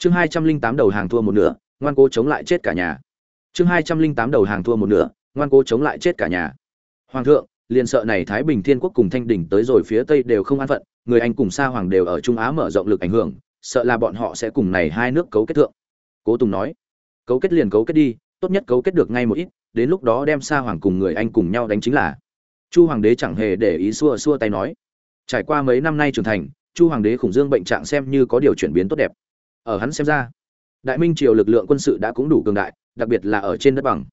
chương hai trăm linh tám đầu hàng thua một nửa, ngoan cố chống lại chết cả nhà. Chương hai trăm linh tám đầu hàng thua một nửa, ngoan cố chống lại chết cả nhà. Hoàng thượng, liền sợ này thái bình thiên quốc cùng thanh đỉnh tới rồi phía tây đều không an phận, người anh cùng sa hoàng đều ở trung á mở rộng lực ảnh hưởng, sợ là bọn họ sẽ cùng này hai nước cấu kết thượng. Cố tùng nói, cấu kết liền cấu kết đi, tốt nhất cấu kết được ngay một ít, đến lúc đó đem sa hoàng cùng người anh cùng nhau đánh chính là. Chu hoàng đế chẳng hề để ý xua xua tay nói, trải qua mấy năm nay trưởng thành, chu hoàng đế khủng dương bệnh trạng xem như có điều chuyển biến tốt đẹp ở hắn xem ra. Đại minh triều lực lượng quân sự đã cũng đủ cường đại, đặc biệt là ở trên đất bằng.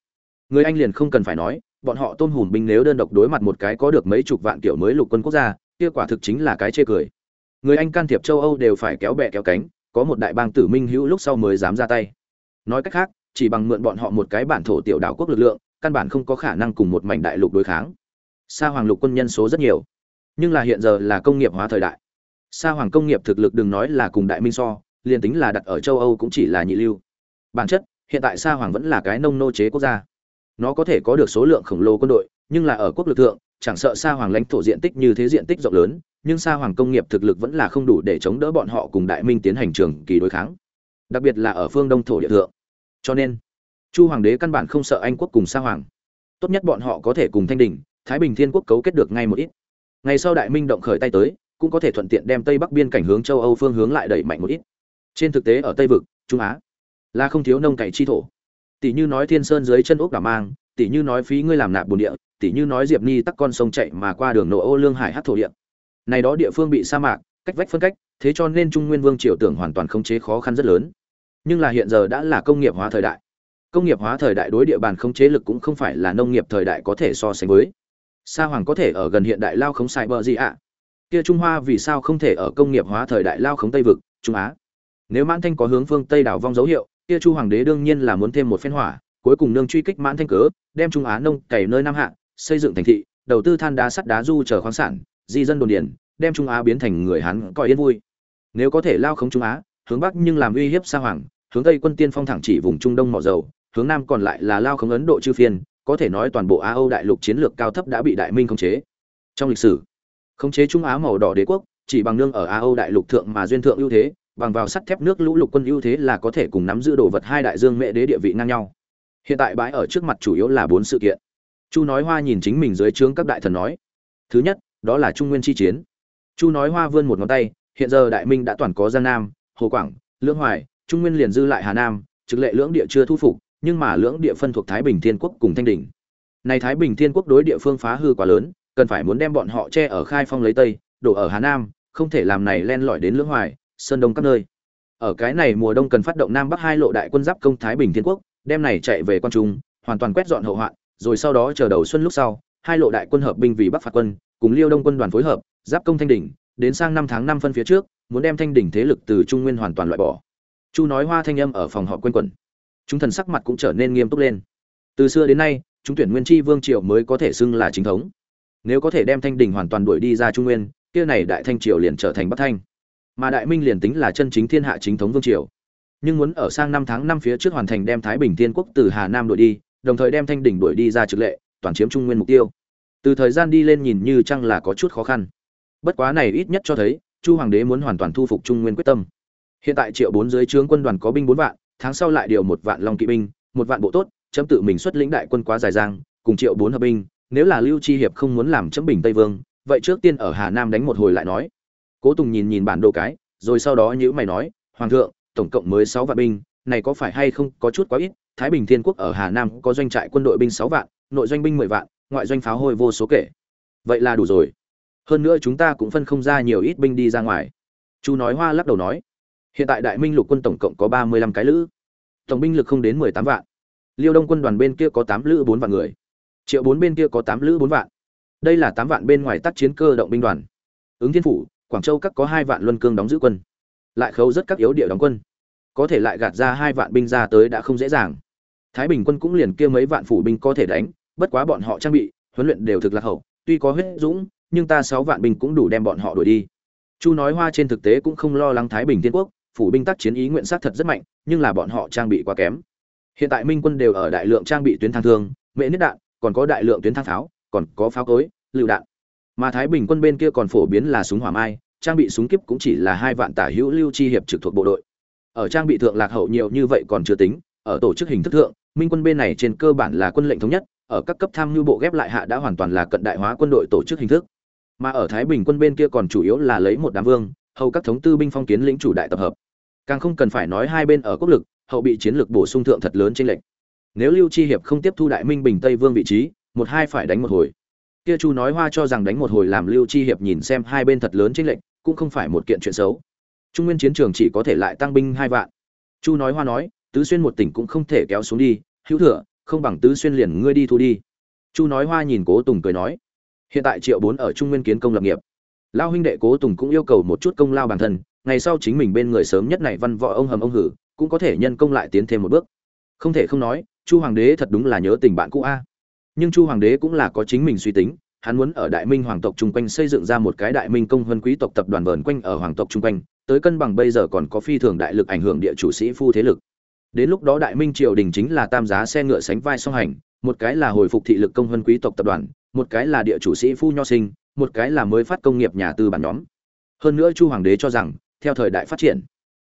Người anh liền không cần phải nói, bọn họ tôn hùm binh nếu đơn độc đối mặt một cái có được mấy chục vạn kiểu mới lục quân quốc gia, kia quả thực chính là cái chê cười. Người anh can thiệp châu âu đều phải kéo bẹ kéo cánh, có một đại bang tử minh hữu lúc sau mới dám ra tay. Nói cách khác, chỉ bằng mượn bọn họ một cái bản thổ tiểu đảo quốc lực lượng, căn bản không có khả năng cùng một mảnh đại lục đối kháng. Sa hoàng lục quân nhân số rất nhiều, nhưng là hiện giờ là công nghiệp hóa thời đại. Sa hoàng công nghiệp thực lực đừng nói là cùng đại minh so liền tính là đặt ở châu âu cũng chỉ là nhị lưu. Bản chất, hiện tại sa hoàng vẫn là cái nông nô chế quốc gia. Nó có thể có được số lượng khổng lồ quân đội, nhưng là ở quốc lực thượng, chẳng sợ sa hoàng lãnh thổ diện tích như thế diện tích rộng lớn, nhưng sa hoàng công nghiệp thực lực vẫn là không đủ để chống đỡ bọn họ cùng đại minh tiến hành trường kỳ đối kháng. Đặc biệt là ở phương đông thổ địa thượng. Cho nên, chu hoàng đế căn bản không sợ anh quốc cùng sa hoàng. Tốt nhất bọn họ có thể cùng thanh đình, thái bình thiên quốc cấu kết được ngay một ít. Ngày sau đại minh động khởi tay tới, cũng có thể thuận tiện đem tây bắc biên cảnh hướng châu âu phương hướng lại đẩy mạnh một ít trên thực tế ở tây vực, trung á, là không thiếu nông cày chi thổ. Tỷ như nói thiên sơn dưới chân ốc đảo mang, tỷ như nói phí ngươi làm nạp bồn địa, tỷ như nói diệp ni tắc con sông chạy mà qua đường nội ô lương hải hát thổ địa. Này đó địa phương bị sa mạc, cách vách phân cách, thế cho nên trung nguyên vương triều tưởng hoàn toàn khống chế khó khăn rất lớn. Nhưng là hiện giờ đã là công nghiệp hóa thời đại. Công nghiệp hóa thời đại đối địa bàn khống chế lực cũng không phải là nông nghiệp thời đại có thể so sánh với. Sa hoàng có thể ở gần hiện đại lao khống sai bờ gì ạ? Kia trung hoa vì sao không thể ở công nghiệp hóa thời đại lao khống tây vực, trung á? Nếu mãn thanh có hướng phương tây đảo vong dấu hiệu, kia chu hoàng đế đương nhiên là muốn thêm một phen hỏa, cuối cùng nương truy kích mãn thanh cớ, đem trung á nông cày nơi nam hạ, xây dựng thành thị, đầu tư than đá sắt đá du chờ khoáng sản, di dân đồn điền, đem trung á biến thành người hán coi yên vui. Nếu có thể lao khống trung á, hướng bắc nhưng làm uy hiếp sa hoàng, hướng tây quân tiên phong thẳng chỉ vùng trung đông mỏ dầu, hướng nam còn lại là lao khống ấn độ chư phiên, có thể nói toàn bộ á âu đại lục chiến lược cao thấp đã bị đại minh khống chế. Trong lịch sử, khống chế trung á màu đỏ đế quốc, chỉ bằng nương ở á âu đại lục thượng mà duyên thượng ưu thế bằng vào sắt thép nước lũ lục quân ưu thế là có thể cùng nắm giữ đồ vật hai đại dương mẹ đế địa vị ngang nhau. Hiện tại bãi ở trước mặt chủ yếu là bốn sự kiện. Chu nói hoa nhìn chính mình dưới trướng các đại thần nói. Thứ nhất, đó là trung nguyên chi chiến. Chu nói hoa vươn một ngón tay, hiện giờ đại minh đã toàn có giang nam, hồ quảng, lưỡng hoài, trung nguyên liền dư lại hà nam, trực lệ lưỡng địa chưa thu phục, nhưng mà lưỡng địa phân thuộc thái bình thiên quốc cùng thanh đỉnh. Này thái bình thiên quốc đối địa phương phá hư quá lớn, cần phải muốn đem bọn họ che ở khai phong lấy tây, đổ ở hà nam, không thể làm này len lỏi đến lưỡng hoài sơn đông các nơi. Ở cái này mùa đông cần phát động nam bắc hai lộ đại quân giáp công thái bình thiên quốc, đem này chạy về quan trung, hoàn toàn quét dọn hậu hoạn, rồi sau đó chờ đầu xuân lúc sau, hai lộ đại quân hợp binh vì bắc phạt quân, cùng liêu đông quân đoàn phối hợp, giáp công thanh đỉnh, đến sang năm tháng năm phân phía trước, muốn đem thanh đỉnh thế lực từ trung nguyên hoàn toàn loại bỏ. Chu nói hoa thanh âm ở phòng họp quân quẩn. Chúng thần sắc mặt cũng trở nên nghiêm túc lên. Từ xưa đến nay, chúng tuyển nguyên chi vương triều mới có thể xưng là chính thống. Nếu có thể đem thanh đỉnh hoàn toàn đuổi đi ra trung nguyên, kia này đại thanh triều liền trở thành bắc thanh mà đại minh liền tính là chân chính thiên hạ chính thống vương triều. Nhưng muốn ở sang năm tháng năm phía trước hoàn thành đem thái bình thiên quốc từ hà nam đuổi đi, đồng thời đem thanh đỉnh đuổi đi ra trực lệ, toàn chiếm trung nguyên mục tiêu. Từ thời gian đi lên nhìn như chăng là có chút khó khăn. Bất quá này ít nhất cho thấy, chu hoàng đế muốn hoàn toàn thu phục trung nguyên quyết tâm. Hiện tại triệu bốn dưới trướng quân đoàn có binh bốn vạn, tháng sau lại điều một vạn long kỵ binh, một vạn bộ tốt, chấm tự mình xuất lĩnh đại quân quá dài giang cùng triệu bốn hợp binh, nếu là lưu chi hiệp không muốn làm chấm bình tây vương, vậy trước tiên ở hà nam đánh một hồi lại nói cố tùng nhìn nhìn bản đồ cái, rồi sau đó nhữ mày nói, hoàng thượng, tổng cộng mới sáu vạn binh, này có phải hay không có chút quá ít? Thái bình thiên quốc ở hà nam có doanh trại quân đội binh sáu vạn, nội doanh binh mười vạn, ngoại doanh pháo hôi vô số kể. Vậy là đủ rồi. Hơn nữa chúng ta cũng phân không ra nhiều ít binh đi ra ngoài. Chu nói hoa lắc đầu nói, hiện tại đại minh lục quân tổng cộng có ba mươi lăm cái lữ. Tổng binh lực không đến mười tám vạn. Liêu đông quân đoàn bên kia có tám lữ bốn vạn người. Triệu bốn bên kia có tám lữ bốn vạn. Đây là tám vạn bên ngoài tác chiến cơ động binh đoàn. Ứng thiên phủ quảng châu các có hai vạn luân cương đóng giữ quân, lại khấu rất các yếu địa đóng quân. Có thể lại gạt ra hai vạn binh ra tới đã không dễ dàng. Thái bình quân cũng liền kia mấy vạn phủ binh có thể đánh, bất quá bọn họ trang bị, huấn luyện đều thực là hậu, tuy có huyết dũng, nhưng ta sáu vạn binh cũng đủ đem bọn họ đuổi đi. Chu nói hoa trên thực tế cũng không lo lắng thái bình thiên quốc, phủ binh tác chiến ý nguyện sát thật rất mạnh, nhưng là bọn họ trang bị quá kém. Hiện tại minh quân đều ở đại lượng trang bị tuyến thang thương mệ nứt đạn, còn có đại lượng tuyến thang pháo, còn có pháo cối, lựu đạn mà thái bình quân bên kia còn phổ biến là súng hỏa mai, trang bị súng kíp cũng chỉ là hai vạn tả hữu lưu chi hiệp trực thuộc bộ đội. Ở trang bị thượng lạc hậu nhiều như vậy còn chưa tính, ở tổ chức hình thức thượng, minh quân bên này trên cơ bản là quân lệnh thống nhất, ở các cấp tham mưu bộ ghép lại hạ đã hoàn toàn là cận đại hóa quân đội tổ chức hình thức. Mà ở thái bình quân bên kia còn chủ yếu là lấy một đám vương, hầu các thống tư binh phong kiến lĩnh chủ đại tập hợp. Càng không cần phải nói hai bên ở quốc lực, hậu bị chiến lược bổ sung thượng thật lớn trên lệnh nếu lưu chi hiệp không tiếp thu đại minh bình tây vương vị trí, một hai phải đánh một hồi kia chu nói hoa cho rằng đánh một hồi làm lưu chi hiệp nhìn xem hai bên thật lớn trên lệch, cũng không phải một kiện chuyện xấu. Trung nguyên chiến trường chỉ có thể lại tăng binh hai vạn. Chu nói hoa nói tứ xuyên một tỉnh cũng không thể kéo xuống đi hữu thừa không bằng tứ xuyên liền ngươi đi thu đi. Chu nói hoa nhìn cố tùng cười nói hiện tại triệu bốn ở trung nguyên kiến công lập nghiệp. Lao huynh đệ cố tùng cũng yêu cầu một chút công lao bản thân ngày sau chính mình bên người sớm nhất này văn võ ông hầm ông hử cũng có thể nhân công lại tiến thêm một bước. Không thể không nói chu hoàng đế thật đúng là nhớ tình bạn cũ a nhưng chu hoàng đế cũng là có chính mình suy tính, hắn muốn ở đại minh hoàng tộc chung quanh xây dựng ra một cái đại minh công huân quý tộc tập đoàn vờn quanh ở hoàng tộc chung quanh, tới cân bằng bây giờ còn có phi thường đại lực ảnh hưởng địa chủ sĩ phu thế lực. Đến lúc đó đại minh triều đình chính là tam giá xe ngựa sánh vai song hành, một cái là hồi phục thị lực công huân quý tộc tập đoàn, một cái là địa chủ sĩ phu nho sinh, một cái là mới phát công nghiệp nhà tư bản nhóm. Hơn nữa chu hoàng đế cho rằng, theo thời đại phát triển,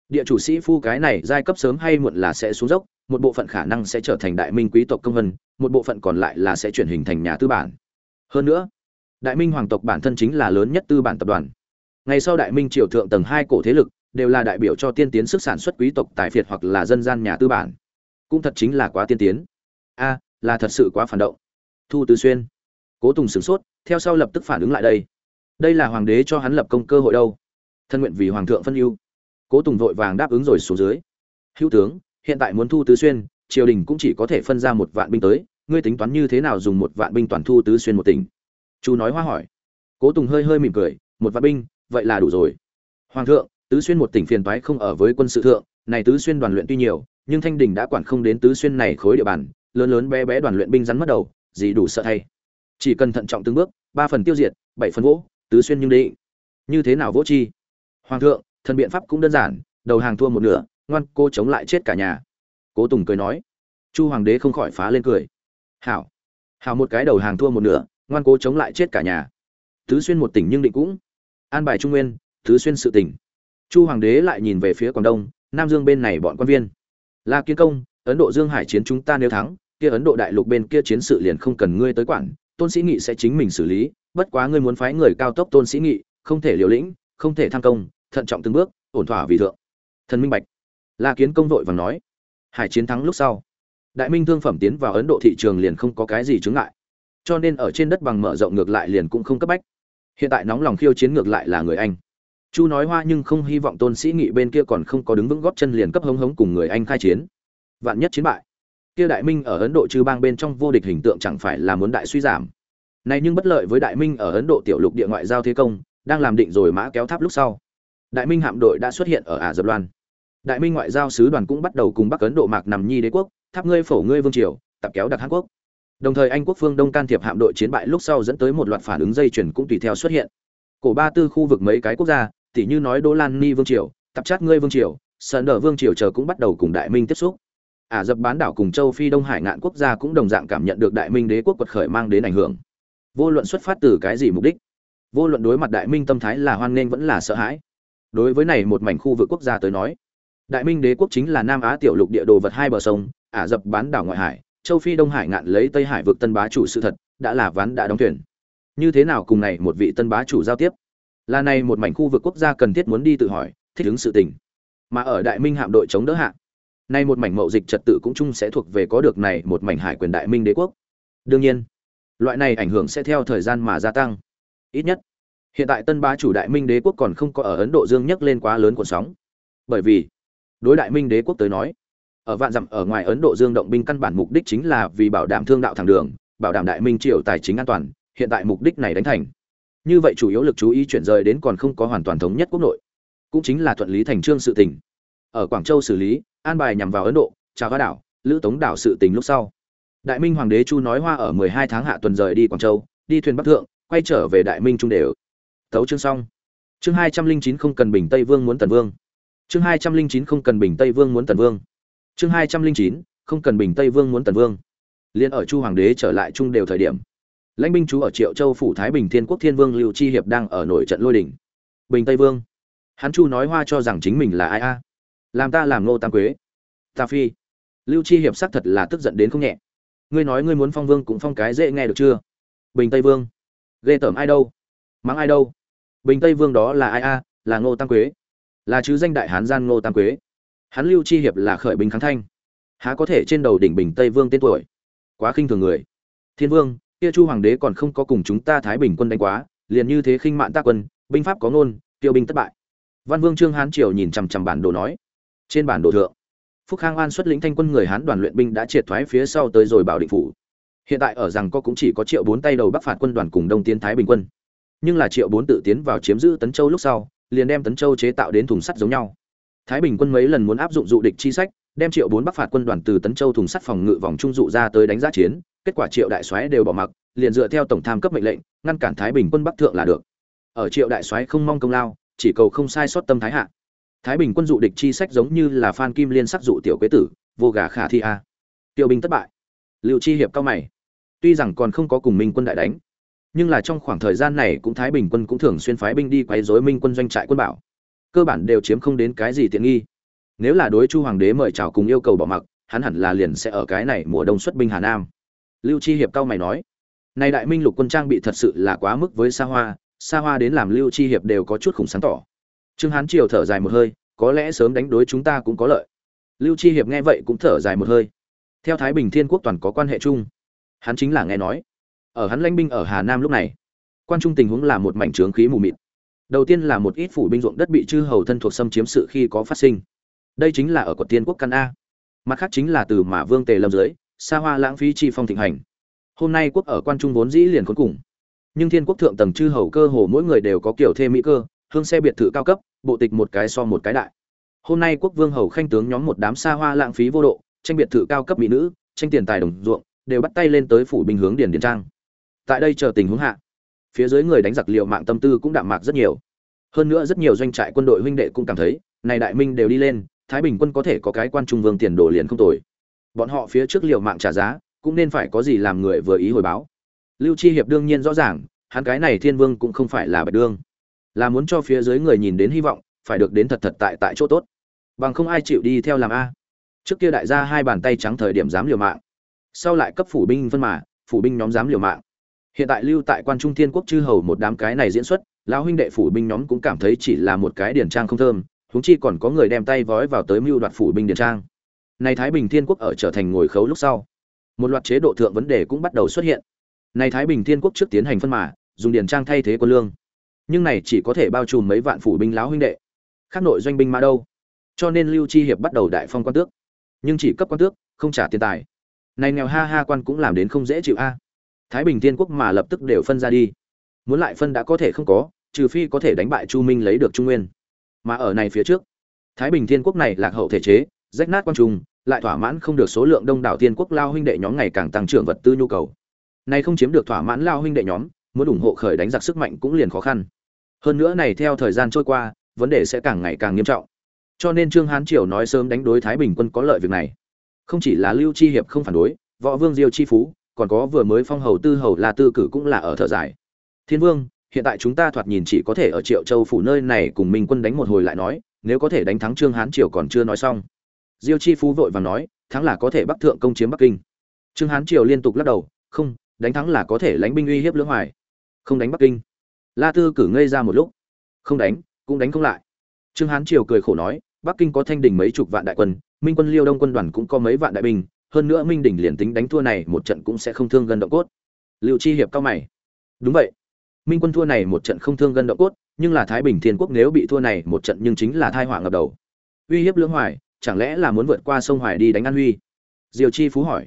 địa chủ sĩ phu cái này giai cấp sớm hay muộn là sẽ xuống dốc một bộ phận khả năng sẽ trở thành đại minh quý tộc công vân, một bộ phận còn lại là sẽ chuyển hình thành nhà tư bản. Hơn nữa, đại minh hoàng tộc bản thân chính là lớn nhất tư bản tập đoàn. Ngày sau đại minh triều thượng tầng hai cổ thế lực đều là đại biểu cho tiên tiến sức sản xuất quý tộc tài phiệt hoặc là dân gian nhà tư bản. Cũng thật chính là quá tiên tiến. A, là thật sự quá phản động. Thu tứ xuyên, cố tùng sửng sốt, theo sau lập tức phản ứng lại đây. Đây là hoàng đế cho hắn lập công cơ hội đâu? Thân nguyện vì hoàng thượng phân ưu. Cố tùng vội vàng đáp ứng rồi xuống dưới. Hữu tướng hiện tại muốn thu tứ xuyên, triều đình cũng chỉ có thể phân ra một vạn binh tới, ngươi tính toán như thế nào dùng một vạn binh toàn thu tứ xuyên một tỉnh? Chu nói hoa hỏi. Cố tùng hơi hơi mỉm cười, một vạn binh, vậy là đủ rồi. Hoàng thượng, tứ xuyên một tỉnh phiền toái không ở với quân sự thượng, này tứ xuyên đoàn luyện tuy nhiều, nhưng thanh đình đã quản không đến tứ xuyên này khối địa bàn, lớn lớn bé bé đoàn luyện binh rắn mất đầu, gì đủ sợ thay. Chỉ cần thận trọng từng bước, ba phần tiêu diệt, bảy phần vỗ, tứ xuyên nhưng định. Như thế nào vỗ chi? Hoàng thượng, thần biện pháp cũng đơn giản, đầu hàng thua một nửa ngoan, cô chống lại chết cả nhà. Cố tùng cười nói. Chu hoàng đế không khỏi phá lên cười. Hảo hảo một cái đầu hàng thua một nửa, ngoan cố chống lại chết cả nhà. Tứ xuyên một tỉnh nhưng định cũng. An bài trung nguyên tứ xuyên sự tỉnh. Chu hoàng đế lại nhìn về phía quảng đông, nam dương bên này bọn quan viên. La kiến công, ấn độ dương hải chiến chúng ta nếu thắng, kia ấn độ đại lục bên kia chiến sự liền không cần ngươi tới quản, tôn sĩ nghị sẽ chính mình xử lý, bất quá ngươi muốn phái người cao tốc tôn sĩ nghị, không thể liều lĩnh, không thể tham công, thận trọng từng bước, ổn thỏa vì thượng. Thần minh bạch la kiến công vội vàng nói, hải chiến thắng lúc sau, đại minh thương phẩm tiến vào ấn độ thị trường liền không có cái gì chướng ngại. Cho nên ở trên đất bằng mở rộng ngược lại liền cũng không cấp bách. Hiện tại nóng lòng khiêu chiến ngược lại là người anh. Chu nói hoa nhưng không hy vọng tôn sĩ nghị bên kia còn không có đứng vững góp chân liền cấp hống hống cùng người anh khai chiến. Vạn nhất chiến bại, kia đại minh ở ấn độ chư bang bên trong vô địch hình tượng chẳng phải là muốn đại suy giảm. Này nhưng bất lợi với đại minh ở ấn độ tiểu lục địa ngoại giao thế công, đang làm định rồi mã kéo tháp lúc sau. Đại minh hạm đội đã xuất hiện ở ả rập loan đại minh ngoại giao sứ đoàn cũng bắt đầu cùng bắc ấn độ mạc nằm nhi đế quốc tháp ngươi phổ ngươi vương triều tập kéo đặc hàn quốc đồng thời anh quốc phương đông can thiệp hạm đội chiến bại lúc sau dẫn tới một loạt phản ứng dây chuyển cũng tùy theo xuất hiện cổ ba tư khu vực mấy cái quốc gia tỉ như nói đỗ lan ni vương triều tập chát ngươi vương triều sơn đờ vương triều chờ cũng bắt đầu cùng đại minh tiếp xúc ả rập bán đảo cùng châu phi đông hải ngạn quốc gia cũng đồng dạng cảm nhận được đại minh đế quốc quật khởi mang đến ảnh hưởng vô luận xuất phát từ cái gì mục đích vô luận đối mặt đại minh tâm thái là hoan nghênh vẫn là sợ hãi đối với này một mảnh khu vực quốc gia tới nói đại minh đế quốc chính là nam á tiểu lục địa đồ vật hai bờ sông, ả rập bán đảo ngoại hải, châu phi đông hải ngạn lấy tây hải vực tân bá chủ sự thật, đã là ván đã đóng thuyền. Như thế nào cùng này một vị tân bá chủ giao tiếp? Là này một mảnh khu vực quốc gia cần thiết muốn đi tự hỏi, thích ứng sự tình. Mà ở đại minh hạm đội chống đỡ hạ nay một mảnh mậu dịch trật tự cũng chung sẽ thuộc về có được này một mảnh hải quyền đại minh đế quốc. Đương nhiên, loại này ảnh hưởng sẽ theo thời gian mà gia tăng. Ít nhất, hiện tại tân bá chủ đại minh đế quốc còn không có ở ấn độ dương nhấc lên quá lớn cuộn sóng. Bởi vì đối đại minh đế quốc tới nói. Ở vạn dặm ở ngoài ấn độ dương động binh căn bản mục đích chính là vì bảo đảm thương đạo thẳng đường, bảo đảm đại minh triều tài chính an toàn, hiện tại mục đích này đánh thành. Như vậy chủ yếu lực chú ý chuyển rời đến còn không có hoàn toàn thống nhất quốc nội, cũng chính là thuận lý thành trương sự tình. Ở quảng châu xử lý, an bài nhằm vào ấn độ, trà hoa đảo, lữ tống đảo sự tình lúc sau. Đại minh hoàng đế chu nói hoa ở 12 tháng hạ tuần rời đi quảng châu, đi thuyền bắc thượng, quay trở về đại minh trung đều. Tấu chương xong. Chương 209 không cần bình tây vương muốn tần vương chương 209 không cần bình tây vương muốn tần vương. Chương 209 không cần bình tây vương muốn tần vương. Liên ở chu hoàng đế trở lại trung đều thời điểm, lãnh binh chú ở triệu châu phủ thái bình thiên quốc thiên vương lưu chi hiệp đang ở nổi trận lôi đỉnh bình tây vương. Hắn chu nói hoa cho rằng chính mình là ai a? Làm ta làm nô tam quế. Ta phi. Lưu chi hiệp xác thật là tức giận đến không nhẹ. Ngươi nói ngươi muốn phong vương cũng phong cái dễ nghe được chưa? Bình tây vương. Ghê tởm ai đâu? Mắng ai đâu? Bình tây vương đó là ai a? Là ngô tam quế là chứ danh đại hán gian ngô tam quế. Hắn lưu chi hiệp là khởi binh kháng thanh. Há có thể trên đầu đỉnh bình tây vương tên tuổi? Quá khinh thường người. Thiên vương, kia chu hoàng đế còn không có cùng chúng ta thái bình quân đánh quá, liền như thế khinh mạn ta quân, binh pháp có ngôn, tiêu binh thất bại. Văn vương trương hán triều nhìn chằm chằm bản đồ nói. Trên bản đồ thượng, phúc khang an xuất lĩnh thanh quân người hán đoàn luyện binh đã triệt thoái phía sau tới rồi bảo định phủ. Hiện tại ở rằng có cũng chỉ có triệu bốn tay đầu bắc phạt quân đoàn cùng đông tiến thái bình quân. Nhưng là triệu bốn tự tiến vào chiếm giữ tấn châu lúc sau liền đem tấn châu chế tạo đến thùng sắt giống nhau. Thái bình quân mấy lần muốn áp dụng dụ địch chi sách, đem triệu bốn bắc phạt quân đoàn từ tấn châu thùng sắt phòng ngự vòng trung dụ ra tới đánh giá chiến, kết quả triệu đại soái đều bỏ mặc, liền dựa theo tổng tham cấp mệnh lệnh, ngăn cản thái bình quân bắc thượng là được. Ở triệu đại soái không mong công lao, chỉ cầu không sai sót tâm thái hạ. Thái bình quân dụ địch chi sách giống như là phan kim liên sắc dụ tiểu quế tử, vô gà khả thi a. Tiêu binh thất bại. Liệu chi hiệp cao mày. Tuy rằng còn không có cùng minh quân đại đánh nhưng là trong khoảng thời gian này cũng thái bình quân cũng thường xuyên phái binh đi quấy rối minh quân doanh trại quân bảo. Cơ bản đều chiếm không đến cái gì tiện nghi. Nếu là đối chu hoàng đế mời chào cùng yêu cầu bỏ mặc, hắn hẳn là liền sẽ ở cái này mùa đông xuất binh hà nam. Lưu chi hiệp cao mày nói, này đại minh lục quân trang bị thật sự là quá mức với xa hoa xa hoa đến làm lưu chi hiệp đều có chút khủng sáng tỏ. Trương hán triều thở dài một hơi, có lẽ sớm đánh đối chúng ta cũng có lợi. Lưu chi hiệp nghe vậy cũng thở dài một hơi. Theo thái bình thiên quốc toàn có quan hệ chung, hắn chính là nghe nói ở hắn lãnh binh ở hà nam lúc này. Quan trung tình huống là một mảnh trướng khí mù mịt. Đầu tiên là một ít phủ binh ruộng đất bị chư hầu thân thuộc xâm chiếm sự khi có phát sinh. Đây chính là ở quận tiên quốc căn a. Mặt khác chính là từ mà vương tề lâm dưới xa hoa lãng phí chi phong thịnh hành. Hôm nay quốc ở quan trung vốn dĩ liền khốn cùng. Nhưng thiên quốc thượng tầng chư hầu cơ hồ mỗi người đều có kiểu thêm mỹ cơ, hương xe biệt thự cao cấp, bộ tịch một cái so một cái đại. Hôm nay quốc vương hầu khanh tướng nhóm một đám xa hoa lãng phí vô độ, tranh biệt thự cao cấp mỹ nữ, tranh tiền tài đồng ruộng, đều bắt tay lên tới phủ binh hướng điền điền trang tại đây chờ tình huống hạ. Phía dưới người đánh giặc liệu mạng tâm tư cũng đạm mạc rất nhiều. Hơn nữa rất nhiều doanh trại quân đội huynh đệ cũng cảm thấy, này đại minh đều đi lên, thái bình quân có thể có cái quan trung vương tiền đồ liền không tồi. Bọn họ phía trước liệu mạng trả giá, cũng nên phải có gì làm người vừa ý hồi báo. Lưu chi hiệp đương nhiên rõ ràng, hắn cái này thiên vương cũng không phải là bạch đương. Là muốn cho phía dưới người nhìn đến hy vọng, phải được đến thật thật tại tại chỗ tốt. Bằng không ai chịu đi theo làm a. Trước kia đại gia hai bàn tay trắng thời điểm dám liều mạng. Sau lại cấp phủ binh phân mà, phủ binh nhóm dám liều mạng hiện tại lưu tại quan trung thiên quốc chư hầu một đám cái này diễn xuất, lão huynh đệ phủ binh nhóm cũng cảm thấy chỉ là một cái điển trang không thơm, huống chi còn có người đem tay vói vào tới mưu đoạt phủ binh điển trang. Nay thái bình thiên quốc ở trở thành ngồi khấu lúc sau, một loạt chế độ thượng vấn đề cũng bắt đầu xuất hiện. Nay thái bình thiên quốc trước tiến hành phân mã dùng điển trang thay thế quân lương. Nhưng này chỉ có thể bao trùm mấy vạn phủ binh lão huynh đệ. Khác nội doanh binh mà đâu? Cho nên lưu chi hiệp bắt đầu đại phong quan tước. Nhưng chỉ cấp quan tước, không trả tiền tài. Này nghèo ha ha quan cũng làm đến không dễ chịu a thái bình thiên quốc mà lập tức đều phân ra đi. Muốn lại phân đã có thể không có, trừ phi có thể đánh bại chu minh lấy được trung nguyên. Mà ở này phía trước, thái bình thiên quốc này lạc hậu thể chế, rách nát quan trung, lại thỏa mãn không được số lượng đông đảo thiên quốc lao huynh đệ nhóm ngày càng tăng trưởng vật tư nhu cầu. Này không chiếm được thỏa mãn lao huynh đệ nhóm, muốn ủng hộ khởi đánh giặc sức mạnh cũng liền khó khăn. Hơn nữa này theo thời gian trôi qua, vấn đề sẽ càng ngày càng nghiêm trọng. Cho nên trương hán triều nói sớm đánh đối thái bình quân có lợi việc này. Không chỉ là lưu chi hiệp không phản đối, võ vương diêu chi phú còn có vừa mới phong hầu tư hầu là tư cử cũng là ở thở dài. Thiên vương, hiện tại chúng ta thoạt nhìn chỉ có thể ở triệu châu phủ nơi này cùng minh quân đánh một hồi lại nói, nếu có thể đánh thắng trương hán triều còn chưa nói xong. Diêu chi phú vội vàng nói, thắng là có thể bắc thượng công chiếm bắc kinh. Trương hán triều liên tục lắc đầu, không, đánh thắng là có thể lãnh binh uy hiếp lưỡng hoài. Không đánh bắc kinh. La tư cử ngây ra một lúc. Không đánh, cũng đánh không lại. Trương hán triều cười khổ nói, bắc kinh có thanh đình mấy chục vạn đại quân, minh quân liêu đông quân đoàn cũng có mấy vạn đại binh hơn nữa minh đỉnh liền tính đánh thua này một trận cũng sẽ không thương gần động cốt. Liệu chi hiệp cao mày. Đúng vậy. Minh quân thua này một trận không thương gần động cốt, nhưng là thái bình thiên quốc nếu bị thua này một trận nhưng chính là thai họa ngập đầu. Uy hiếp lưỡng hoài, chẳng lẽ là muốn vượt qua sông hoài đi đánh an huy? Diều chi phú hỏi.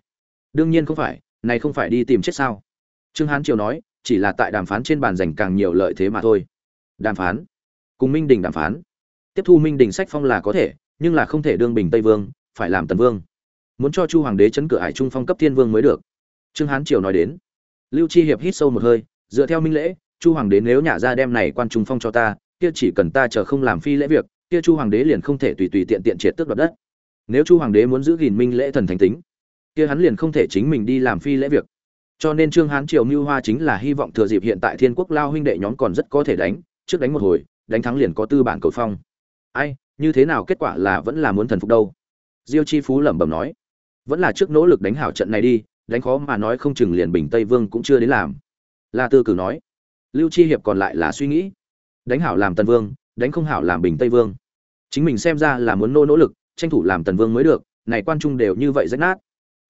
Đương nhiên không phải, này không phải đi tìm chết sao? Trương hán triều nói, chỉ là tại đàm phán trên bàn giành càng nhiều lợi thế mà thôi. Đàm phán. Cùng minh đình đàm phán. Tiếp thu minh đình sách phong là có thể, nhưng là không thể đương bình tây vương, phải làm tần vương muốn cho chu hoàng đế chấn cửa hải trung phong cấp thiên vương mới được. Trương hán triều nói đến. Lưu chi hiệp hít sâu một hơi, dựa theo minh lễ, chu hoàng đế nếu nhả ra đem này quan trung phong cho ta, kia chỉ cần ta chờ không làm phi lễ việc, kia chu hoàng đế liền không thể tùy tùy tiện tiện triệt tước đoạt đất. Nếu chu hoàng đế muốn giữ gìn minh lễ thần thánh tính, kia hắn liền không thể chính mình đi làm phi lễ việc. Cho nên trương hán triều mưu hoa chính là hy vọng thừa dịp hiện tại thiên quốc lao huynh đệ nhóm còn rất có thể đánh, trước đánh một hồi, đánh thắng liền có tư bản cầu phong. Ai, như thế nào kết quả là vẫn là muốn thần phục đâu? Diêu chi phú lẩm bẩm nói vẫn là trước nỗ lực đánh hảo trận này đi, đánh khó mà nói không chừng liền bình tây vương cũng chưa đến làm. La tư cử nói. Lưu chi hiệp còn lại là suy nghĩ. Đánh hảo làm tần vương, đánh không hảo làm bình tây vương. Chính mình xem ra là muốn nô nỗ lực, tranh thủ làm tần vương mới được, này quan trung đều như vậy rách nát.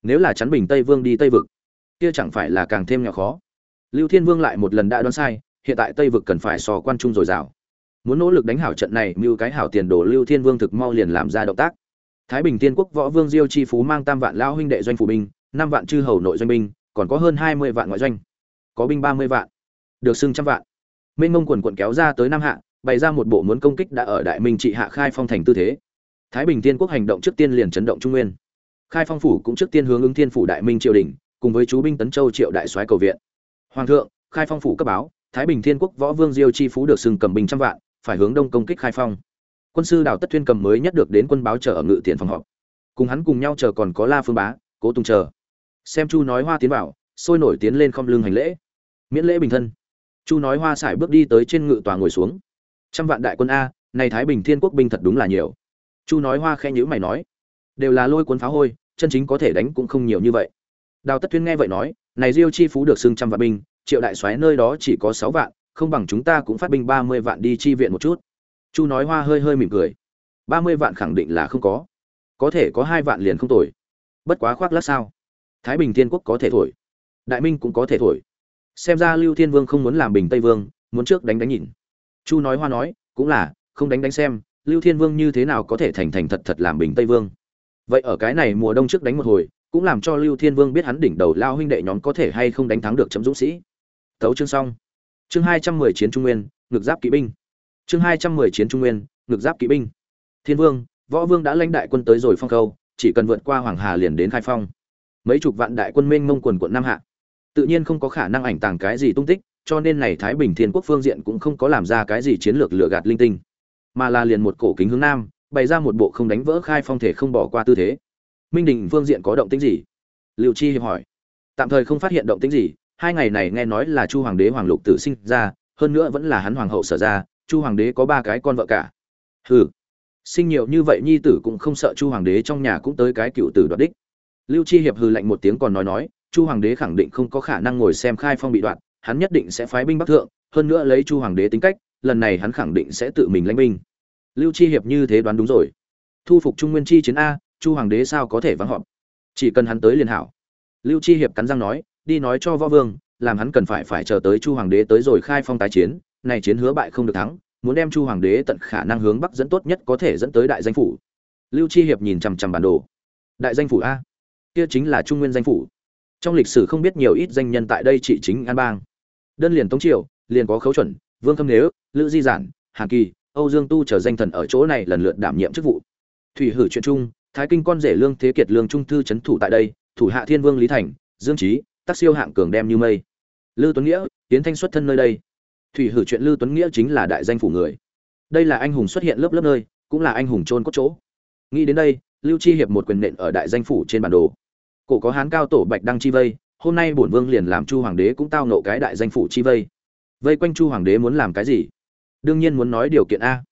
Nếu là chắn bình tây vương đi tây vực, kia chẳng phải là càng thêm nhỏ khó. Lưu thiên vương lại một lần đã đoán sai, hiện tại tây vực cần phải sò quan trung dồi dào. Muốn nỗ lực đánh hảo trận này, mưu cái hảo tiền đồ lưu thiên vương thực mau liền làm ra động tác thái bình tiên quốc võ vương diêu chi phú mang tam vạn lao huynh đệ doanh phủ binh, năm vạn chư hầu nội doanh binh, còn có hơn hai mươi vạn ngoại doanh. Có binh ba mươi vạn, được xưng trăm vạn. Mên mông quần quần kéo ra tới nam hạ, bày ra một bộ muốn công kích đã ở đại minh trị hạ khai phong thành tư thế. Thái bình tiên quốc hành động trước tiên liền chấn động trung nguyên. Khai phong phủ cũng trước tiên hướng ứng thiên phủ đại minh triều đình, cùng với chú binh tấn châu triệu đại soái cầu viện. Hoàng thượng, khai phong phủ cấp báo, thái bình thiên quốc võ vương diêu chi phú được xưng cầm binh trăm vạn, phải hướng đông công kích khai phong quân sư đào tất thuyên cầm mới nhất được đến quân báo chờ ở ngự tiền phòng họp. Cùng hắn cùng nhau chờ còn có la phương bá, cố tùng chờ. Xem chu nói hoa tiến vào, sôi nổi tiến lên không lưng hành lễ. Miễn lễ bình thân. Chu nói hoa sải bước đi tới trên ngự tòa ngồi xuống. Trăm vạn đại quân a, này thái bình thiên quốc binh thật đúng là nhiều. Chu nói hoa khe nhữ mày nói, đều là lôi cuốn phá hôi, chân chính có thể đánh cũng không nhiều như vậy. Đào tất Thuyên nghe vậy nói, này diêu chi phú được xưng trăm vạn binh, triệu đại soái nơi đó chỉ có sáu vạn, không bằng chúng ta cũng phát binh ba mươi vạn đi chi viện một chút chu nói hoa hơi hơi mỉm cười. Ba mươi vạn khẳng định là không có. Có thể có hai vạn liền không tồi. Bất quá khoác lát sao? Thái bình thiên quốc có thể thổi. Đại minh cũng có thể thổi. Xem ra lưu thiên vương không muốn làm bình tây vương, muốn trước đánh đánh nhìn. Chu nói hoa nói, cũng là, không đánh đánh xem, lưu thiên vương như thế nào có thể thành thành thật thật làm bình tây vương? Vậy ở cái này mùa đông trước đánh một hồi, cũng làm cho lưu thiên vương biết hắn đỉnh đầu lao huynh đệ nhóm có thể hay không đánh thắng được chấm dũng sĩ. Thấu chương xong. Chương hai trăm mười chiến trung nguyên ngực giáp kỵ binh chương hai trăm mười chiến trung nguyên ngực giáp kỵ binh. Thiên vương, võ vương đã lãnh đại quân tới rồi phong khâu, chỉ cần vượt qua hoàng hà liền đến khai phong. Mấy chục vạn đại quân mênh mông quần quận nam hạ. Tự nhiên không có khả năng ảnh tàng cái gì tung tích, cho nên này thái bình thiên quốc phương diện cũng không có làm ra cái gì chiến lược lừa gạt linh tinh. Mà là liền một cổ kính hướng nam, bày ra một bộ không đánh vỡ khai phong thể không bỏ qua tư thế. Minh đình phương diện có động tĩnh gì? Liệu chi hiệp hỏi. Tạm thời không phát hiện động tĩnh gì, hai ngày này nghe nói là chu hoàng đế hoàng lục tử sinh ra, hơn nữa vẫn là hắn hoàng hậu sở ra chu hoàng đế có ba cái con vợ cả. Hừ. Sinh nhiều như vậy nhi tử cũng không sợ chu hoàng đế trong nhà cũng tới cái cựu tử đoạt đích. Lưu chi hiệp hừ lạnh một tiếng còn nói nói, chu hoàng đế khẳng định không có khả năng ngồi xem khai phong bị đoạn hắn nhất định sẽ phái binh bắc thượng, hơn nữa lấy chu hoàng đế tính cách, lần này hắn khẳng định sẽ tự mình lãnh binh. Lưu chi hiệp như thế đoán đúng rồi. Thu phục trung nguyên chi chiến a, chu hoàng đế sao có thể vắng họp? Chỉ cần hắn tới liền hảo. Lưu chi hiệp cắn răng nói, đi nói cho võ vương, làm hắn cần phải phải chờ tới chu hoàng đế tới rồi khai phong tái chiến này chiến hứa bại không được thắng, muốn đem chu hoàng đế tận khả năng hướng bắc dẫn tốt nhất có thể dẫn tới đại danh phủ. Lưu chi hiệp nhìn chằm chằm bản đồ. Đại danh phủ a? Kia chính là trung nguyên danh phủ. Trong lịch sử không biết nhiều ít danh nhân tại đây trị chính an bang. Đơn liền tống triều, liền có khấu chuẩn, vương khâm nếu, lữ di giản hàn kỳ, âu dương tu trở danh thần ở chỗ này lần lượt đảm nhiệm chức vụ. Thủy hử chuyện trung, thái kinh con rể lương thế kiệt lương trung thư trấn thủ tại đây, thủ hạ thiên vương lý thành, dương trí tác siêu hạng cường đem như mây. Lư tuấn nghĩa tiến thanh xuất thân nơi đây thủy hử chuyện lưu tuấn nghĩa chính là đại danh phủ người. Đây là anh hùng xuất hiện lớp lớp nơi, cũng là anh hùng trôn cốt chỗ. Nghĩ đến đây, lưu chi hiệp một quyền nện ở đại danh phủ trên bản đồ. Cổ có hán cao tổ bạch đăng chi vây, hôm nay bổn vương liền làm chu hoàng đế cũng tao nộ cái đại danh phủ chi vây. Vây quanh chu hoàng đế muốn làm cái gì? Đương nhiên muốn nói điều kiện a.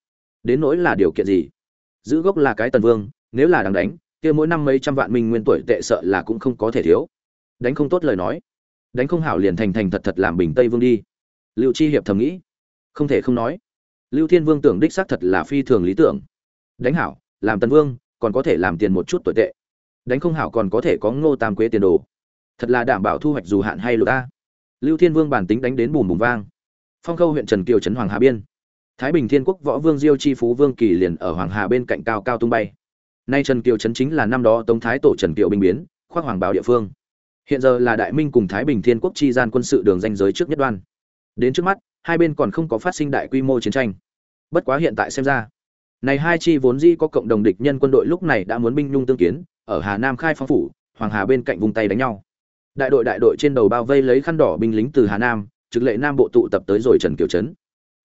Đến nỗi là điều kiện gì? Giữ gốc là cái tần vương, nếu là đang đánh, kia mỗi năm mấy trăm vạn minh nguyên tuổi tệ sợ là cũng không có thể thiếu. Đánh không tốt lời nói. Đánh không hảo liền thành thành thật thật làm bình tây vương đi lưu chi hiệp thầm nghĩ. Không thể không nói, lưu thiên vương tưởng đích xác thật là phi thường lý tưởng. Đánh hảo, làm Tân vương, còn có thể làm tiền một chút tuổi tệ. Đánh không hảo còn có thể có ngô tam quế tiền đồ. Thật là đảm bảo thu hoạch dù hạn hay lụt a. lưu thiên vương bản tính đánh đến bùm bùm vang. Phong khâu huyện trần kiều trấn hoàng hà biên. Thái bình thiên quốc võ vương diêu chi phú vương kỳ liền ở hoàng hà bên cạnh cao cao tung bay. Nay trần kiều trấn chính là năm đó tống thái tổ trần kiều binh biến, khoác hoàng bảo địa phương. Hiện giờ là đại minh cùng thái bình thiên quốc chi gian quân sự đường danh giới trước nhất đoan đến trước mắt, hai bên còn không có phát sinh đại quy mô chiến tranh. Bất quá hiện tại xem ra, này hai chi vốn dĩ có cộng đồng địch nhân quân đội lúc này đã muốn binh nhung tương kiến, ở hà nam khai phong phủ, hoàng hà bên cạnh vùng tay đánh nhau. Đại đội đại đội trên đầu bao vây lấy khăn đỏ binh lính từ hà nam, trực lệ nam bộ tụ tập tới rồi trần kiều trấn.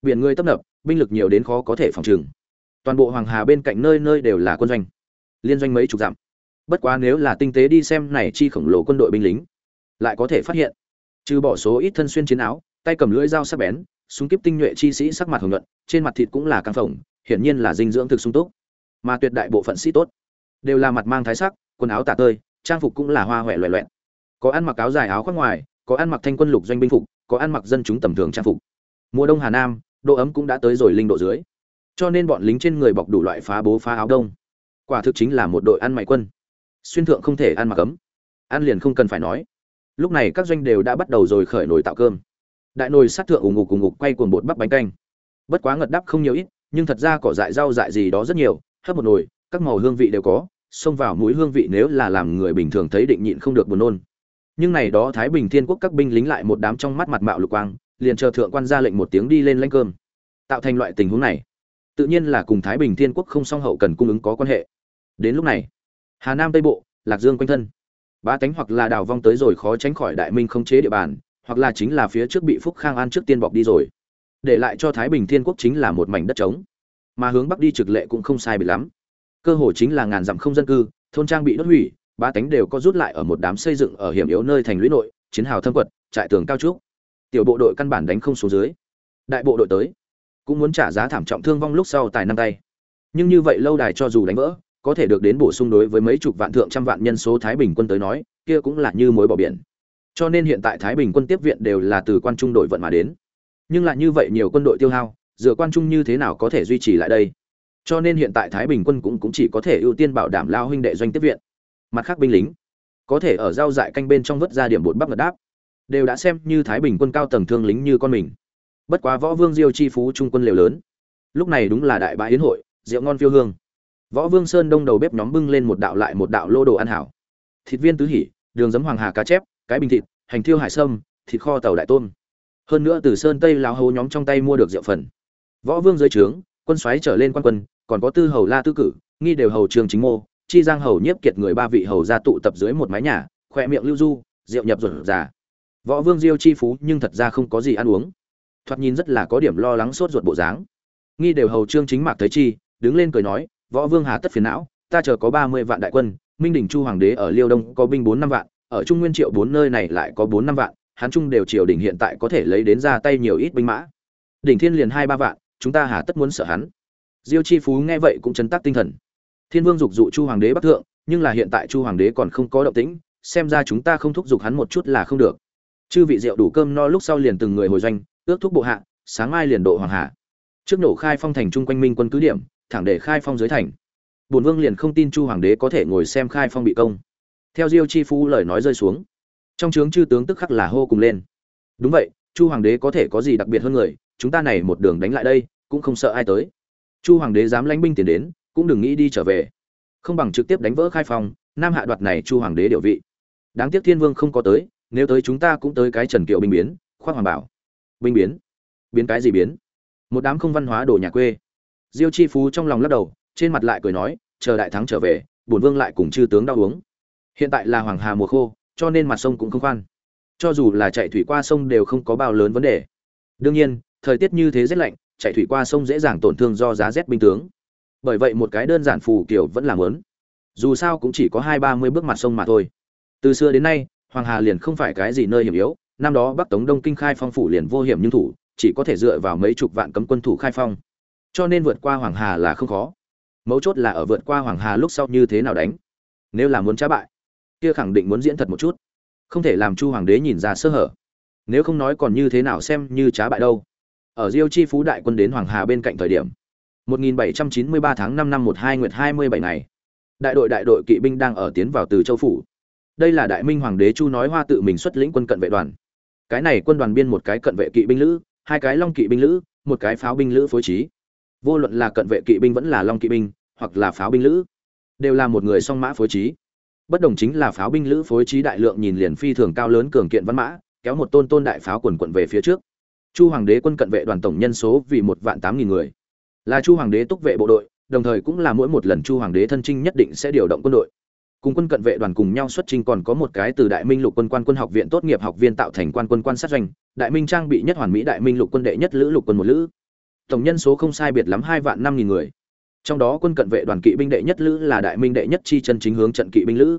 Biển người tấp nập, binh lực nhiều đến khó có thể phòng trừng. Toàn bộ hoàng hà bên cạnh nơi nơi đều là quân doanh. Liên doanh mấy chục dặm. Bất quá nếu là tinh tế đi xem này chi khổng lồ quân đội binh lính, lại có thể phát hiện, trừ bỏ số ít thân xuyên chiến áo tay cầm lưỡi dao sắc bén, súng kiếp tinh nhuệ chi sĩ sắc mặt hồng nhuận, trên mặt thịt cũng là căng phồng, hiển nhiên là dinh dưỡng thực sung túc. Mà tuyệt đại bộ phận sĩ tốt đều là mặt mang thái sắc, quần áo tả tơi, trang phục cũng là hoa huệ loẹ loẹn có ăn mặc áo dài áo khoác ngoài, có ăn mặc thanh quân lục doanh binh phục, có ăn mặc dân chúng tầm thường trang phục. Mùa đông hà nam, độ ấm cũng đã tới rồi linh độ dưới. Cho nên bọn lính trên người bọc đủ loại phá bố phá áo đông. Quả thực chính là một đội ăn mày quân. Xuyên thượng không thể ăn mặc ấm. Ăn liền không cần phải nói. Lúc này các doanh đều đã bắt đầu rồi khởi nồi tạo cơm đại nồi sát thượng ủng ngục ủng ngục quay cuồng bột bắp bánh canh. Bất quá ngật đắp không nhiều ít, nhưng thật ra cỏ dại rau dại gì đó rất nhiều, hấp một nồi, các màu hương vị đều có, xông vào mũi hương vị nếu là làm người bình thường thấy định nhịn không được buồn nôn. Nhưng này đó thái bình thiên quốc các binh lính lại một đám trong mắt mặt mạo lục quang, liền chờ thượng quan ra lệnh một tiếng đi lên lãnh cơm. Tạo thành loại tình huống này, tự nhiên là cùng thái bình thiên quốc không song hậu cần cung ứng có quan hệ. Đến lúc này, hà nam tây bộ, lạc dương quanh thân. Ba tánh hoặc là đào vong tới rồi khó tránh khỏi đại minh không chế địa bàn hoặc là chính là phía trước bị phúc khang an trước tiên bọc đi rồi. Để lại cho thái bình thiên quốc chính là một mảnh đất trống. Mà hướng bắc đi trực lệ cũng không sai bị lắm. Cơ hồ chính là ngàn dặm không dân cư, thôn trang bị đốt hủy, ba tánh đều có rút lại ở một đám xây dựng ở hiểm yếu nơi thành lũy nội, chiến hào thâm quật, trại tường cao trúc. Tiểu bộ đội căn bản đánh không xuống dưới. Đại bộ đội tới, cũng muốn trả giá thảm trọng thương vong lúc sau tài năng tay. Nhưng như vậy lâu đài cho dù đánh vỡ, có thể được đến bổ sung đối với mấy chục vạn thượng trăm vạn nhân số thái bình quân tới nói, kia cũng là như mối bỏ biển cho nên hiện tại thái bình quân tiếp viện đều là từ quan trung đội vận mà đến. Nhưng lại như vậy nhiều quân đội tiêu hao dựa quan trung như thế nào có thể duy trì lại đây? Cho nên hiện tại thái bình quân cũng, cũng chỉ có thể ưu tiên bảo đảm lao huynh đệ doanh tiếp viện. Mặt khác binh lính có thể ở giao dại canh bên trong vớt ra điểm bột bắp ngật đáp đều đã xem như thái bình quân cao tầng thương lính như con mình. Bất quá võ vương diêu chi phú trung quân liều lớn. Lúc này đúng là đại bãi yến hội rượu ngon phiêu hương. Võ vương sơn đông đầu bếp nhóm bưng lên một đạo lại một đạo lô đồ ăn hảo. Thịt viên tứ hỉ đường giấm hoàng hà cá chép cái bình thịt, hành thiêu hải sâm, thịt kho tàu đại tôm. Hơn nữa từ sơn tây lão hầu nhóm trong tay mua được rượu phần. Võ vương dưới trướng, quân xoáy trở lên quan quân, còn có tư hầu la tư cử, nghi đều hầu trường chính mô, chi giang hầu nhiếp kiệt người ba vị hầu ra tụ tập dưới một mái nhà, khoe miệng lưu du, rượu nhập ruột già. Võ vương diêu chi phú nhưng thật ra không có gì ăn uống. Thoạt nhìn rất là có điểm lo lắng sốt ruột bộ dáng. Nghi đều hầu trương chính mạc thấy chi, đứng lên cười nói, võ vương hà tất phiền não, ta chờ có ba mươi vạn đại quân, minh đình chu hoàng đế ở liêu đông có binh bốn năm vạn ở trung nguyên triệu bốn nơi này lại có bốn năm vạn hắn trung đều triều đình hiện tại có thể lấy đến ra tay nhiều ít binh mã. Đỉnh thiên liền hai ba vạn, chúng ta hà tất muốn sợ hắn. Diêu chi phú nghe vậy cũng chấn tác tinh thần. Thiên vương dục dụ chu hoàng đế bắc thượng, nhưng là hiện tại chu hoàng đế còn không có động tĩnh, xem ra chúng ta không thúc giục hắn một chút là không được. Chư vị rượu đủ cơm no lúc sau liền từng người hồi doanh, ước thúc bộ hạ, sáng mai liền độ hoàng hạ. Trước nổ khai phong thành trung quanh minh quân cứ điểm, thẳng để khai phong dưới thành. Bổn vương liền không tin chu hoàng đế có thể ngồi xem khai phong bị công theo diêu chi phú lời nói rơi xuống, trong trướng chư tướng tức khắc là hô cùng lên. Đúng vậy, chu hoàng đế có thể có gì đặc biệt hơn người, chúng ta này một đường đánh lại đây, cũng không sợ ai tới. Chu hoàng đế dám lãnh binh tiền đến, cũng đừng nghĩ đi trở về. Không bằng trực tiếp đánh vỡ khai phong, nam hạ đoạt này chu hoàng đế điều vị. Đáng tiếc thiên vương không có tới, nếu tới chúng ta cũng tới cái trần kiệu binh biến, khoác hoàng bảo. Binh biến? Biến cái gì biến? Một đám không văn hóa đồ nhà quê. Diêu chi phú trong lòng lắc đầu, trên mặt lại cười nói, chờ đại thắng trở về, bổn vương lại cùng chư tướng đau uống hiện tại là hoàng hà mùa khô, cho nên mặt sông cũng không khoan. Cho dù là chạy thủy qua sông đều không có bao lớn vấn đề. Đương nhiên, thời tiết như thế rét lạnh, chạy thủy qua sông dễ dàng tổn thương do giá rét binh tướng. Bởi vậy một cái đơn giản phù kiểu vẫn làm lớn dù sao cũng chỉ có hai ba mươi bước mặt sông mà thôi. Từ xưa đến nay, hoàng hà liền không phải cái gì nơi hiểm yếu. Năm đó bắc tống đông kinh khai phong phủ liền vô hiểm nhưng thủ, chỉ có thể dựa vào mấy chục vạn cấm quân thủ khai phong. Cho nên vượt qua hoàng hà là không khó. Mấu chốt là ở vượt qua hoàng hà lúc sau như thế nào đánh. Nếu là muốn trá bại kia khẳng định muốn diễn thật một chút. Không thể làm chu hoàng đế nhìn ra sơ hở. Nếu không nói còn như thế nào xem như trá bại đâu. Ở diêu chi phú đại quân đến hoàng hà bên cạnh thời điểm 1793 tháng 5 năm 12 nguyệt 27 ngày, đại đội đại đội kỵ binh đang ở tiến vào từ châu phủ. Đây là đại minh hoàng đế chu nói hoa tự mình xuất lĩnh quân cận vệ đoàn. Cái này quân đoàn biên một cái cận vệ kỵ binh lữ, hai cái long kỵ binh lữ, một cái pháo binh lữ phối trí. Vô luận là cận vệ kỵ binh vẫn là long kỵ binh, hoặc là pháo binh lữ, đều là một người song mã phối trí bất đồng chính là pháo binh lữ phối trí đại lượng nhìn liền phi thường cao lớn cường kiện văn mã, kéo một tôn tôn đại pháo quần quận về phía trước. Chu hoàng đế quân cận vệ đoàn tổng nhân số vì một vạn tám nghìn người. Là chu hoàng đế túc vệ bộ đội, đồng thời cũng là mỗi một lần chu hoàng đế thân trinh nhất định sẽ điều động quân đội. Cùng quân cận vệ đoàn cùng nhau xuất trình còn có một cái từ đại minh lục quân quan quân học viện tốt nghiệp học viên tạo thành quan quân quan sát doanh, đại minh trang bị nhất hoàn mỹ đại minh lục quân đệ nhất lữ lục quân một lữ. Tổng nhân số không sai biệt lắm hai vạn năm nghìn người trong đó quân cận vệ đoàn kỵ binh đệ nhất lữ là đại minh đệ nhất chi chân chính hướng trận kỵ binh lữ.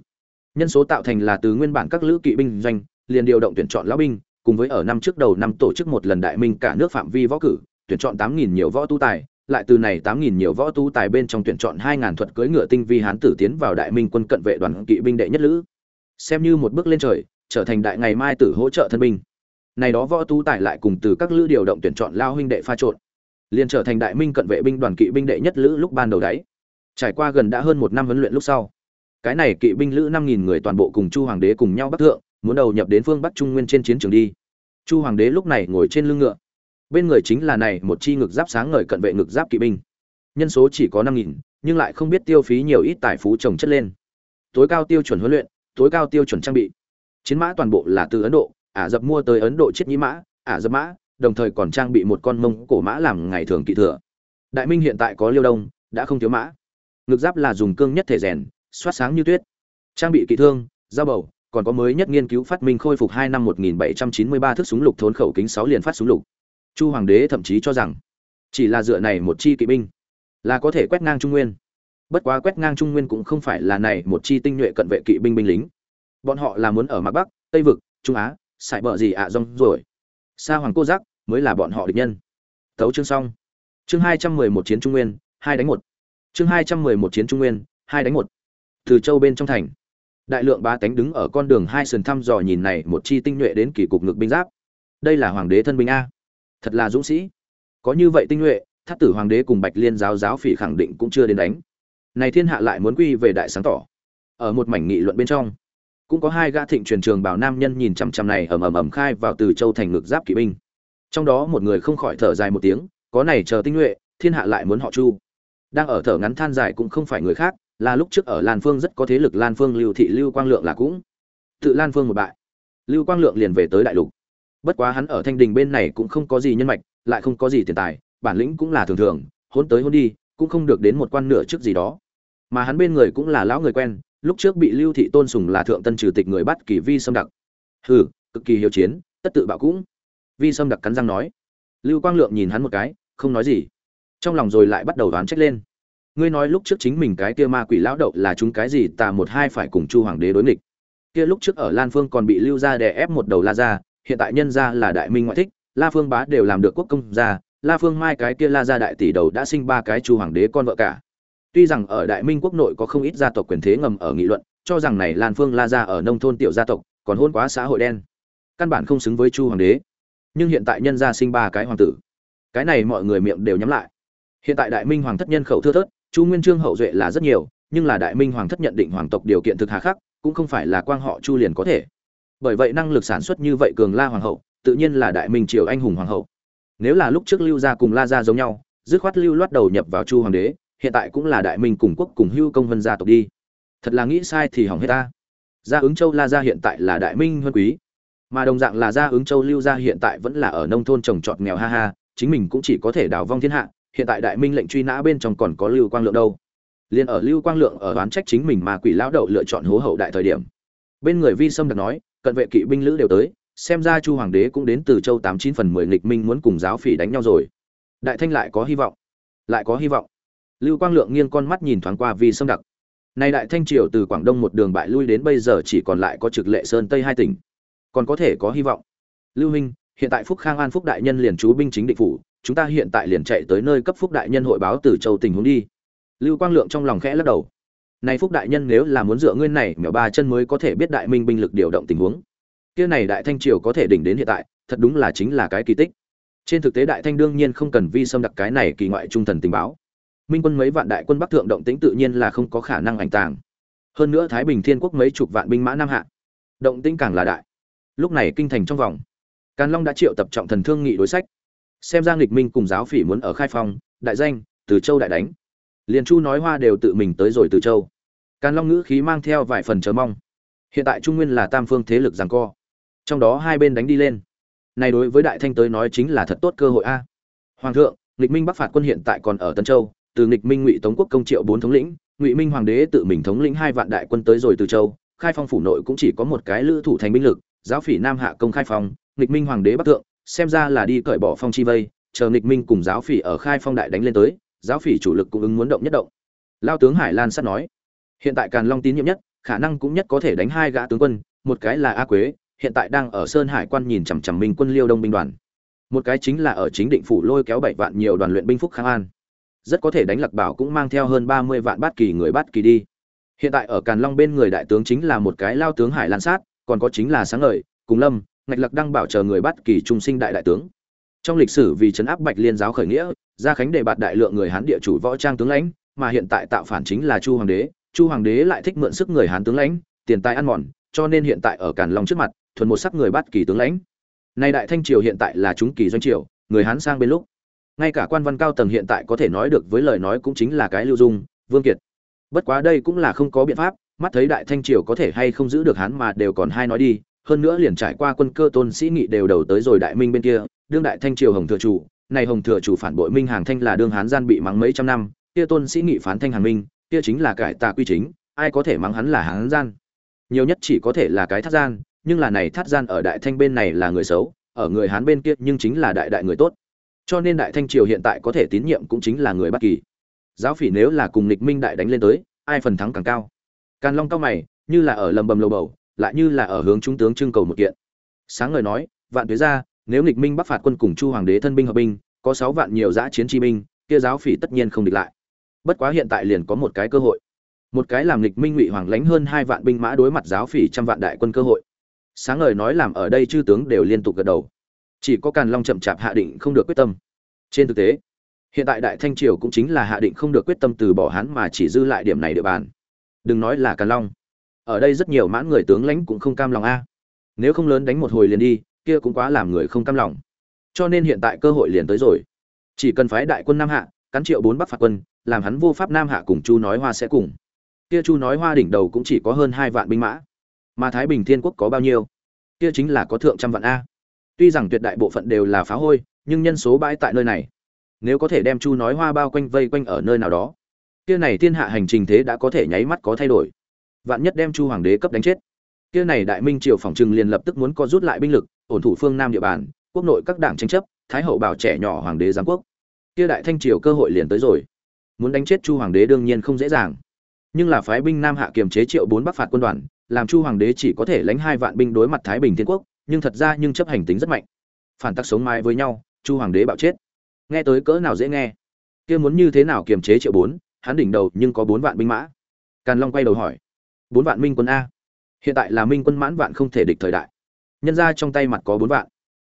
Nhân số tạo thành là từ nguyên bản các lữ kỵ binh doanh, liền điều động tuyển chọn lão binh, cùng với ở năm trước đầu năm tổ chức một lần đại minh cả nước phạm vi võ cử, tuyển chọn tám nghìn nhiều võ tu tài, lại từ này tám nghìn nhiều võ tu tài bên trong tuyển chọn hai ngàn thuật cưỡi ngựa tinh vi hán tử tiến vào đại minh quân cận vệ đoàn kỵ binh đệ nhất lữ. Xem như một bước lên trời, trở thành đại ngày mai tử hỗ trợ thân binh. Này đó võ tu tài lại cùng từ các lữ điều động tuyển chọn lao huynh đệ pha trộn liền trở thành đại minh cận vệ binh đoàn kỵ binh đệ nhất lữ lúc ban đầu đấy. Trải qua gần đã hơn một năm huấn luyện lúc sau, cái này kỵ binh lữ năm nghìn người toàn bộ cùng chu hoàng đế cùng nhau bắc thượng, muốn đầu nhập đến phương bắc trung nguyên trên chiến trường đi. Chu hoàng đế lúc này ngồi trên lưng ngựa. Bên người chính là này một chi ngực giáp sáng ngời cận vệ ngực giáp kỵ binh. Nhân số chỉ có năm nghìn, nhưng lại không biết tiêu phí nhiều ít tài phú trồng chất lên. Tối cao tiêu chuẩn huấn luyện, tối cao tiêu chuẩn trang bị. Chiến mã toàn bộ là từ ấn độ, ả dập mua tới ấn độ chiết nhĩ mã, ả dập mã đồng thời còn trang bị một con mông cổ mã làm ngày thường kỵ thừa đại minh hiện tại có liêu đông đã không thiếu mã ngực giáp là dùng cương nhất thể rèn soát sáng như tuyết trang bị kỵ thương dao bầu còn có mới nhất nghiên cứu phát minh khôi phục hai năm 1793 thước súng lục thốn khẩu kính 6 liền phát súng lục. Chu hoàng đế thậm chí cho rằng, chỉ là dựa này một chi kỵ binh, là có thể quét ngang Trung Nguyên. Bất quá quét ngang Trung Nguyên cũng không phải là này một chi tinh nhuệ cận vệ kỵ binh binh lính. Bọn họ là muốn ở Mạc Bắc, Tây vực, Trung Á, xài bờ gì ạ à rong rồi. Sa hoàng cô giác mới là bọn họ địch nhân. Tấu chương xong. Chương 211 chiến Trung Nguyên, 2 đánh 1. Chương 211 chiến Trung Nguyên, 2 đánh 1. Từ châu bên trong thành đại lượng ba tánh đứng ở con đường hai sườn thăm dò nhìn này một chi tinh nhuệ đến kỳ cục ngực binh giáp đây là hoàng đế thân binh a thật là dũng sĩ có như vậy tinh nhuệ thất tử hoàng đế cùng bạch liên giáo giáo phỉ khẳng định cũng chưa đến đánh này thiên hạ lại muốn quy về đại sáng tỏ ở một mảnh nghị luận bên trong cũng có hai gã thịnh truyền trường bảo nam nhân nhìn chằm chằm này ầm ầm ầm khai vào từ châu thành ngực giáp kỵ binh trong đó một người không khỏi thở dài một tiếng có này chờ tinh nhuệ thiên hạ lại muốn họ chu đang ở thở ngắn than dài cũng không phải người khác là lúc trước ở Lan Phương rất có thế lực Lan Phương Lưu thị Lưu Quang Lượng là cũng tự Lan Phương một bại. Lưu Quang Lượng liền về tới đại lục. Bất quá hắn ở Thanh Đình bên này cũng không có gì nhân mạch, lại không có gì tiền tài, bản lĩnh cũng là thường thường, hôn tới hôn đi, cũng không được đến một quan nửa trước gì đó. Mà hắn bên người cũng là lão người quen, lúc trước bị Lưu thị tôn sùng là thượng tân trừ tịch người bắt kỳ vi xâm đặc. Hừ, cực kỳ hiếu chiến, tất tự bạo cũng. Vi xâm đặc cắn răng nói. Lưu Quang Lượng nhìn hắn một cái, không nói gì. Trong lòng rồi lại bắt đầu đoán trách lên ngươi nói lúc trước chính mình cái kia ma quỷ lão đậu là chúng cái gì tà một hai phải cùng chu hoàng đế đối nghịch kia lúc trước ở lan phương còn bị lưu ra đè ép một đầu la ra hiện tại nhân ra là đại minh ngoại thích la phương bá đều làm được quốc công gia la phương mai cái kia la ra đại tỷ đầu đã sinh ba cái chu hoàng đế con vợ cả tuy rằng ở đại minh quốc nội có không ít gia tộc quyền thế ngầm ở nghị luận, cho rằng này lan phương la ra ở nông thôn tiểu gia tộc còn hôn quá xã hội đen. Căn bản không xứng với chu hoàng đế. Nhưng hiện tại nhân gia sinh ba cái hoàng tử. Cái này mọi người miệng đều nhắm lại. Hiện tại đại minh hoàng thất nhân khẩu thưa thớt, chu nguyên trương hậu duệ là rất nhiều, nhưng là đại minh hoàng thất nhận định hoàng tộc điều kiện thực hà khắc, cũng không phải là quang họ chu liền có thể. Bởi vậy năng lực sản xuất như vậy cường la hoàng hậu, tự nhiên là đại minh triều anh hùng hoàng hậu. Nếu là lúc trước lưu gia cùng la gia giống nhau, dứt khoát lưu loát đầu nhập vào chu hoàng đế hiện tại cũng là đại minh cùng quốc cùng hưu công vân gia tộc đi. Thật là nghĩ sai thì hỏng hết ta. Gia ứng châu la gia hiện tại là đại minh huân quý. Mà đồng dạng là gia ứng châu lưu gia hiện tại vẫn là ở nông thôn trồng trọt nghèo ha ha, chính mình cũng chỉ có thể đào vong thiên hạ, hiện tại đại minh lệnh truy nã bên trong còn có lưu quang lượng đâu. Liền ở lưu quang lượng ở đoán trách chính mình mà quỷ lão đậu lựa chọn hố hậu đại thời điểm. Bên người vi sâm đặt nói, cận vệ kỵ binh lữ đều tới, xem ra chu hoàng đế cũng đến từ châu tám chín phần mười nghịch minh muốn cùng giáo phỉ đánh nhau rồi. Đại thanh lại có hy vọng. Lại có hy vọng lưu quang lượng nghiêng con mắt nhìn thoáng qua vi sâm đặc. Nay đại thanh triều từ quảng đông một đường bại lui đến bây giờ chỉ còn lại có trực lệ sơn tây hai tỉnh. Còn có thể có hy vọng. Lưu minh, hiện tại phúc khang an phúc đại nhân liền chú binh chính định phủ, chúng ta hiện tại liền chạy tới nơi cấp phúc đại nhân hội báo từ châu tình huống đi. Lưu quang lượng trong lòng khẽ lắc đầu. Này phúc đại nhân nếu là muốn dựa ngươi này mèo ba chân mới có thể biết đại minh binh lực điều động tình huống. Kia này đại thanh triều có thể đỉnh đến hiện tại, thật đúng là chính là cái kỳ tích. Trên thực tế đại thanh đương nhiên không cần vi xâm đặc cái này kỳ ngoại trung thần tình báo minh quân mấy vạn đại quân bắc thượng động tĩnh tự nhiên là không có khả năng ảnh tàng. Hơn nữa thái bình thiên quốc mấy chục vạn binh mã nam hạ, động tĩnh càng là đại. Lúc này kinh thành trong vòng, càn long đã triệu tập trọng thần thương nghị đối sách. Xem ra nghịch minh cùng giáo phỉ muốn ở khai phong, đại danh, từ châu đại đánh. Liền chu nói hoa đều tự mình tới rồi từ châu. Càn long ngữ khí mang theo vài phần chờ mong. Hiện tại trung nguyên là tam phương thế lực rằng co. Trong đó hai bên đánh đi lên. Này đối với đại thanh tới nói chính là thật tốt cơ hội a. Hoàng thượng, nghịch minh bắc phạt quân hiện tại còn ở tân châu từ nghịch minh ngụy tống quốc công triệu bốn thống lĩnh, ngụy minh hoàng đế tự mình thống lĩnh hai vạn đại quân tới rồi từ châu, khai phong phủ nội cũng chỉ có một cái lữ thủ thành binh lực, giáo phỉ nam hạ công khai phong, nghịch minh hoàng đế bắc thượng, xem ra là đi cởi bỏ phong chi vây, chờ nghịch minh cùng giáo phỉ ở khai phong đại đánh lên tới, giáo phỉ chủ lực cũng ứng muốn động nhất động. Lao tướng hải lan sắt nói, hiện tại càn long tín nhiệm nhất, khả năng cũng nhất có thể đánh hai gã tướng quân, một cái là a quế, hiện tại đang ở sơn hải quan nhìn chằm chằm minh quân liêu đông binh đoàn. Một cái chính là ở chính định phủ lôi kéo bảy vạn nhiều đoàn luyện binh phúc khang an rất có thể đánh lạc bảo cũng mang theo hơn ba mươi vạn bát kỳ người bát kỳ đi. Hiện tại ở càn long bên người đại tướng chính là một cái lao tướng hải lan sát, còn có chính là sáng ngời, cùng lâm, ngạch lạc đăng bảo chờ người bát kỳ trung sinh đại đại tướng. Trong lịch sử vì trấn áp bạch liên giáo khởi nghĩa, gia khánh đề bạt đại lượng người hán địa chủ võ trang tướng lãnh, mà hiện tại tạo phản chính là chu hoàng đế, chu hoàng đế lại thích mượn sức người hán tướng lãnh, tiền tài ăn mòn, cho nên hiện tại ở càn long trước mặt, thuần một sắc người bát kỳ tướng lãnh. Nay đại thanh triều hiện tại là chúng kỳ doanh triều, người hán sang bên lúc ngay cả quan văn cao tầng hiện tại có thể nói được với lời nói cũng chính là cái lưu dung, vương kiệt. Bất quá đây cũng là không có biện pháp, mắt thấy đại thanh triều có thể hay không giữ được hắn mà đều còn hai nói đi, hơn nữa liền trải qua quân cơ tôn sĩ nghị đều đầu tới rồi đại minh bên kia, đương đại thanh triều hồng thừa chủ, này hồng thừa chủ phản bội minh hàng thanh là đương hán gian bị mắng mấy trăm năm, kia tôn sĩ nghị phán thanh hàng minh, kia chính là cải tà quy chính, ai có thể mắng hắn là hán gian? Nhiều nhất chỉ có thể là cái thắt gian, nhưng là này thắt gian ở đại thanh bên này là người xấu, ở người hán bên kia nhưng chính là đại đại người tốt cho nên đại thanh triều hiện tại có thể tín nhiệm cũng chính là người bất kỳ. Giáo phỉ nếu là cùng lịch minh đại đánh lên tới, ai phần thắng càng cao? Càn long cao mày, như là ở lầm bầm lầu bầu, lại như là ở hướng trung tướng trưng cầu một kiện. Sáng ngời nói, vạn tuế ra, nếu lịch minh bắc phạt quân cùng chu hoàng đế thân binh hợp binh, có sáu vạn nhiều giã chiến chi binh, kia giáo phỉ tất nhiên không địch lại. Bất quá hiện tại liền có một cái cơ hội. Một cái làm lịch minh ngụy hoàng lánh hơn hai vạn binh mã đối mặt giáo phỉ trăm vạn đại quân cơ hội. Sáng ngời nói làm ở đây chư tướng đều liên tục gật đầu chỉ có càn long chậm chạp hạ định không được quyết tâm. Trên thực tế, hiện tại đại thanh triều cũng chính là hạ định không được quyết tâm từ bỏ hán mà chỉ dư lại điểm này địa bàn. Đừng nói là càn long. Ở đây rất nhiều mãn người tướng lãnh cũng không cam lòng a. Nếu không lớn đánh một hồi liền đi, kia cũng quá làm người không cam lòng. Cho nên hiện tại cơ hội liền tới rồi. Chỉ cần phái đại quân nam hạ cắn triệu bốn bắc phạt quân, làm hắn vô pháp nam hạ cùng chu nói hoa sẽ cùng. Kia chu nói hoa đỉnh đầu cũng chỉ có hơn hai vạn binh mã. Mà thái bình thiên quốc có bao nhiêu? Kia chính là có thượng trăm vạn a tuy rằng tuyệt đại bộ phận đều là phá hôi, nhưng nhân số bãi tại nơi này. Nếu có thể đem chu nói hoa bao quanh vây quanh ở nơi nào đó, kia này thiên hạ hành trình thế đã có thể nháy mắt có thay đổi. Vạn nhất đem chu hoàng đế cấp đánh chết. Kia này đại minh triều phòng trừng liền lập tức muốn co rút lại binh lực, ổn thủ phương nam địa bàn, quốc nội các đảng tranh chấp, thái hậu bảo trẻ nhỏ hoàng đế giám quốc. Kia đại thanh triều cơ hội liền tới rồi. Muốn đánh chết chu hoàng đế đương nhiên không dễ dàng. Nhưng là phái binh nam hạ kiềm chế triệu bốn bắc phạt quân đoàn, làm chu hoàng đế chỉ có thể lãnh hai vạn binh đối mặt thái bình thiên quốc nhưng thật ra nhưng chấp hành tính rất mạnh. Phản tắc sống mái với nhau, chu hoàng đế bạo chết. Nghe tới cỡ nào dễ nghe. Kia muốn như thế nào kiềm chế triệu bốn, hắn đỉnh đầu nhưng có bốn vạn binh mã. Càn long quay đầu hỏi. Bốn vạn minh quân a. Hiện tại là minh quân mãn vạn không thể địch thời đại. Nhân ra trong tay mặt có bốn vạn.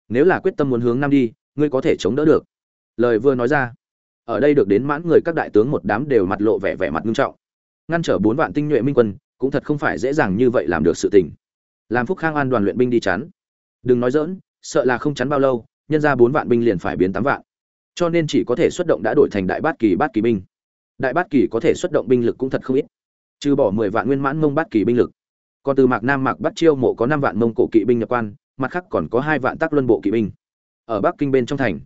Nếu là quyết tâm muốn hướng nam đi, ngươi có thể chống đỡ được. Lời vừa nói ra. Ở đây được đến mãn người các đại tướng một đám đều mặt lộ vẻ vẻ mặt nghiêm trọng. Ngăn trở bốn vạn tinh nhuệ minh quân, cũng thật không phải dễ dàng như vậy làm được sự tình. Làm phúc khang an đoàn luyện binh đi chắn đừng nói dỡn sợ là không chắn bao lâu, nhân ra bốn vạn binh liền phải biến tám vạn. Cho nên chỉ có thể xuất động đã đổi thành đại bát kỳ bát kỳ binh. Đại bát kỳ có thể xuất động binh lực cũng thật không ít. Trừ bỏ mười vạn nguyên mãn mông bát kỳ binh lực. Còn từ mạc nam mạc bắt chiêu mộ có năm vạn mông cổ kỵ binh nhập quan, mặt khác còn có hai vạn tác luân bộ kỵ binh. Ở bắc kinh bên trong thành,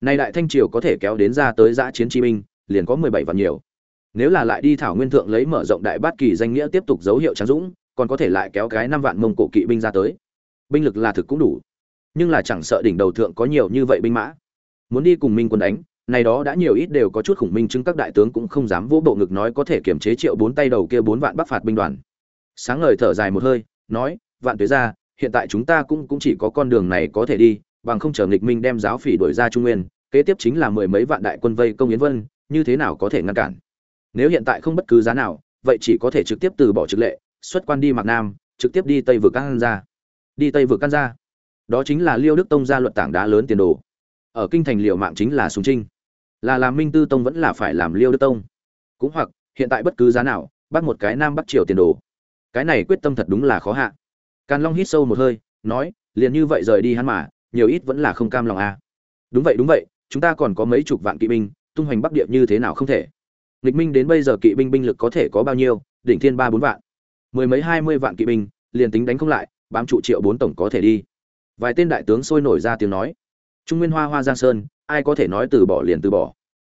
nay đại thanh triều có thể kéo đến ra tới giã chiến chi binh, liền có mười bảy vạn nhiều. Nếu là lại đi thảo nguyên thượng lấy mở rộng đại bát kỳ danh nghĩa tiếp tục dấu hiệu tráng dũng, còn có thể lại kéo cái năm vạn mông cổ kỵ binh ra tới binh lực là thực cũng đủ. Nhưng là chẳng sợ đỉnh đầu thượng có nhiều như vậy binh mã. Muốn đi cùng minh quân đánh, này đó đã nhiều ít đều có chút khủng minh chứng các đại tướng cũng không dám vỗ bộ ngực nói có thể kiểm chế triệu bốn tay đầu kia bốn vạn bắc phạt binh đoàn. Sáng ngời thở dài một hơi, nói, vạn tuế ra hiện tại chúng ta cũng cũng chỉ có con đường này có thể đi, bằng không chờ nghịch minh đem giáo phỉ đuổi ra trung nguyên, kế tiếp chính là mười mấy vạn đại quân vây công yến vân, như thế nào có thể ngăn cản? Nếu hiện tại không bất cứ giá nào, vậy chỉ có thể trực tiếp từ bỏ trực lệ, xuất quan đi mạc nam, trực tiếp đi tây vực an ra đi tây vượt can ra. Đó chính là liêu đức tông ra luật tảng đá lớn tiền đồ. Ở kinh thành liệu mạng chính là sùng trinh. Là làm minh tư tông vẫn là phải làm liêu đức tông. Cũng hoặc, hiện tại bất cứ giá nào, bắt một cái nam bắt triều tiền đồ. Cái này quyết tâm thật đúng là khó hạ. Càn long hít sâu một hơi, nói, liền như vậy rời đi hắn mà, nhiều ít vẫn là không cam lòng à. đúng vậy đúng vậy, chúng ta còn có mấy chục vạn kỵ binh, tung hoành bắc địa như thế nào không thể. Nghịch minh đến bây giờ kỵ binh binh lực có thể có bao nhiêu, đỉnh thiên ba bốn vạn. Mười mấy hai mươi vạn kỵ binh, liền tính đánh không lại bám trụ triệu bốn tổng có thể đi. Vài tên đại tướng sôi nổi ra tiếng nói. Trung nguyên hoa hoa giang sơn, ai có thể nói từ bỏ liền từ bỏ.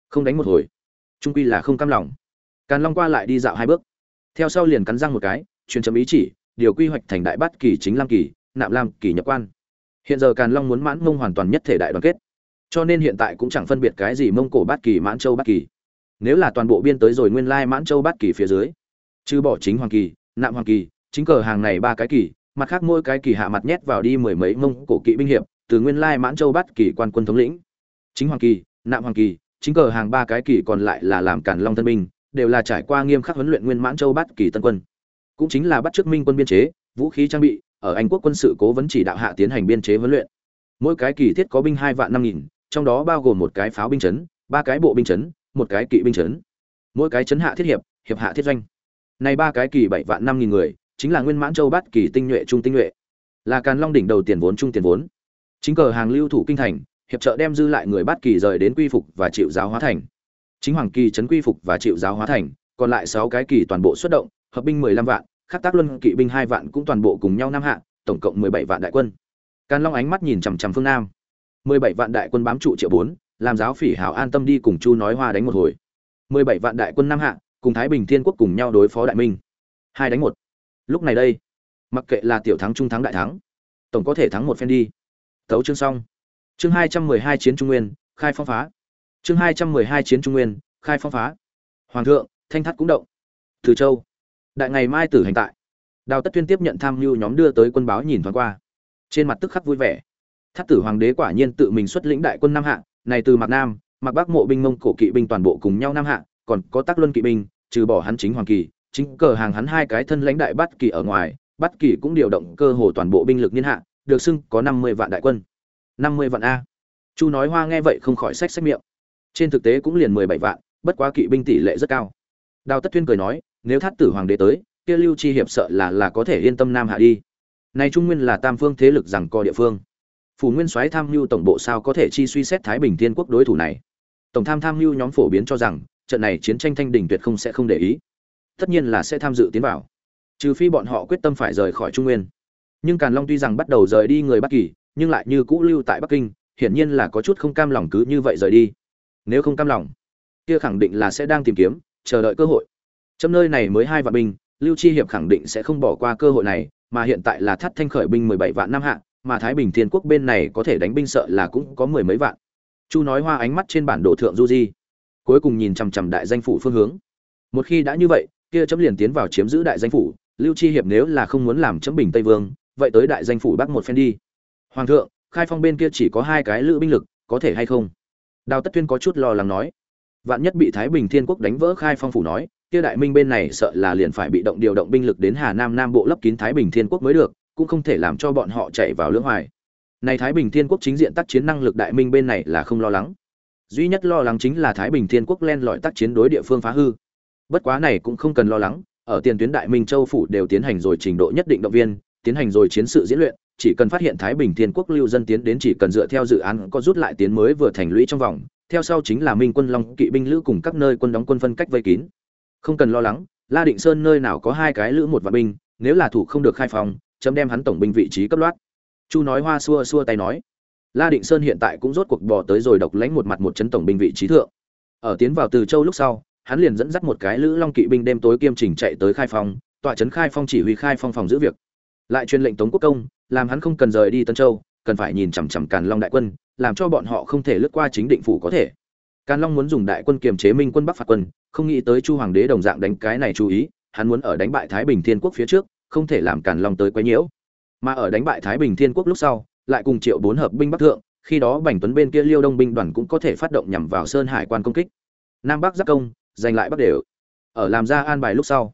Không đánh một hồi. Trung quy là không cam lòng. Càn long qua lại đi dạo hai bước. Theo sau liền cắn răng một cái, truyền chấm ý chỉ, điều quy hoạch thành đại bát kỳ chính lam kỳ, nạm lam kỳ nhập quan. Hiện giờ càn long muốn mãn mông hoàn toàn nhất thể đại đoàn kết. Cho nên hiện tại cũng chẳng phân biệt cái gì mông cổ bát kỳ, mãn châu bát kỳ. Nếu là toàn bộ biên tới rồi nguyên lai mãn châu bát kỳ phía dưới, trừ bỏ chính hoàng kỳ, nạm hoàng kỳ, chính cờ hàng này ba cái kỳ mặt khác mỗi cái kỳ hạ mặt nhét vào đi mười mấy mông cổ kỵ binh hiệp, từ nguyên lai mãn châu bắt kỳ quan quân thống lĩnh. Chính hoàng kỳ, nạm hoàng kỳ, chính cờ hàng ba cái kỳ còn lại là làm càn long thân binh, đều là trải qua nghiêm khắc huấn luyện nguyên mãn châu bắt kỳ tân quân. Cũng chính là bắt trước minh quân biên chế, vũ khí trang bị, ở anh quốc quân sự cố vấn chỉ đạo hạ tiến hành biên chế huấn luyện. Mỗi cái kỳ thiết có binh hai vạn năm nghìn, trong đó bao gồm một cái pháo binh chấn, ba cái bộ binh chấn, một cái kỵ binh chấn. Mỗi cái chấn hạ thiết hiệp hiệp hạ thiết doanh. Này ba cái kỳ bảy vạn năm nghìn người chính là nguyên mãn châu bát kỳ tinh nhuệ trung tinh nhuệ. Là càn long đỉnh đầu tiền vốn trung tiền vốn. Chính cờ hàng lưu thủ kinh thành, hiệp trợ đem dư lại người bát kỳ rời đến quy phục và chịu giáo hóa thành. Chính hoàng kỳ trấn quy phục và chịu giáo hóa thành, còn lại sáu cái kỳ toàn bộ xuất động, hợp binh mười lăm vạn, khắc tác luân kỵ binh hai vạn cũng toàn bộ cùng nhau năm hạ, tổng cộng mười bảy vạn đại quân. Càn long ánh mắt nhìn chằm chằm phương nam. Mười bảy vạn đại quân bám trụ triệu bốn, làm giáo phỉ hảo an tâm đi cùng chu nói hoa đánh một hồi. Mười bảy vạn đại quân năm hạ, cùng thái bình thiên quốc cùng nhau đối phó đại minh. Hai đánh một lúc này đây, mặc kệ là tiểu thắng, trung thắng, đại thắng, tổng có thể thắng một phen đi. Tấu chương xong. Chương hai trăm mười hai chiến trung nguyên, khai phong phá. Chương hai trăm mười hai chiến trung nguyên, khai phong phá. Hoàng thượng, thanh thắt cũng động. Từ châu, đại ngày mai tử hành tại. Đào tất tuyên tiếp nhận tham mưu nhóm đưa tới quân báo nhìn thoáng qua. Trên mặt tức khắc vui vẻ. Thắt tử hoàng đế quả nhiên tự mình xuất lĩnh đại quân nam hạ, này từ mạc nam, mạc bắc mộ binh mông cổ kỵ binh toàn bộ cùng nhau nam hạ, còn có tác luân kỵ binh, trừ bỏ hắn chính hoàng kỳ chính cờ hàng hắn hai cái thân lãnh đại bát kỳ ở ngoài, bát kỳ cũng điều động cơ hồ toàn bộ binh lực niên hạ, được xưng có năm mươi vạn đại quân. năm mươi vạn a. Chu nói hoa nghe vậy không khỏi sách sách miệng. Trên thực tế cũng liền mười bảy vạn, bất quá kỵ binh tỷ lệ rất cao. Đào tất tuyên cười nói, nếu thắt tử hoàng đế tới, kia lưu chi hiệp sợ là là có thể yên tâm nam hạ đi. Nay trung nguyên là tam phương thế lực rằng co địa phương. Phủ nguyên soái tham mưu tổng bộ sao có thể chi suy xét thái bình thiên quốc đối thủ này? Tổng tham tham mưu nhóm phổ biến cho rằng, trận này chiến tranh thanh đình tuyệt không sẽ không để ý tất nhiên là sẽ tham dự tiến vào. Trừ phi bọn họ quyết tâm phải rời khỏi trung nguyên. Nhưng càn long tuy rằng bắt đầu rời đi người bắc kỳ, nhưng lại như cũ lưu tại bắc kinh, hiển nhiên là có chút không cam lòng cứ như vậy rời đi. Nếu không cam lòng, kia khẳng định là sẽ đang tìm kiếm, chờ đợi cơ hội. Trong nơi này mới hai vạn binh, lưu chi hiệp khẳng định sẽ không bỏ qua cơ hội này, mà hiện tại là thắt thanh khởi binh mười bảy vạn năm hạ, mà thái bình thiên quốc bên này có thể đánh binh sợ là cũng có mười mấy vạn. Chu nói hoa ánh mắt trên bản đồ thượng du di, cuối cùng nhìn chằm chằm đại danh phủ phương hướng. Một khi đã như vậy kia chấm liền tiến vào chiếm giữ đại danh phủ, lưu chi hiệp nếu là không muốn làm chấm bình tây vương, vậy tới đại danh phủ bắc một phen đi. Hoàng thượng, khai phong bên kia chỉ có hai cái lữ binh lực, có thể hay không? Đào tất tuyên có chút lo lắng nói. Vạn nhất bị thái bình thiên quốc đánh vỡ khai phong phủ nói, kia đại minh bên này sợ là liền phải bị động điều động binh lực đến hà nam nam bộ lấp kín thái bình thiên quốc mới được, cũng không thể làm cho bọn họ chạy vào lưỡng hoài. Này thái bình thiên quốc chính diện tác chiến năng lực đại minh bên này là không lo lắng. Duy nhất lo lắng chính là thái bình thiên quốc len lỏi tác chiến đối địa phương phá hư bất quá này cũng không cần lo lắng, ở tiền tuyến đại minh châu phủ đều tiến hành rồi trình độ nhất định động viên, tiến hành rồi chiến sự diễn luyện, chỉ cần phát hiện thái bình thiên quốc lưu dân tiến đến chỉ cần dựa theo dự án có rút lại tiến mới vừa thành lũy trong vòng, theo sau chính là minh quân long, kỵ binh lữ cùng các nơi quân đóng quân phân cách vây kín. Không cần lo lắng, la định sơn nơi nào có hai cái lữ một vạn binh, nếu là thủ không được khai phòng, chấm đem hắn tổng binh vị trí cấp loát. Chu nói hoa xua xua tay nói. La định sơn hiện tại cũng rốt cuộc bỏ tới rồi độc lãnh một mặt một chấn tổng binh vị trí thượng. Ở tiến vào từ châu lúc sau hắn liền dẫn dắt một cái lữ long kỵ binh đêm tối kiêm trình chạy tới khai phong, tọa trấn khai phong chỉ huy khai phong phòng giữ việc. Lại truyền lệnh tống quốc công, làm hắn không cần rời đi tân châu, cần phải nhìn chằm chằm càn long đại quân, làm cho bọn họ không thể lướt qua chính định phủ có thể. Càn long muốn dùng đại quân kiềm chế minh quân bắc phạt quân, không nghĩ tới chu hoàng đế đồng dạng đánh cái này chú ý, hắn muốn ở đánh bại thái bình thiên quốc phía trước, không thể làm càn long tới quấy nhiễu. Mà ở đánh bại thái bình thiên quốc lúc sau, lại cùng triệu bốn hợp binh bắc thượng, khi đó bành tuấn bên kia liêu đông binh đoàn cũng có thể phát động nhằm vào sơn hải quan công kích. Nam bắc giác công giành lại bắc đều. Ở làm ra an bài lúc sau,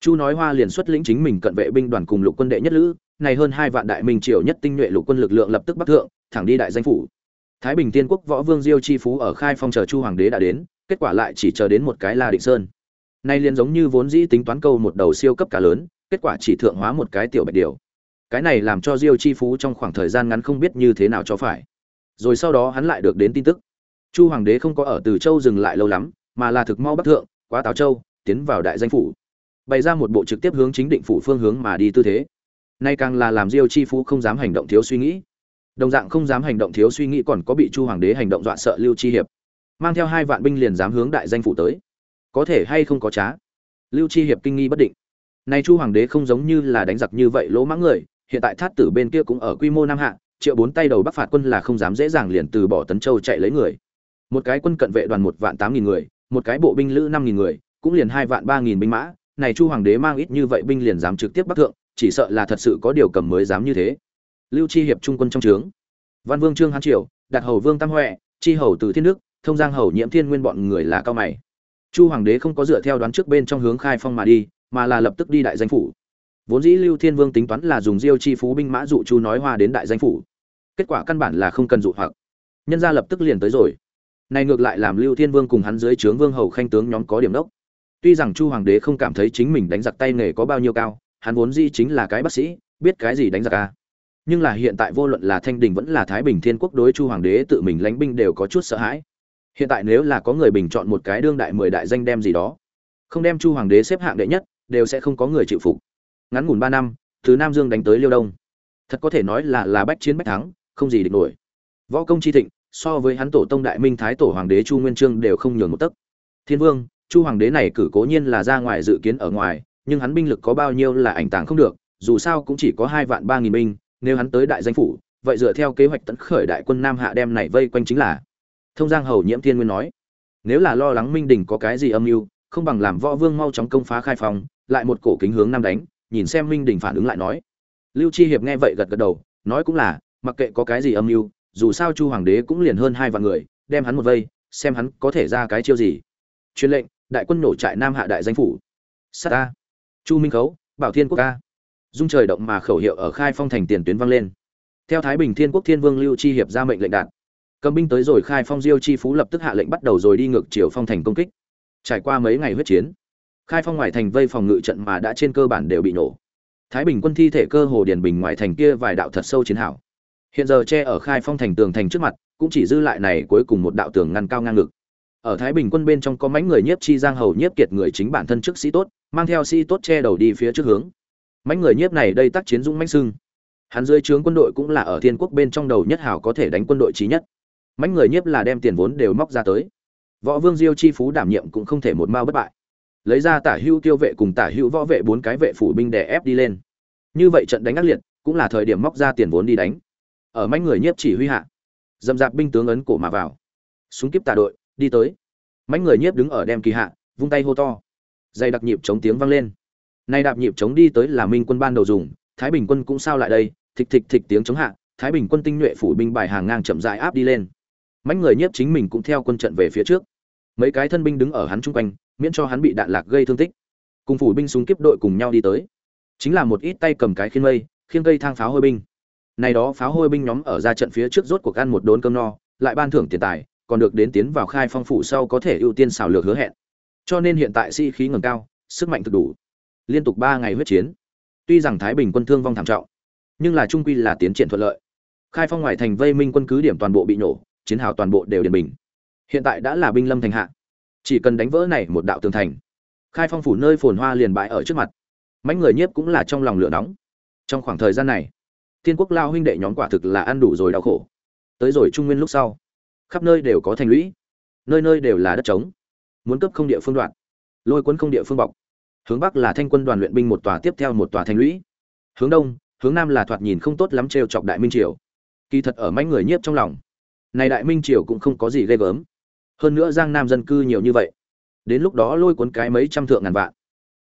chu nói hoa liền xuất lĩnh chính mình cận vệ binh đoàn cùng lục quân đệ nhất lữ, này hơn hai vạn đại minh triều nhất tinh nhuệ lục quân lực lượng lập tức bắc thượng, thẳng đi đại danh phủ. Thái bình tiên quốc võ vương diêu chi phú ở khai phong chờ chu hoàng đế đã đến, kết quả lại chỉ chờ đến một cái la định sơn. Nay liền giống như vốn dĩ tính toán câu một đầu siêu cấp cả lớn, kết quả chỉ thượng hóa một cái tiểu bạch điều. Cái này làm cho diêu chi phú trong khoảng thời gian ngắn không biết như thế nào cho phải. Rồi sau đó hắn lại được đến tin tức. Chu hoàng đế không có ở từ châu dừng lại lâu lắm mà là thực mau bắc thượng, quá táo châu, tiến vào đại danh phủ. Bày ra một bộ trực tiếp hướng chính định phủ phương hướng mà đi tư thế. Nay càng là làm diêu chi phú không dám hành động thiếu suy nghĩ. Đồng dạng không dám hành động thiếu suy nghĩ còn có bị chu hoàng đế hành động dọa sợ lưu chi hiệp. Mang theo hai vạn binh liền dám hướng đại danh phủ tới. Có thể hay không có trá? Lưu chi hiệp kinh nghi bất định. Nay chu hoàng đế không giống như là đánh giặc như vậy lỗ mãng người, hiện tại thát tử bên kia cũng ở quy mô nam hạ, triệu bốn tay đầu bắc phạt quân là không dám dễ dàng liền từ bỏ tấn châu chạy lấy người. Một cái quân cận vệ đoàn một vạn tám nghìn người một cái bộ binh lữ năm nghìn người, cũng liền hai vạn ba nghìn binh mã. Này chu hoàng đế mang ít như vậy binh liền dám trực tiếp bắc thượng, chỉ sợ là thật sự có điều cầm mới dám như thế. Lưu chi hiệp trung quân trong trướng. Văn vương trương hán triều đặt hầu vương tam huệ, chi hầu từ thiên đức, thông giang hầu nhiễm thiên nguyên bọn người là cao mày. Chu hoàng đế không có dựa theo đoán trước bên trong hướng khai phong mà đi, mà là lập tức đi đại danh phủ. Vốn dĩ lưu thiên vương tính toán là dùng diêu chi phú binh mã dụ chu nói hoa đến đại danh phủ. Kết quả căn bản là không cần dụ hoặc. Nhân gia lập tức liền tới rồi này ngược lại làm lưu thiên vương cùng hắn dưới trướng vương hầu khanh tướng nhóm có điểm đốc. Tuy rằng chu hoàng đế không cảm thấy chính mình đánh giặc tay nghề có bao nhiêu cao, hắn vốn dĩ chính là cái bác sĩ, biết cái gì đánh giặc a nhưng là hiện tại vô luận là thanh đình vẫn là thái bình thiên quốc đối chu hoàng đế tự mình lánh binh đều có chút sợ hãi. Hiện tại nếu là có người bình chọn một cái đương đại mười đại danh đem gì đó, không đem chu hoàng đế xếp hạng đệ nhất, đều sẽ không có người chịu phục. Ngắn ngủn ba năm, từ nam dương đánh tới liêu đông. Thật có thể nói là là bách chiến bách thắng, không gì địch nổi. Võ công chi thịnh so với hắn tổ tông đại minh thái tổ hoàng đế chu nguyên trương đều không nhường một tấc. Thiên vương, chu hoàng đế này cử cố nhiên là ra ngoài dự kiến ở ngoài, nhưng hắn binh lực có bao nhiêu là ảnh tàng không được, dù sao cũng chỉ có hai vạn ba nghìn binh, nếu hắn tới đại danh phủ, vậy dựa theo kế hoạch tấn khởi đại quân nam hạ đem này vây quanh chính là. Thông giang hầu nhiễm thiên nguyên nói, nếu là lo lắng minh đình có cái gì âm mưu, không bằng làm võ vương mau chóng công phá khai phòng lại một cổ kính hướng nam đánh, nhìn xem minh đình phản ứng lại nói. Lưu chi hiệp nghe vậy gật gật đầu, nói cũng là, mặc kệ có cái gì âm mưu dù sao chu hoàng đế cũng liền hơn hai vạn người, đem hắn một vây, xem hắn có thể ra cái chiêu gì. Truyền lệnh, đại quân nổ trại nam hạ đại danh phủ. Sát ta chu minh khấu, bảo thiên quốc ca dung trời động mà khẩu hiệu ở khai phong thành tiền tuyến vang lên. Theo thái bình thiên quốc thiên vương lưu chi hiệp ra mệnh lệnh đạt cầm binh tới rồi khai phong diêu chi phú lập tức hạ lệnh bắt đầu rồi đi ngược chiều phong thành công kích. Trải qua mấy ngày huyết chiến, khai phong ngoài thành vây phòng ngự trận mà đã trên cơ bản đều bị nổ. Thái bình quân thi thể cơ hồ điền bình ngoài thành kia vài đạo thật sâu chiến hảo hiện giờ che ở khai phong thành tường thành trước mặt, cũng chỉ dư lại này cuối cùng một đạo tường ngăn cao ngang ngực. Ở thái bình quân bên trong có mánh người nhiếp chi giang hầu nhiếp kiệt người chính bản thân trước sĩ tốt, mang theo sĩ tốt che đầu đi phía trước hướng. Mánh người nhiếp này đây tác chiến dũng mãnh sưng hắn dưới trướng quân đội cũng là ở thiên quốc bên trong đầu nhất hảo có thể đánh quân đội trí nhất. Mánh người nhiếp là đem tiền vốn đều móc ra tới. Võ vương diêu chi phú đảm nhiệm cũng không thể một mao bất bại. Lấy ra tả hưu tiêu vệ cùng tả hưu võ vệ bốn cái vệ phủ binh đè ép đi lên. Như vậy trận đánh ác liệt, cũng là thời điểm móc ra tiền vốn đi đánh ở mấy người nhiếp chỉ huy hạ. Dầm dạp binh tướng ấn cổ mà vào. Súng kiếp tà đội, đi tới. Mấy người nhiếp đứng ở đem kỳ hạ, vung tay hô to. Dây đặc nhịp chống tiếng vang lên. Nay đạp nhịp chống đi tới là minh quân ban đầu dùng, thái bình quân cũng sao lại đây, thịch thịch thịch tiếng chống hạ, thái bình quân tinh nhuệ phủ binh bài hàng ngang chậm dại áp đi lên. Mãnh người nhiếp chính mình cũng theo quân trận về phía trước. Mấy cái thân binh đứng ở hắn chung quanh, miễn cho hắn bị đạn lạc gây thương tích. Cùng phủ binh súng kiếp đội cùng nhau đi tới. Chính là một ít tay cầm cái khiên mây, khiên cây thang pháo hơi binh này đó pháo hôi binh nhóm ở ra trận phía trước rốt cuộc ăn một đốn cơm no, lại ban thưởng tiền tài, còn được đến tiến vào khai phong phủ sau có thể ưu tiên xảo lược hứa hẹn. Cho nên hiện tại sĩ khí ngầm cao, sức mạnh thực đủ. Liên tục ba ngày huyết chiến. Tuy rằng thái bình quân thương vong thảm trọng, nhưng là trung quy là tiến triển thuận lợi. Khai phong ngoài thành vây minh quân cứ điểm toàn bộ bị nổ, chiến hào toàn bộ đều điền bình. Hiện tại đã là binh lâm thành hạ. Chỉ cần đánh vỡ này một đạo tường thành, khai phong phủ nơi phồn hoa liền bãi ở trước mặt. Mấy người nhiếp cũng là trong lòng lửa nóng. Trong khoảng thời gian này thiên quốc lao huynh đệ nhóm quả thực là ăn đủ rồi đau khổ. Tới rồi trung nguyên lúc sau, khắp nơi đều có thành lũy, nơi nơi đều là đất trống. Muốn cấp không địa phương đoạn, lôi quân không địa phương bọc. Hướng bắc là thanh quân đoàn luyện binh một tòa tiếp theo một tòa thành lũy. Hướng đông, hướng nam là thoạt nhìn không tốt lắm trêu chọc đại minh triều. Kỳ thật ở mấy người nhiếp trong lòng, này đại minh triều cũng không có gì ghê gớm. Hơn nữa giang nam dân cư nhiều như vậy. Đến lúc đó lôi cuốn cái mấy trăm thượng ngàn vạn.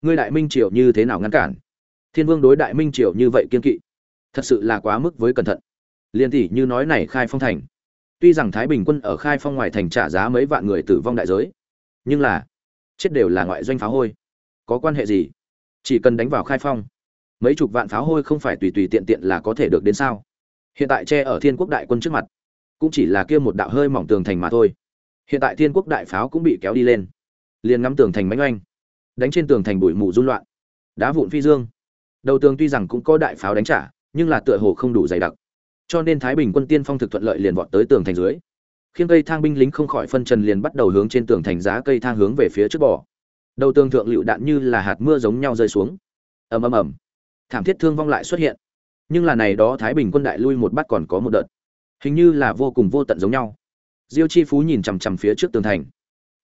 Ngươi đại minh triều như thế nào ngăn cản? Thiên vương đối đại minh triều như vậy kiên kỵ thật sự là quá mức với cẩn thận. Liên tỷ như nói này khai phong thành. Tuy rằng thái bình quân ở khai phong ngoài thành trả giá mấy vạn người tử vong đại giới, nhưng là chết đều là ngoại doanh pháo hôi. Có quan hệ gì? Chỉ cần đánh vào khai phong, mấy chục vạn pháo hôi không phải tùy tùy tiện tiện là có thể được đến sao? Hiện tại che ở thiên quốc đại quân trước mặt, cũng chỉ là kia một đạo hơi mỏng tường thành mà thôi. Hiện tại thiên quốc đại pháo cũng bị kéo đi lên, liền ngắm tường thành mánh oanh, đánh trên tường thành bụi mù run loạn, đá vụn phi dương. Đầu tường tuy rằng cũng có đại pháo đánh trả nhưng là tựa hồ không đủ dày đặc. Cho nên thái bình quân tiên phong thực thuận lợi liền vọt tới tường thành dưới. Khiến cây thang binh lính không khỏi phân trần liền bắt đầu hướng trên tường thành giá cây thang hướng về phía trước bò. Đầu tường thượng lựu đạn như là hạt mưa giống nhau rơi xuống. Ầm ầm ầm. Thảm thiết thương vong lại xuất hiện. Nhưng là này đó thái bình quân đại lui một bắt còn có một đợt. Hình như là vô cùng vô tận giống nhau. Diêu chi phú nhìn chằm chằm phía trước tường thành.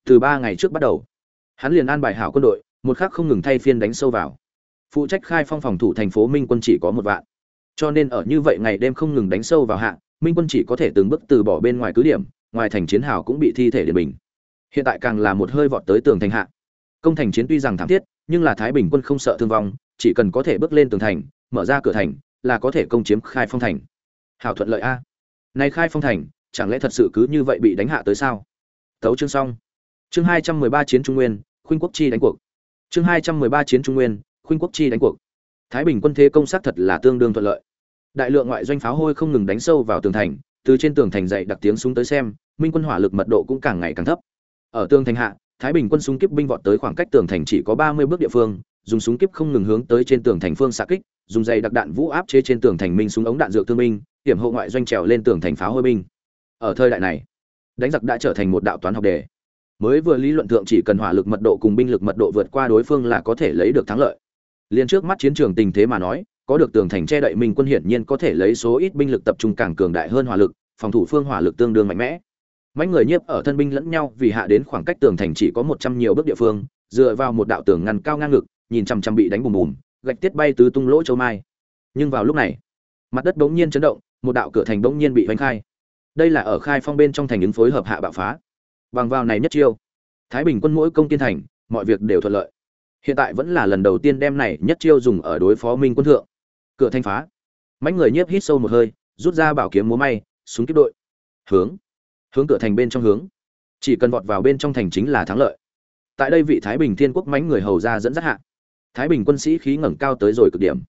Từ ba ngày trước bắt đầu, hắn liền an bài hảo quân đội, một khắc không ngừng thay phiên đánh sâu vào. Phụ trách khai phong phòng thủ thành phố minh quân chỉ có một vạn cho nên ở như vậy ngày đêm không ngừng đánh sâu vào hạ minh quân chỉ có thể từng bước từ bỏ bên ngoài cứ điểm ngoài thành chiến hào cũng bị thi thể điện bình hiện tại càng là một hơi vọt tới tường thành hạ công thành chiến tuy rằng thảm thiết nhưng là thái bình quân không sợ thương vong chỉ cần có thể bước lên tường thành mở ra cửa thành là có thể công chiếm khai phong thành hào thuận lợi a nay khai phong thành chẳng lẽ thật sự cứ như vậy bị đánh hạ tới sao Tấu chương xong. Chương 213 chiến Trung Nguyên, Khuynh Quốc chi đánh cuộc. Chương 213 chiến Trung Nguyên, Khuynh Quốc chi đánh cuộc. Thái Bình quân thế công sát thật là tương đương thuận lợi. Đại lượng ngoại doanh pháo hôi không ngừng đánh sâu vào tường thành, từ trên tường thành dậy đặc tiếng súng tới xem, Minh quân hỏa lực mật độ cũng càng ngày càng thấp. Ở tường thành hạ, Thái Bình quân súng kiếp binh vọt tới khoảng cách tường thành chỉ có 30 bước địa phương, dùng súng kiếp không ngừng hướng tới trên tường thành phương xạ kích, dùng dây đặc đạn vũ áp chế trên tường thành minh súng ống đạn dược thương binh, hiểm hộ ngoại doanh trèo lên tường thành pháo hôi binh. Ở thời đại này, đánh giặc đã trở thành một đạo toán học đề mới vừa lý luận thượng chỉ cần hỏa lực mật độ cùng binh lực mật độ vượt qua đối phương là có thể lấy được thắng lợi liên trước mắt chiến trường tình thế mà nói có được tường thành che đậy minh quân hiển nhiên có thể lấy số ít binh lực tập trung càng cường đại hơn hỏa lực, phòng thủ phương hỏa lực tương đương mạnh mẽ. Mấy người nhiếp ở thân binh lẫn nhau vì hạ đến khoảng cách tường thành chỉ có một trăm nhiều bước địa phương, dựa vào một đạo tường ngăn cao ngang ngực, nhìn chằm chằm bị đánh bùm bùm, gạch tiết bay tứ tung lỗ châu mai. Nhưng vào lúc này, mặt đất bỗng nhiên chấn động, một đạo cửa thành bỗng nhiên bị vánh khai. Đây là ở khai phong bên trong thành ứng phối hợp hạ bạo phá. Bằng vào này nhất chiêu, thái bình quân mỗi công tiên thành, mọi việc đều thuận lợi. Hiện tại vẫn là lần đầu tiên đem này nhất chiêu dùng ở đối phó minh quân thượng cửa thanh phá. Mánh người nhiếp hít sâu một hơi, rút ra bảo kiếm múa may, súng kiếp đội. Hướng. Hướng cửa thành bên trong hướng. Chỉ cần vọt vào bên trong thành chính là thắng lợi. Tại đây vị thái bình thiên quốc mánh người hầu ra dẫn dắt hạ. Thái bình quân sĩ khí ngẩng cao tới rồi cực điểm.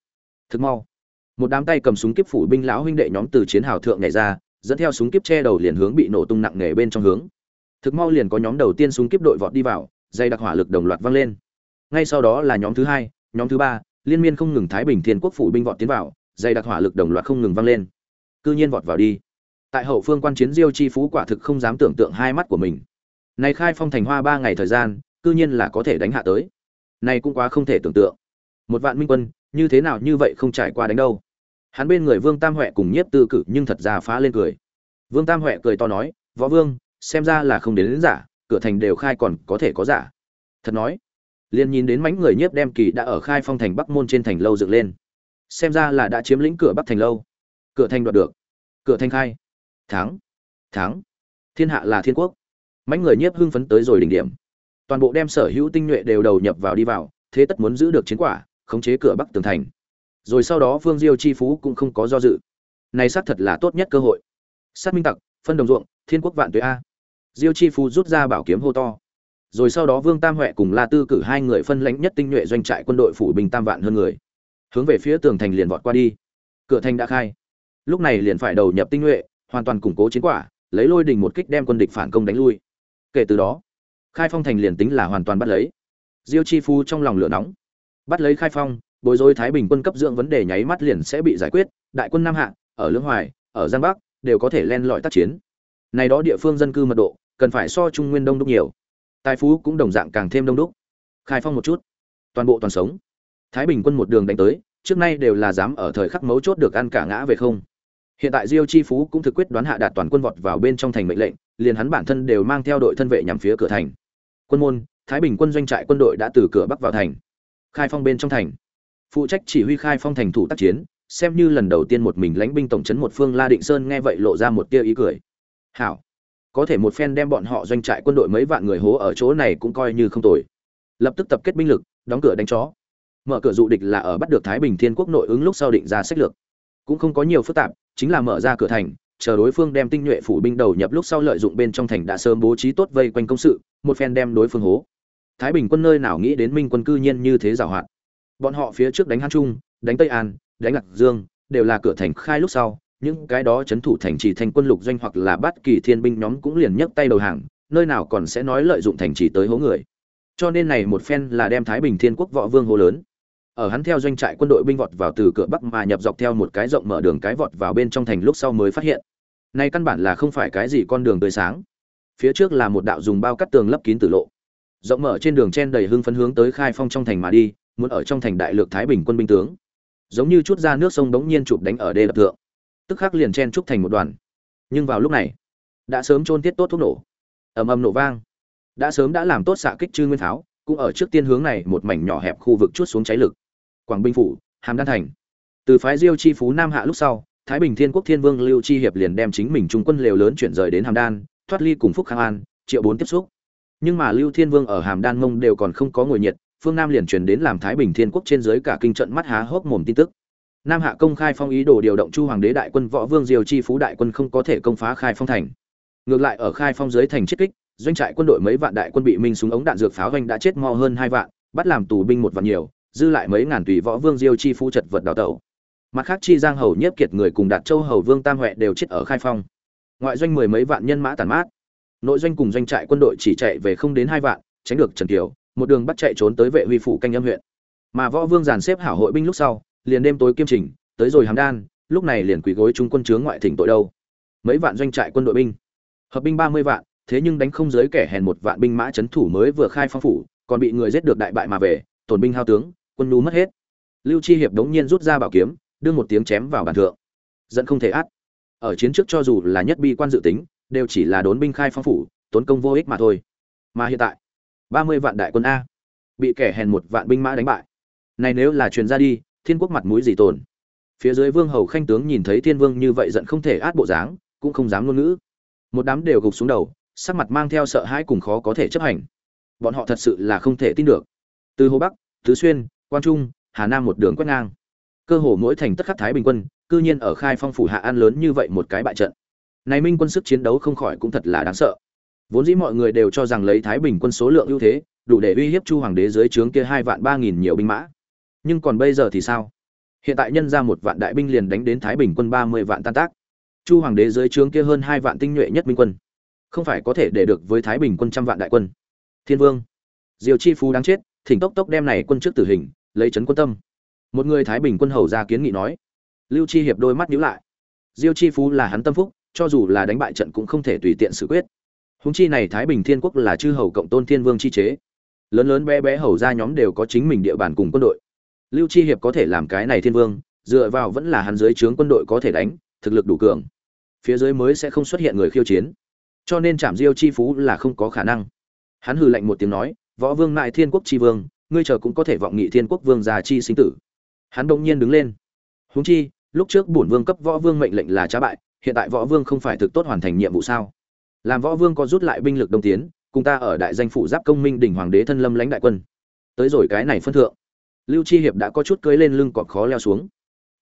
Thực mau, một đám tay cầm súng kiếp phủ binh lão huynh đệ nhóm từ chiến hào thượng nhảy ra, dẫn theo súng kiếp che đầu liền hướng bị nổ tung nặng nề bên trong hướng. Thực mau liền có nhóm đầu tiên súng kiếp đội vọt đi vào, dây đặc hỏa lực đồng loạt vang lên. Ngay sau đó là nhóm thứ hai, nhóm thứ ba liên miên không ngừng thái bình thiên quốc phủ binh vọt tiến vào dày đặc hỏa lực đồng loạt không ngừng vang lên. Cư nhiên vọt vào đi. Tại hậu phương quan chiến diêu chi phú quả thực không dám tưởng tượng hai mắt của mình. Này khai phong thành hoa ba ngày thời gian cư nhiên là có thể đánh hạ tới. Này cũng quá không thể tưởng tượng. Một vạn minh quân như thế nào như vậy không trải qua đánh đâu. Hắn bên người vương tam huệ cùng nhiếp tư cử nhưng thật ra phá lên cười. Vương tam huệ cười to nói võ vương xem ra là không đến, đến giả cửa thành đều khai còn có thể có giả. Thật nói liền nhìn đến mánh người nhiếp đem kỳ đã ở khai phong thành bắc môn trên thành lâu dựng lên. Xem ra là đã chiếm lĩnh cửa bắc thành lâu. Cửa thành đoạt được. Cửa thành khai. Thắng. Thắng. Thiên hạ là thiên quốc. Mánh người nhiếp hưng phấn tới rồi đỉnh điểm. Toàn bộ đem sở hữu tinh nhuệ đều đầu nhập vào đi vào, thế tất muốn giữ được chiến quả, khống chế cửa bắc tường thành. Rồi sau đó phương diêu chi phú cũng không có do dự. Này xác thật là tốt nhất cơ hội. Sát minh tặc, phân đồng ruộng, thiên quốc vạn tuế a. Diêu chi phú rút ra bảo kiếm hô to rồi sau đó vương tam huệ cùng la tư cử hai người phân lãnh nhất tinh nhuệ doanh trại quân đội phủ bình tam vạn hơn người. Hướng về phía tường thành liền vọt qua đi. Cửa thành đã khai. Lúc này liền phải đầu nhập tinh nhuệ, hoàn toàn củng cố chiến quả, lấy lôi đình một kích đem quân địch phản công đánh lui. Kể từ đó, khai phong thành liền tính là hoàn toàn bắt lấy. Diêu chi phu trong lòng lửa nóng. Bắt lấy khai phong, bối rối thái bình quân cấp dưỡng vấn đề nháy mắt liền sẽ bị giải quyết, đại quân nam hạ, ở lưỡng hoài, ở giang bắc, đều có thể len lỏi tác chiến. Này đó địa phương dân cư mật độ, cần phải so trung nguyên đông đúc nhiều tài phú cũng đồng dạng càng thêm đông đúc. Khai phong một chút, toàn bộ toàn sống. Thái bình quân một đường đánh tới, trước nay đều là dám ở thời khắc mấu chốt được ăn cả ngã về không. Hiện tại diêu chi phú cũng thực quyết đoán hạ đạt toàn quân vọt vào bên trong thành mệnh lệnh, liền hắn bản thân đều mang theo đội thân vệ nhằm phía cửa thành. Quân môn, thái bình quân doanh trại quân đội đã từ cửa bắc vào thành. Khai phong bên trong thành. Phụ trách chỉ huy khai phong thành thủ tác chiến, xem như lần đầu tiên một mình lãnh binh tổng trấn một phương la định sơn nghe vậy lộ ra một tia ý cười. Hảo có thể một phen đem bọn họ doanh trại quân đội mấy vạn người hố ở chỗ này cũng coi như không tồi. Lập tức tập kết binh lực, đóng cửa đánh chó. Mở cửa dụ địch là ở bắt được thái bình thiên quốc nội ứng lúc sau định ra sách lược. Cũng không có nhiều phức tạp, chính là mở ra cửa thành, chờ đối phương đem tinh nhuệ phủ binh đầu nhập lúc sau lợi dụng bên trong thành đã sớm bố trí tốt vây quanh công sự, một phen đem đối phương hố. Thái bình quân nơi nào nghĩ đến minh quân cư nhiên như thế giảo hoạt bọn họ phía trước đánh hán trung, đánh tây an, đánh lạc dương, đều là cửa thành khai lúc sau những cái đó chấn thủ thành trì thành quân lục doanh hoặc là bắt kỳ thiên binh nhóm cũng liền nhấc tay đầu hàng, nơi nào còn sẽ nói lợi dụng thành trì tới hố người. Cho nên này một phen là đem thái bình thiên quốc võ vương hô lớn. Ở hắn theo doanh trại quân đội binh vọt vào từ cửa bắc mà nhập dọc theo một cái rộng mở đường cái vọt vào bên trong thành lúc sau mới phát hiện. Nay căn bản là không phải cái gì con đường tươi sáng. Phía trước là một đạo dùng bao cắt tường lấp kín tử lộ. Rộng mở trên đường chen đầy hưng phấn hướng tới khai phong trong thành mà đi, muốn ở trong thành đại lược thái bình quân binh tướng. Giống như chút ra nước sông đống nhiên chụp đánh ở đê lập thượng tức khắc liền chen trúc thành một đoàn. Nhưng vào lúc này, đã sớm chôn tiết tốt thuốc nổ. Ầm ầm nổ vang. Đã sớm đã làm tốt xạ kích chư nguyên pháo, cũng ở trước tiên hướng này một mảnh nhỏ hẹp khu vực chút xuống cháy lực. Quảng binh phủ, hàm đan thành. Từ phái diêu chi phú nam hạ lúc sau, thái bình thiên quốc thiên vương lưu chi hiệp liền đem chính mình trung quân lều lớn chuyển rời đến hàm đan, thoát ly cùng phúc khang an, triệu bốn tiếp xúc. Nhưng mà lưu thiên vương ở hàm đan mông đều còn không có ngồi nhiệt, phương nam liền truyền đến làm thái bình thiên quốc trên dưới cả kinh trận mắt há hốc mồm tin tức nam hạ công khai phong ý đồ điều động chu hoàng đế đại quân, võ vương diều chi phú đại quân không có thể công phá khai phong thành. Ngược lại ở khai phong dưới thành chiết kích, doanh trại quân đội mấy vạn đại quân bị minh súng ống đạn dược pháo doanh đã chết mo hơn hai vạn, bắt làm tù binh một vạn nhiều, dư lại mấy ngàn tùy võ vương diêu chi phú chật vật đào tẩu. Mặt khác chi giang hầu nhiếp kiệt người cùng đạt châu hầu vương tam huệ đều chết ở khai phong. Ngoại doanh mười mấy vạn nhân mã tàn mát. Nội doanh cùng doanh trại quân đội chỉ chạy về không đến hai vạn, tránh được trần kiều, một đường bắt chạy trốn tới vệ huy phủ canh âm huyện. Mà võ vương dàn xếp hảo hội binh lúc sau liền đêm tối kiêm trình, tới rồi hàm đan, lúc này liền quỳ gối trung quân chướng ngoại thỉnh tội đâu. Mấy vạn doanh trại quân đội binh. Hợp binh ba mươi vạn, thế nhưng đánh không dưới kẻ hèn một vạn binh mã chấn thủ mới vừa khai phong phủ, còn bị người giết được đại bại mà về, tổn binh hao tướng, quân nú mất hết. Lưu chi hiệp đống nhiên rút ra bảo kiếm, đưa một tiếng chém vào bàn thượng. Giận không thể át. Ở chiến trước cho dù là nhất bi quan dự tính, đều chỉ là đốn binh khai phong phủ, tốn công vô ích mà thôi. Mà hiện tại, ba mươi vạn đại quân a, bị kẻ hèn một vạn binh mã đánh bại. Này nếu là truyền ra đi thiên quốc mặt mũi gì tồn. Phía dưới vương hầu khanh tướng nhìn thấy thiên vương như vậy giận không thể át bộ dáng, cũng không dám ngôn ngữ. Một đám đều gục xuống đầu, sắc mặt mang theo sợ hãi cùng khó có thể chấp hành. Bọn họ thật sự là không thể tin được. Từ hồ bắc, tứ xuyên quan trung, hà nam một đường quét ngang. Cơ hồ mỗi thành tất khắc thái bình quân, cư nhiên ở khai phong phủ hạ an lớn như vậy một cái bại trận. Này minh quân sức chiến đấu không khỏi cũng thật là đáng sợ. Vốn dĩ mọi người đều cho rằng lấy thái bình quân số lượng ưu thế, đủ để uy hiếp chu hoàng đế dưới trướng kia hai vạn ba nghìn nhiều binh mã nhưng còn bây giờ thì sao? Hiện tại nhân ra một vạn đại binh liền đánh đến thái bình quân ba mươi vạn tan tác. Chu hoàng đế dưới trướng kia hơn hai vạn tinh nhuệ nhất minh quân. Không phải có thể để được với thái bình quân trăm vạn đại quân. Thiên vương diều chi phú đáng chết, thỉnh tốc tốc đem này quân trước tử hình, lấy trấn quân tâm. Một người thái bình quân hầu ra kiến nghị nói. Lưu chi hiệp đôi mắt nhíu lại. Diêu chi phú là hắn tâm phúc, cho dù là đánh bại trận cũng không thể tùy tiện xử quyết. Húng chi này thái bình thiên quốc là chư hầu cộng tôn thiên vương chi chế. Lớn lớn bé bé hầu ra nhóm đều có chính mình địa bàn cùng quân đội lưu chi hiệp có thể làm cái này thiên vương, dựa vào vẫn là hắn dưới trướng quân đội có thể đánh, thực lực đủ cường. Phía dưới mới sẽ không xuất hiện người khiêu chiến. Cho nên chạm diêu chi phú là không có khả năng. Hắn hừ lạnh một tiếng nói, võ vương mại thiên quốc chi vương, ngươi chờ cũng có thể vọng nghị thiên quốc vương già chi sinh tử. Hắn đông nhiên đứng lên. Huống chi, lúc trước bổn vương cấp võ vương mệnh lệnh là trá bại, hiện tại võ vương không phải thực tốt hoàn thành nhiệm vụ sao? Làm võ vương có rút lại binh lực đông tiến, cùng ta ở đại danh phụ giáp công minh đỉnh hoàng đế thân lâm lãnh đại quân. Tới rồi cái này phân thượng lưu chi hiệp đã có chút cưới lên lưng cọp khó leo xuống.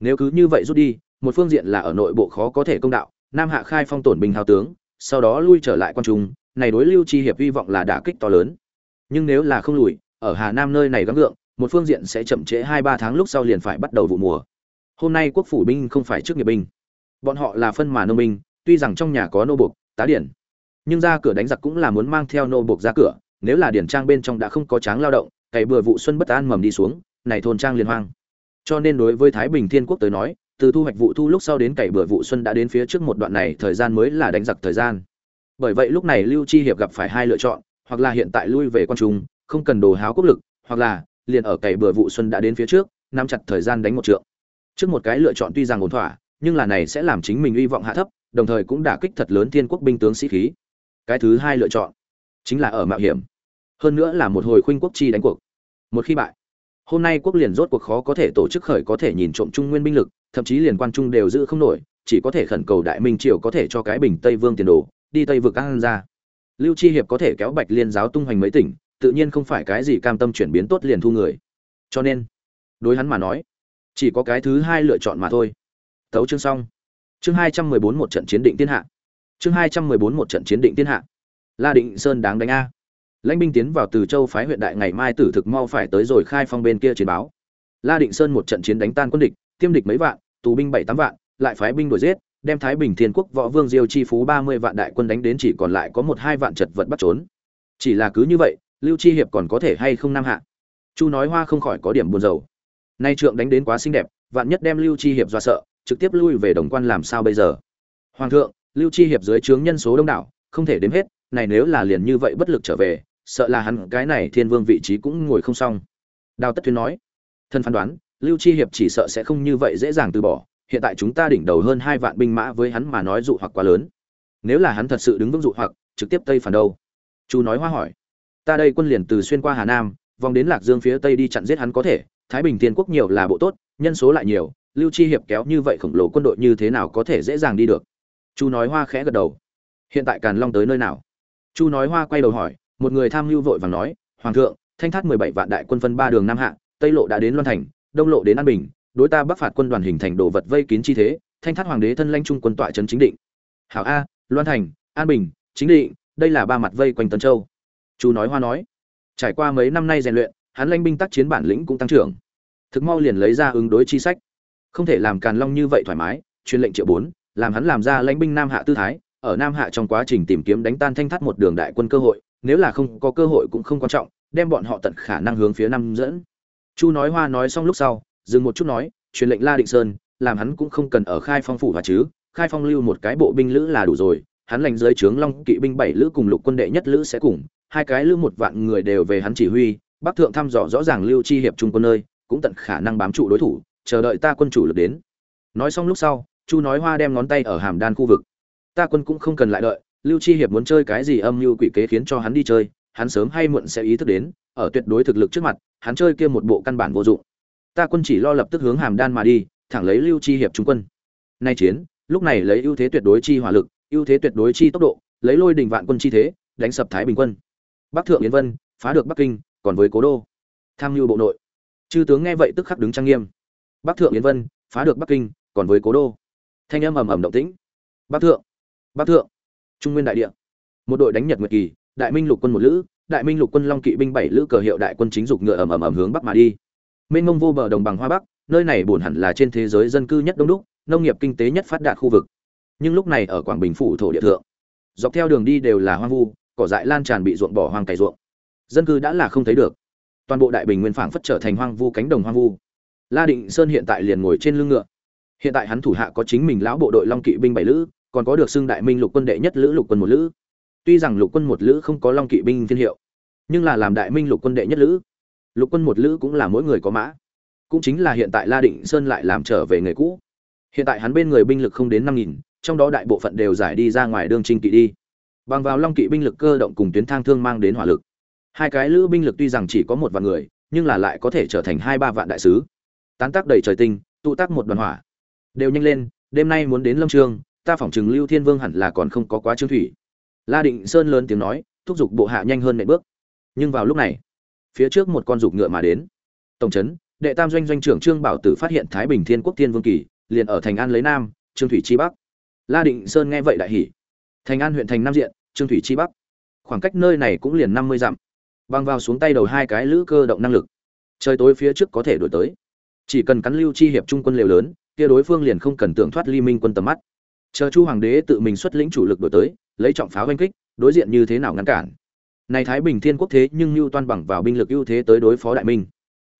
Nếu cứ như vậy rút đi, một phương diện là ở nội bộ khó có thể công đạo, nam hạ khai phong tổn bình hào tướng, sau đó lui trở lại quan trung, này đối lưu chi hiệp hy vọng là đả kích to lớn. Nhưng nếu là không lùi, ở hà nam nơi này gắng gượng, một phương diện sẽ chậm trễ hai ba tháng lúc sau liền phải bắt đầu vụ mùa. Hôm nay quốc phủ binh không phải trước nghiệp binh. Bọn họ là phân mà nô binh, tuy rằng trong nhà có nô buộc, tá điển. Nhưng ra cửa đánh giặc cũng là muốn mang theo nô buộc ra cửa, nếu là điển trang bên trong đã không có tráng lao động, cày bừa vụ xuân bất an mầm đi xuống này thôn trang liên hoang. Cho nên đối với thái bình thiên quốc tới nói, từ thu hoạch vụ thu lúc sau đến cày bừa vụ xuân đã đến phía trước một đoạn này thời gian mới là đánh giặc thời gian. Bởi vậy lúc này lưu chi hiệp gặp phải hai lựa chọn, hoặc là hiện tại lui về quan trung, không cần đồ háo quốc lực, hoặc là liền ở cày bừa vụ xuân đã đến phía trước, nắm chặt thời gian đánh một trượng. Trước một cái lựa chọn tuy rằng ổn thỏa, nhưng là này sẽ làm chính mình hy vọng hạ thấp, đồng thời cũng đả kích thật lớn thiên quốc binh tướng sĩ khí. Cái thứ hai lựa chọn chính là ở mạo hiểm. Hơn nữa là một hồi khuynh quốc chi đánh cuộc. Một khi bại hôm nay quốc liền rốt cuộc khó có thể tổ chức khởi có thể nhìn trộm trung nguyên binh lực, thậm chí liền quan trung đều giữ không nổi, chỉ có thể khẩn cầu đại minh triều có thể cho cái bình tây vương tiền đồ, đi tây vực an ra. Lưu chi hiệp có thể kéo bạch liên giáo tung hoành mấy tỉnh, tự nhiên không phải cái gì cam tâm chuyển biến tốt liền thu người. Cho nên, đối hắn mà nói, chỉ có cái thứ hai lựa chọn mà thôi. Tấu chương xong. Chương hai trăm mười bốn một trận chiến định thiên hạ. Chương hai trăm mười bốn một trận chiến định thiên hạ. La định sơn đáng đánh a lãnh binh tiến vào từ châu phái huyện đại ngày mai tử thực mau phải tới rồi khai phong bên kia chiến báo. La định sơn một trận chiến đánh tan quân địch, tiêm địch mấy vạn, tù binh bảy tám vạn, lại phái binh đuổi giết, đem thái bình thiên quốc võ vương diêu chi phú ba mươi vạn đại quân đánh đến chỉ còn lại có một hai vạn chật vật bắt trốn. Chỉ là cứ như vậy, lưu chi hiệp còn có thể hay không nam hạ? Chu nói hoa không khỏi có điểm buồn rầu. Nay trượng đánh đến quá xinh đẹp, vạn nhất đem lưu chi hiệp do sợ, trực tiếp lui về đồng quan làm sao bây giờ? Hoàng thượng, lưu chi hiệp dưới trướng nhân số đông đảo, không thể đếm hết, này nếu là liền như vậy bất lực trở về sợ là hắn cái này thiên vương vị trí cũng ngồi không xong. Đào tất thuyên nói thân phán đoán, lưu chi hiệp chỉ sợ sẽ không như vậy dễ dàng từ bỏ, hiện tại chúng ta đỉnh đầu hơn hai vạn binh mã với hắn mà nói dụ hoặc quá lớn. Nếu là hắn thật sự đứng vững dụ hoặc, trực tiếp tây phản đâu? Chu nói hoa hỏi, ta đây quân liền từ xuyên qua hà nam, vòng đến lạc dương phía tây đi chặn giết hắn có thể, thái bình tiên quốc nhiều là bộ tốt, nhân số lại nhiều, lưu chi hiệp kéo như vậy khổng lồ quân đội như thế nào có thể dễ dàng đi được? Chu nói hoa khẽ gật đầu, hiện tại càn long tới nơi nào? Chu nói hoa quay đầu hỏi một người tham mưu vội vàng nói, hoàng thượng, thanh thát mười bảy vạn đại quân phân ba đường nam hạ, tây lộ đã đến loan thành, đông lộ đến an bình, đối ta bắc phạt quân đoàn hình thành đồ vật vây kín chi thế, thanh thát hoàng đế thân lanh trung quân tọa trấn chính định. Hảo a, loan thành, an bình, chính định, đây là ba mặt vây quanh tân châu. Chú nói hoa nói, trải qua mấy năm nay rèn luyện, hắn lãnh binh tác chiến bản lĩnh cũng tăng trưởng. Thực mau liền lấy ra ứng đối chi sách. Không thể làm càn long như vậy thoải mái, truyền lệnh triệu bốn, làm hắn làm ra lãnh binh nam hạ tư thái, ở nam hạ trong quá trình tìm kiếm đánh tan thanh thắt một đường đại quân cơ hội nếu là không có cơ hội cũng không quan trọng, đem bọn họ tận khả năng hướng phía nam dẫn. Chu nói hoa nói xong lúc sau, dừng một chút nói, truyền lệnh la định sơn, làm hắn cũng không cần ở khai phong phủ và chứ, khai phong lưu một cái bộ binh lữ là đủ rồi, hắn lệnh dưới trướng long kỵ binh bảy lữ cùng lục quân đệ nhất lữ sẽ cùng, hai cái lữ một vạn người đều về hắn chỉ huy, bắc thượng thăm dò rõ ràng lưu chi hiệp trung quân nơi, cũng tận khả năng bám trụ đối thủ, chờ đợi ta quân chủ lực đến. Nói xong lúc sau, chu nói hoa đem ngón tay ở hàm đan khu vực. Ta quân cũng không cần lại đợi lưu chi hiệp muốn chơi cái gì âm mưu quỷ kế khiến cho hắn đi chơi, hắn sớm hay muộn sẽ ý thức đến, ở tuyệt đối thực lực trước mặt, hắn chơi kia một bộ căn bản vô dụng. Ta quân chỉ lo lập tức hướng hàm đan mà đi, thẳng lấy lưu chi hiệp trung quân. Nay chiến, lúc này lấy ưu thế tuyệt đối chi hỏa lực, ưu thế tuyệt đối chi tốc độ, lấy lôi đình vạn quân chi thế, đánh sập thái bình quân. Bắc thượng yến vân, phá được bắc kinh, còn với cố đô. Tham Nhu bộ nội. Chư tướng nghe vậy tức khắc đứng trang nghiêm. Bắc thượng yến vân, phá được bắc kinh, còn với cố đô. Thanh âm ầm ầm động tĩnh. Bắc thượng bắc thượng trung nguyên đại địa. Một đội đánh nhật nguyệt kỳ, đại minh lục quân một lữ, đại minh lục quân long kỵ binh bảy lữ cờ hiệu đại quân chính dục ngựa ầm ầm ầm hướng bắc mà đi. Mênh mông vô bờ đồng bằng hoa bắc, nơi này buồn hẳn là trên thế giới dân cư nhất đông đúc, nông nghiệp kinh tế nhất phát đạt khu vực. Nhưng lúc này ở quảng bình phủ thổ địa thượng, dọc theo đường đi đều là hoang vu, cỏ dại lan tràn bị ruộng bỏ hoang cày ruộng. Dân cư đã là không thấy được. Toàn bộ đại bình nguyên phảng phất trở thành hoang vu cánh đồng hoang vu. La định sơn hiện tại liền ngồi trên lưng ngựa. Hiện tại hắn thủ hạ có chính mình lão bộ đội long kỵ binh bảy lữ còn có được xưng đại minh lục quân đệ nhất lữ lục quân một lữ. Tuy rằng lục quân một lữ không có long kỵ binh thiên hiệu, nhưng là làm đại minh lục quân đệ nhất lữ, lục quân một lữ cũng là mỗi người có mã. Cũng chính là hiện tại la định sơn lại làm trở về người cũ. Hiện tại hắn bên người binh lực không đến năm nghìn, trong đó đại bộ phận đều giải đi ra ngoài đương trinh kỵ đi. Bằng vào long kỵ binh lực cơ động cùng tuyến thang thương mang đến hỏa lực. Hai cái lữ binh lực tuy rằng chỉ có một vạn người, nhưng là lại có thể trở thành hai ba vạn đại sứ. Tán tác đầy trời tinh, tụ tác một đoàn hỏa. Đều nhanh lên, đêm nay muốn đến lâm trường ta phỏng chừng lưu thiên vương hẳn là còn không có quá trương thủy. La định sơn lớn tiếng nói, thúc giục bộ hạ nhanh hơn nệ bước. Nhưng vào lúc này, phía trước một con dục ngựa mà đến. Tổng trấn, đệ tam doanh doanh trưởng trương bảo tử phát hiện thái bình thiên quốc thiên vương kỳ, liền ở thành an lấy nam, trương thủy chi bắc. La định sơn nghe vậy đại hỉ. Thành an huyện thành nam diện, trương thủy chi bắc. Khoảng cách nơi này cũng liền năm mươi dặm. Băng vào xuống tay đầu hai cái lữ cơ động năng lực. Trời tối phía trước có thể đổi tới. Chỉ cần cắn lưu chi hiệp trung quân liều lớn, kia đối phương liền không cần tưởng thoát ly minh quân tầm mắt chờ chu hoàng đế tự mình xuất lĩnh chủ lực đổi tới, lấy trọng pháo oanh kích, đối diện như thế nào ngăn cản? Này thái bình thiên quốc thế nhưng lưu toan bằng vào binh lực ưu thế tới đối phó đại minh.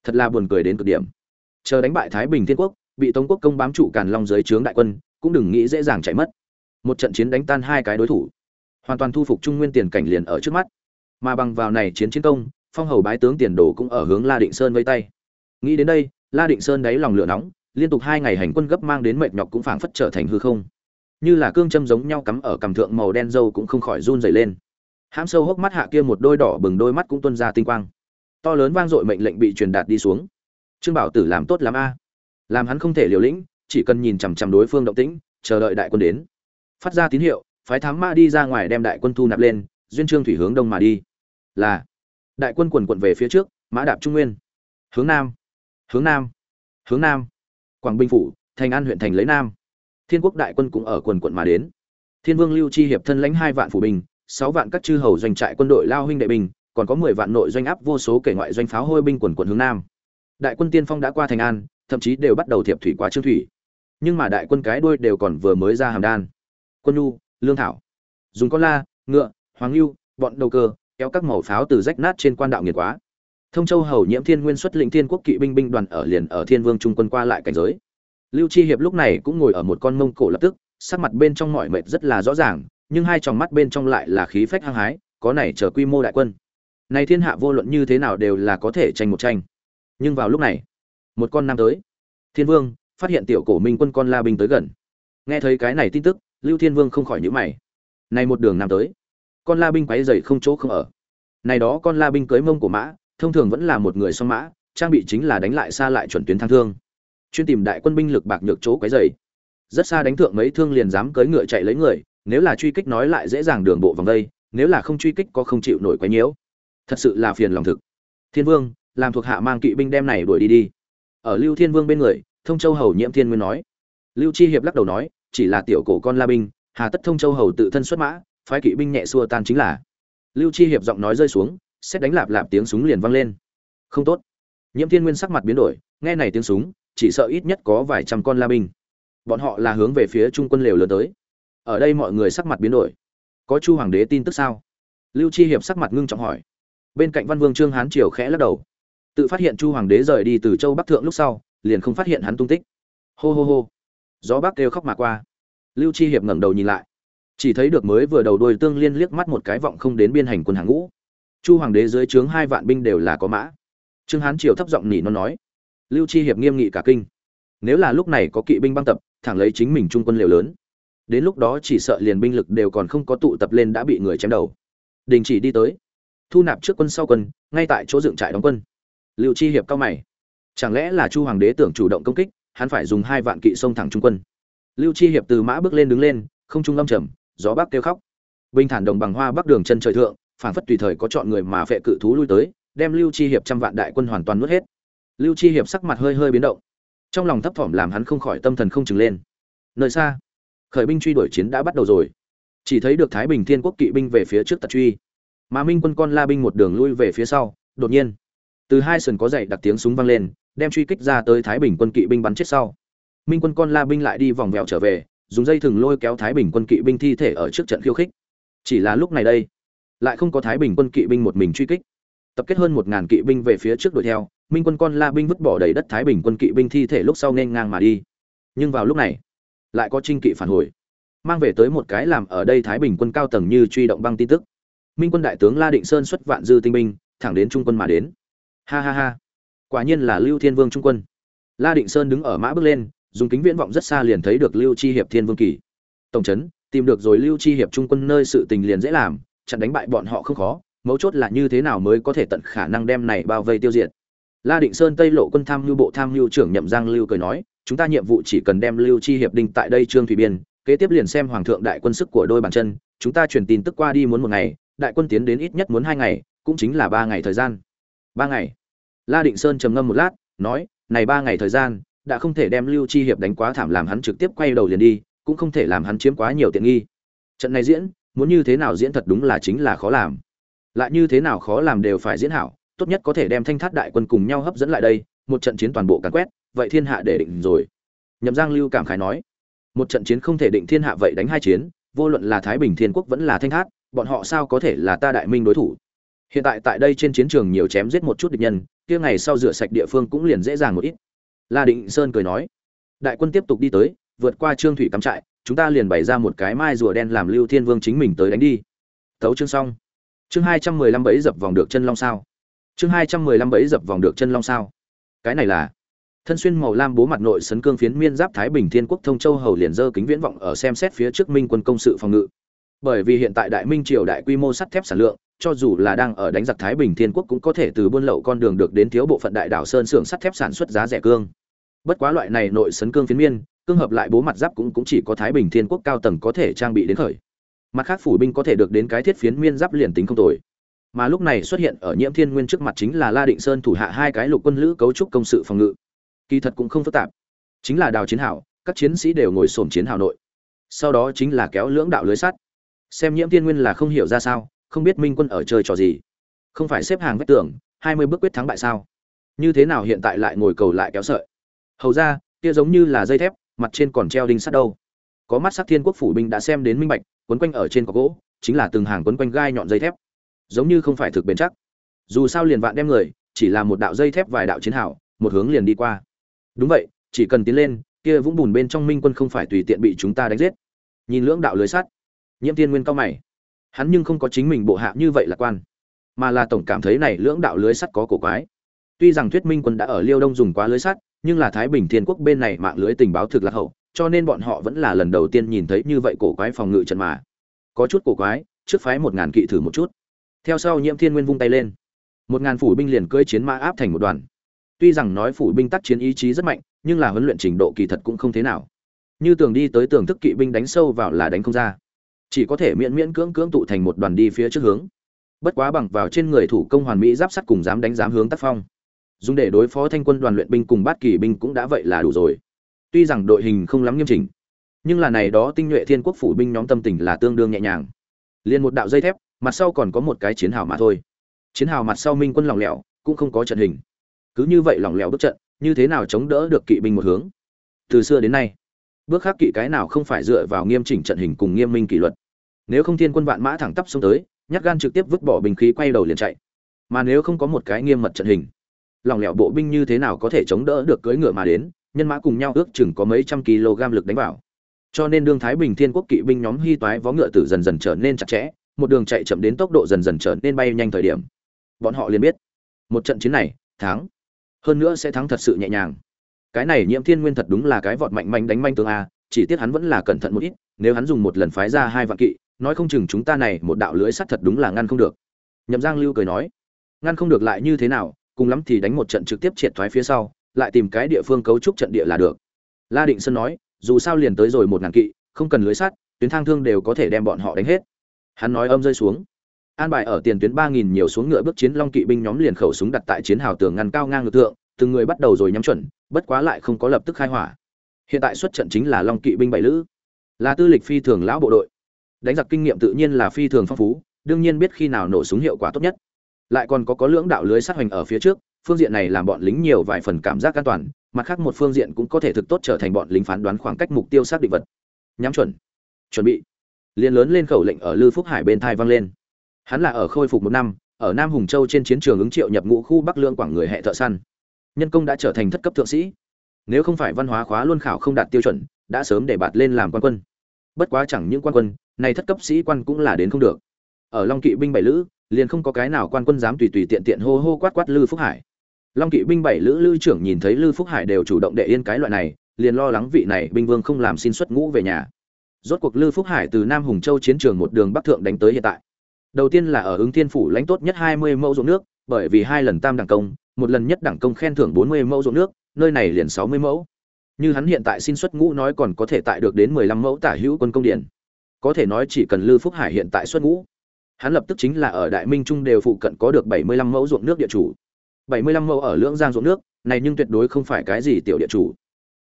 Thật là buồn cười đến cực điểm. Chờ đánh bại thái bình thiên quốc, bị tống quốc công bám trụ càn long dưới trướng đại quân, cũng đừng nghĩ dễ dàng chạy mất. Một trận chiến đánh tan hai cái đối thủ, hoàn toàn thu phục trung nguyên tiền cảnh liền ở trước mắt. Mà bằng vào này chiến chiến công, phong hầu bái tướng tiền đồ cũng ở hướng la định sơn vây tay. Nghĩ đến đây, la định sơn đáy lòng lửa nóng, liên tục hai ngày hành quân gấp mang đến mệt nhọc cũng phảng phất trở thành hư không như là cương châm giống nhau cắm ở cằm thượng màu đen dâu cũng không khỏi run rẩy lên. Hãm sâu hốc mắt hạ kia một đôi đỏ bừng đôi mắt cũng tuôn ra tinh quang. To lớn vang dội mệnh lệnh bị truyền đạt đi xuống. Trương bảo tử làm tốt lắm a. Làm hắn không thể liều lĩnh, chỉ cần nhìn chằm chằm đối phương động tĩnh, chờ đợi đại quân đến. Phát ra tín hiệu, phái thám ma đi ra ngoài đem đại quân thu nạp lên, duyên trương thủy hướng đông mà đi. Là, đại quân quần quận về phía trước, mã đạp trung nguyên. Hướng nam hướng nam hướng nam. Quảng bình phủ, thành an huyện thành lấy nam thiên quốc đại quân cũng ở quần quận mà đến. Thiên vương lưu chi hiệp thân lãnh hai vạn phủ binh, sáu vạn các chư hầu doanh trại quân đội lao huynh đệ binh, còn có mười vạn nội doanh áp vô số kể ngoại doanh pháo hôi binh quần quận hướng nam. Đại quân tiên phong đã qua thành an, thậm chí đều bắt đầu thiệp thủy qua trương thủy. Nhưng mà đại quân cái đuôi đều còn vừa mới ra hàm đan. Quân nhu, lương thảo, dùng con la, ngựa, hoàng lưu, bọn đầu cơ, kéo các mẩu pháo từ rách nát trên quan đạo nghiệt quá. Thông châu hầu nhiễm thiên nguyên xuất lĩnh thiên quốc kỵ binh binh đoàn ở liền ở thiên vương trung quân qua lại cảnh giới lưu chi hiệp lúc này cũng ngồi ở một con mông cổ lập tức, sắc mặt bên trong mọi mệt rất là rõ ràng, nhưng hai tròng mắt bên trong lại là khí phách hăng hái, có này chờ quy mô đại quân. Này thiên hạ vô luận như thế nào đều là có thể tranh một tranh. Nhưng vào lúc này, một con nam tới. Thiên vương, phát hiện tiểu cổ minh quân con la binh tới gần. Nghe thấy cái này tin tức, lưu thiên vương không khỏi nhíu mày. Này một đường nam tới. Con la binh quấy dày không chỗ không ở. Này đó con la binh cưới mông của mã, thông thường vẫn là một người song mã, trang bị chính là đánh lại xa lại chuẩn tuyến thang thương chuyên tìm đại quân binh lực bạc nhược chỗ quấy dày rất xa đánh thượng mấy thương liền dám cưỡi ngựa chạy lấy người, nếu là truy kích nói lại dễ dàng đường bộ vòng đây, nếu là không truy kích có không chịu nổi quấy nhiễu. Thật sự là phiền lòng thực. Thiên vương, làm thuộc hạ mang kỵ binh đem này đuổi đi đi. Ở lưu thiên vương bên người, thông châu hầu nhiễm thiên nguyên nói. Lưu chi hiệp lắc đầu nói, chỉ là tiểu cổ con la binh, hà tất thông châu hầu tự thân xuất mã, phái kỵ binh nhẹ xua tan chính là. Lưu chi hiệp giọng nói rơi xuống, xét đánh lạp lạp tiếng súng liền vang lên. Không tốt. Nhiễm thiên nguyên sắc mặt biến đổi, nghe này tiếng súng chỉ sợ ít nhất có vài trăm con la binh. Bọn họ là hướng về phía trung quân lều lớn tới. Ở đây mọi người sắc mặt biến đổi. Có chu hoàng đế tin tức sao? Lưu chi hiệp sắc mặt ngưng trọng hỏi. Bên cạnh văn vương trương hán triều khẽ lắc đầu. Tự phát hiện chu hoàng đế rời đi từ châu bắc thượng lúc sau, liền không phát hiện hắn tung tích. Hô hô hô. Gió bắc kêu khóc mà qua. Lưu chi hiệp ngẩng đầu nhìn lại. Chỉ thấy được mới vừa đầu đôi tương liên liếc mắt một cái vọng không đến biên hành quân hàng ngũ. Chu hoàng đế dưới trướng hai vạn binh đều là có mã. Trương hán triều thấp giọng nỉ nó nói lưu chi hiệp nghiêm nghị cả kinh. Nếu là lúc này có kỵ binh băng tập, thẳng lấy chính mình trung quân liều lớn. Đến lúc đó chỉ sợ liền binh lực đều còn không có tụ tập lên đã bị người chém đầu. Đình chỉ đi tới. Thu nạp trước quân sau quân, ngay tại chỗ dựng trại đóng quân. Lưu chi hiệp cao mày. Chẳng lẽ là chu hoàng đế tưởng chủ động công kích, hắn phải dùng hai vạn kỵ sông thẳng trung quân. Lưu chi hiệp từ mã bước lên đứng lên, không trung lâm trầm, gió bắc kêu khóc. Bình thản đồng bằng hoa bắc đường chân trời thượng phản phất tùy thời có chọn người mà phệ cự thú lui tới, đem lưu chi hiệp trăm vạn đại quân hoàn toàn nuốt hết lưu chi hiệp sắc mặt hơi hơi biến động. Trong lòng thấp thỏm làm hắn không khỏi tâm thần không chừng lên. Nơi xa, khởi binh truy đuổi chiến đã bắt đầu rồi. Chỉ thấy được thái bình thiên quốc kỵ binh về phía trước tật truy. Mà minh quân con la binh một đường lui về phía sau, đột nhiên, từ hai sườn có dậy đặt tiếng súng vang lên, đem truy kích ra tới thái bình quân kỵ binh bắn chết sau. Minh quân con la binh lại đi vòng vèo trở về, dùng dây thừng lôi kéo thái bình quân kỵ binh thi thể ở trước trận khiêu khích. Chỉ là lúc này đây, lại không có thái bình quân kỵ binh một mình truy kích. Tập kết hơn một ngàn kỵ binh về phía trước đuổi theo minh quân con la binh vứt bỏ đầy đất thái bình quân kỵ binh thi thể lúc sau nên ngang mà đi nhưng vào lúc này lại có trinh kỵ phản hồi mang về tới một cái làm ở đây thái bình quân cao tầng như truy động băng tin tức minh quân đại tướng la định sơn xuất vạn dư tinh binh thẳng đến trung quân mà đến ha ha ha quả nhiên là lưu thiên vương trung quân la định sơn đứng ở mã bước lên dùng kính viễn vọng rất xa liền thấy được lưu chi hiệp thiên vương kỳ tổng trấn tìm được rồi lưu chi hiệp trung quân nơi sự tình liền dễ làm chặn đánh bại bọn họ không khó mấu chốt là như thế nào mới có thể tận khả năng đem này bao vây tiêu diệt la định sơn tây lộ quân tham lưu bộ tham lưu trưởng nhậm giang lưu cười nói, chúng ta nhiệm vụ chỉ cần đem lưu chi hiệp đinh tại đây trương thủy biên, kế tiếp liền xem hoàng thượng đại quân sức của đôi bàn chân, chúng ta truyền tin tức qua đi muốn một ngày, đại quân tiến đến ít nhất muốn hai ngày, cũng chính là ba ngày thời gian. Ba ngày? La định sơn trầm ngâm một lát, nói, này ba ngày thời gian, đã không thể đem lưu chi hiệp đánh quá thảm làm hắn trực tiếp quay đầu liền đi, cũng không thể làm hắn chiếm quá nhiều tiện nghi. Trận này diễn, muốn như thế nào diễn thật đúng là chính là khó làm. Lại như thế nào khó làm đều phải diễn hảo tốt nhất có thể đem thanh thát đại quân cùng nhau hấp dẫn lại đây, một trận chiến toàn bộ càn quét, vậy thiên hạ để định rồi. Nhậm giang lưu cảm khái nói. Một trận chiến không thể định thiên hạ vậy đánh hai chiến, vô luận là thái bình thiên quốc vẫn là thanh thát, bọn họ sao có thể là ta đại minh đối thủ? Hiện tại tại đây trên chiến trường nhiều chém giết một chút địch nhân, kia ngày sau rửa sạch địa phương cũng liền dễ dàng một ít. La định sơn cười nói. Đại quân tiếp tục đi tới, vượt qua trương thủy cắm trại, chúng ta liền bày ra một cái mai rùa đen làm lưu thiên vương chính mình tới đánh đi. Tấu chương xong. Chương hai trăm mười lăm bẫy dập vòng được chân long sao chương hai trăm mười lăm bẫy dập vòng được chân long sao? Cái này là thân xuyên màu lam bố mặt nội sấn cương phiến miên giáp thái bình thiên quốc thông châu hầu liền dơ kính viễn vọng ở xem xét phía trước minh quân công sự phòng ngự. Bởi vì hiện tại đại minh triều đại quy mô sắt thép sản lượng, cho dù là đang ở đánh giặc thái bình thiên quốc cũng có thể từ buôn lậu con đường được đến thiếu bộ phận đại đảo sơn xưởng sắt thép sản xuất giá rẻ cương. Bất quá loại này nội sấn cương phiến miên, cương hợp lại bố mặt giáp cũng cũng chỉ có thái bình thiên quốc cao tầng có thể trang bị đến khởi. Mặt khác phủ binh có thể được đến cái thiết phiến miên giáp liền tính không tồi mà lúc này xuất hiện ở nhiễm thiên nguyên trước mặt chính là la định sơn thủ hạ hai cái lục quân lữ cấu trúc công sự phòng ngự. Kỳ thật cũng không phức tạp. Chính là đào chiến hào, các chiến sĩ đều ngồi sổm chiến hào nội. Sau đó chính là kéo lưỡng đạo lưới sắt. Xem nhiễm thiên nguyên là không hiểu ra sao, không biết minh quân ở chơi trò gì. Không phải xếp hàng vách tường, hai mươi bước quyết thắng bại sao? Như thế nào hiện tại lại ngồi cầu lại kéo sợi? Hầu ra, kia giống như là dây thép, mặt trên còn treo đinh sắt đâu. Có mắt sắc thiên quốc phủ binh đã xem đến minh bạch, quấn quanh ở trên có gỗ, chính là từng hàng quấn quanh gai nhọn dây thép giống như không phải thực bền chắc. Dù sao liền vạn đem người, chỉ là một đạo dây thép vài đạo chiến hào, một hướng liền đi qua. Đúng vậy, chỉ cần tiến lên, kia vũng bùn bên trong minh quân không phải tùy tiện bị chúng ta đánh giết. Nhìn lưỡng đạo lưới sắt, nhiễm tiên nguyên cao mày. Hắn nhưng không có chính mình bộ hạ như vậy lạc quan, mà là tổng cảm thấy này lưỡng đạo lưới sắt có cổ quái. Tuy rằng thuyết minh quân đã ở liêu đông dùng quá lưới sắt, nhưng là thái bình thiên quốc bên này mạng lưới tình báo thực lạc hậu, cho nên bọn họ vẫn là lần đầu tiên nhìn thấy như vậy cổ quái phòng ngự trận mà. Có chút cổ quái, trước phái một ngàn kỵ thử một chút theo sau nhiễm thiên nguyên vung tay lên. Một ngàn phủ binh liền cưỡi chiến mã áp thành một đoàn. Tuy rằng nói phủ binh tác chiến ý chí rất mạnh, nhưng là huấn luyện trình độ kỳ thật cũng không thế nào. Như tường đi tới tường thức kỵ binh đánh sâu vào là đánh không ra. Chỉ có thể miễn miễn cưỡng cưỡng tụ thành một đoàn đi phía trước hướng. Bất quá bằng vào trên người thủ công hoàn mỹ giáp sắt cùng dám đánh dám hướng tác phong. Dùng để đối phó thanh quân đoàn luyện binh cùng bát kỳ binh cũng đã vậy là đủ rồi. Tuy rằng đội hình không lắm nghiêm chỉnh, nhưng là này đó tinh nhuệ thiên quốc phủ binh nhóm tâm tình là tương đương nhẹ nhàng. Liền một đạo dây thép mặt sau còn có một cái chiến hào mà thôi. Chiến hào mặt sau minh quân lỏng lẻo, cũng không có trận hình. Cứ như vậy lỏng lẻo bước trận, như thế nào chống đỡ được kỵ binh một hướng? Từ xưa đến nay, bước khác kỵ cái nào không phải dựa vào nghiêm chỉnh trận hình cùng nghiêm minh kỷ luật. Nếu không thiên quân vạn mã thẳng tắp xuống tới, nhát gan trực tiếp vứt bỏ binh khí quay đầu liền chạy. Mà nếu không có một cái nghiêm mật trận hình, lỏng lẻo bộ binh như thế nào có thể chống đỡ được cưỡi ngựa mà đến, nhân mã cùng nhau ước chừng có mấy trăm kg lực đánh vào. Cho nên đương thái bình thiên quốc kỵ binh nhóm hy toái vó ngựa tử dần dần trở nên chặt chẽ một đường chạy chậm đến tốc độ dần dần trở nên bay nhanh thời điểm. Bọn họ liền biết, một trận chiến này, thắng. Hơn nữa sẽ thắng thật sự nhẹ nhàng. Cái này nhiễm thiên nguyên thật đúng là cái vọt mạnh manh đánh manh tương a, chỉ tiếc hắn vẫn là cẩn thận một ít, nếu hắn dùng một lần phái ra hai vạn kỵ, nói không chừng chúng ta này một đạo lưới sắt thật đúng là ngăn không được. Nhậm giang lưu cười nói, ngăn không được lại như thế nào, cùng lắm thì đánh một trận trực tiếp triệt thoái phía sau, lại tìm cái địa phương cấu trúc trận địa là được. La định sơn nói, dù sao liền tới rồi một ngàn kỵ, không cần lưới sắt, tuyến thang thương đều có thể đem bọn họ đánh hết hắn nói âm rơi xuống. An bài ở tiền tuyến ba nghìn nhiều xuống ngựa bước chiến long kỵ binh nhóm liền khẩu súng đặt tại chiến hào tường ngăn cao ngang ngược thượng, từng người bắt đầu rồi nhắm chuẩn, bất quá lại không có lập tức khai hỏa. Hiện tại xuất trận chính là long kỵ binh bảy lữ, là tư lịch phi thường lão bộ đội. Đánh giặc kinh nghiệm tự nhiên là phi thường phong phú, đương nhiên biết khi nào nổ súng hiệu quả tốt nhất. Lại còn có có lưỡng đạo lưới sát hoành ở phía trước, phương diện này làm bọn lính nhiều vài phần cảm giác an toàn, mặt khác một phương diện cũng có thể thực tốt trở thành bọn lính phán đoán khoảng cách mục tiêu xác định vật. Nhắm chuẩn. Chuẩn bị liên lớn lên khẩu lệnh ở lư phúc hải bên thai vang lên. Hắn là ở khôi phục một năm, ở nam hùng châu trên chiến trường ứng triệu nhập ngũ khu bắc lương quảng người hệ thợ săn. Nhân công đã trở thành thất cấp thượng sĩ. Nếu không phải văn hóa khóa luôn khảo không đạt tiêu chuẩn, đã sớm để bạt lên làm quan quân. Bất quá chẳng những quan quân, này thất cấp sĩ quan cũng là đến không được. Ở long kỵ binh bảy lữ, liền không có cái nào quan quân dám tùy tùy tiện tiện hô hô quát quát lư phúc hải. Long kỵ binh bảy lữ lư trưởng nhìn thấy lư phúc hải đều chủ động đệ yên cái loại này, liền lo lắng vị này binh vương không làm xin xuất ngũ về nhà rốt cuộc lư phúc hải từ nam hùng châu chiến trường một đường bắc thượng đánh tới hiện tại. Đầu tiên là ở ứng thiên phủ lãnh tốt nhất hai mươi mẫu ruộng nước, bởi vì hai lần tam đẳng công, một lần nhất đẳng công khen thưởng bốn mươi mẫu ruộng nước, nơi này liền sáu mươi mẫu. Như hắn hiện tại xin xuất ngũ nói còn có thể tại được đến mười lăm mẫu tả hữu quân công điện. Có thể nói chỉ cần lư phúc hải hiện tại xuất ngũ, hắn lập tức chính là ở đại minh trung đều phụ cận có được bảy mươi lăm mẫu ruộng nước địa chủ. bảy mươi lăm mẫu ở lưỡng giang ruộng nước, này nhưng tuyệt đối không phải cái gì tiểu địa chủ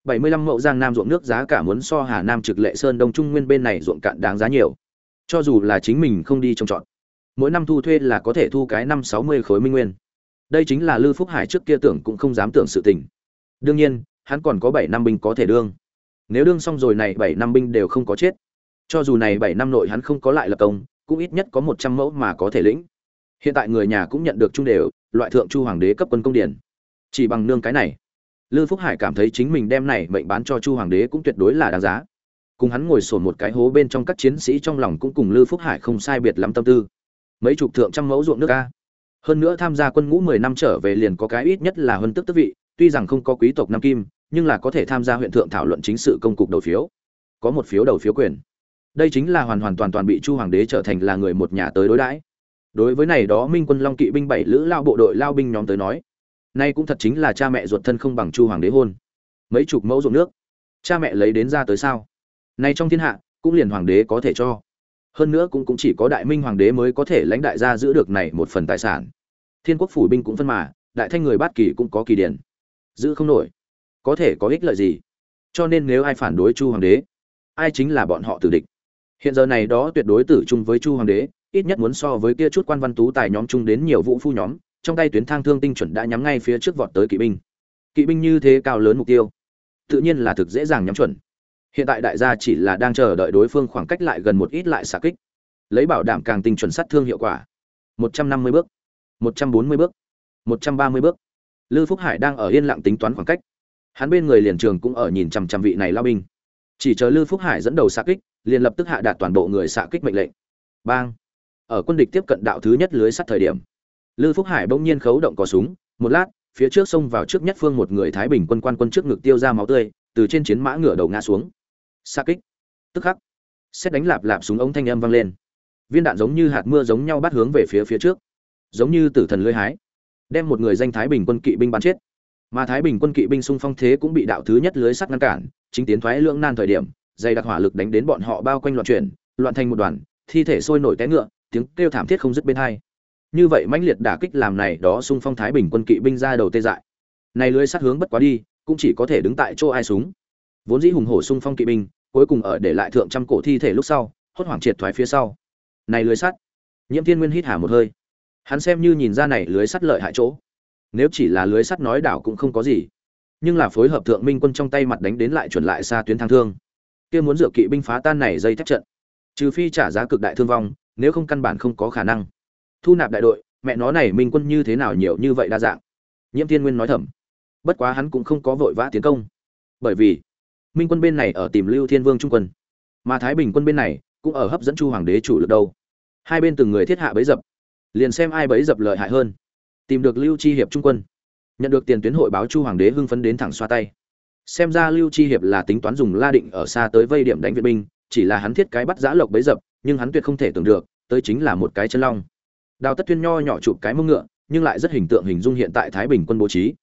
bảy mươi lăm mẫu giang nam ruộng nước giá cả muốn so hà nam trực lệ sơn đông trung nguyên bên này ruộng cạn đáng giá nhiều. Cho dù là chính mình không đi trồng trọt, mỗi năm thu thuê là có thể thu cái năm sáu mươi khối minh nguyên. Đây chính là lư phúc hải trước kia tưởng cũng không dám tưởng sự tình. Đương nhiên, hắn còn có bảy năm binh có thể đương. Nếu đương xong rồi này bảy năm binh đều không có chết. Cho dù này bảy năm nội hắn không có lại lập công, cũng ít nhất có một trăm mẫu mà có thể lĩnh. Hiện tại người nhà cũng nhận được trung đều, loại thượng chu hoàng đế cấp quân công điển. Chỉ bằng nương cái này lư phúc hải cảm thấy chính mình đem này mệnh bán cho chu hoàng đế cũng tuyệt đối là đáng giá. Cùng hắn ngồi sổn một cái hố bên trong các chiến sĩ trong lòng cũng cùng lư phúc hải không sai biệt lắm tâm tư. Mấy chục thượng trăm mẫu ruộng nước ca hơn nữa tham gia quân ngũ mười năm trở về liền có cái ít nhất là hơn tức tức vị, tuy rằng không có quý tộc nam kim, nhưng là có thể tham gia huyện thượng thảo luận chính sự công cục đầu phiếu. Có một phiếu đầu phiếu quyền. Đây chính là hoàn hoàn toàn toàn bị chu hoàng đế trở thành là người một nhà tới đối đãi. Đối với này đó minh quân long kỵ binh bảy lữ lao bộ đội lao binh nhóm tới nói nay cũng thật chính là cha mẹ ruột thân không bằng chu hoàng đế hôn. Mấy chục mẫu ruộng nước. Cha mẹ lấy đến ra tới sao? Nay trong thiên hạ, cũng liền hoàng đế có thể cho. Hơn nữa cũng cũng chỉ có đại minh hoàng đế mới có thể lãnh đại gia giữ được này một phần tài sản. Thiên quốc phủ binh cũng phân mà, đại thanh người bát kỳ cũng có kỳ điển giữ không nổi. Có thể có ích lợi gì? Cho nên nếu ai phản đối chu hoàng đế, ai chính là bọn họ tử địch? Hiện giờ này đó tuyệt đối tử chung với chu hoàng đế, ít nhất muốn so với kia chút quan văn tú tài nhóm chung đến nhiều vũ phu nhóm trong tay tuyến thang thương tinh chuẩn đã nhắm ngay phía trước vọt tới kỵ binh. Kỵ binh như thế cao lớn mục tiêu, tự nhiên là thực dễ dàng nhắm chuẩn. Hiện tại đại gia chỉ là đang chờ đợi đối phương khoảng cách lại gần một ít lại xạ kích. Lấy bảo đảm càng tinh chuẩn sát thương hiệu quả. Một trăm năm mươi bước, một trăm bốn mươi bước, một trăm ba mươi bước. Lư phúc hải đang ở yên lặng tính toán khoảng cách. Hắn bên người liền trường cũng ở nhìn chằm chằm vị này lao binh. Chỉ chờ lư phúc hải dẫn đầu xạ kích, liền lập tức hạ đạt toàn bộ người xạ kích mệnh lệnh. Bang! Ở quân địch tiếp cận đạo thứ nhất lưới sắt thời điểm lư phúc hải bỗng nhiên khấu động cò súng, một lát, phía trước xông vào trước nhất phương một người thái bình quân quan quân trước ngực tiêu ra máu tươi, từ trên chiến mã ngựa đầu ngã xuống. Xa kích. Tức khắc xét đánh lạp lạp súng ống thanh âm vang lên. Viên đạn giống như hạt mưa giống nhau bắt hướng về phía phía trước. Giống như tử thần lưới hái, đem một người danh thái bình quân kỵ binh bắn chết. Mà thái bình quân kỵ binh xung phong thế cũng bị đạo thứ nhất lưới sắt ngăn cản, chính tiến thoái lưỡng nan thời điểm, dày đặc hỏa lực đánh đến bọn họ bao quanh loạn chuyển, loạn thành một đoàn, thi thể sôi nổi té ngựa, tiếng kêu thảm thiết không dứt bên hai như vậy mãnh liệt đả kích làm này đó xung phong thái bình quân kỵ binh ra đầu tê dại. Này lưới sắt hướng bất quá đi, cũng chỉ có thể đứng tại chỗ ai súng. Vốn dĩ hùng hổ xung phong kỵ binh, cuối cùng ở để lại thượng trăm cổ thi thể lúc sau, hốt hoảng triệt thoái phía sau. Này lưới sắt. Nhiễm thiên nguyên hít hà một hơi. Hắn xem như nhìn ra này lưới sắt lợi hại chỗ. Nếu chỉ là lưới sắt nói đảo cũng không có gì. Nhưng là phối hợp thượng minh quân trong tay mặt đánh đến lại chuẩn lại xa tuyến thang thương. Kia muốn dựa kỵ binh phá tan này dây thép trận. Trừ phi trả giá cực đại thương vong, nếu không căn bản không có khả năng thu nạp đại đội, mẹ nó này minh quân như thế nào nhiều như vậy đa dạng. Nhiễm thiên nguyên nói thầm. Bất quá hắn cũng không có vội vã tiến công. Bởi vì, minh quân bên này ở tìm lưu thiên vương trung quân. Mà thái bình quân bên này cũng ở hấp dẫn chu hoàng đế chủ lực đâu. Hai bên từng người thiết hạ bấy dập. Liền xem ai bấy dập lợi hại hơn. Tìm được lưu chi hiệp trung quân. Nhận được tiền tuyến hội báo chu hoàng đế hưng phấn đến thẳng xoa tay. Xem ra lưu chi hiệp là tính toán dùng la định ở xa tới vây điểm đánh viện binh, chỉ là hắn thiết cái bắt giã lộc bấy dập, nhưng hắn tuyệt không thể tưởng được, tới chính là một cái chân long đào tất tuyên nho nhỏ chụp cái mông ngựa, nhưng lại rất hình tượng hình dung hiện tại thái bình quân bố trí.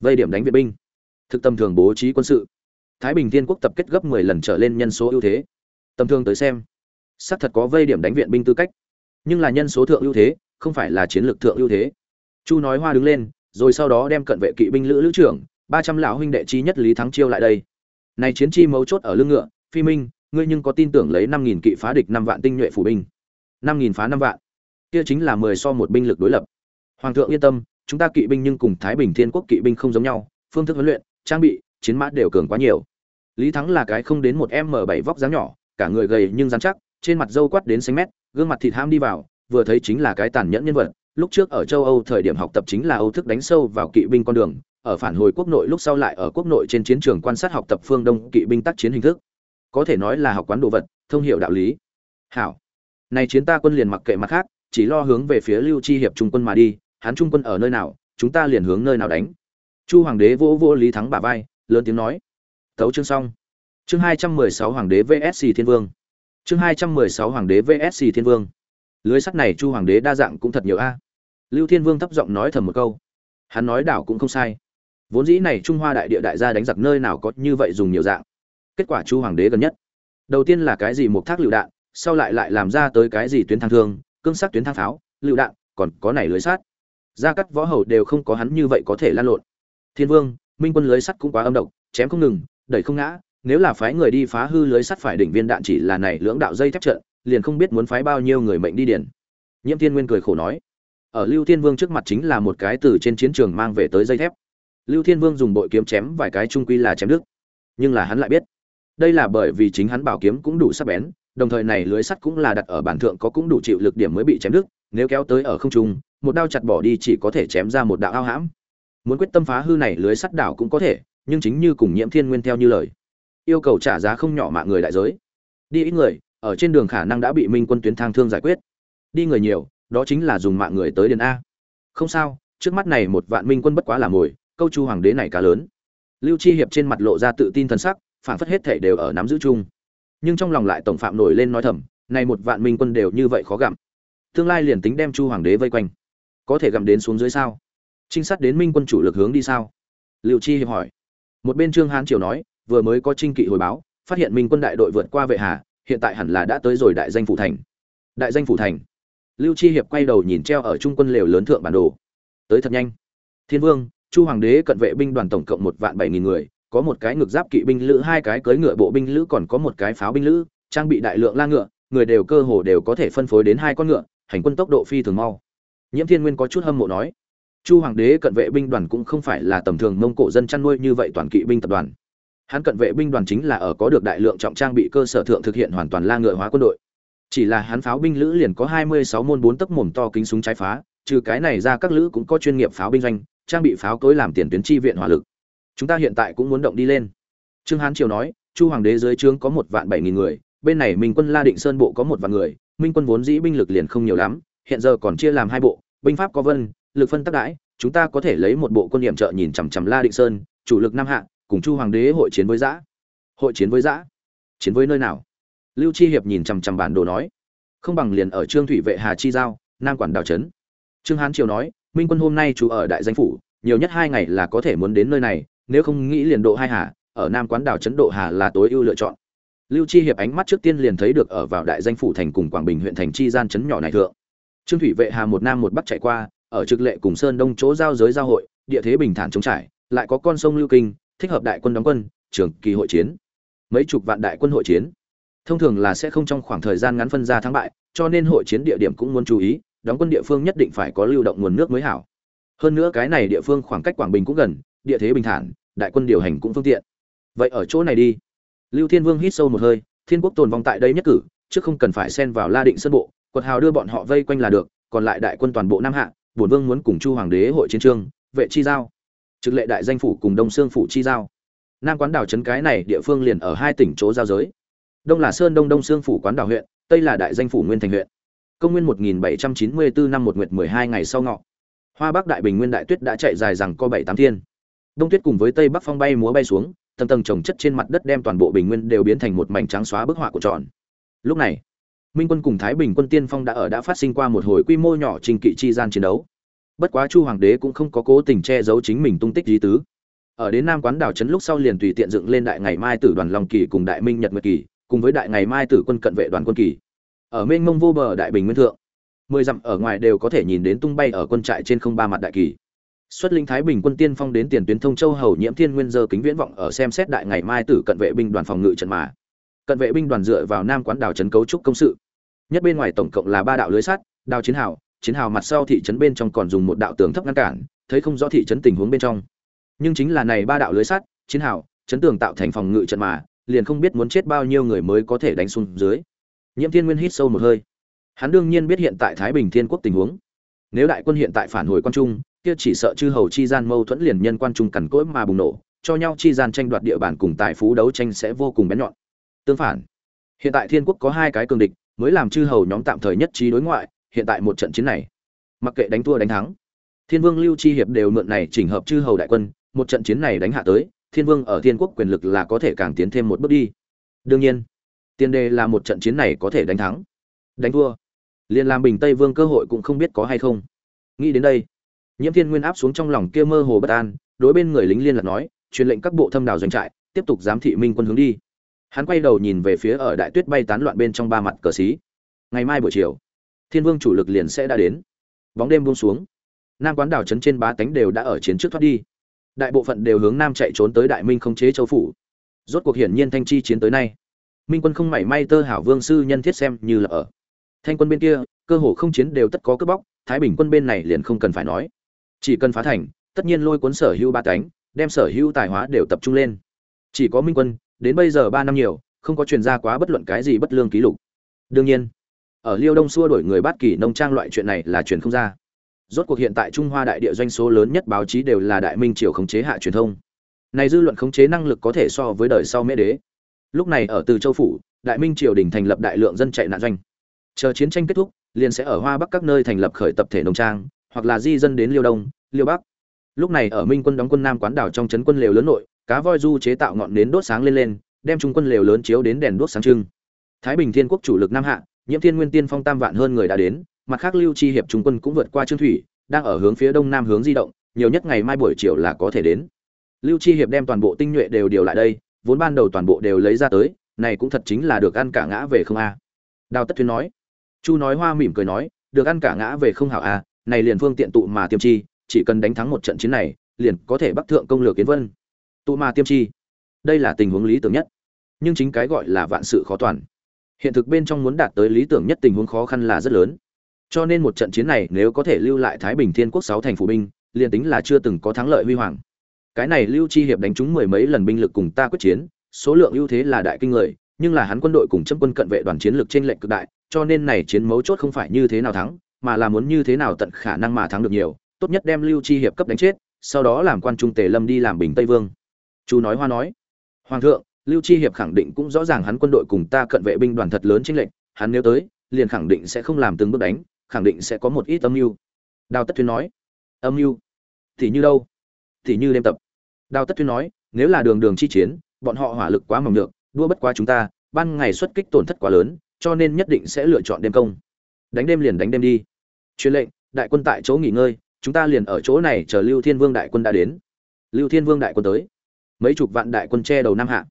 Vây điểm đánh viện binh. Thực tâm thường bố trí quân sự. Thái bình thiên quốc tập kết gấp 10 lần trở lên nhân số ưu thế. Tầm thường tới xem, xác thật có vây điểm đánh viện binh tư cách. Nhưng là nhân số thượng ưu thế, không phải là chiến lược thượng ưu thế. Chu nói hoa đứng lên, rồi sau đó đem cận vệ kỵ binh lữ lữ trưởng, ba trăm lão huynh đệ chi nhất lý thắng chiêu lại đây. Này chiến chi mấu chốt ở lưng ngựa, phi minh, ngươi nhưng có tin tưởng lấy năm nghìn kỵ phá địch năm vạn tinh nhuệ phủ binh. Năm nghìn phá năm vạn kia chính là mười so một binh lực đối lập. Hoàng thượng yên tâm, chúng ta kỵ binh nhưng cùng thái bình thiên quốc kỵ binh không giống nhau, phương thức huấn luyện, trang bị, chiến mã đều cường quá nhiều. Lý thắng là cái không đến một m bảy vóc dáng nhỏ, cả người gầy nhưng dán chắc, trên mặt dâu quắt đến xanh mét, gương mặt thịt ham đi vào, vừa thấy chính là cái tàn nhẫn nhân vật. Lúc trước ở châu âu thời điểm học tập chính là âu thức đánh sâu vào kỵ binh con đường, ở phản hồi quốc nội lúc sau lại ở quốc nội trên chiến trường quan sát học tập phương đông kỵ binh tác chiến hình thức. Có thể nói là học quán đồ vật, thông hiểu đạo lý. Hảo. Này chiến ta quân liền mặc kệ mặt khác chỉ lo hướng về phía lưu chi hiệp trung quân mà đi, hắn trung quân ở nơi nào, chúng ta liền hướng nơi nào đánh. Chu hoàng đế vỗ vỗ lý thắng bả vai, lớn tiếng nói. Thấu chương xong. Chương hai trăm mười sáu hoàng đế vsc thiên vương. Chương hai trăm mười sáu hoàng đế vsc thiên vương. Lưới sắt này chu hoàng đế đa dạng cũng thật nhiều a. Lưu thiên vương thấp giọng nói thầm một câu. Hắn nói đảo cũng không sai. Vốn dĩ này trung hoa đại địa đại gia đánh giặc nơi nào có như vậy dùng nhiều dạng. Kết quả chu hoàng đế gần nhất. Đầu tiên là cái gì một thác lựu đạn, sau lại lại làm ra tới cái gì tuyến thang thương cương sát tuyến thang pháo, lựu đạn, còn có này lưới sắt. Gia cắt võ hầu đều không có hắn như vậy có thể lan lộn. Thiên vương, minh quân lưới sắt cũng quá âm độc, chém không ngừng, đẩy không ngã, nếu là phái người đi phá hư lưới sắt phải đỉnh viên đạn chỉ là này lưỡng đạo dây thép trận, liền không biết muốn phái bao nhiêu người mệnh đi điển nhiễm thiên nguyên cười khổ nói, ở lưu thiên vương trước mặt chính là một cái từ trên chiến trường mang về tới dây thép. Lưu thiên vương dùng bội kiếm chém vài cái trung quy là chém đức nhưng là hắn lại biết, đây là bởi vì chính hắn bảo kiếm cũng đủ sắc bén đồng thời này lưới sắt cũng là đặt ở bản thượng có cũng đủ chịu lực điểm mới bị chém đứt, nếu kéo tới ở không trung, một đao chặt bỏ đi chỉ có thể chém ra một đạo ao hãm. Muốn quyết tâm phá hư này lưới sắt đảo cũng có thể, nhưng chính như cùng nhiễm thiên nguyên theo như lời. Yêu cầu trả giá không nhỏ mạng người đại giới. Đi ít người, ở trên đường khả năng đã bị minh quân tuyến thang thương giải quyết. Đi người nhiều, đó chính là dùng mạng người tới điền a. Không sao, trước mắt này một vạn minh quân bất quá là mồi, câu chu hoàng đế này cá lớn. Lưu chi hiệp trên mặt lộ ra tự tin thần sắc, phản phất hết thể đều ở nắm giữ chung nhưng trong lòng lại tổng phạm nổi lên nói thầm, này một vạn minh quân đều như vậy khó gặm. Tương lai liền tính đem chu hoàng đế vây quanh, có thể gặm đến xuống dưới sao? Trinh sát đến minh quân chủ lực hướng đi sao? Lưu chi hiệp hỏi. Một bên trương hán triều nói, vừa mới có trinh kỵ hồi báo, phát hiện minh quân đại đội vượt qua vệ hà, hiện tại hẳn là đã tới rồi đại danh phủ thành. Đại danh phủ thành. Lưu chi hiệp quay đầu nhìn treo ở trung quân lều lớn thượng bản đồ. Tới thật nhanh. Thiên vương, chu hoàng đế cận vệ binh đoàn tổng cộng một vạn bảy nghìn người có một cái ngực giáp kỵ binh lữ, hai cái cưỡi ngựa bộ binh lữ, còn có một cái pháo binh lữ, trang bị đại lượng la ngựa, người đều cơ hồ đều có thể phân phối đến hai con ngựa, hành quân tốc độ phi thường mau. Nhiễm thiên nguyên có chút hâm mộ nói, chu hoàng đế cận vệ binh đoàn cũng không phải là tầm thường mông cổ dân chăn nuôi như vậy toàn kỵ binh tập đoàn. Hắn cận vệ binh đoàn chính là ở có được đại lượng trọng trang bị cơ sở thượng thực hiện hoàn toàn la ngựa hóa quân đội. Chỉ là hắn pháo binh lữ liền có hai mươi sáu môn bốn tấc mồm to kính súng trái phá, trừ cái này ra các lữ cũng có chuyên nghiệp pháo binh doanh, trang bị pháo cối làm tiền tuyến chi viện hỏa lực chúng ta hiện tại cũng muốn động đi lên. Trương hán triều nói, chu hoàng đế dưới trướng có một vạn bảy nghìn người, bên này minh quân la định sơn bộ có một vạn người, minh quân vốn dĩ binh lực liền không nhiều lắm, hiện giờ còn chia làm hai bộ, binh pháp có vân, lực phân tác đãi, chúng ta có thể lấy một bộ quân điểm trợ nhìn chằm chằm la định sơn, chủ lực nam hạ, cùng chu hoàng đế hội chiến với giã. Hội chiến với giã? Chiến với nơi nào? Lưu chi hiệp nhìn chằm chằm bản đồ nói. Không bằng liền ở trương thủy vệ hà chi giao, nam quản đào trấn. Trương hán triều nói, minh quân hôm nay chú ở đại danh phủ, nhiều nhất hai ngày là có thể muốn đến nơi này nếu không nghĩ liền độ hai hà, ở nam quán đảo chấn độ hà là tối ưu lựa chọn. Lưu chi hiệp ánh mắt trước tiên liền thấy được ở vào đại danh phủ thành cùng quảng bình huyện thành chi gian chấn nhỏ này thượng. Trương thủy vệ hà một nam một bắc chạy qua, ở trực lệ cùng sơn đông chỗ giao giới giao hội, địa thế bình thản chống trải, lại có con sông lưu kinh, thích hợp đại quân đóng quân, trường kỳ hội chiến. Mấy chục vạn đại quân hội chiến. Thông thường là sẽ không trong khoảng thời gian ngắn phân ra thắng bại, cho nên hội chiến địa điểm cũng muốn chú ý, đóng quân địa phương nhất định phải có lưu động nguồn nước mới hảo. Hơn nữa cái này địa phương khoảng cách quảng bình cũng gần địa thế bình thản đại quân điều hành cũng phương tiện. Vậy ở chỗ này đi. Lưu thiên vương hít sâu một hơi thiên quốc tồn vong tại đây nhất cử chứ không cần phải xen vào la định sân bộ quật hào đưa bọn họ vây quanh là được còn lại đại quân toàn bộ nam hạ bổn vương muốn cùng chu hoàng đế hội chiến trường, vệ chi giao. Trực lệ đại danh phủ cùng đông sương phủ chi giao. Nam quán đảo trấn cái này địa phương liền ở hai tỉnh chỗ giao giới. Đông là sơn đông đông sương phủ quán đảo huyện tây là đại danh phủ nguyên thành huyện. Công nguyên 1794 năm một nguyệt 12 ngày sau ngọ. Hoa bắc đại bình nguyên đại tuyết đã chạy dài rằng có bảy tám thiên đông tuyết cùng với tây bắc phong bay múa bay xuống, tầng tầng trồng chất trên mặt đất đem toàn bộ bình nguyên đều biến thành một mảnh trắng xóa bức họa của tròn. Lúc này, minh quân cùng thái bình quân tiên phong đã ở đã phát sinh qua một hồi quy mô nhỏ trình kỵ chi gian chiến đấu. Bất quá chu hoàng đế cũng không có cố tình che giấu chính mình tung tích di tứ. Ở đến nam quán đảo trấn lúc sau liền tùy tiện dựng lên đại ngày mai tử đoàn long kỳ cùng đại minh nhật nguyệt kỳ, cùng với đại ngày mai tử quân cận vệ đoàn quân kỳ. Ở mênh mông vô bờ đại bình nguyên thượng, mười dặm ở ngoài đều có thể nhìn đến tung bay ở quân trại trên không ba mặt đại kỳ xuất linh thái bình quân tiên phong đến tiền tuyến thông châu hầu nhiễm thiên nguyên giờ kính viễn vọng ở xem xét đại ngày mai tử cận vệ binh đoàn phòng ngự trận mà. Cận vệ binh đoàn dựa vào nam quán đảo trấn cấu trúc công sự. Nhất bên ngoài tổng cộng là ba đạo lưới sắt, đào chiến hào chiến hào mặt sau thị trấn bên trong còn dùng một đạo tường thấp ngăn cản, thấy không rõ thị trấn tình huống bên trong. Nhưng chính là này ba đạo lưới sắt, chiến hào chấn tường tạo thành phòng ngự trận mà, liền không biết muốn chết bao nhiêu người mới có thể đánh xuống dưới. Nhiễm thiên nguyên hít sâu một hơi. Hắn đương nhiên biết hiện tại thái bình thiên quốc tình huống. Nếu đại quân hiện tại phản hồi quan trung kia chỉ sợ chư hầu chi gian mâu thuẫn liền nhân quan trung cằn cỗi mà bùng nổ, cho nhau chi gian tranh đoạt địa bàn cùng tài phú đấu tranh sẽ vô cùng bén nhọn. Tương phản, hiện tại thiên quốc có hai cái cường địch, mới làm chư hầu nhóm tạm thời nhất trí đối ngoại, hiện tại một trận chiến này, mặc kệ đánh thua đánh thắng, thiên vương lưu chi hiệp đều mượn này chỉnh hợp chư hầu đại quân, một trận chiến này đánh hạ tới, thiên vương ở thiên quốc quyền lực là có thể càng tiến thêm một bước đi. Đương nhiên, tiền đề là một trận chiến này có thể đánh thắng, đánh thua. Liên làm bình tây vương cơ hội cũng không biết có hay không. Nghĩ đến đây nhiễm thiên nguyên áp xuống trong lòng kia mơ hồ bất an, đối bên người lính liên lạc nói, truyền lệnh các bộ thâm đào doanh trại, tiếp tục giám thị minh quân hướng đi. Hắn quay đầu nhìn về phía ở đại tuyết bay tán loạn bên trong ba mặt cờ xí. Ngày mai buổi chiều, thiên vương chủ lực liền sẽ đã đến. Bóng đêm buông xuống. Nam quán đảo trấn trên bá tánh đều đã ở chiến trước thoát đi. Đại bộ phận đều hướng nam chạy trốn tới đại minh không chế châu phủ. Rốt cuộc hiển nhiên thanh chi chiến tới nay. Minh quân không mảy may tơ hảo vương sư nhân thiết xem như là ở. Thanh quân bên kia, cơ hồ không chiến đều tất có cướp bóc, thái bình quân bên này liền không cần phải nói chỉ cần phá thành, tất nhiên lôi cuốn sở hữu ba cánh, đem sở hữu tài hóa đều tập trung lên. Chỉ có minh quân, đến bây giờ ba năm nhiều, không có truyền ra quá bất luận cái gì bất lương ký lục. Đương nhiên, ở liêu đông xua đổi người bát kỳ nông trang loại chuyện này là truyền không ra. Rốt cuộc hiện tại trung hoa đại địa doanh số lớn nhất báo chí đều là đại minh triều khống chế hạ truyền thông. Này dư luận khống chế năng lực có thể so với đời sau mễ đế. Lúc này ở từ châu phủ, đại minh triều đình thành lập đại lượng dân chạy nạn doanh. Chờ chiến tranh kết thúc, liền sẽ ở hoa bắc các nơi thành lập khởi tập thể nông trang hoặc là di dân đến liêu đông, liêu bắc. Lúc này ở minh quân đóng quân nam quán đảo trong trấn quân lều lớn nội, cá voi du chế tạo ngọn nến đốt sáng lên lên, đem trung quân lều lớn chiếu đến đèn đốt sáng trưng. Thái bình thiên quốc chủ lực nam hạ, nhiễm thiên nguyên tiên phong tam vạn hơn người đã đến, mặt khác lưu chi hiệp trung quân cũng vượt qua trương thủy, đang ở hướng phía đông nam hướng di động, nhiều nhất ngày mai buổi chiều là có thể đến. Lưu chi hiệp đem toàn bộ tinh nhuệ đều điều lại đây, vốn ban đầu toàn bộ đều lấy ra tới, này cũng thật chính là được ăn cả ngã về không a. Đào tất thuyên nói. Chu nói hoa mỉm cười nói, được ăn cả ngã về không hảo a này liền phương tiện tụ mà tiêm chi, chỉ cần đánh thắng một trận chiến này, liền có thể bắc thượng công lược kiến vân. Tụ mà tiêm chi. Đây là tình huống lý tưởng nhất. Nhưng chính cái gọi là vạn sự khó toàn. Hiện thực bên trong muốn đạt tới lý tưởng nhất tình huống khó khăn là rất lớn. Cho nên một trận chiến này nếu có thể lưu lại thái bình thiên quốc sáu thành phủ binh, liền tính là chưa từng có thắng lợi huy hoàng. Cái này lưu chi hiệp đánh trúng mười mấy lần binh lực cùng ta quyết chiến, số lượng ưu thế là đại kinh người, nhưng là hắn quân đội cùng chấm quân cận vệ đoàn chiến lược trên lệnh cực đại, cho nên này chiến mấu chốt không phải như thế nào thắng mà là muốn như thế nào tận khả năng mà thắng được nhiều, tốt nhất đem lưu chi hiệp cấp đánh chết, sau đó làm quan trung tề lâm đi làm bình tây vương. Chú nói hoa nói, hoàng thượng, lưu chi hiệp khẳng định cũng rõ ràng hắn quân đội cùng ta cận vệ binh đoàn thật lớn chính lệnh hắn nếu tới, liền khẳng định sẽ không làm từng bước đánh, khẳng định sẽ có một ít âm mưu. Đào tất thuyên nói, âm mưu? Thì như đâu? Thì như đêm tập. Đào tất thuyên nói, nếu là đường đường chi chiến, bọn họ hỏa lực quá mỏng được đua bất quá chúng ta, ban ngày xuất kích tổn thất quá lớn, cho nên nhất định sẽ lựa chọn đêm công. Đánh đêm liền đánh đêm đi truyền lệnh, đại quân tại chỗ nghỉ ngơi, chúng ta liền ở chỗ này chờ lưu thiên vương đại quân đã đến. Lưu thiên vương đại quân tới. Mấy chục vạn đại quân che đầu nam hạ.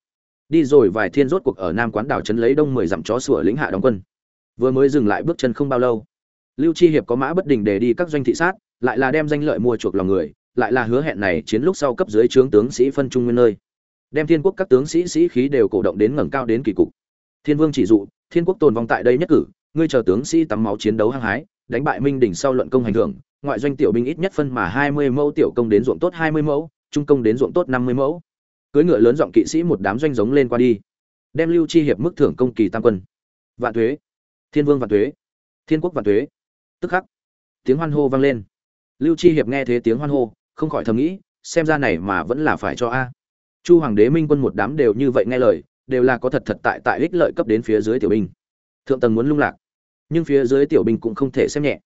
Đi rồi vài thiên rốt cuộc ở nam quán đảo trấn lấy đông mười dặm chó sủa lĩnh hạ đóng quân. Vừa mới dừng lại bước chân không bao lâu, lưu chi hiệp có mã bất đình để đi các doanh thị sát, lại là đem danh lợi mua chuộc lòng người, lại là hứa hẹn này chiến lúc sau cấp dưới trướng tướng sĩ phân trung nguyên nơi. Đem thiên quốc các tướng sĩ sĩ khí đều cổ động đến ngẩng cao đến kỳ cục. Thiên vương chỉ dụ, thiên quốc tồn vong tại đây nhất cử, ngươi chờ tướng sĩ tắm máu chiến đấu hăng hái đánh bại minh đỉnh sau luận công hành hưởng, ngoại doanh tiểu binh ít nhất phân mà hai mươi mẫu tiểu công đến ruộng tốt hai mươi mẫu trung công đến ruộng tốt năm mươi mẫu. Cưỡi ngựa lớn giọng kỵ sĩ một đám doanh giống lên qua đi. Đem lưu chi hiệp mức thưởng công kỳ tam quân. Vạn thuế. Thiên vương vạn thuế. Thiên quốc vạn thuế. Tức khắc tiếng hoan hô vang lên. Lưu chi hiệp nghe thế tiếng hoan hô không khỏi thầm nghĩ xem ra này mà vẫn là phải cho a. Chu hoàng đế minh quân một đám đều như vậy nghe lời đều là có thật thật tại tại ích lợi cấp đến phía dưới tiểu binh. Thượng tầng muốn lung lạc nhưng phía dưới tiểu binh cũng không thể xem nhẹ.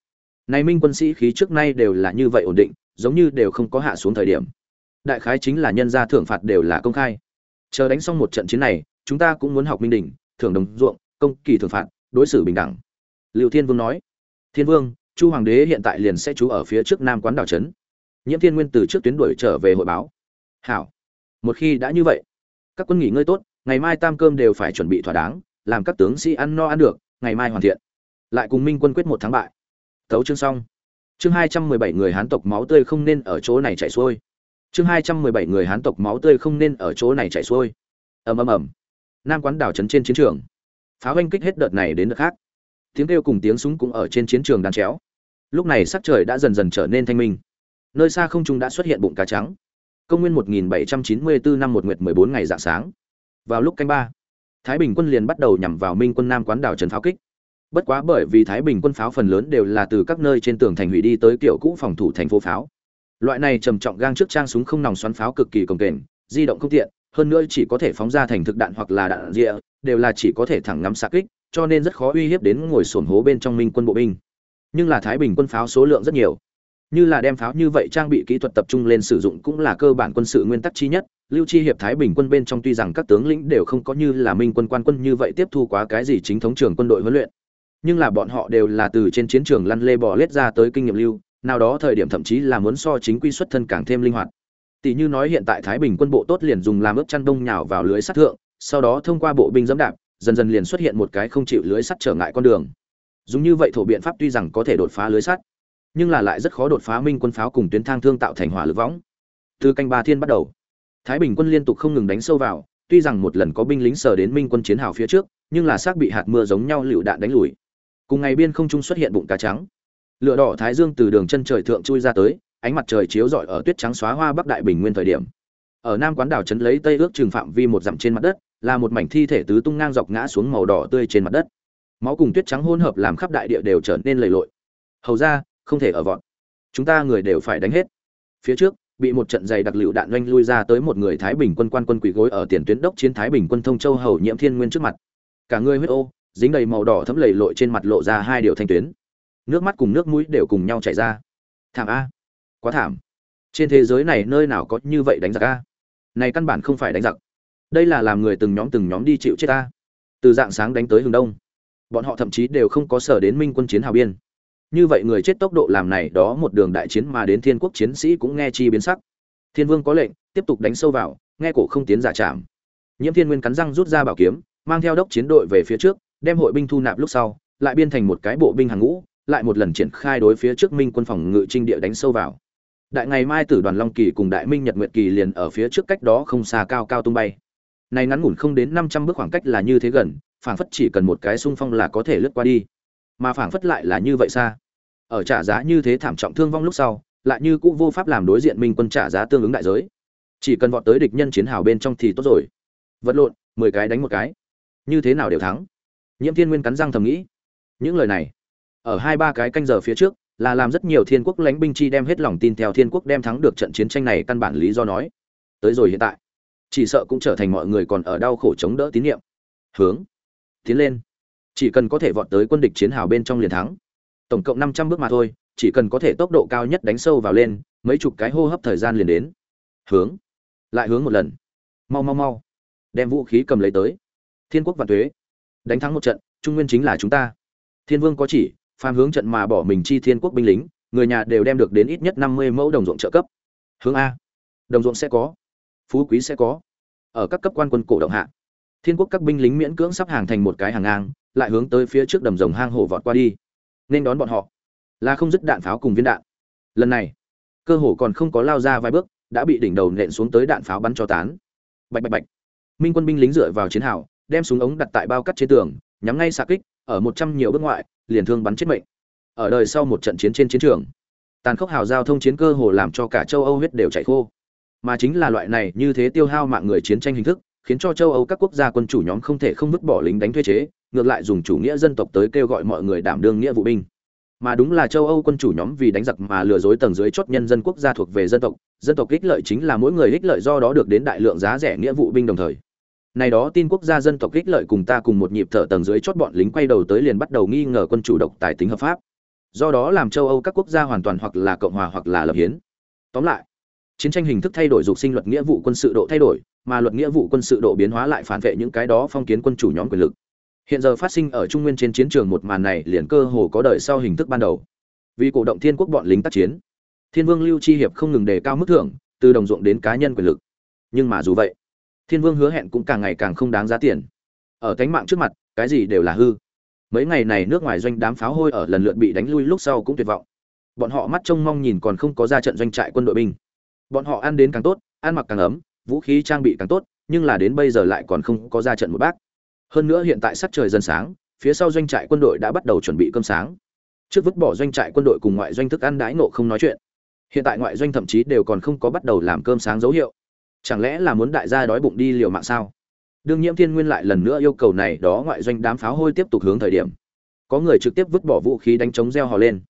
Này minh quân sĩ khí trước nay đều là như vậy ổn định, giống như đều không có hạ xuống thời điểm. Đại khái chính là nhân gia thưởng phạt đều là công khai. Chờ đánh xong một trận chiến này, chúng ta cũng muốn học minh đỉnh, thưởng đồng ruộng, công kỳ thưởng phạt, đối xử bình đẳng. Liệu thiên vương nói. Thiên vương, chu hoàng đế hiện tại liền sẽ trú ở phía trước nam quán đảo trấn. Nhiễm thiên nguyên từ trước tuyến đuổi trở về hội báo. Hảo. Một khi đã như vậy, các quân nghỉ ngơi tốt, ngày mai tam cơm đều phải chuẩn bị thỏa đáng, làm các tướng sĩ ăn no ăn được, ngày mai hoàn thiện lại cùng minh quân quyết một thắng bại. Thấu chương xong. Chương hai trăm mười bảy người hán tộc máu tươi không nên ở chỗ này chạy xuôi. Chương hai trăm mười bảy người hán tộc máu tươi không nên ở chỗ này chạy xuôi. Ầm ầm ầm. Nam quán đảo trấn trên chiến trường. Pháo oanh kích hết đợt này đến đợt khác. Tiếng kêu cùng tiếng súng cũng ở trên chiến trường đàn chéo. Lúc này sắc trời đã dần dần trở nên thanh minh. Nơi xa không trung đã xuất hiện bụng cá trắng. Công nguyên 1794 năm một nguyệt 14 ngày dạng sáng. Vào lúc canh ba, thái bình quân liền bắt đầu nhằm vào minh quân nam quán đảo trấn pháo kích bất quá bởi vì thái bình quân pháo phần lớn đều là từ các nơi trên tường thành hủy đi tới kiểu cũ phòng thủ thành phố pháo. Loại này trầm trọng gang trước trang súng không nòng xoắn pháo cực kỳ cồng kềnh, di động không tiện, hơn nữa chỉ có thể phóng ra thành thực đạn hoặc là đạn rịa, đều là chỉ có thể thẳng ngắm xạ kích, cho nên rất khó uy hiếp đến ngồi sổn hố bên trong minh quân bộ binh. Nhưng là thái bình quân pháo số lượng rất nhiều. Như là đem pháo như vậy trang bị kỹ thuật tập trung lên sử dụng cũng là cơ bản quân sự nguyên tắc chi nhất, lưu chi hiệp thái bình quân bên trong tuy rằng các tướng lĩnh đều không có như là minh quân quan quân như vậy tiếp thu quá cái gì chính thống trường quân đội huấn luyện nhưng là bọn họ đều là từ trên chiến trường lăn lê bò lết ra tới kinh nghiệm lưu, nào đó thời điểm thậm chí là muốn so chính quy xuất thân càng thêm linh hoạt. Tỷ như nói hiện tại thái bình quân bộ tốt liền dùng làm ướp chăn đông nhào vào lưới sắt thượng, sau đó thông qua bộ binh dẫm đạp, dần dần liền xuất hiện một cái không chịu lưới sắt trở ngại con đường. Dùng như vậy thổ biện pháp tuy rằng có thể đột phá lưới sắt, nhưng là lại rất khó đột phá minh quân pháo cùng tuyến thang thương tạo thành hỏa lực võng. Từ canh ba thiên bắt đầu, thái bình quân liên tục không ngừng đánh sâu vào, tuy rằng một lần có binh lính sờ đến minh quân chiến hào phía trước, nhưng là xác bị hạt mưa giống nhau lựu đạn đánh lùi cùng ngày biên không trung xuất hiện bụng cá trắng. Lửa đỏ thái dương từ đường chân trời thượng chui ra tới, ánh mặt trời chiếu rọi ở tuyết trắng xóa hoa bắc đại bình nguyên thời điểm. Ở nam quán đảo trấn lấy tây ước trường phạm vi một dặm trên mặt đất, là một mảnh thi thể tứ tung ngang dọc ngã xuống màu đỏ tươi trên mặt đất. Máu cùng tuyết trắng hỗn hợp làm khắp đại địa đều trở nên lầy lội. Hầu ra, không thể ở vọt. Chúng ta người đều phải đánh hết. Phía trước, bị một trận dày đặc lựu đạn doanh lui ra tới một người thái bình quân quan quân quỳ gối ở tiền tuyến đốc chiến thái bình quân thông châu hầu nhiễm thiên nguyên trước mặt. Cả người huyết ô dính đầy màu đỏ thấm lầy lội trên mặt lộ ra hai điều thanh tuyến. Nước mắt cùng nước mũi đều cùng nhau chảy ra. Thảm a. Quá thảm. Trên thế giới này nơi nào có như vậy đánh giặc a? Này căn bản không phải đánh giặc. Đây là làm người từng nhóm từng nhóm đi chịu chết ta từ dạng sáng đánh tới hướng đông. Bọn họ thậm chí đều không có sở đến minh quân chiến hào biên. Như vậy người chết tốc độ làm này đó một đường đại chiến mà đến thiên quốc chiến sĩ cũng nghe chi biến sắc. Thiên vương có lệnh, tiếp tục đánh sâu vào, nghe cổ không tiến giả chạm. Nhiễm thiên nguyên cắn răng rút ra bảo kiếm, mang theo đốc chiến đội về phía trước đem hội binh thu nạp lúc sau, lại biên thành một cái bộ binh hàng ngũ, lại một lần triển khai đối phía trước minh quân phòng ngự trinh địa đánh sâu vào. Đại ngày mai tử đoàn long kỳ cùng đại minh nhật nguyệt kỳ liền ở phía trước cách đó không xa cao cao tung bay. Này ngắn ngủn không đến năm trăm bước khoảng cách là như thế gần, phảng phất chỉ cần một cái xung phong là có thể lướt qua đi. Mà phảng phất lại là như vậy xa. Ở trả giá như thế thảm trọng thương vong lúc sau, lại như cũng vô pháp làm đối diện minh quân trả giá tương ứng đại giới. Chỉ cần vọt tới địch nhân chiến hào bên trong thì tốt rồi. Vật lộn, mười cái đánh một cái. Như thế nào đều thắng nhiễm thiên nguyên cắn răng thầm nghĩ. Những lời này, ở hai ba cái canh giờ phía trước, là làm rất nhiều thiên quốc lãnh binh chi đem hết lòng tin theo thiên quốc đem thắng được trận chiến tranh này căn bản lý do nói. Tới rồi hiện tại, chỉ sợ cũng trở thành mọi người còn ở đau khổ chống đỡ tín nhiệm. Hướng, tiến lên. Chỉ cần có thể vọt tới quân địch chiến hào bên trong liền thắng. Tổng cộng năm trăm bước mà thôi, chỉ cần có thể tốc độ cao nhất đánh sâu vào lên, mấy chục cái hô hấp thời gian liền đến. Hướng, lại hướng một lần. Mau mau mau. Đem vũ khí cầm lấy tới. Thiên quốc và thuế đánh thắng một trận, trung nguyên chính là chúng ta. Thiên vương có chỉ, phàm hướng trận mà bỏ mình chi thiên quốc binh lính, người nhà đều đem được đến ít nhất năm mươi mẫu đồng ruộng trợ cấp. Hướng a. Đồng ruộng sẽ có. Phú quý sẽ có. Ở các cấp quan quân cổ động hạ. Thiên quốc các binh lính miễn cưỡng sắp hàng thành một cái hàng ngang, lại hướng tới phía trước đầm rồng hang hổ vọt qua đi. Nên đón bọn họ. Là không dứt đạn pháo cùng viên đạn. Lần này, cơ hồ còn không có lao ra vài bước, đã bị đỉnh đầu nện xuống tới đạn pháo bắn cho tán. Bạch bạch bạch. Minh quân binh lính dựa vào chiến hào đem súng ống đặt tại bao cắt chế tường, nhắm ngay xạ kích, ở một trăm nhiều bước ngoại, liền thương bắn chết mệnh. Ở đời sau một trận chiến trên chiến trường, tàn khốc hào giao thông chiến cơ hồ làm cho cả châu âu huyết đều chảy khô. Mà chính là loại này như thế tiêu hao mạng người chiến tranh hình thức, khiến cho châu âu các quốc gia quân chủ nhóm không thể không vứt bỏ lính đánh thuê chế, ngược lại dùng chủ nghĩa dân tộc tới kêu gọi mọi người đảm đương nghĩa vụ binh. Mà đúng là châu âu quân chủ nhóm vì đánh giặc mà lừa dối tầng dưới chót nhân dân quốc gia thuộc về dân tộc dân tộc ích lợi chính là mỗi người ích lợi do đó được đến đại lượng giá rẻ nghĩa vụ binh đồng thời này đó tin quốc gia dân tộc kích lợi cùng ta cùng một nhịp thở tầng dưới chót bọn lính quay đầu tới liền bắt đầu nghi ngờ quân chủ độc tài tính hợp pháp. Do đó làm châu âu các quốc gia hoàn toàn hoặc là cộng hòa hoặc là lập hiến. Tóm lại, chiến tranh hình thức thay đổi dục sinh luật nghĩa vụ quân sự độ thay đổi, mà luật nghĩa vụ quân sự độ biến hóa lại phản vệ những cái đó phong kiến quân chủ nhóm quyền lực. Hiện giờ phát sinh ở trung nguyên trên chiến trường một màn này liền cơ hồ có đời sau hình thức ban đầu. Vì cổ động thiên quốc bọn lính tác chiến, thiên vương lưu chi hiệp không ngừng đề cao mức thưởng, từ đồng ruộng đến cá nhân quyền lực. Nhưng mà dù vậy thiên vương hứa hẹn cũng càng ngày càng không đáng giá tiền. Ở cánh mạng trước mặt, cái gì đều là hư. Mấy ngày này nước ngoài doanh đám pháo hôi ở lần lượt bị đánh lui lúc sau cũng tuyệt vọng. Bọn họ mắt trông mong nhìn còn không có ra trận doanh trại quân đội binh. Bọn họ ăn đến càng tốt, ăn mặc càng ấm, vũ khí trang bị càng tốt, nhưng là đến bây giờ lại còn không có ra trận một bác. Hơn nữa hiện tại sắc trời dần sáng, phía sau doanh trại quân đội đã bắt đầu chuẩn bị cơm sáng. Trước vứt bỏ doanh trại quân đội cùng ngoại doanh thức ăn đãi nộ không nói chuyện. Hiện tại ngoại doanh thậm chí đều còn không có bắt đầu làm cơm sáng dấu hiệu chẳng lẽ là muốn đại gia đói bụng đi liều mạng sao? Đương nhiễm thiên nguyên lại lần nữa yêu cầu này đó ngoại doanh đám pháo hôi tiếp tục hướng thời điểm. Có người trực tiếp vứt bỏ vũ khí đánh chống reo hò lên.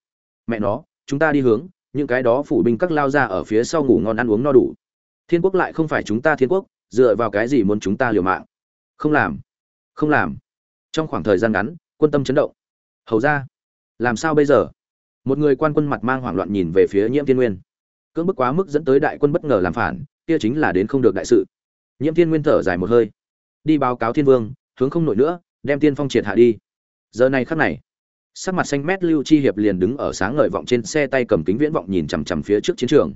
Mẹ nó, chúng ta đi hướng, những cái đó phủ binh các lao ra ở phía sau ngủ ngon ăn uống no đủ. Thiên quốc lại không phải chúng ta thiên quốc, dựa vào cái gì muốn chúng ta liều mạng? Không làm không làm. Trong khoảng thời gian ngắn, quân tâm chấn động. Hầu ra, làm sao bây giờ? Một người quan quân mặt mang hoảng loạn nhìn về phía nhiễm thiên nguyên. Cưỡng bức quá mức dẫn tới đại quân bất ngờ làm phản kia chính là đến không được đại sự. Nhiễm thiên nguyên thở dài một hơi. Đi báo cáo thiên vương, hướng không nổi nữa, đem tiên phong triệt hạ đi. Giờ này khắc này, sắc mặt xanh mét lưu chi hiệp liền đứng ở sáng ngời vọng trên xe tay cầm kính viễn vọng nhìn chằm chằm phía trước chiến trường.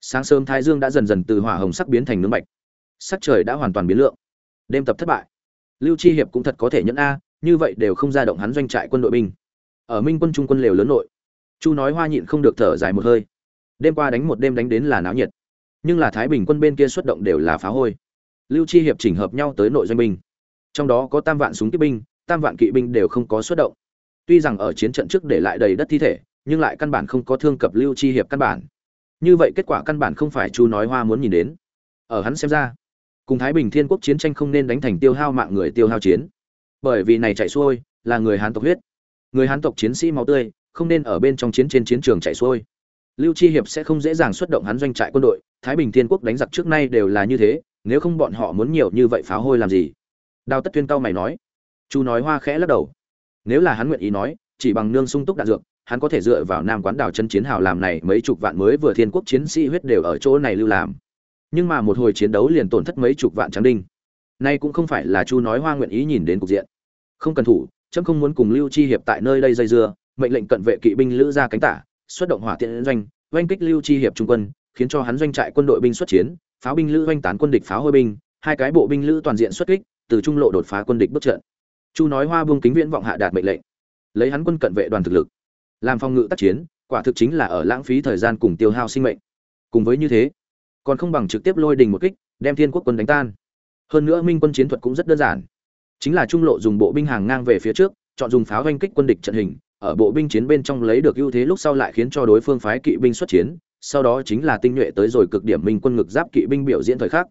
Sáng sớm thái dương đã dần dần từ hỏa hồng sắc biến thành nướng bạch. Sắc trời đã hoàn toàn biến lượng. Đêm tập thất bại. Lưu chi hiệp cũng thật có thể nhẫn a, như vậy đều không ra động hắn doanh trại quân đội binh. Ở minh quân trung quân lều lớn nội, chu nói hoa nhịn không được thở dài một hơi. Đêm qua đánh một đêm đánh đến là náo nhiệt nhưng là thái bình quân bên kia xuất động đều là phá hôi. Lưu chi hiệp chỉnh hợp nhau tới nội doanh binh. Trong đó có tam vạn súng kỵ binh, tam vạn kỵ binh đều không có xuất động. Tuy rằng ở chiến trận trước để lại đầy đất thi thể, nhưng lại căn bản không có thương cập lưu chi hiệp căn bản. Như vậy kết quả căn bản không phải chu nói hoa muốn nhìn đến. Ở hắn xem ra, cùng thái bình thiên quốc chiến tranh không nên đánh thành tiêu hao mạng người tiêu hao chiến. Bởi vì này chạy xuôi, là người hán tộc huyết. Người hán tộc chiến sĩ máu tươi, không nên ở bên trong chiến trên chiến trường chạy xuôi lưu chi hiệp sẽ không dễ dàng xuất động hắn doanh trại quân đội, thái bình thiên quốc đánh giặc trước nay đều là như thế, nếu không bọn họ muốn nhiều như vậy phá hôi làm gì? Đào tất tuyên cao mày nói. Chu nói hoa khẽ lắc đầu. Nếu là hắn nguyện ý nói, chỉ bằng nương sung túc đạn dược, hắn có thể dựa vào nam quán đảo chân chiến hào làm này mấy chục vạn mới vừa thiên quốc chiến sĩ huyết đều ở chỗ này lưu làm. Nhưng mà một hồi chiến đấu liền tổn thất mấy chục vạn trắng đinh. Nay cũng không phải là chu nói hoa nguyện ý nhìn đến cục diện. Không cần thủ trẫm không muốn cùng lưu chi hiệp tại nơi đây dây dưa, mệnh lệnh cận vệ kỵ binh lữ ra cánh tả xuất động hỏa tiện doanh, oanh kích lưu chi hiệp trung quân, khiến cho hắn doanh trại quân đội binh xuất chiến, pháo binh lữ oanh tán quân địch pháo hơi binh, hai cái bộ binh lữ toàn diện xuất kích, từ trung lộ đột phá quân địch bất trận. Chu nói hoa buông kính viễn vọng hạ đạt mệnh lệnh, lấy hắn quân cận vệ đoàn thực lực, làm phòng ngự tác chiến, quả thực chính là ở lãng phí thời gian cùng tiêu hao sinh mệnh. Cùng với như thế, còn không bằng trực tiếp lôi đình một kích, đem thiên quốc quân đánh tan. Hơn nữa minh quân chiến thuật cũng rất đơn giản. Chính là trung lộ dùng bộ binh hàng ngang về phía trước, chọn dùng pháo oanh kích quân địch trận hình ở bộ binh chiến bên trong lấy được ưu thế lúc sau lại khiến cho đối phương phái kỵ binh xuất chiến, sau đó chính là tinh nhuệ tới rồi cực điểm minh quân ngực giáp kỵ binh biểu diễn thời khắc.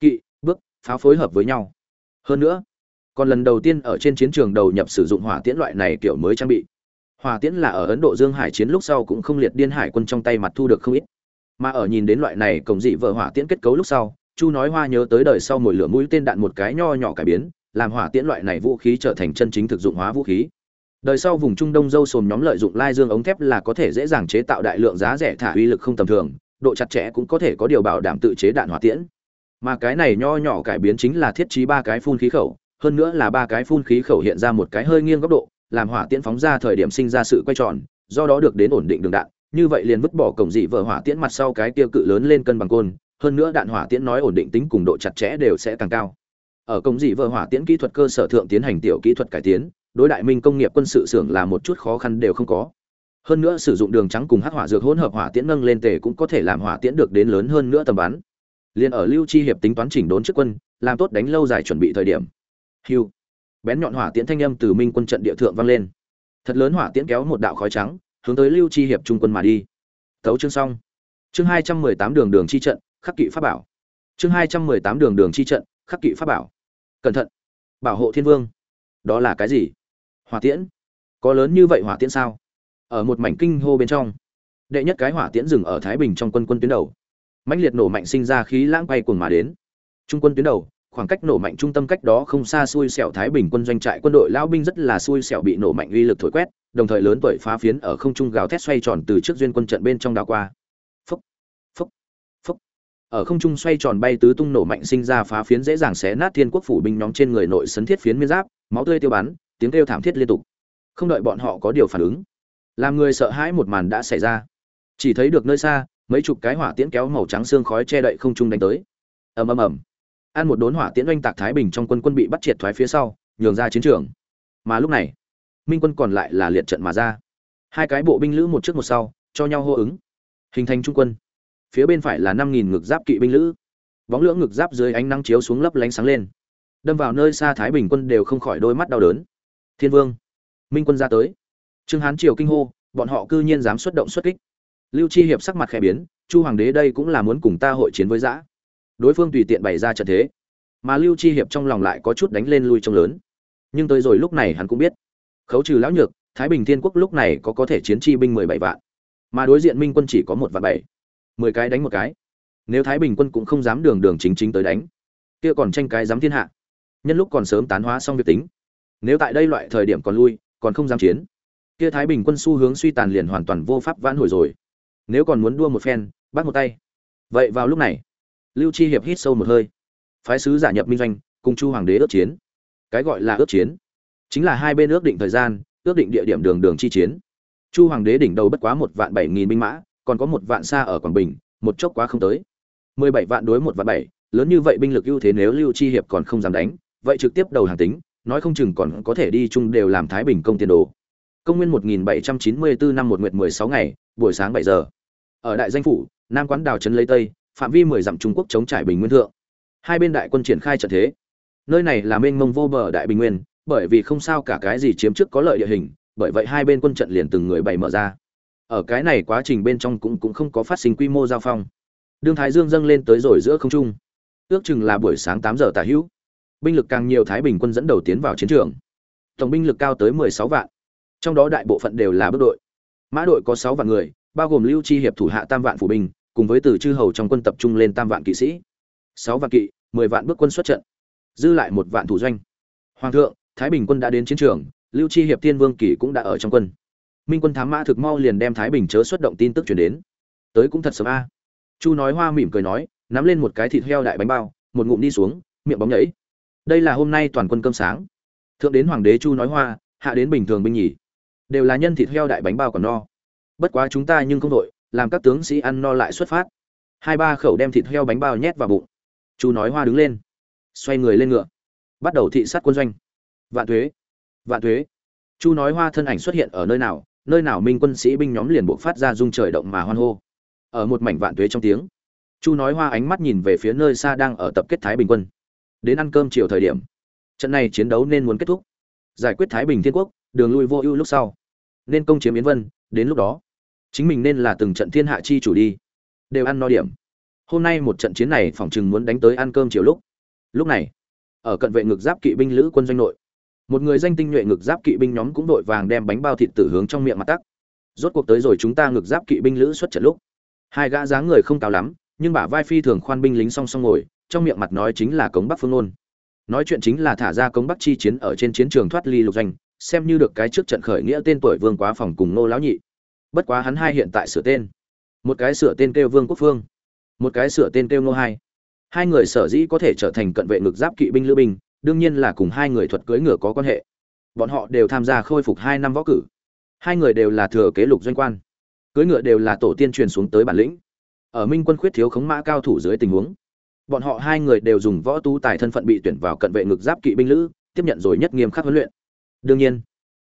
Kỵ, bước, pháo phối hợp với nhau. Hơn nữa, còn lần đầu tiên ở trên chiến trường đầu nhập sử dụng hỏa tiễn loại này kiểu mới trang bị. Hỏa tiễn là ở ấn độ dương hải chiến lúc sau cũng không liệt điên hải quân trong tay mặt thu được không ít. Mà ở nhìn đến loại này cổng dị vợ hỏa tiễn kết cấu lúc sau, chu nói hoa nhớ tới đời sau mồi lửa mũi tên đạn một cái nho nhỏ cải biến, làm hỏa tiễn loại này vũ khí trở thành chân chính thực dụng hóa vũ khí đời sau vùng trung đông dâu sồm nhóm lợi dụng lai dương ống thép là có thể dễ dàng chế tạo đại lượng giá rẻ thả uy lực không tầm thường, độ chặt chẽ cũng có thể có điều bảo đảm tự chế đạn hỏa tiễn. Mà cái này nho nhỏ cải biến chính là thiết trí ba cái phun khí khẩu, hơn nữa là ba cái phun khí khẩu hiện ra một cái hơi nghiêng góc độ, làm hỏa tiễn phóng ra thời điểm sinh ra sự quay tròn, do đó được đến ổn định đường đạn. Như vậy liền vứt bỏ cổng dị vợ hỏa tiễn mặt sau cái tiêu cự lớn lên cân bằng côn, hơn nữa đạn hỏa tiễn nói ổn định tính cùng độ chặt chẽ đều sẽ càng cao. Ở cổng dị vợ hỏa tiễn kỹ thuật cơ sở thượng tiến hành tiểu kỹ thuật cải tiến đối đại minh công nghiệp quân sự xưởng là một chút khó khăn đều không có. Hơn nữa sử dụng đường trắng cùng hắc hỏa dược hỗn hợp hỏa tiễn nâng lên tề cũng có thể làm hỏa tiễn được đến lớn hơn nữa tầm bắn. Liền ở lưu chi hiệp tính toán chỉnh đốn trước quân, làm tốt đánh lâu dài chuẩn bị thời điểm. Hiu. Bén nhọn hỏa tiễn thanh âm từ minh quân trận địa thượng vang lên. Thật lớn hỏa tiễn kéo một đạo khói trắng, hướng tới lưu chi hiệp trung quân mà đi. Tấu chương xong. Chương hai trăm mười tám đường đường chi trận, khắc kỵ pháp bảo. Chương hai trăm mười tám đường đường chi trận, khắc kỵ pháp bảo. Cẩn thận. Bảo hộ thiên vương. Đó là cái gì? Hỏa tiễn. Có lớn như vậy hỏa tiễn sao? Ở một mảnh kinh hô bên trong, đệ nhất cái hỏa tiễn dừng ở thái bình trong quân quân tuyến đầu. Mãnh liệt nổ mạnh sinh ra khí lãng bay cuồng mà đến. Trung quân tuyến đầu, khoảng cách nổ mạnh trung tâm cách đó không xa xui xẻo thái bình quân doanh trại quân đội lao binh rất là xui xẻo bị nổ mạnh uy lực thổi quét, đồng thời lớn tuổi phá phiến ở không trung gào thét xoay tròn từ trước duyên quân trận bên trong đảo qua. Phúc phúc phúc. Ở không trung xoay tròn bay tứ tung nổ mạnh sinh ra phá phiến dễ dàng xé nát thiên quốc phủ binh nhóm trên người nội sấn thiết phiến miên giáp, máu tươi tiêu bắn tiếng kêu thảm thiết liên tục. Không đợi bọn họ có điều phản ứng, làm người sợ hãi một màn đã xảy ra. Chỉ thấy được nơi xa, mấy chục cái hỏa tiễn kéo màu trắng xương khói che đậy không trung đánh tới. Ầm ầm ầm. Ăn một đốn hỏa tiễn oanh tạc thái bình trong quân quân bị bắt triệt thoái phía sau, nhường ra chiến trường. Mà lúc này, minh quân còn lại là liệt trận mà ra. Hai cái bộ binh lữ một trước một sau, cho nhau hô ứng. Hình thành trung quân. Phía bên phải là năm nghìn ngực giáp kỵ binh lữ. Bóng lưỡng ngực giáp dưới ánh nắng chiếu xuống lấp lánh sáng lên. Đâm vào nơi xa thái bình quân đều không khỏi đôi mắt đau đớn thiên vương, minh quân ra tới. Trương hán triều kinh hô, bọn họ cư nhiên dám xuất động xuất kích. Lưu chi hiệp sắc mặt khẽ biến, chu hoàng đế đây cũng là muốn cùng ta hội chiến với dã. Đối phương tùy tiện bày ra trận thế, mà lưu chi hiệp trong lòng lại có chút đánh lên lui trông lớn. Nhưng tới rồi lúc này hắn cũng biết, khấu trừ lão nhược, thái bình thiên quốc lúc này có có thể chiến chi binh mười bảy vạn, mà đối diện minh quân chỉ có một vạn bảy. Mười cái đánh một cái. Nếu thái bình quân cũng không dám đường đường chính chính tới đánh, kia còn tranh cái dám thiên hạ. Nhân lúc còn sớm tán hóa xong việc tính nếu tại đây loại thời điểm còn lui, còn không dám chiến. Kia thái bình quân xu hướng suy tàn liền hoàn toàn vô pháp vãn hồi rồi. Nếu còn muốn đua một phen, bắt một tay. Vậy vào lúc này, lưu chi hiệp hít sâu một hơi. Phái sứ giả nhập minh doanh, cùng chu hoàng đế ước chiến. Cái gọi là ước chiến, chính là hai bên ước định thời gian, ước định địa điểm đường đường chi chiến. Chu hoàng đế đỉnh đầu bất quá một vạn bảy nghìn binh mã, còn có một vạn xa ở quảng bình, một chốc quá không tới. Mười bảy vạn đối một vạn bảy, lớn như vậy binh lực ưu thế nếu lưu chi hiệp còn không dám đánh, vậy trực tiếp đầu hàng tính nói không chừng còn có thể đi chung đều làm thái bình công tiền đồ. Công nguyên 1794 năm một nguyệt 16 ngày, buổi sáng 7 giờ. Ở đại danh phủ, nam quán đào trấn lấy tây, phạm vi 10 dặm trung quốc chống trải bình nguyên thượng. Hai bên đại quân triển khai trận thế. Nơi này là mênh mông vô bờ đại bình nguyên, bởi vì không sao cả cái gì chiếm trước có lợi địa hình, bởi vậy hai bên quân trận liền từng người bày mở ra. Ở cái này quá trình bên trong cũng cũng không có phát sinh quy mô giao phong. Đương thái dương dâng lên tới rồi giữa không trung. Ước chừng là buổi sáng 8 giờ tả hữu binh lực càng nhiều thái bình quân dẫn đầu tiến vào chiến trường. Tổng binh lực cao tới 16 vạn. Trong đó đại bộ phận đều là bước đội. Mã đội có 6 vạn người, bao gồm lưu chi hiệp thủ hạ tam vạn phủ binh, cùng với từ chư hầu trong quân tập trung lên tam vạn kỵ sĩ. Sáu vạn kỵ 10 vạn bước quân xuất trận. Dư lại một vạn thủ doanh. Hoàng thượng, thái bình quân đã đến chiến trường, lưu chi hiệp tiên vương kỳ cũng đã ở trong quân. Minh quân thám mã thực mau liền đem thái bình chớ xuất động tin tức truyền đến. Tới cũng thật sớm a. Chu nói hoa mỉm cười nói, nắm lên một cái thịt heo đại bánh bao, một ngụm đi xuống, miệng bóng nhảy đây là hôm nay toàn quân cơm sáng. Thượng đến hoàng đế chu nói hoa, hạ đến bình thường binh nhỉ. Đều là nhân thịt heo đại bánh bao còn no. Bất quá chúng ta nhưng không đội làm các tướng sĩ ăn no lại xuất phát. Hai ba khẩu đem thịt heo bánh bao nhét vào bụng. Chu nói hoa đứng lên, xoay người lên ngựa. Bắt đầu thị sát quân doanh. Vạn thuế vạn thuế. Chu nói hoa thân ảnh xuất hiện ở nơi nào nơi nào minh quân sĩ binh nhóm liền buộc phát ra dung trời động mà hoan hô. Ở một mảnh vạn thuế trong tiếng, chu nói hoa ánh mắt nhìn về phía nơi xa đang ở tập kết thái bình quân đến ăn cơm chiều thời điểm. Trận này chiến đấu nên muốn kết thúc. Giải quyết thái bình thiên quốc, đường lui vô ưu lúc sau. Nên công chiếm yến vân, đến lúc đó, chính mình nên là từng trận thiên hạ chi chủ đi. Đều ăn no điểm. Hôm nay một trận chiến này phỏng chừng muốn đánh tới ăn cơm chiều lúc. Lúc này, ở cận vệ ngực giáp kỵ binh lữ quân doanh nội, một người danh tinh nhuệ ngực giáp kỵ binh nhóm cũng đội vàng đem bánh bao thịt tử hướng trong miệng mặt tắc. Rốt cuộc tới rồi chúng ta ngực giáp kỵ binh lữ xuất trận lúc. Hai gã dáng người không cao lắm, nhưng bả vai phi thường khoan binh lính song song ngồi trong miệng mặt nói chính là cống bắc phương ôn nói chuyện chính là thả ra cống bắc chi chiến ở trên chiến trường thoát ly lục doanh, xem như được cái trước trận khởi nghĩa tên tuổi vương quá phòng cùng nô lão nhị. Bất quá hắn hai hiện tại sửa tên. Một cái sửa tên kêu vương quốc phương, một cái sửa tên kêu nô hai. Hai người sở dĩ có thể trở thành cận vệ ngực giáp kỵ binh lữ binh, đương nhiên là cùng hai người thuật cưỡi ngựa có quan hệ. Bọn họ đều tham gia khôi phục hai năm võ cử. Hai người đều là thừa kế lục doanh quan. Cưỡi ngựa đều là tổ tiên truyền xuống tới bản lĩnh. Ở minh quân khuyết thiếu khống mã cao thủ dưới tình huống bọn họ hai người đều dùng võ tú tài thân phận bị tuyển vào cận vệ ngực giáp kỵ binh lữ, tiếp nhận rồi nhất nghiêm khắc huấn luyện. Đương nhiên,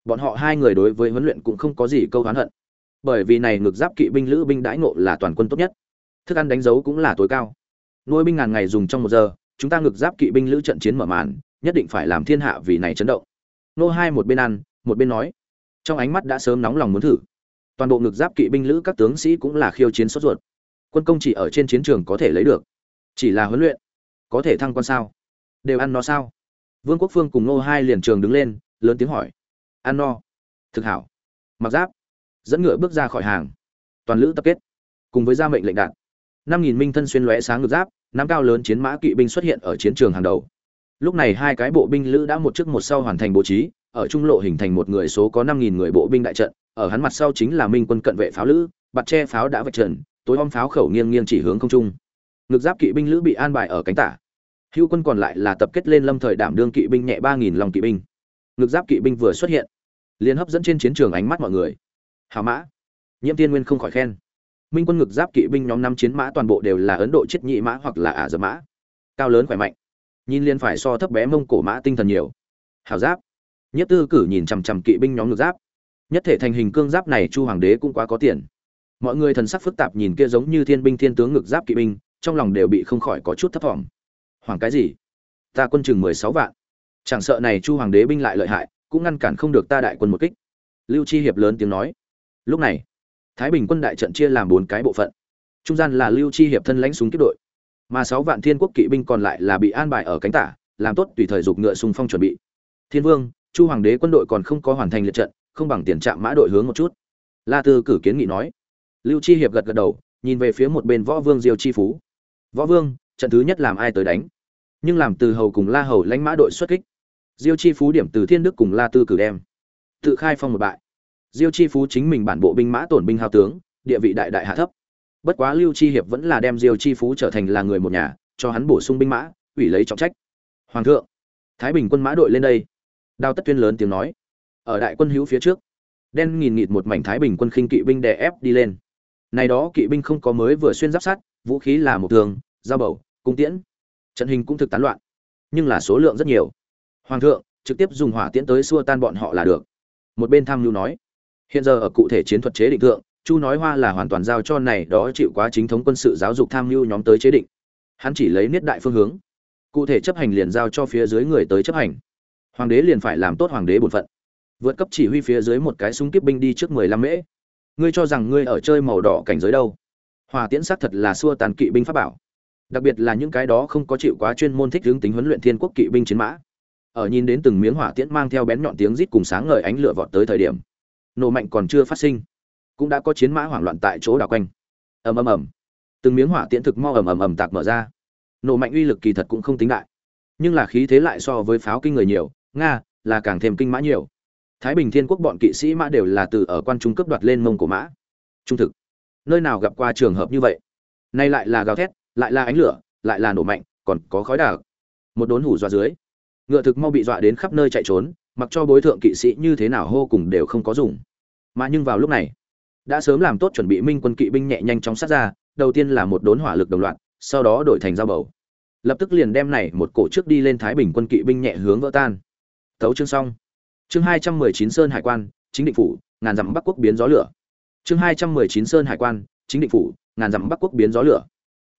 bọn họ hai người đối với huấn luyện cũng không có gì câu oán hận. Bởi vì này ngực giáp kỵ binh lữ binh đãi ngộ là toàn quân tốt nhất. Thức ăn đánh dấu cũng là tối cao. Nuôi binh ngàn ngày dùng trong một giờ, chúng ta ngực giáp kỵ binh lữ trận chiến mở màn, nhất định phải làm thiên hạ vì này chấn động. Nô hai một bên ăn, một bên nói. Trong ánh mắt đã sớm nóng lòng muốn thử. Toàn bộ ngực giáp kỵ binh lữ các tướng sĩ cũng là khiêu chiến sốt ruột. Quân công chỉ ở trên chiến trường có thể lấy được chỉ là huấn luyện, có thể thăng quan sao? Đều ăn nó sao? Vương quốc phương cùng Ngô hai liền trường đứng lên, lớn tiếng hỏi. Ăn no? Thực hảo. Mặc giáp. Dẫn ngựa bước ra khỏi hàng. Toàn lữ tập kết. Cùng với gia mệnh lệnh đạn. Năm nghìn minh thân xuyên lóe sáng ngược giáp, năm cao lớn chiến mã kỵ binh xuất hiện ở chiến trường hàng đầu. Lúc này hai cái bộ binh lữ đã một trước một sau hoàn thành bố trí, ở trung lộ hình thành một người số có năm nghìn người bộ binh đại trận, ở hắn mặt sau chính là minh quân cận vệ pháo lữ, bạt che pháo đã vạch trần, tối om pháo khẩu nghiêng nghiêng chỉ hướng không trung ngực giáp kỵ binh lữ bị an bài ở cánh tả. Hữu quân còn lại là tập kết lên lâm thời đảm đương kỵ binh nhẹ ba nghìn lòng kỵ binh. Ngực giáp kỵ binh vừa xuất hiện, liền hấp dẫn trên chiến trường ánh mắt mọi người. Hào mã, nhiễm tiên nguyên không khỏi khen. Minh quân ngực giáp kỵ binh nhóm năm chiến mã toàn bộ đều là ấn độ chết nhị mã hoặc là ả dập mã. Cao lớn khỏe mạnh, nhìn liền phải so thấp bé mông cổ mã tinh thần nhiều. Hào giáp, nhất tư cử nhìn chằm chằm kỵ binh nhóm ngực giáp. Nhất thể thành hình cương giáp này chu hoàng đế cũng quá có tiền. Mọi người thần sắc phức tạp nhìn kia giống như thiên binh thiên tướng ngực giáp kỵ binh trong lòng đều bị không khỏi có chút thấp thỏm. Hoàng cái gì? Ta quân chừng mười sáu vạn. Chẳng sợ này chu hoàng đế binh lại lợi hại, cũng ngăn cản không được ta đại quân một kích. Lưu chi hiệp lớn tiếng nói. Lúc này, thái bình quân đại trận chia làm bốn cái bộ phận. Trung gian là lưu chi hiệp thân lãnh súng kiếp đội. Mà sáu vạn thiên quốc kỵ binh còn lại là bị an bài ở cánh tả, làm tốt tùy thời dục ngựa xung phong chuẩn bị. Thiên vương, chu hoàng đế quân đội còn không có hoàn thành liệt trận, không bằng tiền trạm mã đội hướng một chút. La tư cử kiến nghị nói. Lưu chi hiệp gật gật đầu, nhìn về phía một bên võ vương diêu chi phú võ vương, trận thứ nhất làm ai tới đánh? Nhưng làm từ hầu cùng la hầu lãnh mã đội xuất kích. Diêu chi phú điểm từ thiên đức cùng la tư cử đem. Tự khai phong một bại. Diêu chi phú chính mình bản bộ binh mã tổn binh hao tướng, địa vị đại đại hạ thấp. Bất quá lưu chi hiệp vẫn là đem diêu chi phú trở thành là người một nhà, cho hắn bổ sung binh mã, ủy lấy trọng trách. Hoàng thượng, thái bình quân mã đội lên đây. Đao tất tuyên lớn tiếng nói. Ở đại quân hữu phía trước, đen nghìn nghịt một mảnh thái bình quân khinh kỵ binh đè ép đi lên. Này đó kỵ binh không có mới vừa xuyên giáp sắt, vũ khí là một thường dao bầu, cung tiễn. Trận hình cũng thực tán loạn, nhưng là số lượng rất nhiều. Hoàng thượng, trực tiếp dùng hỏa tiễn tới xua tan bọn họ là được. Một bên tham mưu nói, hiện giờ ở cụ thể chiến thuật chế định thượng, chu nói hoa là hoàn toàn giao cho này đó chịu quá chính thống quân sự giáo dục tham mưu nhóm tới chế định. Hắn chỉ lấy niết đại phương hướng, cụ thể chấp hành liền giao cho phía dưới người tới chấp hành. Hoàng đế liền phải làm tốt hoàng đế bổn phận. Vượt cấp chỉ huy phía dưới một cái súng kiếp binh đi trước mười lăm mễ. Ngươi cho rằng ngươi ở chơi màu đỏ cảnh giới đâu? Hòa tiễn sát thật là xua tàn kỵ binh pháp bảo đặc biệt là những cái đó không có chịu quá chuyên môn thích hướng tính huấn luyện thiên quốc kỵ binh chiến mã. Ở nhìn đến từng miếng hỏa tiễn mang theo bén nhọn tiếng rít cùng sáng ngời ánh lửa vọt tới thời điểm, nổ mạnh còn chưa phát sinh, cũng đã có chiến mã hoảng loạn tại chỗ đảo quanh. Ầm ầm ầm. Từng miếng hỏa tiễn thực mau ầm ầm ầm tạc mở ra. Nổ mạnh uy lực kỳ thật cũng không tính đại, nhưng là khí thế lại so với pháo kinh người nhiều, nga là càng thêm kinh mã nhiều. Thái bình thiên quốc bọn kỵ sĩ mã đều là từ ở quan trung cấp đoạt lên mông của mã. Trung thực. Nơi nào gặp qua trường hợp như vậy? Nay lại là gào thét lại là ánh lửa, lại là nổ mạnh, còn có khói đạc một đốn hủ dọa dưới, ngựa thực mau bị dọa đến khắp nơi chạy trốn, mặc cho bối thượng kỵ sĩ như thế nào hô cùng đều không có dùng. Mà nhưng vào lúc này, đã sớm làm tốt chuẩn bị minh quân kỵ binh nhẹ nhanh chóng sát ra, đầu tiên là một đốn hỏa lực đồng loạt, sau đó đổi thành dao bầu. Lập tức liền đem này một cổ trước đi lên thái bình quân kỵ binh nhẹ hướng vỡ tan. Tấu chương xong. Chương hai trăm mười chín sơn hải quan, chính định phủ, ngàn dặm bắc quốc biến gió lửa. Chương hai trăm mười chín sơn hải quan, chính định phủ, ngàn dặm bắc quốc biến gió lửa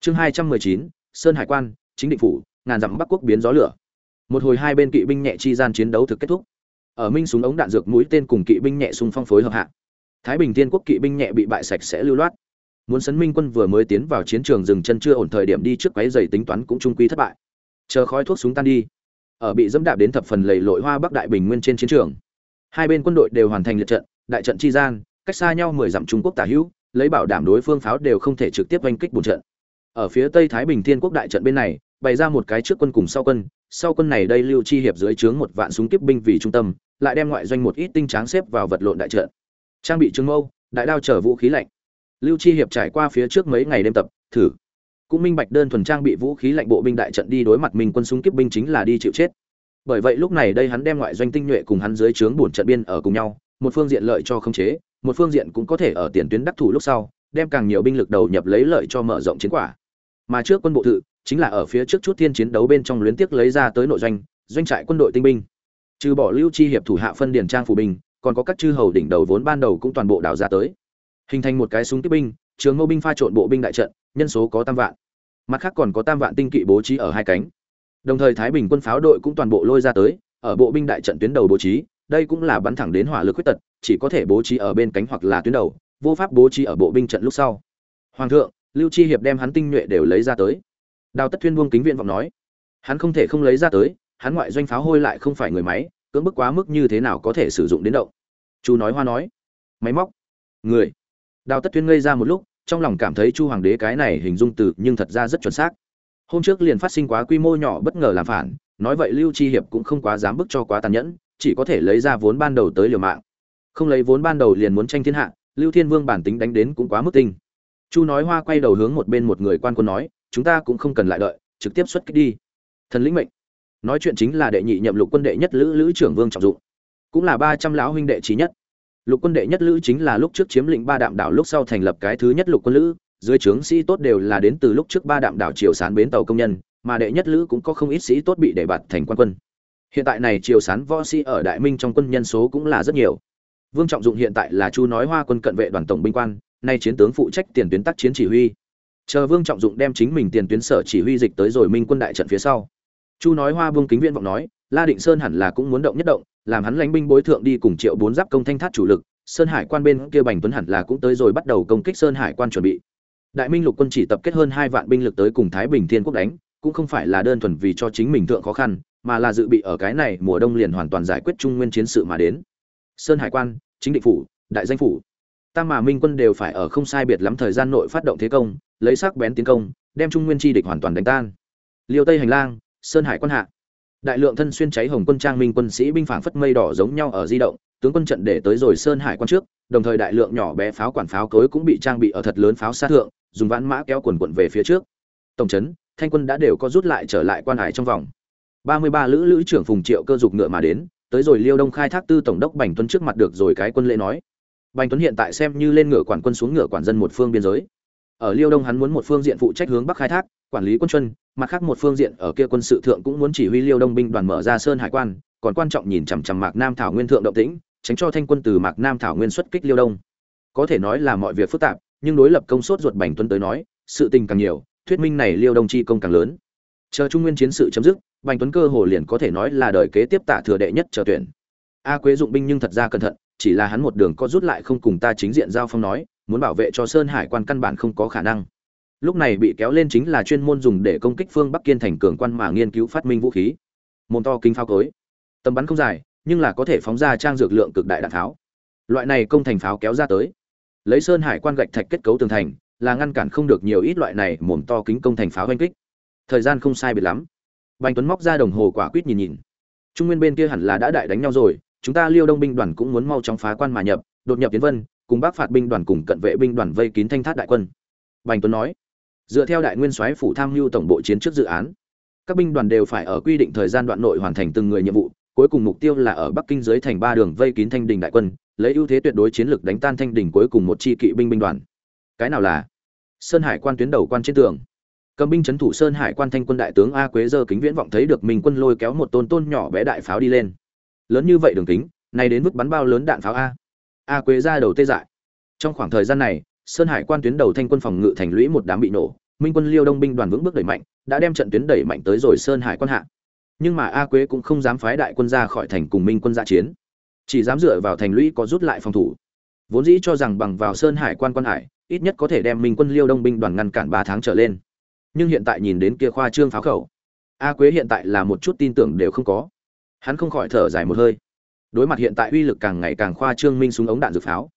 chương hai trăm mười chín, sơn hải quan, chính định phủ, ngàn dặm bắc quốc biến gió lửa. Một hồi hai bên kỵ binh nhẹ chi gian chiến đấu thực kết thúc. Ở minh súng ống đạn dược mũi tên cùng kỵ binh nhẹ xung phong phối hợp hạ. Thái bình thiên quốc kỵ binh nhẹ bị bại sạch sẽ lưu loát. Muốn sấn minh quân vừa mới tiến vào chiến trường dừng chân chưa ổn thời điểm đi trước quấy giày tính toán cũng trung quy thất bại. Chờ khói thuốc súng tan đi. Ở bị dẫm đạp đến thập phần lầy lội hoa bắc đại bình nguyên trên chiến trường. Hai bên quân đội đều hoàn thành liệt trận, đại trận chi gian, cách xa nhau mười dặm trung quốc tả hữu, lấy bảo đảm đối phương pháo đều không thể trực tiếp oanh kích bùn trận ở phía tây thái bình thiên quốc đại trận bên này, bày ra một cái trước quân cùng sau quân. Sau quân này đây lưu chi hiệp dưới trướng một vạn súng kiếp binh vì trung tâm, lại đem ngoại doanh một ít tinh tráng xếp vào vật lộn đại trận. Trang bị trường mâu, đại đao chở vũ khí lạnh. Lưu chi hiệp trải qua phía trước mấy ngày đêm tập, thử. Cũng minh bạch đơn thuần trang bị vũ khí lạnh bộ binh đại trận đi đối mặt mình quân súng kiếp binh chính là đi chịu chết. Bởi vậy lúc này đây hắn đem ngoại doanh tinh nhuệ cùng hắn dưới trướng bổn trận biên ở cùng nhau, một phương diện lợi cho không chế, một phương diện cũng có thể ở tiền tuyến đắc thủ lúc sau, đem càng nhiều binh lực đầu nhập lấy lợi cho mở rộng chiến quả mà trước quân bộ tự chính là ở phía trước chút thiên chiến đấu bên trong luyến tiếc lấy ra tới nội doanh doanh trại quân đội tinh binh. Trừ bỏ lưu chi hiệp thủ hạ phân điển trang phủ binh, còn có các chư hầu đỉnh đầu vốn ban đầu cũng toàn bộ đào ra tới. Hình thành một cái súng tiếp binh, trường mâu binh pha trộn bộ binh đại trận, nhân số có tam vạn. Mặt khác còn có tam vạn tinh kỵ bố trí ở hai cánh. Đồng thời thái bình quân pháo đội cũng toàn bộ lôi ra tới, ở bộ binh đại trận tuyến đầu bố trí, đây cũng là bắn thẳng đến hỏa lực quyết tật, chỉ có thể bố trí ở bên cánh hoặc là tuyến đầu, vô pháp bố trí ở bộ binh trận lúc sau. Hoàng thượng lưu chi hiệp đem hắn tinh nhuệ đều lấy ra tới. Đào tất thuyên buông kính viện vọng nói, hắn không thể không lấy ra tới, hắn ngoại doanh pháo hôi lại không phải người máy, cưỡng bức quá mức như thế nào có thể sử dụng đến động. Chu nói hoa nói, máy móc, người. Đào tất thuyên ngây ra một lúc, trong lòng cảm thấy chu hoàng đế cái này hình dung từ nhưng thật ra rất chuẩn xác. Hôm trước liền phát sinh quá quy mô nhỏ bất ngờ làm phản, nói vậy lưu chi hiệp cũng không quá dám bức cho quá tàn nhẫn, chỉ có thể lấy ra vốn ban đầu tới liều mạng. Không lấy vốn ban đầu liền muốn tranh thiên hạ, lưu thiên vương bản tính đánh đến cũng quá mức tinh chu nói hoa quay đầu hướng một bên một người quan quân nói, chúng ta cũng không cần lại đợi, trực tiếp xuất kích đi. Thần lĩnh mệnh. Nói chuyện chính là đệ nhị nhậm lục quân đệ nhất lữ lữ trưởng vương trọng dụng. Cũng là ba trăm lão huynh đệ trí nhất. Lục quân đệ nhất lữ chính là lúc trước chiếm lĩnh ba đạm đảo lúc sau thành lập cái thứ nhất lục quân lữ. Dưới trướng sĩ tốt đều là đến từ lúc trước ba đạm đảo triều sán bến tàu công nhân, mà đệ nhất lữ cũng có không ít sĩ tốt bị đề bạt thành quan quân. Hiện tại này triều sán võ sĩ ở đại minh trong quân nhân số cũng là rất nhiều. Vương trọng dụng hiện tại là chu nói hoa quân cận vệ đoàn tổng binh quan nay chiến tướng phụ trách tiền tuyến tác chiến chỉ huy. Chờ vương trọng dụng đem chính mình tiền tuyến sở chỉ huy dịch tới rồi minh quân đại trận phía sau. Chu nói hoa vương kính viện vọng nói, la định sơn hẳn là cũng muốn động nhất động, làm hắn lãnh binh bối thượng đi cùng triệu bốn giáp công thanh thát chủ lực, sơn hải quan bên kia bành tuấn hẳn là cũng tới rồi bắt đầu công kích sơn hải quan chuẩn bị. Đại minh lục quân chỉ tập kết hơn hai vạn binh lực tới cùng thái bình thiên quốc đánh, cũng không phải là đơn thuần vì cho chính mình thượng khó khăn, mà là dự bị ở cái này mùa đông liền hoàn toàn giải quyết trung nguyên chiến sự mà đến. Sơn hải quan, chính định phủ, đại danh phủ tam mà minh quân đều phải ở không sai biệt lắm thời gian nội phát động thế công, lấy sắc bén tiến công, đem trung nguyên chi địch hoàn toàn đánh tan. Liêu tây hành lang, sơn hải quan hạ. Đại lượng thân xuyên cháy hồng quân trang minh quân sĩ binh phảng phất mây đỏ giống nhau ở di động, tướng quân trận để tới rồi sơn hải quan trước, đồng thời đại lượng nhỏ bé pháo quản pháo cối cũng bị trang bị ở thật lớn pháo sát thượng, dùng vãn mã kéo quần quận về phía trước. Tổng trấn, thanh quân đã đều có rút lại trở lại quan hải trong vòng. Ba mươi ba lữ lữ trưởng phùng triệu cơ dục ngựa mà đến, tới rồi liêu đông khai thác tư tổng đốc bành tuấn trước mặt được rồi cái quân lễ nói bành tuấn hiện tại xem như lên ngựa quản quân xuống ngựa quản dân một phương biên giới. Ở liêu đông hắn muốn một phương diện phụ trách hướng bắc khai thác, quản lý quân chuân mặt khác một phương diện ở kia quân sự thượng cũng muốn chỉ huy liêu đông binh đoàn mở ra sơn hải quan, còn quan trọng nhìn chằm chằm mạc nam thảo nguyên thượng động tĩnh, tránh cho thanh quân từ mạc nam thảo nguyên xuất kích liêu đông. Có thể nói là mọi việc phức tạp, nhưng đối lập công suất ruột bành tuấn tới nói, sự tình càng nhiều, thuyết minh này liêu đông chi công càng lớn. Chờ trung nguyên chiến sự chấm dứt, bành tuấn cơ hồ liền có thể nói là đời kế tiếp tạ thừa đệ nhất chờ tuyển. A quế dụng binh nhưng thật ra cẩn thận chỉ là hắn một đường có rút lại không cùng ta chính diện giao phong nói, muốn bảo vệ cho sơn hải quan căn bản không có khả năng. Lúc này bị kéo lên chính là chuyên môn dùng để công kích phương bắc kiên thành cường quan mà nghiên cứu phát minh vũ khí. Môn to kính pháo cối. Tầm bắn không dài, nhưng là có thể phóng ra trang dược lượng cực đại đạn pháo. Loại này công thành pháo kéo ra tới. Lấy sơn hải quan gạch thạch kết cấu tường thành, là ngăn cản không được nhiều ít loại này mồm to kính công thành pháo oanh kích. Thời gian không sai biệt lắm. Bành tuấn móc ra đồng hồ quả quyết nhìn nhìn. Trung nguyên bên kia hẳn là đã đại đánh nhau rồi chúng ta liêu đông binh đoàn cũng muốn mau chóng phá quan mà nhập, đột nhập tiến vân, cùng bác phạt binh đoàn cùng cận vệ binh đoàn vây kín thanh thát đại quân. Bành tuấn nói, dựa theo đại nguyên soái phủ tham mưu tổng bộ chiến trước dự án, các binh đoàn đều phải ở quy định thời gian đoạn nội hoàn thành từng người nhiệm vụ, cuối cùng mục tiêu là ở bắc kinh dưới thành ba đường vây kín thanh đình đại quân, lấy ưu thế tuyệt đối chiến lược đánh tan thanh đình cuối cùng một chi kỵ binh binh đoàn. Cái nào là? Sơn hải quan tuyến đầu quan trên tường. Cầm binh trấn thủ sơn hải quan thanh quân đại tướng a quế dơ kính viễn vọng thấy được mình quân lôi kéo một tôn tôn nhỏ bé đại pháo đi lên lớn như vậy đường kính này đến mức bắn bao lớn đạn pháo a. A quế ra đầu tê dại. Trong khoảng thời gian này, sơn hải quan tuyến đầu thanh quân phòng ngự thành lũy một đám bị nổ, minh quân liêu đông binh đoàn vững bước đẩy mạnh, đã đem trận tuyến đẩy mạnh tới rồi sơn hải quan hạ. Nhưng mà a quế cũng không dám phái đại quân ra khỏi thành cùng minh quân gia chiến. Chỉ dám dựa vào thành lũy có rút lại phòng thủ. Vốn dĩ cho rằng bằng vào sơn hải quan quan hải, ít nhất có thể đem minh quân liêu đông binh đoàn ngăn cản ba tháng trở lên. Nhưng hiện tại nhìn đến kia khoa trương pháo khẩu, a quế hiện tại là một chút tin tưởng đều không có hắn không khỏi thở dài một hơi. Đối mặt hiện tại uy lực càng ngày càng khoa trương minh súng ống đạn dược pháo,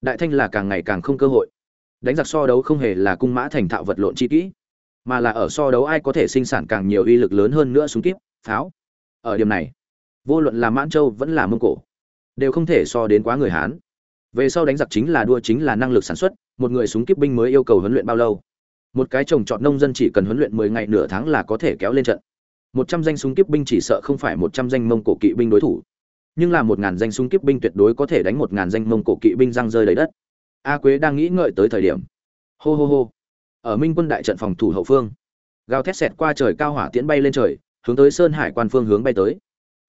đại thanh là càng ngày càng không cơ hội. Đánh giặc so đấu không hề là cung mã thành thạo vật lộn chi kỹ, mà là ở so đấu ai có thể sinh sản càng nhiều uy lực lớn hơn nữa súng kíp, pháo. Ở điểm này, vô luận là mãn châu vẫn là mông cổ, đều không thể so đến quá người hán. Về sau đánh giặc chính là đua chính là năng lực sản xuất, một người súng kíp binh mới yêu cầu huấn luyện bao lâu? Một cái trồng trọt nông dân chỉ cần huấn luyện mười ngày nửa tháng là có thể kéo lên trận một trăm danh súng kiếp binh chỉ sợ không phải một trăm danh mông cổ kỵ binh đối thủ. Nhưng là một ngàn danh súng kiếp binh tuyệt đối có thể đánh một ngàn danh mông cổ kỵ binh răng rơi lấy đất. A quế đang nghĩ ngợi tới thời điểm. Hô hô hô. Ở minh quân đại trận phòng thủ hậu phương, gào thét xẹt qua trời cao hỏa tiễn bay lên trời, hướng tới sơn hải quan phương hướng bay tới.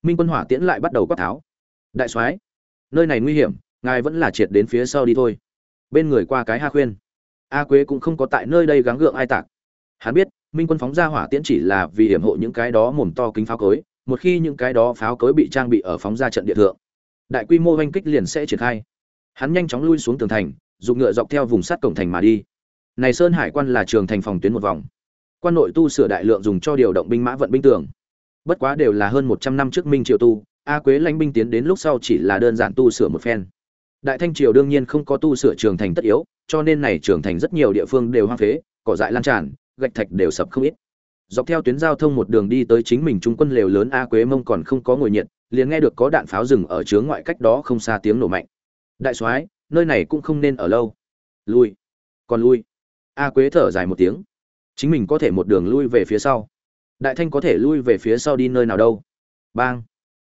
Minh quân hỏa tiễn lại bắt đầu quát tháo. Đại soái, nơi này nguy hiểm, ngài vẫn là triệt đến phía sau đi thôi. Bên người qua cái ha khuyên. A quế cũng không có tại nơi đây gắng gượng ai tạc. Hắn biết minh quân phóng ra hỏa tiễn chỉ là vì hiểm hộ những cái đó mồm to kính pháo cối, một khi những cái đó pháo cối bị trang bị ở phóng ra trận địa thượng, đại quy mô oanh kích liền sẽ triển khai. Hắn nhanh chóng lui xuống tường thành, dùng ngựa dọc theo vùng sắt cổng thành mà đi. Này sơn hải quan là trường thành phòng tuyến một vòng. Quan nội tu sửa đại lượng dùng cho điều động binh mã vận binh tường. Bất quá đều là hơn một trăm năm trước minh triều tu, a quế lãnh binh tiến đến lúc sau chỉ là đơn giản tu sửa một phen. Đại thanh triều đương nhiên không có tu sửa trường thành tất yếu, cho nên này trường thành rất nhiều địa phương đều hoang phế, cỏ dại lan tràn gạch thạch đều sập không ít. Dọc theo tuyến giao thông một đường đi tới chính mình trung quân lều lớn a quế mông còn không có ngồi nhiệt, liền nghe được có đạn pháo rừng ở chướng ngoại cách đó không xa tiếng nổ mạnh. Đại soái, nơi này cũng không nên ở lâu. Lui. Còn lui. A quế thở dài một tiếng. Chính mình có thể một đường lui về phía sau. Đại thanh có thể lui về phía sau đi nơi nào đâu. Bang.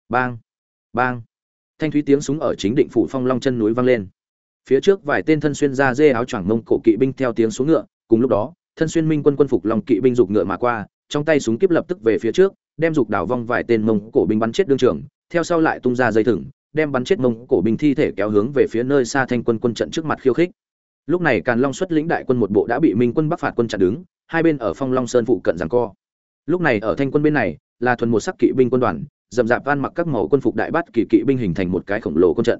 Bang. Bang. Thanh thúy tiếng súng ở chính định phủ phong long chân núi vang lên. Phía trước vài tên thân xuyên da dê áo choàng mông cổ kỵ binh theo tiếng xuống ngựa, cùng lúc đó thân xuyên minh quân quân phục long kỵ binh dục ngựa mà qua, trong tay súng kiếp lập tức về phía trước, đem dục đảo vong vài tên mông cổ binh bắn chết đương trường, theo sau lại tung ra dây thừng, đem bắn chết mông cổ binh thi thể kéo hướng về phía nơi xa thanh quân quân trận trước mặt khiêu khích. Lúc này càn long xuất lĩnh đại quân một bộ đã bị minh quân bắc phạt quân chặn đứng, hai bên ở phong long sơn phụ cận giằng co. Lúc này ở thanh quân bên này, là thuần một sắc kỵ binh quân đoàn dầm dạp van mặc các màu quân phục đại bát kỳ kỵ binh hình thành một cái khổng lồ quân trận,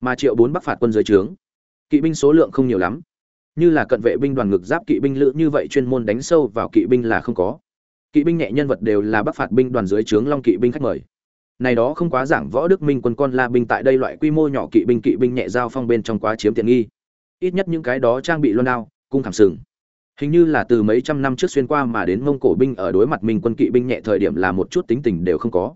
mà triệu bốn bắc phạt quân dưới trướng. Kỵ binh số lượng không nhiều lắm như là cận vệ binh đoàn ngực giáp kỵ binh lữ như vậy chuyên môn đánh sâu vào kỵ binh là không có. Kỵ binh nhẹ nhân vật đều là bắc phạt binh đoàn dưới trướng long kỵ binh khách mời. Này đó không quá giảng võ đức minh quân con la binh tại đây loại quy mô nhỏ kỵ binh kỵ binh nhẹ giao phong bên trong quá chiếm tiện nghi. Ít nhất những cái đó trang bị loan đao, cung thảm sừng. Hình như là từ mấy trăm năm trước xuyên qua mà đến mông cổ binh ở đối mặt minh quân kỵ binh nhẹ thời điểm là một chút tính tình đều không có.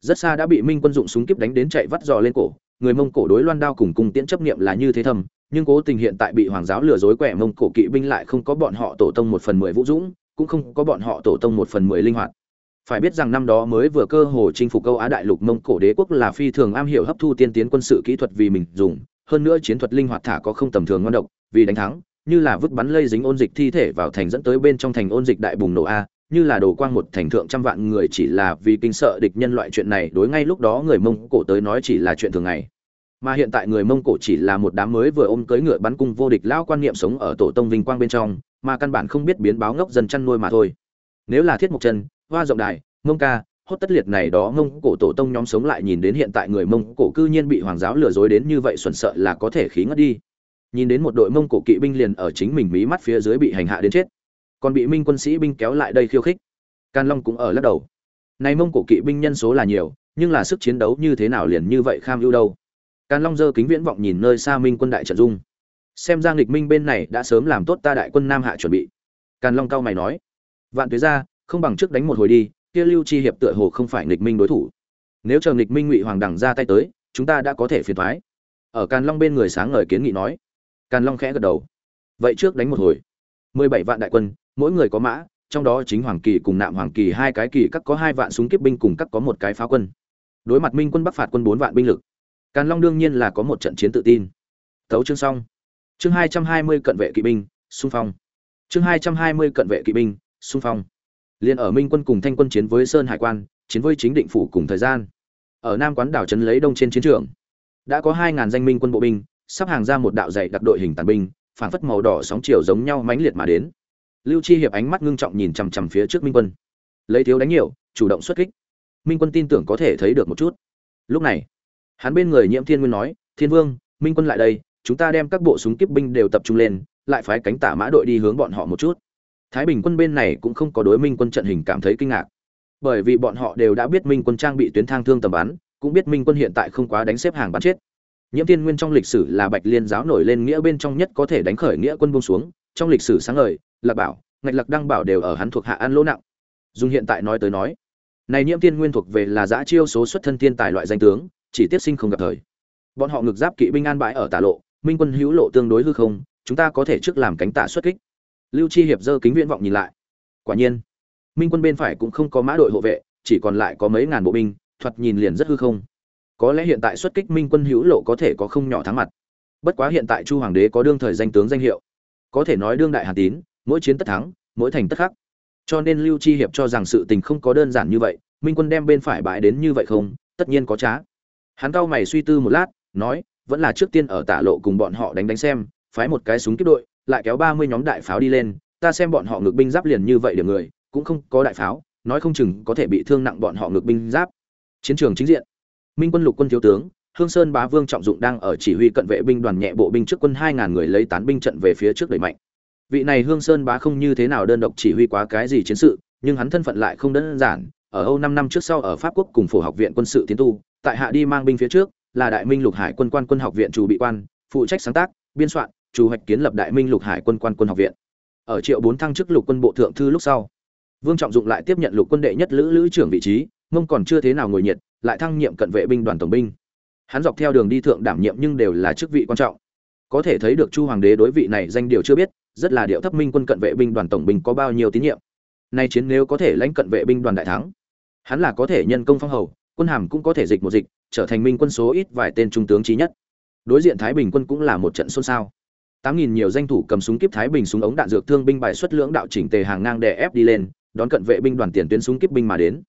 Rất xa đã bị minh quân dụng súng kiếp đánh đến chạy vắt dò lên cổ, người mông cổ đối loan đao cùng cung tiễn chấp niệm là như thế thầm nhưng cố tình hiện tại bị hoàng giáo lừa dối quẻ mông cổ kỵ binh lại không có bọn họ tổ tông một phần mười vũ dũng, cũng không có bọn họ tổ tông một phần mười linh hoạt. Phải biết rằng năm đó mới vừa cơ hồ chinh phục câu á đại lục mông cổ đế quốc là phi thường am hiểu hấp thu tiên tiến quân sự kỹ thuật vì mình dùng, hơn nữa chiến thuật linh hoạt thả có không tầm thường ngon độc, vì đánh thắng, như là vứt bắn lây dính ôn dịch thi thể vào thành dẫn tới bên trong thành ôn dịch đại bùng nổ a, như là đổ quang một thành thượng trăm vạn người chỉ là vì kinh sợ địch nhân loại chuyện này, đối ngay lúc đó người mông cổ tới nói chỉ là chuyện thường ngày mà hiện tại người mông cổ chỉ là một đám mới vừa ôm cưới ngựa bắn cung vô địch lão quan niệm sống ở tổ tông vinh quang bên trong, mà căn bản không biết biến báo ngốc dân chăn nuôi mà thôi. Nếu là thiết mộc chân hoa rộng đài, mông ca, hốt tất liệt này đó mông cổ tổ tông nhóm sống lại nhìn đến hiện tại người mông cổ cư nhiên bị hoàng giáo lừa dối đến như vậy xuẩn sợ là có thể khí ngất đi. Nhìn đến một đội mông cổ kỵ binh liền ở chính mình mí mắt phía dưới bị hành hạ đến chết. Còn bị minh quân sĩ binh kéo lại đây khiêu khích. Can long cũng ở lắc đầu. Nay mông cổ kỵ binh nhân số là nhiều, nhưng là sức chiến đấu như thế nào liền như vậy kham ưu đâu? Can long giơ kính viễn vọng nhìn nơi xa minh quân đại trận dung. Xem ra nghịch minh bên này đã sớm làm tốt ta đại quân nam hạ chuẩn bị. Can long cao mày nói. Vạn tuế ra, không bằng trước đánh một hồi đi, kia lưu chi hiệp tựa hồ không phải nghịch minh đối thủ. Nếu chờ nghịch minh ngụy hoàng đẳng ra tay tới, chúng ta đã có thể phiền thoái ở càn long bên người sáng ngời kiến nghị nói. Càn long khẽ gật đầu. Vậy trước đánh một hồi. Mười bảy vạn đại quân, mỗi người có mã, trong đó chính hoàng kỳ cùng nạm hoàng kỳ hai cái kỳ các có hai vạn súng kiếp binh cùng các có một cái pháo quân. Đối mặt minh quân bắc phạt quân bốn vạn binh lực càn long đương nhiên là có một trận chiến tự tin. Tấu chương xong. Chương hai trăm hai mươi cận vệ kỵ binh, xung phong. Chương hai trăm hai mươi cận vệ kỵ binh, xung phong. Liên ở minh quân cùng thanh quân chiến với sơn hải quan, chiến với chính định phủ cùng thời gian. Ở nam quán đảo trấn lấy đông trên chiến trường, đã có hai ngàn danh minh quân bộ binh, sắp hàng ra một đạo dày đặc đội hình tàn binh, phảng phất màu đỏ sóng chiều giống nhau mãnh liệt mà đến. Lưu chi hiệp ánh mắt ngưng trọng nhìn chằm chằm phía trước minh quân. Lấy thiếu đánh nhiều, chủ động xuất kích. Minh quân tin tưởng có thể thấy được một chút. Lúc này hắn bên người nhiễm thiên nguyên nói, thiên vương, minh quân lại đây, chúng ta đem các bộ súng kiếp binh đều tập trung lên, lại phái cánh tả mã đội đi hướng bọn họ một chút. Thái bình quân bên này cũng không có đối minh quân trận hình cảm thấy kinh ngạc. Bởi vì bọn họ đều đã biết minh quân trang bị tuyến thang thương tầm bắn, cũng biết minh quân hiện tại không quá đánh xếp hàng bắn chết. Nhiễm Thiên nguyên trong lịch sử là bạch liên giáo nổi lên nghĩa bên trong nhất có thể đánh khởi nghĩa quân buông xuống, trong lịch sử sáng ngời, lạc bảo, ngạch lạc đăng bảo đều ở hắn thuộc hạ ăn lỗ nặng. Dùng hiện tại nói tới nói, này nhiễm Thiên nguyên thuộc về là giã chiêu số xuất thân thiên tài loại danh tướng chỉ tiết sinh không gặp thời. Bọn họ ngực giáp kỵ binh an bãi ở tả lộ, minh quân hữu lộ tương đối hư không, chúng ta có thể trước làm cánh tả xuất kích. Lưu chi hiệp giơ kính viễn vọng nhìn lại. Quả nhiên, minh quân bên phải cũng không có mã đội hộ vệ, chỉ còn lại có mấy ngàn bộ binh, thoạt nhìn liền rất hư không. Có lẽ hiện tại xuất kích minh quân hữu lộ có thể có không nhỏ thắng mặt. Bất quá hiện tại chu hoàng đế có đương thời danh tướng danh hiệu. Có thể nói đương đại hàn tín, mỗi chiến tất thắng, mỗi thành tất khắc. Cho nên lưu chi hiệp cho rằng sự tình không có đơn giản như vậy, minh quân đem bên phải bãi đến như vậy không, tất nhiên có trá hắn cao mày suy tư một lát, nói, vẫn là trước tiên ở tả lộ cùng bọn họ đánh đánh xem, phái một cái súng kíp đội, lại kéo ba mươi nhóm đại pháo đi lên, ta xem bọn họ ngược binh giáp liền như vậy điểm người, cũng không có đại pháo, nói không chừng có thể bị thương nặng bọn họ ngược binh giáp. Chiến trường chính diện. Minh quân lục quân thiếu tướng, hương sơn bá vương trọng dụng đang ở chỉ huy cận vệ binh đoàn nhẹ bộ binh trước quân hai ngàn người lấy tán binh trận về phía trước đẩy mạnh. Vị này hương sơn bá không như thế nào đơn độc chỉ huy quá cái gì chiến sự, nhưng hắn thân phận lại không đơn giản ở âu năm năm trước sau ở pháp quốc cùng phổ học viện quân sự tiến tu, tại hạ đi mang binh phía trước, là đại minh lục hải quân quan quân học viện chủ bị quan, phụ trách sáng tác, biên soạn, chủ hoạch kiến lập đại minh lục hải quân quan quân học viện. Ở triệu bốn thăng chức lục quân bộ thượng thư lúc sau, vương trọng dụng lại tiếp nhận lục quân đệ nhất lữ lữ trưởng vị trí, mông còn chưa thế nào ngồi nhiệt, lại thăng nhiệm cận vệ binh đoàn tổng binh. Hắn dọc theo đường đi thượng đảm nhiệm nhưng đều là chức vị quan trọng. Có thể thấy được chu hoàng đế đối vị này danh điều chưa biết, rất là điệu thấp minh quân cận vệ binh đoàn tổng binh có bao nhiêu tín nhiệm. Nay chiến nếu có thể lãnh cận vệ binh đoàn đại thắng hắn là có thể nhân công phong hầu, quân hàm cũng có thể dịch một dịch, trở thành minh quân số ít vài tên trung tướng trí nhất. Đối diện thái bình quân cũng là một trận xôn xao. Tám nghìn nhiều danh thủ cầm súng kiếp thái bình súng ống đạn dược thương binh bài xuất lưỡng đạo chỉnh tề hàng ngang đè ép đi lên, đón cận vệ binh đoàn tiền tuyến súng kiếp binh mà đến.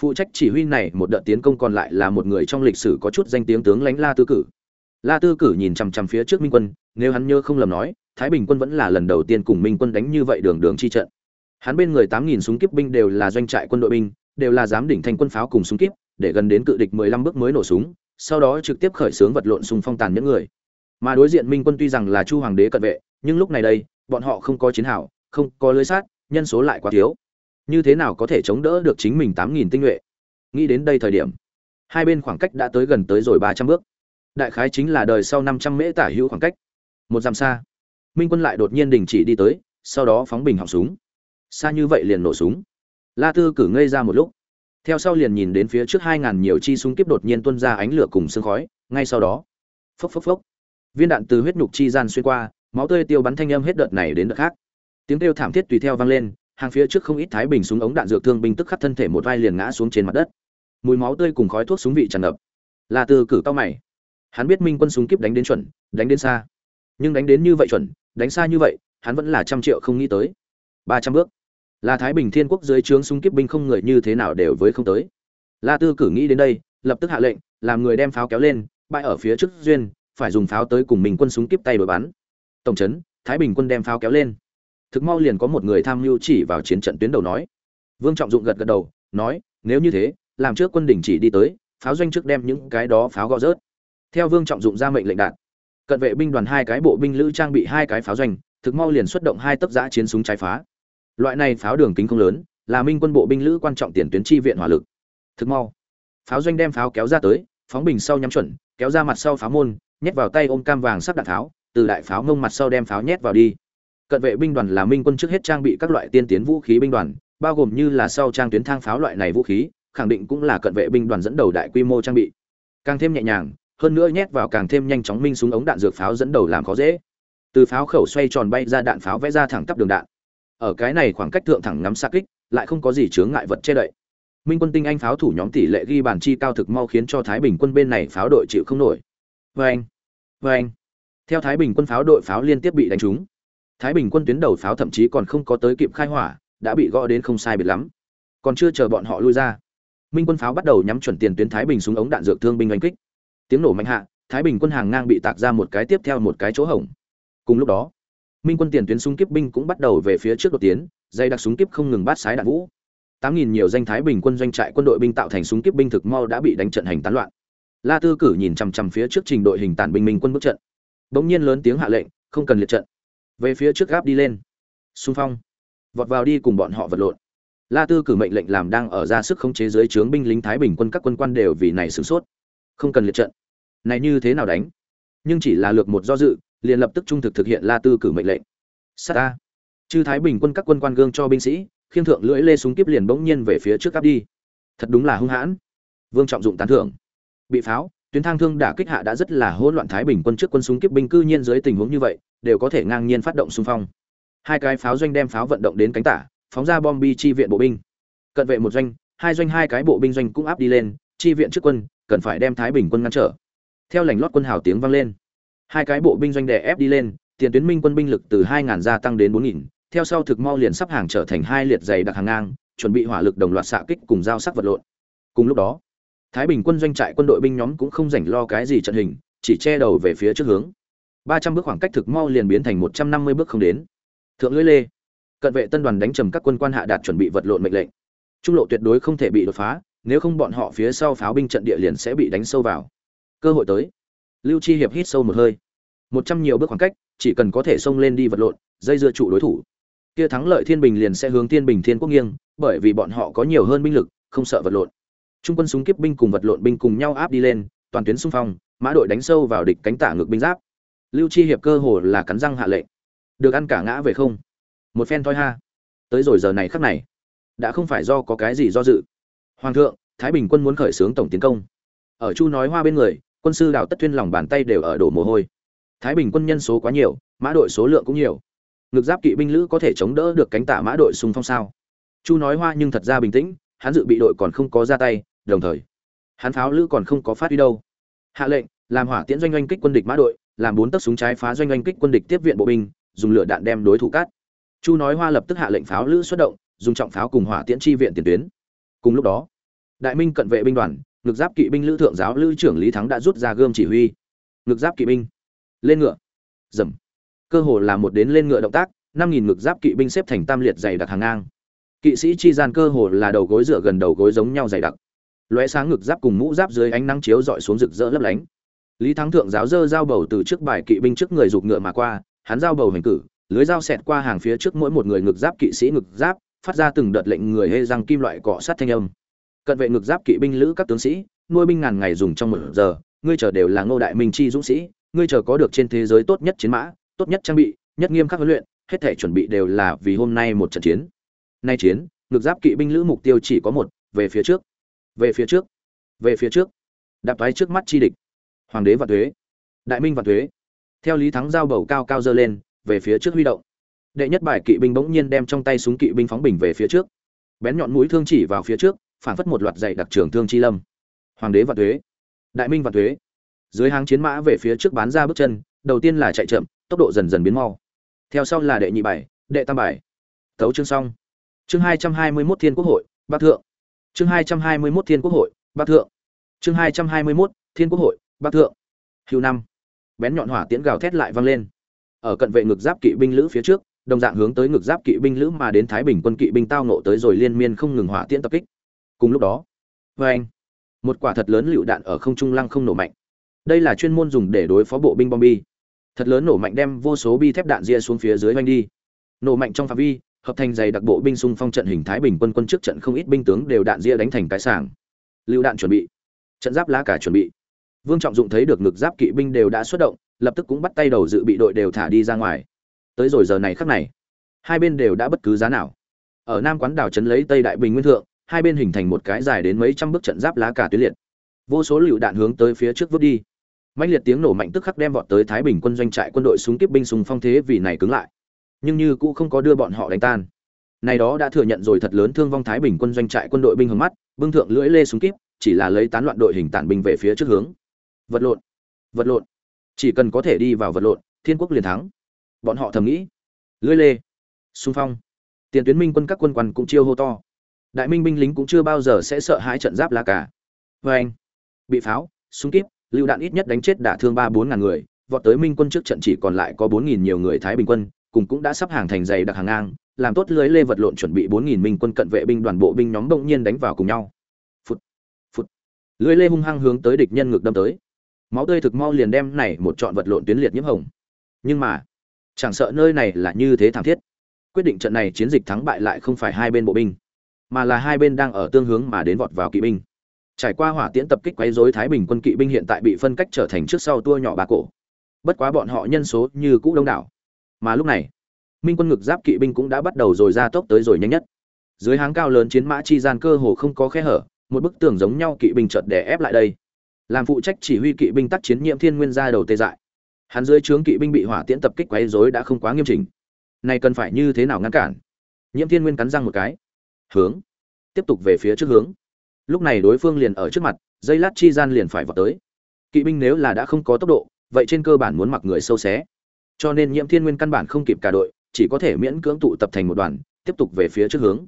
Phụ trách chỉ huy này một đợt tiến công còn lại là một người trong lịch sử có chút danh tiếng tướng lãnh la tư cử. La tư cử nhìn chằm chằm phía trước minh quân, nếu hắn nhớ không lầm nói, thái bình quân vẫn là lần đầu tiên cùng minh quân đánh như vậy đường đường chi trận. Hắn bên người tám nghìn súng kiếp binh đều là doanh trại quân đội binh đều là giám đỉnh thành quân pháo cùng súng kíp, để gần đến cự địch mười lăm bước mới nổ súng, sau đó trực tiếp khởi xướng vật lộn xung phong tàn những người. Mà đối diện minh quân tuy rằng là chu hoàng đế cận vệ, nhưng lúc này đây, bọn họ không có chiến hào, không có lưới sát nhân số lại quá thiếu. Như thế nào có thể chống đỡ được chính mình tám nghìn tinh nhuệ? Nghĩ đến đây thời điểm, hai bên khoảng cách đã tới gần tới rồi ba trăm bước. Đại khái chính là đời sau năm trăm mễ tả hữu khoảng cách. Một dặm xa, minh quân lại đột nhiên đình chỉ đi tới, sau đó phóng bình họng súng. Xa như vậy liền nổ súng la tư cử ngây ra một lúc. Theo sau liền nhìn đến phía trước hai ngàn nhiều chi súng kiếp đột nhiên tuôn ra ánh lửa cùng sương khói, ngay sau đó, phốc phốc phốc, viên đạn từ huyết nhục chi gian xuyên qua, máu tươi tiêu bắn thanh âm hết đợt này đến đợt khác. Tiếng kêu thảm thiết tùy theo vang lên, hàng phía trước không ít thái bình súng ống đạn dược thương binh tức khắc thân thể một vai liền ngã xuống trên mặt đất. Mùi máu tươi cùng khói thuốc súng vị tràn ngập. La Tư cử cao mày. Hắn biết minh quân súng kiếp đánh đến chuẩn, đánh đến xa. Nhưng đánh đến như vậy chuẩn, đánh xa như vậy, hắn vẫn là trăm triệu không nghĩ tới. Ba trăm bước là thái bình thiên quốc dưới trướng súng kiếp binh không người như thế nào đều với không tới. La tư cử nghĩ đến đây, lập tức hạ lệnh, làm người đem pháo kéo lên, bãi ở phía trước duyên, phải dùng pháo tới cùng mình quân súng kiếp tay đổi bắn. Tổng trấn, thái bình quân đem pháo kéo lên. Thực mau liền có một người tham mưu chỉ vào chiến trận tuyến đầu nói. Vương trọng dụng gật gật đầu, nói, nếu như thế, làm trước quân đỉnh chỉ đi tới, pháo doanh trước đem những cái đó pháo gõ rớt. Theo vương trọng dụng ra mệnh lệnh đạn cận vệ binh đoàn hai cái bộ binh lữ trang bị hai cái pháo doanh, thực mau liền xuất động hai tấc giã chiến súng trái phá loại này pháo đường kính không lớn, là minh quân bộ binh lữ quan trọng tiền tuyến chi viện hỏa lực. Thực mau, pháo doanh đem pháo kéo ra tới, phóng bình sau nhắm chuẩn, kéo ra mặt sau pháo môn, nhét vào tay ôm cam vàng sắp đạn pháo từ đại pháo ngông mặt sau đem pháo nhét vào đi. Cận vệ binh đoàn là minh quân trước hết trang bị các loại tiên tiến vũ khí binh đoàn, bao gồm như là sau trang tuyến thang pháo loại này vũ khí, khẳng định cũng là cận vệ binh đoàn dẫn đầu đại quy mô trang bị. Càng thêm nhẹ nhàng, hơn nữa nhét vào càng thêm nhanh chóng minh súng ống đạn dược pháo dẫn đầu làm khó dễ. Từ pháo khẩu xoay tròn bay ra đạn pháo vẽ ra thẳng tắp đường đạn ở cái này khoảng cách thượng thẳng ngắm xa kích, lại không có gì chướng ngại vật che đậy. Minh quân tinh anh pháo thủ nhóm tỷ lệ ghi bàn chi cao thực mau khiến cho thái bình quân bên này pháo đội chịu không nổi. Vê anh vê anh theo thái bình quân pháo đội pháo liên tiếp bị đánh trúng. Thái bình quân tuyến đầu pháo thậm chí còn không có tới kịp khai hỏa, đã bị gõ đến không sai biệt lắm. Còn chưa chờ bọn họ lui ra, minh quân pháo bắt đầu nhắm chuẩn tiền tuyến thái bình súng ống đạn dược thương binh đánh kích. Tiếng nổ mạnh hạ, thái bình quân hàng ngang bị tạc ra một cái tiếp theo một cái chỗ hổng. Cùng lúc đó minh quân tiền tuyến súng kiếp binh cũng bắt đầu về phía trước đột tiến, dây đặc súng kiếp không ngừng bát sái đạn vũ. Tám nghìn nhiều danh thái bình quân doanh trại quân đội binh tạo thành súng kiếp binh thực mau đã bị đánh trận hành tán loạn. La tư cử nhìn chằm chằm phía trước trình đội hình tàn binh minh quân bước trận. Bỗng nhiên lớn tiếng hạ lệnh, không cần liệt trận. Về phía trước gáp đi lên. Xung phong. Vọt vào đi cùng bọn họ vật lộn. La tư cử mệnh lệnh làm đang ở ra sức khống chế dưới trướng binh lính thái bình quân các quân quan đều vì này sửng sốt. Không cần liệt trận. Này như thế nào đánh? Nhưng chỉ là lược một do dự liền lập tức trung thực thực hiện la tư cử mệnh lệnh. Sát ta chư thái bình quân các quân quan gương cho binh sĩ khiêm thượng lưỡi lê súng kiếp liền bỗng nhiên về phía trước áp đi. Thật đúng là hung hãn. Vương trọng dụng tán thưởng. Bị pháo, tuyến thang thương đả kích hạ đã rất là hỗn loạn thái bình quân trước quân súng kiếp binh cư nhiên dưới tình huống như vậy, đều có thể ngang nhiên phát động xung phong. Hai cái pháo doanh đem pháo vận động đến cánh tả, phóng ra bom bi chi viện bộ binh. Cận vệ một doanh, hai doanh hai cái bộ binh doanh cũng áp đi lên, chi viện trước quân, cần phải đem thái bình quân ngăn trở. Theo lệnh lót quân hào tiếng vang lên hai cái bộ binh doanh đè ép đi lên, tiền tuyến minh quân binh lực từ hai ngàn gia tăng đến bốn nghìn, theo sau thực mau liền sắp hàng trở thành hai liệt dày đặc hàng ngang, chuẩn bị hỏa lực đồng loạt xạ kích cùng giao sắc vật lộn. Cùng lúc đó, thái bình quân doanh trại quân đội binh nhóm cũng không rảnh lo cái gì trận hình, chỉ che đầu về phía trước hướng. Ba trăm bước khoảng cách thực mau liền biến thành một trăm năm mươi bước không đến. Thượng lưỡi lê, cận vệ tân đoàn đánh trầm các quân quan hạ đạt chuẩn bị vật lộn mệnh lệnh. Trung lộ tuyệt đối không thể bị đột phá, nếu không bọn họ phía sau pháo binh trận địa liền sẽ bị đánh sâu vào. Cơ hội tới lưu chi hiệp hít sâu một hơi. Một trăm nhiều bước khoảng cách, chỉ cần có thể xông lên đi vật lộn, dây dưa trụ đối thủ. Kia thắng lợi thiên bình liền sẽ hướng thiên bình thiên quốc nghiêng, bởi vì bọn họ có nhiều hơn binh lực, không sợ vật lộn. Trung quân súng kiếp binh cùng vật lộn binh cùng nhau áp đi lên, toàn tuyến xung phong, mã đội đánh sâu vào địch cánh tả ngược binh giáp. Lưu chi hiệp cơ hồ là cắn răng hạ lệnh. Được ăn cả ngã về không. Một phen thoi ha. Tới rồi giờ này khắc này, đã không phải do có cái gì do dự. Hoàng thượng, thái bình quân muốn khởi xướng tổng tiến công. Ở chu nói hoa bên người quân sư đào tất thuyên lòng bàn tay đều ở đổ mồ hôi. Thái bình quân nhân số quá nhiều, mã đội số lượng cũng nhiều. Ngực giáp kỵ binh lữ có thể chống đỡ được cánh tả mã đội xung phong sao? Chu nói hoa nhưng thật ra bình tĩnh, hắn dự bị đội còn không có ra tay, đồng thời, hắn pháo lữ còn không có phát đi đâu. Hạ lệnh, làm hỏa tiễn doanh oanh kích quân địch mã đội, làm bốn tấc súng trái phá doanh oanh kích quân địch tiếp viện bộ binh, dùng lửa đạn đem đối thủ cát. Chu nói hoa lập tức hạ lệnh pháo lữ xuất động, dùng trọng pháo cùng hỏa tiễn chi viện tiền tuyến. Cùng lúc đó, đại minh cận vệ binh đoàn ngực giáp kỵ binh lữ thượng giáo lữ trưởng lý thắng đã rút ra gươm chỉ huy. Ngực giáp kỵ binh. Lên ngựa. Dầm. Cơ hồ là một đến lên ngựa động tác, năm nghìn ngực giáp kỵ binh xếp thành tam liệt dày đặc hàng ngang. Kỵ sĩ chi gian cơ hồ là đầu gối dựa gần đầu gối giống nhau dày đặc. Lóe sáng ngực giáp cùng mũ giáp dưới ánh nắng chiếu dọi xuống rực rỡ lấp lánh. Lý thắng thượng giáo dơ dao bầu từ trước bài kỵ binh trước người giục ngựa mà qua, hắn dao bầu hành cử, lưới dao xẹt qua hàng phía trước mỗi một người ngực giáp kỵ sĩ ngực giáp, phát ra từng đợt lệnh người hê răng kim loại cọ sát thanh âm cận vệ ngực giáp kỵ binh lữ các tướng sĩ, nuôi binh ngàn ngày dùng trong một giờ, ngươi chờ đều là ngô đại minh chi dũng sĩ, ngươi chờ có được trên thế giới tốt nhất chiến mã, tốt nhất trang bị, nhất nghiêm khắc huấn luyện, hết thể chuẩn bị đều là vì hôm nay một trận chiến. Nay chiến, ngực giáp kỵ binh lữ mục tiêu chỉ có một, về phía trước. Về phía trước. Về phía trước. Đạp thoái trước mắt chi địch. Hoàng đế và thuế. Đại minh và thuế. Theo lý thắng giao bầu cao cao dơ lên, về phía trước huy động. Đệ nhất bài kỵ binh bỗng nhiên đem trong tay súng kỵ binh phóng bình về phía trước. Bén nhọn mũi thương chỉ vào phía trước phản phất một loạt dạy đặc trường thương chi lâm. Hoàng đế và thuế. Đại minh và thuế. Dưới hàng chiến mã về phía trước bán ra bước chân, đầu tiên là chạy chậm, tốc độ dần dần biến mau. Theo sau là đệ nhị bài, đệ tam bài. Tấu chương xong. Chương hai trăm hai mươi mốt thiên quốc hội bắc thượng. Chương hai trăm hai mươi mốt thiên quốc hội bắc thượng. Chương hai trăm hai mươi mốt thiên quốc hội bắc thượng. Hưu năm. Bén nhọn hỏa tiễn gào thét lại vang lên. Ở cận vệ ngực giáp kỵ binh lữ phía trước, đồng dạng hướng tới ngực giáp kỵ binh lữ mà đến thái bình quân kỵ binh tao nộ tới rồi liên miên không ngừng hỏa tiễn tập kích cùng lúc đó vê anh, một quả thật lớn lựu đạn ở không trung lăng không nổ mạnh. Đây là chuyên môn dùng để đối phó bộ binh bom bi. Thật lớn nổ mạnh đem vô số bi thép đạn ria xuống phía dưới oanh đi. Nổ mạnh trong phạm vi, hợp thành dày đặc bộ binh xung phong trận hình thái bình quân quân trước trận không ít binh tướng đều đạn ria đánh thành cái sảng. Lựu đạn chuẩn bị, trận giáp lá cả chuẩn bị. Vương trọng dụng thấy được ngực giáp kỵ binh đều đã xuất động, lập tức cũng bắt tay đầu dự bị đội đều thả đi ra ngoài. Tới rồi giờ này khắc này, hai bên đều đã bất cứ giá nào. Ở nam quán đảo trấn lấy tây đại bình nguyên thượng hai bên hình thành một cái dài đến mấy trăm bước trận giáp lá cả tuyến liệt. Vô số lựu đạn hướng tới phía trước vút đi. Mạnh liệt tiếng nổ mạnh tức khắc đem vọt tới thái bình quân doanh trại quân đội súng kiếp binh súng phong thế vì này cứng lại. Nhưng như cũng không có đưa bọn họ đánh tan. Này đó đã thừa nhận rồi thật lớn thương vong thái bình quân doanh trại quân đội binh hướng mắt, bưng thượng lưỡi lê súng kíp, chỉ là lấy tán loạn đội hình tản binh về phía trước hướng. Vật lộn vật lộn. Chỉ cần có thể đi vào vật lộn, thiên quốc liền thắng. Bọn họ thầm nghĩ. Lưỡi lê xung phong. Tiền tuyến minh quân các quân quan cũng chiêu hô to đại minh binh lính cũng chưa bao giờ sẽ sợ hãi trận giáp lá cả vê anh, bị pháo, súng kíp lưu đạn ít nhất đánh chết đả thương ba bốn ngàn người, vọt tới minh quân trước trận chỉ còn lại có bốn nghìn nhiều người thái bình quân, cùng cũng đã sắp hàng thành dày đặc hàng ngang, làm tốt lưới lê vật lộn chuẩn bị bốn nghìn minh quân cận vệ binh đoàn bộ binh nhóm bỗng nhiên đánh vào cùng nhau. Phút phút lưới lê hung hăng hướng tới địch nhân ngược đâm tới. Máu tươi thực mau liền đem này một trọn vật lộn tuyến liệt nhiễm hồng. Nhưng mà, chẳng sợ nơi này là như thế thảm thiết, quyết định trận này chiến dịch thắng bại lại không phải hai bên bộ binh mà là hai bên đang ở tương hướng mà đến vọt vào kỵ binh. Trải qua hỏa tiễn tập kích quấy rối thái bình quân kỵ binh hiện tại bị phân cách trở thành trước sau tua nhỏ ba cổ. Bất quá bọn họ nhân số như cũ đông đảo. Mà lúc này, minh quân ngực giáp kỵ binh cũng đã bắt đầu rồi ra tốc tới rồi nhanh nhất. Dưới háng cao lớn chiến mã chi gian cơ hồ không có khe hở, một bức tường giống nhau kỵ binh chợt đè ép lại đây. Làm phụ trách chỉ huy kỵ binh tác chiến nhiễm thiên nguyên ra đầu tê dại. Hắn dưới trướng kỵ binh bị hỏa tiễn tập kích quấy rối đã không quá nghiêm chỉnh. Này cần phải như thế nào ngăn cản? Nhiễm thiên nguyên cắn răng một cái hướng. Tiếp tục về phía trước hướng. Lúc này đối phương liền ở trước mặt, dây lát chi gian liền phải vào tới. Kỵ binh nếu là đã không có tốc độ, vậy trên cơ bản muốn mặc người sâu xé. Cho nên nhiễm thiên nguyên căn bản không kịp cả đội, chỉ có thể miễn cưỡng tụ tập thành một đoàn, tiếp tục về phía trước hướng.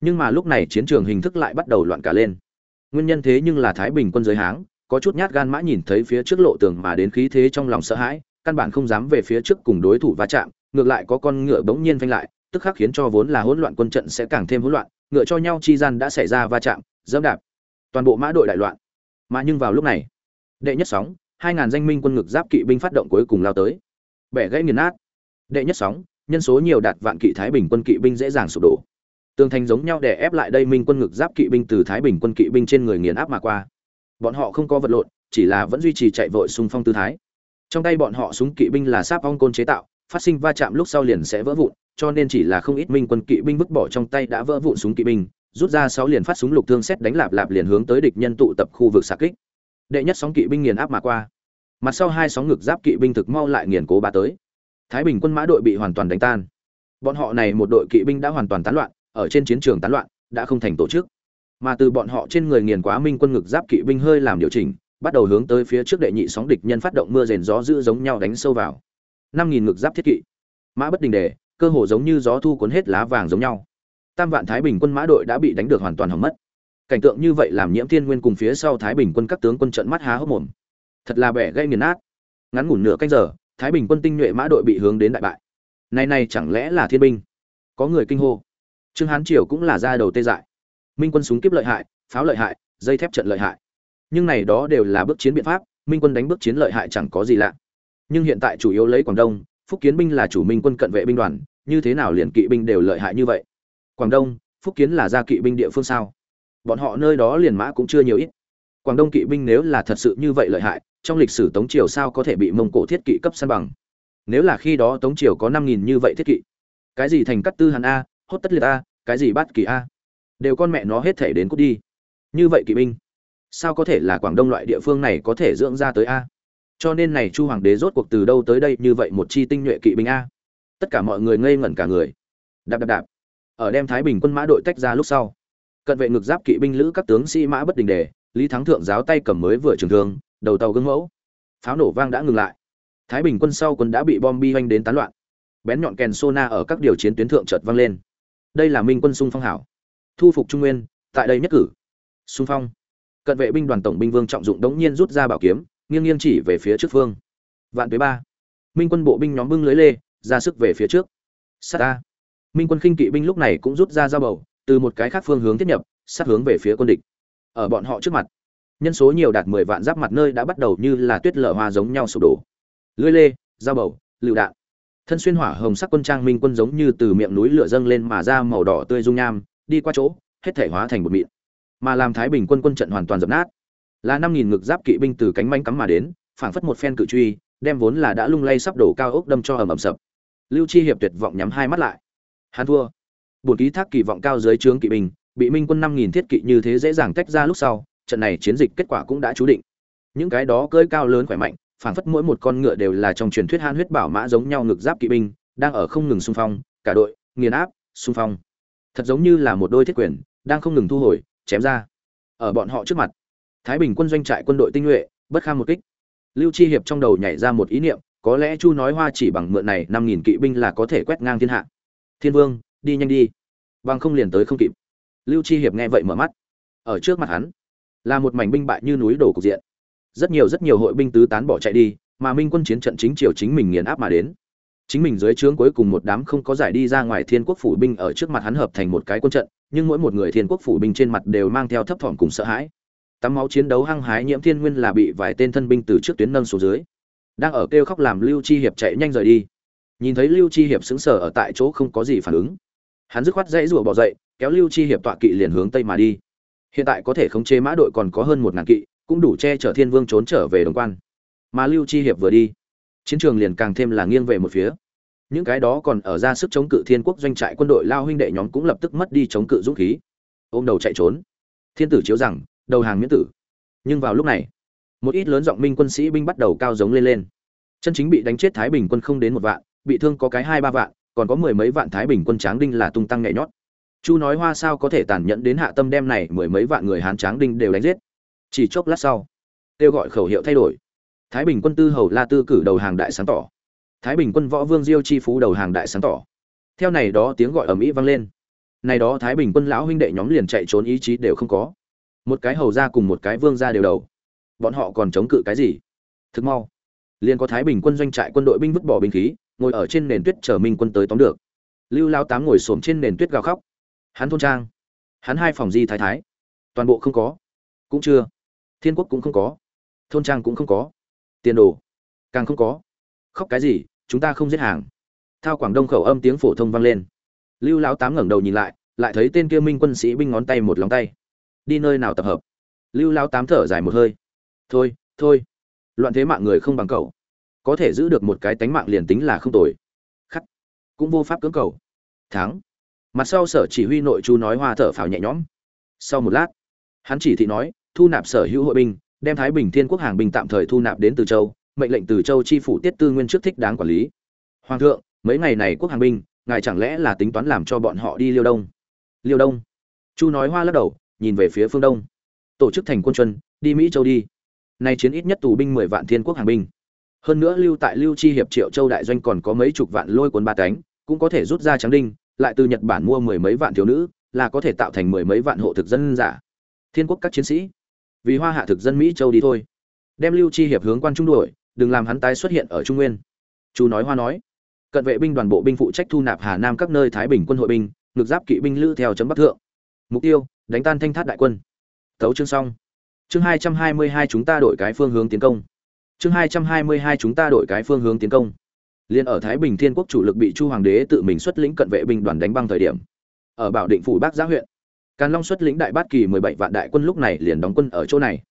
Nhưng mà lúc này chiến trường hình thức lại bắt đầu loạn cả lên. Nguyên nhân thế nhưng là thái bình quân giới háng, có chút nhát gan mã nhìn thấy phía trước lộ tường mà đến khí thế trong lòng sợ hãi, căn bản không dám về phía trước cùng đối thủ va chạm, ngược lại có con ngựa bỗng nhiên phanh lại tức khắc khiến cho vốn là hỗn loạn quân trận sẽ càng thêm hỗn loạn, ngựa cho nhau chi gian đã xảy ra va chạm, dẫm đạp. Toàn bộ mã đội đại loạn. Mà nhưng vào lúc này, đệ nhất sóng, hai ngàn danh minh quân ngực giáp kỵ binh phát động cuối cùng lao tới. Bẻ gãy nghiền nát. Đệ nhất sóng, nhân số nhiều đạt vạn kỵ thái bình quân kỵ binh dễ dàng sụp đổ. Tường thành giống nhau để ép lại đây minh quân ngực giáp kỵ binh từ thái bình quân kỵ binh trên người nghiền áp mà qua. Bọn họ không có vật lộn, chỉ là vẫn duy trì chạy vội xung phong tư thái. Trong tay bọn họ súng kỵ binh là sáp ong côn chế tạo, phát sinh va chạm lúc sau liền sẽ vỡ vụn cho nên chỉ là không ít minh quân kỵ binh vứt bỏ trong tay đã vỡ vụn súng kỵ binh, rút ra sáu liền phát súng lục thương xét đánh lạp lạp liền hướng tới địch nhân tụ tập khu vực xạ kích. Đệ nhất sóng kỵ binh nghiền áp mà qua. Mặt sau hai sóng ngực giáp kỵ binh thực mau lại nghiền cố ba tới. Thái bình quân mã đội bị hoàn toàn đánh tan. Bọn họ này một đội kỵ binh đã hoàn toàn tán loạn, ở trên chiến trường tán loạn, đã không thành tổ chức. Mà từ bọn họ trên người nghiền quá minh quân ngực giáp kỵ binh hơi làm điều chỉnh, bắt đầu hướng tới phía trước đệ nhị sóng địch nhân phát động mưa rền gió dữ giống nhau đánh sâu vào. Năm nghìn ngực giáp thiết kỵ. Mã bất đình đề cơ hồ giống như gió thu cuốn hết lá vàng giống nhau. Tam vạn thái bình quân mã đội đã bị đánh được hoàn toàn hỏng mất. Cảnh tượng như vậy làm nhiễm thiên nguyên cùng phía sau thái bình quân các tướng quân trận mắt há hốc mồm. Thật là bẻ gây nghiền nát. Ngắn ngủn nửa canh giờ, thái bình quân tinh nhuệ mã đội bị hướng đến đại bại. Này này chẳng lẽ là thiên binh? Có người kinh hô. Trương hán triều cũng là ra đầu tê dại. Minh quân súng kiếp lợi hại, pháo lợi hại, dây thép trận lợi hại. Nhưng này đó đều là bước chiến biện pháp, minh quân đánh bước chiến lợi hại chẳng có gì lạ. Nhưng hiện tại chủ yếu lấy quảng đông phúc kiến binh là chủ minh quân cận vệ binh đoàn, như thế nào liền kỵ binh đều lợi hại như vậy? Quảng đông, phúc kiến là gia kỵ binh địa phương sao? Bọn họ nơi đó liền mã cũng chưa nhiều ít. Quảng đông kỵ binh nếu là thật sự như vậy lợi hại, trong lịch sử tống triều sao có thể bị mông cổ thiết kỵ cấp săn bằng? Nếu là khi đó tống triều có năm nghìn như vậy thiết kỵ, cái gì thành cắt tư hàn a, hốt tất liệt a, cái gì bát kỳ a? Đều con mẹ nó hết thể đến cút đi. Như vậy kỵ binh, sao có thể là quảng đông loại địa phương này có thể dưỡng ra tới a? Cho nên này chu hoàng đế rốt cuộc từ đâu tới đây như vậy một chi tinh nhuệ kỵ binh a? Tất cả mọi người ngây ngẩn cả người. Đạp đạp đạp. Ở đem thái bình quân mã đội tách ra lúc sau, cận vệ ngực giáp kỵ binh lữ các tướng sĩ mã bất đình đề, lý thắng thượng giáo tay cầm mới vừa trường thương, đầu tàu gương mẫu. Pháo nổ vang đã ngừng lại. Thái bình quân sau quân đã bị bom bi hoanh đến tán loạn. Bén nhọn kèn sona ở các điều chiến tuyến thượng chợt vang lên. Đây là minh quân sung phong hảo. Thu phục trung nguyên, tại đây nhất cử. Sung phong. Cận vệ binh đoàn tổng binh vương trọng dụng đống nhiên rút ra bảo kiếm nghiêng nghiêng chỉ về phía trước phương. Vạn tuế ba. Minh quân bộ binh nhóm bưng lưới lê, ra sức về phía trước. Sát a. Minh quân khinh kỵ binh lúc này cũng rút ra dao bầu, từ một cái khác phương hướng tiếp nhập, sát hướng về phía quân địch. Ở bọn họ trước mặt, nhân số nhiều đạt mười vạn giáp mặt nơi đã bắt đầu như là tuyết lở hoa giống nhau sụp đổ. Lưới lê, dao bầu, lựu đạn. Thân xuyên hỏa hồng sắc quân trang minh quân giống như từ miệng núi lửa dâng lên mà ra màu đỏ tươi dung nham, đi qua chỗ, hết thể hóa thành một mịn. Mà làm thái bình quân quân trận hoàn toàn dập nát là năm nghìn ngực giáp kỵ binh từ cánh manh cắm mà đến, phảng phất một phen cự truy, đem vốn là đã lung lay sắp đổ cao ốc đâm cho ầm ầm sập. Lưu chi hiệp tuyệt vọng nhắm hai mắt lại. Hắn thua. Bổn ký thác kỳ vọng cao dưới trướng kỵ binh, bị minh quân năm nghìn thiết kỵ như thế dễ dàng tách ra lúc sau, trận này chiến dịch kết quả cũng đã chú định. Những cái đó cơi cao lớn khỏe mạnh, phảng phất mỗi một con ngựa đều là trong truyền thuyết han huyết bảo mã giống nhau ngực giáp kỵ binh, đang ở không ngừng xung phong, cả đội, nghiền áp, xung phong. Thật giống như là một đôi thiết quyền, đang không ngừng thu hồi, chém ra. Ở bọn họ trước mặt thái bình quân doanh trại quân đội tinh nhuệ, bất kham một kích. Lưu chi hiệp trong đầu nhảy ra một ý niệm, có lẽ chu nói hoa chỉ bằng mượn này năm nghìn kỵ binh là có thể quét ngang thiên hạ. Thiên vương, đi nhanh đi. Bằng không liền tới không kịp. Lưu chi hiệp nghe vậy mở mắt. Ở trước mặt hắn, là một mảnh binh bại như núi đổ cục diện. Rất nhiều rất nhiều hội binh tứ tán bỏ chạy đi, mà minh quân chiến trận chính triều chính mình nghiền áp mà đến. Chính mình dưới trướng cuối cùng một đám không có giải đi ra ngoài thiên quốc phủ binh ở trước mặt hắn hợp thành một cái quân trận, nhưng mỗi một người thiên quốc phủ binh trên mặt đều mang theo thấp thỏm cùng sợ hãi tắm máu chiến đấu hăng hái nhiễm thiên nguyên là bị vài tên thân binh từ trước tuyến nâng xuống dưới. Đang ở kêu khóc làm lưu chi hiệp chạy nhanh rời đi. Nhìn thấy lưu chi hiệp xứng sở ở tại chỗ không có gì phản ứng. Hắn dứt khoát dãy rủa bỏ dậy, kéo lưu chi hiệp tọa kỵ liền hướng tây mà đi. Hiện tại có thể khống chế mã đội còn có hơn một ngàn kỵ, cũng đủ che chở thiên vương trốn trở về đồng quan. Mà lưu chi hiệp vừa đi, chiến trường liền càng thêm là nghiêng về một phía. Những cái đó còn ở ra sức chống cự thiên quốc doanh trại quân đội lao huynh đệ nhóm cũng lập tức mất đi chống cự dũng khí. Ôm đầu chạy trốn. Thiên tử chiếu rằng đầu hàng miễn tử. Nhưng vào lúc này, một ít lớn giọng minh quân sĩ binh bắt đầu cao giống lên lên. Chân chính bị đánh chết thái bình quân không đến một vạn, bị thương có cái hai ba vạn, còn có mười mấy vạn thái bình quân tráng đinh là tung tăng nhảy nhót. Chu nói hoa sao có thể tàn nhẫn đến hạ tâm đem này mười mấy vạn người hán tráng đinh đều đánh giết. Chỉ chốc lát sau, kêu gọi khẩu hiệu thay đổi. Thái bình quân tư hầu la tư cử đầu hàng đại sáng tỏ. Thái bình quân võ vương diêu chi phú đầu hàng đại sáng tỏ. Theo này đó tiếng gọi ầm ĩ vang lên. Này đó thái bình quân lão huynh đệ nhóm liền chạy trốn ý chí đều không có một cái hầu ra cùng một cái vương ra đều đầu. Bọn họ còn chống cự cái gì? Thực mau, liền có thái bình quân doanh trại quân đội binh vứt bỏ binh khí, ngồi ở trên nền tuyết chờ minh quân tới tóm được. Lưu lao tám ngồi xổm trên nền tuyết gào khóc. Hắn thôn trang, hắn hai phòng di thái thái. Toàn bộ không có. Cũng chưa. Thiên quốc cũng không có. Thôn trang cũng không có. Tiền đồ, càng không có. Khóc cái gì? Chúng ta không giết hàng. Thao quảng đông khẩu âm tiếng phổ thông vang lên. Lưu lão tám ngẩng đầu nhìn lại lại thấy tên kia minh quân sĩ binh ngón tay một lòng tay đi nơi nào tập hợp. Lưu lão tám thở dài một hơi. Thôi thôi. Loạn thế mạng người không bằng cậu. Có thể giữ được một cái tánh mạng liền tính là không tồi. Khắc. Cũng vô pháp cưỡng cầu. Thắng. Mặt sau sở chỉ huy nội chu nói hoa thở phào nhẹ nhõm. Sau một lát, hắn chỉ thị nói, thu nạp sở hữu hội binh, đem thái bình thiên quốc hàng binh tạm thời thu nạp đến từ châu, mệnh lệnh từ châu chi phủ tiết tư nguyên trước thích đáng quản lý. Hoàng thượng, mấy ngày này quốc hàng binh, ngài chẳng lẽ là tính toán làm cho bọn họ đi liêu đông? Liêu đông. Chu nói hoa lắc đầu nhìn về phía phương đông. Tổ chức thành quân chuân đi mỹ châu đi. Nay chiến ít nhất tù binh mười vạn thiên quốc hàng binh. Hơn nữa lưu tại lưu chi hiệp triệu châu đại doanh còn có mấy chục vạn lôi quân ba cánh, cũng có thể rút ra trắng đinh, lại từ nhật bản mua mười mấy vạn thiếu nữ, là có thể tạo thành mười mấy vạn hộ thực dân giả. Thiên quốc các chiến sĩ, vì hoa hạ thực dân mỹ châu đi thôi. Đem lưu chi hiệp hướng quan trung đuổi, đừng làm hắn tái xuất hiện ở trung nguyên. Chu nói hoa nói. Cận vệ binh đoàn bộ binh phụ trách thu nạp hà nam các nơi thái bình quân hội binh, ngược giáp kỵ binh lữ theo chấm bắc thượng. Mục tiêu đánh tan thanh thát đại quân. Thấu chương xong. Chương hai trăm hai mươi hai chúng ta đổi cái phương hướng tiến công. Chương hai trăm hai mươi hai chúng ta đổi cái phương hướng tiến công. Liên ở thái bình thiên quốc chủ lực bị chu hoàng đế tự mình xuất lĩnh cận vệ binh đoàn đánh băng thời điểm, ở bảo định phủ bắc giã huyện, càn long xuất lĩnh đại bát kỳ mười bảy vạn đại quân lúc này liền đóng quân ở chỗ này.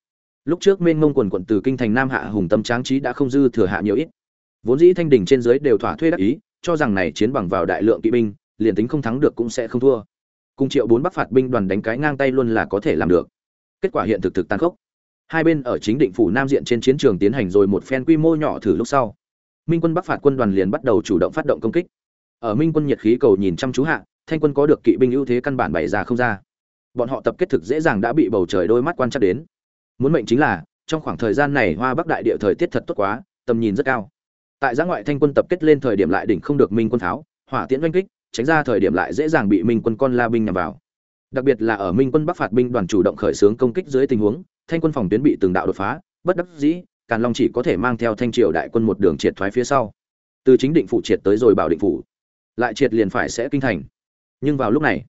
Lúc trước mênh mông quần quận từ kinh thành nam hạ hùng tâm tráng trí đã không dư thừa hạ nhiều ít. Vốn dĩ thanh đình trên dưới đều thỏa thuê đắc ý, cho rằng này chiến bằng vào đại lượng kỵ binh, liền tính không thắng được cũng sẽ không thua cùng triệu bốn bắc phạt binh đoàn đánh cái ngang tay luôn là có thể làm được. Kết quả hiện thực thực tàn khốc. Hai bên ở chính định phủ nam diện trên chiến trường tiến hành rồi một phen quy mô nhỏ thử lúc sau. Minh quân bắc phạt quân đoàn liền bắt đầu chủ động phát động công kích. Ở minh quân nhiệt khí cầu nhìn chăm chú hạ, thanh quân có được kỵ binh ưu thế căn bản bày ra không ra. Bọn họ tập kết thực dễ dàng đã bị bầu trời đôi mắt quan trắc đến. Muốn mệnh chính là, trong khoảng thời gian này hoa bắc đại địa thời tiết thật tốt quá, tầm nhìn rất cao. Tại giã ngoại thanh quân tập kết lên thời điểm lại đỉnh không được minh quân pháo, hỏa tiễn oanh kích tránh ra thời điểm lại dễ dàng bị minh quân con la binh nhằm vào. Đặc biệt là ở minh quân bắc phạt binh đoàn chủ động khởi xướng công kích dưới tình huống, thanh quân phòng tuyến bị từng đạo đột phá, bất đắc dĩ, càn long chỉ có thể mang theo thanh triều đại quân một đường triệt thoái phía sau. Từ chính định phủ triệt tới rồi bảo định phủ, lại triệt liền phải sẽ kinh thành. Nhưng vào lúc này,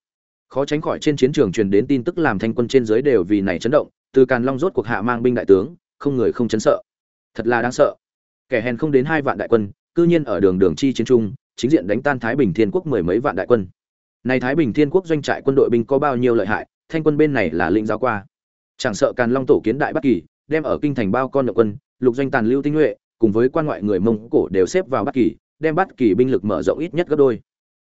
khó tránh khỏi trên chiến trường truyền đến tin tức làm thanh quân trên dưới đều vì này chấn động, từ càn long rốt cuộc hạ mang binh đại tướng, không người không chấn sợ. Thật là đáng sợ. Kẻ hèn không đến hai vạn đại quân, cư nhiên ở đường đường chi chiến trung chính diện đánh tan thái bình thiên quốc mười mấy vạn đại quân. Này thái bình thiên quốc doanh trại quân đội binh có bao nhiêu lợi hại, thanh quân bên này là lĩnh giáo qua. Chẳng sợ càn long tổ kiến đại bất kỳ, đem ở kinh thành bao con nhậu quân, lục doanh tàn lưu tinh nhuệ, cùng với quan ngoại người mông cổ đều xếp vào bất kỳ, đem bất kỳ binh lực mở rộng ít nhất gấp đôi.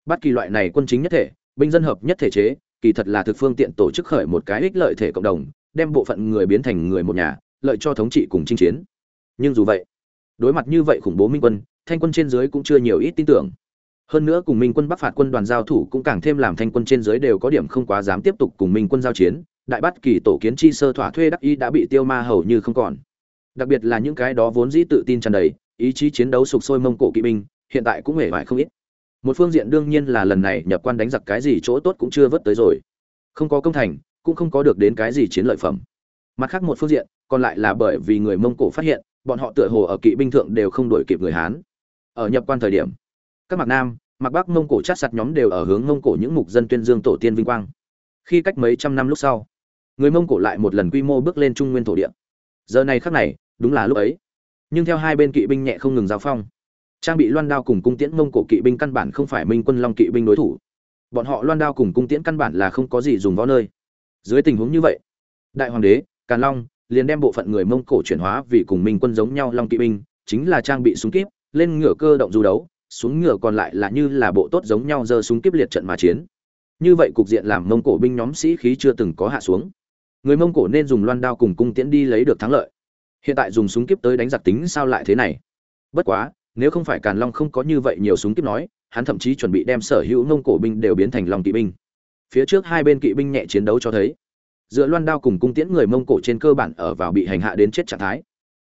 Bất kỳ loại này quân chính nhất thể, binh dân hợp nhất thể chế, kỳ thật là thực phương tiện tổ chức khởi một cái ích lợi thể cộng đồng, đem bộ phận người biến thành người một nhà, lợi cho thống trị cùng chinh chiến. Nhưng dù vậy, đối mặt như vậy khủng bố minh quân thanh quân trên dưới cũng chưa nhiều ít tin tưởng. Hơn nữa cùng minh quân bắc phạt quân đoàn giao thủ cũng càng thêm làm thanh quân trên dưới đều có điểm không quá dám tiếp tục cùng minh quân giao chiến, đại bát kỳ tổ kiến chi sơ thỏa thuê đắc ý đã bị tiêu ma hầu như không còn. Đặc biệt là những cái đó vốn dĩ tự tin tràn đầy, ý chí chiến đấu sục sôi mông cổ kỵ binh, hiện tại cũng hề vải không ít. Một phương diện đương nhiên là lần này nhập quan đánh giặc cái gì chỗ tốt cũng chưa vớt tới rồi. Không có công thành, cũng không có được đến cái gì chiến lợi phẩm. Mặt khác một phương diện, còn lại là bởi vì người mông cổ phát hiện, bọn họ tựa hồ ở kỵ binh thượng đều không đổi kịp người hán ở nhập quan thời điểm. Các mạc nam, mạc bắc mông cổ chát sạt nhóm đều ở hướng mông cổ những mục dân tuyên dương tổ tiên vinh quang. Khi cách mấy trăm năm lúc sau, người mông cổ lại một lần quy mô bước lên trung nguyên thổ địa. Giờ này khắc này, đúng là lúc ấy. Nhưng theo hai bên kỵ binh nhẹ không ngừng giao phong. Trang bị loan đao cùng cung tiễn mông cổ kỵ binh căn bản không phải minh quân long kỵ binh đối thủ. Bọn họ loan đao cùng cung tiễn căn bản là không có gì dùng võ nơi. Dưới tình huống như vậy, đại hoàng đế, càn long liền đem bộ phận người mông cổ chuyển hóa vì cùng minh quân giống nhau long kỵ binh, chính là trang bị súng kíp lên ngựa cơ động du đấu, xuống ngựa còn lại là như là bộ tốt giống nhau giơ súng kiếp liệt trận mà chiến. Như vậy cục diện làm mông cổ binh nhóm sĩ khí chưa từng có hạ xuống. Người mông cổ nên dùng loan đao cùng cung tiễn đi lấy được thắng lợi. Hiện tại dùng súng kiếp tới đánh giặc tính sao lại thế này? Bất quá, nếu không phải càn long không có như vậy nhiều súng kiếp nói, hắn thậm chí chuẩn bị đem sở hữu mông cổ binh đều biến thành long kỵ binh. Phía trước hai bên kỵ binh nhẹ chiến đấu cho thấy, dựa loan đao cùng cung tiễn người mông cổ trên cơ bản ở vào bị hành hạ đến chết trạng thái.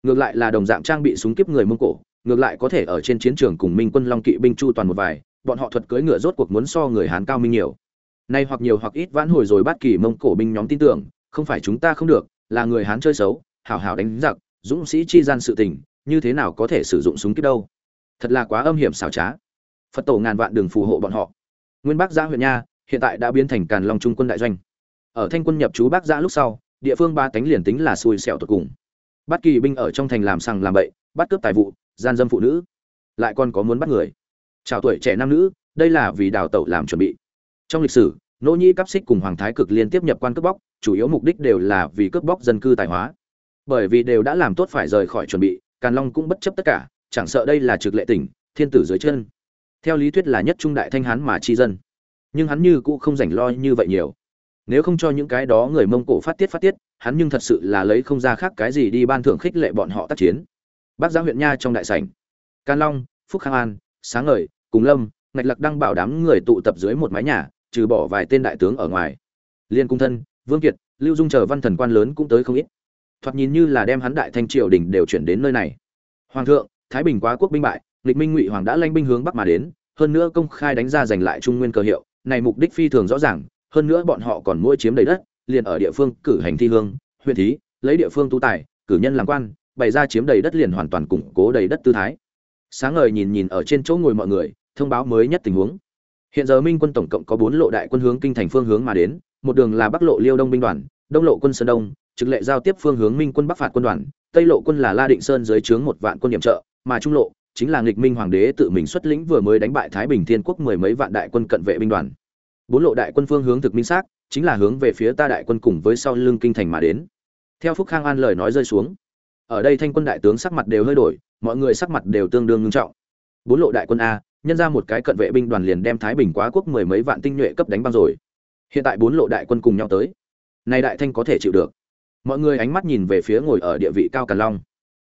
Ngược lại là đồng dạng trang bị súng kiếp người mông cổ ngược lại có thể ở trên chiến trường cùng minh quân long kỵ binh chu toàn một vài, bọn họ thuật cưỡi ngựa rốt cuộc muốn so người hán cao minh nhiều. Nay hoặc nhiều hoặc ít vãn hồi rồi bắt kỳ mông cổ binh nhóm tin tưởng, không phải chúng ta không được, là người hán chơi xấu, hảo hảo đánh giặc, dũng sĩ chi gian sự tình, như thế nào có thể sử dụng súng kíp đâu. Thật là quá âm hiểm xảo trá. Phật tổ ngàn vạn đường phù hộ bọn họ. Nguyên bắc giã huyện nha, hiện tại đã biến thành càn long trung quân đại doanh. Ở thanh quân nhập chú bắc giã lúc sau, địa phương ba tánh liền tính là xui xẻo tột cùng bắt kỳ binh ở trong thành làm sằng làm bậy, bắt cướp tài vụ, gian dâm phụ nữ. Lại còn có muốn bắt người. Chào tuổi trẻ nam nữ, đây là vì đào tẩu làm chuẩn bị. Trong lịch sử nỗ nhi cắp xích cùng hoàng thái cực liên tiếp nhập quan cướp bóc, chủ yếu mục đích đều là vì cướp bóc dân cư tài hóa. Bởi vì đều đã làm tốt phải rời khỏi chuẩn bị, càn long cũng bất chấp tất cả, chẳng sợ đây là trực lệ tỉnh, thiên tử dưới chân. Theo lý thuyết là nhất trung đại thanh hán mà chi dân. Nhưng hắn như cũ không rảnh lo như vậy nhiều nếu không cho những cái đó người mông cổ phát tiết phát tiết, hắn nhưng thật sự là lấy không ra khác cái gì đi ban thưởng khích lệ bọn họ tác chiến. Bác giang huyện nha trong đại sảnh. Can long, phúc khang an, sáng ngời, cùng lâm, ngạch lặc đang bảo đám người tụ tập dưới một mái nhà, trừ bỏ vài tên đại tướng ở ngoài. Liên cung thân, vương kiệt, lưu dung chờ văn thần quan lớn cũng tới không ít. Thoạt nhìn như là đem hắn đại thanh triều đình đều chuyển đến nơi này. Hoàng thượng, thái bình quá quốc binh bại, lịch minh ngụy hoàng đã lanh binh hướng bắc mà đến, hơn nữa công khai đánh ra giành lại trung nguyên cơ hiệu, này mục đích phi thường rõ ràng hơn nữa bọn họ còn mỗi chiếm đầy đất, liền ở địa phương cử hành thi hương, huyện thí, lấy địa phương tu tài, cử nhân làm quan, bày ra chiếm đầy đất liền hoàn toàn củng cố đầy đất tư thái. Sáng ngời nhìn nhìn ở trên chỗ ngồi mọi người, thông báo mới nhất tình huống. Hiện giờ minh quân tổng cộng có bốn lộ đại quân hướng kinh thành phương hướng mà đến, một đường là bắc lộ liêu đông binh đoàn, đông lộ quân sơn đông, trực lệ giao tiếp phương hướng minh quân bắc phạt quân đoàn, tây lộ quân là la định sơn dưới trướng một vạn quân điểm trợ, mà trung lộ chính là nghịch minh hoàng đế tự mình xuất lĩnh vừa mới đánh bại thái bình thiên quốc mười mấy vạn đại quân cận vệ binh đoàn bốn lộ đại quân phương hướng thực minh xác, chính là hướng về phía ta đại quân cùng với sau lưng kinh thành mà đến. Theo phúc khang an lời nói rơi xuống, ở đây thanh quân đại tướng sắc mặt đều hơi đổi, mọi người sắc mặt đều tương đương ngưng trọng. Bốn lộ đại quân a, nhân ra một cái cận vệ binh đoàn liền đem thái bình quá quốc mười mấy vạn tinh nhuệ cấp đánh băng rồi. Hiện tại bốn lộ đại quân cùng nhau tới, nay đại thanh có thể chịu được. Mọi người ánh mắt nhìn về phía ngồi ở địa vị cao càn long.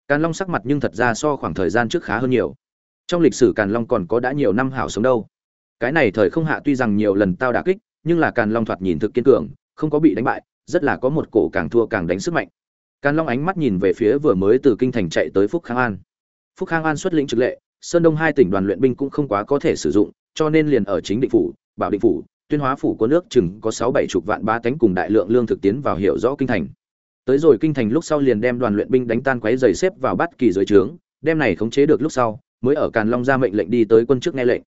Càn long sắc mặt nhưng thật ra so khoảng thời gian trước khá hơn nhiều. Trong lịch sử càn long còn có đã nhiều năm hảo sống đâu cái này thời không hạ tuy rằng nhiều lần tao đả kích, nhưng là càn long thoạt nhìn thực kiên cường, không có bị đánh bại, rất là có một cổ càng thua càng đánh sức mạnh. Càn long ánh mắt nhìn về phía vừa mới từ kinh thành chạy tới phúc khang an. Phúc khang an xuất lĩnh trực lệ, sơn đông hai tỉnh đoàn luyện binh cũng không quá có thể sử dụng, cho nên liền ở chính định phủ, bảo định phủ, tuyên hóa phủ có nước chừng có sáu bảy chục vạn ba tánh cùng đại lượng lương thực tiến vào hiểu rõ kinh thành. Tới rồi kinh thành lúc sau liền đem đoàn luyện binh đánh tan quấy giày xếp vào bát kỳ dưới trướng, đem này khống chế được lúc sau, mới ở càn long ra mệnh lệnh đi tới quân trước nghe lệnh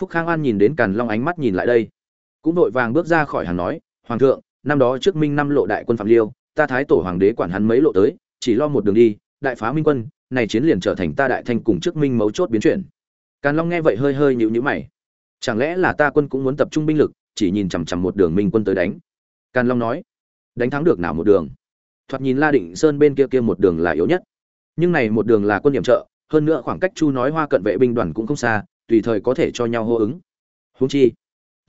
phúc khang an nhìn đến càn long ánh mắt nhìn lại đây. Cũng vội vàng bước ra khỏi hàng nói, hoàng thượng, năm đó trước minh năm lộ đại quân phạm liêu, ta thái tổ hoàng đế quản hắn mấy lộ tới, chỉ lo một đường đi, đại phá minh quân, này chiến liền trở thành ta đại thanh cùng trước minh mấu chốt biến chuyển. Càn long nghe vậy hơi hơi nhịu nhữ mày. Chẳng lẽ là ta quân cũng muốn tập trung binh lực, chỉ nhìn chằm chằm một đường minh quân tới đánh? Càn long nói. Đánh thắng được nào một đường? Thoạt nhìn la định sơn bên kia kia một đường là yếu nhất. Nhưng này một đường là quân điểm trợ, hơn nữa khoảng cách chu nói hoa cận vệ binh đoàn cũng không xa tùy thời có thể cho nhau hô ứng. Húng chi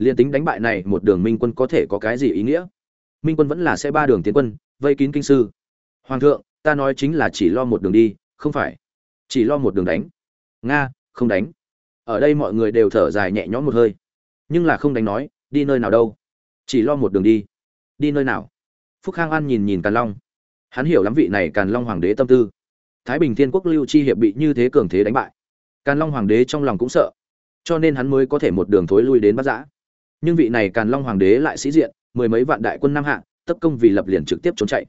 liên tính đánh bại này một đường minh quân có thể có cái gì ý nghĩa? Minh quân vẫn là sẽ ba đường tiến quân, vây kín kinh sư. Hoàng thượng, ta nói chính là chỉ lo một đường đi, không phải. Chỉ lo một đường đánh. Nga, không đánh. Ở đây mọi người đều thở dài nhẹ nhõm một hơi. Nhưng là không đánh nói, đi nơi nào đâu. Chỉ lo một đường đi. Đi nơi nào? Phúc khang an nhìn nhìn càn long. Hắn hiểu lắm vị này càn long hoàng đế tâm tư. Thái bình thiên quốc lưu chi hiệp bị như thế cường thế đánh bại càn long hoàng đế trong lòng cũng sợ, cho nên hắn mới có thể một đường thối lui đến bắt giã. Nhưng vị này càn long hoàng đế lại sĩ diện, mười mấy vạn đại quân nam hạ, tấp công vì lập liền trực tiếp trốn chạy.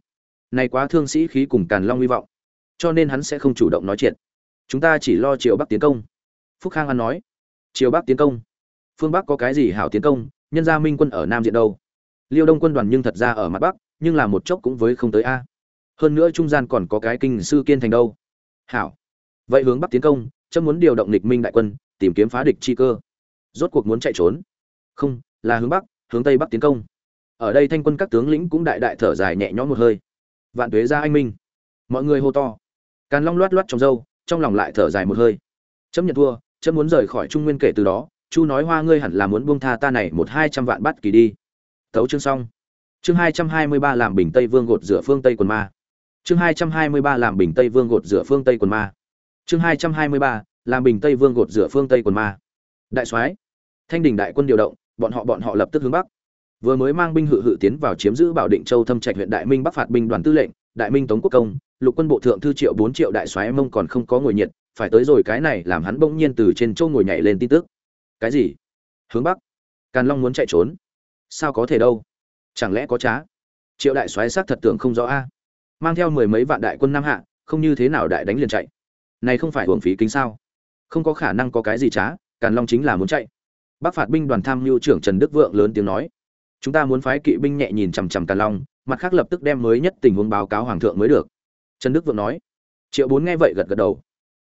Này quá thương sĩ khí cùng càn long hy vọng, cho nên hắn sẽ không chủ động nói chuyện. Chúng ta chỉ lo triều bắc tiến công. Phúc khang an nói, triều bắc tiến công? Phương bắc có cái gì hảo tiến công? Nhân gia minh quân ở nam diện đâu? Liêu đông quân đoàn nhưng thật ra ở mặt bắc, nhưng là một chốc cũng với không tới a. Hơn nữa trung gian còn có cái kinh sư kiên thành đâu. Hảo, vậy hướng bắc tiến công chấm muốn điều động lịch minh đại quân, tìm kiếm phá địch chi cơ. Rốt cuộc muốn chạy trốn. Không, là hướng bắc, hướng tây bắc tiến công. Ở đây thanh quân các tướng lĩnh cũng đại đại thở dài nhẹ nhõm một hơi. Vạn tuế ra anh minh. Mọi người hô to. Càn long loát loát trong râu, trong lòng lại thở dài một hơi. Chấm nhận thua, chấm muốn rời khỏi trung nguyên kể từ đó, chu nói hoa ngươi hẳn là muốn buông tha ta này một hai trăm vạn bắt kỳ đi. Thấu chương xong. Chương hai trăm hai mươi ba làm bình tây vương gột rửa phương tây quần ma. Chương hai trăm hai mươi ba làm bình tây vương gột rửa phương tây quần ma chương hai trăm hai mươi ba, làm bình tây vương gột rửa phương tây quần ma. Đại soái, thanh đình đại quân điều động, bọn họ bọn họ lập tức hướng bắc. Vừa mới mang binh hự hự tiến vào chiếm giữ bảo định châu thâm trạch huyện đại minh bắc phạt binh đoàn tư lệnh, đại minh tống quốc công, lục quân bộ thượng thư triệu bốn triệu đại soái mông còn không có ngồi nhiệt, phải tới rồi cái này làm hắn bỗng nhiên từ trên châu ngồi nhảy lên tin tức. Cái gì? Hướng bắc. Càn long muốn chạy trốn. Sao có thể đâu? Chẳng lẽ có trá? Triệu đại soái xác thật tưởng không rõ a. Mang theo mười mấy vạn đại quân nam hạ, không như thế nào đại đánh liền chạy này không phải hưởng phí kính sao? Không có khả năng có cái gì trá, càn long chính là muốn chạy. Bắc phạt binh đoàn tham mưu trưởng trần đức vượng lớn tiếng nói, chúng ta muốn phái kỵ binh nhẹ nhìn chằm chằm càn long, mặt khác lập tức đem mới nhất tình huống báo cáo hoàng thượng mới được. Trần đức vượng nói. Triệu bốn nghe vậy gật gật đầu.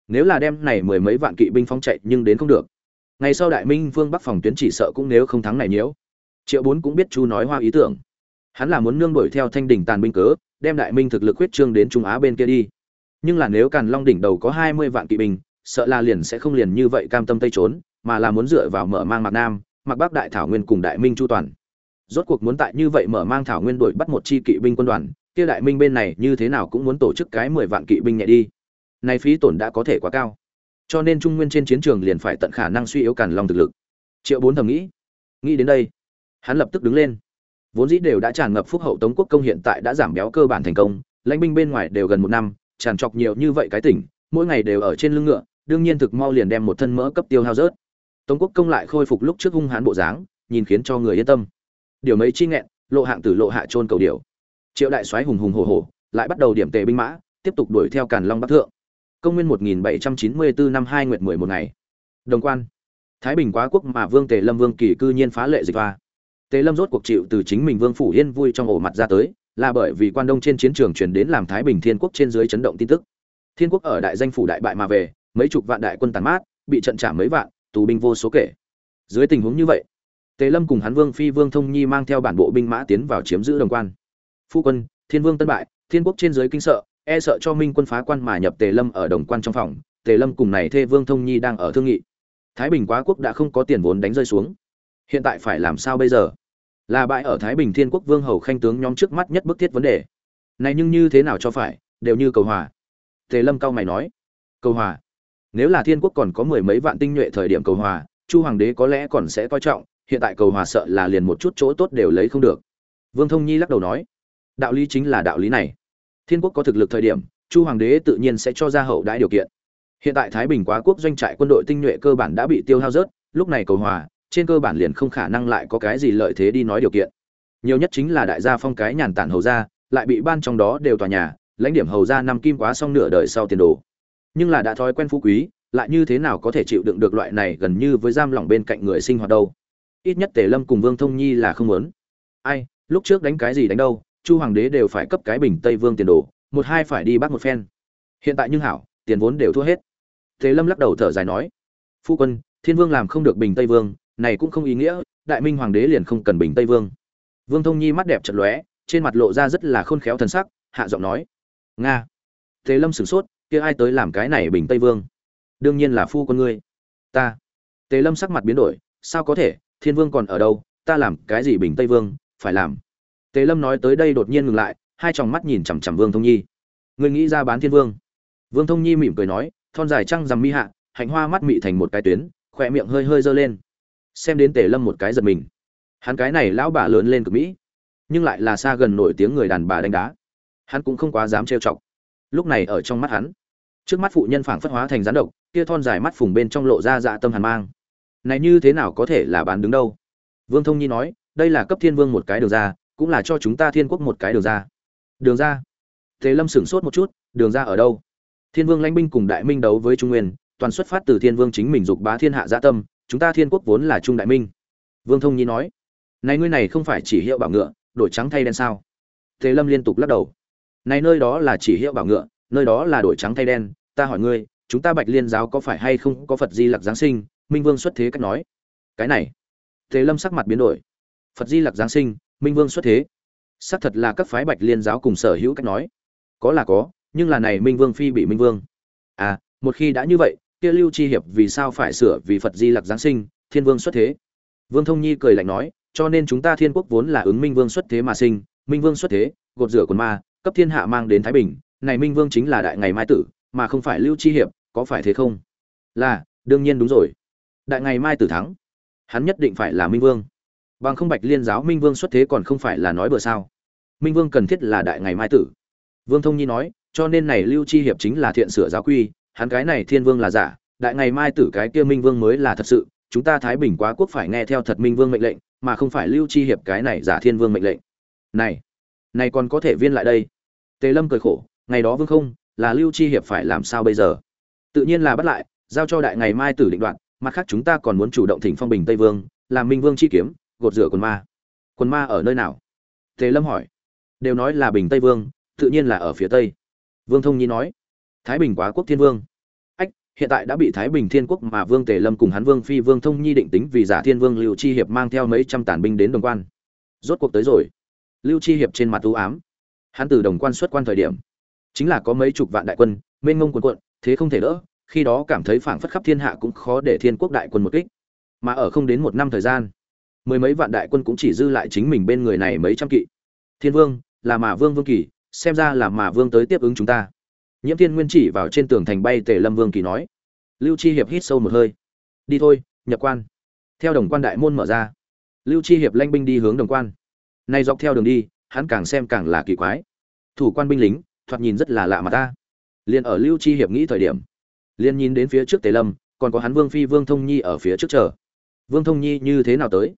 Nếu là đem này mười mấy vạn kỵ binh phóng chạy nhưng đến không được. Ngày sau đại minh vương bắc phòng tuyến chỉ sợ cũng nếu không thắng này nhiễu. Triệu bốn cũng biết chu nói hoa ý tưởng. Hắn là muốn nương đuổi theo thanh đỉnh tàn binh cớ, đem đại minh thực lực huyết trương đến trung á bên kia đi nhưng là nếu càn long đỉnh đầu có hai mươi vạn kỵ binh, sợ là liền sẽ không liền như vậy cam tâm tây trốn, mà là muốn dựa vào mở mang mạc nam mặc bắc đại thảo nguyên cùng đại minh chu toàn. Rốt cuộc muốn tại như vậy mở mang thảo nguyên đuổi bắt một chi kỵ binh quân đoàn, kia đại minh bên này như thế nào cũng muốn tổ chức cái mười vạn kỵ binh nhẹ đi. Này phí tổn đã có thể quá cao. Cho nên trung nguyên trên chiến trường liền phải tận khả năng suy yếu càn long thực lực. Triệu bốn thầm nghĩ. Nghĩ đến đây, hắn lập tức đứng lên. Vốn dĩ đều đã tràn ngập phúc hậu tống quốc công hiện tại đã giảm béo cơ bản thành công, lãnh binh bên ngoài đều gần một năm tràn trọc nhiều như vậy cái tỉnh, mỗi ngày đều ở trên lưng ngựa, đương nhiên thực mau liền đem một thân mỡ cấp tiêu hao rớt. Tống quốc công lại khôi phục lúc trước hung hãn bộ dáng, nhìn khiến cho người yên tâm. Điều mấy chi nghẹn, lộ hạng tử lộ hạ trôn cầu điều triệu đại soái hùng hùng hổ hổ, lại bắt đầu điểm tề binh mã, tiếp tục đuổi theo càn long bắc thượng. Công nguyên 1794 năm hai nguyệt 11 ngày. Đồng quan. Thái bình quá quốc mà vương tề lâm vương kỳ cư nhiên phá lệ dịch hoa. Tề lâm rốt cuộc chịu từ chính mình vương phủ yên vui trong ổ mặt ra tới là bởi vì quan đông trên chiến trường truyền đến làm thái bình thiên quốc trên dưới chấn động tin tức. Thiên quốc ở đại danh phủ đại bại mà về, mấy chục vạn đại quân tàn mát, bị trận trả mấy vạn, tù binh vô số kể. Dưới tình huống như vậy, tề lâm cùng hắn vương phi vương thông nhi mang theo bản bộ binh mã tiến vào chiếm giữ đồng quan. Phu quân, thiên vương tân bại, thiên quốc trên dưới kinh sợ e sợ cho minh quân phá quan mà nhập tề lâm ở đồng quan trong phòng, tề lâm cùng này thê vương thông nhi đang ở thương nghị. Thái bình quá quốc đã không có tiền vốn đánh rơi xuống. Hiện tại phải làm sao bây giờ? Là bại ở thái bình thiên quốc vương hầu khanh tướng nhóm trước mắt nhất bức thiết vấn đề. Này nhưng như thế nào cho phải, đều như cầu hòa. Tề lâm cao mày nói. Cầu hòa. Nếu là thiên quốc còn có mười mấy vạn tinh nhuệ thời điểm cầu hòa, chu hoàng đế có lẽ còn sẽ coi trọng, hiện tại cầu hòa sợ là liền một chút chỗ tốt đều lấy không được. Vương thông nhi lắc đầu nói. Đạo lý chính là đạo lý này. Thiên quốc có thực lực thời điểm, chu hoàng đế tự nhiên sẽ cho ra hậu đãi điều kiện. Hiện tại thái bình quá quốc doanh trại quân đội tinh nhuệ cơ bản đã bị tiêu hao rớt, lúc này cầu hòa trên cơ bản liền không khả năng lại có cái gì lợi thế đi nói điều kiện. Nhiều nhất chính là đại gia phong cái nhàn tản hầu gia, lại bị ban trong đó đều tòa nhà, lãnh điểm hầu gia năm kim quá xong nửa đời sau tiền đồ. Nhưng là đã thói quen phú quý, lại như thế nào có thể chịu đựng được loại này gần như với giam lỏng bên cạnh người sinh hoạt đâu? Ít nhất tề lâm cùng vương thông nhi là không muốn. Ai, lúc trước đánh cái gì đánh đâu, chu hoàng đế đều phải cấp cái bình tây vương tiền đồ, một hai phải đi bắt một phen. Hiện tại nhưng hảo, tiền vốn đều thua hết. Tề lâm lắc đầu thở dài nói, phu quân, thiên vương làm không được bình tây vương này cũng không ý nghĩa, đại minh hoàng đế liền không cần bình tây vương. Vương thông nhi mắt đẹp chật lóe, trên mặt lộ ra rất là khôn khéo thần sắc, hạ giọng nói, nga, thế lâm sửng sốt, kia ai tới làm cái này bình tây vương? Đương nhiên là phu con ngươi. Ta. Tề lâm sắc mặt biến đổi, sao có thể? Thiên vương còn ở đâu? Ta làm cái gì bình tây vương? Phải làm. Tề lâm nói tới đây đột nhiên ngừng lại, hai tròng mắt nhìn chằm chằm vương thông nhi. Người nghĩ ra bán thiên vương? Vương thông nhi mỉm cười nói, thon dài trăng rằm mi hạ, hạnh hoa mắt mị thành một cái tuyến khỏe miệng hơi hơi dơ lên xem đến tề lâm một cái giật mình. Hắn cái này lão bà lớn lên cực mỹ, nhưng lại là xa gần nổi tiếng người đàn bà đánh đá. Hắn cũng không quá dám trêu chọc. Lúc này ở trong mắt hắn, trước mắt phụ nhân phảng phất hóa thành rắn độc, kia thon dài mắt phùng bên trong lộ ra dạ tâm hàn mang. Này như thế nào có thể là bán đứng đâu? Vương thông nhi nói, đây là cấp thiên vương một cái đường ra, cũng là cho chúng ta thiên quốc một cái đường ra. Đường ra? Thế lâm sửng sốt một chút, đường ra ở đâu? Thiên vương lãnh binh cùng đại minh đấu với trung nguyên, toàn xuất phát từ thiên vương chính mình dục bá thiên hạ gia tâm chúng ta thiên quốc vốn là trung đại minh. Vương thông nhi nói, này ngươi này không phải chỉ hiệu bảo ngựa, đổi trắng thay đen sao? Thế lâm liên tục lắc đầu, này nơi đó là chỉ hiệu bảo ngựa, nơi đó là đổi trắng thay đen, ta hỏi ngươi, chúng ta bạch liên giáo có phải hay không có phật di lặc giáng sinh? Minh vương xuất thế cách nói, cái này. Thế lâm sắc mặt biến đổi, phật di lặc giáng sinh, minh vương xuất thế. Xác thật là các phái bạch liên giáo cùng sở hữu cách nói, có là có, nhưng là này minh vương phi bị minh vương. À một khi đã như vậy kia lưu chi hiệp vì sao phải sửa vì phật di lặc giáng sinh, thiên vương xuất thế? Vương thông nhi cười lạnh nói, cho nên chúng ta thiên quốc vốn là ứng minh vương xuất thế mà sinh, minh vương xuất thế, gột rửa quần ma, cấp thiên hạ mang đến thái bình, này minh vương chính là đại ngày mai tử, mà không phải lưu chi hiệp, có phải thế không? Là, đương nhiên đúng rồi. Đại ngày mai tử thắng. Hắn nhất định phải là minh vương. Bằng không bạch liên giáo minh vương xuất thế còn không phải là nói bừa sao? Minh vương cần thiết là đại ngày mai tử. Vương thông nhi nói, cho nên này lưu chi hiệp chính là thiện sửa giáo quy hắn cái này thiên vương là giả, đại ngày mai tử cái kia minh vương mới là thật sự, chúng ta thái bình quá quốc phải nghe theo thật minh vương mệnh lệnh, mà không phải lưu chi hiệp cái này giả thiên vương mệnh lệnh. Này này còn có thể viên lại đây. Tề lâm cười khổ, ngày đó vương không, là lưu chi hiệp phải làm sao bây giờ? Tự nhiên là bắt lại, giao cho đại ngày mai tử định đoạn mặt khác chúng ta còn muốn chủ động thỉnh phong bình tây vương, làm minh vương chi kiếm, gột rửa quần ma. Quần ma ở nơi nào? Tề lâm hỏi. Đều nói là bình tây vương, tự nhiên là ở phía tây. Vương thông nhi nói thái bình quá quốc thiên vương. Ách, hiện tại đã bị thái bình thiên quốc mà vương tề lâm cùng hắn vương phi vương thông nhi định tính vì giả thiên vương lưu chi hiệp mang theo mấy trăm tàn binh đến đồng quan. Rốt cuộc tới rồi. Lưu chi hiệp trên mặt u ám. Hắn từ đồng quan xuất quan thời điểm, chính là có mấy chục vạn đại quân, mênh mông quần quận thế không thể đỡ, khi đó cảm thấy phảng phất khắp thiên hạ cũng khó để thiên quốc đại quân một kích. Mà ở không đến một năm thời gian, mười mấy vạn đại quân cũng chỉ dư lại chính mình bên người này mấy trăm kỵ. Thiên vương, là mà vương vương kỳ, xem ra là mà vương tới tiếp ứng chúng ta nhiễm thiên nguyên chỉ vào trên tường thành bay tề lâm vương kỳ nói, lưu chi hiệp hít sâu một hơi. Đi thôi, nhập quan. Theo đồng quan đại môn mở ra, lưu chi hiệp lanh binh đi hướng đồng quan. Nay dọc theo đường đi, hắn càng xem càng là kỳ quái. Thủ quan binh lính, thoạt nhìn rất là lạ mà ta. Liền ở lưu chi hiệp nghĩ thời điểm, liền nhìn đến phía trước tề lâm, còn có hắn vương phi, vương thông nhi ở phía trước chờ. Vương thông nhi như thế nào tới?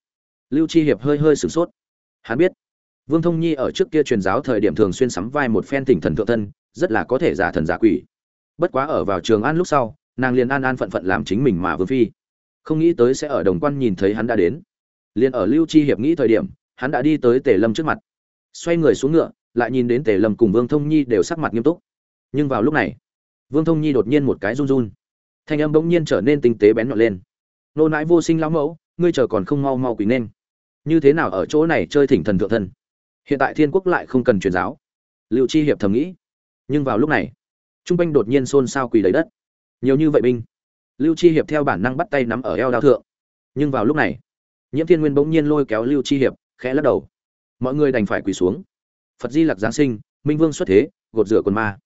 Lưu chi hiệp hơi hơi sửng sốt. Hắn biết, vương thông nhi ở trước kia truyền giáo thời điểm thường xuyên sắm vai một phen tỉnh thần thượng thân rất là có thể giả thần giả quỷ. Bất quá ở vào trường an lúc sau, nàng liền an an phận phận làm chính mình mà vương phi. Không nghĩ tới sẽ ở đồng quan nhìn thấy hắn đã đến. Liền ở lưu chi hiệp nghĩ thời điểm, hắn đã đi tới tề lâm trước mặt. Xoay người xuống ngựa, lại nhìn đến tề lâm cùng vương thông nhi đều sắc mặt nghiêm túc. Nhưng vào lúc này, vương thông nhi đột nhiên một cái run run. Thanh âm bỗng nhiên trở nên tinh tế bén nhọn lên. Nô nãi vô sinh lão mẫu, ngươi chờ còn không mau mau quỳ nên. Như thế nào ở chỗ này chơi thỉnh thần thượng thân? Hiện tại thiên quốc lại không cần truyền giáo. Liệu chi hiệp thầm nghĩ nhưng vào lúc này, trung quanh đột nhiên xôn xao quỳ lấy đất. Nhiều như vậy binh, lưu chi hiệp theo bản năng bắt tay nắm ở eo đao thượng. Nhưng vào lúc này, nhiễm thiên nguyên bỗng nhiên lôi kéo lưu chi hiệp, khẽ lắc đầu. Mọi người đành phải quỳ xuống. Phật di lặc giáng sinh, minh vương xuất thế, gột rửa quần ma.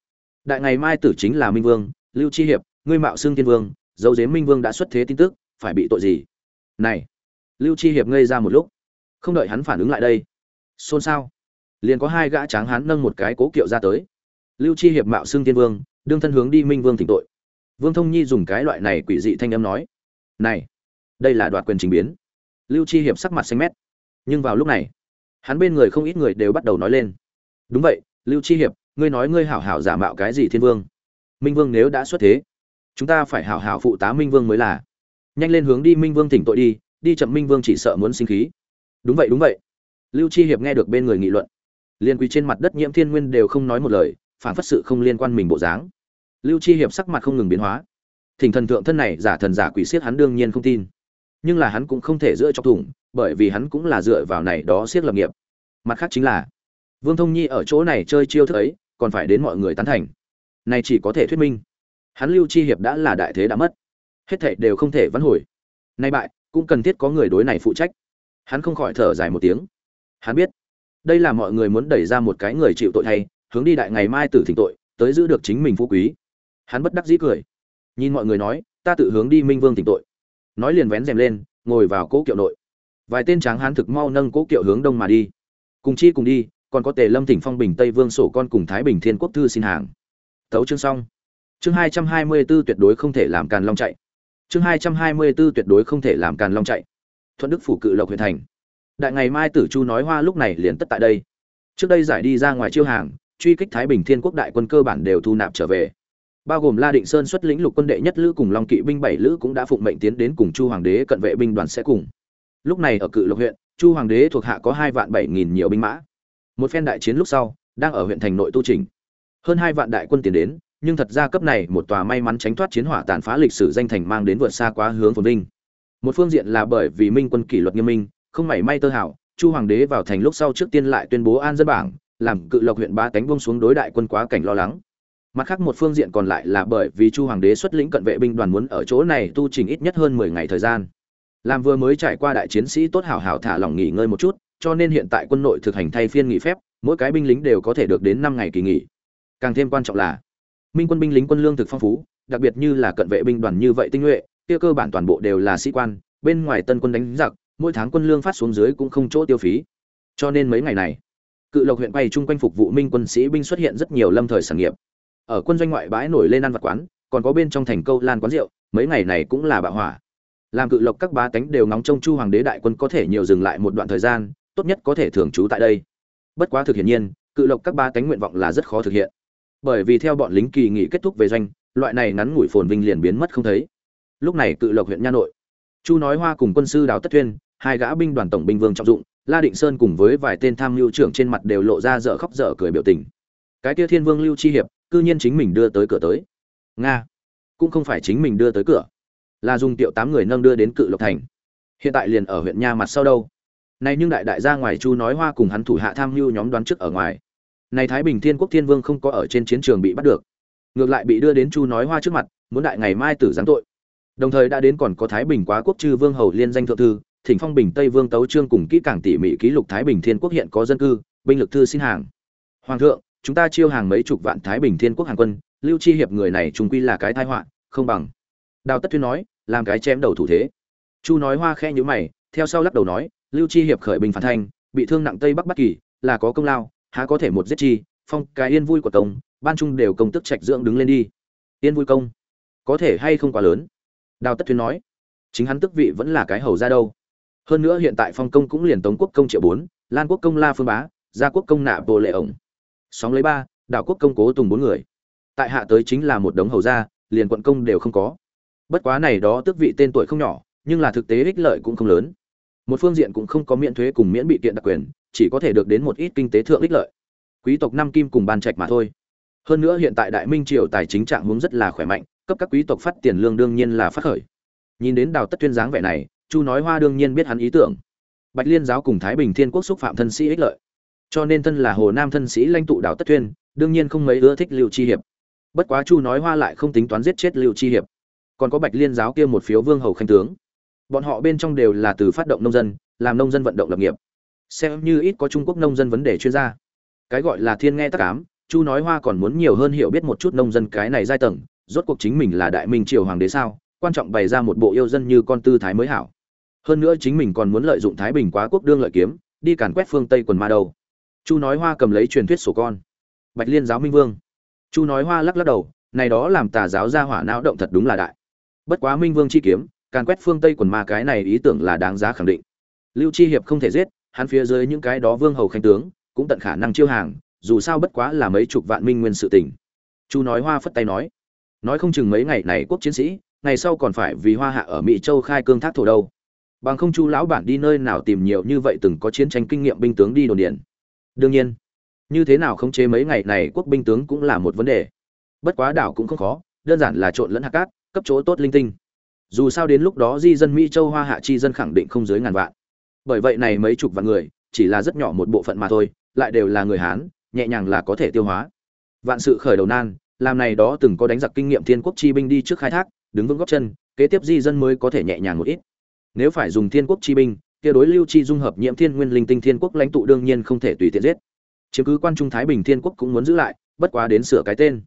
Đại ngày mai tử chính là minh vương, lưu chi hiệp, ngươi mạo xương thiên vương, dấu dếm minh vương đã xuất thế tin tức, phải bị tội gì? Này, lưu chi hiệp ngây ra một lúc. Không đợi hắn phản ứng lại đây, xôn xao, liền có hai gã tráng hán nâng một cái cố kiệu ra tới lưu chi hiệp mạo xương thiên vương, đương thân hướng đi minh vương thỉnh tội. Vương thông nhi dùng cái loại này quỷ dị thanh âm nói, này, đây là đoạt quyền trình biến. Lưu chi hiệp sắc mặt xanh mét. Nhưng vào lúc này, hắn bên người không ít người đều bắt đầu nói lên, đúng vậy, lưu chi hiệp, ngươi nói ngươi hảo hảo giả mạo cái gì thiên vương? Minh vương nếu đã xuất thế, chúng ta phải hảo hảo phụ tá minh vương mới là. Nhanh lên hướng đi minh vương thỉnh tội đi đi chậm minh vương chỉ sợ muốn sinh khí. Đúng vậy đúng vậy. Lưu chi hiệp nghe được bên người nghị luận liên quý trên mặt đất nhiễm thiên nguyên đều không nói một lời phản phất sự không liên quan mình bộ dáng. Lưu chi hiệp sắc mặt không ngừng biến hóa. Thỉnh thần thượng thân này, giả thần giả quỷ siết hắn đương nhiên không tin. Nhưng là hắn cũng không thể dựa cho thủng, bởi vì hắn cũng là dựa vào này đó siết lập nghiệp. Mặt khác chính là, vương thông nhi ở chỗ này chơi chiêu thức ấy, còn phải đến mọi người tán thành. Này chỉ có thể thuyết minh, hắn lưu chi hiệp đã là đại thế đã mất. Hết thảy đều không thể vãn hồi. Nay bại, cũng cần thiết có người đối này phụ trách. Hắn không khỏi thở dài một tiếng. Hắn biết, đây là mọi người muốn đẩy ra một cái người chịu tội thay hướng đi đại ngày mai tử thỉnh tội, tới giữ được chính mình phú quý. Hắn bất đắc dĩ cười. Nhìn mọi người nói, ta tự hướng đi minh vương thỉnh tội. Nói liền vén rèm lên, ngồi vào cố kiệu nội. Vài tên tráng hán thực mau nâng cố kiệu hướng đông mà đi. Cùng chi cùng đi, còn có tề lâm thỉnh phong bình tây vương sổ con cùng thái bình thiên quốc thư xin hàng. Tấu chương xong. Chương hai trăm hai mươi b ố tuyệt đối không thể làm càn long chạy. Chương hai trăm hai mươi b ố tuyệt đối không thể làm càn long chạy. Thuận đức phủ cự lộc huyện thành. Đại ngày mai tử chu nói hoa lúc này liền tất tại đây. Trước đây giải đi ra ngoài chiêu hàng truy kích thái bình thiên quốc đại quân cơ bản đều thu nạp trở về. Bao gồm la định sơn xuất lĩnh lục quân đệ nhất lữ cùng long kỵ binh bảy lữ cũng đã phụng mệnh tiến đến cùng chu hoàng đế cận vệ binh đoàn sẽ cùng. Lúc này ở cự lộc huyện, chu hoàng đế thuộc hạ có hai vạn bảy nghìn nhiều binh mã. Một phen đại chiến lúc sau, đang ở huyện thành nội tu trình. Hơn hai vạn đại quân tiến đến, nhưng thật ra cấp này một tòa may mắn tránh thoát chiến hỏa tàn phá lịch sử danh thành mang đến vượt xa quá hướng phồn vinh. Một phương diện là bởi vì minh quân kỷ luật nghiêm minh, không mảy may tơ hảo chu hoàng đế vào thành lúc sau trước tiên lại tuyên bố an dân bảng làm cự lộc huyện ba tánh buông xuống đối đại quân quá cảnh lo lắng. Mặt khác một phương diện còn lại là bởi vì chu hoàng đế xuất lĩnh cận vệ binh đoàn muốn ở chỗ này tu trình ít nhất hơn mười ngày thời gian. Làm vừa mới trải qua đại chiến sĩ tốt hảo hảo thả lỏng nghỉ ngơi một chút, cho nên hiện tại quân nội thực hành thay phiên nghỉ phép, mỗi cái binh lính đều có thể được đến năm ngày kỳ nghỉ. Càng thêm quan trọng là, minh quân binh lính quân lương thực phong phú, đặc biệt như là cận vệ binh đoàn như vậy tinh nhuệ, kia cơ bản toàn bộ đều là sĩ quan, bên ngoài tân quân đánh giặc, mỗi tháng quân lương phát xuống dưới cũng không chỗ tiêu phí. Cho nên mấy ngày này cự lộc huyện bay chung quanh phục vụ minh quân sĩ binh xuất hiện rất nhiều lâm thời sản nghiệp. Ở quân doanh ngoại bãi nổi lên ăn vặt quán còn có bên trong thành câu lan quán rượu mấy ngày này cũng là bạo hỏa. Làm cự lộc các bá tánh đều ngóng trông chu hoàng đế đại quân có thể nhiều dừng lại một đoạn thời gian tốt nhất có thể thường trú tại đây. Bất quá thực hiện nhiên cự lộc các bá tánh nguyện vọng là rất khó thực hiện. Bởi vì theo bọn lính kỳ nghỉ kết thúc về doanh loại này ngắn ngủi phồn vinh liền biến mất không thấy. Lúc này cự lộc huyện nha nội chu nói hoa cùng quân sư đào tất Thuyên, hai gã binh đoàn tổng binh vương trọng dụng la định sơn cùng với vài tên tham mưu trưởng trên mặt đều lộ ra dở khóc dở cười biểu tình. Cái kia thiên vương lưu chi hiệp, cư nhiên chính mình đưa tới cửa tới. Nga, cũng không phải chính mình đưa tới cửa. Là dùng tiệu tám người nâng đưa đến cự lộc thành. Hiện tại liền ở huyện nha mặt sau đâu. Này nhưng đại đại gia ngoài chu nói hoa cùng hắn thủ hạ tham mưu nhóm đoán trước ở ngoài. Này thái bình thiên quốc thiên vương không có ở trên chiến trường bị bắt được. Ngược lại bị đưa đến chu nói hoa trước mặt, muốn đại ngày mai tử giáng tội. Đồng thời đã đến còn có thái bình quá quốc chư vương hầu liên danh thượng thư thỉnh phong bình tây vương tấu trương cùng kỹ càng tỉ mỉ ký lục thái bình thiên quốc hiện có dân cư, binh lực thư xin hàng. Hoàng thượng, chúng ta chiêu hàng mấy chục vạn thái bình thiên quốc hàng quân, lưu chi hiệp người này trùng quy là cái tai họa, không bằng. Đào tất thuyên nói, làm cái chém đầu thủ thế. Chu nói hoa khe nhữ mày, theo sau lắc đầu nói, lưu chi hiệp khởi bình phản thanh, bị thương nặng tây bắc bắc kỳ, là có công lao, há có thể một giết chi, phong cái yên vui của công ban trung đều công tức trạch dưỡng đứng lên đi. Yên vui công, có thể hay không quá lớn? Đào tất thuyên nói, chính hắn tức vị vẫn là cái hầu ra đâu hơn nữa hiện tại phong công cũng liền tống quốc công triệu bốn, lan quốc công la phương bá, gia quốc công nạ bộ lệ ổng. Sóng lấy ba, đảo quốc công cố tùng bốn người. Tại hạ tới chính là một đống hầu gia, liền quận công đều không có. Bất quá này đó tước vị tên tuổi không nhỏ, nhưng là thực tế ích lợi cũng không lớn. Một phương diện cũng không có miễn thuế cùng miễn bị kiện đặc quyền, chỉ có thể được đến một ít kinh tế thượng ích lợi. Quý tộc năm kim cùng ban trạch mà thôi. Hơn nữa hiện tại đại minh triều tài chính trạng hướng rất là khỏe mạnh, cấp các quý tộc phát tiền lương đương nhiên là phát khởi. Nhìn đến đào tất tuyên dáng vẻ này chu nói hoa đương nhiên biết hắn ý tưởng. Bạch liên giáo cùng thái bình thiên quốc xúc phạm thân sĩ ích lợi. Cho nên thân là hồ nam thân sĩ lãnh tụ đào tất tuyên đương nhiên không mấy ưa thích lưu chi hiệp. Bất quá chu nói hoa lại không tính toán giết chết lưu chi hiệp. Còn có bạch liên giáo kia một phiếu vương hầu khanh tướng. Bọn họ bên trong đều là từ phát động nông dân, làm nông dân vận động lập nghiệp. Xem như ít có trung quốc nông dân vấn đề chuyên gia. Cái gọi là thiên nghe tắc cám chu nói hoa còn muốn nhiều hơn hiểu biết một chút nông dân cái này giai tầng, rốt cuộc chính mình là đại minh triều hoàng đế sao? Quan trọng bày ra một bộ yêu dân như con tư thái mới hảo hơn nữa chính mình còn muốn lợi dụng thái bình quá quốc đương lợi kiếm, đi càn quét phương tây quần ma đầu chu nói hoa cầm lấy truyền thuyết sổ con. Bạch liên giáo minh vương. Chu nói hoa lắc lắc đầu, này đó làm tà giáo ra hỏa não động thật đúng là đại. Bất quá minh vương chi kiếm, càn quét phương tây quần ma cái này ý tưởng là đáng giá khẳng định. Lưu chi hiệp không thể giết, hắn phía dưới những cái đó vương hầu khanh tướng, cũng tận khả năng chiêu hàng, dù sao bất quá là mấy chục vạn minh nguyên sự tình. Chu nói hoa phất tay nói nói không chừng mấy ngày này quốc chiến sĩ, ngày sau còn phải vì hoa hạ ở mỹ châu khai cương thác thổ đâu bằng không chu lão bản đi nơi nào tìm nhiều như vậy từng có chiến tranh kinh nghiệm binh tướng đi đồn điện đương nhiên, như thế nào khống chế mấy ngày này quốc binh tướng cũng là một vấn đề. Bất quá đảo cũng không khó, đơn giản là trộn lẫn hạt cát, cấp chỗ tốt linh tinh. Dù sao đến lúc đó di dân mỹ châu hoa hạ chi dân khẳng định không dưới ngàn vạn. Bởi vậy này mấy chục vạn người, chỉ là rất nhỏ một bộ phận mà thôi, lại đều là người hán, nhẹ nhàng là có thể tiêu hóa. Vạn sự khởi đầu nan, làm này đó từng có đánh giặc kinh nghiệm thiên quốc chi binh đi trước khai thác, đứng vững góc chân, kế tiếp di dân mới có thể nhẹ nhàng một ít nếu phải dùng thiên quốc chi binh, kia đối lưu chi dung hợp nhiễm thiên nguyên linh tinh thiên quốc lãnh tụ đương nhiên không thể tùy tiện giết. Chứng cứ quan trung thái bình thiên quốc cũng muốn giữ lại, bất quá đến sửa cái tên.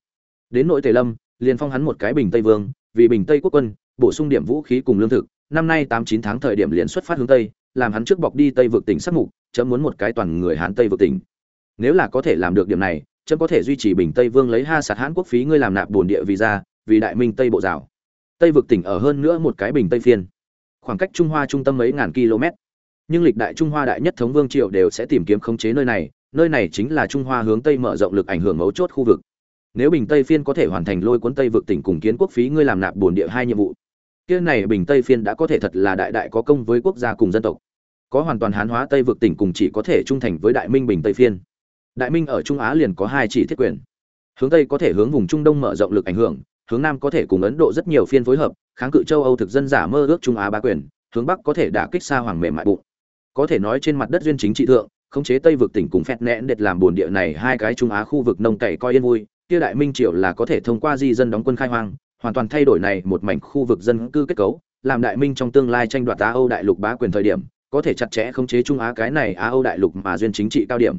Đến nội tề lâm, liền phong hắn một cái bình tây vương, vì bình tây quốc quân, bổ sung điểm vũ khí cùng lương thực. Năm nay tám chín tháng thời điểm liền xuất phát hướng tây, làm hắn trước bọc đi tây vực tỉnh sắc mục, chấm muốn một cái toàn người hán tây vực tỉnh. Nếu là có thể làm được điểm này, chấm có thể duy trì bình tây vương lấy ha sạt hán quốc phí ngươi làm nạp bồn địa vì ra vì đại minh tây bộ rào tây vực tỉnh ở hơn nữa một cái bình tây phiên khoảng cách trung hoa trung tâm mấy ngàn km. Nhưng lịch đại trung hoa đại nhất thống vương triều đều sẽ tìm kiếm khống chế nơi này nơi này chính là trung hoa hướng tây mở rộng lực ảnh hưởng mấu chốt khu vực. Nếu bình tây phiên có thể hoàn thành lôi cuốn tây vực tỉnh cùng kiến quốc phí, ngươi làm nạp bổn địa hai nhiệm vụ. Kia này bình tây phiên đã có thể thật là đại đại có công với quốc gia cùng dân tộc. Có hoàn toàn hán hóa tây vực tỉnh cùng chỉ có thể trung thành với đại minh bình tây phiên. Đại minh ở trung á liền có hai chỉ thiết quyền. Hướng tây có thể hướng vùng trung đông mở rộng lực ảnh hưởng hướng nam có thể cùng ấn độ rất nhiều phiên phối hợp, kháng cự châu âu thực dân giả mơ ước trung á ba quyền, hướng bắc có thể đả kích xa hoàng mềm mại bụng. Có thể nói trên mặt đất duyên chính trị thượng, khống chế tây vực tỉnh cùng phét nẽn đệt làm bồn địa này hai cái trung á khu vực nông cày coi yên vui, kia đại minh triều là có thể thông qua di dân đóng quân khai hoang, hoàn toàn thay đổi này một mảnh khu vực dân cư kết cấu, làm đại minh trong tương lai tranh đoạt á âu đại lục bá quyền thời điểm, có thể chặt chẽ khống chế trung á cái này á âu đại lục mà duyên chính trị cao điểm.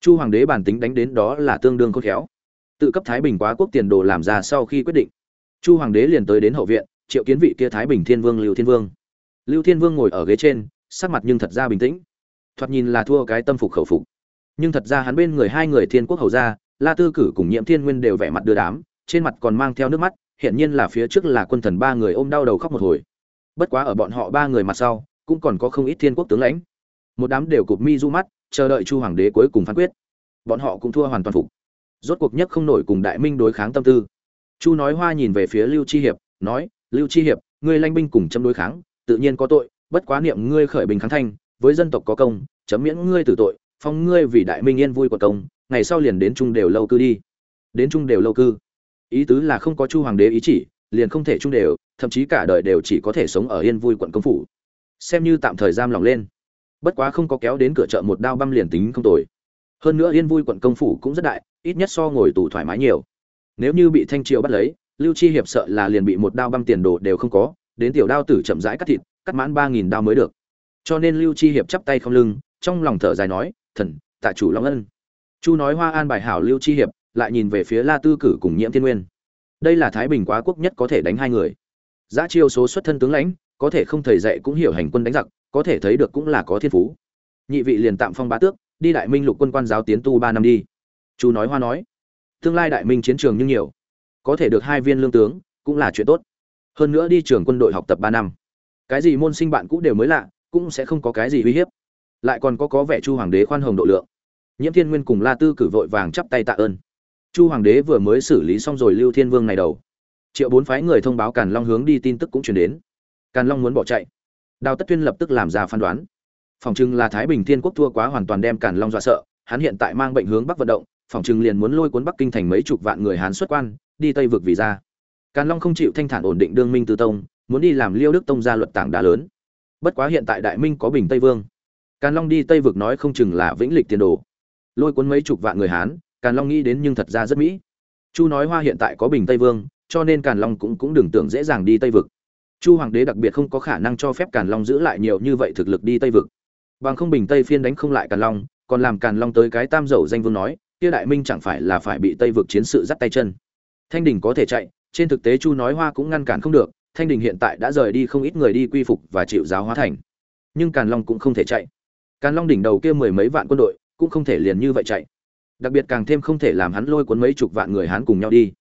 Chu hoàng đế bản tính đánh đến đó là tương đương khôn khéo tự cấp thái bình quá quốc tiền đồ làm ra sau khi quyết định. Chu hoàng đế liền tới đến hậu viện, triệu kiến vị kia thái bình thiên vương lưu thiên vương. Lưu thiên vương ngồi ở ghế trên, sắc mặt nhưng thật ra bình tĩnh. Thoạt nhìn là thua cái tâm phục khẩu phục. Nhưng thật ra hắn bên người hai người thiên quốc hầu gia, la tư cử cùng nhiễm thiên nguyên đều vẻ mặt đưa đám, trên mặt còn mang theo nước mắt hiện nhiên là phía trước là quân thần ba người ôm đau đầu khóc một hồi. Bất quá ở bọn họ ba người mặt sau, cũng còn có không ít thiên quốc tướng lãnh. Một đám đều cụp mi du mắt, chờ đợi chu hoàng đế cuối cùng phán quyết. Bọn họ cũng thua hoàn toàn phục rốt cuộc nhất không nổi cùng đại minh đối kháng tâm tư. Chu nói hoa nhìn về phía lưu chi hiệp, nói, lưu chi hiệp, ngươi lanh binh cùng chấm đối kháng, tự nhiên có tội, bất quá niệm ngươi khởi bình kháng thanh, với dân tộc có công, chấm miễn ngươi tử tội, phong ngươi vì đại minh yên vui của công, ngày sau liền đến trung đều lâu cư đi. Đến trung đều lâu cư. Ý tứ là không có chu hoàng đế ý chỉ, liền không thể trung đều, thậm chí cả đời đều chỉ có thể sống ở yên vui quận công phủ. Xem như tạm thời giam lòng lên. Bất quá không có kéo đến cửa chợ một đao băm liền tính không tồi. Hơn nữa yên vui quận công phủ cũng rất đại ít nhất so ngồi tù thoải mái nhiều. Nếu như bị thanh triều bắt lấy, lưu chi hiệp sợ là liền bị một đao băm tiền đồ đều không có, đến tiểu đao tử chậm rãi cắt thịt, cắt mãn ba nghìn đao mới được. Cho nên lưu chi hiệp chắp tay không lưng, trong lòng thở dài nói, thần, tạ chủ long ân. Chu nói hoa an bài hảo lưu chi hiệp, lại nhìn về phía la tư cử cùng nhiễm thiên nguyên. Đây là thái bình quá quốc nhất có thể đánh hai người. Giá chiêu số xuất thân tướng lãnh, có thể không thầy dạy cũng hiểu hành quân đánh giặc, có thể thấy được cũng là có thiên phú. Nhị vị liền tạm phong bá tước, đi đại minh lục quân quan giáo tiến tu ba năm đi chu nói hoa nói, tương lai đại minh chiến trường như nhiều, có thể được hai viên lương tướng cũng là chuyện tốt. Hơn nữa đi trường quân đội học tập ba năm, cái gì môn sinh bạn cũ đều mới lạ, cũng sẽ không có cái gì uy hiếp. Lại còn có có vẻ chu hoàng đế khoan hồng độ lượng. Nhiễm thiên nguyên cùng la tư cử vội vàng chắp tay tạ ơn. Chu hoàng đế vừa mới xử lý xong rồi lưu thiên vương này đầu. Triệu bốn phái người thông báo càn long hướng đi tin tức cũng chuyển đến. Càn long muốn bỏ chạy. Đào tất tuyên lập tức làm ra phán đoán. Phòng trưng là thái bình thiên quốc thua quá hoàn toàn đem càn long dọa sợ, hắn hiện tại mang bệnh hướng bắc vận động phòng Trừng liền muốn lôi cuốn bắc kinh thành mấy chục vạn người hán xuất quan, đi tây vực vì ra. Càn long không chịu thanh thản ổn định đương minh tư tông, muốn đi làm liêu đức tông ra luật tảng đá lớn. Bất quá hiện tại đại minh có bình tây vương. Càn long đi tây vực nói không chừng là vĩnh lịch tiền đồ. Lôi cuốn mấy chục vạn người hán, càn long nghĩ đến nhưng thật ra rất mỹ. Chu nói hoa hiện tại có bình tây vương, cho nên càn long cũng cũng đừng tưởng dễ dàng đi tây vực. Chu hoàng đế đặc biệt không có khả năng cho phép càn long giữ lại nhiều như vậy thực lực đi tây vực. Bằng không bình tây phiên đánh không lại càn long, còn làm càn long tới cái tam dậu danh vương nói kia đại minh chẳng phải là phải bị tây vực chiến sự dắt tay chân. Thanh đình có thể chạy, trên thực tế chu nói hoa cũng ngăn cản không được, thanh đình hiện tại đã rời đi không ít người đi quy phục và chịu giáo hóa thành. Nhưng càn long cũng không thể chạy. Càn long đỉnh đầu kia mười mấy vạn quân đội cũng không thể liền như vậy chạy. Đặc biệt càng thêm không thể làm hắn lôi cuốn mấy chục vạn người hán cùng nhau đi.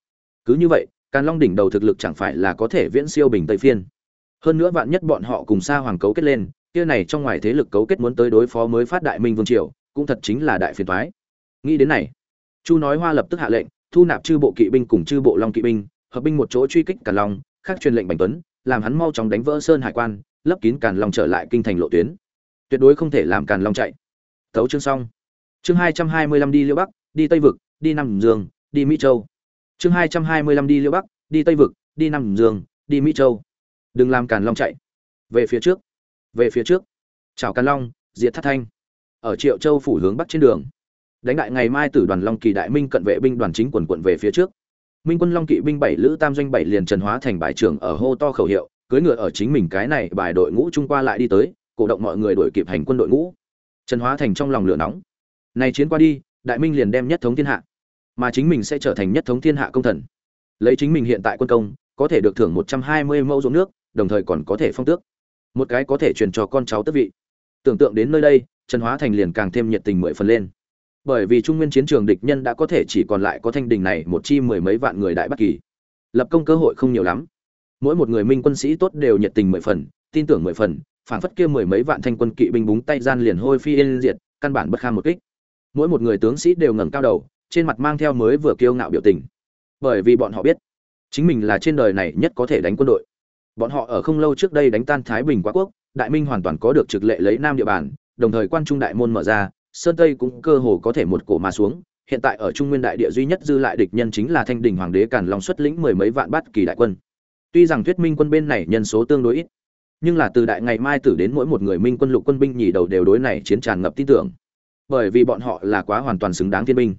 Cứ như vậy, càn long đỉnh đầu thực lực chẳng phải là có thể viễn siêu bình tây phiên. Hơn nữa vạn nhất bọn họ cùng xa hoàng cấu kết lên, kia này trong ngoài thế lực cấu kết muốn tới đối phó mới phát đại minh vương triều, cũng thật chính là đại phiền toái nghĩ đến này, chu nói hoa lập tức hạ lệnh, thu nạp chư bộ kỵ binh cùng chư bộ long kỵ binh, hợp binh một chỗ truy kích càn long, khác truyền lệnh bành tuấn, làm hắn mau chóng đánh vỡ sơn hải quan, lấp kín càn long trở lại kinh thành lộ tuyến. Tuyệt đối không thể làm càn long chạy. Tấu chương xong. Chương hai trăm hai mươi lăm đi liễu bắc, đi tây vực, đi nam dương, đi mỹ châu. Chương hai trăm hai mươi lăm đi liễu bắc, đi tây vực, đi nam dương, đi mỹ châu. Đừng làm càn long chạy. Về phía trước. Về phía trước. Chào càn long, diệt thất thanh. Ở triệu châu phủ hướng bắc trên đường đánh đại ngày mai tử đoàn long kỳ đại minh cận vệ binh đoàn chính quần quận về phía trước. Minh quân long kỵ binh bảy lữ tam doanh bảy liền trần hóa thành bài trưởng ở hô to khẩu hiệu cưới ngựa ở chính mình cái này bài đội ngũ trung qua lại đi tới, cổ động mọi người đổi kịp hành quân đội ngũ. Trần hóa thành trong lòng lửa nóng. Này chiến qua đi, đại minh liền đem nhất thống thiên hạ, mà chính mình sẽ trở thành nhất thống thiên hạ công thần. Lấy chính mình hiện tại quân công, có thể được thưởng một trăm hai mươi mẫu ruộng nước, đồng thời còn có thể phong tước. Một cái có thể truyền cho con cháu tước vị. Tưởng tượng đến nơi đây, trần hóa thành liền càng thêm nhiệt tình mười phần lên bởi vì trung nguyên chiến trường địch nhân đã có thể chỉ còn lại có thanh đình này một chi mười mấy vạn người đại bất kỳ. Lập công cơ hội không nhiều lắm. Mỗi một người minh quân sĩ tốt đều nhiệt tình mười phần, tin tưởng mười phần phản phất kia mười mấy vạn thanh quân kỵ binh búng tay gian liền hôi phi yên diệt, căn bản bất kham một kích. Mỗi một người tướng sĩ đều ngẩng cao đầu, trên mặt mang theo mới vừa kiêu ngạo biểu tình. Bởi vì bọn họ biết, chính mình là trên đời này nhất có thể đánh quân đội. Bọn họ ở không lâu trước đây đánh tan thái bình quá quốc, đại minh hoàn toàn có được trực lệ lấy nam địa bàn, đồng thời quan trung đại môn mở ra sơn tây cũng cơ hồ có thể một cổ mà xuống, hiện tại ở trung nguyên đại địa duy nhất dư lại địch nhân chính là thanh đình hoàng đế càn long xuất lĩnh mười mấy vạn bát kỳ đại quân. Tuy rằng thuyết minh quân bên này nhân số tương đối ít, nhưng là từ đại ngày mai tử đến mỗi một người minh quân lục quân binh nhì đầu đều đối này chiến tràn ngập tin tưởng. Bởi vì bọn họ là quá hoàn toàn xứng đáng thiên binh.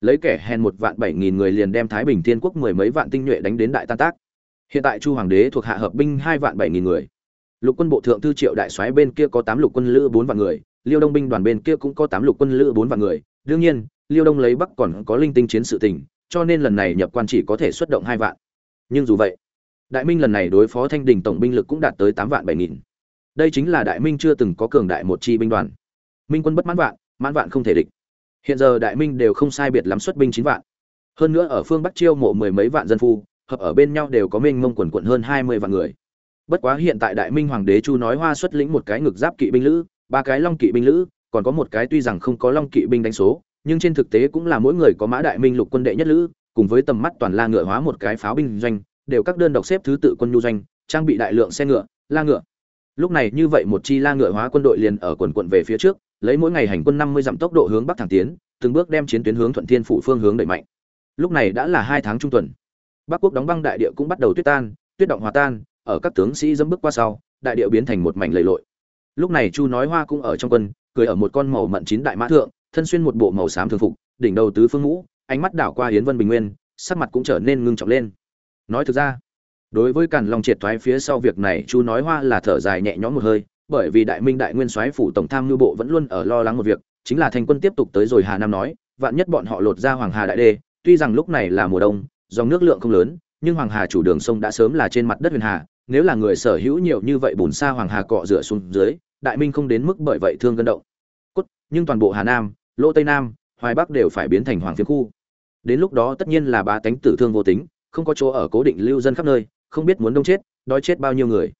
Lấy kẻ hèn một vạn bảy nghìn người liền đem thái bình thiên quốc mười mấy vạn tinh nhuệ đánh đến đại tan tác. Hiện tại chu hoàng đế thuộc hạ hợp binh hai vạn bảy nghìn người. Lục quân bộ thượng thư triệu đại soái bên kia có tám lục quân lữ bốn vạn người liêu đông binh đoàn bên kia cũng có tám lục quân lữ bốn vạn người. Đương nhiên, liêu đông lấy bắc còn có linh tinh chiến sự tình cho nên lần này nhập quan chỉ có thể xuất động hai vạn. Nhưng dù vậy, đại minh lần này đối phó thanh đình tổng binh lực cũng đạt tới tám vạn bảy nghìn. Đây chính là đại minh chưa từng có cường đại một chi binh đoàn. Minh quân bất mãn vạn mãn vạn không thể địch. Hiện giờ đại minh đều không sai biệt lắm xuất binh chín vạn. Hơn nữa ở phương bắc chiêu mộ mười mấy vạn dân phu, hợp ở bên nhau đều có minh mông quần quận hơn hai mươi vạn người. Bất quá hiện tại đại minh hoàng đế chu nói hoa xuất lĩnh một cái ngực giáp kỵ binh lữ ba cái long kỵ binh lữ, còn có một cái tuy rằng không có long kỵ binh đánh số, nhưng trên thực tế cũng là mỗi người có mã đại minh lục quân đệ nhất lữ, cùng với tầm mắt toàn la ngựa hóa một cái pháo binh doanh, đều các đơn độc xếp thứ tự quân nhu doanh, trang bị đại lượng xe ngựa, la ngựa. Lúc này như vậy một chi la ngựa hóa quân đội liền ở quần quận về phía trước, lấy mỗi ngày hành quân năm mươi dặm tốc độ hướng bắc thẳng tiến, từng bước đem chiến tuyến hướng thuận thiên phủ phương hướng đẩy mạnh. Lúc này đã là hai tháng trung tuần. Bắc quốc đóng băng đại địa cũng bắt đầu tuyết tan, tuyết động hòa tan, ở các tướng sĩ dẫm bước qua sau, đại địa biến thành một mảnh lầy lội lúc này chu nói hoa cũng ở trong quân, cười ở một con màu mận chín đại mã thượng, thân xuyên một bộ màu xám thường phục, đỉnh đầu tứ phương ngũ ánh mắt đảo qua hiến vân bình nguyên, sắc mặt cũng trở nên ngưng trọng lên. Nói thực ra, đối với càn long triệt thoái phía sau việc này, chu nói hoa là thở dài nhẹ nhõm một hơi, bởi vì đại minh đại nguyên soái phủ tổng tham ngư bộ vẫn luôn ở lo lắng một việc, chính là thành quân tiếp tục tới rồi hà nam nói, vạn nhất bọn họ lột ra hoàng hà đại đê, tuy rằng lúc này là mùa đông, dòng nước lượng không lớn, nhưng hoàng hà chủ đường sông đã sớm là trên mặt đất huyền hà, nếu là người sở hữu nhiều như vậy bùn xa hoàng hà cọ rửa xuống dưới đại minh không đến mức bởi vậy thương gân động. Cốt, nhưng toàn bộ hà nam, lỗ tây nam, hoài bắc đều phải biến thành hoàng phiến khu. Đến lúc đó tất nhiên là ba tánh tử thương vô tính, không có chỗ ở cố định lưu dân khắp nơi, không biết muốn đông chết, đói chết bao nhiêu người.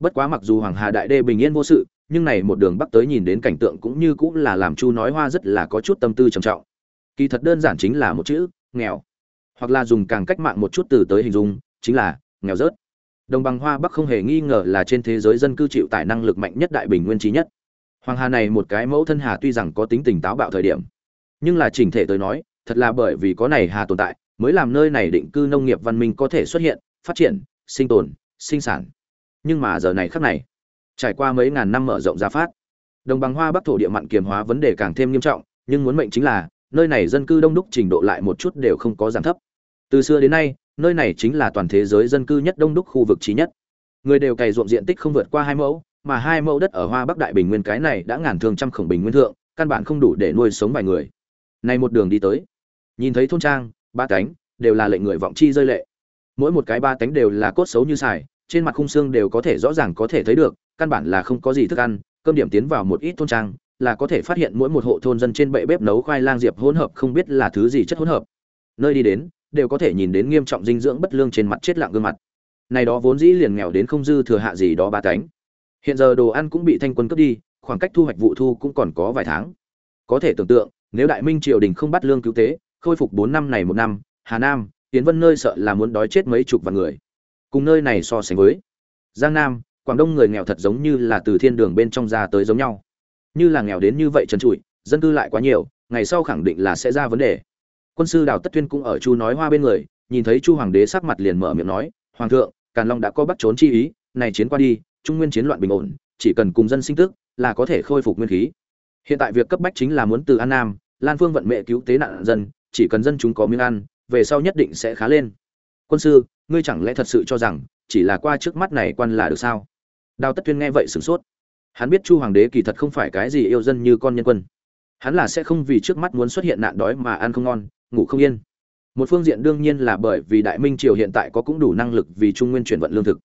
Bất quá mặc dù hoàng hà đại đê bình yên vô sự, nhưng này một đường bắc tới nhìn đến cảnh tượng cũng như cũng là làm chu nói hoa rất là có chút tâm tư trầm trọng. Kỳ thật đơn giản chính là một chữ, nghèo. Hoặc là dùng càng cách mạng một chút từ tới hình dung, chính là nghèo rớt đồng bằng hoa bắc không hề nghi ngờ là trên thế giới dân cư chịu tải năng lực mạnh nhất đại bình nguyên trí nhất. Hoàng hà này một cái mẫu thân hà tuy rằng có tính tình táo bạo thời điểm, nhưng là chỉnh thể tới nói, thật là bởi vì có này hà tồn tại, mới làm nơi này định cư nông nghiệp văn minh có thể xuất hiện, phát triển, sinh tồn, sinh sản. Nhưng mà giờ này khắc này, trải qua mấy ngàn năm mở rộng ra phát, đồng bằng hoa bắc thổ địa mặn kiềm hóa vấn đề càng thêm nghiêm trọng, nhưng muốn mệnh chính là, nơi này dân cư đông đúc trình độ lại một chút đều không có giảm thấp. Từ xưa đến nay nơi này chính là toàn thế giới dân cư nhất đông đúc khu vực trí nhất. Người đều cày ruộng diện tích không vượt qua hai mẫu, mà hai mẫu đất ở hoa bắc đại bình nguyên cái này đã ngàn thương trăm khổng bình nguyên thượng, căn bản không đủ để nuôi sống vài người. Này một đường đi tới, nhìn thấy thôn trang, ba cánh, đều là lệnh người vọng chi rơi lệ. Mỗi một cái ba cánh đều là cốt xấu như xài trên mặt khung xương đều có thể rõ ràng có thể thấy được, căn bản là không có gì thức ăn, cơm điểm tiến vào một ít thôn trang, là có thể phát hiện mỗi một hộ thôn dân trên bệ bếp nấu khoai lang diệp hỗn hợp không biết là thứ gì chất hỗn hợp. Nơi đi đến đều có thể nhìn đến nghiêm trọng dinh dưỡng bất lương trên mặt chết lặng gương mặt. Này đó vốn dĩ liền nghèo đến không dư thừa hạ gì đó ba cánh. Hiện giờ đồ ăn cũng bị thanh quân cướp đi, khoảng cách thu hoạch vụ thu cũng còn có vài tháng. Có thể tưởng tượng, nếu đại minh triều đình không bắt lương cứu tế, khôi phục bốn năm này một năm, hà nam tiến vân nơi sợ là muốn đói chết mấy chục vạn người. Cùng nơi này so sánh với, giang nam, quảng đông người nghèo thật giống như là từ thiên đường bên trong ra tới giống nhau. Như là nghèo đến như vậy trần trụi, dân cư lại quá nhiều, ngày sau khẳng định là sẽ ra vấn đề quân sư đào tất tuyên cũng ở chu nói hoa bên người, nhìn thấy chu hoàng đế sắc mặt liền mở miệng nói, hoàng thượng, càn long đã có bắt trốn chi ý, này chiến qua đi, trung nguyên chiến loạn bình ổn, chỉ cần cùng dân sinh tức, là có thể khôi phục nguyên khí. Hiện tại việc cấp bách chính là muốn từ an nam, lan phương vận mệ cứu tế nạn dân, chỉ cần dân chúng có miếng ăn, về sau nhất định sẽ khá lên. Quân sư, ngươi chẳng lẽ thật sự cho rằng, chỉ là qua trước mắt này quan là được sao? Đào tất tuyên nghe vậy sửng sốt. Hắn biết chu hoàng đế kỳ thật không phải cái gì yêu dân như con nhân quân. Hắn là sẽ không vì trước mắt muốn xuất hiện nạn đói mà ăn không ngon ngủ không yên. Một phương diện đương nhiên là bởi vì đại minh triều hiện tại có cũng đủ năng lực vì trung nguyên chuyển vận lương thực.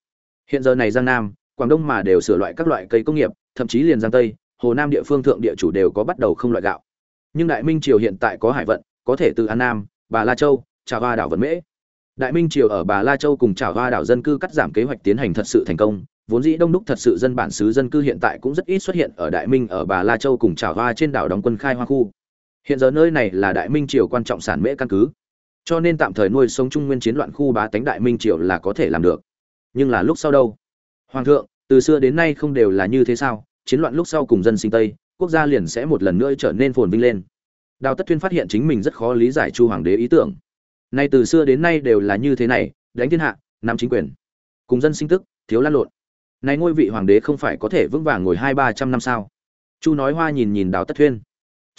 Hiện giờ này giang nam, quảng đông mà đều sửa loại các loại cây công nghiệp, thậm chí liền giang tây, hồ nam địa phương thượng địa chủ đều có bắt đầu không loại gạo. Nhưng đại minh triều hiện tại có hải vận, có thể từ an nam, bà la châu, trà hoa đảo vận mễ. Đại minh triều ở bà la châu cùng trà hoa đảo dân cư cắt giảm kế hoạch tiến hành thật sự thành công. Vốn dĩ đông đúc thật sự dân bản xứ dân cư hiện tại cũng rất ít xuất hiện ở đại minh, ở bà la châu cùng trà hoa trên đảo đóng quân khai hoa khu hiện giờ nơi này là đại minh triều quan trọng sản mễ căn cứ. Cho nên tạm thời nuôi sống trung nguyên chiến loạn khu bá tánh đại minh triều là có thể làm được. Nhưng là lúc sau đâu? Hoàng thượng, từ xưa đến nay không đều là như thế sao? Chiến loạn lúc sau cùng dân sinh tây, quốc gia liền sẽ một lần nữa trở nên phồn vinh lên. Đào tất tuyên phát hiện chính mình rất khó lý giải chu hoàng đế ý tưởng. Nay từ xưa đến nay đều là như thế này, đánh thiên hạ, nắm chính quyền. Cùng dân sinh tức, thiếu lan lộn. Nay ngôi vị hoàng đế không phải có thể vững vàng ngồi hai ba trăm năm sao? Chu nói hoa nhìn nhìn đào tất thuyên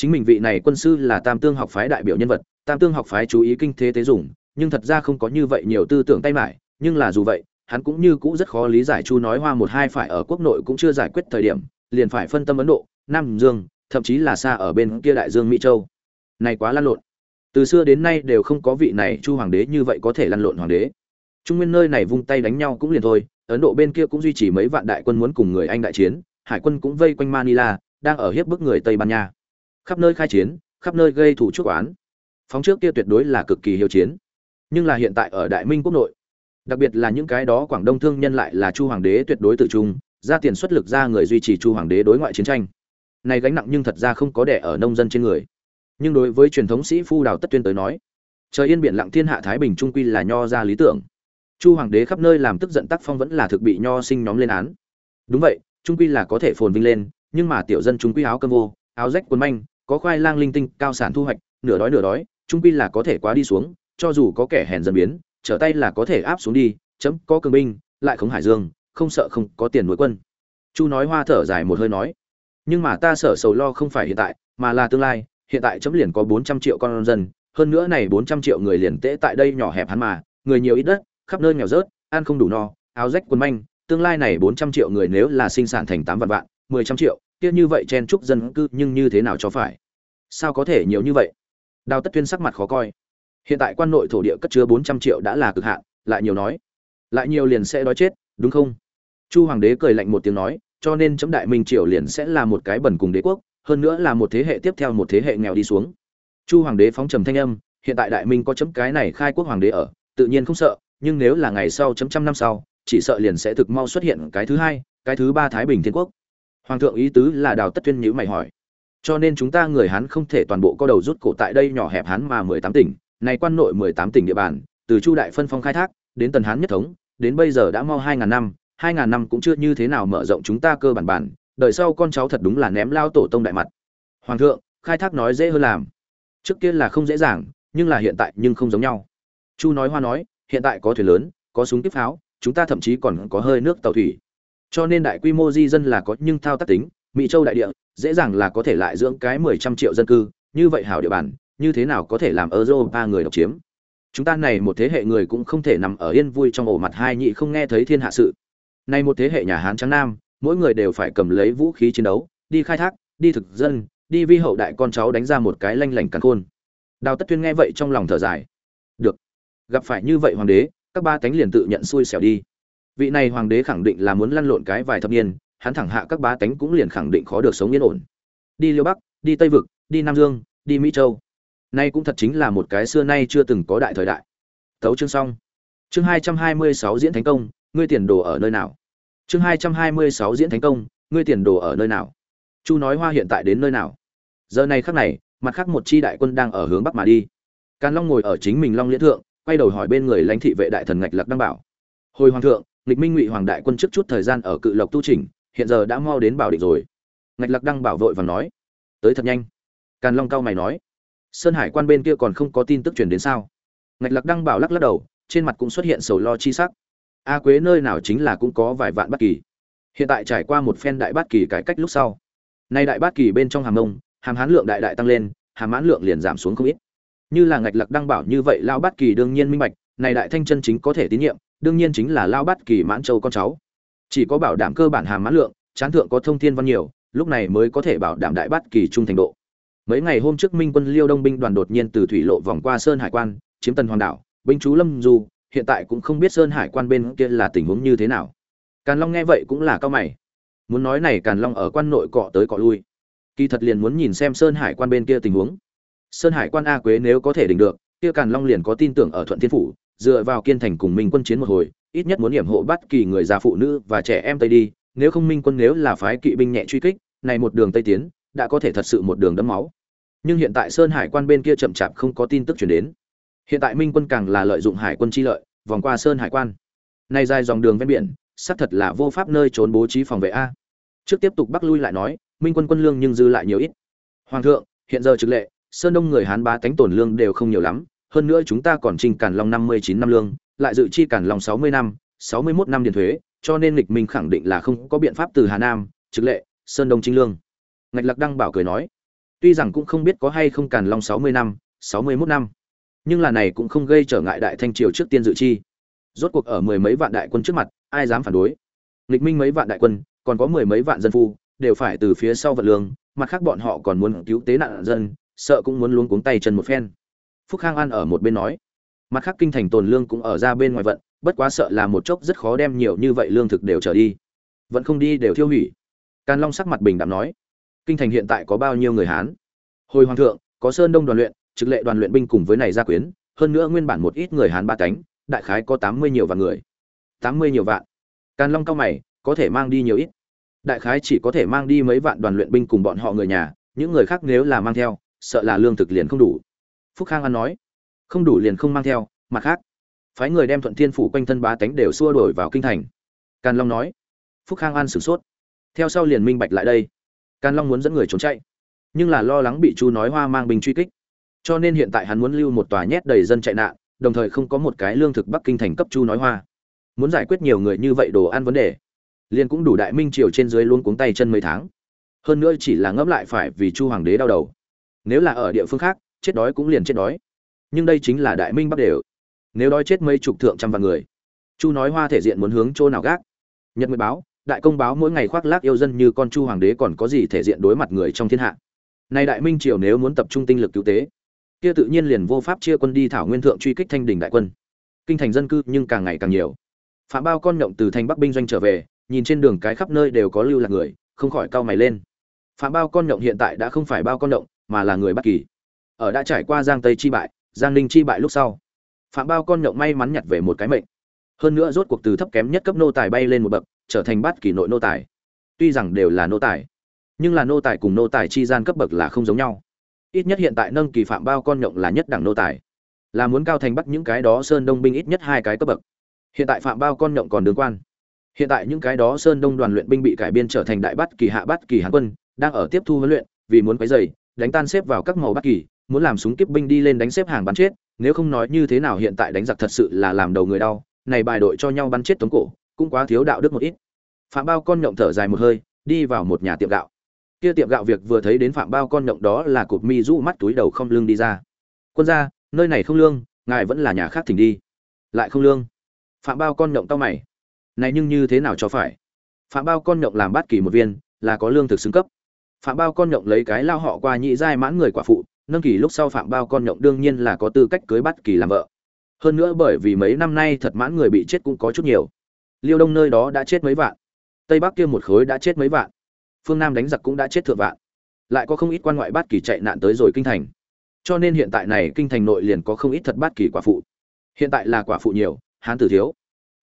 chính mình vị này quân sư là tam tương học phái đại biểu nhân vật, tam tương học phái chú ý kinh thế tế dùng, nhưng thật ra không có như vậy nhiều tư tưởng tay mải, nhưng là dù vậy, hắn cũng như cũ rất khó lý giải chu nói hoa một hai phải ở quốc nội cũng chưa giải quyết thời điểm, liền phải phân tâm ấn độ, nam dương, thậm chí là xa ở bên kia đại dương mỹ châu. Này quá lăn lộn. Từ xưa đến nay đều không có vị này chu hoàng đế như vậy có thể lăn lộn hoàng đế. Trung nguyên nơi này vung tay đánh nhau cũng liền thôi, ấn độ bên kia cũng duy trì mấy vạn đại quân muốn cùng người anh đại chiến, hải quân cũng vây quanh manila, đang ở hiếp bức người tây ban nha khắp nơi khai chiến, khắp nơi gây thủ chuốc oán. Phóng trước kia tuyệt đối là cực kỳ hiếu chiến. Nhưng là hiện tại ở đại minh quốc nội, đặc biệt là những cái đó quảng đông thương nhân lại là chu hoàng đế tuyệt đối tự trung, ra tiền xuất lực ra người duy trì chu hoàng đế đối ngoại chiến tranh. Này gánh nặng nhưng thật ra không có đẻ ở nông dân trên người. Nhưng đối với truyền thống sĩ phu đào tất tuyên tới nói, trời yên biển lặng thiên hạ thái bình trung quy là nho ra lý tưởng. Chu hoàng đế khắp nơi làm tức giận tác phong vẫn là thực bị nho sinh nhóm lên án. Đúng vậy, trung quy là có thể phồn vinh lên, nhưng mà tiểu dân trung quy áo cơm vô, áo rách quần manh có khoai lang linh tinh, cao sản thu hoạch, nửa đói nửa đói, trung quy là có thể quá đi xuống, cho dù có kẻ hèn dần biến, trở tay là có thể áp xuống đi, chấm có cường binh, lại khống hải dương, không sợ không có tiền nuôi quân. Chu nói hoa thở dài một hơi nói, nhưng mà ta sợ sầu lo không phải hiện tại, mà là tương lai, hiện tại chấm liền có bốn trăm triệu con dân, hơn nữa này bốn trăm triệu người liền tễ tại đây nhỏ hẹp hắn mà, người nhiều ít đất, khắp nơi nghèo rớt, ăn không đủ no, áo rách quần manh, tương lai này bốn trăm triệu người nếu là sinh sản thành tám vạn vạn, mười trăm triệu kia như vậy chen trúc dân cư nhưng như thế nào cho phải? Sao có thể nhiều như vậy? Đào tất tuyên sắc mặt khó coi. Hiện tại quan nội thổ địa cất chứa bốn trăm triệu đã là cực hạn, lại nhiều nói, lại nhiều liền sẽ đói chết, đúng không? Chu hoàng đế cười lạnh một tiếng nói, cho nên chấm đại minh triều liền sẽ là một cái bẩn cùng đế quốc, hơn nữa là một thế hệ tiếp theo một thế hệ nghèo đi xuống. Chu hoàng đế phóng trầm thanh âm, hiện tại đại minh có chấm cái này khai quốc hoàng đế ở, tự nhiên không sợ, nhưng nếu là ngày sau chấm trăm năm sau, chỉ sợ liền sẽ thực mau xuất hiện cái thứ hai, cái thứ ba thái bình thiên quốc hoàng thượng ý tứ là đào tất tuyên nhữ mày hỏi. Cho nên chúng ta người hán không thể toàn bộ co đầu rút cổ tại đây nhỏ hẹp hán mà mười tám tỉnh, này quan nội mười tám tỉnh địa bàn, từ chu đại phân phong khai thác, đến tần hán nhất thống, đến bây giờ đã mau hai ngàn năm, hai ngàn năm cũng chưa như thế nào mở rộng chúng ta cơ bản bản, đời sau con cháu thật đúng là ném lao tổ tông đại mặt. Hoàng thượng, khai thác nói dễ hơn làm. Trước kia là không dễ dàng, nhưng là hiện tại nhưng không giống nhau. Chu nói hoa nói, hiện tại có thuyền lớn, có súng tiếp pháo, chúng ta thậm chí còn có hơi nước tàu thủy cho nên đại quy mô di dân là có nhưng thao tác tính, mỹ châu đại địa, dễ dàng là có thể lại dưỡng cái mười trăm triệu dân cư, như vậy hảo địa bàn, như thế nào có thể làm europa người độc chiếm? Chúng ta này một thế hệ người cũng không thể nằm ở yên vui trong ổ mặt hai nhị không nghe thấy thiên hạ sự. Nay một thế hệ nhà hán trắng nam, mỗi người đều phải cầm lấy vũ khí chiến đấu, đi khai thác, đi thực dân, đi vi hậu đại con cháu đánh ra một cái lanh lảnh cắn khôn. Đào tất tuyên nghe vậy trong lòng thở dài. Được, gặp phải như vậy hoàng đế, các ba tánh liền tự nhận xui xẻo đi vị này hoàng đế khẳng định là muốn lăn lộn cái vài thập niên, hắn thẳng hạ các bá tánh cũng liền khẳng định khó được sống yên ổn. Đi liêu bắc, đi tây vực, đi nam dương, đi mỹ châu. Nay cũng thật chính là một cái xưa nay chưa từng có đại thời đại. Tấu chương xong. Chương hai trăm hai mươi sáu diễn thành công, ngươi tiền đồ ở nơi nào? Chương hai trăm hai mươi sáu diễn thành công, ngươi tiền đồ ở nơi nào? Chu nói hoa hiện tại đến nơi nào? Giờ này khắc này, mặt khác một chi đại quân đang ở hướng bắc mà đi. Càn long ngồi ở chính mình long liễn thượng, quay đầu hỏi bên người lãnh thị vệ đại thần ngạch lạc đăng bảo. Hồi hoàng thượng nghịch minh ngụy hoàng đại quân trước chút thời gian ở cự lộc tu trình hiện giờ đã mau đến bảo định rồi. Ngạch lạc đăng bảo vội và nói, tới thật nhanh. Càn long cao mày nói, sơn hải quan bên kia còn không có tin tức truyền đến sao? Ngạch lạc đăng bảo lắc lắc đầu, trên mặt cũng xuất hiện sầu lo chi sắc. A quế nơi nào chính là cũng có vài vạn bát kỳ. Hiện tại trải qua một phen đại bát kỳ cải cách lúc sau, nay đại bát kỳ bên trong hàm nông, hàm hán lượng đại đại tăng lên, hàm mãn lượng liền giảm xuống không ít. Như là ngạch lạc đăng bảo như vậy lao bát kỳ đương nhiên minh bạch này đại thanh chân chính có thể tín nhiệm đương nhiên chính là lao bát kỳ mãn châu con cháu. Chỉ có bảo đảm cơ bản hàm mãn lượng, chán thượng có thông thiên văn nhiều, lúc này mới có thể bảo đảm đại bát kỳ trung thành độ. Mấy ngày hôm trước minh quân liêu đông binh đoàn đột nhiên từ thủy lộ vòng qua sơn hải quan, chiếm tần hoàng đảo, binh chú lâm du, hiện tại cũng không biết sơn hải quan bên kia là tình huống như thế nào. Càn long nghe vậy cũng là cao mày. Muốn nói này càn long ở quan nội cọ tới cọ lui. Kỳ thật liền muốn nhìn xem sơn hải quan bên kia tình huống. Sơn hải quan a quế nếu có thể đỉnh được kia càn long liền có tin tưởng ở thuận thiên phủ, dựa vào kiên thành cùng minh quân chiến một hồi, ít nhất muốn hiểm hộ bắt kỳ người già phụ nữ và trẻ em tây đi, nếu không minh quân nếu là phái kỵ binh nhẹ truy kích, này một đường tây tiến, đã có thể thật sự một đường đẫm máu. Nhưng hiện tại sơn hải quan bên kia chậm chạp không có tin tức chuyển đến. Hiện tại minh quân càng là lợi dụng hải quân chi lợi, vòng qua sơn hải quan. Nay dài dòng đường ven biển, xác thật là vô pháp nơi trốn bố trí phòng vệ a. Trước tiếp tục bắc lui lại nói, minh quân quân lương nhưng dư lại nhiều ít. Hoàng thượng, hiện giờ trực lệ sơn đông người hán bá tánh tổn lương đều không nhiều lắm, hơn nữa chúng ta còn trình cản long năm mươi chín năm lương, lại dự chi cản long sáu mươi năm, sáu mươi mốt năm điền thuế, cho nên lịch minh khẳng định là không có biện pháp từ hà nam, trực lệ, sơn đông chính lương. Ngạch lạc đăng bảo cười nói, tuy rằng cũng không biết có hay không cản long sáu mươi năm, sáu mươi mốt năm, nhưng là này cũng không gây trở ngại đại thanh triều trước tiên dự chi. Rốt cuộc ở mười mấy vạn đại quân trước mặt, ai dám phản đối? Lịch minh mấy vạn đại quân, còn có mười mấy vạn dân phu, đều phải từ phía sau vật lương, mặt khác bọn họ còn muốn cứu tế nạn dân sợ cũng muốn luống cuống tay chân một phen. Phúc khang an ở một bên nói, mặt khác kinh thành tồn lương cũng ở ra bên ngoài vận, bất quá sợ là một chốc rất khó đem nhiều như vậy lương thực đều trở đi. Vẫn không đi đều tiêu hủy. Càn long sắc mặt bình đạm nói, kinh thành hiện tại có bao nhiêu người hán? Hồi hoàng thượng, có sơn đông đoàn luyện, trực lệ đoàn luyện binh cùng với này gia quyến, hơn nữa nguyên bản một ít người hán ba cánh, đại khái có tám mươi nhiều vạn người. tám mươi nhiều vạn. Càn long cao mày, có thể mang đi nhiều ít. Đại khái chỉ có thể mang đi mấy vạn đoàn luyện binh cùng bọn họ người nhà, những người khác nếu là mang theo sợ là lương thực liền không đủ. Phúc khang an nói, không đủ liền không mang theo, mặt khác, phái người đem thuận thiên phủ quanh thân bá tánh đều xua đổi vào kinh thành. Càn long nói, phúc khang an sửng sốt. Theo sau liền minh bạch lại đây. Càn long muốn dẫn người trốn chạy, nhưng là lo lắng bị chu nói hoa mang binh truy kích, cho nên hiện tại hắn muốn lưu một tòa nhét đầy dân chạy nạn, đồng thời không có một cái lương thực bắc kinh thành cấp chu nói hoa. Muốn giải quyết nhiều người như vậy đồ ăn vấn đề, liền cũng đủ đại minh triều trên dưới luôn cuống tay chân mấy tháng. Hơn nữa chỉ là ngẫm lại phải vì chu hoàng đế đau đầu nếu là ở địa phương khác, chết đói cũng liền chết đói. Nhưng đây chính là đại minh bắc đều. Nếu đói chết mấy chục thượng trăm vạn người, chu nói hoa thể diện muốn hướng chỗ nào gác? Nhật nguyệt báo, đại công báo mỗi ngày khoác lác yêu dân như con chu hoàng đế còn có gì thể diện đối mặt người trong thiên hạ? Nay đại minh triều nếu muốn tập trung tinh lực cứu tế, kia tự nhiên liền vô pháp chia quân đi thảo nguyên thượng truy kích thanh đình đại quân. Kinh thành dân cư nhưng càng ngày càng nhiều. Phạm bao con nhộng từ thành bắc binh doanh trở về, nhìn trên đường cái khắp nơi đều có lưu lạc người, không khỏi cau mày lên. Phạm bao con nhộng hiện tại đã không phải bao con nhộng mà là người bất kỳ. Ở đã trải qua giang tây chi bại, giang ninh chi bại lúc sau, phạm bao con nhộng may mắn nhặt về một cái mệnh. Hơn nữa rốt cuộc từ thấp kém nhất cấp nô tài bay lên một bậc, trở thành bát kỳ nội nô tài. Tuy rằng đều là nô tài, nhưng là nô tài cùng nô tài chi gian cấp bậc là không giống nhau. Ít nhất hiện tại nâng kỳ phạm bao con nhộng là nhất đẳng nô tài, là muốn cao thành bắt những cái đó sơn đông binh ít nhất hai cái cấp bậc. Hiện tại phạm bao con nhộng còn đường quan. Hiện tại những cái đó sơn đông đoàn luyện binh bị cải biên trở thành đại bắt kỳ, hạ bắt kỳ hán quân, đang ở tiếp thu huấn luyện, vì muốn quấy dày đánh tan xếp vào các màu bất kỳ, muốn làm súng kiếp binh đi lên đánh xếp hàng bắn chết, nếu không nói như thế nào hiện tại đánh giặc thật sự là làm đầu người đau, này bài đội cho nhau bắn chết tống cổ, cũng quá thiếu đạo đức một ít. Phạm bao con nhộng thở dài một hơi, đi vào một nhà tiệm gạo. Kia tiệm gạo việc vừa thấy đến phạm bao con nhộng đó là cụp mi rũ mắt túi đầu không lương đi ra. Quân gia, nơi này không lương, ngài vẫn là nhà khác thỉnh đi. Lại không lương. Phạm bao con nhộng tao mày. Này nhưng như thế nào cho phải? Phạm bao con nhộng làm bát kỳ một viên, là có lương thực xứng cấp phạm bao con nhộng lấy cái lao họ qua nhị giai mãn người quả phụ, nâng kỳ lúc sau phạm bao con nhộng đương nhiên là có tư cách cưới bắt kỳ làm vợ. Hơn nữa bởi vì mấy năm nay thật mãn người bị chết cũng có chút nhiều. Liêu đông nơi đó đã chết mấy vạn. Tây bắc kia một khối đã chết mấy vạn. Phương nam đánh giặc cũng đã chết thượng vạn. Lại có không ít quan ngoại bát kỳ chạy nạn tới rồi kinh thành. Cho nên hiện tại này kinh thành nội liền có không ít thật bát kỳ quả phụ. Hiện tại là quả phụ nhiều, hán tử thiếu.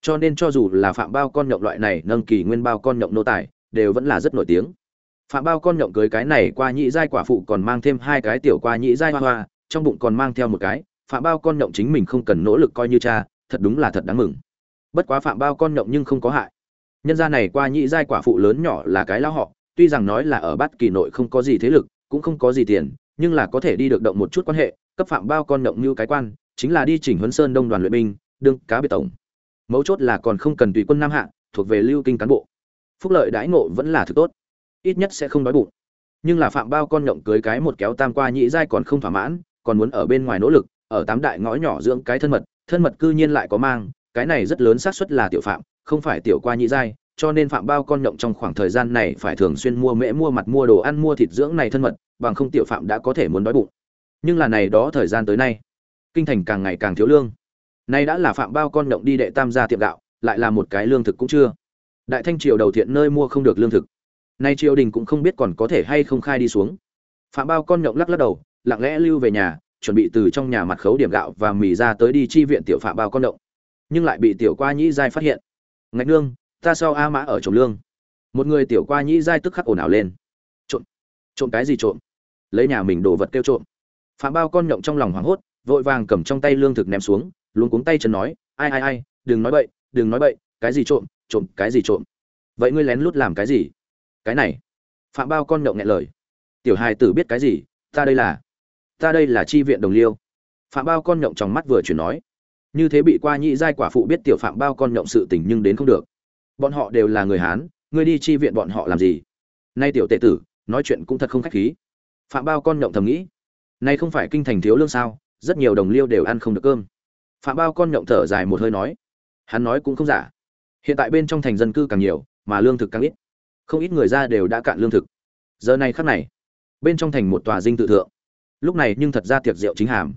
Cho nên cho dù là phạm bao con nhộng loại này nâng kỳ nguyên bao con nhộng nô tài, đều vẫn là rất nổi tiếng phạm bao con nhộng cưới cái này qua nhị giai quả phụ còn mang thêm hai cái tiểu qua nhị giai hoa hoa, trong bụng còn mang theo một cái. Phạm bao con nhộng chính mình không cần nỗ lực coi như cha, thật đúng là thật đáng mừng. Bất quá phạm bao con nhộng nhưng không có hại. Nhân gia này qua nhị giai quả phụ lớn nhỏ là cái lão họ, tuy rằng nói là ở bát kỳ nội không có gì thế lực, cũng không có gì tiền, nhưng là có thể đi được động một chút quan hệ, cấp phạm bao con nhộng như cái quan, chính là đi chỉnh huấn sơn đông đoàn luyện binh, đương cá biệt tổng. Mấu chốt là còn không cần tùy quân nam hạ, thuộc về lưu kinh cán bộ. Phúc lợi đãi ngộ vẫn là thứ tốt ít nhất sẽ không đói bụng. Nhưng là phạm bao con nhộng cưới cái một kéo tam qua nhị giai còn không thỏa mãn, còn muốn ở bên ngoài nỗ lực, ở tám đại ngõ nhỏ dưỡng cái thân mật thân mật cư nhiên lại có mang, cái này rất lớn xác suất là tiểu phạm, không phải tiểu qua nhị giai, cho nên phạm bao con nhộng trong khoảng thời gian này phải thường xuyên mua mễ mua mặt mua đồ ăn mua thịt dưỡng này thân mật, bằng không tiểu phạm đã có thể muốn đói bụng. Nhưng là này đó thời gian tới nay, kinh thành càng ngày càng thiếu lương. Nay đã là phạm bao con nhộng đi đệ tam gia tiệm gạo, lại là một cái lương thực cũng chưa. Đại thanh triều đầu thiện nơi mua không được lương thực nay triều đình cũng không biết còn có thể hay không khai đi xuống. Phạm bao con nhộng lắc lắc đầu, lặng lẽ lưu về nhà, chuẩn bị từ trong nhà mặt khấu điểm gạo và mì ra tới đi chi viện tiểu phạm bao con động. nhưng lại bị tiểu qua nhĩ giai phát hiện. Ngạch nương, ta sau a mã ở trồng lương? Một người tiểu qua nhĩ giai tức khắc ồn ào lên. Trộm trộm cái gì trộm? Lấy nhà mình đồ vật kêu trộm. Phạm bao con nhộng trong lòng hoảng hốt, vội vàng cầm trong tay lương thực ném xuống luôn cuống tay chân nói, ai ai ai, đừng nói bậy, đừng nói bậy, cái gì trộm trộm cái gì trộm? Vậy ngươi lén lút làm cái gì? Cái này. Phạm bao con nhộng nghẹn lời. Tiểu hài tử biết cái gì? Ta đây là, ta đây là chi viện đồng liêu. Phạm bao con nhộng trong mắt vừa chuyển nói. Như thế bị qua nhị giai quả phụ biết tiểu phạm bao con nhộng sự tình nhưng đến không được. Bọn họ đều là người hán ngươi đi chi viện bọn họ làm gì? Nay tiểu tệ tử, nói chuyện cũng thật không khách khí. Phạm bao con nhộng thầm nghĩ. Nay không phải kinh thành thiếu lương sao, rất nhiều đồng liêu đều ăn không được cơm. Phạm bao con nhộng thở dài một hơi nói. Hắn nói cũng không giả. Hiện tại bên trong thành dân cư càng nhiều, mà lương thực càng ít không ít người ra đều đã cạn lương thực. Giờ này khắc này, bên trong thành một tòa dinh tự thượng. Lúc này nhưng thật ra tiệc rượu chính hàm.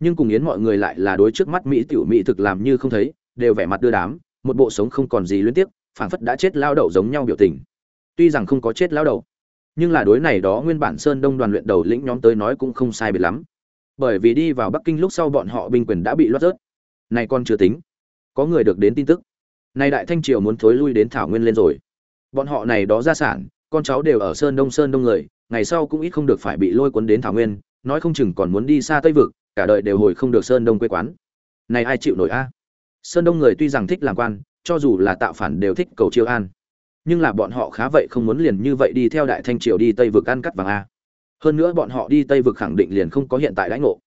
Nhưng cùng yến mọi người lại là đối trước mắt mỹ tiểu mỹ thực làm như không thấy, đều vẻ mặt đưa đám, một bộ sống không còn gì liên tiếp phảng phất đã chết lao đậu giống nhau biểu tình. Tuy rằng không có chết lao đậu nhưng là đối này đó nguyên bản sơn đông đoàn luyện đầu lĩnh nhóm tới nói cũng không sai biệt lắm. Bởi vì đi vào bắc kinh lúc sau bọn họ binh quyền đã bị loát rớt. Này còn chưa tính. Có người được đến tin tức. Này đại thanh triều muốn thối lui đến thảo nguyên lên rồi bọn họ này đó gia sản, con cháu đều ở sơn đông sơn đông người, ngày sau cũng ít không được phải bị lôi cuốn đến thảo nguyên, nói không chừng còn muốn đi xa tây vực, cả đời đều hồi không được sơn đông quê quán. Này ai chịu nổi a? Sơn đông người tuy rằng thích làm quan, cho dù là tạo phản đều thích cầu chiêu an. Nhưng là bọn họ khá vậy không muốn liền như vậy đi theo đại thanh triều đi tây vực ăn cắt vàng a. Hơn nữa bọn họ đi tây vực khẳng định liền không có hiện tại lãnh ngộ.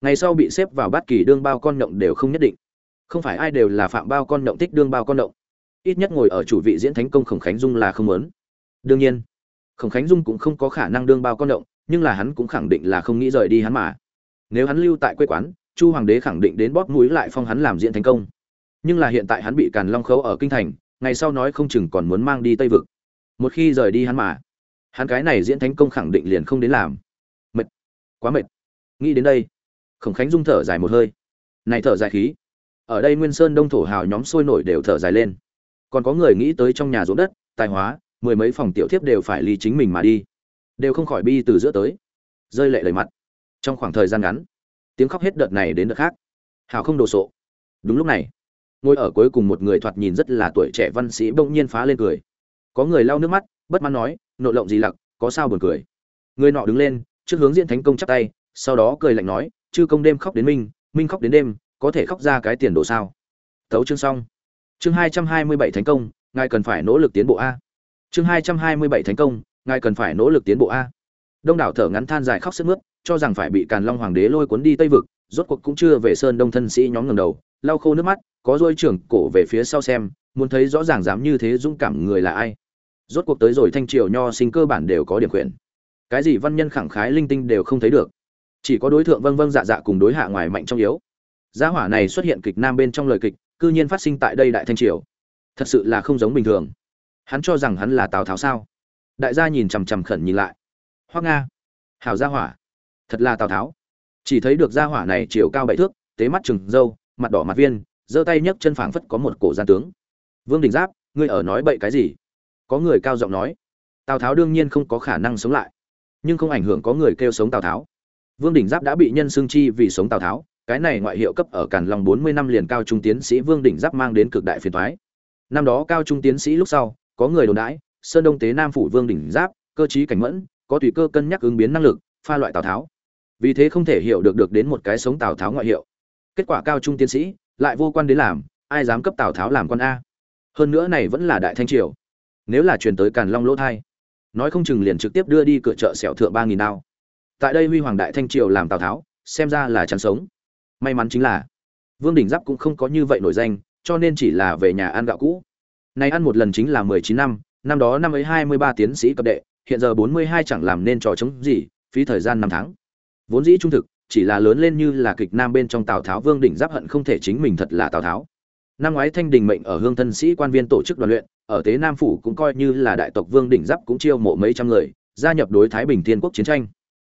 Ngày sau bị xếp vào bát kỳ đương bao con nhộng đều không nhất định. Không phải ai đều là phạm bao con nhộng thích đương bao con nhộng ít nhất ngồi ở chủ vị diễn thánh công khổng khánh dung là không muốn. Đương nhiên, khổng khánh dung cũng không có khả năng đương bao con động, nhưng là hắn cũng khẳng định là không nghĩ rời đi hắn mà. Nếu hắn lưu tại quê quán, chu hoàng đế khẳng định đến bóp mũi lại phong hắn làm diễn thánh công. Nhưng là hiện tại hắn bị càn long khấu ở kinh thành, ngày sau nói không chừng còn muốn mang đi tây vực. Một khi rời đi hắn mà, hắn cái này diễn thánh công khẳng định liền không đến làm. Mệt. Quá mệt. Nghĩ đến đây, khổng khánh dung thở dài một hơi. Này thở dài khí. Ở đây nguyên sơn đông thổ hào nhóm sôi nổi đều thở dài lên còn có người nghĩ tới trong nhà ruộng đất, tài hóa, mười mấy phòng tiểu thiếp đều phải ly chính mình mà đi. Đều không khỏi bi từ giữa tới. Rơi lệ lời mặt. Trong khoảng thời gian ngắn, tiếng khóc hết đợt này đến đợt khác. Hào không đồ sộ. Đúng lúc này, ngồi ở cuối cùng một người thoạt nhìn rất là tuổi trẻ văn sĩ bỗng nhiên phá lên cười. Có người lau nước mắt, bất mãn nói nội lộng gì lặc, có sao buồn cười. Người nọ đứng lên, trước hướng diễn thánh công chắp tay, sau đó cười lạnh nói, chư công đêm khóc đến minh minh khóc đến đêm, có thể khóc ra cái tiền đồ sao? Tấu chương xong chương hai trăm hai mươi bảy thành công, ngài cần phải nỗ lực tiến bộ a. Chương hai trăm hai mươi bảy thành công, ngài cần phải nỗ lực tiến bộ a. Đông đảo thở ngắn than dài khóc sức mướt, cho rằng phải bị càn long hoàng đế lôi cuốn đi tây vực, rốt cuộc cũng chưa về sơn đông thân sĩ nhóm ngầm đầu, lau khô nước mắt, có dôi trưởng cổ về phía sau xem, muốn thấy rõ ràng dám như thế dũng cảm người là ai. Rốt cuộc tới rồi thanh triều nho sinh cơ bản đều có điểm quyền. Cái gì văn nhân khẳng khái linh tinh đều không thấy được. Chỉ có đối tượng vâng vâng dạ dạ cùng đối hạ ngoài mạnh trong yếu. Gia hỏa này xuất hiện kịch nam bên trong lời kịch cư nhiên phát sinh tại đây đại thanh triều. Thật sự là không giống bình thường. Hắn cho rằng hắn là tào tháo sao? Đại gia nhìn chằm chằm khẩn nhìn lại. Hoa nga, hảo gia hỏa. Thật là tào tháo. Chỉ thấy được gia hỏa này chiều cao bảy thước, tế mắt trừng râu, mặt đỏ mặt viên, giơ tay nhấc chân phảng phất có một cổ gian tướng. Vương đình giáp, ngươi ở nói bậy cái gì? Có người cao giọng nói. Tào tháo đương nhiên không có khả năng sống lại. Nhưng không ảnh hưởng có người kêu sống tào tháo. Vương đình giáp đã bị nhân xương chi vì sống tào tháo cái này ngoại hiệu cấp ở càn long bốn mươi năm liền cao trung tiến sĩ vương đỉnh giáp mang đến cực đại phiền toái. năm đó cao trung tiến sĩ lúc sau, có người đồn đãi, sơn đông tế nam phủ vương đỉnh giáp, cơ trí cảnh mẫn, có tùy cơ cân nhắc ứng biến năng lực, pha loại tào tháo. Vì thế không thể hiểu được được đến một cái sống tào tháo ngoại hiệu. Kết quả cao trung tiến sĩ, lại vô quan đến làm, ai dám cấp tào tháo làm con a? Hơn nữa này vẫn là đại thanh triều. Nếu là truyền tới càn long lỗ thai, nói không chừng liền trực tiếp đưa đi cửa chợ xẻo thượng ba nghìn đao. Tại đây huy hoàng đại thanh triều làm tào tháo, xem ra là chẳng sống may mắn chính là vương đình giáp cũng không có như vậy nổi danh, cho nên chỉ là về nhà ăn gạo cũ. Này ăn một lần chính là mười chín năm năm đó năm ấy hai mươi ba tiến sĩ cấp đệ, hiện giờ bốn mươi hai chẳng làm nên trò chống gì, phí thời gian năm tháng. Vốn dĩ trung thực, chỉ là lớn lên như là kịch nam bên trong tào tháo, vương đỉnh giáp hận không thể chính mình thật là tào tháo. Năm ngoái thanh đình mệnh ở hương thân sĩ quan viên tổ chức đoàn luyện, ở tế nam phủ cũng coi như là đại tộc vương đỉnh giáp cũng chiêu mộ mấy trăm người, gia nhập đối thái bình thiên quốc chiến tranh.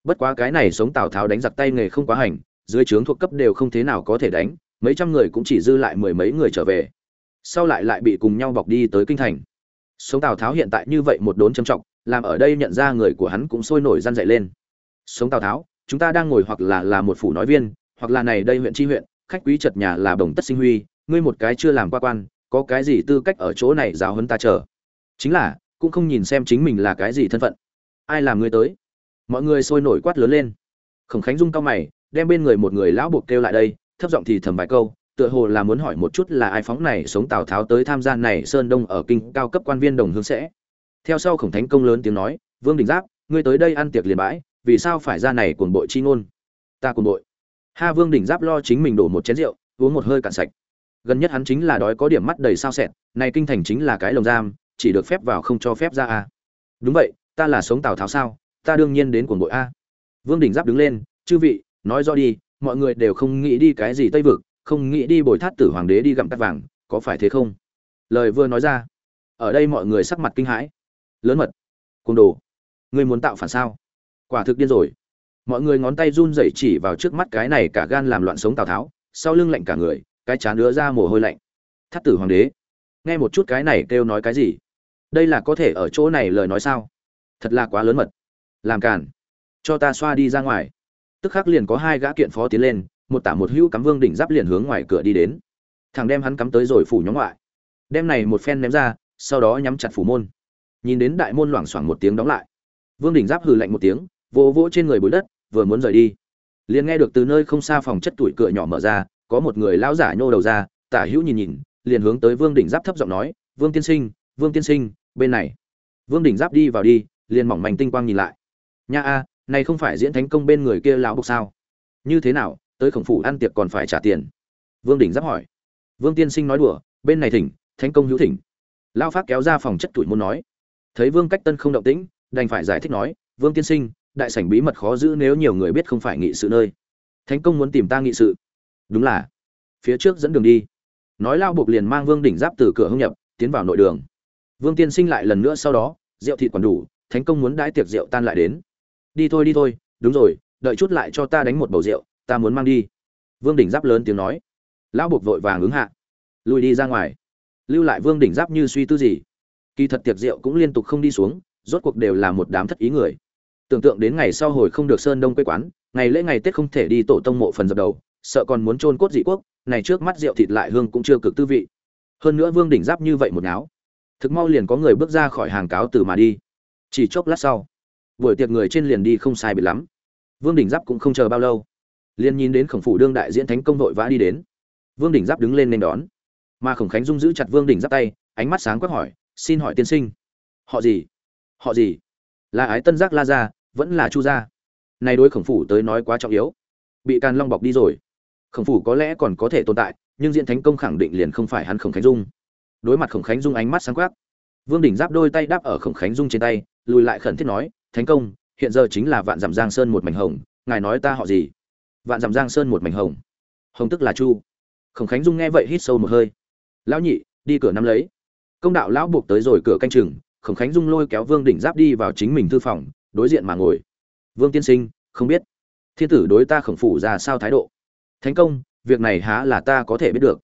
Bất quá cái này sống tào tháo đánh giặc tay nghề không quá hành dưới trướng thuộc cấp đều không thế nào có thể đánh, mấy trăm người cũng chỉ dư lại mười mấy người trở về. Sau lại lại bị cùng nhau bọc đi tới kinh thành. Sống tào tháo hiện tại như vậy một đốn trầm trọng, làm ở đây nhận ra người của hắn cũng sôi nổi răn dậy lên. Sống tào tháo, chúng ta đang ngồi hoặc là là một phủ nói viên, hoặc là này đây huyện tri huyện, khách quý chợt nhà là đồng tất sinh huy, ngươi một cái chưa làm qua quan, có cái gì tư cách ở chỗ này giáo huấn ta chờ? Chính là, cũng không nhìn xem chính mình là cái gì thân phận. Ai làm ngươi tới? Mọi người sôi nổi quát lớn lên. Khổng khánh dung cao mày đem bên người một người lão buộc kêu lại đây, thấp giọng thì thầm vài câu, tựa hồ là muốn hỏi một chút là ai phóng này sống tào tháo tới tham gia này sơn đông ở kinh cao cấp quan viên đồng hương sẽ. Theo sau khổng thánh công lớn tiếng nói, vương đình giáp, ngươi tới đây ăn tiệc liền bãi, vì sao phải ra này cuồng bội chi ngôn? Ta cuồng bội. Ha vương đình giáp lo chính mình đổ một chén rượu, uống một hơi cạn sạch. Gần nhất hắn chính là đói có điểm mắt đầy sao sẹt, này kinh thành chính là cái lồng giam, chỉ được phép vào không cho phép ra a. Đúng vậy, ta là sống tào tháo sao? Ta đương nhiên đến cuồng bội a. Vương đình giáp đứng lên, chư vị nói rõ đi, mọi người đều không nghĩ đi cái gì tây vực, không nghĩ đi bồi thát tử hoàng đế đi gặm cắt vàng, có phải thế không? Lời vừa nói ra, ở đây mọi người sắc mặt kinh hãi. Lớn mật, côn đồ, ngươi muốn tạo phản sao? Quả thực điên rồi. Mọi người ngón tay run rẩy chỉ vào trước mắt cái này cả gan làm loạn sống tào tháo, sau lưng lạnh cả người, cái chán nữa ra mồ hôi lạnh. Thắt tử hoàng đế, nghe một chút cái này kêu nói cái gì? Đây là có thể ở chỗ này lời nói sao? Thật là quá lớn mật. Làm cản cho ta xoa đi ra ngoài tức khắc liền có hai gã kiện phó tiến lên, một tả một hữu cắm vương đỉnh giáp liền hướng ngoài cửa đi đến. Thằng đem hắn cắm tới rồi phủ nhóm ngoại. Đem này một phen ném ra, sau đó nhắm chặt phủ môn. Nhìn đến đại môn loảng xoảng một tiếng đóng lại. Vương đỉnh giáp hừ lạnh một tiếng, vỗ vỗ trên người bụi đất, vừa muốn rời đi. Liền nghe được từ nơi không xa phòng chất tuổi cửa nhỏ mở ra, có một người lão giả nhô đầu ra, tả hữu nhìn nhìn, liền hướng tới vương đỉnh giáp thấp giọng nói, vương tiên sinh, vương tiên sinh, bên này. Vương đỉnh giáp đi vào đi, liền mỏng mảnh tinh quang nhìn lại. Nha a này không phải diễn thánh công bên người kia lão bục sao? Như thế nào, tới khổng phủ ăn tiệc còn phải trả tiền? Vương đỉnh giáp hỏi. Vương tiên sinh nói đùa, bên này thỉnh, thánh công hữu thỉnh. Lao phát kéo ra phòng chất tuổi muốn nói. Thấy vương cách tân không động tĩnh, đành phải giải thích nói, vương tiên sinh, đại sảnh bí mật khó giữ nếu nhiều người biết không phải nghị sự nơi. Thánh công muốn tìm ta nghị sự. Đúng là. Phía trước dẫn đường đi. Nói lao buộc liền mang vương đỉnh giáp từ cửa hông nhập, tiến vào nội đường. Vương tiên sinh lại lần nữa sau đó, rượu thịt còn đủ, thánh công muốn đãi tiệc rượu tan lại đến đi thôi đi thôi, đúng rồi, đợi chút lại cho ta đánh một bầu rượu, ta muốn mang đi. Vương đỉnh giáp lớn tiếng nói. Lão buộc vội vàng ứng hạ. Lùi đi ra ngoài. Lưu lại vương đỉnh giáp như suy tư gì. Kỳ thật tiệc rượu cũng liên tục không đi xuống, rốt cuộc đều là một đám thất ý người. Tưởng tượng đến ngày sau hồi không được sơn đông quê quán, ngày lễ ngày tết không thể đi tổ tông mộ phần dập đầu, sợ còn muốn chôn cốt dị quốc, này trước mắt rượu thịt lại hương cũng chưa cực tư vị. Hơn nữa vương đỉnh giáp như vậy một náo thực mau liền có người bước ra khỏi hàng cáo từ mà đi. Chỉ chốc lát sau buổi tiệc người trên liền đi không sai biệt lắm. Vương đỉnh giáp cũng không chờ bao lâu, liền nhìn đến khổng phủ đương đại diễn thánh công vội vã đi đến. Vương đỉnh giáp đứng lên nên đón. Mà khổng khánh dung giữ chặt vương đỉnh giáp tay, ánh mắt sáng quắc hỏi, xin hỏi tiên sinh, họ gì? Họ gì? Là ái tân giác la gia, vẫn là chu gia? Này đối khổng phủ tới nói quá trọng yếu. Bị càn long bọc đi rồi. Khổng phủ có lẽ còn có thể tồn tại, nhưng diễn thánh công khẳng định liền không phải hắn khổng khánh dung. Đối mặt khổng khánh dung ánh mắt sáng quắc, vương đỉnh giáp đôi tay đáp ở khổng khánh dung trên tay, lùi lại khẩn thiết nói thánh công, hiện giờ chính là vạn dặm giang sơn một mảnh hồng, ngài nói ta họ gì? Vạn dặm giang sơn một mảnh hồng. Hồng tức là chu. Khổng khánh dung nghe vậy hít sâu một hơi. Lão nhị, đi cửa năm lấy. Công đạo lão buộc tới rồi cửa canh chừng, khổng khánh dung lôi kéo vương đỉnh giáp đi vào chính mình thư phòng, đối diện mà ngồi. Vương tiên sinh, không biết. Thiên tử đối ta khổng phủ ra sao thái độ? Thánh công, việc này há là ta có thể biết được.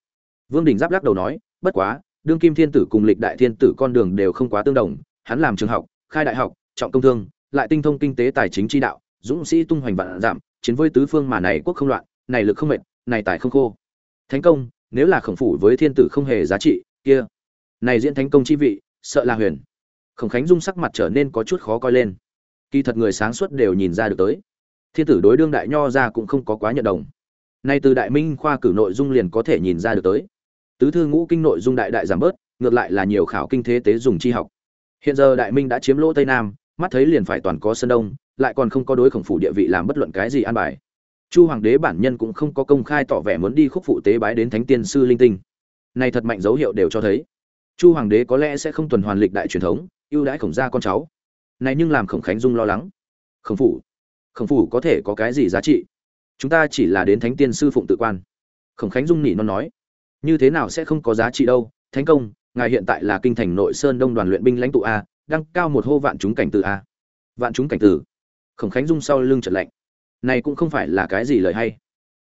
Vương đỉnh giáp lắc đầu nói, bất quá, đương kim thiên tử cùng lịch đại thiên tử con đường đều không quá tương đồng, hắn làm trường học, khai đại học, trọng công thương lại tinh thông kinh tế tài chính chi đạo, dũng sĩ tung hoành vạn giảm chiến với tứ phương mà này quốc không loạn, này lực không mệt, này tài không khô. Thánh công, nếu là khổng phủ với thiên tử không hề giá trị, kia. Này diễn thánh công chi vị, sợ là huyền. Khổng khánh dung sắc mặt trở nên có chút khó coi lên. Kỳ thật người sáng suốt đều nhìn ra được tới. Thiên tử đối đương đại nho ra cũng không có quá nhận đồng. Nay từ đại minh khoa cử nội dung liền có thể nhìn ra được tới. Tứ thư ngũ kinh nội dung đại đại giảm bớt, ngược lại là nhiều khảo kinh thế tế dùng chi học. Hiện giờ đại minh đã chiếm lỗ tây nam mắt thấy liền phải toàn có sơn đông, lại còn không có đối khổng phủ địa vị làm bất luận cái gì an bài. Chu hoàng đế bản nhân cũng không có công khai tỏ vẻ muốn đi khúc phụ tế bái đến thánh tiên sư linh tinh. Này thật mạnh dấu hiệu đều cho thấy. Chu hoàng đế có lẽ sẽ không tuần hoàn lịch đại truyền thống, ưu đãi khổng gia con cháu. Này nhưng làm khổng khánh dung lo lắng. Khổng phủ khổng phủ có thể có cái gì giá trị? Chúng ta chỉ là đến thánh tiên sư phụng tự quan. Khổng khánh dung nỉ non nói. Như thế nào sẽ không có giá trị đâu? Thánh công, ngài hiện tại là kinh thành nội sơn đông đoàn luyện binh lãnh tụ a đăng cao một hô vạn chúng cảnh tử a. Vạn chúng cảnh tử, khổng khánh dung sau lưng trận lạnh. Này cũng không phải là cái gì lời hay.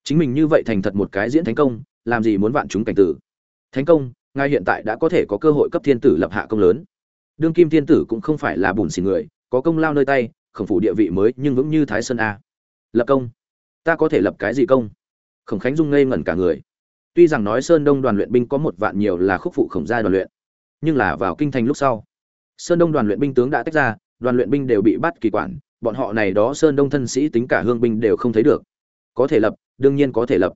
Chính mình như vậy thành thật một cái diễn thánh công làm gì muốn vạn chúng cảnh tử thánh công ngài hiện tại đã có thể có cơ hội cấp thiên tử lập hạ công lớn. Đương kim thiên tử cũng không phải là bùn xỉn người có công lao nơi tay khổng phủ địa vị mới nhưng vững như thái sơn a. Lập công. Ta có thể lập cái gì công? Khổng khánh dung ngây ngẩn cả người. Tuy rằng nói sơn đông đoàn luyện binh có một vạn nhiều là khúc phụ khổng gia đoàn luyện nhưng là vào kinh thành lúc sau sơn đông đoàn luyện binh tướng đã tách ra, đoàn luyện binh đều bị bắt kỳ quản, bọn họ này đó sơn đông thân sĩ tính cả hương binh đều không thấy được. Có thể lập, đương nhiên có thể lập.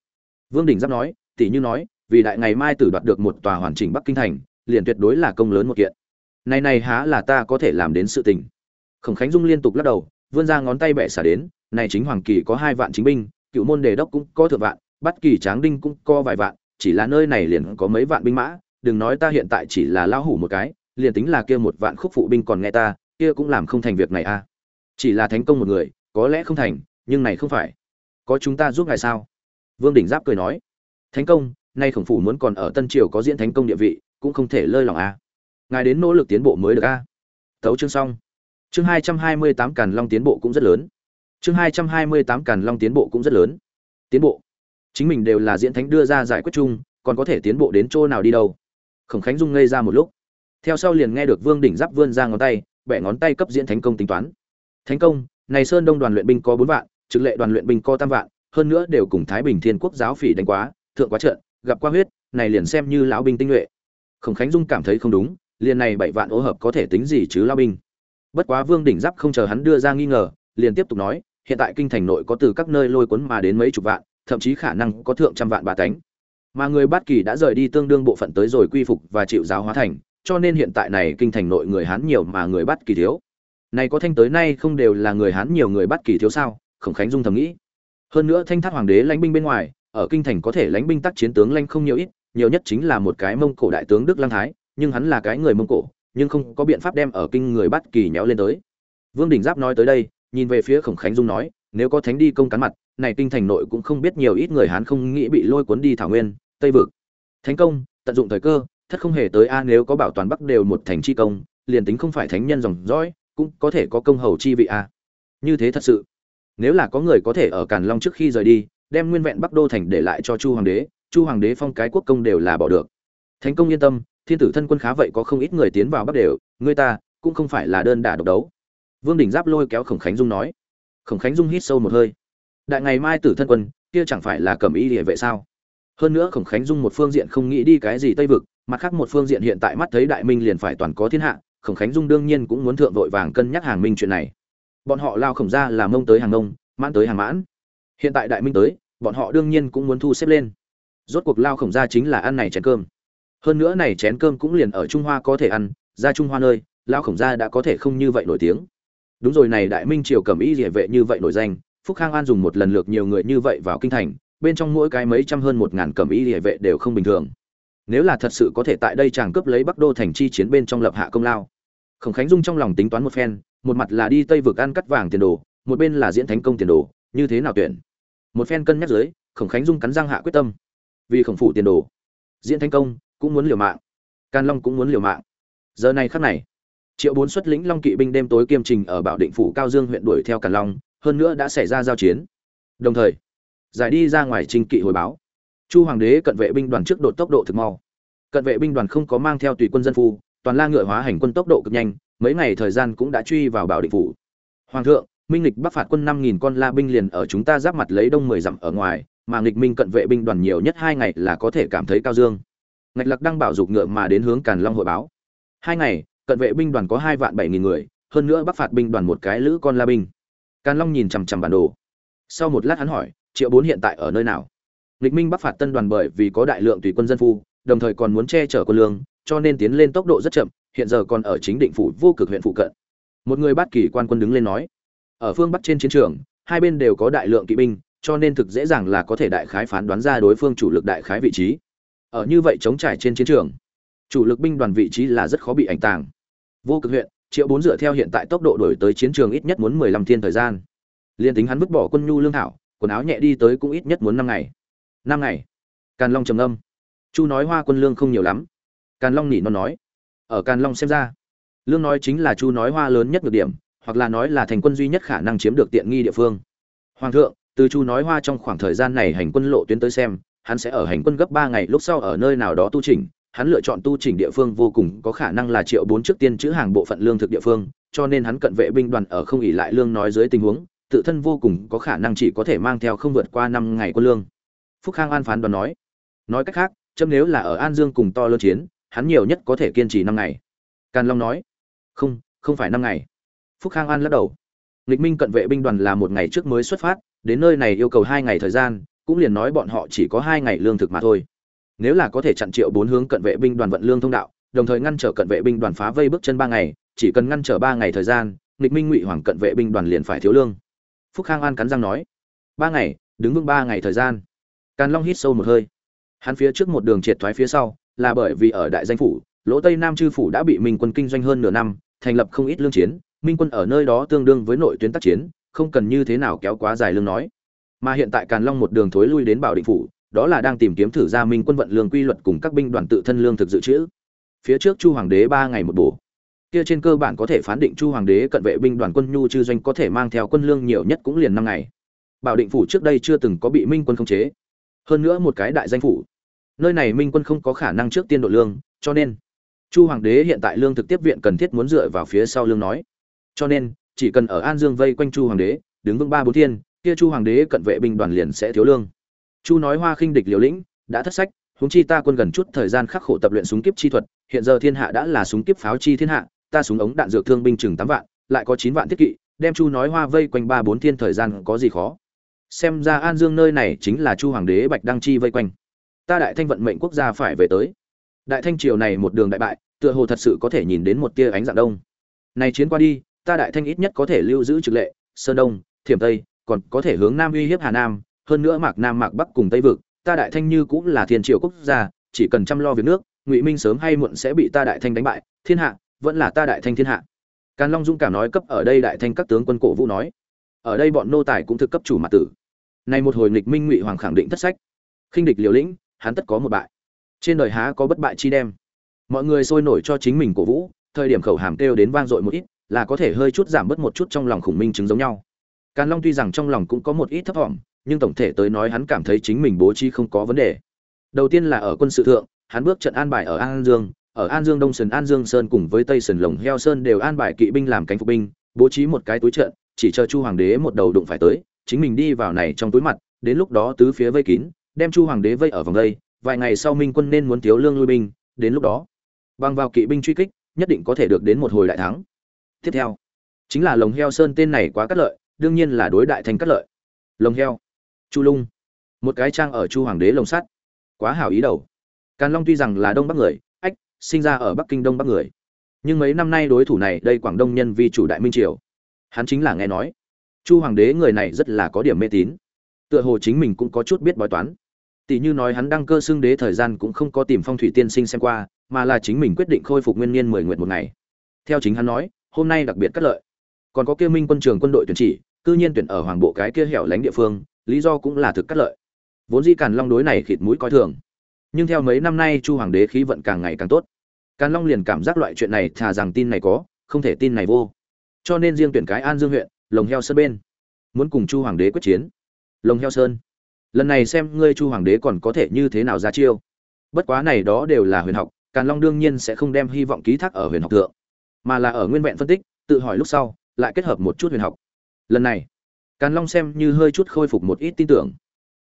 Vương đình giáp nói tỷ như nói, vì đại ngày mai tử đoạt được một tòa hoàn chỉnh bắc kinh thành, liền tuyệt đối là công lớn một kiện. Này này há là ta có thể làm đến sự tình. Khổng khánh dung liên tục lắc đầu, vươn ra ngón tay bẻ xả đến, này chính hoàng kỳ có hai vạn chính binh, cựu môn đề đốc cũng có thượng vạn, bắt kỳ tráng đinh cũng có vài vạn, chỉ là nơi này liền có mấy vạn binh mã, đừng nói ta hiện tại chỉ là lao hủ một cái liền tính là kia một vạn khúc phụ binh còn nghe ta, kia cũng làm không thành việc này a à. chỉ là thánh công một người, có lẽ không thành, nhưng này không phải. Có chúng ta giúp ngài sao? Vương đỉnh giáp cười nói. Thánh công, nay khổng phủ muốn còn ở tân triều có diễn thánh công địa vị, cũng không thể lơi lòng a à. ngài đến nỗ lực tiến bộ mới được a à. tấu chương xong. Chương hai trăm hai mươi tám càn long tiến bộ cũng rất lớn. Chương hai trăm hai mươi tám càn long tiến bộ cũng rất lớn. Tiến bộ. Chính mình đều là diễn thánh đưa ra giải quyết chung, còn có thể tiến bộ đến chỗ nào đi đâu? Khổng khánh dung ngây ra một lúc theo sau liền nghe được vương đỉnh giáp vươn ra ngón tay, bẻ ngón tay cấp diễn thánh công tính toán. Thánh công, này sơn đông đoàn luyện binh có bốn vạn, trực lệ đoàn luyện binh có tam vạn, hơn nữa đều cùng thái bình thiên quốc giáo phỉ đánh quá, thượng quá trận, gặp qua huyết, này liền xem như lão binh tinh nhuệ. Khổng khánh dung cảm thấy không đúng, liền này bảy vạn ô hợp có thể tính gì chứ lão binh? Bất quá vương đỉnh giáp không chờ hắn đưa ra nghi ngờ, liền tiếp tục nói, hiện tại kinh thành nội có từ các nơi lôi cuốn mà đến mấy chục vạn, thậm chí khả năng có thượng trăm vạn bà tánh. Mà người bát kỳ đã rời đi tương đương bộ phận tới rồi quy phục và chịu giáo hóa thành cho nên hiện tại này kinh thành nội người hán nhiều mà người bắt kỳ thiếu. Này có thanh tới nay không đều là người hán nhiều người bắt kỳ thiếu sao? Khổng khánh dung thầm nghĩ. Hơn nữa thanh thác hoàng đế lãnh binh bên ngoài, ở kinh thành có thể lãnh binh tác chiến tướng lãnh không nhiều ít, nhiều nhất chính là một cái mông cổ đại tướng đức lăng thái, nhưng hắn là cái người mông cổ, nhưng không có biện pháp đem ở kinh người bắt kỳ nhéo lên tới. Vương đình giáp nói tới đây, nhìn về phía khổng khánh dung nói, nếu có thánh đi công cắn mặt, này kinh thành nội cũng không biết nhiều ít người hán không nghĩ bị lôi cuốn đi thảo nguyên, tây vực. Thánh công, tận dụng thời cơ thất không hề tới a, nếu có bảo toàn bắc đều một thành chi công, liền tính không phải thánh nhân dòng dõi, cũng có thể có công hầu chi vị a. Như thế thật sự, nếu là có người có thể ở càn long trước khi rời đi, đem nguyên vẹn bắc đô thành để lại cho chu hoàng đế, chu hoàng đế phong cái quốc công đều là bỏ được. Thánh công yên tâm, thiên tử thân quân khá vậy có không ít người tiến vào bắc đều, người ta cũng không phải là đơn đả độc đấu. Vương đỉnh giáp lôi kéo khổng khánh dung nói. Khổng khánh dung hít sâu một hơi. Đại ngày mai tử thân quân, kia chẳng phải là cầm ý địa vệ sao? Hơn nữa khổng khánh dung một phương diện không nghĩ đi cái gì tây vực mặt khác một phương diện hiện tại mắt thấy đại minh liền phải toàn có thiên hạ, khổng khánh dung đương nhiên cũng muốn thượng vội vàng cân nhắc hàng minh chuyện này. Bọn họ lao khổng ra là mông tới hàng mông, mãn tới hàng mãn. Hiện tại đại minh tới, bọn họ đương nhiên cũng muốn thu xếp lên. Rốt cuộc lao khổng ra chính là ăn này chén cơm. Hơn nữa này chén cơm cũng liền ở trung hoa có thể ăn, ra trung hoa nơi, lao khổng ra đã có thể không như vậy nổi tiếng. Đúng rồi này đại minh triều cầm ý địa vệ như vậy nổi danh, phúc khang an dùng một lần lượt nhiều người như vậy vào kinh thành, bên trong mỗi cái mấy trăm hơn một ngàn cầm ý địa vệ đều không bình thường nếu là thật sự có thể tại đây chàng cướp lấy bắc đô thành chi chiến bên trong lập hạ công lao. Khổng khánh dung trong lòng tính toán một phen, một mặt là đi tây vực ăn cắt vàng tiền đồ, một bên là diễn thánh công tiền đồ, như thế nào tuyển? Một phen cân nhắc dưới, khổng khánh dung cắn răng hạ quyết tâm. Vì khổng phủ tiền đồ, diễn thánh công cũng muốn liều mạng, can long cũng muốn liều mạng. Giờ này khắc này, triệu bốn xuất lĩnh long kỵ binh đêm tối kiêm trình ở bảo định phủ cao dương huyện đuổi theo càn long, hơn nữa đã xảy ra giao chiến. Đồng thời, giải đi ra ngoài trình kỵ hồi báo chu hoàng đế cận vệ binh đoàn trước đột tốc độ thực mau. Cận vệ binh đoàn không có mang theo tùy quân dân phu, toàn la ngựa hóa hành quân tốc độ cực nhanh, mấy ngày thời gian cũng đã truy vào bảo định phủ. Hoàng thượng, minh lịch bắc phạt quân năm nghìn con la binh liền ở chúng ta giáp mặt lấy đông mười dặm ở ngoài, mà nghịch minh cận vệ binh đoàn nhiều nhất hai ngày là có thể cảm thấy cao dương. Ngạch Lạc đang bảo dục ngựa mà đến hướng càn long hội báo. Hai ngày, cận vệ binh đoàn có hai vạn bảy nghìn người, hơn nữa bắc phạt binh đoàn một cái lữ con la binh. Càn long nhìn chằm chằm bản đồ. Sau một lát hắn hỏi, triệu bốn hiện tại ở nơi nào? Nghịch minh bắc phạt tân đoàn bởi vì có đại lượng tùy quân dân phu, đồng thời còn muốn che chở quân lương, cho nên tiến lên tốc độ rất chậm, hiện giờ còn ở chính định phủ vô cực huyện phụ cận. Một người bát kỳ quan quân đứng lên nói, ở phương bắc trên chiến trường, hai bên đều có đại lượng kỵ binh, cho nên thực dễ dàng là có thể đại khái phán đoán ra đối phương chủ lực đại khái vị trí. Ở như vậy chống trải trên chiến trường, chủ lực binh đoàn vị trí là rất khó bị ảnh tàng. Vô cực huyện, triệu bốn dựa theo hiện tại tốc độ đổi tới chiến trường ít nhất muốn mười lăm thiên thời gian. Liên tính hắn vứt bỏ quân nhu lương thảo, quần áo nhẹ đi tới cũng ít nhất muốn năm ngày năm ngày. Càn long trầm âm chu nói hoa quân lương không nhiều lắm. Càn long nỉ nó nói. Ở càn long xem ra, lương nói chính là chu nói hoa lớn nhất được điểm, hoặc là nói là thành quân duy nhất khả năng chiếm được tiện nghi địa phương. Hoàng thượng, từ chu nói hoa trong khoảng thời gian này hành quân lộ tuyến tới xem, hắn sẽ ở hành quân gấp ba ngày lúc sau ở nơi nào đó tu chỉnh. Hắn lựa chọn tu chỉnh địa phương vô cùng có khả năng là triệu bốn trước tiên chữ hàng bộ phận lương thực địa phương, cho nên hắn cận vệ binh đoàn ở không ỉ lại lương nói dưới tình huống, tự thân vô cùng có khả năng chỉ có thể mang theo không vượt qua năm ngày quân lương phúc khang an phán đoàn nói. Nói cách khác chấm nếu là ở an dương cùng to lớn chiến, hắn nhiều nhất có thể kiên trì năm ngày. Càn long nói. Không không phải năm ngày. Phúc khang an lắc đầu. Nghịch minh cận vệ binh đoàn là một ngày trước mới xuất phát, đến nơi này yêu cầu hai ngày thời gian, cũng liền nói bọn họ chỉ có hai ngày lương thực mà thôi. Nếu là có thể chặn triệu bốn hướng cận vệ binh đoàn vận lương thông đạo, đồng thời ngăn trở cận vệ binh đoàn phá vây bước chân ba ngày, chỉ cần ngăn trở ba ngày thời gian, nghịch minh ngụy hoàng cận vệ binh đoàn liền phải thiếu lương. Phúc khang an cắn răng nói. Ba ngày, đứng vững ba ngày thời gian càn long hít sâu một hơi. Hắn phía trước một đường triệt thoái phía sau, là bởi vì ở đại danh phủ, lỗ tây nam chư phủ đã bị minh quân kinh doanh hơn nửa năm, thành lập không ít lương chiến. Minh quân ở nơi đó tương đương với nội tuyến tác chiến, không cần như thế nào kéo quá dài lương nói. Mà hiện tại càn long một đường thối lui đến bảo định phủ, đó là đang tìm kiếm thử ra minh quân vận lương quy luật cùng các binh đoàn tự thân lương thực dự trữ. Phía trước chu hoàng đế ba ngày một bổ. Kia trên cơ bản có thể phán định chu hoàng đế cận vệ binh đoàn quân nhu chư doanh có thể mang theo quân lương nhiều nhất cũng liền năm ngày. Bảo định phủ trước đây chưa từng có bị minh quân khống chế hơn nữa một cái đại danh phủ. Nơi này minh quân không có khả năng trước tiên độ lương, cho nên, chu hoàng đế hiện tại lương thực tiếp viện cần thiết muốn dựa vào phía sau lương nói. Cho nên, chỉ cần ở an dương vây quanh chu hoàng đế, đứng vững ba bốn thiên, kia chu hoàng đế cận vệ binh đoàn liền sẽ thiếu lương. Chu nói hoa khinh địch liều lĩnh, đã thất sách, huống chi ta quân gần chút thời gian khắc khổ tập luyện súng kiếp chi thuật, hiện giờ thiên hạ đã là súng kiếp pháo chi thiên hạ, ta súng ống đạn dược thương binh chừng tám vạn, lại có chín vạn thiết kỵ, đem chu nói hoa vây quanh ba bốn thiên thời gian có gì khó xem ra an dương nơi này chính là chu hoàng đế bạch đăng chi vây quanh. Ta đại thanh vận mệnh quốc gia phải về tới. Đại thanh triều này một đường đại bại, tựa hồ thật sự có thể nhìn đến một tia ánh dạng đông. Này chiến qua đi, ta đại thanh ít nhất có thể lưu giữ trực lệ, sơn đông, thiểm tây, còn có thể hướng nam uy hiếp hà nam, hơn nữa mạc nam mạc bắc cùng tây vực. Ta đại thanh như cũng là thiên triều quốc gia, chỉ cần chăm lo việc nước, ngụy minh sớm hay muộn sẽ bị ta đại thanh đánh bại, thiên hạ, vẫn là ta đại thanh thiên hạ. Càn long dũng cảm nói cấp ở đây đại thanh các tướng quân cổ vũ nói. Ở đây bọn nô tài cũng thực cấp chủ mặt tử này một hồi nghịch minh ngụy hoàng khẳng định thất sách. Khinh địch liều lĩnh, hắn tất có một bại. Trên đời há có bất bại chi đem. Mọi người sôi nổi cho chính mình cổ vũ, thời điểm khẩu hàm kêu đến vang dội một ít, là có thể hơi chút giảm bớt một chút trong lòng khủng minh chứng giống nhau. Càn long tuy rằng trong lòng cũng có một ít thấp thỏm nhưng tổng thể tới nói hắn cảm thấy chính mình bố trí không có vấn đề. Đầu tiên là ở quân sự thượng, hắn bước trận an bài ở an dương, ở an dương đông sơn, an dương sơn cùng với tây sơn lồng heo sơn đều an bài kỵ binh làm cánh phục binh, bố trí một cái túi trận, chỉ chờ chu hoàng đế một đầu đụng phải tới chính mình đi vào này trong túi mặt, đến lúc đó tứ phía vây kín, đem chu hoàng đế vây ở vòng đây, vài ngày sau minh quân nên muốn thiếu lương lui binh, đến lúc đó, bằng vào kỵ binh truy kích, nhất định có thể được đến một hồi đại thắng. Tiếp theo, chính là lồng heo sơn tên này quá cắt lợi, đương nhiên là đối đại thành cắt lợi. Lồng heo, chu lung, một cái trang ở chu hoàng đế lồng sắt. Quá hảo ý đầu. Càn long tuy rằng là đông bắc người, ách, sinh ra ở bắc kinh đông bắc người. Nhưng mấy năm nay đối thủ này, đây quảng đông nhân vi chủ đại minh triều. Hắn chính là nghe nói chu hoàng đế người này rất là có điểm mê tín. Tựa hồ chính mình cũng có chút biết bói toán. Tỷ như nói hắn đăng cơ xưng đế thời gian cũng không có tìm phong thủy tiên sinh xem qua, mà là chính mình quyết định khôi phục nguyên niên mười nguyện một ngày. Theo chính hắn nói, hôm nay đặc biệt cắt lợi. Còn có kia minh quân trường quân đội tuyển chỉ, cư nhiên tuyển ở hoàng bộ cái kia hẻo lánh địa phương, lý do cũng là thực cắt lợi. Vốn di càn long đối này khịt mũi coi thường. Nhưng theo mấy năm nay chu hoàng đế khí vận càng ngày càng tốt. Càn long liền cảm giác loại chuyện này thà rằng tin này có, không thể tin này vô. Cho nên riêng tuyển cái an dương huyện lồng heo sơn bên. Muốn cùng chu hoàng đế quyết chiến. Lồng heo sơn. Lần này xem ngươi chu hoàng đế còn có thể như thế nào ra chiêu. Bất quá này đó đều là huyền học, càn long đương nhiên sẽ không đem hy vọng ký thác ở huyền học thượng, mà là ở nguyên vẹn phân tích, tự hỏi lúc sau, lại kết hợp một chút huyền học. Lần này, càn long xem như hơi chút khôi phục một ít tin tưởng.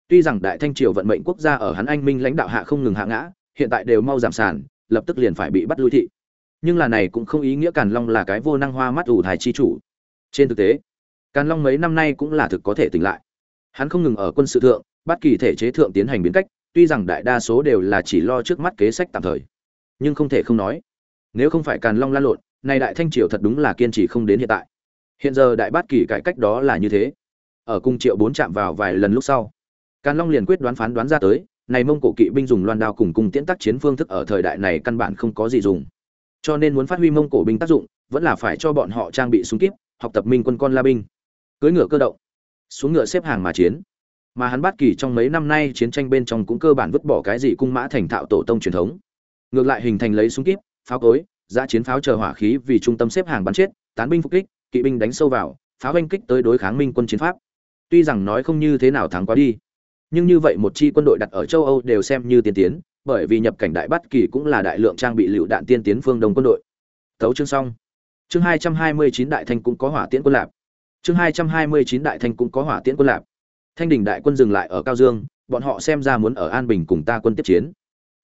Tuy rằng đại thanh triều vận mệnh quốc gia ở hắn anh minh lãnh đạo hạ không ngừng hạ ngã, hiện tại đều mau giảm sản lập tức liền phải bị bắt lui thị. Nhưng là này cũng không ý nghĩa càn long là cái vô năng hoa mắt ủ thải chi chủ. Trên thực tế càn long mấy năm nay cũng là thực có thể tỉnh lại. Hắn không ngừng ở quân sự thượng bất kỳ thể chế thượng tiến hành biến cách, tuy rằng đại đa số đều là chỉ lo trước mắt kế sách tạm thời. Nhưng không thể không nói, nếu không phải càn long lan lộn này đại thanh triều thật đúng là kiên trì không đến hiện tại. Hiện giờ đại bát kỳ cải cách đó là như thế. Ở cung triệu bốn chạm vào vài lần lúc sau, càn long liền quyết đoán phán đoán ra tới, này mông cổ kỵ binh dùng loan đao cùng cung tiễn tác chiến phương thức ở thời đại này căn bản không có gì dùng. Cho nên muốn phát huy mông cổ binh tác dụng, vẫn là phải cho bọn họ trang bị súng kíp, học tập minh quân con la binh cưỡi ngựa cơ động, xuống ngựa xếp hàng mà chiến. Mà hắn bát kỳ trong mấy năm nay chiến tranh bên trong cũng cơ bản vứt bỏ cái gì cung mã thành thạo tổ tông truyền thống. Ngược lại hình thành lấy súng kíp, pháo cối, giã chiến pháo chờ hỏa khí vì trung tâm xếp hàng bắn chết, tán binh phục kích, kỵ binh đánh sâu vào, pháo oanh kích tới đối kháng minh quân chiến pháp. Tuy rằng nói không như thế nào thắng quá đi, nhưng như vậy một chi quân đội đặt ở châu âu đều xem như tiên tiến, bởi vì nhập cảnh đại bát kỳ cũng là đại lượng trang bị lựu đạn tiên tiến phương đông quân đội. Thấu chương xong. Chương hai trăm hai mươi chín đại thanh cũng có hỏa tiễn quân lạp chương hai trăm hai mươi chín đại thanh cũng có hỏa tiễn quân lạp thanh đình đại quân dừng lại ở cao dương, bọn họ xem ra muốn ở an bình cùng ta quân tiếp chiến.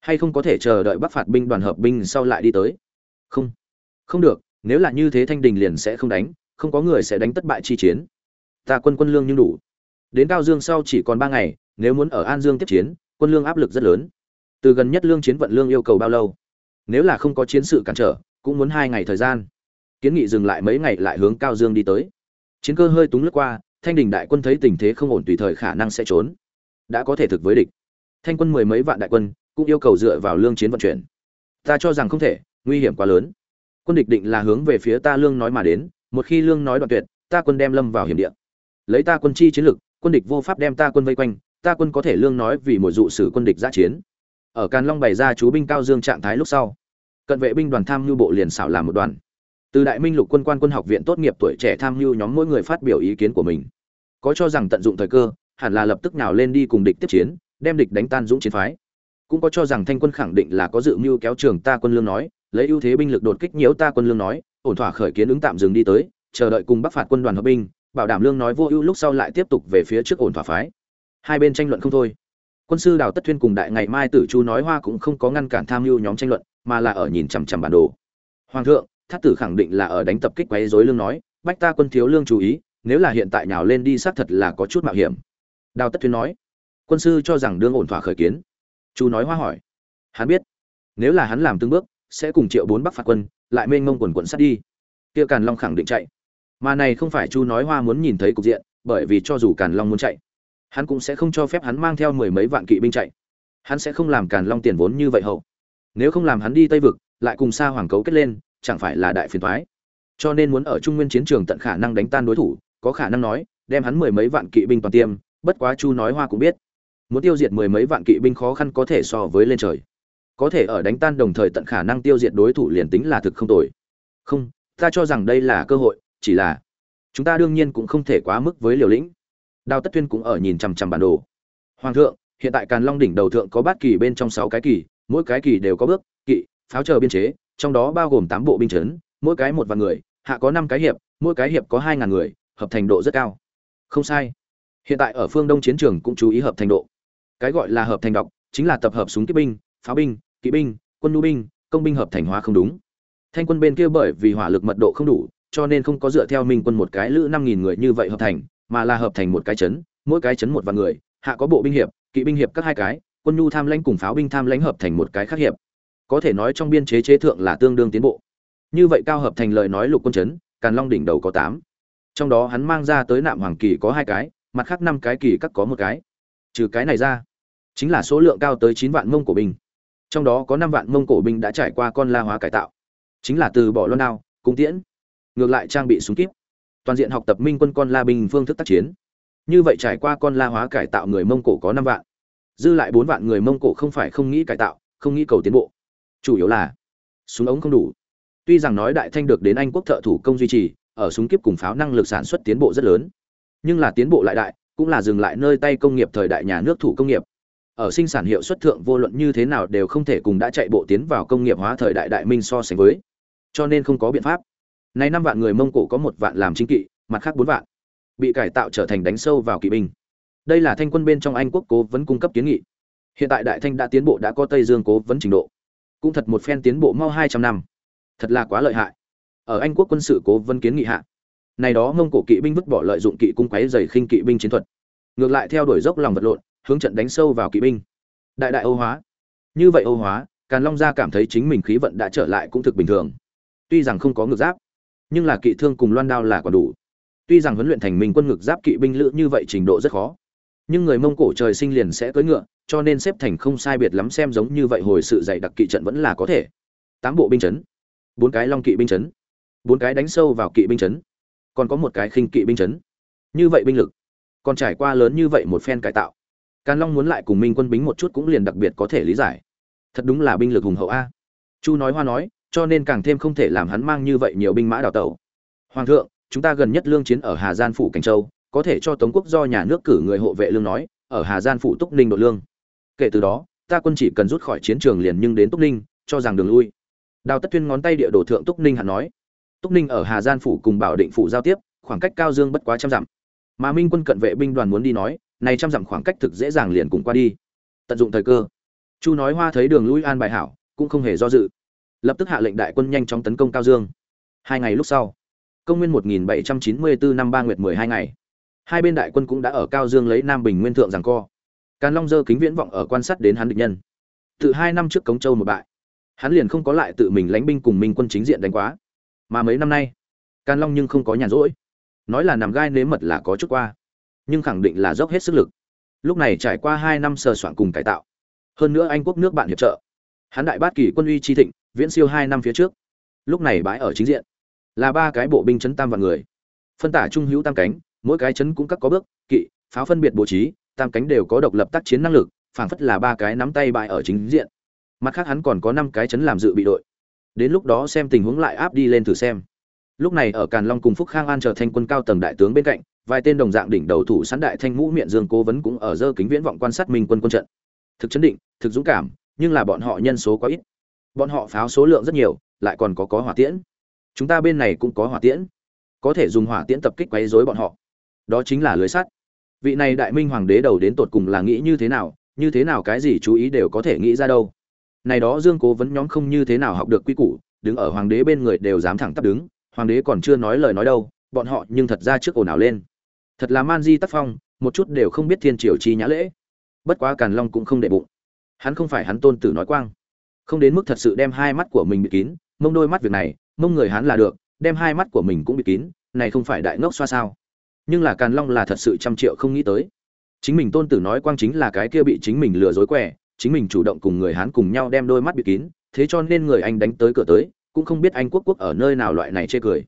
Hay không có thể chờ đợi bắc phạt binh đoàn hợp binh sau lại đi tới? Không. Không được, nếu là như thế thanh đình liền sẽ không đánh, không có người sẽ đánh thất bại chi chiến. Ta quân quân lương nhưng đủ. Đến cao dương sau chỉ còn ba ngày, nếu muốn ở an dương tiếp chiến, quân lương áp lực rất lớn. Từ gần nhất lương chiến vận lương yêu cầu bao lâu? Nếu là không có chiến sự cản trở, cũng muốn hai ngày thời gian. Kiến nghị dừng lại mấy ngày lại hướng cao dương đi tới chiến cơ hơi túng lướt qua, thanh đình đại quân thấy tình thế không ổn tùy thời khả năng sẽ trốn. Đã có thể thực với địch. Thanh quân mười mấy vạn đại quân cũng yêu cầu dựa vào lương chiến vận chuyển. Ta cho rằng không thể, nguy hiểm quá lớn. Quân địch định là hướng về phía ta lương nói mà đến, một khi lương nói đoạn tuyệt, ta quân đem lâm vào hiểm địa. Lấy ta quân chi chiến lực, quân địch vô pháp đem ta quân vây quanh, ta quân có thể lương nói vì một dụ sử quân địch giã chiến. Ở càn long bày ra chú binh cao dương trạng thái lúc sau, cận vệ binh đoàn tham nhu bộ liền xảo làm một đoàn từ đại minh lục quân quan quân học viện tốt nghiệp tuổi trẻ tham mưu nhóm mỗi người phát biểu ý kiến của mình. Có cho rằng tận dụng thời cơ, hẳn là lập tức nào lên đi cùng địch tiếp chiến, đem địch đánh tan dũng chiến phái. Cũng có cho rằng thanh quân khẳng định là có dự mưu kéo trường ta quân lương nói, lấy ưu thế binh lực đột kích nhiễu ta quân lương nói, ổn thỏa khởi kiến ứng tạm dừng đi tới, chờ đợi cùng bắc phạt quân đoàn hợp binh, bảo đảm lương nói vô ưu lúc sau lại tiếp tục về phía trước ổn thỏa phái. Hai bên tranh luận không thôi. Quân sư đào tất thuyên cùng đại ngày mai tử chu nói hoa cũng không có ngăn cản tham mưu nhóm tranh luận, mà là ở nhìn chằm chằm bản đồ. Hoàng thượng thát tử khẳng định là ở đánh tập kích quấy rối lương nói, bách ta quân thiếu lương chú ý, nếu là hiện tại nhào lên đi xác thật là có chút mạo hiểm. Đào tất thuyên nói, quân sư cho rằng đương ổn thỏa khởi kiến. Chu nói hoa hỏi, hắn biết, nếu là hắn làm từng bước, sẽ cùng triệu bốn bắc phạt quân, lại mênh mông quần quận sát đi. Kia càn long khẳng định chạy. Mà này không phải chu nói hoa muốn nhìn thấy cục diện, bởi vì cho dù càn long muốn chạy, hắn cũng sẽ không cho phép hắn mang theo mười mấy vạn kỵ binh chạy. Hắn sẽ không làm càn long tiền vốn như vậy hậu. Nếu không làm hắn đi tây vực, lại cùng xa hoàng cấu kết lên chẳng phải là đại phiền toái, cho nên muốn ở trung nguyên chiến trường tận khả năng đánh tan đối thủ có khả năng nói đem hắn mười mấy vạn kỵ binh toàn tiêm bất quá chu nói hoa cũng biết. Muốn tiêu diệt mười mấy vạn kỵ binh khó khăn có thể so với lên trời. Có thể ở đánh tan đồng thời tận khả năng tiêu diệt đối thủ liền tính là thực không tồi. Không ta cho rằng đây là cơ hội chỉ là chúng ta đương nhiên cũng không thể quá mức với liều lĩnh. Đào tất tuyên cũng ở nhìn chằm chằm bản đồ. Hoàng thượng hiện tại càn long đỉnh đầu thượng có bát kỳ bên trong sáu cái kỳ mỗi cái kỳ đều có bước kỵ pháo chờ biên chế trong đó bao gồm tám bộ binh chấn, mỗi cái một vạn người, hạ có năm cái hiệp, mỗi cái hiệp có hai ngàn người, hợp thành độ rất cao. Không sai. Hiện tại ở phương đông chiến trường cũng chú ý hợp thành độ. Cái gọi là hợp thành độc chính là tập hợp súng kích binh, pháo binh, kỵ binh, quân nhu binh, công binh hợp thành hóa không đúng. Thanh quân bên kia bởi vì hỏa lực mật độ không đủ, cho nên không có dựa theo minh quân một cái lữ năm nghìn người như vậy hợp thành, mà là hợp thành một cái chấn, mỗi cái chấn một vạn người, hạ có bộ binh hiệp, kỵ binh hiệp các hai cái, quân nhu tham lãnh cùng pháo binh tham lãnh hợp thành một cái khác hiệp có thể nói trong biên chế chế thượng là tương đương tiến bộ. Như vậy cao hợp thành lời nói lục quân chấn, càn long đỉnh đầu có tám. Trong đó hắn mang ra tới nạm hoàng kỳ có hai cái, mặt khác năm cái kỳ các có một cái. Trừ cái này ra, chính là số lượng cao tới chín vạn mông cổ binh. Trong đó có năm vạn mông cổ binh đã trải qua con la hóa cải tạo. Chính là từ bỏ loan đao, cung tiễn, ngược lại trang bị súng kíp. Toàn diện học tập minh quân con la binh phương thức tác chiến. Như vậy trải qua con la hóa cải tạo người mông cổ có năm vạn. Dư lại bốn vạn người mông cổ không phải không nghĩ cải tạo, không nghĩ cầu tiến bộ chủ yếu là, súng ống không đủ. Tuy rằng nói đại thanh được đến anh quốc thợ thủ công duy trì, ở súng kiếp cùng pháo năng lực sản xuất tiến bộ rất lớn. Nhưng là tiến bộ lại đại, cũng là dừng lại nơi tay công nghiệp thời đại nhà nước thủ công nghiệp. Ở sinh sản hiệu suất thượng vô luận như thế nào đều không thể cùng đã chạy bộ tiến vào công nghiệp hóa thời đại đại minh so sánh với. Cho nên không có biện pháp. Nay năm vạn người mông cổ có một vạn làm chính kỵ, mặt khác bốn vạn. Bị cải tạo trở thành đánh sâu vào kỵ binh. Đây là thanh quân bên trong anh quốc cố vấn cung cấp kiến nghị. Hiện tại đại thanh đã tiến bộ đã có tây dương cố vấn trình độ cũng thật một phen tiến bộ mau hai trăm năm. Thật là quá lợi hại. Ở anh quốc quân sự cố vấn kiến nghị hạ, này đó mông cổ kỵ binh vứt bỏ lợi dụng kỵ cung quấy dày khinh kỵ binh chiến thuật. Ngược lại theo đuổi dốc lòng vật lộn, hướng trận đánh sâu vào kỵ binh. Đại đại âu hóa. Như vậy âu hóa, càn long gia cảm thấy chính mình khí vận đã trở lại cũng thực bình thường. Tuy rằng không có ngược giáp, nhưng là kỵ thương cùng loan đao là còn đủ. Tuy rằng huấn luyện thành mình quân ngực giáp kỵ binh lữ như vậy trình độ rất khó nhưng người mông cổ trời sinh liền sẽ cưỡi ngựa, cho nên xếp thành không sai biệt lắm xem giống như vậy hồi sự dạy đặc kỵ trận vẫn là có thể. Tám bộ binh chấn, bốn cái long kỵ binh chấn, bốn cái đánh sâu vào kỵ binh chấn, còn có một cái khinh kỵ binh chấn. Như vậy binh lực, còn trải qua lớn như vậy một phen cải tạo, càn long muốn lại cùng minh quân bính một chút cũng liền đặc biệt có thể lý giải. Thật đúng là binh lực hùng hậu a. Chu nói hoa nói, cho nên càng thêm không thể làm hắn mang như vậy nhiều binh mã đào tẩu. Hoàng thượng, chúng ta gần nhất lương chiến ở hà gian phủ cảnh châu có thể cho tống quốc do nhà nước cử người hộ vệ lương nói, ở hà gian phụ túc ninh độ lương. Kể từ đó, ta quân chỉ cần rút khỏi chiến trường liền nhưng đến túc ninh, cho rằng đường lui. Đào tất tuyên ngón tay địa đồ thượng túc ninh hắn nói. Túc ninh ở hà gian phủ cùng bảo định phủ giao tiếp, khoảng cách cao dương bất quá trăm dặm. Mà minh quân cận vệ binh đoàn muốn đi nói, này trăm dặm khoảng cách thực dễ dàng liền cùng qua đi. Tận dụng thời cơ. Chu nói hoa thấy đường lui an bài hảo, cũng không hề do dự. Lập tức hạ lệnh đại quân nhanh chóng tấn công cao dương. Hai ngày lúc sau, công nguyên 1794 năm ba nguyệt 12 ngày hai bên đại quân cũng đã ở cao dương lấy nam bình nguyên thượng rằng co. Càn long dơ kính viễn vọng ở quan sát đến hắn địch nhân. Từ hai năm trước cống châu một bại, hắn liền không có lại tự mình lãnh binh cùng minh quân chính diện đánh quá. Mà mấy năm nay, càn long nhưng không có nhàn rỗi. Nói là nằm gai nếm mật là có chút qua, nhưng khẳng định là dốc hết sức lực. Lúc này trải qua hai năm sờ soạn cùng cải tạo, hơn nữa anh quốc nước bạn hiệp trợ, hắn đại bát kỳ quân uy chi thịnh, viễn siêu hai năm phía trước. Lúc này bãi ở chính diện, là ba cái bộ binh chấn tam vạn người, phân tả trung hữu tam cánh mỗi cái chấn cũng các có bước, kỵ, pháo phân biệt bố trí, tam cánh đều có độc lập tác chiến năng lực, phảng phất là ba cái nắm tay bại ở chính diện. Mặt khác hắn còn có năm cái chấn làm dự bị đội. Đến lúc đó xem tình huống lại áp đi lên thử xem. Lúc này ở càn long cùng phúc khang an trở thành quân cao tầng đại tướng bên cạnh, vài tên đồng dạng đỉnh đầu thủ sẵn đại thanh ngũ miệng dương cố vấn cũng ở dơ kính viễn vọng quan sát minh quân quân trận. Thực chấn định, thực dũng cảm, nhưng là bọn họ nhân số quá ít. Bọn họ pháo số lượng rất nhiều, lại còn có có hỏa tiễn. Chúng ta bên này cũng có hỏa tiễn. Có thể dùng hỏa tiễn tập kích quấy rối bọn họ đó chính là lưới sắt. Vị này đại minh hoàng đế đầu đến tột cùng là nghĩ như thế nào, như thế nào cái gì chú ý đều có thể nghĩ ra đâu. Này đó dương cố vấn nhóm không như thế nào học được quy củ, đứng ở hoàng đế bên người đều dám thẳng tắp đứng, hoàng đế còn chưa nói lời nói đâu, bọn họ nhưng thật ra trước ồn ào lên. Thật là man di tác phong, một chút đều không biết thiên triều chi nhã lễ. Bất quá càn long cũng không để bụng. Hắn không phải hắn tôn tử nói quang. Không đến mức thật sự đem hai mắt của mình bị kín, mông đôi mắt việc này, mông người hắn là được, đem hai mắt của mình cũng bị kín, này không phải đại ngốc xoa sao nhưng là càn long là thật sự trăm triệu không nghĩ tới. Chính mình tôn tử nói quang chính là cái kia bị chính mình lừa dối quẻ, chính mình chủ động cùng người hán cùng nhau đem đôi mắt bị kín, thế cho nên người anh đánh tới cửa tới, cũng không biết anh quốc quốc ở nơi nào loại này chê cười.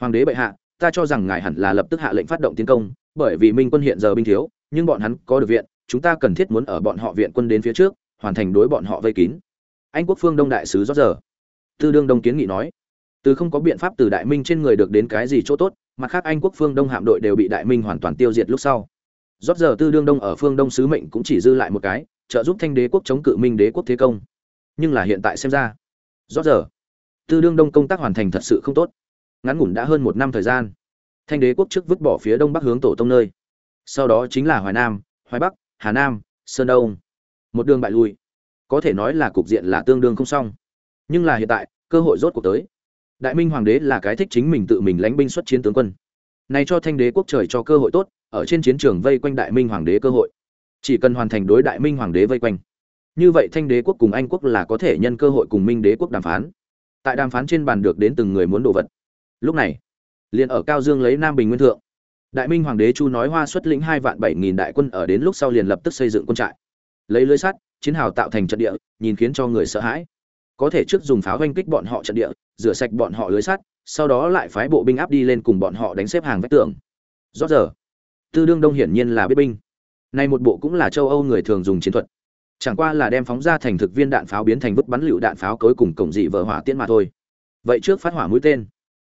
Hoàng đế bệ hạ, ta cho rằng ngài hẳn là lập tức hạ lệnh phát động tiến công, bởi vì minh quân hiện giờ binh thiếu, nhưng bọn hắn có được viện, chúng ta cần thiết muốn ở bọn họ viện quân đến phía trước, hoàn thành đối bọn họ vây kín. Anh quốc phương đông đại sứ rót giờ. Tư đương đông kiến nghị nói, từ không có biện pháp từ đại minh trên người được đến cái gì chỗ tốt mặt khác anh quốc phương đông hạm đội đều bị đại minh hoàn toàn tiêu diệt lúc sau. Rót giờ tư đương đông ở phương đông sứ mệnh cũng chỉ dư lại một cái, trợ giúp thanh đế quốc chống cự minh đế quốc thế công. Nhưng là hiện tại xem ra rót giờ, tư đương đông công tác hoàn thành thật sự không tốt. Ngắn ngủn đã hơn một năm thời gian, thanh đế quốc trước vứt bỏ phía đông bắc hướng tổ tông nơi. Sau đó chính là hoài nam, hoài bắc, hà nam, sơn đông. Một đường bại lui. Có thể nói là cục diện là tương đương không xong. Nhưng là hiện tại, cơ hội rốt cuộc tới đại minh hoàng đế là cái thích chính mình tự mình lánh binh xuất chiến tướng quân. Này cho thanh đế quốc trời cho cơ hội tốt, ở trên chiến trường vây quanh đại minh hoàng đế cơ hội. Chỉ cần hoàn thành đối đại minh hoàng đế vây quanh. Như vậy thanh đế quốc cùng anh quốc là có thể nhân cơ hội cùng minh đế quốc đàm phán. Tại đàm phán trên bàn được đến từng người muốn đồ vật. Lúc này, liền ở cao dương lấy nam bình nguyên thượng. Đại minh hoàng đế chu nói hoa xuất lĩnh hai vạn bảy nghìn đại quân ở đến lúc sau liền lập tức xây dựng quân trại. Lấy lưới sắt, chiến hào tạo thành trận địa, nhìn khiến cho người sợ hãi. Có thể trước dùng pháo oanh kích bọn họ trận địa rửa sạch bọn họ lưới sắt, sau đó lại phái bộ binh áp đi lên cùng bọn họ đánh xếp hàng vách tường. Rõ giờ, tư đương đông hiển nhiên là biết binh. Này một bộ cũng là châu âu người thường dùng chiến thuật. Chẳng qua là đem phóng ra thành thực viên đạn pháo biến thành vứt bắn lựu đạn pháo cối cùng cổng dị vợ hỏa tiễn mà thôi. Vậy trước phát hỏa mũi tên.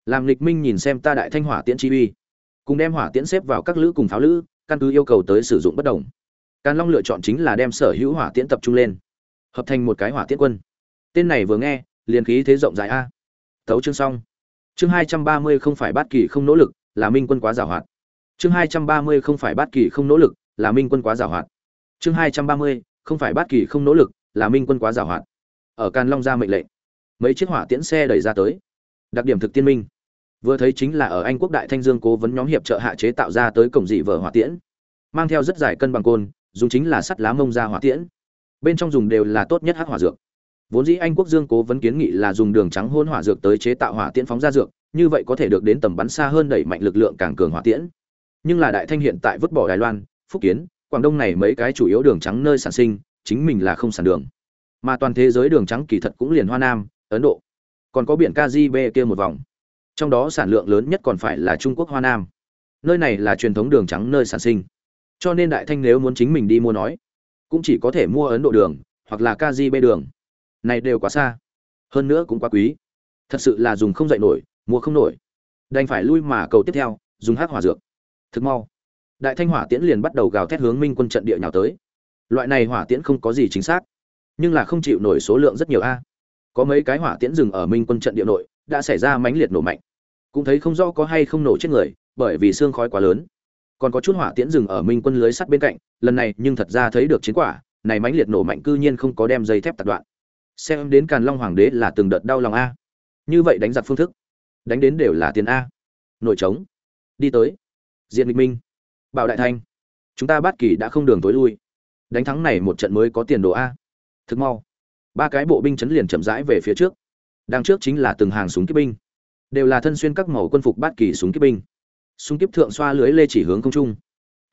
Làm lịch minh nhìn xem ta đại thanh hỏa tiễn chi uy. Cùng đem hỏa tiễn xếp vào các lữ cùng pháo lữ, căn cứ yêu cầu tới sử dụng bất đồng. Càn long lựa chọn chính là đem sở hữu hỏa tiễn tập trung lên, hợp thành một cái hỏa tiễn quân. Tên này vừa nghe, liền khí thế rộng rãi a thấu chương xong. Chương hai trăm ba mươi không phải bát kỳ không nỗ lực, là minh quân quá giảo hoạt. Chương hai trăm ba mươi không phải bát kỳ không nỗ lực, là minh quân quá giảo hoạt. Chương hai trăm ba mươi không phải bát kỳ không nỗ lực, là minh quân quá giảo hoạt. Ở càn long ra mệnh lệnh, mấy chiếc hỏa tiễn xe đẩy ra tới. Đặc điểm thực tiên minh. Vừa thấy chính là ở anh quốc đại thanh dương cố vấn nhóm hiệp trợ hạ chế tạo ra tới cổng dị vở hỏa tiễn. Mang theo rất dài cân bằng côn, dùng chính là sắt lá mông ra hỏa tiễn. Bên trong dùng đều là tốt nhất hắc hỏa dược vốn dĩ anh quốc dương cố vấn kiến nghị là dùng đường trắng hôn hỏa dược tới chế tạo hỏa tiễn phóng ra dược, như vậy có thể được đến tầm bắn xa hơn đẩy mạnh lực lượng càng cường hỏa tiễn. Nhưng là đại thanh hiện tại vứt bỏ đài loan, phúc kiến, quảng đông này mấy cái chủ yếu đường trắng nơi sản sinh, chính mình là không sản đường. Mà toàn thế giới đường trắng kỳ thật cũng liền hoa nam, ấn độ. Còn có biển kgb kia một vòng. Trong đó sản lượng lớn nhất còn phải là trung quốc hoa nam. Nơi này là truyền thống đường trắng nơi sản sinh. Cho nên đại thanh nếu muốn chính mình đi mua nói, cũng chỉ có thể mua ấn độ đường hoặc là kgb đường này đều quá xa. Hơn nữa cũng quá quý. Thật sự là dùng không dậy nổi, mua không nổi. Đành phải lui mà cầu tiếp theo, dùng hát hỏa dược. Thực mau. Đại thanh hỏa tiễn liền bắt đầu gào thét hướng minh quân trận địa nhào tới. Loại này hỏa tiễn không có gì chính xác, nhưng là không chịu nổi số lượng rất nhiều a. Có mấy cái hỏa tiễn dừng ở minh quân trận địa nội, đã xảy ra mãnh liệt nổ mạnh. Cũng thấy không rõ có hay không nổ chết người, bởi vì xương khói quá lớn. Còn có chút hỏa tiễn dừng ở minh quân lưới sắt bên cạnh, lần này nhưng thật ra thấy được chiến quả, này mãnh liệt nổ mạnh cư nhiên không có đem dây thép tạt đoạn xem đến càn long hoàng đế là từng đợt đau lòng a. Như vậy đánh giặc phương thức, đánh đến đều là tiền a. Nội trống, đi tới, diện minh minh bảo đại thanh. Chúng ta bắt kỳ đã không đường tối lui. Đánh thắng này một trận mới có tiền đồ a. Thực mau. Ba cái bộ binh chấn liền chậm rãi về phía trước. Đằng trước chính là từng hàng súng kíp binh. Đều là thân xuyên các màu quân phục bát kỳ súng kíp binh. Súng kiếp thượng xoa lưới lê chỉ hướng không trung.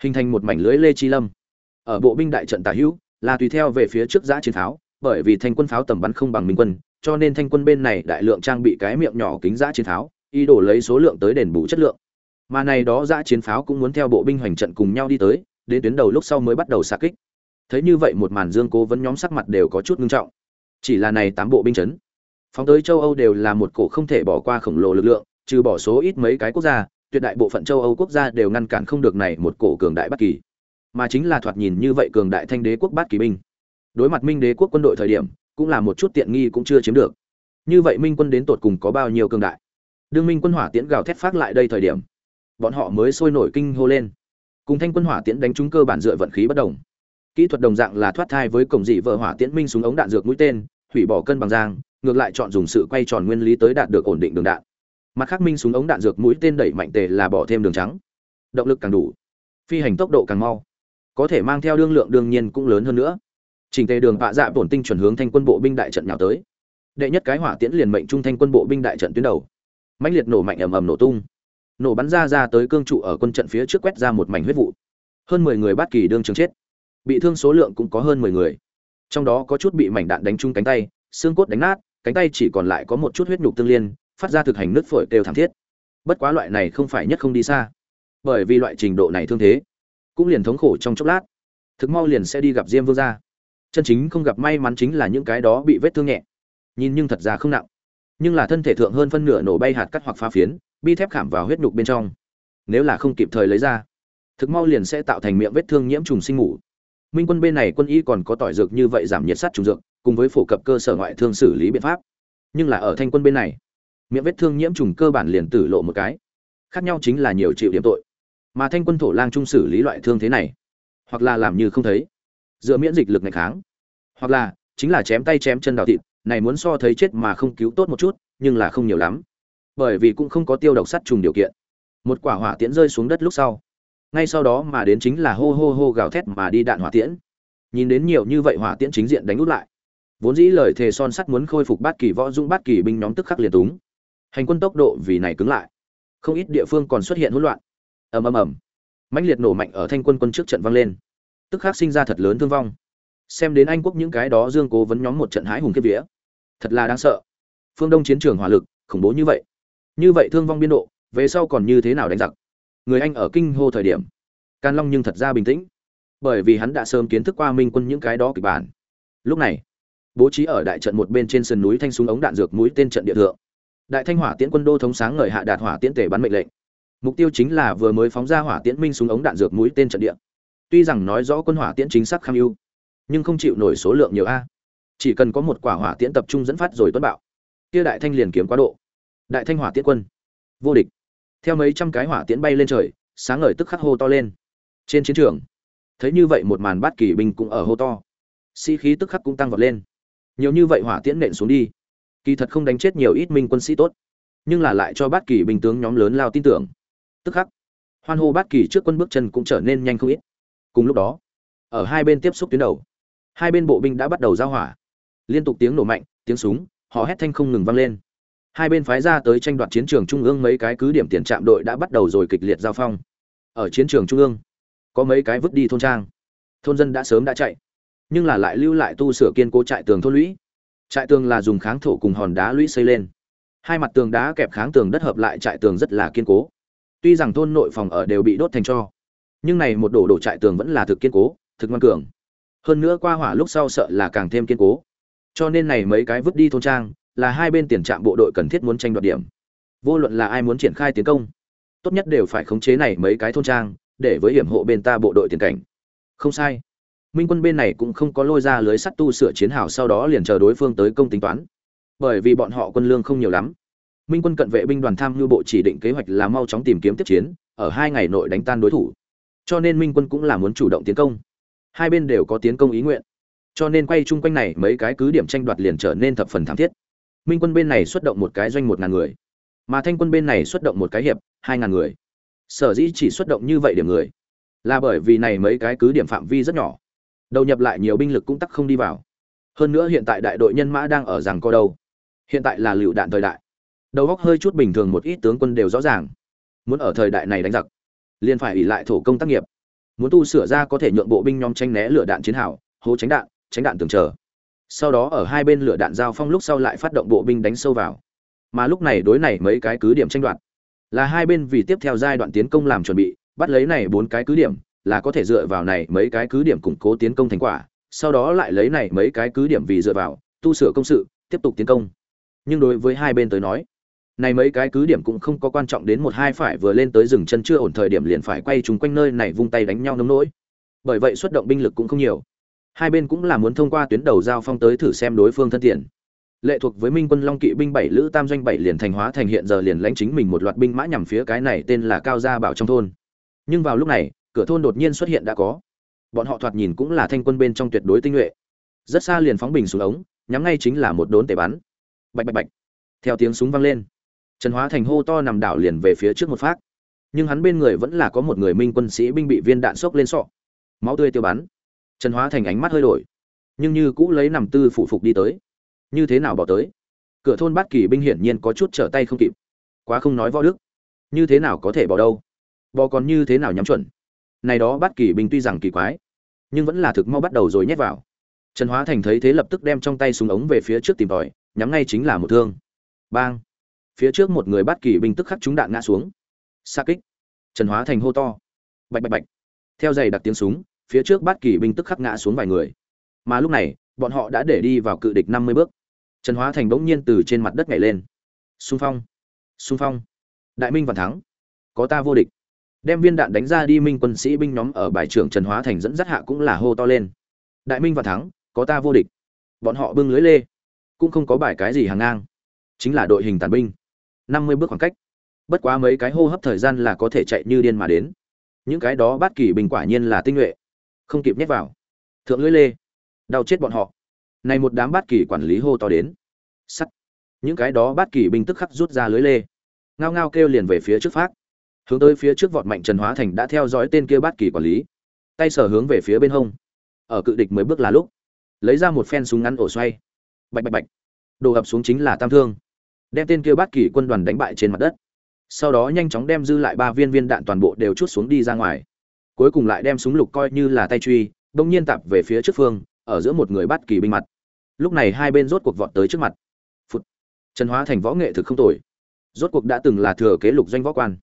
Hình thành một mảnh lưới lê chi lâm. Ở bộ binh đại trận tả hữu, là tùy theo về phía trước giã chiến pháo bởi vì thanh quân pháo tầm bắn không bằng minh quân, cho nên thanh quân bên này đại lượng trang bị cái miệng nhỏ kính giã chiến pháo, ý đồ lấy số lượng tới đền bù chất lượng. Mà này đó giã chiến pháo cũng muốn theo bộ binh hoành trận cùng nhau đi tới, đến tuyến đầu lúc sau mới bắt đầu xa kích. Thấy như vậy một màn dương cố vẫn nhóm sắc mặt đều có chút ngưng trọng. Chỉ là này tám bộ binh chấn, phóng tới châu âu đều là một cổ không thể bỏ qua khổng lồ lực lượng, trừ bỏ số ít mấy cái quốc gia, tuyệt đại bộ phận châu âu quốc gia đều ngăn cản không được này một cổ cường đại bất kỳ. Mà chính là thoạt nhìn như vậy cường đại thanh đế quốc bát kỳ binh đối mặt minh đế quốc quân đội thời điểm, cũng là một chút tiện nghi cũng chưa chiếm được. Như vậy minh quân đến tột cùng có bao nhiêu cường đại? Đương minh quân hỏa tiễn gào thét phát lại đây thời điểm, bọn họ mới sôi nổi kinh hô lên. Cùng thanh quân hỏa tiễn đánh trúng cơ bản dựa vận khí bất đồng. Kỹ thuật đồng dạng là thoát thai với cổng dị vợ hỏa tiễn minh súng ống đạn dược mũi tên, hủy bỏ cân bằng giang, ngược lại chọn dùng sự quay tròn nguyên lý tới đạt được ổn định đường đạn. Mặt khác minh súng ống đạn dược mũi tên đẩy mạnh tề là bỏ thêm đường trắng. Động lực càng đủ, phi hành tốc độ càng mau. Có thể mang theo đương lượng đương nhiên cũng lớn hơn nữa. Trình tề đường bạ dạ bổn tinh chuẩn hướng thanh quân bộ binh đại trận nhào tới. Đệ nhất cái hỏa tiễn liền mệnh trung thanh quân bộ binh đại trận tuyến đầu. Mãnh liệt nổ mạnh ầm ầm nổ tung. Nổ bắn ra ra tới cương trụ ở quân trận phía trước quét ra một mảnh huyết vụ. Hơn mười người bát kỳ đương trường chết. Bị thương số lượng cũng có hơn mười người. Trong đó có chút bị mảnh đạn đánh trúng cánh tay, xương cốt đánh nát, cánh tay chỉ còn lại có một chút huyết nhục tương liên, phát ra thực hành nứt phổi đều thảm thiết. Bất quá loại này không phải nhất không đi xa. Bởi vì loại trình độ này thương thế, cũng liền thống khổ trong chốc lát. Thực mau liền sẽ đi gặp diêm vương gia chân chính không gặp may mắn chính là những cái đó bị vết thương nhẹ. Nhìn nhưng thật ra không nặng. Nhưng là thân thể thượng hơn phân nửa nổ bay hạt cắt hoặc phá phiến, bi thép khảm vào huyết nhục bên trong. Nếu là không kịp thời lấy ra, thực mau liền sẽ tạo thành miệng vết thương nhiễm trùng sinh ngủ minh quân bên này quân y còn có tỏi dược như vậy giảm nhiệt sát trùng dược, cùng với phổ cập cơ sở ngoại thương xử lý biện pháp. Nhưng là ở thanh quân bên này, miệng vết thương nhiễm trùng cơ bản liền tử lộ một cái. Khác nhau chính là nhiều chịu điểm tội. Mà thanh quân thổ lang trung xử lý loại thương thế này, hoặc là làm như không thấy dựa miễn dịch lực ngày kháng. Hoặc là, chính là chém tay chém chân đào thịt, này muốn so thấy chết mà không cứu tốt một chút, nhưng là không nhiều lắm. Bởi vì cũng không có tiêu độc sát trùng điều kiện. Một quả hỏa tiễn rơi xuống đất lúc sau. Ngay sau đó mà đến chính là hô hô hô gào thét mà đi đạn hỏa tiễn. Nhìn đến nhiều như vậy hỏa tiễn chính diện đánh út lại. Vốn dĩ lời thề son sắt muốn khôi phục bát kỳ võ dung bát kỳ binh nhóm tức khắc liền túng. Hành quân tốc độ vì này cứng lại. Không ít địa phương còn xuất hiện hỗn loạn. Ầm ầm ầm. Mãnh liệt nổ mạnh ở thanh quân quân trước trận vang lên tức khắc sinh ra thật lớn thương vong. Xem đến anh quốc những cái đó dương cố vấn nhóm một trận hái hùng kiếp vía. Thật là đáng sợ. Phương đông chiến trường hỏa lực, khủng bố như vậy. Như vậy thương vong biên độ, về sau còn như thế nào đánh giặc? Người anh ở kinh hô thời điểm, can long nhưng thật ra bình tĩnh. Bởi vì hắn đã sớm kiến thức qua minh quân những cái đó kịch bản. Lúc này, bố trí ở đại trận một bên trên sườn núi thanh súng ống đạn dược mũi tên trận địa thượng. Đại thanh hỏa tiễn quân đô thống sáng ngời hạ đạt hỏa tiễn tể bắn mệnh lệnh. Mục tiêu chính là vừa mới phóng ra hỏa tiễn minh súng ống đạn dược mũi tên trận địa tuy rằng nói rõ quân hỏa tiễn chính xác kham ưu, nhưng không chịu nổi số lượng nhiều a. Chỉ cần có một quả hỏa tiễn tập trung dẫn phát rồi tuấn bạo, kia đại thanh liền kiếm quá độ. Đại thanh hỏa tiễn quân, vô địch. Theo mấy trăm cái hỏa tiễn bay lên trời, sáng ngời tức khắc hô to lên. Trên chiến trường, thấy như vậy một màn bát kỳ binh cũng ở hô to. Sĩ、si、khí tức khắc cũng tăng vọt lên. Nhiều như vậy hỏa tiễn nện xuống đi, kỳ thật không đánh chết nhiều ít minh quân sĩ tốt, nhưng là lại cho bát kỳ binh tướng nhóm lớn lao tin tưởng. Tức khắc, hoan hô bát kỳ trước quân bước chân cũng trở nên nhanh không ít cùng lúc đó, ở hai bên tiếp xúc tuyến đầu, hai bên bộ binh đã bắt đầu giao hỏa. Liên tục tiếng nổ mạnh, tiếng súng, họ hét thanh không ngừng vang lên. Hai bên phái ra tới tranh đoạt chiến trường trung ương mấy cái cứ điểm tiền trạm đội đã bắt đầu rồi kịch liệt giao phong. Ở chiến trường trung ương, có mấy cái vứt đi thôn trang. Thôn dân đã sớm đã chạy, nhưng là lại lưu lại tu sửa kiên cố trại tường thôn lũy. Trại tường là dùng kháng thổ cùng hòn đá lũy xây lên. Hai mặt tường đá kẹp kháng tường đất hợp lại trại tường rất là kiên cố. Tuy rằng thôn nội phòng ở đều bị đốt thành cho nhưng này một đổ đổ trại tường vẫn là thực kiên cố, thực ngoan cường. Hơn nữa qua hỏa lúc sau sợ là càng thêm kiên cố. Cho nên này mấy cái vứt đi thôn trang, là hai bên tiền trạm bộ đội cần thiết muốn tranh đoạt điểm. Vô luận là ai muốn triển khai tiến công, tốt nhất đều phải khống chế này mấy cái thôn trang, để với hiểm hộ bên ta bộ đội tiền cảnh. Không sai. Minh quân bên này cũng không có lôi ra lưới sắt tu sửa chiến hào sau đó liền chờ đối phương tới công tính toán. Bởi vì bọn họ quân lương không nhiều lắm. Minh quân cận vệ binh đoàn tham mưu bộ chỉ định kế hoạch là mau chóng tìm kiếm tiếp chiến, ở hai ngày nội đánh tan đối thủ cho nên minh quân cũng là muốn chủ động tiến công. Hai bên đều có tiến công ý nguyện. Cho nên quay chung quanh này, mấy cái cứ điểm tranh đoạt liền trở nên thập phần thảm thiết. Minh quân bên này xuất động một cái doanh một ngàn người. Mà thanh quân bên này xuất động một cái hiệp, hai ngàn người. Sở dĩ chỉ xuất động như vậy điểm người, là bởi vì này mấy cái cứ điểm phạm vi rất nhỏ. Đầu nhập lại nhiều binh lực cũng tắc không đi vào. Hơn nữa hiện tại đại đội nhân mã đang ở rằng co đâu. Hiện tại là lựu đạn thời đại. Đầu góc hơi chút bình thường một ít tướng quân đều rõ ràng. Muốn ở thời đại này đánh giặc liền phải ỉ lại thổ công tác nghiệp. Muốn tu sửa ra có thể nhượng bộ binh nhóm tranh né lửa đạn chiến hào, hố tránh đạn tránh đạn tường chờ. Sau đó ở hai bên lửa đạn giao phong lúc sau lại phát động bộ binh đánh sâu vào. Mà lúc này đối này mấy cái cứ điểm tranh đoạt. Là hai bên vì tiếp theo giai đoạn tiến công làm chuẩn bị, bắt lấy này bốn cái cứ điểm, là có thể dựa vào này mấy cái cứ điểm củng cố tiến công thành quả, sau đó lại lấy này mấy cái cứ điểm vì dựa vào, tu sửa công sự, tiếp tục tiến công. Nhưng đối với hai bên tới nói này mấy cái cứ điểm cũng không có quan trọng đến một hai phải vừa lên tới rừng chân chưa ổn thời điểm liền phải quay chúng quanh nơi này vung tay đánh nhau nông nỗi. Bởi vậy xuất động binh lực cũng không nhiều. Hai bên cũng là muốn thông qua tuyến đầu giao phong tới thử xem đối phương thân thiện lệ thuộc với minh quân long kỵ binh bảy, lữ tam doanh bảy liền thành hóa thành hiện giờ liền lãnh chính mình một loạt binh mã nhằm phía cái này tên là cao gia bảo trong thôn. Nhưng vào lúc này, cửa thôn đột nhiên xuất hiện đã có. Bọn họ thoạt nhìn cũng là thanh quân bên trong tuyệt đối tinh nhuệ. Rất xa liền phóng bình xuống ống, nhắm ngay chính là một đốn tể bắn. Bạch bạch bạch. Theo tiếng súng vang lên trần hóa thành hô to nằm đảo liền về phía trước một phát. Nhưng hắn bên người vẫn là có một người minh quân sĩ binh bị viên đạn sốc lên sọ. Máu tươi tiêu bắn. Trần hóa thành ánh mắt hơi đổi. Nhưng như cũ lấy nằm tư phụ phục đi tới. Như thế nào bỏ tới? Cửa thôn bát kỳ binh hiển nhiên có chút trở tay không kịp. Quá không nói võ đức. Như thế nào có thể bỏ đâu? Bỏ còn như thế nào nhắm chuẩn? Này đó bát kỳ binh tuy rằng kỳ quái, nhưng vẫn là thực mau bắt đầu rồi nhét vào. Trần hóa thành thấy thế lập tức đem trong tay súng ống về phía trước tìm tòi, nhắm ngay chính là một thương. Bang! Phía trước một người bát kỳ binh tức khắc trúng đạn ngã xuống. Xa kích. Trần hóa thành hô to. Bạch bạch bạch. Theo giày đặt tiếng súng, phía trước bát kỳ binh tức khắc ngã xuống vài người. Mà lúc này, bọn họ đã để đi vào cự địch năm mươi bước. Trần hóa thành bỗng nhiên từ trên mặt đất nhảy lên. Xung phong. Xung phong. Đại minh và thắng. Có ta vô địch. Đem viên đạn đánh ra đi, minh quân sĩ binh nhóm ở bài trưởng trần hóa thành dẫn dắt hạ cũng là hô to lên. Đại minh và thắng, có ta vô địch. Bọn họ bưng lưới lê. Cũng không có bài cái gì hàng ngang. Chính là đội hình tàn binh năm mươi bước khoảng cách. Bất quá mấy cái hô hấp thời gian là có thể chạy như điên mà đến. Những cái đó bát kỳ bình quả nhiên là tinh nhuệ. Không kịp nhét vào. Thượng lưỡi lê. Đau chết bọn họ. Này một đám bát kỳ quản lý hô to đến. Sắt. Những cái đó bát kỳ binh tức khắc rút ra lưới lê. Ngao ngao kêu liền về phía trước phát. Hướng tới phía trước vọt mạnh trần hóa thành đã theo dõi tên kia bát kỳ quản lý. Tay sở hướng về phía bên hông. Ở cự địch mới bước là lúc. Lấy ra một phen súng ngắn ổ xoay. Bạch bạch bạch. Đổ ập xuống chính là tam thương đem tên kia bát kỳ quân đoàn đánh bại trên mặt đất. Sau đó nhanh chóng đem dư lại ba viên viên đạn toàn bộ đều chút xuống đi ra ngoài. Cuối cùng lại đem súng lục coi như là tay truy, bỗng nhiên tạp về phía trước phương, ở giữa một người bắt kỳ binh mặt. Lúc này hai bên rốt cuộc vọt tới trước mặt. Phút trần hóa thành võ nghệ thực không tồi. Rốt cuộc đã từng là thừa kế lục doanh võ quan.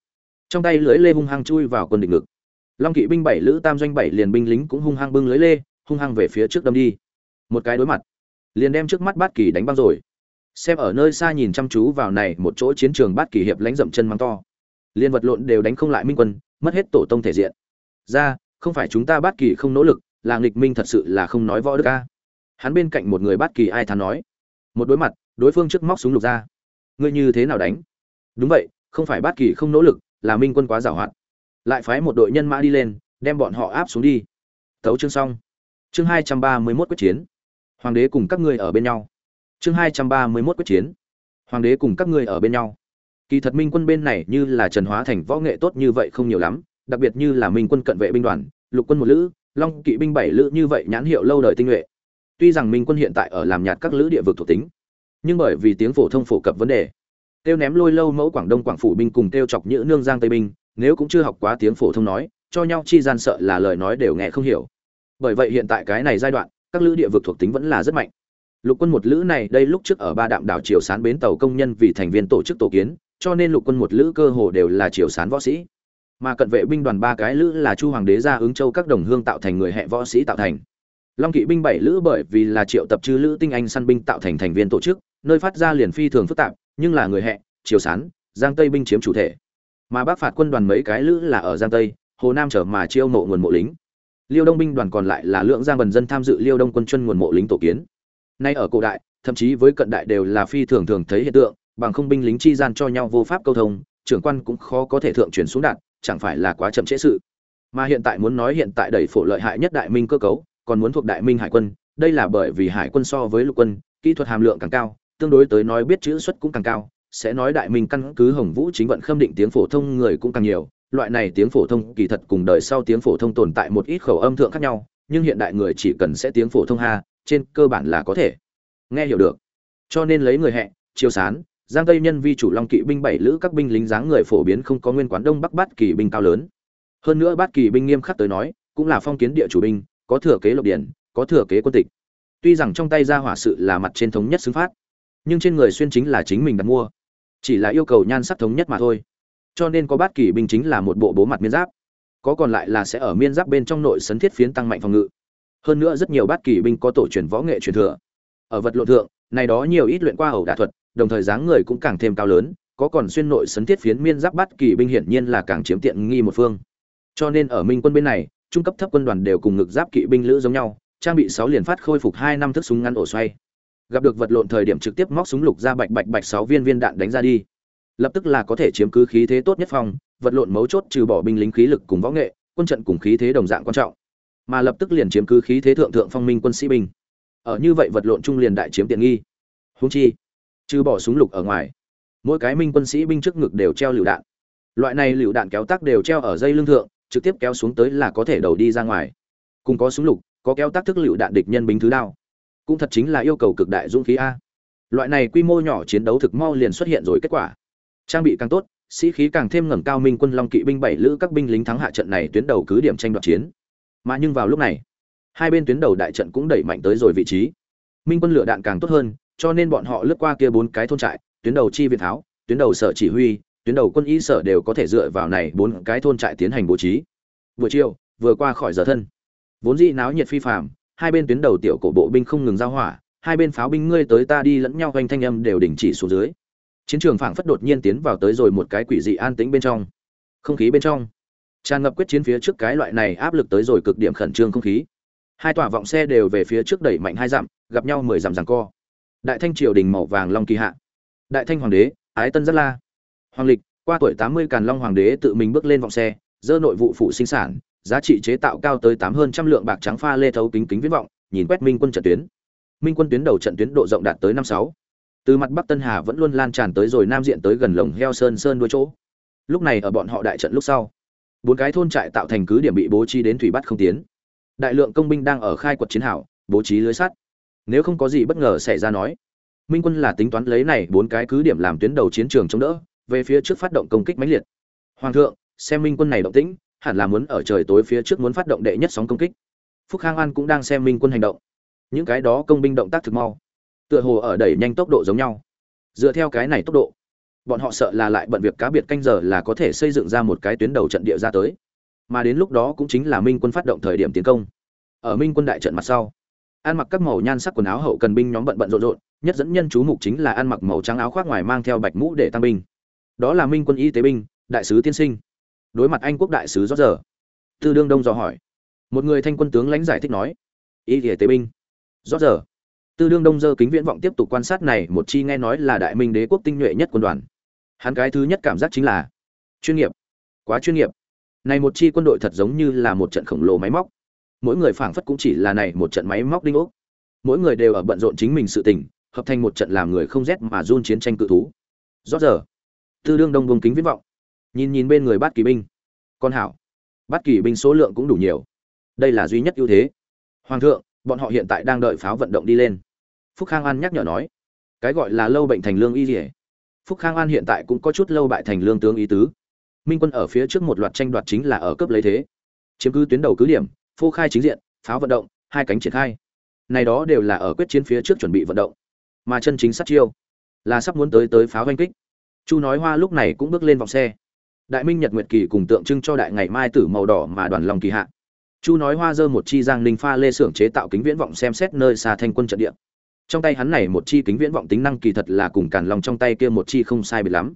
Trong tay lưới lê hung hăng chui vào quân địch ngực. Long kỵ binh bảy lữ, tam doanh bảy liền binh lính cũng hung hăng bưng lưới lê, hung hăng về phía trước đâm đi. Một cái đối mặt. Liền đem trước mắt bát kỳ đánh băng rồi xem ở nơi xa nhìn chăm chú vào này một chỗ chiến trường bát kỳ hiệp lãnh dậm chân mắng to. Liên vật lộn đều đánh không lại minh quân, mất hết tổ tông thể diện. Ra, không phải chúng ta bát kỳ không nỗ lực, là nghịch minh thật sự là không nói võ đức ca hắn bên cạnh một người bát kỳ ai thán nói. Một đối mặt, đối phương trước móc súng lục ra. Ngươi như thế nào đánh? Đúng vậy, không phải bát kỳ không nỗ lực, là minh quân quá giảo hạn lại phái một đội nhân mã đi lên, đem bọn họ áp xuống đi. Tấu chương xong. Chương hai trăm ba mươi mốt quyết chiến. Hoàng đế cùng các ngươi ở bên nhau chương hai trăm ba mươi mốt quyết chiến. Hoàng đế cùng các ngươi ở bên nhau. Kỳ thật minh quân bên này như là trần hóa thành võ nghệ tốt như vậy không nhiều lắm, đặc biệt như là minh quân cận vệ binh đoàn, lục quân một lữ, long kỵ binh bảy lữ như vậy nhãn hiệu lâu đời tinh nhuệ. Tuy rằng minh quân hiện tại ở làm nhạt các lữ địa vực thuộc tính, nhưng bởi vì tiếng phổ thông phổ cập vấn đề tiêu ném lôi lâu mẫu quảng đông quảng phủ binh cùng tiêu chọc nhữ nương giang tây binh, nếu cũng chưa học quá tiếng phổ thông nói, cho nhau chi gian sợ là lời nói đều nghe không hiểu. Bởi vậy hiện tại cái này giai đoạn, các lữ địa vực thuộc tính vẫn là rất mạnh lục quân một lữ này đây lúc trước ở ba đạm đảo triều sán bến tàu công nhân vì thành viên tổ chức tổ kiến, cho nên lục quân một lữ cơ hồ đều là triều sán võ sĩ. Mà cận vệ binh đoàn ba cái lữ là chu hoàng đế ra ứng châu các đồng hương tạo thành người hệ võ sĩ tạo thành. Long kỵ binh bảy lữ bởi vì là triệu tập chư lữ tinh anh săn binh tạo thành thành viên tổ chức, nơi phát ra liền phi thường phức tạp, nhưng là người hệ triều sán, giang tây binh chiếm chủ thể. Mà bác phạt quân đoàn mấy cái lữ là ở giang tây, hồ nam trở mà chiêu mộ nguồn mộ lính. Liêu đông binh đoàn còn lại là lượng giang bần dân tham dự liêu đông quân chân nguồn mộ lính tổ kiến nay ở cổ đại, thậm chí với cận đại đều là phi thường thường thấy hiện tượng, bằng không binh lính chi gian cho nhau vô pháp câu thông, trưởng quan cũng khó có thể thượng chuyển xuống đạn chẳng phải là quá chậm trễ sự. Mà hiện tại muốn nói hiện tại đẩy phổ lợi hại nhất đại minh cơ cấu, còn muốn thuộc đại minh hải quân, đây là bởi vì hải quân so với lục quân, kỹ thuật hàm lượng càng cao, tương đối tới nói biết chữ xuất cũng càng cao, sẽ nói đại minh căn cứ hồng vũ chính vận khâm định tiếng phổ thông người cũng càng nhiều, loại này tiếng phổ thông kỳ thật cùng đời sau tiếng phổ thông tồn tại một ít khẩu âm thượng khác nhau, nhưng hiện đại người chỉ cần sẽ tiếng phổ thông ha trên cơ bản là có thể. Nghe hiểu được. Cho nên lấy người hẹ chiều sán, giang tây nhân vi chủ long kỵ binh bảy lữ các binh lính dáng người phổ biến không có nguyên quán đông bắc bát kỳ binh cao lớn. Hơn nữa bát kỳ binh nghiêm khắc tới nói, cũng là phong kiến địa chủ binh, có thừa kế lộc điển, có thừa kế quân tịch. Tuy rằng trong tay ra hỏa sự là mặt trên thống nhất xứng phát, nhưng trên người xuyên chính là chính mình đặt mua. Chỉ là yêu cầu nhan sắc thống nhất mà thôi. Cho nên có bát kỳ binh chính là một bộ bố mặt miên giáp. Có còn lại là sẽ ở miên giáp bên trong nội sấn thiết phiến tăng mạnh phòng ngự hơn nữa rất nhiều bát kỳ binh có tổ truyền võ nghệ truyền thừa. Ở vật lộn thượng, này đó nhiều ít luyện qua ẩu đả thuật, đồng thời dáng người cũng càng thêm cao lớn, có còn xuyên nội sấn thiết phiến miên giáp bát kỳ binh hiển nhiên là càng chiếm tiện nghi một phương. Cho nên ở minh quân bên này, trung cấp thấp quân đoàn đều cùng ngực giáp kỵ binh lữ giống nhau, trang bị sáu liền phát khôi phục hai năm thức súng ngắn ổ xoay. Gặp được vật lộn thời điểm trực tiếp móc súng lục ra bạch bạch bạch sáu viên viên đạn đánh ra đi. Lập tức là có thể chiếm cứ khí thế tốt nhất phòng vật lộn mấu chốt trừ bỏ binh lính khí lực cùng võ nghệ, quân trận cùng khí thế đồng dạng quan trọng mà lập tức liền chiếm cứ khí thế thượng thượng phong minh quân sĩ binh. Ở như vậy vật lộn trung liền đại chiếm tiện nghi. Húng chi, trừ bỏ súng lục ở ngoài, mỗi cái minh quân sĩ binh trước ngực đều treo lựu đạn. Loại này lựu đạn kéo tác đều treo ở dây lưng thượng, trực tiếp kéo xuống tới là có thể đầu đi ra ngoài. Cùng có súng lục, có kéo tác thức lựu đạn địch nhân binh thứ đao. Cũng thật chính là yêu cầu cực đại dũng khí a. Loại này quy mô nhỏ chiến đấu thực mau liền xuất hiện rồi kết quả. Trang bị càng tốt, sĩ khí càng thêm ngẩng cao minh quân long kỵ binh bảy lữ các binh lính thắng hạ trận này tuyến đầu cứ điểm tranh đoạt chiến mà nhưng vào lúc này, hai bên tuyến đầu đại trận cũng đẩy mạnh tới rồi vị trí. Minh quân lựa đạn càng tốt hơn, cho nên bọn họ lướt qua kia bốn cái thôn trại, tuyến đầu chi viện tháo, tuyến đầu sở chỉ huy, tuyến đầu quân y sở đều có thể dựa vào này bốn cái thôn trại tiến hành bố trí. Buổi chiều, vừa qua khỏi giờ thân, vốn dĩ náo nhiệt phi phàm, hai bên tuyến đầu tiểu cổ bộ binh không ngừng giao hỏa, hai bên pháo binh ngươi tới ta đi lẫn nhau quanh thanh âm đều đình chỉ xuống dưới. Chiến trường phảng phất đột nhiên tiến vào tới rồi một cái quỷ dị an tĩnh bên trong, không khí bên trong tràn ngập quyết chiến phía trước cái loại này áp lực tới rồi cực điểm khẩn trương không khí. Hai tòa vọng xe đều về phía trước đẩy mạnh hai dặm, gặp nhau mười dặm rằng co. Đại thanh triều đình màu vàng long kỳ hạ. Đại thanh hoàng đế, ái tân rất la. Hoàng lịch, qua tuổi tám mươi càn long hoàng đế tự mình bước lên vọng xe, dơ nội vụ phụ sinh sản, giá trị chế tạo cao tới tám hơn trăm lượng bạc trắng pha lê thấu kính kính viễn vọng, nhìn quét minh quân trận tuyến. Minh quân tuyến đầu trận tuyến độ rộng đạt tới năm sáu. Từ mặt bắc tân hà vẫn luôn lan tràn tới rồi nam diện tới gần lồng heo sơn sơn đuôi chỗ. Lúc này ở bọn họ đại trận lúc sau bốn cái thôn trại tạo thành cứ điểm bị bố trí đến thủy bắt không tiến. Đại lượng công binh đang ở khai quật chiến hảo bố trí lưới sắt. Nếu không có gì bất ngờ xảy ra nói, minh quân là tính toán lấy này bốn cái cứ điểm làm tuyến đầu chiến trường chống đỡ, về phía trước phát động công kích mãnh liệt. Hoàng thượng, xem minh quân này động tĩnh, hẳn là muốn ở trời tối phía trước muốn phát động đệ nhất sóng công kích. Phúc khang an cũng đang xem minh quân hành động. Những cái đó công binh động tác thực mau, tựa hồ ở đẩy nhanh tốc độ giống nhau. Dựa theo cái này tốc độ bọn họ sợ là lại bận việc cá biệt canh giờ là có thể xây dựng ra một cái tuyến đầu trận địa ra tới. Mà đến lúc đó cũng chính là minh quân phát động thời điểm tiến công. Ở minh quân đại trận mặt sau, ăn mặc các màu nhan sắc quần áo hậu cần binh nhóm bận bận rộn rộn, nhất dẫn nhân chú mục chính là ăn mặc màu trắng áo khoác ngoài mang theo bạch mũ để tăng binh. Đó là minh quân y tế binh, đại sứ tiên sinh. Đối mặt anh quốc đại sứ rót giờ tư đương đông dò hỏi. Một người thanh quân tướng lãnh giải thích nói, y tế binh rót giờ tư đương đông dơ kính viễn vọng tiếp tục quan sát này, một chi nghe nói là đại minh đế quốc tinh nhuệ nhất quân đoàn hắn cái thứ nhất cảm giác chính là, chuyên nghiệp, quá chuyên nghiệp. Này một chi quân đội thật giống như là một trận khổng lồ máy móc. Mỗi người phảng phất cũng chỉ là này một trận máy móc đinh ốc. Mỗi người đều ở bận rộn chính mình sự tình, hợp thành một trận làm người không rét mà run chiến tranh cự thú. Rót giờ, tư đương đông bông kính viết vọng. Nhìn nhìn bên người bát kỳ binh. Con hảo. Bát kỳ binh số lượng cũng đủ nhiều. Đây là duy nhất ưu thế. Hoàng thượng, bọn họ hiện tại đang đợi pháo vận động đi lên. Phúc khang an nhắc nhở nói. Cái gọi là lâu bệnh thành lương y dỉa phúc khang an hiện tại cũng có chút lâu bại thành lương tướng ý tứ. Minh quân ở phía trước một loạt tranh đoạt chính là ở cấp lấy thế. Chiếm cứ tuyến đầu cứ điểm, phô khai chính diện, pháo vận động, hai cánh triển khai. Này đó đều là ở quyết chiến phía trước chuẩn bị vận động. Mà chân chính sát chiêu là sắp muốn tới tới pháo oanh kích. Chu nói hoa lúc này cũng bước lên vòng xe. Đại minh nhật nguyệt kỳ cùng tượng trưng cho đại ngày mai tử màu đỏ mà đoàn lòng kỳ hạ. Chu nói hoa dơ một chi giang ninh pha lê xưởng chế tạo kính viễn vọng xem xét nơi xa thanh quân trận địa trong tay hắn này một chi kính viễn vọng tính năng kỳ thật là cùng càn lòng trong tay kia một chi không sai biệt lắm.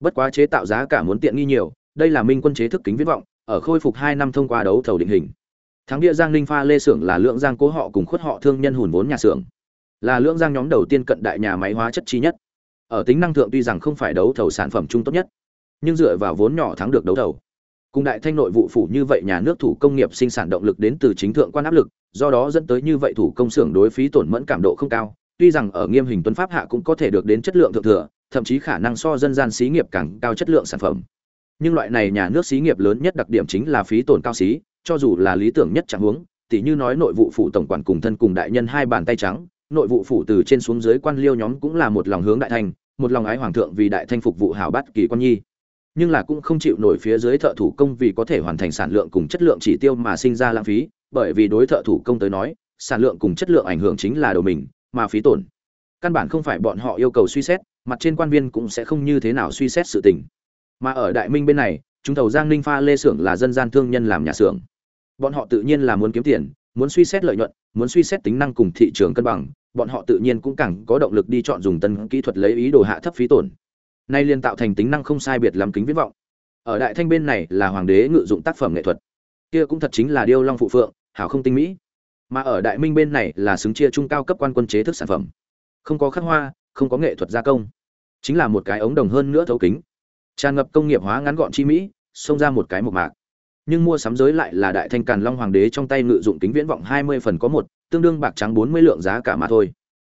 Bất quá chế tạo giá cả muốn tiện nghi nhiều, đây là minh quân chế thức kính viễn vọng, ở khôi phục hai năm thông qua đấu thầu định hình. Thắng địa giang ninh pha lê xưởng là lượng giang cố họ cùng khuất họ thương nhân hùn vốn nhà xưởng. Là lượng giang nhóm đầu tiên cận đại nhà máy hóa chất chi nhất. Ở tính năng thượng tuy rằng không phải đấu thầu sản phẩm trung tốt nhất, nhưng dựa vào vốn nhỏ thắng được đấu thầu cùng đại thanh nội vụ phủ như vậy nhà nước thủ công nghiệp sinh sản động lực đến từ chính thượng quan áp lực, do đó dẫn tới như vậy thủ công xưởng đối phí tổn mẫn cảm độ không cao, tuy rằng ở nghiêm hình tuấn pháp hạ cũng có thể được đến chất lượng thượng thừa, thậm chí khả năng so dân gian xí nghiệp càng cao chất lượng sản phẩm. Nhưng loại này nhà nước xí nghiệp lớn nhất đặc điểm chính là phí tổn cao xí, cho dù là lý tưởng nhất chẳng huống, tỉ như nói nội vụ phủ tổng quản cùng thân cùng đại nhân hai bàn tay trắng, nội vụ phủ từ trên xuống dưới quan liêu nhóm cũng là một lòng hướng đại thanh, một lòng ái hoàng thượng vì đại thanh phục vụ hảo bát kỳ quan nhi nhưng là cũng không chịu nổi phía dưới thợ thủ công vì có thể hoàn thành sản lượng cùng chất lượng chỉ tiêu mà sinh ra lãng phí, bởi vì đối thợ thủ công tới nói, sản lượng cùng chất lượng ảnh hưởng chính là đồ mình, mà phí tổn. Căn bản không phải bọn họ yêu cầu suy xét, mặt trên quan viên cũng sẽ không như thế nào suy xét sự tình. Mà ở đại minh bên này, chúng thầu giang ninh pha lê xưởng là dân gian thương nhân làm nhà xưởng. Bọn họ tự nhiên là muốn kiếm tiền, muốn suy xét lợi nhuận, muốn suy xét tính năng cùng thị trường cân bằng, bọn họ tự nhiên cũng càng có động lực đi chọn dùng tân kỹ thuật lấy ý đồ hạ thấp phí tổn nay liên tạo thành tính năng không sai biệt làm kính viễn vọng. Ở đại thanh bên này là hoàng đế ngự dụng tác phẩm nghệ thuật. Kia cũng thật chính là điêu long phụ phượng, hảo không tinh mỹ. Mà ở đại minh bên này là xứng chia trung cao cấp quan quân chế thức sản phẩm. Không có khắc hoa, không có nghệ thuật gia công. Chính là một cái ống đồng hơn nữa thấu kính. Tràn ngập công nghiệp hóa ngắn gọn chi mỹ, xông ra một cái mộc mạc. Nhưng mua sắm giới lại là đại thanh càn long hoàng đế trong tay ngự dụng kính viễn vọng hai mươi phần có một, tương đương bạc trắng bốn mươi lượng giá cả mà thôi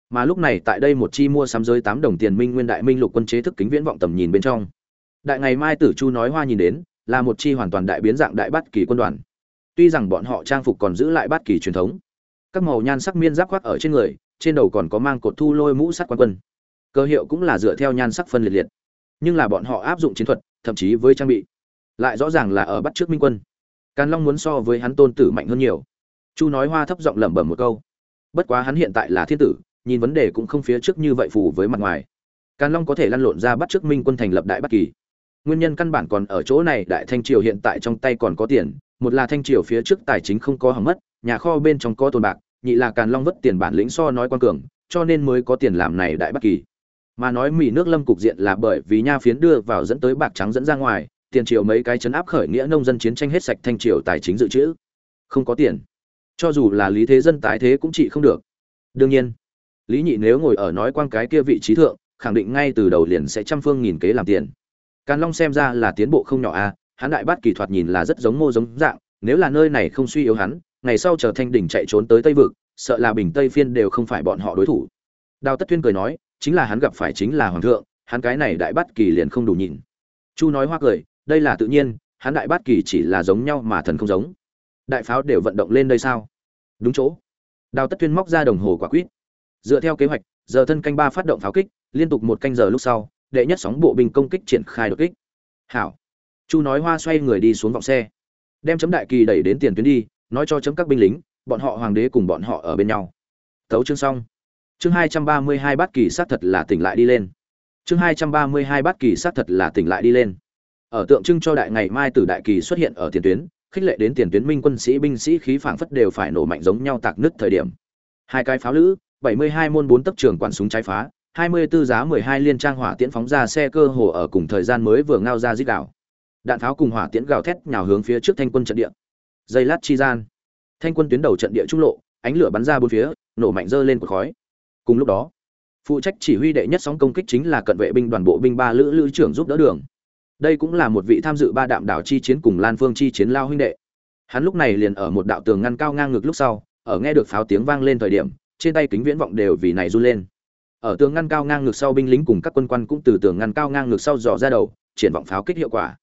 mà lúc này tại đây một chi mua sắm giới tám đồng tiền minh nguyên đại minh lục quân chế thức kính viễn vọng tầm nhìn bên trong. Đại ngày mai tử chu nói hoa nhìn đến, là một chi hoàn toàn đại biến dạng đại bát kỳ quân đoàn. Tuy rằng bọn họ trang phục còn giữ lại bát kỳ truyền thống, các màu nhan sắc miên giáp khoác ở trên người, trên đầu còn có mang cột thu lôi mũ sắt quan quân. Cơ hiệu cũng là dựa theo nhan sắc phân liệt liệt. Nhưng là bọn họ áp dụng chiến thuật, thậm chí với trang bị, lại rõ ràng là ở bắt trước minh quân. Càn long muốn so với hắn tôn tử mạnh hơn nhiều. Chu nói hoa thấp giọng lẩm bẩm một câu. Bất quá hắn hiện tại là thiên tử nhìn vấn đề cũng không phía trước như vậy phù với mặt ngoài. Càn long có thể lăn lộn ra bắt trước minh quân thành lập đại Bắc kỳ. Nguyên nhân căn bản còn ở chỗ này, đại thanh triều hiện tại trong tay còn có tiền, một là thanh triều phía trước tài chính không có hỏng mất, nhà kho bên trong có tồn bạc, nhị là càn long vất tiền bản lĩnh so nói quan cường, cho nên mới có tiền làm này đại Bắc kỳ. Mà nói mỹ nước lâm cục diện là bởi vì nha phiến đưa vào dẫn tới bạc trắng dẫn ra ngoài, tiền triều mấy cái chấn áp khởi nghĩa nông dân chiến tranh hết sạch thanh triều tài chính dự trữ. Không có tiền. Cho dù là lý thế dân tái thế cũng trị không được. Đương nhiên lý nhị nếu ngồi ở nói quan cái kia vị trí thượng khẳng định ngay từ đầu liền sẽ trăm phương nghìn kế làm tiền. Càn long xem ra là tiến bộ không nhỏ a à, hắn đại bát kỳ thuật nhìn là rất giống mô giống dạng nếu là nơi này không suy yếu hắn ngày sau chờ thanh đỉnh chạy trốn tới tây vực sợ là bình tây phiên đều không phải bọn họ đối thủ. Đào tất tuyên cười nói chính là hắn gặp phải chính là hoàng thượng hắn cái này đại bát kỳ liền không đủ nhìn chu nói hoa cười đây là tự nhiên hắn đại bát kỳ chỉ là giống nhau mà thần không giống. Đại pháo đều vận động lên đây sao? Đúng chỗ. Đào tất tuyên móc ra đồng hồ quả quyết dựa theo kế hoạch, giờ thân canh ba phát động pháo kích, liên tục một canh giờ lúc sau, đệ nhất sóng bộ binh công kích triển khai đột kích. Hảo. Chu nói hoa xoay người đi xuống vọng xe. Đem chấm đại kỳ đẩy đến tiền tuyến đi, nói cho chấm các binh lính, bọn họ hoàng đế cùng bọn họ ở bên nhau. Tấu chương xong. Chương hai trăm ba mươi hai bát kỳ sát thật là tỉnh lại đi lên. Chương hai trăm ba mươi hai bát kỳ sát thật là tỉnh lại đi lên. Ở tượng trưng cho đại ngày mai tử đại kỳ xuất hiện ở tiền tuyến, khích lệ đến tiền tuyến minh quân sĩ binh sĩ khí phảng phất đều phải nổ mạnh giống nhau tạc nứt thời điểm. Hai cái pháo lữ bảy mươi hai môn bốn tấc trường quản súng trái phá 24 giá mười hai liên trang hỏa tiễn phóng ra xe cơ hồ ở cùng thời gian mới vừa ngao ra dít đảo đạn pháo cùng hỏa tiễn gào thét nhào hướng phía trước thanh quân trận địa. Dây lát chi gian, thanh quân tuyến đầu trận địa trung lộ, ánh lửa bắn ra bốn phía, nổ mạnh dơ lên cột khói. Cùng lúc đó, phụ trách chỉ huy đệ nhất sóng công kích chính là cận vệ binh đoàn bộ binh ba lữ lữ trưởng giúp đỡ đường. Đây cũng là một vị tham dự ba đạm đảo chi chiến cùng lan phương chi chiến lao huynh đệ. Hắn lúc này liền ở một đạo tường ngăn cao ngang ngực lúc sau, ở nghe được pháo tiếng vang lên thời điểm trên tay kính viễn vọng đều vì này run lên. Ở tường ngăn cao ngang ngược sau binh lính cùng các quân quan cũng từ tường ngăn cao ngang ngược sau dò ra đầu, triển vọng pháo kích hiệu quả.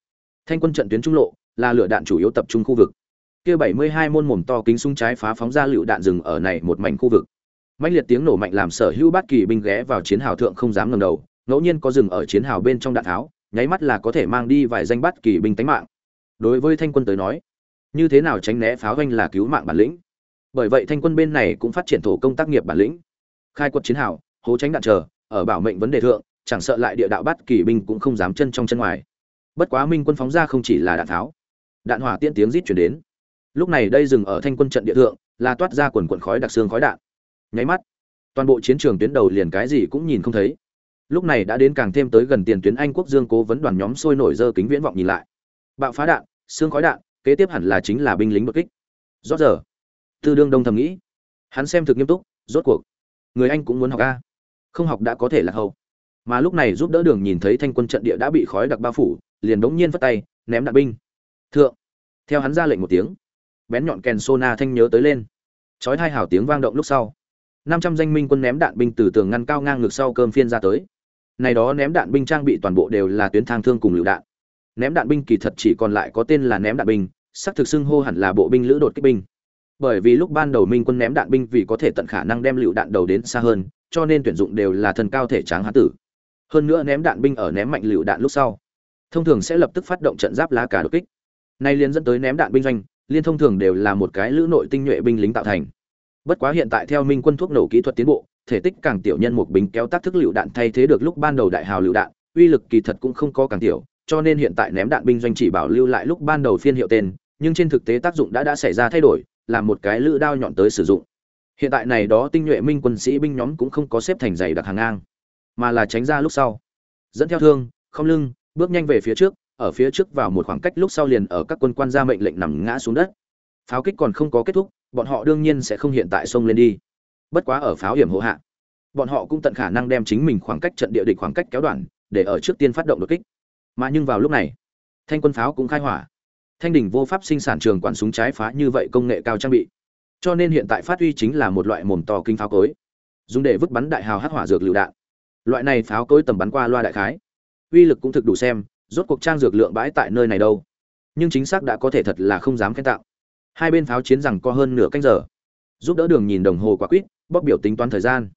Thanh quân trận tuyến trung lộ, là lửa đạn chủ yếu tập trung khu vực. Kia 72 môn mồm to kính súng trái phá phóng ra lựu đạn rừng ở này một mảnh khu vực. Mãnh liệt tiếng nổ mạnh làm sở hữu bát kỳ binh ghé vào chiến hào thượng không dám ngẩng đầu, ngẫu nhiên có rừng ở chiến hào bên trong đạn tháo, nháy mắt là có thể mang đi vài danh bát kỳ binh tánh mạng. Đối với thanh quân tới nói, như thế nào tránh né pháo doanh là cứu mạng bản lĩnh bởi vậy thanh quân bên này cũng phát triển thổ công tác nghiệp bản lĩnh. Khai quật chiến hào, hố tránh đạn chờ, ở bảo mệnh vấn đề thượng, chẳng sợ lại địa đạo bát kỳ binh cũng không dám chân trong chân ngoài. Bất quá minh quân phóng ra không chỉ là đạn tháo, đạn hỏa tiễn tiếng rít chuyển đến. Lúc này đây dừng ở thanh quân trận địa thượng, là toát ra quần quần khói đặc xương khói đạn. Nháy mắt, toàn bộ chiến trường tuyến đầu liền cái gì cũng nhìn không thấy. Lúc này đã đến càng thêm tới gần tiền tuyến anh quốc dương cố vấn đoàn nhóm sôi nổi dơ kính viễn vọng nhìn lại. Bạo phá đạn, xương khói đạn, kế tiếp hẳn là chính là binh lính đột kích. Rót giờ tư đương đông thầm nghĩ. Hắn xem thực nghiêm túc, rốt cuộc, người anh cũng muốn học a. Không học đã có thể là hậu. Mà lúc này giúp đỡ đường nhìn thấy thanh quân trận địa đã bị khói đặc bao phủ, liền đống nhiên vất tay, ném đạn binh. Thượng, theo hắn ra lệnh một tiếng, bén nhọn kèn sona thanh nhớ tới lên. Chói hai hào tiếng vang động lúc sau. Năm trăm danh minh quân ném đạn binh từ tường ngăn cao ngang ngược sau cơm phiên ra tới. Này đó ném đạn binh trang bị toàn bộ đều là tuyến thang thương cùng lựu đạn. Ném đạn binh kỳ thật chỉ còn lại có tên là ném đạn binh sắc thực xưng hô hẳn là bộ binh lữ đột kích binh bởi vì lúc ban đầu minh quân ném đạn binh vì có thể tận khả năng đem lựu đạn đầu đến xa hơn, cho nên tuyển dụng đều là thần cao thể tráng hán tử. Hơn nữa ném đạn binh ở ném mạnh lựu đạn lúc sau, thông thường sẽ lập tức phát động trận giáp lá cả đột kích. Nay liên dẫn tới ném đạn binh doanh, liên thông thường đều là một cái lữ nội tinh nhuệ binh lính tạo thành. Bất quá hiện tại theo minh quân thuốc nổ kỹ thuật tiến bộ, thể tích càng tiểu nhân một binh kéo tác thức lựu đạn thay thế được lúc ban đầu đại hào lựu đạn, uy lực kỳ thật cũng không có càng tiểu, cho nên hiện tại ném đạn binh doanh chỉ bảo lưu lại lúc ban đầu phiên hiệu tên, nhưng trên thực tế tác dụng đã đã xảy ra thay đổi làm một cái lưỡi đao nhọn tới sử dụng. Hiện tại này đó tinh nhuệ minh quân sĩ binh nhóm cũng không có xếp thành dày đặc hàng ngang, mà là tránh ra lúc sau. Dẫn theo thương, không lưng, bước nhanh về phía trước, ở phía trước vào một khoảng cách lúc sau liền ở các quân quan ra mệnh lệnh nằm ngã xuống đất. Pháo kích còn không có kết thúc, bọn họ đương nhiên sẽ không hiện tại xông lên đi. Bất quá ở pháo hiểm hộ hạ, bọn họ cũng tận khả năng đem chính mình khoảng cách trận địa địch khoảng cách kéo đoạn, để ở trước tiên phát động đột kích. Mà nhưng vào lúc này, thanh quân pháo cũng khai hỏa thanh đình vô pháp sinh sản trường quản súng trái phá như vậy công nghệ cao trang bị. Cho nên hiện tại phát huy chính là một loại mồm to kinh pháo cối. Dùng để vứt bắn đại hào hắc hỏa dược lựu đạn. Loại này pháo cối tầm bắn qua loa đại khái. Uy lực cũng thực đủ xem, rốt cuộc trang dược lượng bãi tại nơi này đâu. Nhưng chính xác đã có thể thật là không dám khen tạo. Hai bên pháo chiến rằng co hơn nửa canh giờ. Giúp đỡ đường nhìn đồng hồ quả quyết bóc biểu tính toán thời gian.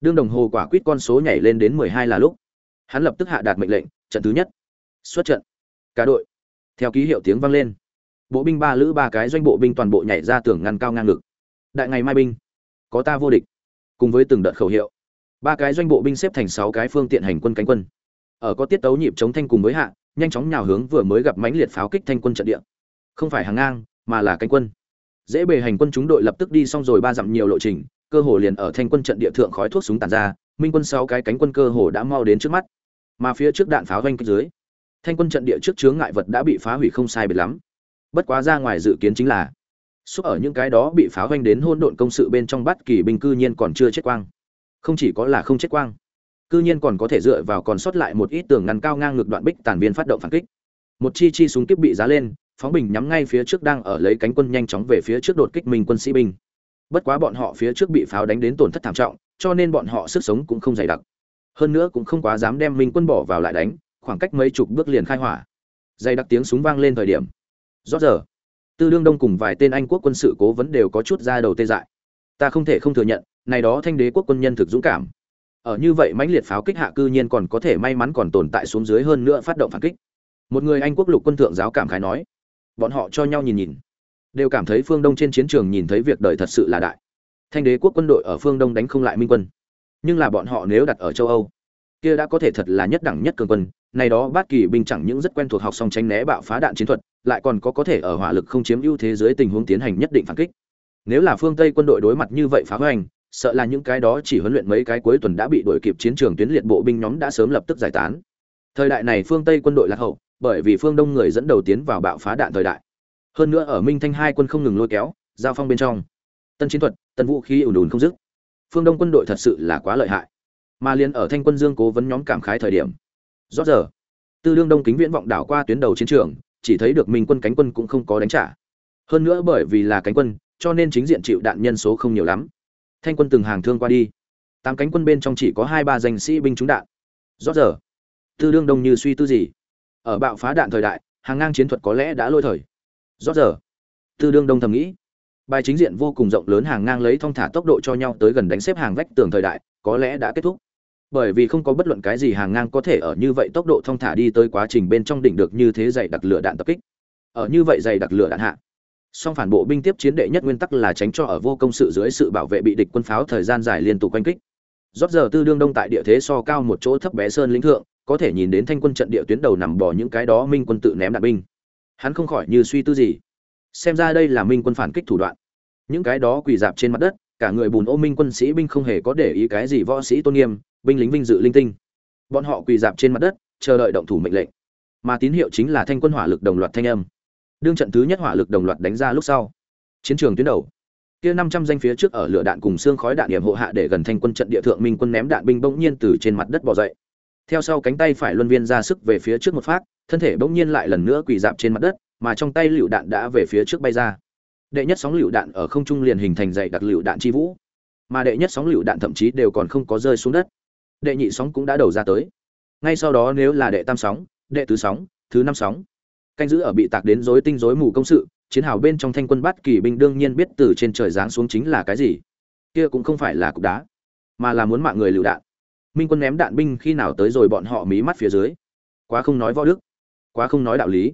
Đương đồng hồ quả quýt con số nhảy lên đến mười hai là lúc. Hắn lập tức hạ đạt mệnh lệnh, trận thứ nhất. Xuất trận. Cả đội theo ký hiệu tiếng vang lên. Bộ binh ba lữ ba cái doanh bộ binh toàn bộ nhảy ra tường ngăn cao ngang ngực. Đại ngày mai binh, có ta vô địch. Cùng với từng đợt khẩu hiệu, ba cái doanh bộ binh xếp thành sáu cái phương tiện hành quân cánh quân. Ở có tiết tấu nhịp chống thanh cùng với hạ, nhanh chóng nhào hướng vừa mới gặp mãnh liệt pháo kích thanh quân trận địa. Không phải hàng ngang, mà là cánh quân. Dễ bề hành quân chúng đội lập tức đi xong rồi ba dặm nhiều lộ trình, cơ hồ liền ở thanh quân trận địa thượng khói thuốc súng tàn ra, minh quân sáu cái cánh quân cơ hồ đã mau đến trước mắt. Mà phía trước đạn pháo vanh kích dưới thanh quân trận địa trước chướng ngại vật đã bị phá hủy không sai biệt lắm. Bất quá ra ngoài dự kiến chính là, xúc ở những cái đó bị pháo vanh đến hôn độn công sự bên trong bắt kỳ binh cư nhiên còn chưa chết quang. Không chỉ có là không chết quang, cư nhiên còn có thể dựa vào còn sót lại một ít tường ngăn cao ngang ngược đoạn bích tàn viên phát động phản kích. Một chi chi súng kiếp bị giá lên, phóng bình nhắm ngay phía trước đang ở lấy cánh quân nhanh chóng về phía trước đột kích minh quân sĩ binh. Bất quá bọn họ phía trước bị pháo đánh đến tổn thất thảm trọng, cho nên bọn họ sức sống cũng không dày đặc. Hơn nữa cũng không quá dám đem minh quân bỏ vào lại đánh khoảng cách mấy chục bước liền khai hỏa. Dày đặc tiếng súng vang lên thời điểm. Rót giờ, tư đương đông cùng vài tên anh quốc quân sự cố vấn đều có chút ra đầu tê dại. Ta không thể không thừa nhận, này đó thanh đế quốc quân nhân thực dũng cảm. Ở như vậy mãnh liệt pháo kích hạ cư nhiên còn có thể may mắn còn tồn tại xuống dưới hơn nữa phát động phản kích. Một người anh quốc lục quân thượng giáo cảm khái nói, bọn họ cho nhau nhìn nhìn. Đều cảm thấy phương đông trên chiến trường nhìn thấy việc đời thật sự là đại. Thanh đế quốc quân đội ở phương đông đánh không lại minh quân. Nhưng là bọn họ nếu đặt ở châu âu kia đã có thể thật là nhất đẳng nhất cường quân này đó bát kỳ binh chẳng những rất quen thuộc học song tránh né bạo phá đạn chiến thuật, lại còn có có thể ở hỏa lực không chiếm ưu thế dưới tình huống tiến hành nhất định phản kích. Nếu là phương tây quân đội đối mặt như vậy phá hoành, sợ là những cái đó chỉ huấn luyện mấy cái cuối tuần đã bị đuổi kịp chiến trường tuyến liệt bộ binh nhóm đã sớm lập tức giải tán. Thời đại này phương tây quân đội lạc hậu, bởi vì phương đông người dẫn đầu tiến vào bạo phá đạn thời đại. Hơn nữa ở minh thanh hai quân không ngừng lôi kéo, giao phong bên trong. Tân chiến thuật, tân vũ khí ủn ùn không dứt. Phương đông quân đội thật sự là quá lợi hại mà liền ở thanh quân dương cố vấn nhóm cảm khái thời điểm. Rót giờ, tư lương đông kính viễn vọng đảo qua tuyến đầu chiến trường, chỉ thấy được minh quân cánh quân cũng không có đánh trả. Hơn nữa bởi vì là cánh quân, cho nên chính diện chịu đạn nhân số không nhiều lắm. Thanh quân từng hàng thương qua đi. Tám cánh quân bên trong chỉ có hai ba danh sĩ binh trúng đạn. Rót giờ, tư đương đông như suy tư gì? Ở bạo phá đạn thời đại, hàng ngang chiến thuật có lẽ đã lôi thời. Rót giờ, tư đương đông thầm nghĩ, bài chính diện vô cùng rộng lớn hàng ngang lấy thong thả tốc độ cho nhau tới gần đánh xếp hàng vách tường thời đại, có lẽ đã kết thúc bởi vì không có bất luận cái gì hàng ngang có thể ở như vậy tốc độ thong thả đi tới quá trình bên trong đỉnh được như thế dày đặc lửa đạn tập kích. Ở như vậy dày đặc lửa đạn hạ, song phản bộ binh tiếp chiến đệ nhất nguyên tắc là tránh cho ở vô công sự dưới sự bảo vệ bị địch quân pháo thời gian dài liên tục quanh kích. Rót giờ tư đương đông tại địa thế so cao một chỗ thấp bé sơn lĩnh thượng, có thể nhìn đến thanh quân trận địa tuyến đầu nằm bỏ những cái đó minh quân tự ném đạn binh. Hắn không khỏi như suy tư gì. Xem ra đây là minh quân phản kích thủ đoạn. Những cái đó quỳ dạp trên mặt đất, cả người bùn ô minh quân sĩ binh không hề có để ý cái gì võ sĩ tôn nghiêm binh lính vinh dự linh tinh. Bọn họ quỳ dạp trên mặt đất, chờ đợi động thủ mệnh lệnh. Mà tín hiệu chính là thanh quân hỏa lực đồng loạt thanh âm. Đương trận thứ nhất hỏa lực đồng loạt đánh ra lúc sau, chiến trường tuyến đầu. Kia năm trăm danh phía trước ở lửa đạn cùng xương khói đạn điểm hộ hạ để gần thanh quân trận địa thượng minh quân ném đạn binh bỗng nhiên từ trên mặt đất bò dậy. Theo sau cánh tay phải luân viên ra sức về phía trước một phát, thân thể bỗng nhiên lại lần nữa quỳ dạp trên mặt đất, mà trong tay lựu đạn đã về phía trước bay ra. Đệ nhất sóng lựu đạn ở không trung liền hình thành dày đặc lựu đạn chi vũ. Mà đệ nhất sóng lựu đạn thậm chí đều còn không có rơi xuống đất đệ nhị sóng cũng đã đầu ra tới. Ngay sau đó nếu là đệ tam sóng, đệ tứ sóng, thứ năm sóng, canh giữ ở bị tạc đến rối tinh rối mù công sự, chiến hào bên trong thanh quân bắt kỳ binh đương nhiên biết từ trên trời giáng xuống chính là cái gì. Kia cũng không phải là cục đá, mà là muốn mạng người lựu đạn. Minh quân ném đạn binh khi nào tới rồi bọn họ mí mắt phía dưới. Quá không nói võ đức, quá không nói đạo lý,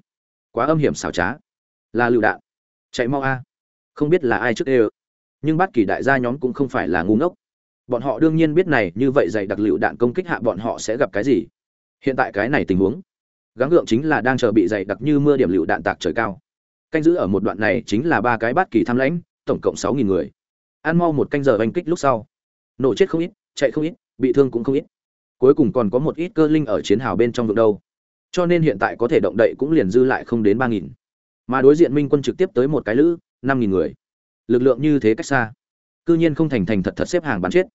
quá âm hiểm xảo trá. Là lựu đạn. Chạy mau a. Không biết là ai trước ê nhưng bắt kỳ đại gia nhóm cũng không phải là ngu ngốc bọn họ đương nhiên biết này, như vậy dày đặc lựu đạn công kích hạ bọn họ sẽ gặp cái gì? Hiện tại cái này tình huống, gắng gượng chính là đang chờ bị dày đặc như mưa điểm lựu đạn tạc trời cao. Canh giữ ở một đoạn này chính là ba cái bát kỳ tham lãnh, tổng cộng sáu nghìn người. Ăn mau một canh giờ oanh kích lúc sau, nổ chết không ít, chạy không ít, bị thương cũng không ít. Cuối cùng còn có một ít cơ linh ở chiến hào bên trong vực đâu. Cho nên hiện tại có thể động đậy cũng liền dư lại không đến ba nghìn. Mà đối diện minh quân trực tiếp tới một cái lữ, năm nghìn người. Lực lượng như thế cách xa cư nhiên không thành thành thật thật xếp hàng bắn chết.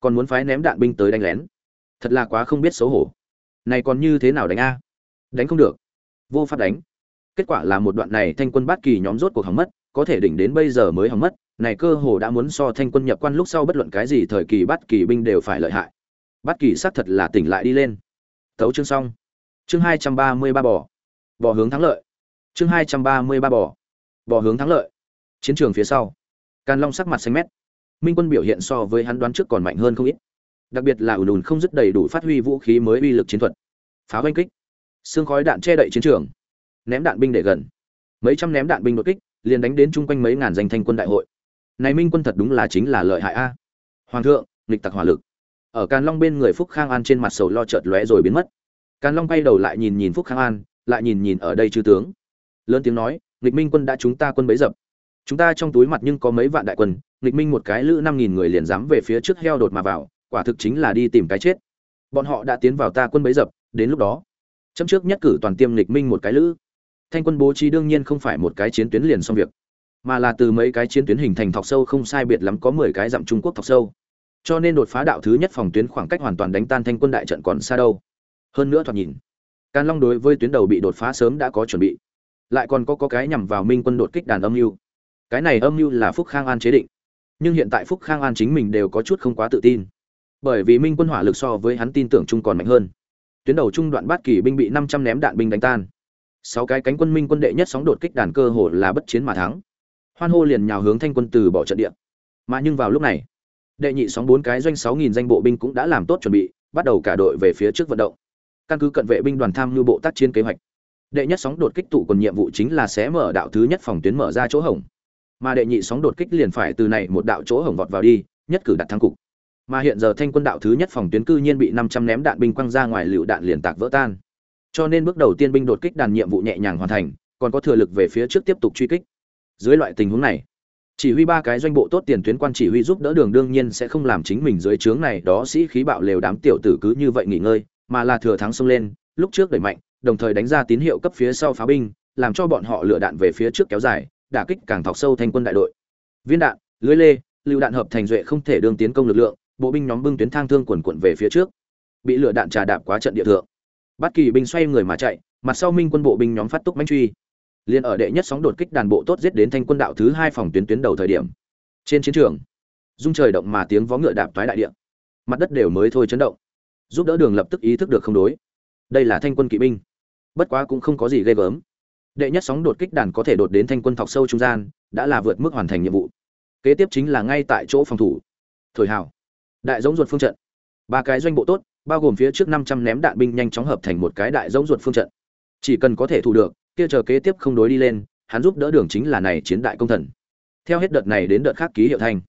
Còn muốn phái ném đạn binh tới đánh lén. Thật là quá không biết xấu hổ. Này còn như thế nào đánh a? Đánh không được. Vô pháp đánh. Kết quả là một đoạn này thanh quân bát kỳ nhóm rốt cuộc hỏng mất, có thể đỉnh đến bây giờ mới hỏng mất. Này cơ hồ đã muốn so thanh quân nhập quan lúc sau bất luận cái gì thời kỳ bát kỳ binh đều phải lợi hại. Bát kỳ xác thật là tỉnh lại đi lên. Tấu chương xong. Chương hai trăm ba mươi ba bò. Bò hướng thắng lợi. Chương hai trăm ba mươi ba bò. Bò hướng thắng lợi. Chiến trường phía sau. Càn long sắc mặt xanh mét minh quân biểu hiện so với hắn đoán trước còn mạnh hơn không ít. Đặc biệt là ùn ùn không dứt đầy đủ phát huy vũ khí mới uy lực chiến thuật. Pháo oanh kích. Xương khói đạn che đậy chiến trường. Ném đạn binh để gần. Mấy trăm ném đạn binh đột kích, liền đánh đến chung quanh mấy ngàn danh thanh quân đại hội. Này minh quân thật đúng là chính là lợi hại a. Hoàng thượng, nghịch tặc hỏa lực. Ở càn long bên người phúc khang an trên mặt sầu lo chợt lóe rồi biến mất. Càn long bay đầu lại nhìn nhìn phúc khang an, lại nhìn nhìn ở đây chư tướng. Lớn tiếng nói, nghịch minh quân đã chúng ta quân bấy dập. Chúng ta trong túi mặt nhưng có mấy vạn đại quân nghịch minh một cái lữ năm nghìn người liền dám về phía trước heo đột mà vào, quả thực chính là đi tìm cái chết. Bọn họ đã tiến vào ta quân bấy dập, đến lúc đó, chấm trước nhất cử toàn tiêm nghịch minh một cái lữ. Thanh quân bố trí đương nhiên không phải một cái chiến tuyến liền xong việc, mà là từ mấy cái chiến tuyến hình thành thọc sâu không sai biệt lắm có mười cái dặm trung quốc thọc sâu. Cho nên đột phá đạo thứ nhất phòng tuyến khoảng cách hoàn toàn đánh tan thanh quân đại trận còn xa đâu. Hơn nữa thoạt nhìn can long đối với tuyến đầu bị đột phá sớm đã có chuẩn bị. Lại còn có có cái nhằm vào minh quân đột kích đàn âm mưu. Cái này âm mưu là phúc khang an chế định nhưng hiện tại phúc khang an chính mình đều có chút không quá tự tin. Bởi vì minh quân hỏa lực so với hắn tin tưởng chung còn mạnh hơn. Tuyến đầu trung đoạn bát kỳ binh bị năm trăm ném đạn binh đánh tan. Sáu cái cánh quân minh quân đệ nhất sóng đột kích đàn cơ hồ là bất chiến mà thắng. Hoan hô liền nhào hướng thanh quân từ bỏ trận địa. Mà nhưng vào lúc này, đệ nhị sóng bốn cái doanh sáu nghìn danh bộ binh cũng đã làm tốt chuẩn bị, bắt đầu cả đội về phía trước vận động. Căn cứ cận vệ binh đoàn tham lưu bộ tác chiến kế hoạch, đệ nhất sóng đột kích tụ còn nhiệm vụ chính là sẽ mở đạo thứ nhất phòng tuyến mở ra chỗ hổng mà đệ nhị sóng đột kích liền phải từ này một đạo chỗ hổng vọt vào đi, nhất cử đặt thắng cục. Mà hiện giờ thanh quân đạo thứ nhất phòng tuyến cư nhiên bị năm trăm ném đạn binh quăng ra ngoài, lựu đạn liền tạc vỡ tan. Cho nên bước đầu tiên binh đột kích đàn nhiệm vụ nhẹ nhàng hoàn thành, còn có thừa lực về phía trước tiếp tục truy kích. Dưới loại tình huống này, chỉ huy ba cái doanh bộ tốt tiền tuyến quan chỉ huy giúp đỡ đường đương nhiên sẽ không làm chính mình dưới trướng này, đó sĩ khí bạo lều đám tiểu tử cứ như vậy nghỉ ngơi, mà là thừa thắng xông lên, lúc trước đẩy mạnh, đồng thời đánh ra tín hiệu cấp phía sau pháo binh, làm cho bọn họ lựa đạn về phía trước kéo dài đả kích càng thọc sâu thành quân đại đội. Viên đạn, lưới lê lưu đạn hợp thành duệ không thể đương tiến công lực lượng, bộ binh nhóm bưng tuyến thang thương quần quận về phía trước. Bị lửa đạn trà đạp quá trận địa thượng. Bắt kỳ binh xoay người mà chạy, mặt sau minh quân bộ binh nhóm phát túc manh truy. Liền ở đệ nhất sóng đột kích đàn bộ tốt giết đến thanh quân đạo thứ hai phòng tuyến tuyến đầu thời điểm. Trên chiến trường dung trời động mà tiếng vó ngựa đạp toái đại địa. Mặt đất đều mới thôi chấn động. Giúp đỡ đường lập tức ý thức được không đối. Đây là thanh quân kỵ binh. Bất quá cũng không có gì ghê gớm đệ nhất sóng đột kích đàn có thể đột đến thanh quân thọc sâu trung gian, đã là vượt mức hoàn thành nhiệm vụ. Kế tiếp chính là ngay tại chỗ phòng thủ. Thổi hào. Đại giống ruột phương trận. Ba cái doanh bộ tốt, bao gồm phía trước năm trăm ném đạn binh nhanh chóng hợp thành một cái đại giống ruột phương trận. Chỉ cần có thể thủ được, kia chờ kế tiếp không đối đi lên, hắn giúp đỡ đường chính là này chiến đại công thần. Theo hết đợt này đến đợt khác ký hiệu thanh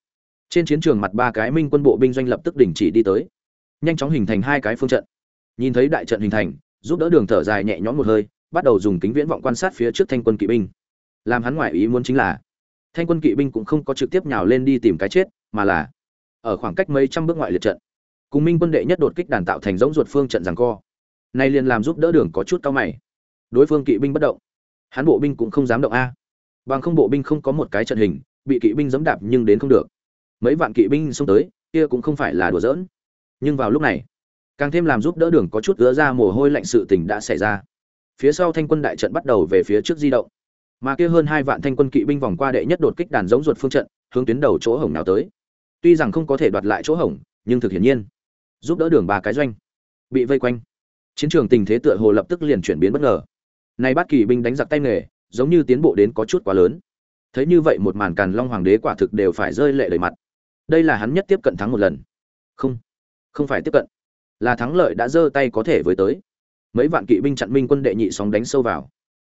trên chiến trường mặt ba cái minh quân bộ binh doanh lập tức đình chỉ đi tới. Nhanh chóng hình thành hai cái phương trận. Nhìn thấy đại trận hình thành, giúp đỡ đường thở dài nhẹ nhõm một hơi bắt đầu dùng kính viễn vọng quan sát phía trước thanh quân kỵ binh. Làm hắn ngoại ý muốn chính là, thanh quân kỵ binh cũng không có trực tiếp nhào lên đi tìm cái chết, mà là ở khoảng cách mấy trăm bước ngoại liệt trận, cùng minh quân đệ nhất đột kích đàn tạo thành giống ruột phương trận rằng co. Nay liền làm giúp đỡ đường có chút cao mày. Đối phương kỵ binh bất động, hắn bộ binh cũng không dám động a. Bằng không bộ binh không có một cái trận hình, bị kỵ binh giẫm đạp nhưng đến không được. Mấy vạn kỵ binh xông tới, kia cũng không phải là đùa giỡn. Nhưng vào lúc này, càng thêm làm giúp đỡ đường có chút ứa ra mồ hôi lạnh sự tình đã xảy ra phía sau thanh quân đại trận bắt đầu về phía trước di động. Mà kia hơn hai vạn thanh quân kỵ binh vòng qua đệ nhất đột kích đàn giống ruột phương trận, hướng tuyến đầu chỗ hổng nào tới. Tuy rằng không có thể đoạt lại chỗ hổng, nhưng thực hiển nhiên, giúp đỡ đường ba cái doanh bị vây quanh. Chiến trường tình thế tựa hồ lập tức liền chuyển biến bất ngờ. Nay bắt kỳ binh đánh giặc tay nghề, giống như tiến bộ đến có chút quá lớn. Thấy như vậy một màn càn long hoàng đế quả thực đều phải rơi lệ đầy mặt. Đây là hắn nhất tiếp cận thắng một lần. Không không phải tiếp cận, là thắng lợi đã giơ tay có thể với tới mấy vạn kỵ binh chặn minh quân đệ nhị sóng đánh sâu vào.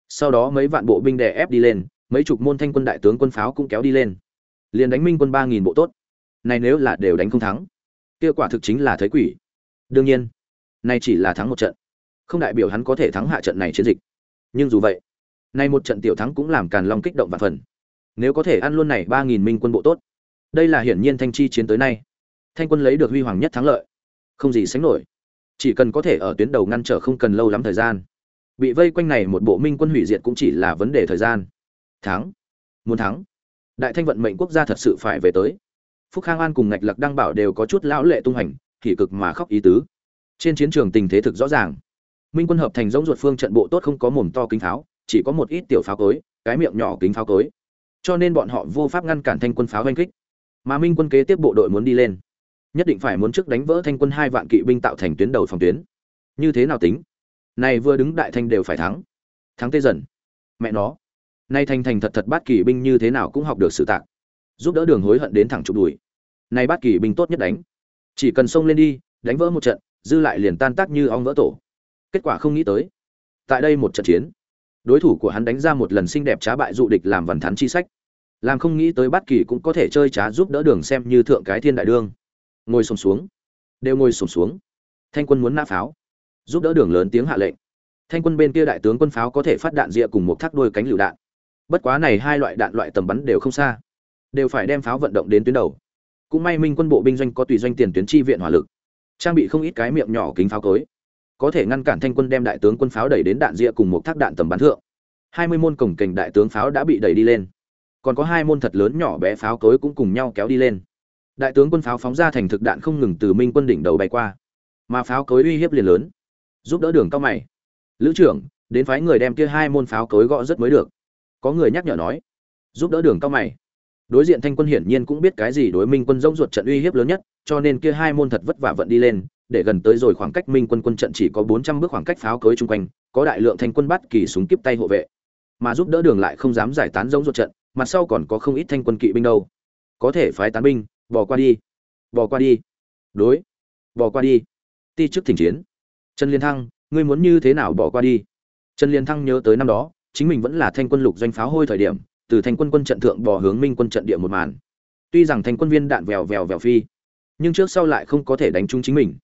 Sau đó mấy vạn bộ binh đè ép đi lên, mấy chục môn thanh quân đại tướng quân pháo cũng kéo đi lên. Liền đánh minh quân ba nghìn bộ tốt. Này nếu là đều đánh không thắng, kia quả thực chính là thấy quỷ. Đương nhiên, này chỉ là thắng một trận. Không đại biểu hắn có thể thắng hạ trận này chiến dịch. Nhưng dù vậy nay một trận tiểu thắng cũng làm càn long kích động và phần. Nếu có thể ăn luôn này ba nghìn minh quân bộ tốt, đây là hiển nhiên thanh chi chiến tới nay. Thanh quân lấy được huy hoàng nhất thắng lợi. Không gì sánh nổi chỉ cần có thể ở tuyến đầu ngăn trở không cần lâu lắm thời gian. Bị vây quanh này một bộ minh quân hủy diệt cũng chỉ là vấn đề thời gian. Thắng. Muốn thắng. Đại thanh vận mệnh quốc gia thật sự phải về tới. Phúc khang an cùng ngạch lặc đăng bảo đều có chút lão lệ tung hành hỉ cực mà khóc ý tứ. Trên chiến trường tình thế thực rõ ràng. Minh quân hợp thành giống ruột phương trận bộ tốt không có mồm to kính pháo, chỉ có một ít tiểu pháo cối, cái miệng nhỏ kính pháo cối. Cho nên bọn họ vô pháp ngăn cản thanh quân pháo oanh kích. Mà minh quân kế tiếp bộ đội muốn đi lên nhất định phải muốn trước đánh vỡ thanh quân hai vạn kỵ binh tạo thành tuyến đầu phòng tuyến. Như thế nào tính? Này vừa đứng đại thanh đều phải thắng. Thắng tê dần. Mẹ nó. Nay thanh thành thật thật bát kỵ binh như thế nào cũng học được sự tạc. Giúp đỡ đường hối hận đến thẳng chụp đùi. Nay bát kỵ binh tốt nhất đánh. Chỉ cần xông lên đi, đánh vỡ một trận, dư lại liền tan tác như ong vỡ tổ. Kết quả không nghĩ tới. Tại đây một trận chiến, đối thủ của hắn đánh ra một lần xinh đẹp trá bại dụ địch làm vần thắn chi sách. Làm không nghĩ tới bát kỳ cũng có thể chơi trá giúp đỡ đường xem như thượng cái thiên đại đương ngồi sùng xuống. Đều ngồi sùng xuống. Thanh quân muốn nã pháo. Giúp đỡ đường lớn tiếng hạ lệnh. Thanh quân bên kia đại tướng quân pháo có thể phát đạn rịa cùng một thác đôi cánh lựu đạn. Bất quá này hai loại đạn loại tầm bắn đều không xa. Đều phải đem pháo vận động đến tuyến đầu. Cũng may minh quân bộ binh doanh có tùy doanh tiền tuyến chi viện hỏa lực. Trang bị không ít cái miệng nhỏ kính pháo cối. Có thể ngăn cản thanh quân đem đại tướng quân pháo đẩy đến đạn rịa cùng một thác đạn tầm bắn thượng. Hai mươi môn cổng kềnh đại tướng pháo đã bị đẩy đi lên. Còn có hai môn thật lớn nhỏ bé pháo cối cũng cùng nhau kéo đi lên đại tướng quân pháo phóng ra thành thực đạn không ngừng từ minh quân đỉnh đầu bay qua. Mà pháo cối uy hiếp liền lớn. Giúp đỡ đường cao mày. Lữ trưởng, đến phái người đem kia hai môn pháo cối gõ rất mới được. Có người nhắc nhở nói. Giúp đỡ đường cao mày. Đối diện thanh quân hiển nhiên cũng biết cái gì đối minh quân rỗng ruột trận uy hiếp lớn nhất, cho nên kia hai môn thật vất vả vận đi lên, để gần tới rồi khoảng cách minh quân quân trận chỉ có bốn trăm bước khoảng cách pháo cối chung quanh, có đại lượng thanh quân bắt kỳ súng kiếp tay hộ vệ. Mà giúp đỡ đường lại không dám giải tán rỗng ruột trận, mặt sau còn có không ít thanh quân kỵ binh đâu. Có thể phái tán binh bỏ qua đi. Bỏ qua đi. Đối. Bỏ qua đi. Ti trước thỉnh chiến. Trần liên thăng, ngươi muốn như thế nào bỏ qua đi? Trần liên thăng nhớ tới năm đó, chính mình vẫn là thanh quân lục doanh pháo hôi thời điểm, từ thanh quân quân trận thượng bỏ hướng minh quân trận địa một màn. Tuy rằng thanh quân viên đạn vèo vèo vèo phi, nhưng trước sau lại không có thể đánh trúng chính mình.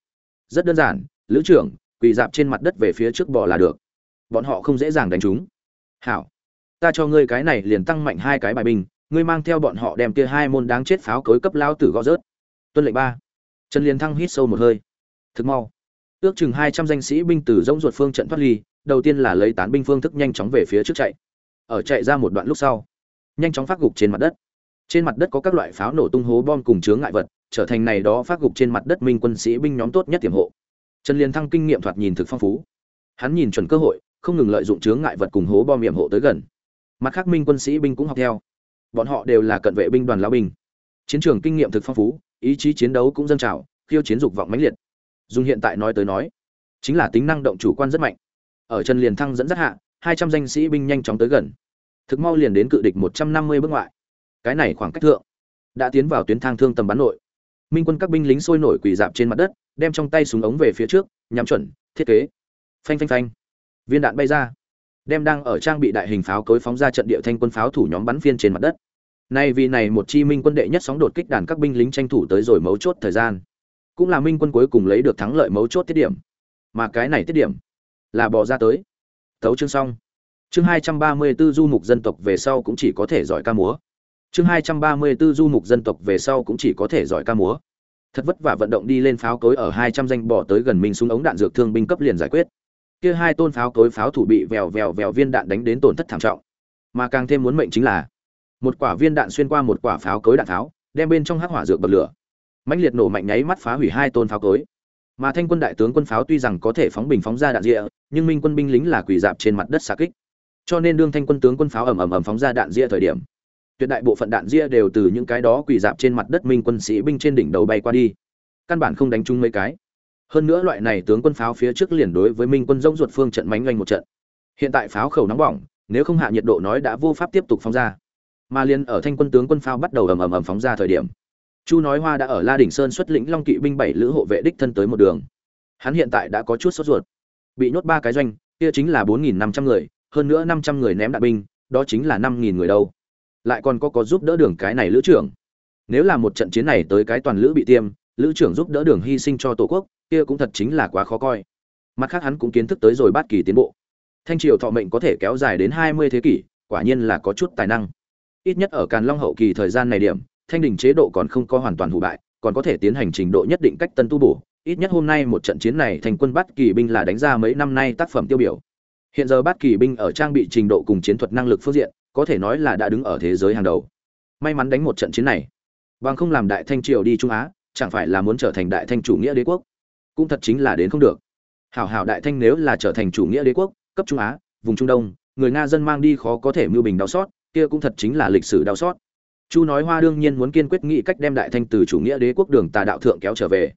Rất đơn giản, lữ trưởng, quỳ dạp trên mặt đất về phía trước bò là được. Bọn họ không dễ dàng đánh trúng. Hảo, ta cho ngươi cái này liền tăng mạnh hai cái bài binh ngươi mang theo bọn họ đem kia hai môn đáng chết pháo cối cấp lao tử gõ rớt. Tuân lệnh ba. Trần liên thăng hít sâu một hơi. Thực mau. Ước chừng hai trăm danh sĩ binh từ rỗng ruột phương trận thoát ly, đầu tiên là lấy tán binh phương thức nhanh chóng về phía trước chạy. Ở chạy ra một đoạn lúc sau, nhanh chóng phát gục trên mặt đất. Trên mặt đất có các loại pháo nổ tung hố bom cùng chướng ngại vật, trở thành này đó phát gục trên mặt đất minh quân sĩ binh nhóm tốt nhất tiềm hộ. Trần liên thăng kinh nghiệm thoạt nhìn thực phong phú. Hắn nhìn chuẩn cơ hội, không ngừng lợi dụng chướng ngại vật cùng hố bom hiểm hộ tới gần. Mặt khác minh quân sĩ binh cũng học theo bọn họ đều là cận vệ binh đoàn lao binh. Chiến trường kinh nghiệm thực phong phú, ý chí chiến đấu cũng dâng trào, khiêu chiến dục vọng mãnh liệt. Dùng hiện tại nói tới nói, chính là tính năng động chủ quan rất mạnh. Ở trần liền thăng dẫn dắt hạ, hai trăm danh sĩ binh nhanh chóng tới gần. Thực mau liền đến cự địch một trăm năm mươi bước ngoại. Cái này khoảng cách thượng, đã tiến vào tuyến thang thương tầm bắn nội. Minh quân các binh lính sôi nổi quỳ dạp trên mặt đất, đem trong tay súng ống về phía trước, nhắm chuẩn, thiết kế. Phanh phanh phanh. Viên đạn bay ra đem đang ở trang bị đại hình pháo cối phóng ra trận địa thanh quân pháo thủ nhóm bắn phiên trên mặt đất. Nay vì này một chi minh quân đệ nhất sóng đột kích đàn các binh lính tranh thủ tới rồi mấu chốt thời gian. Cũng là minh quân cuối cùng lấy được thắng lợi mấu chốt tiết điểm. Mà cái này tiết điểm là bỏ ra tới. Tấu chương xong. Chương hai trăm ba mươi 234 du mục dân tộc về sau cũng chỉ có thể giỏi ca múa. Chương hai trăm ba mươi 234 du mục dân tộc về sau cũng chỉ có thể giỏi ca múa. Thật vất vả vận động đi lên pháo cối ở hai trăm danh bỏ tới gần mình xuống ống đạn dược thương binh cấp liền giải quyết kia hai tôn pháo cối pháo thủ bị vèo vèo vèo viên đạn đánh đến tổn thất thảm trọng. Mà càng thêm muốn mệnh chính là, một quả viên đạn xuyên qua một quả pháo cối đạn tháo, đem bên trong hắc hỏa dược bật lửa. Mãnh liệt nổ mạnh nháy mắt phá hủy hai tôn pháo cối. Mà thanh quân đại tướng quân pháo tuy rằng có thể phóng bình phóng ra đạn rịa, nhưng minh quân binh lính là quỳ dạp trên mặt đất xạ kích. Cho nên đương thanh quân tướng quân pháo ầm ầm ầm phóng ra đạn rịa thời điểm, tuyệt đại bộ phận đạn rịa đều từ những cái đó quỳ dạp trên mặt đất minh quân sĩ binh trên đỉnh đầu bay qua đi. Căn bản không đánh trúng mấy cái hơn nữa loại này tướng quân pháo phía trước liền đối với minh quân rỗng ruột phương trận mánh oanh một trận. Hiện tại pháo khẩu nóng bỏng, nếu không hạ nhiệt độ nói đã vô pháp tiếp tục phóng ra. Mà liền ở thanh quân tướng quân pháo bắt đầu ầm ầm ầm phóng ra thời điểm, chu nói hoa đã ở la đỉnh sơn xuất lĩnh long kỵ binh bảy lữ hộ vệ đích thân tới một đường. Hắn hiện tại đã có chút sốt ruột. Bị nhốt ba cái doanh, kia chính là bốn nghìn năm trăm người, hơn nữa năm trăm người ném đạn binh, đó chính là năm nghìn người đâu. Lại còn có có giúp đỡ đường cái này lữ trưởng. Nếu là một trận chiến này tới cái toàn lữ bị tiêm, lữ trưởng giúp đỡ đường hy sinh cho tổ quốc kia cũng thật chính là quá khó coi. Mặt khác hắn cũng kiến thức tới rồi bát kỳ tiến bộ. Thanh triều thọ mệnh có thể kéo dài đến hai mươi thế kỷ, quả nhiên là có chút tài năng. Ít nhất ở càn long hậu kỳ thời gian này điểm, thanh đình chế độ còn không có hoàn toàn hủ bại, còn có thể tiến hành trình độ nhất định cách tân tu bổ. Ít nhất hôm nay một trận chiến này thành quân bát kỳ binh là đánh ra mấy năm nay tác phẩm tiêu biểu. Hiện giờ bát kỳ binh ở trang bị trình độ cùng chiến thuật năng lực phương diện, có thể nói là đã đứng ở thế giới hàng đầu. May mắn đánh một trận chiến này. Bằng không làm đại thanh triều đi trung á, chẳng phải là muốn trở thành đại thanh chủ nghĩa đế quốc? Cũng thật chính là đến không được. Hảo hảo đại thanh nếu là trở thành chủ nghĩa đế quốc, cấp trung á, vùng trung đông, người nga dân mang đi khó có thể mưu bình đau xót, kia cũng thật chính là lịch sử đau xót. Chu nói hoa đương nhiên muốn kiên quyết nghĩ cách đem đại thanh từ chủ nghĩa đế quốc đường tà đạo thượng kéo trở về.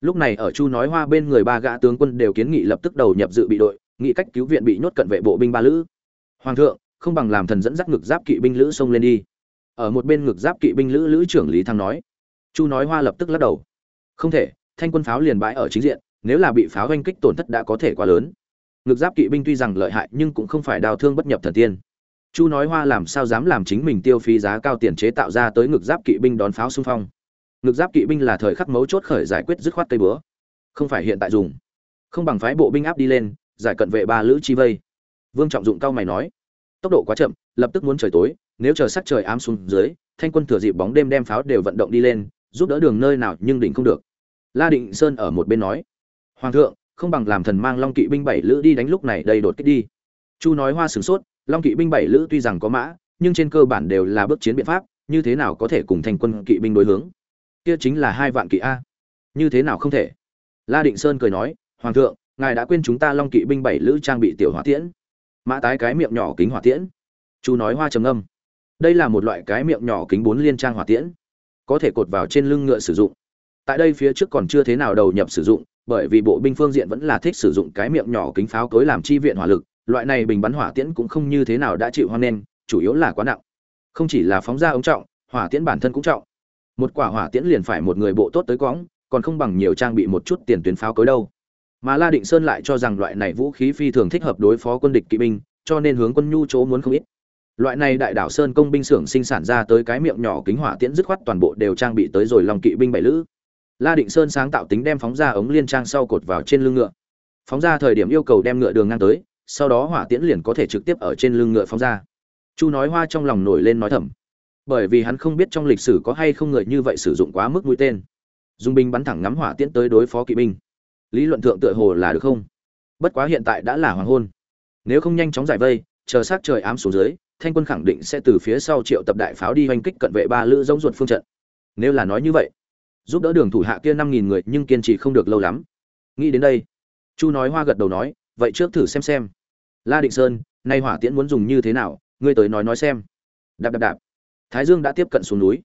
Lúc này ở chu nói hoa bên người ba gã tướng quân đều kiến nghị lập tức đầu nhập dự bị đội, nghĩ cách cứu viện bị nhốt cận vệ bộ binh ba lữ. Hoàng thượng, không bằng làm thần dẫn dắt ngực giáp kỵ binh lữ xông lên đi. Ở một bên ngực giáp kỵ binh lữ lữ trưởng lý thăng nói. Chu nói hoa lập tức lắc đầu. Không thể thanh quân pháo liền bãi ở chính diện, nếu là bị pháo oanh kích tổn thất đã có thể quá lớn. Ngực giáp kỵ binh tuy rằng lợi hại nhưng cũng không phải đào thương bất nhập thần tiên. Chu nói hoa làm sao dám làm chính mình tiêu phí giá cao tiền chế tạo ra tới ngực giáp kỵ binh đón pháo xung phong. Ngực giáp kỵ binh là thời khắc mấu chốt khởi giải quyết dứt khoát cây bữa không phải hiện tại dùng. Không bằng phái bộ binh áp đi lên, giải cận vệ ba lữ chi vây. Vương trọng dụng cao mày nói. Tốc độ quá chậm, lập tức muốn trời tối, nếu chờ sắc trời ám xuống dưới, thanh quân thừa dịp bóng đêm đem pháo đều vận động đi lên, giúp đỡ đường nơi nào nhưng đỉnh không được la định sơn ở một bên nói, hoàng thượng, không bằng làm thần mang long kỵ binh bảy lữ đi đánh lúc này đây đột kích đi. Chu nói hoa sửng sốt, long kỵ binh bảy lữ tuy rằng có mã, nhưng trên cơ bản đều là bước chiến biện pháp, như thế nào có thể cùng thành quân kỵ binh đối hướng? Kia chính là hai vạn kỵ a. Như thế nào không thể? La định sơn cười nói, hoàng thượng, ngài đã quên chúng ta long kỵ binh bảy lữ trang bị tiểu hỏa tiễn. Mã tái cái miệng nhỏ kính hỏa tiễn. Chu nói hoa trầm ngâm: đây là một loại cái miệng nhỏ kính bốn liên trang hỏa tiễn, có thể cột vào trên lưng ngựa sử dụng tại đây phía trước còn chưa thế nào đầu nhập sử dụng bởi vì bộ binh phương diện vẫn là thích sử dụng cái miệng nhỏ kính pháo cối làm chi viện hỏa lực loại này bình bắn hỏa tiễn cũng không như thế nào đã chịu hoan nên, chủ yếu là quá nặng. Không chỉ là phóng ra ống trọng hỏa tiễn bản thân cũng trọng. Một quả hỏa tiễn liền phải một người bộ tốt tới quõng còn không bằng nhiều trang bị một chút tiền tuyến pháo cối đâu. Mà la định sơn lại cho rằng loại này vũ khí phi thường thích hợp đối phó quân địch kỵ binh cho nên hướng quân nhu chỗ muốn không ít. Loại này đại đảo sơn công binh xưởng sinh sản ra tới cái miệng nhỏ kính hỏa tiễn dứt khoát toàn bộ đều trang bị tới rồi lòng kỵ binh bảy lữ la định sơn sáng tạo tính đem phóng ra ống liên trang sau cột vào trên lưng ngựa. Phóng ra thời điểm yêu cầu đem ngựa đường ngang tới, sau đó hỏa tiễn liền có thể trực tiếp ở trên lưng ngựa phóng ra. Chu nói hoa trong lòng nổi lên nói thầm. Bởi vì hắn không biết trong lịch sử có hay không người như vậy sử dụng quá mức mũi tên. Dung binh bắn thẳng ngắm hỏa tiễn tới đối phó kỵ binh. Lý luận thượng tựa hồ là được không? Bất quá hiện tại đã là hoàng hôn. Nếu không nhanh chóng giải vây, chờ sát trời ám xuống dưới, thanh quân khẳng định sẽ từ phía sau triệu tập đại pháo đi hoành kích cận vệ ba lữ giống ruột phương trận. Nếu là nói như vậy giúp đỡ đường thủ hạ kia năm nghìn người nhưng kiên trì không được lâu lắm. Nghĩ đến đây, chu nói hoa gật đầu nói, vậy trước thử xem xem. La định sơn, nay hỏa tiễn muốn dùng như thế nào, ngươi tới nói nói xem. Đạp đạp đạp. Thái dương đã tiếp cận xuống núi.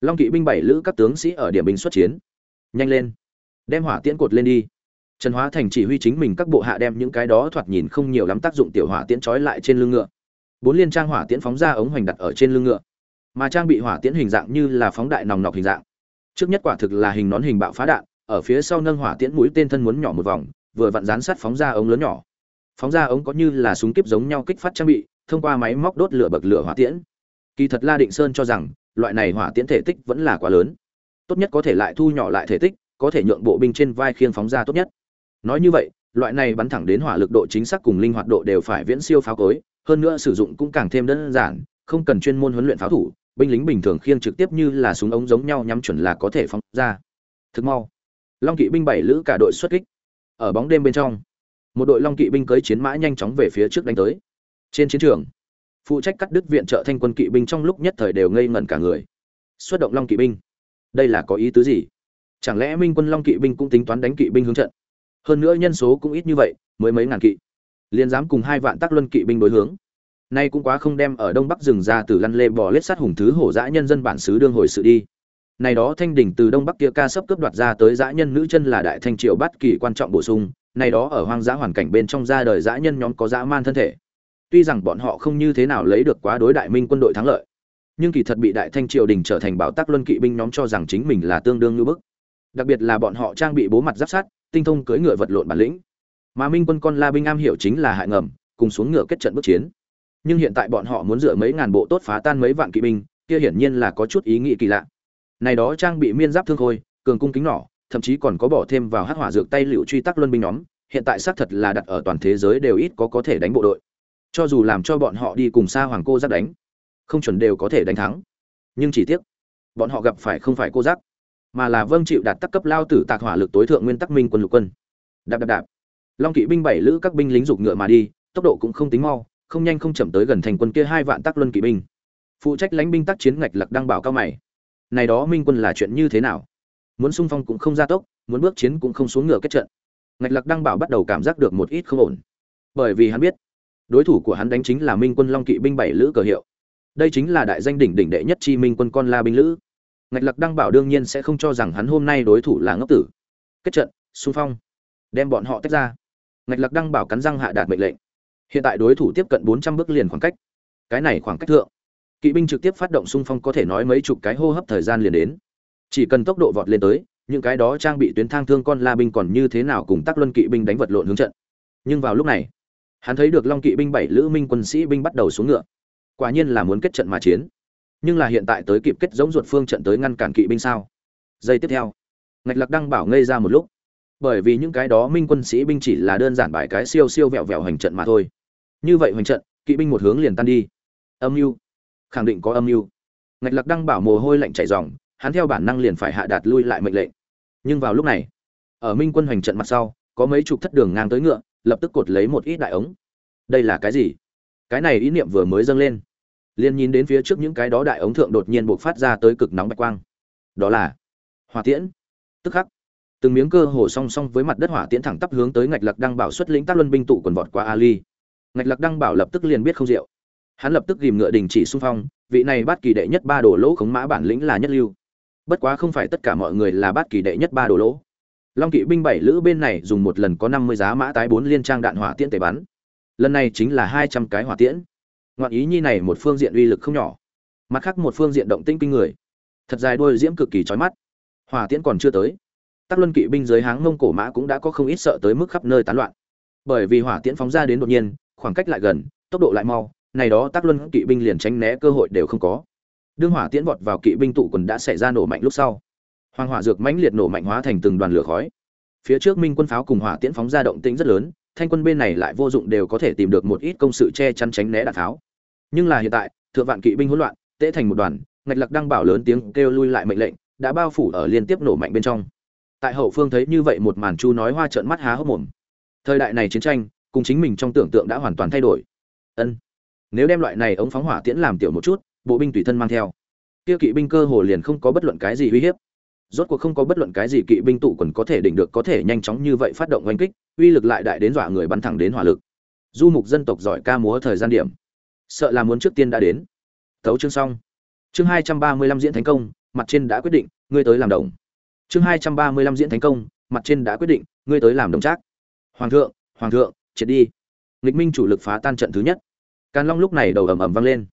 Long kỵ binh bảy lữ các tướng sĩ ở điểm binh xuất chiến. Nhanh lên. Đem hỏa tiễn cột lên đi. Trần hóa thành chỉ huy chính mình các bộ hạ đem những cái đó thoạt nhìn không nhiều lắm tác dụng tiểu hỏa tiễn trói lại trên lưng ngựa. Bốn liên trang hỏa tiễn phóng ra ống hoành đặt ở trên lưng ngựa. Mà trang bị hỏa tiễn hình dạng như là phóng đại nòng nọc hình dạng trước nhất quả thực là hình nón hình bạo phá đạn, ở phía sau nâng hỏa tiễn mũi tên thân muốn nhỏ một vòng, vừa vặn dán sát phóng ra ống lớn nhỏ. Phóng ra ống có như là súng kíp giống nhau kích phát trang bị, thông qua máy móc đốt lửa bậc lửa hỏa tiễn. Kỳ thật la định sơn cho rằng, loại này hỏa tiễn thể tích vẫn là quá lớn. Tốt nhất có thể lại thu nhỏ lại thể tích, có thể nhượng bộ binh trên vai khiêng phóng ra tốt nhất. Nói như vậy, loại này bắn thẳng đến hỏa lực độ chính xác cùng linh hoạt độ đều phải viễn siêu pháo cối, hơn nữa sử dụng cũng càng thêm đơn giản, không cần chuyên môn huấn luyện pháo thủ binh lính bình thường khiêng trực tiếp như là súng ống giống nhau nhắm chuẩn là có thể phóng ra. Thực mau, long kỵ binh bảy lữ cả đội xuất kích. Ở bóng đêm bên trong, một đội long kỵ binh cưới chiến mã nhanh chóng về phía trước đánh tới. Trên chiến trường, phụ trách cắt đứt viện trợ thanh quân kỵ binh trong lúc nhất thời đều ngây ngẩn cả người. Xuất động long kỵ binh, đây là có ý tứ gì? Chẳng lẽ minh quân long kỵ binh cũng tính toán đánh kỵ binh hướng trận? Hơn nữa nhân số cũng ít như vậy mới mấy ngàn kỵ. Liền dám cùng hai vạn tác luân kỵ binh đối hướng nay cũng quá không đem ở đông bắc rừng ra từ lăn lê bò lết sát hùng thứ hổ dã nhân dân bản xứ đương hồi sự đi. Này đó thanh đỉnh từ đông bắc kia ca sấp cướp đoạt ra tới dã nhân nữ chân là đại thanh triều bắt kỳ quan trọng bổ sung, này đó ở hoang dã hoàn cảnh bên trong ra đời dã nhân nhóm có dã man thân thể. Tuy rằng bọn họ không như thế nào lấy được quá đối đại minh quân đội thắng lợi, nhưng kỳ thật bị đại thanh triều đình trở thành bảo tác luân kỵ binh nhóm cho rằng chính mình là tương đương như bức. Đặc biệt là bọn họ trang bị bố mặt giáp sát tinh thông cưỡi ngựa vật lộn bản lĩnh. Mà minh quân con la binh am hiểu chính là hại ngầm, cùng xuống ngựa kết trận bước chiến nhưng hiện tại bọn họ muốn dựa mấy ngàn bộ tốt phá tan mấy vạn kỵ binh, kia hiển nhiên là có chút ý nghĩ kỳ lạ. Này đó trang bị miên giáp thương khôi, cường cung kính nỏ, thậm chí còn có bỏ thêm vào hắc hỏa dược tay liệu truy tắc luân binh nhóm, hiện tại xác thật là đặt ở toàn thế giới đều ít có có thể đánh bộ đội. Cho dù làm cho bọn họ đi cùng xa hoàng cô giác đánh, không chuẩn đều có thể đánh thắng. Nhưng chỉ tiếc, bọn họ gặp phải không phải cô giác, mà là vâng chịu đạt tắc cấp lao tử tạc hỏa lực tối thượng nguyên tắc minh quân lục quân. Đạp đạp đạp. Long kỵ binh bảy lữ các binh lính dục ngựa mà đi, tốc độ cũng không tính mau không nhanh không chậm tới gần thành quân kia hai vạn tác luân kỵ binh. Phụ trách lãnh binh tác chiến ngạch lặc đăng bảo cao mày. Này đó minh quân là chuyện như thế nào? Muốn xung phong cũng không ra tốc, muốn bước chiến cũng không xuống ngựa kết trận. Ngạch lặc đăng bảo bắt đầu cảm giác được một ít không ổn. Bởi vì hắn biết, đối thủ của hắn đánh chính là minh quân long kỵ binh bảy lữ cờ hiệu. Đây chính là đại danh đỉnh đỉnh đệ nhất chi minh quân con la binh lữ. Ngạch lặc đăng bảo đương nhiên sẽ không cho rằng hắn hôm nay đối thủ là ngốc tử. Kết trận, xung phong. Đem bọn họ tách ra. Ngạch lặc đăng bảo cắn răng hạ đạt mệnh lệnh hiện tại đối thủ tiếp cận bốn trăm bước liền khoảng cách. Cái này khoảng cách thượng, kỵ binh trực tiếp phát động xung phong có thể nói mấy chục cái hô hấp thời gian liền đến. Chỉ cần tốc độ vọt lên tới, những cái đó trang bị tuyến thang thương con la binh còn như thế nào cùng tác luân kỵ binh đánh vật lộn hướng trận. Nhưng vào lúc này, hắn thấy được long kỵ binh bảy lữ minh quân sĩ binh bắt đầu xuống ngựa. Quả nhiên là muốn kết trận mà chiến. Nhưng là hiện tại tới kịp kết giống ruột phương trận tới ngăn cản kỵ binh sao? Giây tiếp theo, ngạch lạc đăng bảo ngây ra một lúc. Bởi vì những cái đó minh quân sĩ binh chỉ là đơn giản bài cái siêu siêu vẹo vẹo hành trận mà thôi như vậy hoành trận, kỵ binh một hướng liền tan đi. Âm mưu. Khẳng định có âm mưu. Ngạch lạc đăng bảo mồ hôi lạnh chảy ròng, hắn theo bản năng liền phải hạ đạt lui lại mệnh lệnh. Nhưng vào lúc này, ở minh quân hoành trận mặt sau, có mấy chục thất đường ngang tới ngựa, lập tức cột lấy một ít đại ống. Đây là cái gì? Cái này ý niệm vừa mới dâng lên, liền nhìn đến phía trước những cái đó đại ống thượng đột nhiên buộc phát ra tới cực nóng bạch quang. Đó là hỏa tiễn. Tức khắc, từng miếng cơ hồ song song với mặt đất hỏa tiễn thẳng tắp hướng tới ngạch lạc đăng bảo xuất lĩnh tác luân binh tụ quần vọt qua ali ngạch lạc đăng bảo lập tức liền biết không rượu. Hắn lập tức ghìm ngựa đình chỉ xung phong, vị này bát kỳ đệ nhất ba đồ lỗ khống mã bản lĩnh là nhất lưu. Bất quá không phải tất cả mọi người là bát kỳ đệ nhất ba đồ lỗ. Long kỵ binh bảy lữ bên này dùng một lần có năm mươi giá mã tái bốn liên trang đạn hỏa tiễn tề bắn. Lần này chính là hai trăm cái hỏa tiễn. Ngoạn ý nhi này một phương diện uy lực không nhỏ. Mặt khác một phương diện động tinh kinh người. Thật dài đôi diễm cực kỳ trói mắt. Hỏa tiễn còn chưa tới. Tắc luân kỵ binh dưới háng mông cổ mã cũng đã có không ít sợ tới mức khắp nơi tán loạn. Bởi vì hỏa tiễn phóng ra đến đột nhiên khoảng cách lại gần, tốc độ lại mau, này đó tác luân kỵ binh liền tránh né cơ hội đều không có. Đương hỏa tiễn vọt vào kỵ binh tụ quần đã xảy ra nổ mạnh lúc sau, hoàng hỏa dược mãnh liệt nổ mạnh hóa thành từng đoàn lửa khói. Phía trước minh quân pháo cùng hỏa tiễn phóng ra động tĩnh rất lớn, thanh quân bên này lại vô dụng đều có thể tìm được một ít công sự che chắn tránh né đạn tháo. Nhưng là hiện tại, thượng vạn kỵ binh hỗn loạn tễ thành một đoàn, ngạch lạc đăng bảo lớn tiếng kêu lui lại mệnh lệnh, đã bao phủ ở liên tiếp nổ mạnh bên trong. Tại hậu phương thấy như vậy một màn chu nói hoa trợn mắt há hốc mồm. Thời đại này chiến tranh cùng chính mình trong tưởng tượng đã hoàn toàn thay đổi. Ân. Nếu đem loại này ống phóng hỏa tiễn làm tiểu một chút, bộ binh tùy thân mang theo. Kia kỵ binh cơ hồ liền không có bất luận cái gì uy hiếp. Rốt cuộc không có bất luận cái gì kỵ binh tụ quần có thể đỉnh được, có thể nhanh chóng như vậy phát động oanh kích, uy lực lại đại đến dọa người bắn thẳng đến hỏa lực. Du mục dân tộc giỏi ca múa thời gian điểm. Sợ là muốn trước tiên đã đến. Tấu chương xong. Chương hai trăm ba mươi lăm diễn thành công, mặt trên đã quyết định, ngươi tới làm đồng. Chương hai trăm ba mươi lăm diễn thành công, mặt trên đã quyết định, ngươi tới làm đồng trác. Hoàng thượng hoàng thượng triệt đi. Nghịch minh chủ lực phá tan trận thứ nhất. Càn long lúc này đầu ầm ầm vang lên.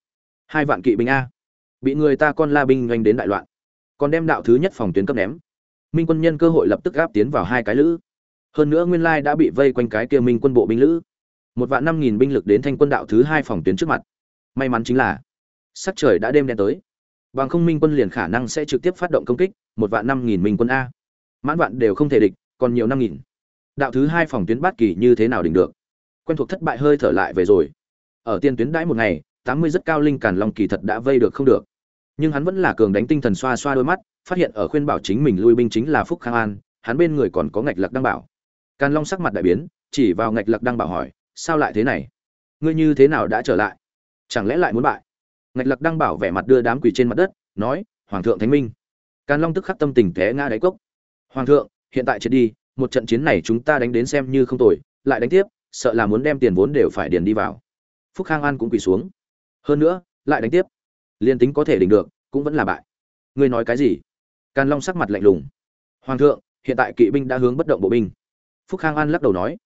Hai vạn kỵ binh a. Bị người ta con la binh doanh đến đại loạn. Còn đem đạo thứ nhất phòng tuyến cấp ném. Minh quân nhân cơ hội lập tức gáp tiến vào hai cái lữ. Hơn nữa nguyên lai đã bị vây quanh cái kia minh quân bộ binh lữ. Một vạn năm nghìn binh lực đến thanh quân đạo thứ hai phòng tuyến trước mặt. May mắn chính là, sắc trời đã đêm đen tới. Bằng không minh quân liền khả năng sẽ trực tiếp phát động công kích, một vạn năm nghìn minh quân a. Mãn vạn đều không thể địch, còn nhiều năm nghìn đạo thứ hai phòng tuyến bát kỳ như thế nào đỉnh được? Quen thuộc thất bại hơi thở lại về rồi. Ở tiên tuyến đãi một ngày, tám mươi rất cao linh càn long kỳ thật đã vây được không được. Nhưng hắn vẫn là cường đánh tinh thần xoa xoa đôi mắt, phát hiện ở khuyên bảo chính mình lui binh chính là phúc khang an, hắn bên người còn có ngạch lặc đăng bảo. Càn long sắc mặt đại biến, chỉ vào ngạch lặc đăng bảo hỏi, sao lại thế này? Ngươi như thế nào đã trở lại? Chẳng lẽ lại muốn bại? Ngạch lặc đăng bảo vẻ mặt đưa đám quỷ trên mặt đất, nói, hoàng thượng thánh minh. Càn long tức khắc tâm tình té ngã đáy cốc. Hoàng thượng, hiện tại chết đi một trận chiến này chúng ta đánh đến xem như không tồi, lại đánh tiếp, sợ là muốn đem tiền vốn đều phải điền đi vào. Phúc khang an cũng quỳ xuống. Hơn nữa, lại đánh tiếp. Liên tính có thể đỉnh được, cũng vẫn là bại. Ngươi nói cái gì? Càn long sắc mặt lạnh lùng. Hoàng thượng, hiện tại kỵ binh đã hướng bất động bộ binh. Phúc khang an lắc đầu nói.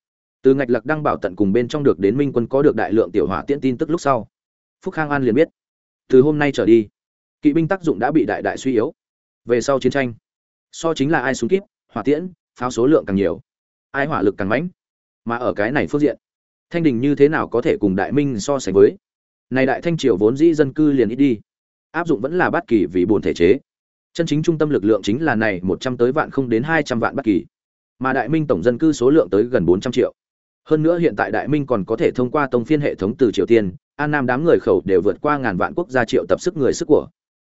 Từ ngạch lạc đăng bảo tận cùng bên trong được đến minh quân có được đại lượng tiểu hỏa tiễn tin tức lúc sau, phúc khang an liền biết. Từ hôm nay trở đi, kỵ binh tác dụng đã bị đại đại suy yếu. Về sau chiến tranh, so chính là ai súng kíp, hỏa tiễn pháo số lượng càng nhiều, ai hỏa lực càng mãnh, mà ở cái này phương diện, thanh đình như thế nào có thể cùng đại minh so sánh với? Này đại thanh triều vốn dĩ dân cư liền ít đi, áp dụng vẫn là bát kỳ vì buồn thể chế. Chân chính trung tâm lực lượng chính là này một trăm tới vạn không đến hai trăm vạn bát kỳ, mà đại minh tổng dân cư số lượng tới gần bốn trăm triệu. Hơn nữa hiện tại đại minh còn có thể thông qua tông phiên hệ thống từ triều tiên, an nam đám người khẩu đều vượt qua ngàn vạn quốc gia triệu tập sức người sức của.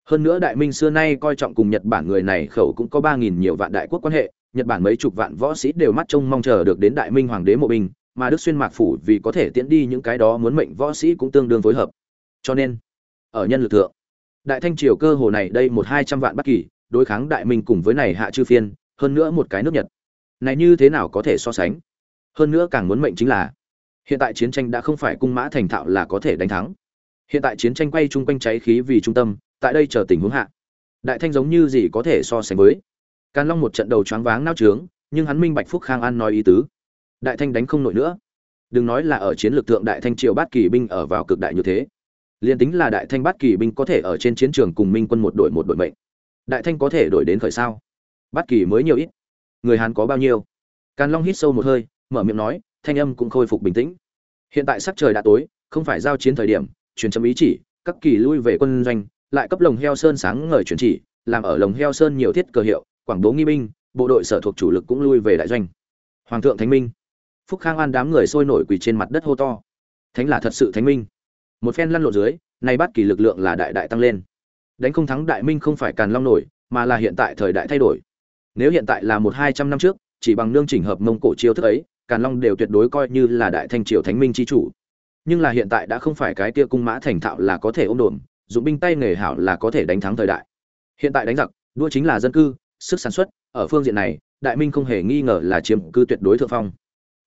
Hơn nữa đại minh xưa nay coi trọng cùng nhật bản người này khẩu cũng có ba nghìn nhiều vạn đại quốc quan hệ nhật bản mấy chục vạn võ sĩ đều mắt trông mong chờ được đến đại minh hoàng đế mộ binh, mà đức xuyên mạc phủ vì có thể tiễn đi những cái đó muốn mệnh võ sĩ cũng tương đương phối hợp. Cho nên, ở nhân lực thượng, đại thanh triều cơ hồ này đây một hai trăm vạn bất kỳ, đối kháng đại minh cùng với này hạ chư phiên, hơn nữa một cái nước nhật. Này như thế nào có thể so sánh? Hơn nữa càng muốn mệnh chính là, hiện tại chiến tranh đã không phải cung mã thành thạo là có thể đánh thắng. Hiện tại chiến tranh quay chung quanh cháy khí vì trung tâm, tại đây chờ tình huống hạ, đại thanh giống như gì có thể so sánh với? Càn long một trận đầu choáng váng nao trướng, nhưng hắn minh bạch phúc khang an nói ý tứ. Đại thanh đánh không nổi nữa. Đừng nói là ở chiến lược thượng đại thanh triều bát kỳ binh ở vào cực đại như thế. Liền tính là đại thanh bát kỳ binh có thể ở trên chiến trường cùng minh quân một đội một đội mệnh. Đại thanh có thể đổi đến khởi sao? Bát kỳ mới nhiều ít. Người Hàn có bao nhiêu? Càn long hít sâu một hơi, mở miệng nói, thanh âm cũng khôi phục bình tĩnh. Hiện tại sắc trời đã tối, không phải giao chiến thời điểm, truyền chấm ý chỉ, các kỳ lui về quân doanh, lại cấp lồng heo sơn sáng ngời chuyển chỉ, làm ở lồng heo sơn nhiều thiết cơ hiệu quảng bố nghi binh, bộ đội sở thuộc chủ lực cũng lui về đại doanh. Hoàng thượng thánh minh. Phúc khang an đám người sôi nổi quỳ trên mặt đất hô to. Thánh là thật sự thánh minh. Một phen lăn lộn dưới, nay bắt kỳ lực lượng là đại đại tăng lên. Đánh không thắng đại minh không phải càn long nổi, mà là hiện tại thời đại thay đổi. Nếu hiện tại là một hai trăm năm trước, chỉ bằng nương chỉnh hợp mông cổ chiêu thức ấy, càn long đều tuyệt đối coi như là đại thanh triều thánh minh chi chủ. Nhưng là hiện tại đã không phải cái tia cung mã thành thạo là có thể ôm đồn dụng binh tay nghề hảo là có thể đánh thắng thời đại. Hiện tại đánh giặc, đua chính là dân cư sức sản xuất, ở phương diện này, đại minh không hề nghi ngờ là chiếm cư tuyệt đối thượng phong.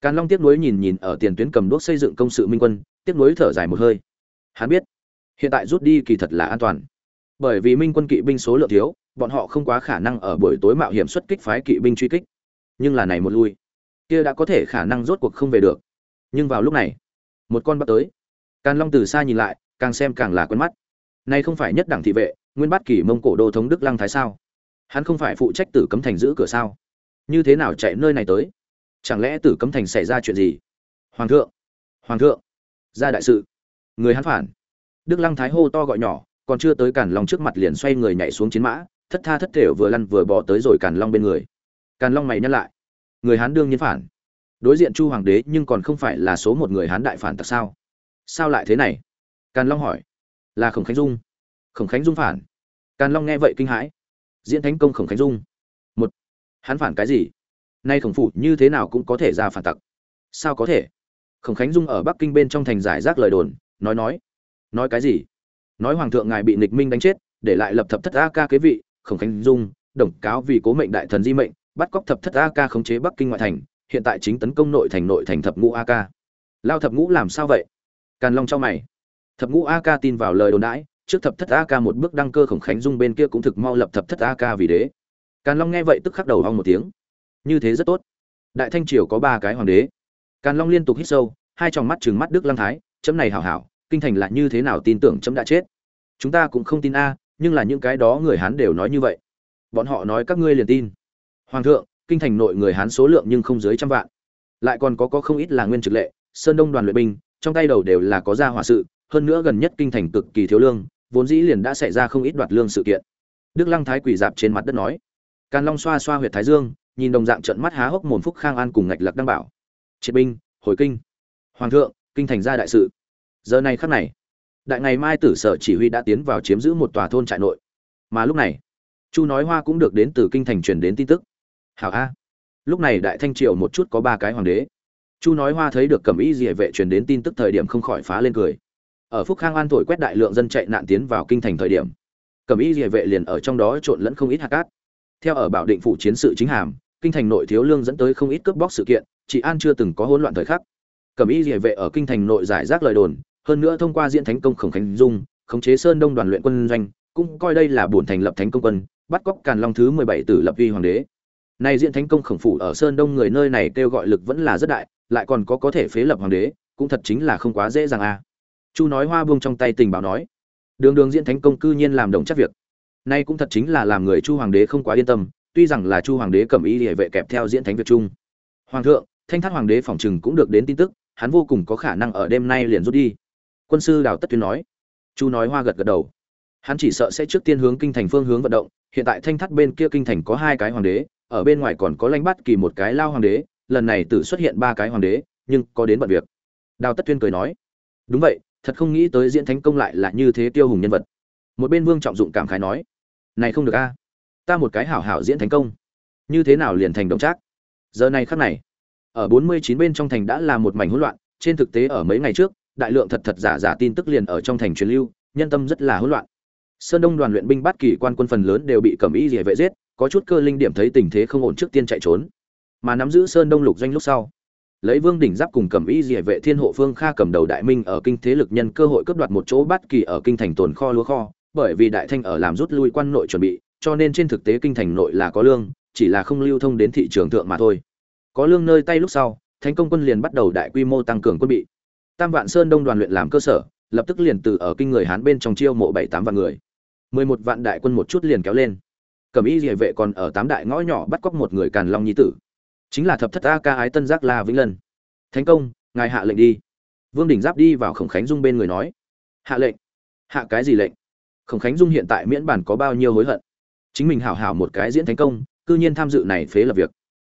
Càn long tiếc nuối nhìn nhìn ở tiền tuyến cầm đuốc xây dựng công sự minh quân, tiếc nuối thở dài một hơi. Hắn biết, hiện tại rút đi kỳ thật là an toàn. Bởi vì minh quân kỵ binh số lượng thiếu, bọn họ không quá khả năng ở buổi tối mạo hiểm xuất kích phái kỵ binh truy kích. Nhưng là này một lui, kia đã có thể khả năng rốt cuộc không về được. Nhưng vào lúc này, một con bắt tới. Càn long từ xa nhìn lại, càng xem càng là quen mắt. Nay không phải nhất đẳng thị vệ, nguyên bát kỷ mông cổ đô thống đức lăng thái sao? Hắn không phải phụ trách tử cấm thành giữ cửa sao? Như thế nào chạy nơi này tới? Chẳng lẽ tử cấm thành xảy ra chuyện gì? Hoàng thượng hoàng thượng, ra đại sự. Người hắn phản. Đức lăng thái hô to gọi nhỏ, còn chưa tới càn long trước mặt liền xoay người nhảy xuống chiến mã, thất tha thất thểu vừa lăn vừa bỏ tới rồi càn long bên người. Càn long mày nhắc lại. Người hán đương nhiên phản. Đối diện chu hoàng đế nhưng còn không phải là số một người hán đại phản tặc sao? Sao lại thế này? Càn long hỏi. Là khổng khánh dung. Khổng khánh dung phản. Càn long nghe vậy kinh hãi diễn thánh công khổng khánh dung. Một, hắn phản cái gì? Nay khổng phủ như thế nào cũng có thể ra phản tặc. Sao có thể? Khổng khánh dung ở bắc kinh bên trong thành giải rác lời đồn, nói nói. Nói cái gì? Nói hoàng thượng ngài bị nịch minh đánh chết, để lại lập thập thất a ca kế vị, khổng khánh dung, đồng cáo vì cố mệnh đại thần di mệnh, bắt cóc thập thất a ca khống chế bắc kinh ngoại thành, hiện tại chính tấn công nội thành nội thành thập ngũ a ca lao thập ngũ làm sao vậy? Càn long cho mày. Thập ngũ a ca tin vào lời đồn đãi trước thập thất a ca một bước đăng cơ khổng khánh dung bên kia cũng thực mau lập thập thất a ca vì đế. Càn long nghe vậy tức khắc đầu hong một tiếng. Như thế rất tốt. Đại thanh triều có ba cái hoàng đế. Càn long liên tục hít sâu, hai tròng mắt trừng mắt đức lăng thái, chấm này hảo hảo, kinh thành là như thế nào tin tưởng chấm đã chết? Chúng ta cũng không tin a, nhưng là những cái đó người hán đều nói như vậy. Bọn họ nói các ngươi liền tin. Hoàng thượng, kinh thành nội người hán số lượng nhưng không dưới trăm vạn. Lại còn có có không ít là nguyên trực lệ, sơn đông đoàn luyện binh, trong tay đầu đều là có gia hỏa sự, hơn nữa gần nhất kinh thành cực kỳ thiếu lương vốn dĩ liền đã xảy ra không ít đoạt lương sự kiện. Đức lăng thái quỷ dạp trên mặt đất nói, càn long xoa xoa huyệt thái dương, nhìn đồng dạng trận mắt há hốc mồm phúc khang an cùng ngạch lạc đăng bảo, triệt binh, hồi kinh. Hoàng thượng, kinh thành ra đại sự. Giờ này khắc này, đại ngày mai tử sở chỉ huy đã tiến vào chiếm giữ một tòa thôn trại nội. Mà lúc này, chu nói hoa cũng được đến từ kinh thành truyền đến tin tức. Hảo a. Lúc này đại thanh triều một chút có ba cái hoàng đế. Chu nói hoa thấy được cẩm ý địa vệ truyền đến tin tức thời điểm không khỏi phá lên cười ở phúc khang an thổi quét đại lượng dân chạy nạn tiến vào kinh thành thời điểm cẩm Y địa vệ liền ở trong đó trộn lẫn không ít hạt cát. Theo ở bảo định phủ chiến sự chính hàm, kinh thành nội thiếu lương dẫn tới không ít cướp bóc sự kiện, chị an chưa từng có hỗn loạn thời khắc. Cẩm Y địa vệ ở kinh thành nội giải rác lời đồn, hơn nữa thông qua diễn thánh công khổng khánh dung, khống chế sơn đông đoàn luyện quân doanh, cũng coi đây là bổn thành lập thánh công quân, bắt cóc càn long thứ mười bảy tử lập vi hoàng đế. Nay diễn thánh công khổng phủ ở sơn đông người nơi này kêu gọi lực vẫn là rất đại, lại còn có có thể phế lập hoàng đế, cũng thật chính là không quá dễ dàng a chu nói hoa buông trong tay tình báo nói đường đường diễn thánh công cư nhiên làm đồng chắc việc. Nay cũng thật chính là làm người chu hoàng đế không quá yên tâm tuy rằng là chu hoàng đế cầm ý địa vệ kẹp theo diễn thánh việt trung, hoàng thượng thanh thác hoàng đế phòng chừng cũng được đến tin tức hắn vô cùng có khả năng ở đêm nay liền rút đi. Quân sư đào tất tuyên nói. Chu nói hoa gật gật đầu. Hắn chỉ sợ sẽ trước tiên hướng kinh thành phương hướng vận động hiện tại thanh thắt bên kia kinh thành có hai cái hoàng đế ở bên ngoài còn có lãnh bắt kỳ một cái lao hoàng đế lần này tự xuất hiện ba cái hoàng đế nhưng có đến bận việc. Đào tất tuyên cười nói đúng vậy thật không nghĩ tới diễn thánh công lại là như thế tiêu hùng nhân vật. Một bên vương trọng dụng cảm khái nói, này không được a, ta một cái hảo hảo diễn thành công, như thế nào liền thành động trác? Giờ này khắc này, ở bốn mươi chín bên trong thành đã là một mảnh hỗn loạn, trên thực tế ở mấy ngày trước, đại lượng thật thật giả giả tin tức liền ở trong thành truyền lưu, nhân tâm rất là hỗn loạn. Sơn đông đoàn luyện binh bát kỳ quan quân phần lớn đều bị cẩm y rỉa vệ giết, có chút cơ linh điểm thấy tình thế không ổn trước tiên chạy trốn. Mà nắm giữ sơn đông lục doanh lúc sau lấy vương đỉnh giáp cùng cầm y rỉa vệ thiên hộ phương kha cầm đầu đại minh ở kinh thế lực nhân cơ hội cướp đoạt một chỗ bát kỳ ở kinh thành tồn kho lúa kho, bởi vì đại thanh ở làm rút lui quan nội chuẩn bị, cho nên trên thực tế kinh thành nội là có lương, chỉ là không lưu thông đến thị trường thượng mà thôi. Có lương nơi tay lúc sau, thánh công quân liền bắt đầu đại quy mô tăng cường quân bị. Tam vạn sơn đông đoàn luyện làm cơ sở, lập tức liền từ ở kinh người hán bên trong chiêu mộ bảy tám vạn người. Mười một vạn đại quân một chút liền kéo lên. Cầm y địa vệ còn ở tám đại ngõ nhỏ bắt cóc một người càn long nhi tử chính là thập thất a ca ái tân giác la vĩnh lân. Thành công, ngài hạ lệnh đi. Vương đỉnh giáp đi vào khổng khánh dung bên người nói. Hạ lệnh. Hạ cái gì lệnh? Khổng khánh dung hiện tại miễn bản có bao nhiêu hối hận? Chính mình hảo hảo một cái diễn thành công, cư nhiên tham dự này phế lập việc.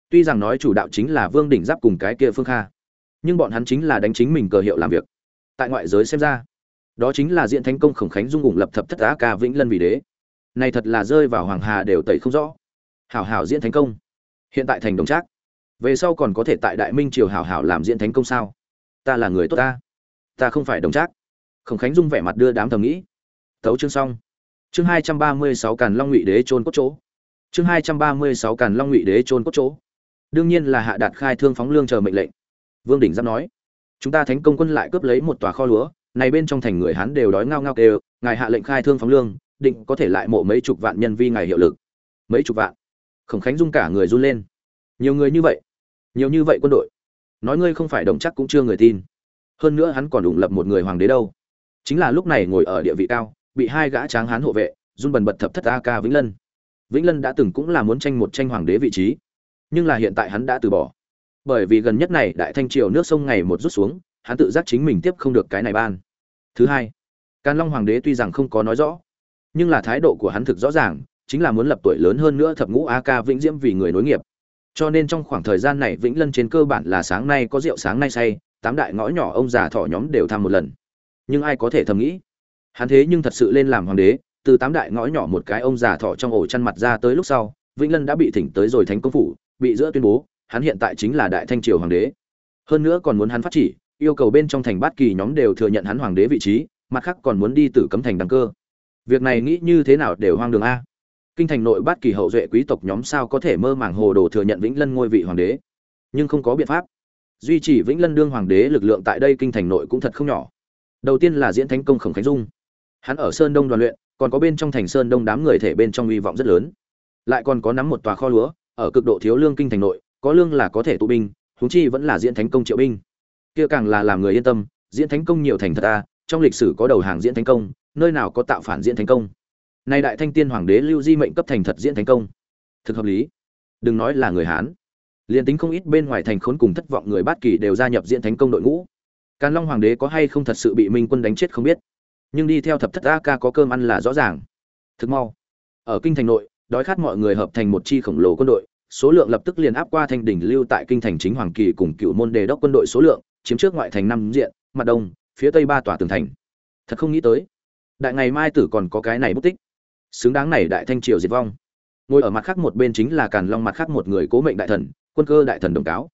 Tuy rằng nói chủ đạo chính là vương đỉnh giáp cùng cái kia phương kha, nhưng bọn hắn chính là đánh chính mình cờ hiệu làm việc. Tại ngoại giới xem ra, đó chính là diễn thành công khổng khánh dung ủng lập thập thất á ca vĩnh lân vì đế. Này thật là rơi vào hoàng hà đều tẩy không rõ. Hảo hảo diễn thành công. Hiện tại thành đồng trác về sau còn có thể tại đại minh triều hảo hảo làm diễn thánh công sao? Ta là người tốt ta. Ta không phải đồng trác. Khổng khánh dung vẻ mặt đưa đám thầm nghĩ. Thấu chương xong. Chương hai trăm ba mươi sáu càn long ngụy đế trôn cốt chỗ. Chương hai trăm ba mươi sáu càn long ngụy đế trôn cốt chỗ. Đương nhiên là hạ đạt khai thương phóng lương chờ mệnh lệnh. Vương đỉnh giáp nói, chúng ta thánh công quân lại cướp lấy một tòa kho lúa, này bên trong thành người hán đều đói ngao ngao kêu, ngài hạ lệnh khai thương phóng lương, định có thể lại mộ mấy chục vạn nhân vi ngài hiệu lực. Mấy chục vạn? Khổng khánh dung cả người run lên. Nhiều người như vậy nhiều như vậy quân đội. Nói ngươi không phải đồng chắc cũng chưa người tin. Hơn nữa hắn còn đủng lập một người hoàng đế đâu. Chính là lúc này ngồi ở địa vị cao, bị hai gã tráng hán hộ vệ, run bần bật thập thất a ca vĩnh lân. Vĩnh lân đã từng cũng là muốn tranh một tranh hoàng đế vị trí, nhưng là hiện tại hắn đã từ bỏ. Bởi vì gần nhất này đại thanh triều nước sông ngày một rút xuống, hắn tự giác chính mình tiếp không được cái này ban. Thứ hai, càn long hoàng đế tuy rằng không có nói rõ, nhưng là thái độ của hắn thực rõ ràng, chính là muốn lập tuổi lớn hơn nữa thập ngũ a ca vĩnh diễm vì người nối nghiệp cho nên trong khoảng thời gian này vĩnh lân trên cơ bản là sáng nay có rượu, sáng nay say, tám đại ngõ nhỏ ông già thọ nhóm đều thăm một lần. Nhưng ai có thể thầm nghĩ? Hắn thế nhưng thật sự lên làm hoàng đế, từ tám đại ngõ nhỏ một cái ông già thọ trong ổ chăn mặt ra tới lúc sau, vĩnh lân đã bị thỉnh tới rồi thánh công phủ, bị giữa tuyên bố, hắn hiện tại chính là đại thanh triều hoàng đế. Hơn nữa còn muốn hắn phát chỉ, yêu cầu bên trong thành bát kỳ nhóm đều thừa nhận hắn hoàng đế vị trí, mặt khác còn muốn đi tử cấm thành đăng cơ. Việc này nghĩ như thế nào đều hoang đường a kinh thành nội bát kỳ hậu duệ quý tộc nhóm sao có thể mơ màng hồ đồ thừa nhận vĩnh lân ngôi vị hoàng đế? Nhưng không có biện pháp. Duy trì vĩnh lân đương hoàng đế lực lượng tại đây kinh thành nội cũng thật không nhỏ. Đầu tiên là diễn thánh công khổng khánh dung. Hắn ở sơn đông đoàn luyện, còn có bên trong thành sơn đông đám người thể bên trong hy vọng rất lớn. Lại còn có nắm một tòa kho lúa, ở cực độ thiếu lương kinh thành nội, có lương là có thể tụ binh, huống chi vẫn là diễn thánh công triệu binh. Kia càng là làm người yên tâm, diễn thánh công nhiều thành thật ta trong lịch sử có đầu hàng diễn thánh công, nơi nào có tạo phản diễn thánh công? Nay đại thanh tiên hoàng đế lưu di mệnh cấp thành thật diễn thánh công. Thực hợp lý. Đừng nói là người hán. Liền tính không ít bên ngoài thành khốn cùng thất vọng người bát kỳ đều gia nhập diễn thánh công đội ngũ. Càn long hoàng đế có hay không thật sự bị minh quân đánh chết không biết. Nhưng đi theo thập thất a ca có cơm ăn là rõ ràng. Thực mau. Ở kinh thành nội, đói khát mọi người hợp thành một chi khổng lồ quân đội. Số lượng lập tức liền áp qua thanh đỉnh lưu tại kinh thành chính hoàng kỳ cùng cựu môn đề đốc quân đội số lượng, chiếm trước ngoại thành năm diện, mặt đông, phía tây ba tòa tường thành. Thật không nghĩ tới. Đại ngày mai tử còn có cái này bút tích xứng đáng này đại thanh triều diệt vong. Ngồi ở mặt khác một bên chính là càn long mặt khác một người cố mệnh đại thần, quân cơ đại thần đồng cáo.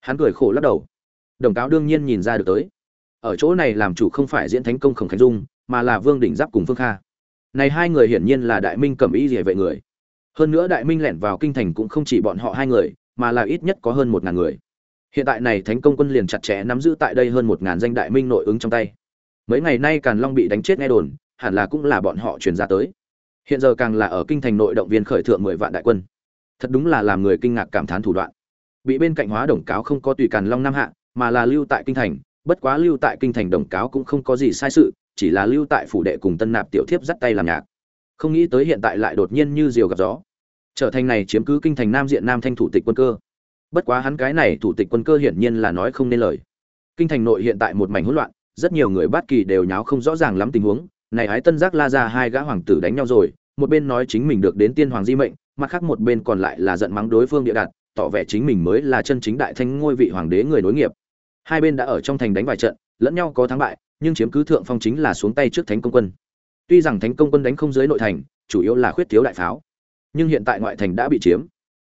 Hắn cười khổ lắc đầu. Đồng cáo đương nhiên nhìn ra được tới. Ở chỗ này làm chủ không phải diễn thánh công khổng khánh dung, mà là vương đỉnh giáp cùng phương kha. Này hai người hiển nhiên là đại minh cẩm ý địa vệ người. Hơn nữa đại minh lẻn vào kinh thành cũng không chỉ bọn họ hai người, mà là ít nhất có hơn một ngàn người. Hiện tại này thánh công quân liền chặt chẽ nắm giữ tại đây hơn một ngàn danh đại minh nội ứng trong tay. Mấy ngày nay càn long bị đánh chết nghe đồn, hẳn là cũng là bọn họ truyền ra tới hiện giờ càng là ở kinh thành nội động viên khởi thượng mười vạn đại quân. Thật đúng là làm người kinh ngạc cảm thán thủ đoạn. Bị bên cạnh hóa đồng cáo không có tùy càn long nam hạ, mà là lưu tại kinh thành, bất quá lưu tại kinh thành đồng cáo cũng không có gì sai sự, chỉ là lưu tại phủ đệ cùng tân nạp tiểu thiếp dắt tay làm nhạc. Không nghĩ tới hiện tại lại đột nhiên như diều gặp gió. Trở thành này chiếm cứ kinh thành nam diện nam thanh thủ tịch quân cơ. Bất quá hắn cái này thủ tịch quân cơ hiển nhiên là nói không nên lời. Kinh thành nội hiện tại một mảnh hỗn loạn, rất nhiều người bát kỳ đều nháo không rõ ràng lắm tình huống này ái tân giác la ra hai gã hoàng tử đánh nhau rồi, một bên nói chính mình được đến tiên hoàng di mệnh, mặt khác một bên còn lại là giận mắng đối phương địa đặt tỏ vẻ chính mình mới là chân chính đại thanh ngôi vị hoàng đế người nối nghiệp. Hai bên đã ở trong thành đánh vài trận, lẫn nhau có thắng bại, nhưng chiếm cứ thượng phong chính là xuống tay trước thánh công quân. Tuy rằng thánh công quân đánh không dưới nội thành, chủ yếu là khuyết thiếu đại pháo, nhưng hiện tại ngoại thành đã bị chiếm.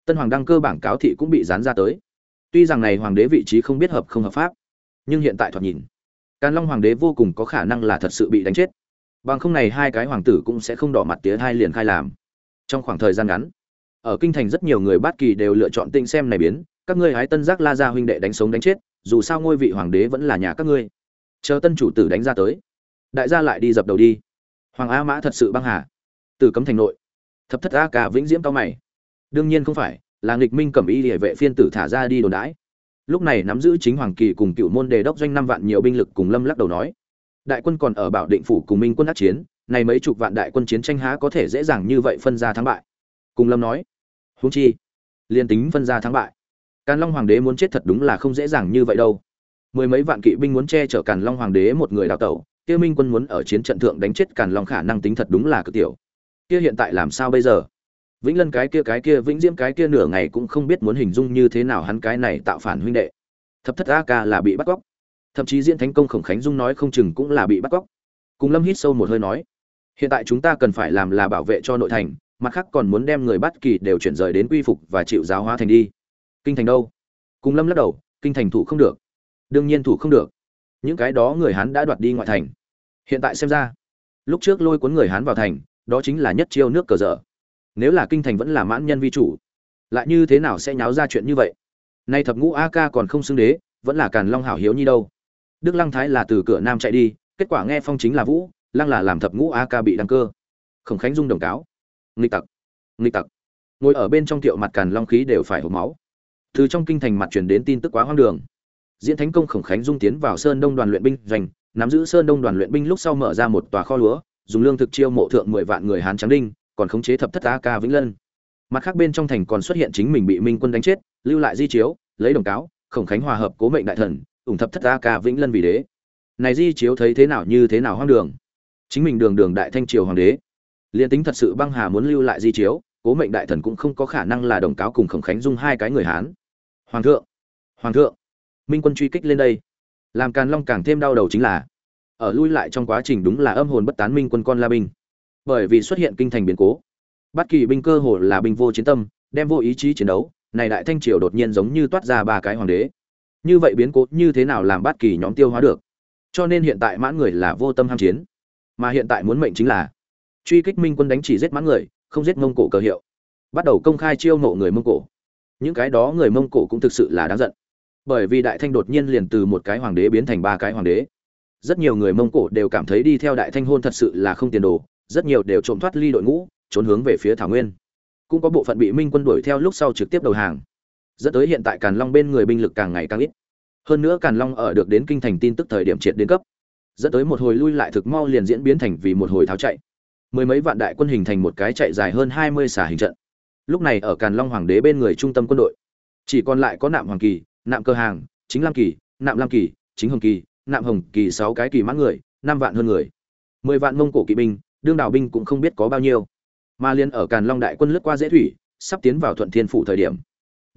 Tân hoàng đăng cơ bảng cáo thị cũng bị dán ra tới. Tuy rằng này hoàng đế vị trí không biết hợp không hợp pháp, nhưng hiện tại thoạt nhìn, càn long hoàng đế vô cùng có khả năng là thật sự bị đánh chết bằng không này hai cái hoàng tử cũng sẽ không đỏ mặt tía hai liền khai làm. Trong khoảng thời gian ngắn, ở kinh thành rất nhiều người bát kỳ đều lựa chọn tinh xem này biến, các ngươi hái tân giác la ra huynh đệ đánh sống đánh chết, dù sao ngôi vị hoàng đế vẫn là nhà các ngươi. Chờ tân chủ tử đánh ra tới, đại gia lại đi dập đầu đi. Hoàng a mã thật sự băng hà. Từ cấm thành nội, thập thất a cả vĩnh diễm cao mày. Đương nhiên không phải, là nghịch minh cẩm y địa vệ phiên tử thả ra đi đồn đãi. Lúc này nắm giữ chính hoàng kỳ cùng cựu môn đề đốc doanh năm vạn nhiều binh lực cùng lâm lắc đầu nói đại quân còn ở bảo định phủ cùng minh quân đắc chiến, này mấy chục vạn đại quân chiến tranh há có thể dễ dàng như vậy phân ra thắng bại? Cùng lâm nói, huống chi, liên tính phân ra thắng bại, càn long hoàng đế muốn chết thật đúng là không dễ dàng như vậy đâu. Mười mấy vạn kỵ binh muốn che chở càn long hoàng đế một người đào tẩu, kia minh quân muốn ở chiến trận thượng đánh chết càn long khả năng tính thật đúng là cực tiểu. Kia hiện tại làm sao bây giờ? Vĩnh lân cái kia cái kia, vĩnh diễm cái kia nửa ngày cũng không biết muốn hình dung như thế nào hắn cái này tạo phản huynh đệ. Thập thất a ca là bị bắt cóc thậm chí diễn thánh công khổng khánh dung nói không chừng cũng là bị bắt cóc. Cùng lâm hít sâu một hơi nói, hiện tại chúng ta cần phải làm là bảo vệ cho nội thành, mặt khác còn muốn đem người bắt kỳ đều chuyển rời đến quy phục và chịu giáo hóa thành đi. Kinh thành đâu? Cùng lâm lắc đầu, kinh thành thủ không được. Đương nhiên thủ không được. Những cái đó người hán đã đoạt đi ngoại thành. Hiện tại xem ra, lúc trước lôi cuốn người hán vào thành, đó chính là nhất chiêu nước cờ dở. Nếu là kinh thành vẫn là mãn nhân vi chủ, lại như thế nào sẽ nháo ra chuyện như vậy? Nay thập ngũ a ca còn không xưng đế, vẫn là càn long hảo hiếu như đâu? Đức lăng thái là từ cửa nam chạy đi, kết quả nghe phong chính là vũ, lăng là làm thập ngũ a ca bị đăng cơ. Khổng khánh dung đồng cáo. Nghịch tặc nghịch tặc. Ngồi ở bên trong tiệu mặt càn long khí đều phải hộp máu. Từ trong kinh thành mặt truyền đến tin tức quá hoang đường. Diễn thánh công khổng khánh dung tiến vào sơn đông đoàn luyện binh doanh, nắm giữ sơn đông đoàn luyện binh lúc sau mở ra một tòa kho lúa, dùng lương thực chiêu mộ thượng mười vạn người hán trắng đinh, còn khống chế thập thất a ca vĩnh lân. Mặt khác bên trong thành còn xuất hiện chính mình bị minh quân đánh chết, lưu lại di chiếu, lấy đồng cáo, khổng khánh hòa hợp cố mệnh đại thần ủng thập thất a ca vĩnh lân vì đế. Này di chiếu thấy thế nào như thế nào hoang đường? Chính mình đường đường đại thanh triều hoàng đế. Liền tính thật sự băng hà muốn lưu lại di chiếu, cố mệnh đại thần cũng không có khả năng là đồng cáo cùng khổng khánh dung hai cái người hán. Hoàng thượng hoàng thượng, minh quân truy kích lên đây. Làm càn long càng thêm đau đầu chính là, ở lui lại trong quá trình đúng là âm hồn bất tán minh quân con la binh bởi vì xuất hiện kinh thành biến cố. Bất kỳ binh cơ hồ là binh vô chiến tâm, đem vô ý chí chiến đấu, này đại thanh triều đột nhiên giống như toát ra ba cái hoàng đế như vậy biến cố như thế nào làm bất kỳ nhóm tiêu hóa được? Cho nên hiện tại mãn người là vô tâm ham chiến. Mà hiện tại muốn mệnh chính là truy kích minh quân đánh chỉ giết mãn người, không giết mông cổ cờ hiệu. Bắt đầu công khai chiêu mộ người mông cổ. Những cái đó người mông cổ cũng thực sự là đáng giận. Bởi vì đại thanh đột nhiên liền từ một cái hoàng đế biến thành ba cái hoàng đế. Rất nhiều người mông cổ đều cảm thấy đi theo đại thanh hôn thật sự là không tiền đồ, rất nhiều đều trộm thoát ly đội ngũ, trốn hướng về phía thảo nguyên. Cũng có bộ phận bị minh quân đuổi theo lúc sau trực tiếp đầu hàng dẫn tới hiện tại càn long bên người binh lực càng ngày càng ít. Hơn nữa càn long ở được đến kinh thành tin tức thời điểm triệt đến cấp, dẫn tới một hồi lui lại thực mau liền diễn biến thành vì một hồi tháo chạy. Mười mấy vạn đại quân hình thành một cái chạy dài hơn hai mươi xả hình trận. Lúc này ở càn long hoàng đế bên người trung tâm quân đội, chỉ còn lại có nạm hoàng kỳ, nạm cơ hàng, chính lam kỳ, nạm lam kỳ, chính hồng kỳ, nạm hồng kỳ sáu cái kỳ mã người, năm vạn hơn người. Mười vạn mông cổ kỵ binh, đương đảo binh cũng không biết có bao nhiêu. Mà liên ở càn long đại quân lướt qua dễ thủy, sắp tiến vào thuận thiên phủ thời điểm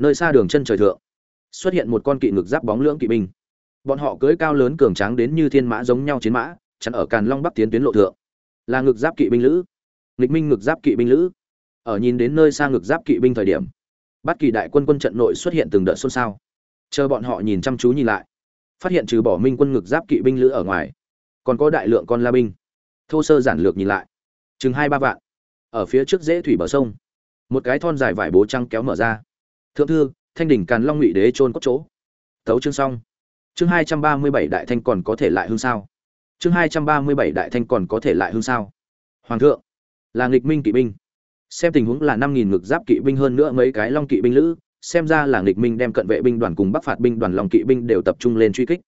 nơi xa đường chân trời thượng, xuất hiện một con kỵ ngực giáp bóng lưỡng kỵ binh. Bọn họ cưỡi cao lớn cường tráng đến như thiên mã giống nhau chiến mã, chắn ở càn long bắc tiến tuyến lộ thượng. Là ngực giáp kỵ binh lữ. Nghịch minh ngực giáp kỵ binh lữ. Ở nhìn đến nơi xa ngực giáp kỵ binh thời điểm bắt kỳ đại quân quân trận nội xuất hiện từng đợt xôn xao. Chờ bọn họ nhìn chăm chú nhìn lại, phát hiện trừ bỏ minh quân ngực giáp kỵ binh lữ ở ngoài, còn có đại lượng con la binh. Thô sơ giản lược nhìn lại, chừng hai ba vạn, ở phía trước dễ thủy bờ sông, một cái thon dài vải bố trăng kéo mở ra thượng thư, thanh đỉnh càn long ngụy đế trôn cốt chỗ. Tấu chương xong. Chương hai trăm ba mươi bảy đại thanh còn có thể lại hương sao? Chương hai trăm ba mươi bảy đại thanh còn có thể lại hương sao? Hoàng thượng, là nghịch minh kỵ binh. Xem tình huống là năm nghìn ngực giáp kỵ binh hơn nữa mấy cái long kỵ binh lữ, xem ra là nghịch minh đem cận vệ binh đoàn cùng bắc phạt binh đoàn long kỵ binh đều tập trung lên truy kích.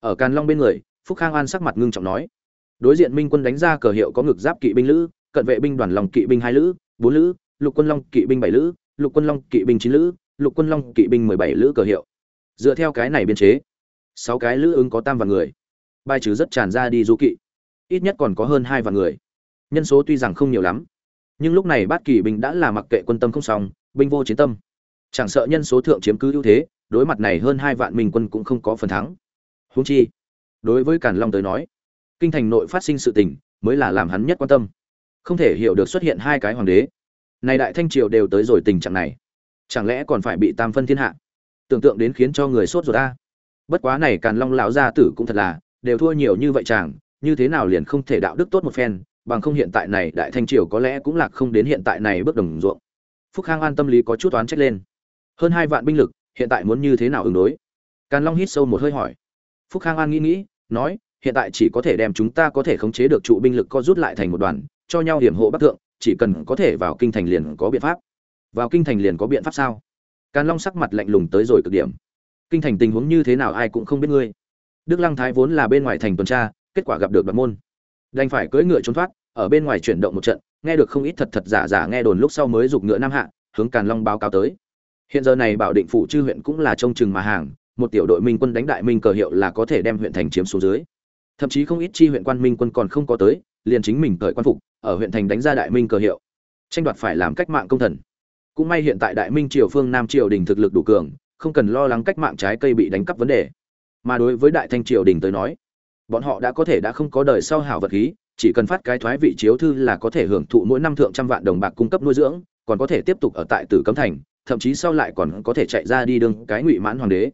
Ở càn long bên người, phúc khang an sắc mặt ngưng trọng nói, đối diện minh quân đánh ra cờ hiệu có ngực giáp kỵ binh lữ, cận vệ binh đoàn long kỵ binh hai lữ, bốn lữ, lục quân long kỵ binh bảy lữ, lục quân long kỵ binh chín lữ lục quân long kỵ binh mười bảy lữ cờ hiệu. Dựa theo cái này biên chế, sáu cái lữ ứng có tam vạn người. Bài trừ rất tràn ra đi du kỵ. Ít nhất còn có hơn hai vạn người. Nhân số tuy rằng không nhiều lắm, nhưng lúc này bát kỳ binh đã là mặc kệ quân tâm không xong, binh vô chiến tâm. Chẳng sợ nhân số thượng chiếm cứ ưu thế, đối mặt này hơn hai vạn minh quân cũng không có phần thắng. Húng chi, đối với càn long tới nói, kinh thành nội phát sinh sự tình mới là làm hắn nhất quan tâm. Không thể hiểu được xuất hiện hai cái hoàng đế. Này đại thanh triều đều tới rồi tình trạng này chẳng lẽ còn phải bị tam phân thiên hạ? Tưởng tượng đến khiến cho người sốt ruột ta bất quá này càn long lão gia tử cũng thật là, đều thua nhiều như vậy chàng, như thế nào liền không thể đạo đức tốt một phen, bằng không hiện tại này đại thanh triều có lẽ cũng lạc không đến hiện tại này bước đồng ruộng. Phúc khang an tâm lý có chút toán trách lên. Hơn hai vạn binh lực, hiện tại muốn như thế nào ứng đối? Càn long hít sâu một hơi hỏi. Phúc khang an nghĩ nghĩ, nói, hiện tại chỉ có thể đem chúng ta có thể khống chế được trụ binh lực co rút lại thành một đoàn, cho nhau hiểm hộ bắc thượng, chỉ cần có thể vào kinh thành liền có biện pháp vào kinh thành liền có biện pháp sao? Càn long sắc mặt lạnh lùng tới rồi cực điểm. Kinh thành tình huống như thế nào ai cũng không biết ngươi. Đức lăng thái vốn là bên ngoài thành tuần tra, kết quả gặp được đoạn môn. Đành phải cưỡi ngựa trốn thoát, ở bên ngoài chuyển động một trận, nghe được không ít thật thật giả giả nghe đồn lúc sau mới giục ngựa nam hạ, hướng càn long báo cáo tới. Hiện giờ này bảo định phủ chư huyện cũng là trông chừng mà hàng, một tiểu đội minh quân đánh đại minh cờ hiệu là có thể đem huyện thành chiếm xuống dưới. Thậm chí không ít chi huyện quan minh quân còn không có tới, liền chính mình cởi quan phục, ở huyện thành đánh ra đại minh cờ hiệu. Tranh đoạt phải làm cách mạng công thần cũng may hiện tại đại minh triều phương nam triều đình thực lực đủ cường, không cần lo lắng cách mạng trái cây bị đánh cắp vấn đề. Mà đối với đại thanh triều đình tới nói, bọn họ đã có thể đã không có đời sau hảo vật khí, chỉ cần phát cái thoái vị chiếu thư là có thể hưởng thụ mỗi năm thượng trăm vạn đồng bạc cung cấp nuôi dưỡng, còn có thể tiếp tục ở tại tử cấm thành, thậm chí sau lại còn có thể chạy ra đi đường cái ngụy mãn hoàng đế.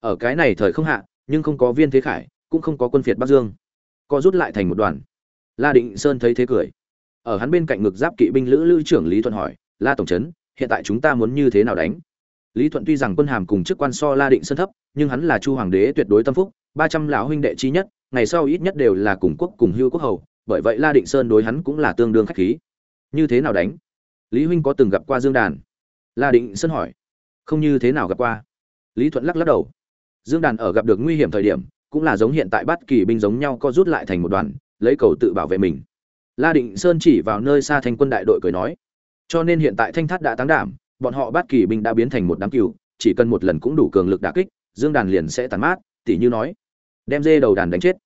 Ở cái này thời không hạ, nhưng không có viên thế khải, cũng không có quân phiệt bắc dương. Co rút lại thành một đoàn. La định sơn thấy thế cười. Ở hắn bên cạnh ngực giáp kỵ binh lữ lữ trưởng lý thuận hỏi, la tổng trấn hiện tại chúng ta muốn như thế nào đánh? Lý thuận tuy rằng quân hàm cùng chức quan so la định sơn thấp, nhưng hắn là chu hoàng đế tuyệt đối tâm phúc, ba trăm lão huynh đệ chi nhất, ngày sau ít nhất đều là cùng quốc cùng hưu quốc hầu, bởi vậy la định sơn đối hắn cũng là tương đương khách khí. Như thế nào đánh? Lý huynh có từng gặp qua dương đàn? La định sơn hỏi. Không như thế nào gặp qua. Lý thuận lắc lắc đầu. Dương đàn ở gặp được nguy hiểm thời điểm, cũng là giống hiện tại bắt kỳ binh giống nhau co rút lại thành một đoàn, lấy cầu tự bảo vệ mình. La định sơn chỉ vào nơi xa thành quân đại đội cười nói cho nên hiện tại thanh thát đã tăng đảm, bọn họ bắt kỳ binh đã biến thành một đám cừu, chỉ cần một lần cũng đủ cường lực đả kích, dương đàn liền sẽ tàn mát, tỉ như nói, đem dê đầu đàn đánh chết.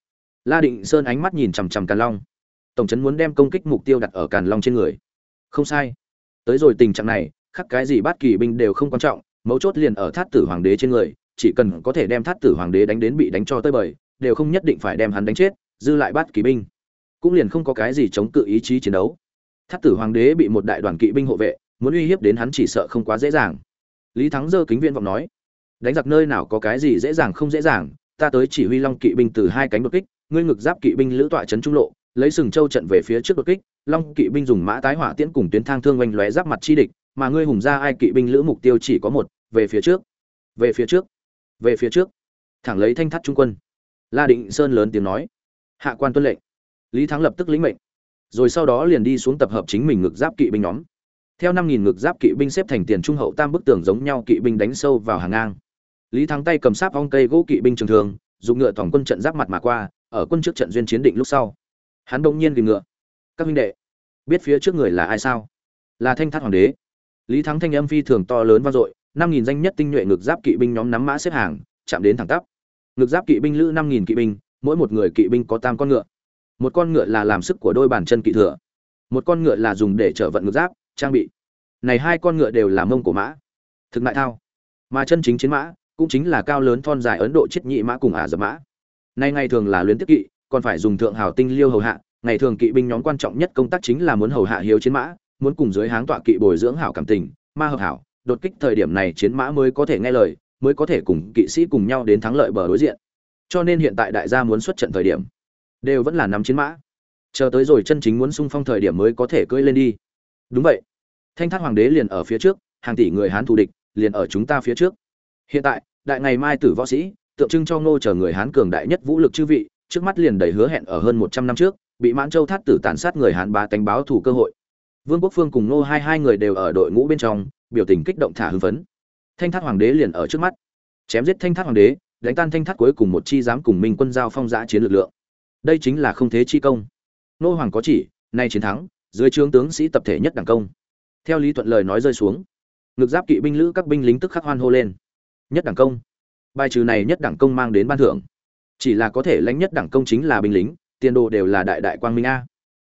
La định sơn ánh mắt nhìn chằm chằm càn long. Tổng trấn muốn đem công kích mục tiêu đặt ở càn long trên người. Không sai. Tới rồi tình trạng này, khắc cái gì bắt kỳ binh đều không quan trọng, mấu chốt liền ở thát tử hoàng đế trên người, chỉ cần có thể đem thát tử hoàng đế đánh đến bị đánh cho tới bời, đều không nhất định phải đem hắn đánh chết, dư lại bắt kỳ binh. Cũng liền không có cái gì chống cự ý chí chiến đấu. Thất tử hoàng đế bị một đại đoàn kỵ binh hộ vệ, muốn uy hiếp đến hắn chỉ sợ không quá dễ dàng. Lý thắng giơ kính viên vọng nói, đánh giặc nơi nào có cái gì dễ dàng không dễ dàng, ta tới chỉ huy long kỵ binh từ hai cánh đột kích, ngươi ngực giáp kỵ binh lữ tọa trấn trung lộ, lấy sừng châu trận về phía trước đột kích, long kỵ binh dùng mã tái hỏa tiễn cùng tuyến thang thương oanh lóe giáp mặt chi địch, mà ngươi hùng ra ai kỵ binh lữ mục tiêu chỉ có một, về phía trước, về phía trước, về phía trước. Thẳng lấy thanh thắt trung quân. La định sơn lớn tiếng nói, hạ quan tuân lệnh. Lý thắng lập tức lĩnh mệnh rồi sau đó liền đi xuống tập hợp chính mình ngực giáp kỵ binh nhóm. Theo năm nghìn ngực giáp kỵ binh xếp thành tiền trung hậu tam bức tường giống nhau kỵ binh đánh sâu vào hàng ngang. Lý thắng tay cầm sáp ong cây gỗ kỵ binh trường thường, dùng ngựa tổng quân trận giáp mặt mà qua, ở quân trước trận duyên chiến định lúc sau. Hắn bỗng nhiên tìm ngựa. Các huynh đệ, biết phía trước người là ai sao? Là thanh thát hoàng đế. Lý thắng thanh âm phi thường to lớn vang dội, năm nghìn danh nhất tinh nhuệ ngực giáp kỵ binh nhóm nắm mã xếp hàng, chạm đến thẳng tắp. Ngực giáp kỵ binh lữ năm nghìn kỵ binh, mỗi một người kỵ binh có tam con ngựa một con ngựa là làm sức của đôi bàn chân kỵ thừa, một con ngựa là dùng để chở vận ngực giáp, trang bị. Này hai con ngựa đều là mông của mã, thực mại thao. Mà chân chính chiến mã cũng chính là cao lớn thon dài ấn độ chết nhị mã cùng ả dập mã. Nay ngày thường là luyến tiếp kỵ, còn phải dùng thượng hào tinh liêu hầu hạ, ngày thường kỵ binh nhóm quan trọng nhất công tác chính là muốn hầu hạ hiếu chiến mã, muốn cùng dưới háng tọa kỵ bồi dưỡng hảo cảm tình, ma hợp hảo, đột kích thời điểm này chiến mã mới có thể nghe lời, mới có thể cùng kỵ sĩ cùng nhau đến thắng lợi bờ đối diện. Cho nên hiện tại đại gia muốn xuất trận thời điểm đều vẫn là nắm chiến mã. Chờ tới rồi chân chính muốn sung phong thời điểm mới có thể cưỡi lên đi. Đúng vậy. Thanh thác hoàng đế liền ở phía trước, hàng tỷ người hán thù địch liền ở chúng ta phía trước. Hiện tại, đại ngày mai tử võ sĩ, tượng trưng cho ngô chờ người hán cường đại nhất vũ lực chư vị, trước mắt liền đầy hứa hẹn ở hơn một trăm năm trước, bị mãn châu thắt tử tàn sát người hán bá tánh báo thủ cơ hội. Vương quốc phương cùng ngô hai hai người đều ở đội ngũ bên trong, biểu tình kích động thả hưng phấn. Thanh thác hoàng đế liền ở trước mắt. Chém giết thanh thác hoàng đế, đánh tan thanh thác cuối cùng một chi dám cùng minh quân giao phong giã chiến lực lượng đây chính là không thế chi công. Nô hoàng có chỉ, nay chiến thắng, dưới trướng tướng sĩ tập thể nhất đảng công. Theo lý thuận lời nói rơi xuống, ngực giáp kỵ binh lữ các binh lính tức khắc hoan hô lên. Nhất đảng công. Bài trừ này nhất đảng công mang đến ban thưởng. Chỉ là có thể lãnh nhất đảng công chính là binh lính, tiền đồ đều là đại đại quang minh a.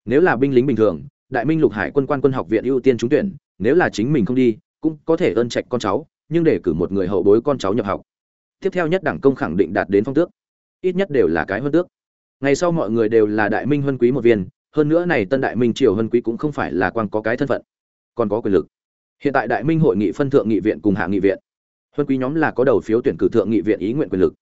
Nếu là binh lính bình thường, đại minh lục hải quân quan quân học viện ưu tiên trúng tuyển, nếu là chính mình không đi, cũng có thể ơn trạch con cháu, nhưng để cử một người hậu bối con cháu nhập học. Tiếp theo nhất đảng công khẳng định đạt đến phong tước. Ít nhất đều là cái hơn tước ngày sau mọi người đều là đại minh huân quý một viên, hơn nữa này tân đại minh triều huân quý cũng không phải là quan có cái thân phận, còn có quyền lực. Hiện tại đại minh hội nghị phân thượng nghị viện cùng hạ nghị viện. Huân quý nhóm là có đầu phiếu tuyển cử thượng nghị viện ý nguyện quyền lực.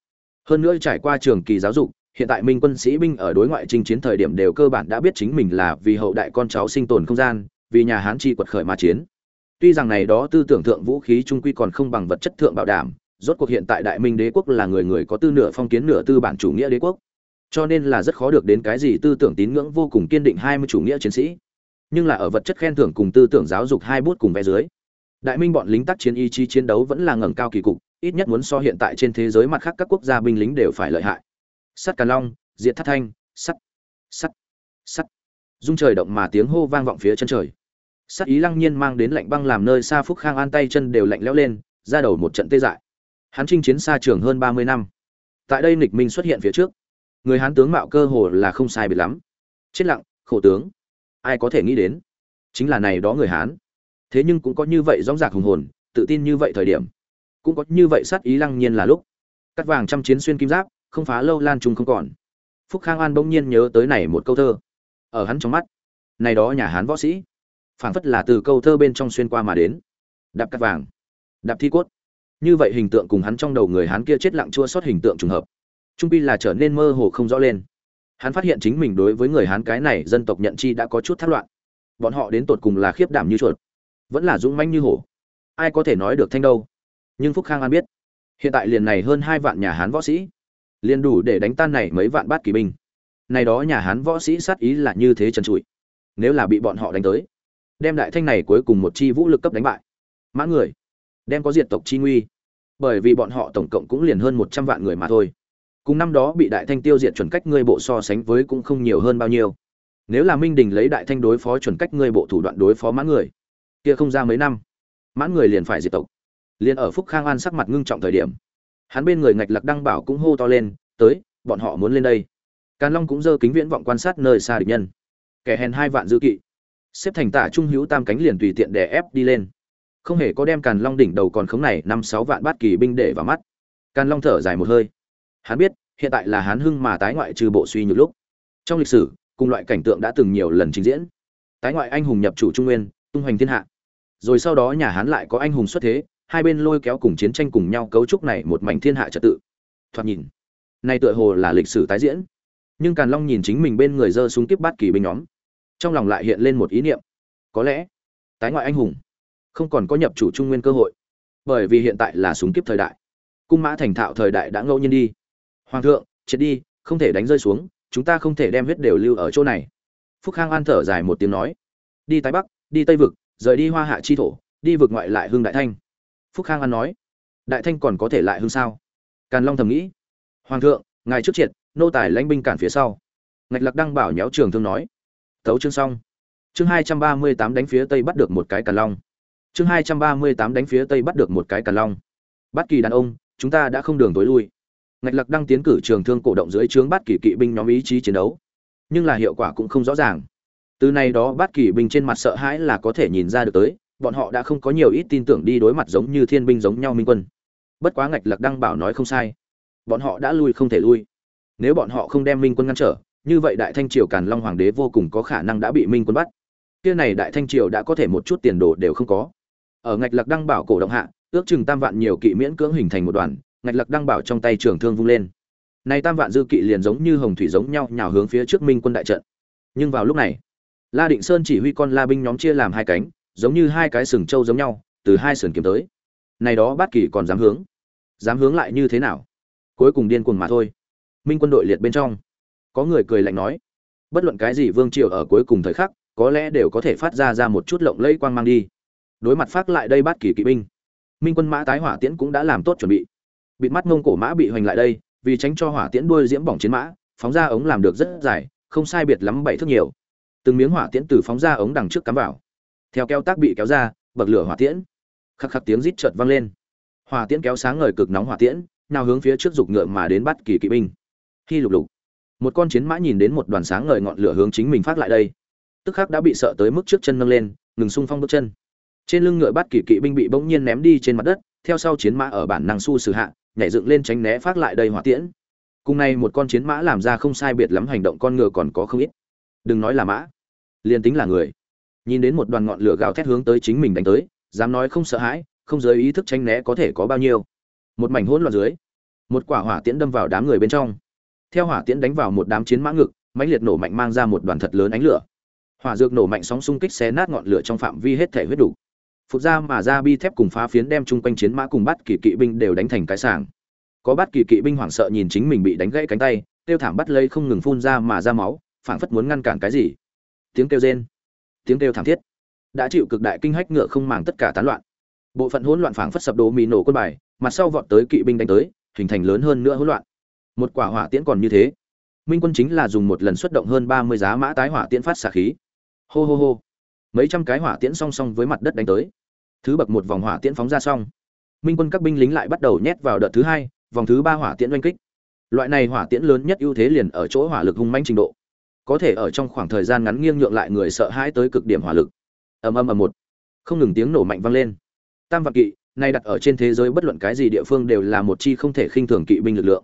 Hơn nữa trải qua trường kỳ giáo dục, hiện tại minh quân sĩ binh ở đối ngoại chinh chiến thời điểm đều cơ bản đã biết chính mình là vì hậu đại con cháu sinh tồn không gian, vì nhà hán chi quật khởi mà chiến. Tuy rằng này đó tư tưởng thượng vũ khí trung quy còn không bằng vật chất thượng bảo đảm, rốt cuộc hiện tại đại minh đế quốc là người người có tư nửa phong kiến nửa tư bản chủ nghĩa đế quốc cho nên là rất khó được đến cái gì tư tưởng tín ngưỡng vô cùng kiên định hai mươi chủ nghĩa chiến sĩ. Nhưng là ở vật chất khen thưởng cùng tư tưởng giáo dục hai bút cùng vẽ dưới, đại minh bọn lính tác chiến ý chí chiến đấu vẫn là ngẩng cao kỳ cục, ít nhất muốn so hiện tại trên thế giới mặt khác các quốc gia binh lính đều phải lợi hại. Sắt càn long, diệt thắt thanh, sắt sắt sắt. Dung trời động mà tiếng hô vang vọng phía chân trời. Sắt ý lăng nhiên mang đến lạnh băng làm nơi xa phúc khang an tay chân đều lạnh lẽo lên, ra đầu một trận tê dại. Hắn chinh chiến xa trường hơn ba mươi năm. Tại đây nghịch minh xuất hiện phía trước người hán tướng mạo cơ hồ là không sai biệt lắm. Chết lặng, khổ tướng. Ai có thể nghĩ đến? Chính là này đó người hán. Thế nhưng cũng có như vậy rõ rạc hùng hồn, tự tin như vậy thời điểm. Cũng có như vậy sát ý lăng nhiên là lúc. Cắt vàng trăm chiến xuyên kim giáp, không phá lâu lan trung không còn. Phúc khang an bỗng nhiên nhớ tới này một câu thơ. Ở hắn trong mắt, này đó nhà hán võ sĩ, phảng phất là từ câu thơ bên trong xuyên qua mà đến. Đạp cắt vàng, đạp thi cốt. Như vậy hình tượng cùng hắn trong đầu người hán kia chết lặng chua sót hình tượng trùng hợp trung pi là trở nên mơ hồ không rõ lên. Hắn phát hiện chính mình đối với người hán cái này dân tộc nhận chi đã có chút thất loạn. Bọn họ đến tột cùng là khiếp đảm như chuột, vẫn là dũng mãnh như hổ. Ai có thể nói được thanh đâu? Nhưng phúc khang an biết, hiện tại liền này hơn hai vạn nhà hán võ sĩ, liền đủ để đánh tan này mấy vạn bát kỳ binh. Này đó nhà hán võ sĩ sát ý là như thế trần trụi, nếu là bị bọn họ đánh tới, đem đại thanh này cuối cùng một chi vũ lực cấp đánh bại. Mã người, đem có diệt tộc chi nguy, bởi vì bọn họ tổng cộng cũng liền hơn một trăm vạn người mà thôi cùng năm đó bị đại thanh tiêu diệt chuẩn cách ngươi bộ so sánh với cũng không nhiều hơn bao nhiêu. Nếu là minh đình lấy đại thanh đối phó chuẩn cách ngươi bộ thủ đoạn đối phó mãn người, kia không ra mấy năm, mãn người liền phải diệt tộc. Liền ở phúc khang an sắc mặt ngưng trọng thời điểm, hắn bên người ngạch lạc đăng bảo cũng hô to lên, tới, bọn họ muốn lên đây. Càn long cũng giơ kính viễn vọng quan sát nơi xa địch nhân. Kẻ hèn hai vạn dư kỵ, xếp thành tả trung hữu tam cánh liền tùy tiện đè ép đi lên. Không hề có đem càn long đỉnh đầu còn khống này năm sáu vạn bát kỳ binh để vào mắt. Càn long thở dài một hơi hắn biết, hiện tại là hán hưng mà tái ngoại trừ bộ suy nhược lúc. Trong lịch sử, cùng loại cảnh tượng đã từng nhiều lần trình diễn. Tái ngoại anh hùng nhập chủ trung nguyên, tung hoành thiên hạ. Rồi sau đó nhà hán lại có anh hùng xuất thế, hai bên lôi kéo cùng chiến tranh cùng nhau cấu trúc này một mảnh thiên hạ trật tự. Thoạt nhìn, nay tựa hồ là lịch sử tái diễn. Nhưng càn long nhìn chính mình bên người dơ xuống tiếp bát kỳ binh nhóm. Trong lòng lại hiện lên một ý niệm. Có lẽ, tái ngoại anh hùng không còn có nhập chủ trung nguyên cơ hội. Bởi vì hiện tại là súng kiếp thời đại. Cung mã thành thạo thời đại đã ngẫu nhiên đi hoàng thượng, triệt đi, không thể đánh rơi xuống, chúng ta không thể đem huyết đều lưu ở chỗ này. Phúc khang an thở dài một tiếng nói. Đi tây bắc, đi tây vực, rời đi hoa hạ chi thổ, đi vực ngoại lại hương đại thanh. Phúc khang an nói. Đại thanh còn có thể lại hương sao? Càn long thầm nghĩ. Hoàng thượng, ngài trước triệt, nô tài lãnh binh cản phía sau. Ngạch lạc đăng bảo nhéo trường thương nói. Tấu chương xong. Chương hai trăm ba mươi tám đánh phía tây bắt được một cái càn long. Chương hai trăm ba mươi tám đánh phía tây bắt được một cái càn long. Bất kỳ đàn ông, chúng ta đã không đường tối lui ngạch lạc đăng tiến cử trường thương cổ động dưới trướng bắt kỳ kỵ binh nhóm ý chí chiến đấu. Nhưng là hiệu quả cũng không rõ ràng. Từ này đó bắt kỳ binh trên mặt sợ hãi là có thể nhìn ra được tới, bọn họ đã không có nhiều ít tin tưởng đi đối mặt giống như thiên binh giống nhau minh quân. Bất quá ngạch lạc đăng bảo nói không sai. Bọn họ đã lui không thể lui. Nếu bọn họ không đem minh quân ngăn trở, như vậy đại thanh triều càn long hoàng đế vô cùng có khả năng đã bị minh quân bắt. Kia này đại thanh triều đã có thể một chút tiền đồ đều không có. Ở ngạch lạc đăng bảo cổ động hạ, ước chừng tam vạn nhiều kỵ miễn cưỡng hình thành một đoàn ngạch lặc đăng bảo trong tay trường thương vung lên. Này tam vạn dư kỵ liền giống như hồng thủy giống nhau nhào hướng phía trước minh quân đại trận. Nhưng vào lúc này, la định sơn chỉ huy con la binh nhóm chia làm hai cánh, giống như hai cái sừng trâu giống nhau, từ hai sườn kiếm tới. Này đó bát kỳ còn dám hướng? Dám hướng lại như thế nào? Cuối cùng điên cuồng mà thôi. Minh quân đội liệt bên trong. Có người cười lạnh nói, bất luận cái gì vương triều ở cuối cùng thời khắc, có lẽ đều có thể phát ra ra một chút lộng lẫy quang mang đi. Đối mặt phát lại đây bát kỳ kỵ binh, minh quân mã tái hỏa tiễn cũng đã làm tốt chuẩn bị bịt mắt mông cổ mã bị hoành lại đây, vì tránh cho hỏa tiễn đuôi diễm bỏng chiến mã, phóng ra ống làm được rất dài, không sai biệt lắm bảy thước nhiều. Từng miếng hỏa tiễn từ phóng ra ống đằng trước cắm vào. Theo keo tác bị kéo ra, bậc lửa hỏa tiễn. Khắc khắc tiếng rít chợt vang lên. Hỏa tiễn kéo sáng ngời cực nóng hỏa tiễn, nào hướng phía trước dục ngựa mà đến bắt kỳ kỵ binh. Khi lục lục. Một con chiến mã nhìn đến một đoàn sáng ngời ngọn lửa hướng chính mình phát lại đây. Tức khắc đã bị sợ tới mức trước chân nâng lên, ngừng xung phong bước chân. Trên lưng ngựa bắt kỳ kỵ binh bị bỗng nhiên ném đi trên mặt đất, theo sau chiến mã ở bản năng su sử hạ nhảy dựng lên tránh né phát lại đây hỏa tiễn. Cùng nay một con chiến mã làm ra không sai biệt lắm hành động con ngựa còn có không ít. Đừng nói là mã, liền tính là người. Nhìn đến một đoàn ngọn lửa gào thét hướng tới chính mình đánh tới, dám nói không sợ hãi, không giới ý thức tránh né có thể có bao nhiêu. Một mảnh hỗn loạn dưới, một quả hỏa tiễn đâm vào đám người bên trong. Theo hỏa tiễn đánh vào một đám chiến mã ngực, mãnh liệt nổ mạnh mang ra một đoàn thật lớn ánh lửa. Hỏa dược nổ mạnh sóng xung kích xé nát ngọn lửa trong phạm vi hết thể huyết đủ phục ra mà ra bi thép cùng phá phiến đem chung quanh chiến mã cùng bắt kỳ kỵ binh đều đánh thành cái sàng có bắt kỳ kỵ binh hoảng sợ nhìn chính mình bị đánh gãy cánh tay, tiêu thảm bắt lấy không ngừng phun ra mà ra máu, phảng phất muốn ngăn cản cái gì. Tiếng kêu rên, tiếng kêu thảm thiết, đã chịu cực đại kinh hách ngựa không màng tất cả tán loạn. Bộ phận hỗn loạn phảng phất sập đổ mì nổ quân bài, mặt sau vọt tới kỵ binh đánh tới, hình thành lớn hơn nữa hỗn loạn. Một quả hỏa tiễn còn như thế. Minh quân chính là dùng một lần xuất động hơn ba mươi giá mã tái hỏa tiễn phát xạ khí. Hô hô hô. Mấy trăm cái hỏa tiễn song song với mặt đất đánh tới thứ bậc một vòng hỏa tiễn phóng ra xong. Minh quân các binh lính lại bắt đầu nhét vào đợt thứ hai, vòng thứ ba hỏa tiễn oanh kích. Loại này hỏa tiễn lớn nhất ưu thế liền ở chỗ hỏa lực hung manh trình độ. Có thể ở trong khoảng thời gian ngắn nghiêng nhượng lại người sợ hãi tới cực điểm hỏa lực. Ầm ầm ầm một. Không ngừng tiếng nổ mạnh vang lên. Tam vạn kỵ, nay đặt ở trên thế giới bất luận cái gì địa phương đều là một chi không thể khinh thường kỵ binh lực lượng.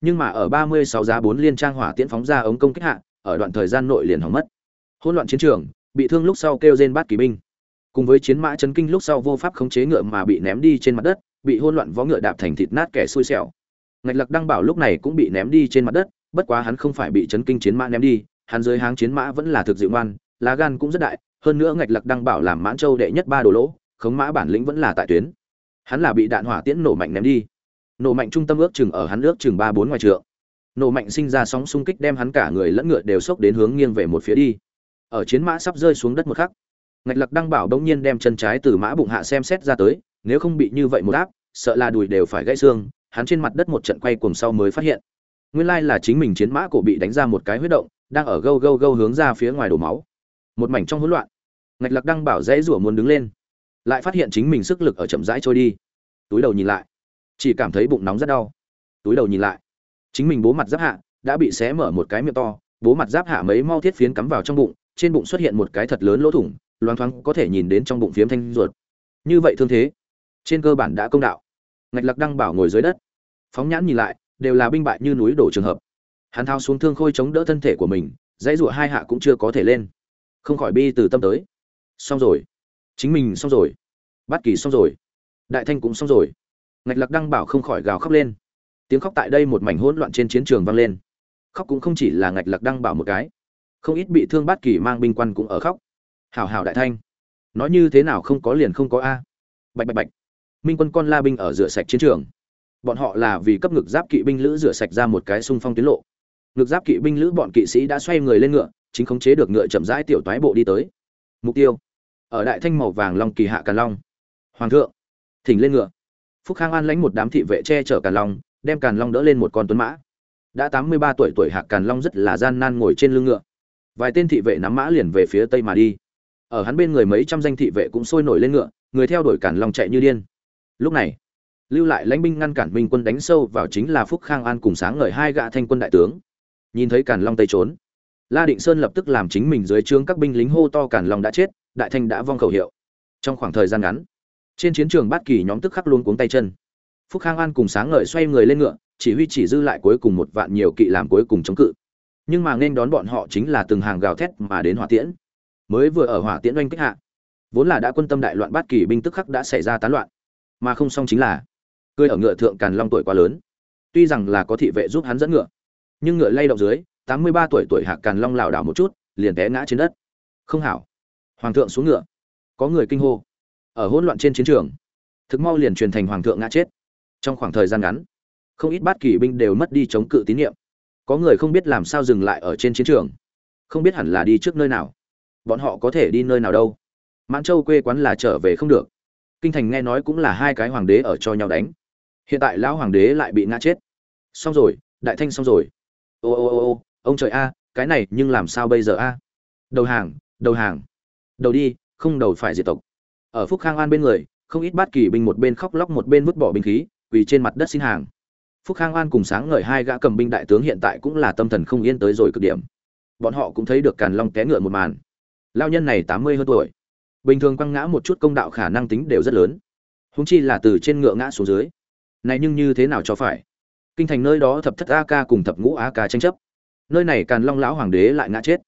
Nhưng mà ở 36 giá 4 liên trang hỏa tiễn phóng ra ống công kích hạ, ở đoạn thời gian nội liền hỏng mất. Hỗn loạn chiến trường, bị thương lúc sau kêu rên bát kỵ binh cùng với chiến mã chấn kinh lúc sau vô pháp khống chế ngựa mà bị ném đi trên mặt đất, bị hỗn loạn vó ngựa đạp thành thịt nát kẻ xui xẻo. Ngạch lặc đăng bảo lúc này cũng bị ném đi trên mặt đất, bất quá hắn không phải bị chấn kinh chiến mã ném đi, hắn dưới háng chiến mã vẫn là thực dịu ngoan, lá gan cũng rất đại, hơn nữa ngạch lặc đăng bảo làm mãn châu đệ nhất ba đồ lỗ, khống mã bản lĩnh vẫn là tại tuyến. Hắn là bị đạn hỏa tiễn nổ mạnh ném đi. Nổ mạnh trung tâm ước chừng ở hắn ước chừng ba bốn ngoài trượng. Nổ mạnh sinh ra sóng xung kích đem hắn cả người lẫn ngựa đều sốc đến hướng nghiêng về một phía đi. Ở chiến mã sắp rơi xuống đất một khắc ngạch lặc đăng bảo đông nhiên đem chân trái từ mã bụng hạ xem xét ra tới, nếu không bị như vậy một áp, sợ là đùi đều phải gãy xương, hắn trên mặt đất một trận quay cuồng sau mới phát hiện. Nguyên lai là chính mình chiến mã cổ bị đánh ra một cái huyết động, đang ở gâu gâu gâu hướng ra phía ngoài đổ máu. Một mảnh trong hỗn loạn, ngạch lặc đăng bảo dãy rủa muốn đứng lên, lại phát hiện chính mình sức lực ở chậm rãi trôi đi. Túi đầu nhìn lại, chỉ cảm thấy bụng nóng rất đau. Túi đầu nhìn lại, chính mình bố mặt giáp hạ đã bị xé mở một cái miệng to, bố mặt giáp hạ mấy mau thiết phiến cắm vào trong bụng, trên bụng xuất hiện một cái thật lớn lỗ thủng loáng thoáng có thể nhìn đến trong bụng phiếm thanh ruột. Như vậy thương thế, trên cơ bản đã công đạo. Ngạch Lạc đăng bảo ngồi dưới đất. Phóng nhãn nhìn lại, đều là binh bại như núi đổ trường hợp. Hắn thao xuống thương khôi chống đỡ thân thể của mình, dãy rụa hai hạ cũng chưa có thể lên. Không khỏi bi từ tâm tới. Xong rồi. Chính mình xong rồi. Bát kỳ xong rồi. Đại thanh cũng xong rồi. Ngạch Lạc đăng bảo không khỏi gào khóc lên. Tiếng khóc tại đây một mảnh hỗn loạn trên chiến trường vang lên. Khóc cũng không chỉ là ngạch Lạc đăng bảo một cái. Không ít bị thương bát kỳ mang binh quan cũng ở khóc hảo hảo đại thanh. Nói như thế nào không có liền không có a. Bạch bạch bạch. Minh quân con la binh ở rửa sạch chiến trường. Bọn họ là vì cấp ngực giáp kỵ binh lữ rửa sạch ra một cái xung phong tiến lộ. Ngực giáp kỵ binh lữ bọn kỵ sĩ đã xoay người lên ngựa, chính khống chế được ngựa chậm rãi tiểu toái bộ đi tới. Mục tiêu. Ở đại thanh màu vàng long kỳ hạ càn long. Hoàng thượng. Thỉnh lên ngựa. Phúc khang an lãnh một đám thị vệ che chở càn long, đem càn long đỡ lên một con tuấn mã. Đã tám mươi ba tuổi tuổi hạ càn long rất là gian nan ngồi trên lưng ngựa. Vài tên thị vệ nắm mã liền về phía tây mà đi ở hắn bên người mấy trăm danh thị vệ cũng sôi nổi lên ngựa, người theo đuổi càn long chạy như điên. Lúc này, lưu lại lãnh binh ngăn cản minh quân đánh sâu vào chính là phúc khang an cùng sáng ngời hai gã thanh quân đại tướng. Nhìn thấy càn long tây trốn, la định sơn lập tức làm chính mình dưới trướng các binh lính hô to càn long đã chết, đại thanh đã vong khẩu hiệu. Trong khoảng thời gian ngắn, trên chiến trường bát kỳ nhóm tức khắc luôn cuống tay chân. Phúc khang an cùng sáng ngời xoay người lên ngựa, chỉ huy chỉ dư lại cuối cùng một vạn nhiều kỵ làm cuối cùng chống cự. Nhưng mà nên đón bọn họ chính là từng hàng gào thét mà đến hỏa tiễn mới vừa ở hỏa tiễn oanh kích hạ. Vốn là đã quân tâm đại loạn bát kỳ binh tức khắc đã xảy ra tán loạn, mà không xong chính là cười ở ngựa thượng càn long tuổi quá lớn. Tuy rằng là có thị vệ giúp hắn dẫn ngựa, nhưng ngựa lay động dưới, tám mươi ba tuổi tuổi hạ càn long lảo đảo một chút, liền té ngã trên đất. Không hảo. Hoàng thượng xuống ngựa. Có người kinh hô. Ở hỗn loạn trên chiến trường, thực mau liền truyền thành hoàng thượng ngã chết. Trong khoảng thời gian ngắn, không ít bát kỳ binh đều mất đi chống cự tín nhiệm. Có người không biết làm sao dừng lại ở trên chiến trường. Không biết hẳn là đi trước nơi nào bọn họ có thể đi nơi nào đâu. Mãn châu quê quán là trở về không được. Kinh thành nghe nói cũng là hai cái hoàng đế ở cho nhau đánh. Hiện tại lão hoàng đế lại bị ngã chết. Xong rồi, đại thanh xong rồi. Ô ô ô ô, ông trời a, cái này nhưng làm sao bây giờ a? Đầu hàng đầu hàng. Đầu đi, không đầu phải diệt tộc. Ở phúc khang an bên người, không ít bát kỳ binh một bên khóc lóc một bên vứt bỏ binh khí, quỳ trên mặt đất xin hàng. Phúc khang an cùng sáng ngời hai gã cầm binh đại tướng hiện tại cũng là tâm thần không yên tới rồi cực điểm. Bọn họ cũng thấy được càn long té ngựa một màn lao nhân này tám mươi hơn tuổi. Bình thường quăng ngã một chút công đạo khả năng tính đều rất lớn. Húng chi là từ trên ngựa ngã xuống dưới. Này nhưng như thế nào cho phải? Kinh thành nơi đó thập thất a ca cùng thập ngũ a ca tranh chấp. Nơi này càn long lão hoàng đế lại ngã chết.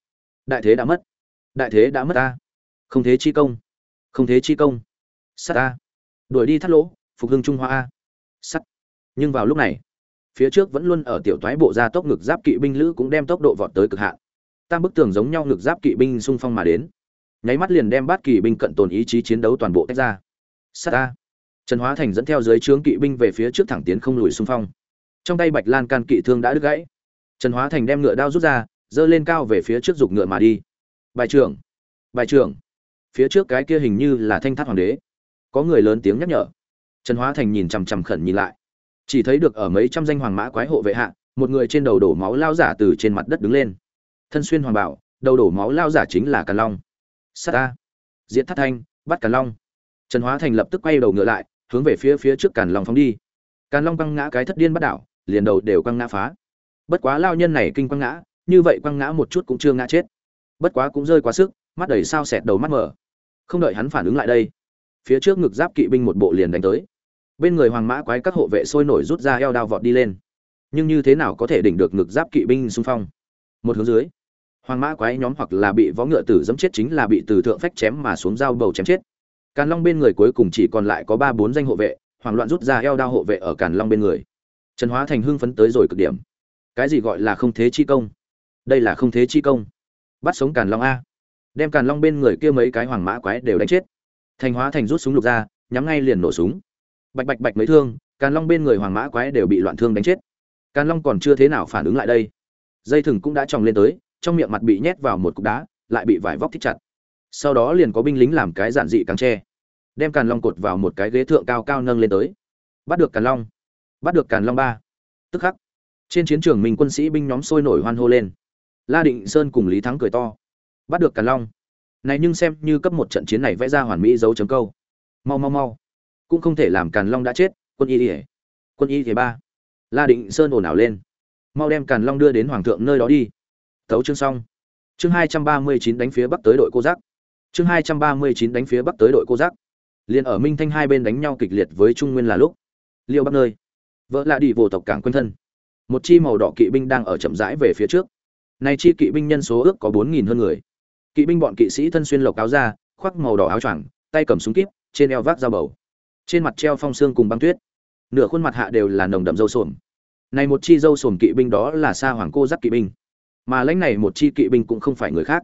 Đại thế đã mất. Đại thế đã mất ta, không thế chi công. Không thế chi công. Sắt a. Đuổi đi thắt lỗ phục hưng trung hoa a. Sắt. Nhưng vào lúc này phía trước vẫn luôn ở tiểu toái bộ ra tốc ngực giáp kỵ binh lữ cũng đem tốc độ vọt tới cực hạn tam bức tường giống nhau ngực giáp kỵ binh xung phong mà đến. Nháy mắt liền đem bát kỵ binh cận tồn ý chí chiến đấu toàn bộ tách ra. Sát a trần hóa thành dẫn theo dưới trướng kỵ binh về phía trước thẳng tiến không lùi xung phong. Trong tay bạch lan can kỵ thương đã đứt gãy. Trần hóa thành đem ngựa đao rút ra, giơ lên cao về phía trước giục ngựa mà đi. Bài trưởng. Bài trưởng. Phía trước cái kia hình như là thanh thát hoàng đế. Có người lớn tiếng nhắc nhở. Trần hóa thành nhìn chằm chằm khẩn nhìn lại. Chỉ thấy được ở mấy trăm danh hoàng mã quái hộ vệ hạ, một người trên đầu đổ máu lao giả từ trên mặt đất đứng lên thân xuyên hoàng bảo, đầu đổ máu lao giả chính là càn long. Sát ta diễn thất thanh, bắt càn long. Trần hóa thành lập tức quay đầu ngựa lại, hướng về phía phía trước càn long phóng đi. Càn long quăng ngã cái thất điên bắt đảo, liền đầu đều quăng ngã phá. Bất quá lao nhân này kinh quăng ngã, như vậy quăng ngã một chút cũng chưa ngã chết. Bất quá cũng rơi quá sức, mắt đầy sao sẹt đầu mắt mở không đợi hắn phản ứng lại đây, phía trước ngực giáp kỵ binh một bộ liền đánh tới. Bên người hoàng mã quái các hộ vệ sôi nổi rút ra eo đao vọt đi lên. Nhưng như thế nào có thể đỉnh được ngực giáp kỵ binh xung phong? Một hướng dưới hoàng mã quái nhóm hoặc là bị vó ngựa tử dẫm chết chính là bị từ thượng phách chém mà xuống dao bầu chém chết. Càn long bên người cuối cùng chỉ còn lại có ba bốn danh hộ vệ, hoảng loạn rút ra eo đao hộ vệ ở càn long bên người. Trần hóa thành hưng phấn tới rồi cực điểm. Cái gì gọi là không thế chi công? Đây là không thế chi công. Bắt sống càn long a. Đem càn long bên người kia mấy cái hoàng mã quái đều đánh chết. Thành hóa thành rút súng lục ra, nhắm ngay liền nổ súng. Bạch bạch bạch mấy thương, càn long bên người hoàng mã quái đều bị loạn thương đánh chết. Càn long còn chưa thế nào phản ứng lại đây. Dây thừng cũng đã tròng lên tới trong miệng mặt bị nhét vào một cục đá, lại bị vải vóc thích chặt. Sau đó liền có binh lính làm cái giản dị càng tre. Đem càn long cột vào một cái ghế thượng cao cao nâng lên tới. Bắt được càn long. Bắt được càn long ba. Tức khắc, trên chiến trường mình quân sĩ binh nhóm sôi nổi hoan hô lên. La định sơn cùng lý thắng cười to. Bắt được càn long. Này nhưng xem như cấp một trận chiến này vẽ ra hoàn mỹ dấu chấm câu. Mau mau mau. Cũng không thể làm càn long đã chết, quân y ỉa quân y thì ba. La định sơn ồn ào lên. Mau đem càn long đưa đến hoàng thượng nơi đó đi thấu chương xong. Chương hai trăm ba mươi chín đánh phía bắc tới đội cô giác. Chương hai trăm ba mươi chín đánh phía bắc tới đội cô giác. Liền ở minh thanh hai bên đánh nhau kịch liệt với trung nguyên là lúc. Liêu bắc nơi. Vợ lạ đi vô tộc cảng quân thân. Một chi màu đỏ kỵ binh đang ở chậm rãi về phía trước. Này chi kỵ binh nhân số ước có bốn nghìn hơn người. Kỵ binh bọn kỵ sĩ thân xuyên lộc áo da, khoác màu đỏ áo choàng, tay cầm súng kíp, trên eo vác dao bầu. Trên mặt treo phong xương cùng băng tuyết. Nửa khuôn mặt hạ đều là nồng đậm dâu sồm. này một chi dâu sồm kỵ binh đó là sa hoàng cô giác kỵ binh mà lãnh này một chi kỵ binh cũng không phải người khác.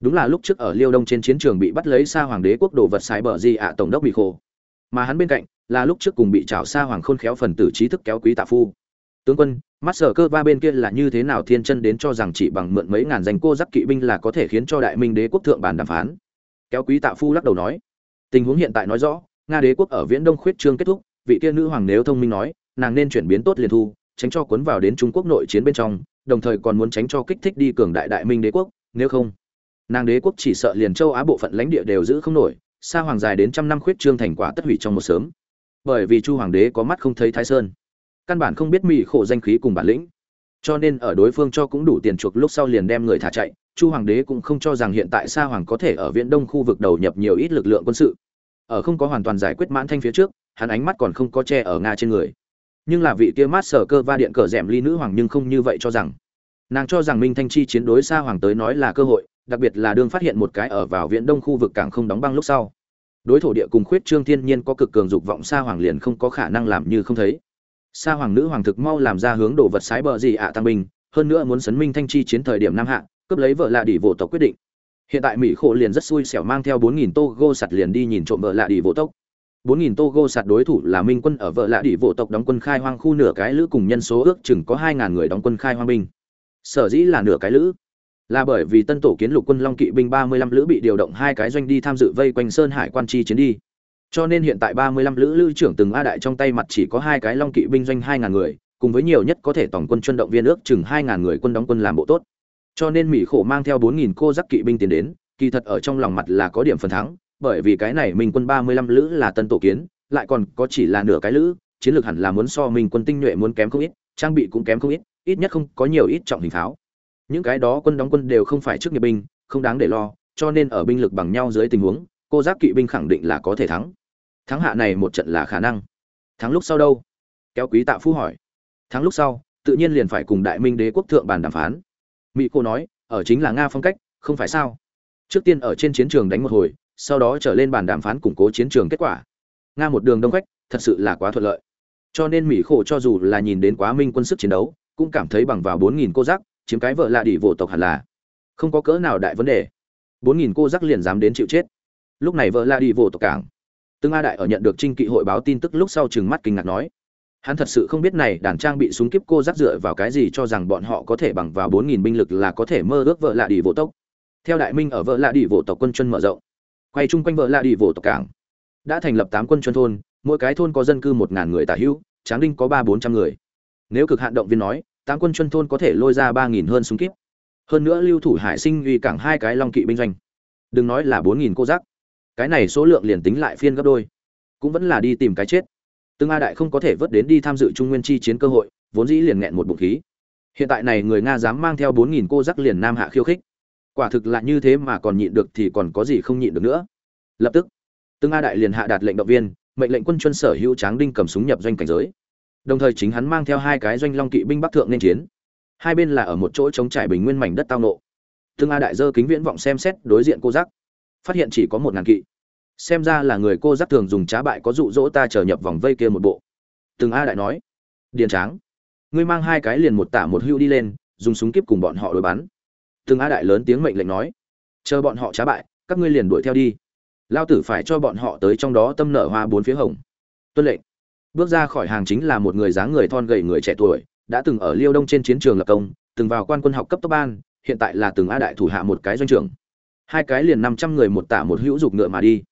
Đúng là lúc trước ở liêu đông trên chiến trường bị bắt lấy xa hoàng đế quốc đồ vật sai bờ di ạ tổng đốc bị khổ. Mà hắn bên cạnh là lúc trước cùng bị trảo xa hoàng khôn khéo phần tử trí thức kéo quý tạ phu. Tướng quân, mắt sở cơ ba bên kia là như thế nào thiên chân đến cho rằng chỉ bằng mượn mấy ngàn danh cô giáp kỵ binh là có thể khiến cho đại minh đế quốc thượng bàn đàm phán? Kéo quý tạ phu lắc đầu nói. Tình huống hiện tại nói rõ, nga đế quốc ở viễn đông khuyết trương kết thúc, vị kia nữ hoàng nếu thông minh nói, nàng nên chuyển biến tốt liền thu, tránh cho cuốn vào đến trung quốc nội chiến bên trong đồng thời còn muốn tránh cho kích thích đi cường đại đại minh đế quốc, nếu không, nàng đế quốc chỉ sợ liền châu á bộ phận lãnh địa đều giữ không nổi xa hoàng dài đến trăm năm khuyết trương thành quả tất hủy trong một sớm. Bởi vì chu hoàng đế có mắt không thấy thái sơn, căn bản không biết mỹ khổ danh khí cùng bản lĩnh. Cho nên ở đối phương cho cũng đủ tiền chuộc lúc sau liền đem người thả chạy, chu hoàng đế cũng không cho rằng hiện tại sa hoàng có thể ở viễn đông khu vực đầu nhập nhiều ít lực lượng quân sự. Ở không có hoàn toàn giải quyết mãn thanh phía trước, hắn ánh mắt còn không có che ở nga trên người nhưng là vị kia mát sở cơ va điện cờ rèm ly nữ hoàng nhưng không như vậy cho rằng. Nàng cho rằng minh thanh chi chiến đối xa hoàng tới nói là cơ hội, đặc biệt là đương phát hiện một cái ở vào viễn đông khu vực cảng không đóng băng lúc sau. Đối thổ địa cùng khuyết trương thiên nhiên có cực cường dục vọng xa hoàng liền không có khả năng làm như không thấy. Xa hoàng nữ hoàng thực mau làm ra hướng đổ vật sái bờ gì ạ tăng bình, hơn nữa muốn sấn minh thanh chi chiến thời điểm nam hạ, cướp lấy vợ lạ đỉ vỗ tộc quyết định. Hiện tại mỹ khổ liền rất xui xẻo mang theo bốn nghìn tô gô sặt liền đi nhìn trộm vợ lạ đỉ vỗ tộc. 4.000 Togo sạt đối thủ là Minh quân ở vợ lạ đỉ bộ tộc đóng quân khai hoang khu nửa cái lữ cùng nhân số ước chừng có 2.000 người đóng quân khai hoang binh. Sở dĩ là nửa cái lữ, là bởi vì tân tổ kiến lục quân Long kỵ binh 35 lữ bị điều động hai cái doanh đi tham dự vây quanh Sơn Hải quan chi chiến đi. Cho nên hiện tại 35 lữ lữ trưởng từng a đại trong tay mặt chỉ có hai cái Long kỵ binh doanh 2.000 người, cùng với nhiều nhất có thể tổng quân chuyên động viên ước chừng 2000 người quân đóng quân làm bộ tốt. Cho nên Mỹ khổ mang theo 4.000 cô giáp kỵ binh tiến đến, kỳ thật ở trong lòng mặt là có điểm phần thắng, bởi vì cái này Minh quân 35 lữ là tân tổ kiến, lại còn có chỉ là nửa cái lữ chiến lược hẳn là muốn so mình quân tinh nhuệ muốn kém không ít trang bị cũng kém không ít ít nhất không có nhiều ít trọng hình pháo. Những cái đó quân đóng quân đều không phải chức nghiệp binh không đáng để lo cho nên ở binh lực bằng nhau dưới tình huống cô giác kỵ binh khẳng định là có thể thắng. Thắng hạ này một trận là khả năng. Thắng lúc sau đâu? Kéo quý tạ phu hỏi. Thắng lúc sau tự nhiên liền phải cùng đại minh đế quốc thượng bàn đàm phán. Mỹ cô nói ở chính là nga phong cách không phải sao? Trước tiên ở trên chiến trường đánh một hồi sau đó trở lên bàn đàm phán củng cố chiến trường kết quả. Nga một đường đông khách, thật sự là quá thuận lợi. Cho nên mỹ khổ cho dù là nhìn đến quá minh quân sức chiến đấu, cũng cảm thấy bằng vào bốn nghìn cô giác, chiếm cái vợ lạ đỉ vỗ tộc hẳn là không có cỡ nào đại vấn đề. bốn nghìn cô giác liền dám đến chịu chết. Lúc này vợ lạ đỉ vỗ tộc cảng, tương a đại ở nhận được trinh kỵ hội báo tin tức lúc sau chừng mắt kinh ngạc nói, hắn thật sự không biết này đàn trang bị súng kiếp cô giác dựa vào cái gì cho rằng bọn họ có thể bằng vào bốn nghìn binh lực là có thể mơ ước vợ lạ đỉ vỗ tộc. Theo đại minh ở vợ lạ đỉ vỗ tộc quân chân mở rộng quay chung quanh vợ lạ đi vỗ tộc cảng. Đã thành lập tám quân chuyên thôn, mỗi cái thôn có dân cư một ngàn người tả hữu, tráng đinh có ba bốn trăm người. Nếu cực hạn động viên nói, tám quân chuân thôn có thể lôi ra ba nghìn hơn súng kíp. Hơn nữa lưu thủ hải sinh uy cảng hai cái long kỵ binh doanh. Đừng nói là bốn nghìn cô giác. Cái này số lượng liền tính lại phiên gấp đôi. Cũng vẫn là đi tìm cái chết. Từng a đại không có thể vớt đến đi tham dự trung nguyên chi chiến cơ hội, vốn dĩ liền nghẹn một bụng khí. Hiện tại này người nga dám mang theo bốn nghìn cô giác liền nam hạ khiêu khích quả thực là như thế mà còn nhịn được thì còn có gì không nhịn được nữa. Lập tức, Tương a đại liền hạ đạt lệnh động viên, mệnh lệnh quân chuân sở hữu tráng đinh cầm súng nhập doanh cảnh giới. Đồng thời chính hắn mang theo hai cái doanh long kỵ binh bắc thượng nên chiến. Hai bên là ở một chỗ chống trải bình nguyên mảnh đất tao nộ. Tương a đại dơ kính viễn vọng xem xét đối diện cô giác. Phát hiện chỉ có một ngàn kỵ. Xem ra là người cô giác thường dùng trá bại có dụ dỗ ta trở nhập vòng vây kia một bộ. Từng a đại nói, điền tráng, ngươi mang hai cái liền một tả một hưu đi lên, dùng súng kíp cùng bọn họ đối bắn từng a đại lớn tiếng mệnh lệnh nói, chờ bọn họ trá bại, các ngươi liền đuổi theo đi. Lao tử phải cho bọn họ tới trong đó tâm nở hoa bốn phía hồng. Tuân lệnh. Bước ra khỏi hàng chính là một người dáng người thon gầy người trẻ tuổi, đã từng ở liêu đông trên chiến trường lập công, từng vào quan quân học cấp tốc ban, hiện tại là từng a đại thủ hạ một cái doanh trưởng. Hai cái liền năm trăm người một tả một hữu dục ngựa mà đi.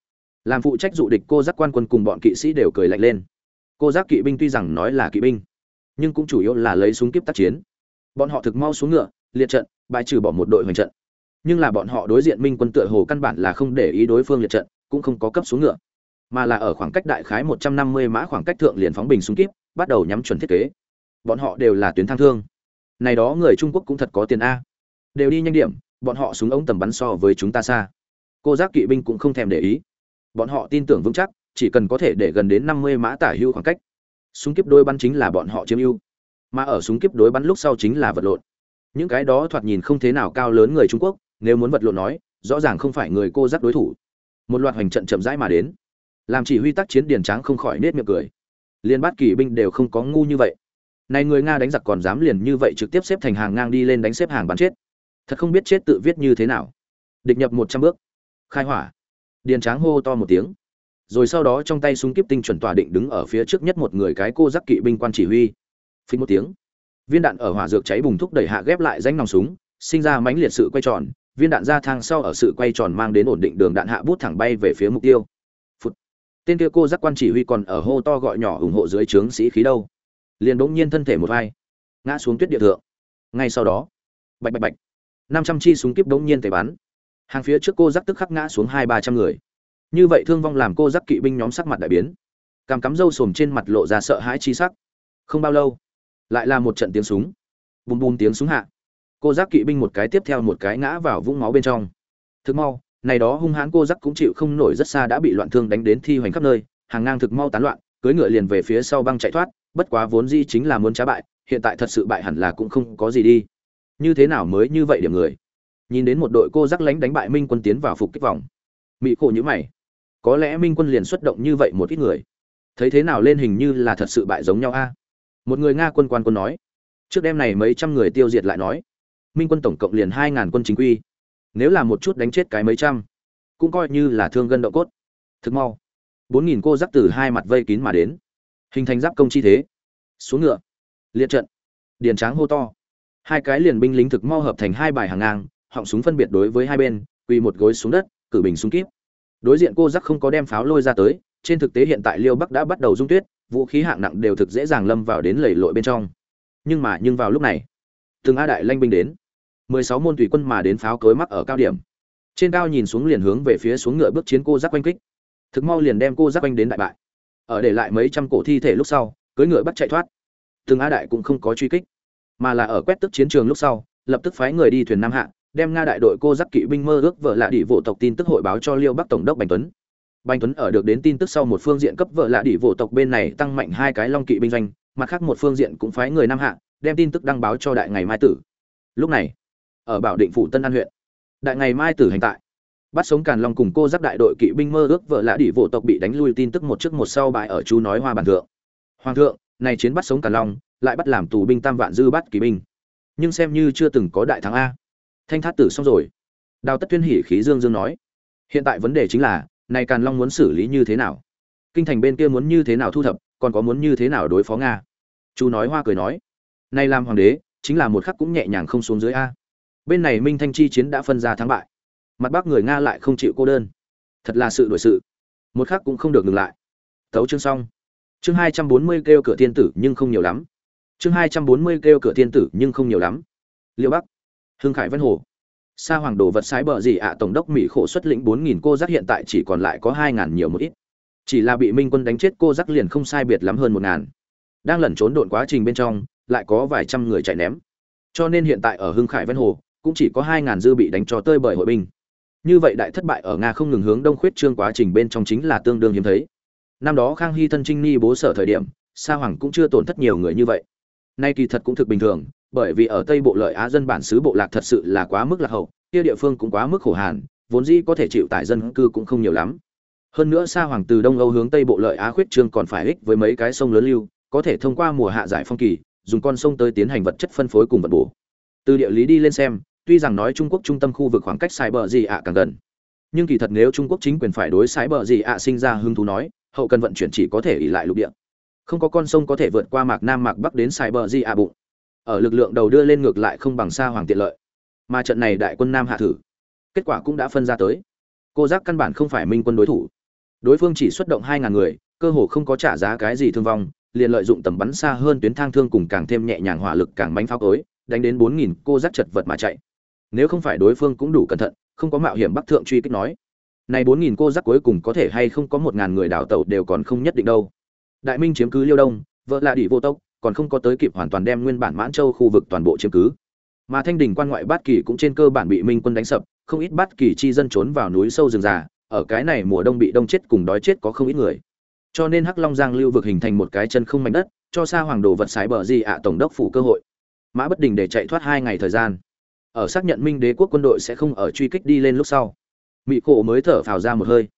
Làm phụ trách dụ địch cô giác quan quân cùng bọn kỵ sĩ đều cười lạnh lên. Cô giác kỵ binh tuy rằng nói là kỵ binh, nhưng cũng chủ yếu là lấy súng kíp tác chiến. Bọn họ thực mau xuống ngựa, liệt trận bài trừ bỏ một đội hoành trận. Nhưng là bọn họ đối diện minh quân tựa hồ căn bản là không để ý đối phương liệt trận, cũng không có cấp xuống ngựa. Mà là ở khoảng cách đại khái một trăm năm mươi mã khoảng cách thượng liền phóng bình súng kíp, bắt đầu nhắm chuẩn thiết kế. Bọn họ đều là tuyến thang thương. Này đó người trung quốc cũng thật có tiền a. Đều đi nhanh điểm, bọn họ súng ống tầm bắn so với chúng ta xa. Cô giác kỵ binh cũng không thèm để ý. Bọn họ tin tưởng vững chắc, chỉ cần có thể để gần đến năm mươi mã tả hưu khoảng cách. Súng kiếp đối bắn chính là bọn họ chiếm ưu. Mà ở súng kiếp đối bắn lúc sau chính là vật lộn những cái đó thoạt nhìn không thế nào cao lớn người trung quốc, nếu muốn vật lộn nói, rõ ràng không phải người cô giác đối thủ. Một loạt hoành trận chậm rãi mà đến. Làm chỉ huy tác chiến điền tráng không khỏi nết miệng cười. Liên bát kỵ binh đều không có ngu như vậy. Này người nga đánh giặc còn dám liền như vậy trực tiếp xếp thành hàng ngang đi lên đánh xếp hàng bắn chết. Thật không biết chết tự viết như thế nào. Địch nhập một trăm bước. Khai hỏa. Điền tráng hô to một tiếng. Rồi sau đó trong tay súng kíp tinh chuẩn tỏa định đứng ở phía trước nhất một người cái cô giác kỵ binh quan chỉ huy. Phí một tiếng viên đạn ở hỏa dược cháy bùng thúc đẩy hạ ghép lại danh nòng súng, sinh ra mãnh liệt sự quay tròn, viên đạn ra thang sau ở sự quay tròn mang đến ổn định đường đạn hạ bút thẳng bay về phía mục tiêu. Phụt. tên kia cô giác quan chỉ huy còn ở hô to gọi nhỏ ủng hộ dưới trướng sĩ khí đâu. Liền bỗng nhiên thân thể một vai, ngã xuống tuyết địa thượng. Ngay sau đó, bạch bạch bạch, năm trăm chi súng kíp bỗng nhiên tề bắn. Hàng phía trước cô giác tức khắc ngã xuống hai ba trăm người. Như vậy thương vong làm cô giác kỵ binh nhóm sắc mặt đại biến. Cằm cắm râu sồm trên mặt lộ ra sợ hãi chi sắc. Không bao lâu lại là một trận tiếng súng. Bùm bùm tiếng súng hạ. Cô giác kỵ binh một cái tiếp theo một cái ngã vào vũng máu bên trong. Thực mau, này đó hung hãn cô giác cũng chịu không nổi rất xa đã bị loạn thương đánh đến thi hoành khắp nơi, hàng ngang thực mau tán loạn cưới ngựa liền về phía sau băng chạy thoát, bất quá vốn di chính là muốn trá bại, hiện tại thật sự bại hẳn là cũng không có gì đi. Như thế nào mới như vậy điểm người? Nhìn đến một đội cô giác lánh đánh bại minh quân tiến vào phục kích vòng. Mỹ khổ như mày. Có lẽ minh quân liền xuất động như vậy một ít người. Thấy thế nào lên hình như là thật sự bại giống nhau a? Một người nga quân quan quân nói, trước đêm này mấy trăm người tiêu diệt lại nói, minh quân tổng cộng liền hai ngàn quân chính quy, nếu là một chút đánh chết cái mấy trăm, cũng coi như là thương gân đậu cốt. Thực mau, bốn nghìn cô giáp từ hai mặt vây kín mà đến, hình thành giáp công chi thế. Xuống ngựa, liệt trận, điền tráng hô to. Hai cái liền binh lính thực mau hợp thành hai bài hàng ngang, họng súng phân biệt đối với hai bên, quỳ một gối xuống đất, cử bình súng kíp. Đối diện cô giắc không có đem pháo lôi ra tới, trên thực tế hiện tại liêu bắc đã bắt đầu dung tuyết vũ khí hạng nặng đều thực dễ dàng lâm vào đến lầy lội bên trong. Nhưng mà nhưng vào lúc này, từng a đại lanh binh đến. mười sáu môn tùy quân mà đến pháo cối mắc ở cao điểm. Trên cao nhìn xuống liền hướng về phía xuống ngựa bước chiến cô giác quanh kích. Thực mau liền đem cô giác quanh đến đại bại. Ở để lại mấy trăm cổ thi thể lúc sau cưới ngựa bắt chạy thoát. Từng a đại cũng không có truy kích, mà là ở quét tức chiến trường lúc sau, lập tức phái người đi thuyền nam hạ, đem nga đại đội cô giác kỵ binh mơ ước vợ lạ đỉ vụ tộc tin tức hội báo cho liêu bắc tổng đốc bành tuấn bành tuấn ở được đến tin tức sau một phương diện cấp vợ lạ đỉ vụ tộc bên này tăng mạnh hai cái long kỵ binh doanh, mặt khác một phương diện cũng phái người nam hạ, đem tin tức đăng báo cho đại ngày mai tử. Lúc này, ở bảo định phủ tân an huyện, đại ngày mai tử hành tại. Bắt sống càn long cùng cô giáp đại đội kỵ binh mơ ước vợ lạ đỉ vụ tộc bị đánh lui tin tức một trước một sau bại ở chú nói hoa bản thượng. Hoàng thượng, này chiến bắt sống càn long, lại bắt làm tù binh tam vạn dư bắt kỵ binh. Nhưng xem như chưa từng có đại thắng a. Thanh thát tử xong rồi. Đào tất tuyên hỉ khí dương dương nói. Hiện tại vấn đề chính là này càn long muốn xử lý như thế nào? Kinh thành bên kia muốn như thế nào thu thập, còn có muốn như thế nào đối phó nga? Chú nói hoa cười nói nay làm hoàng đế, chính là một khắc cũng nhẹ nhàng không xuống dưới a. Bên này minh thanh chi chiến đã phân ra thắng bại, mặt bắc người nga lại không chịu cô đơn. Thật là sự đổi sự. Một khắc cũng không được ngừng lại. Tấu chương xong. Chương hai trăm bốn mươi kêu cửa thiên tử nhưng không nhiều lắm. Chương hai trăm bốn mươi kêu cửa thiên tử nhưng không nhiều lắm. Liệu bắc, hưng khải vân hồ sa hoàng đồ vật sái bờ gì ạ? Tổng đốc mỹ khổ xuất lĩnh bốn nghìn cô giác hiện tại chỉ còn lại có hai ngàn nhiều một ít. Chỉ là bị minh quân đánh chết cô giác liền không sai biệt lắm hơn một ngàn. Đang lẩn trốn độn quá trình bên trong, lại có vài trăm người chạy ném. Cho nên hiện tại ở hưng khải vân hồ, cũng chỉ có hai ngàn dư bị đánh cho tơi bởi hội binh. Như vậy đại thất bại ở nga không ngừng hướng đông khuyết trương quá trình bên trong chính là tương đương hiếm thấy. Năm đó khang hy thân trinh ni bố sở thời điểm, sa hoàng cũng chưa tổn thất nhiều người như vậy. Nay kỳ thật cũng thực bình thường bởi vì ở tây bộ lợi á dân bản xứ bộ lạc thật sự là quá mức lạc hậu, kia địa phương cũng quá mức khổ hàn, vốn dĩ có thể chịu tải dân cư cũng không nhiều lắm. Hơn nữa xa hoàng từ đông âu hướng tây bộ lợi á khuyết trương còn phải ích với mấy cái sông lớn lưu, có thể thông qua mùa hạ giải phong kỳ, dùng con sông tới tiến hành vật chất phân phối cùng vận bổ. Từ địa lý đi lên xem, tuy rằng nói trung quốc trung tâm khu vực khoảng cách sai bờ gì ạ càng gần, nhưng kỳ thật nếu trung quốc chính quyền phải đối sai bờ gì ạ sinh ra hứng thú nói, hậu cần vận chuyển chỉ có thể ỉ lại lục địa. Không có con sông có thể vượt qua mạc nam mạc bắc đến sai bờ gì ạ bụng ở lực lượng đầu đưa lên ngược lại không bằng xa hoàng tiện lợi. Mà trận này đại quân nam hạ thử, kết quả cũng đã phân ra tới. Cô giác căn bản không phải minh quân đối thủ. Đối phương chỉ xuất động hai ngàn người, cơ hồ không có trả giá cái gì thương vong, liền lợi dụng tầm bắn xa hơn tuyến thang thương cùng càng thêm nhẹ nhàng hỏa lực càng bánh pháo tối đánh đến bốn nghìn cô giác chật vật mà chạy. Nếu không phải đối phương cũng đủ cẩn thận, không có mạo hiểm bắc thượng truy kích nói, này bốn nghìn cô giác cuối cùng có thể hay không có một ngàn người đào tẩu đều còn không nhất định đâu. Đại minh chiếm cứ liêu đông, vợ là đỉ vô tốc còn không có tới kịp hoàn toàn đem nguyên bản mãn châu khu vực toàn bộ chiếm cứ. Mà thanh đình quan ngoại bát kỳ cũng trên cơ bản bị minh quân đánh sập, không ít bát kỳ chi dân trốn vào núi sâu rừng già, ở cái này mùa đông bị đông chết cùng đói chết có không ít người. Cho nên hắc long giang lưu vực hình thành một cái chân không mảnh đất, cho xa hoàng đồ vật sái bờ gì ạ tổng đốc phủ cơ hội. Mã bất đình để chạy thoát hai ngày thời gian. Ở xác nhận minh đế quốc quân đội sẽ không ở truy kích đi lên lúc sau mỹ cổ mới thở phào ra một hơi.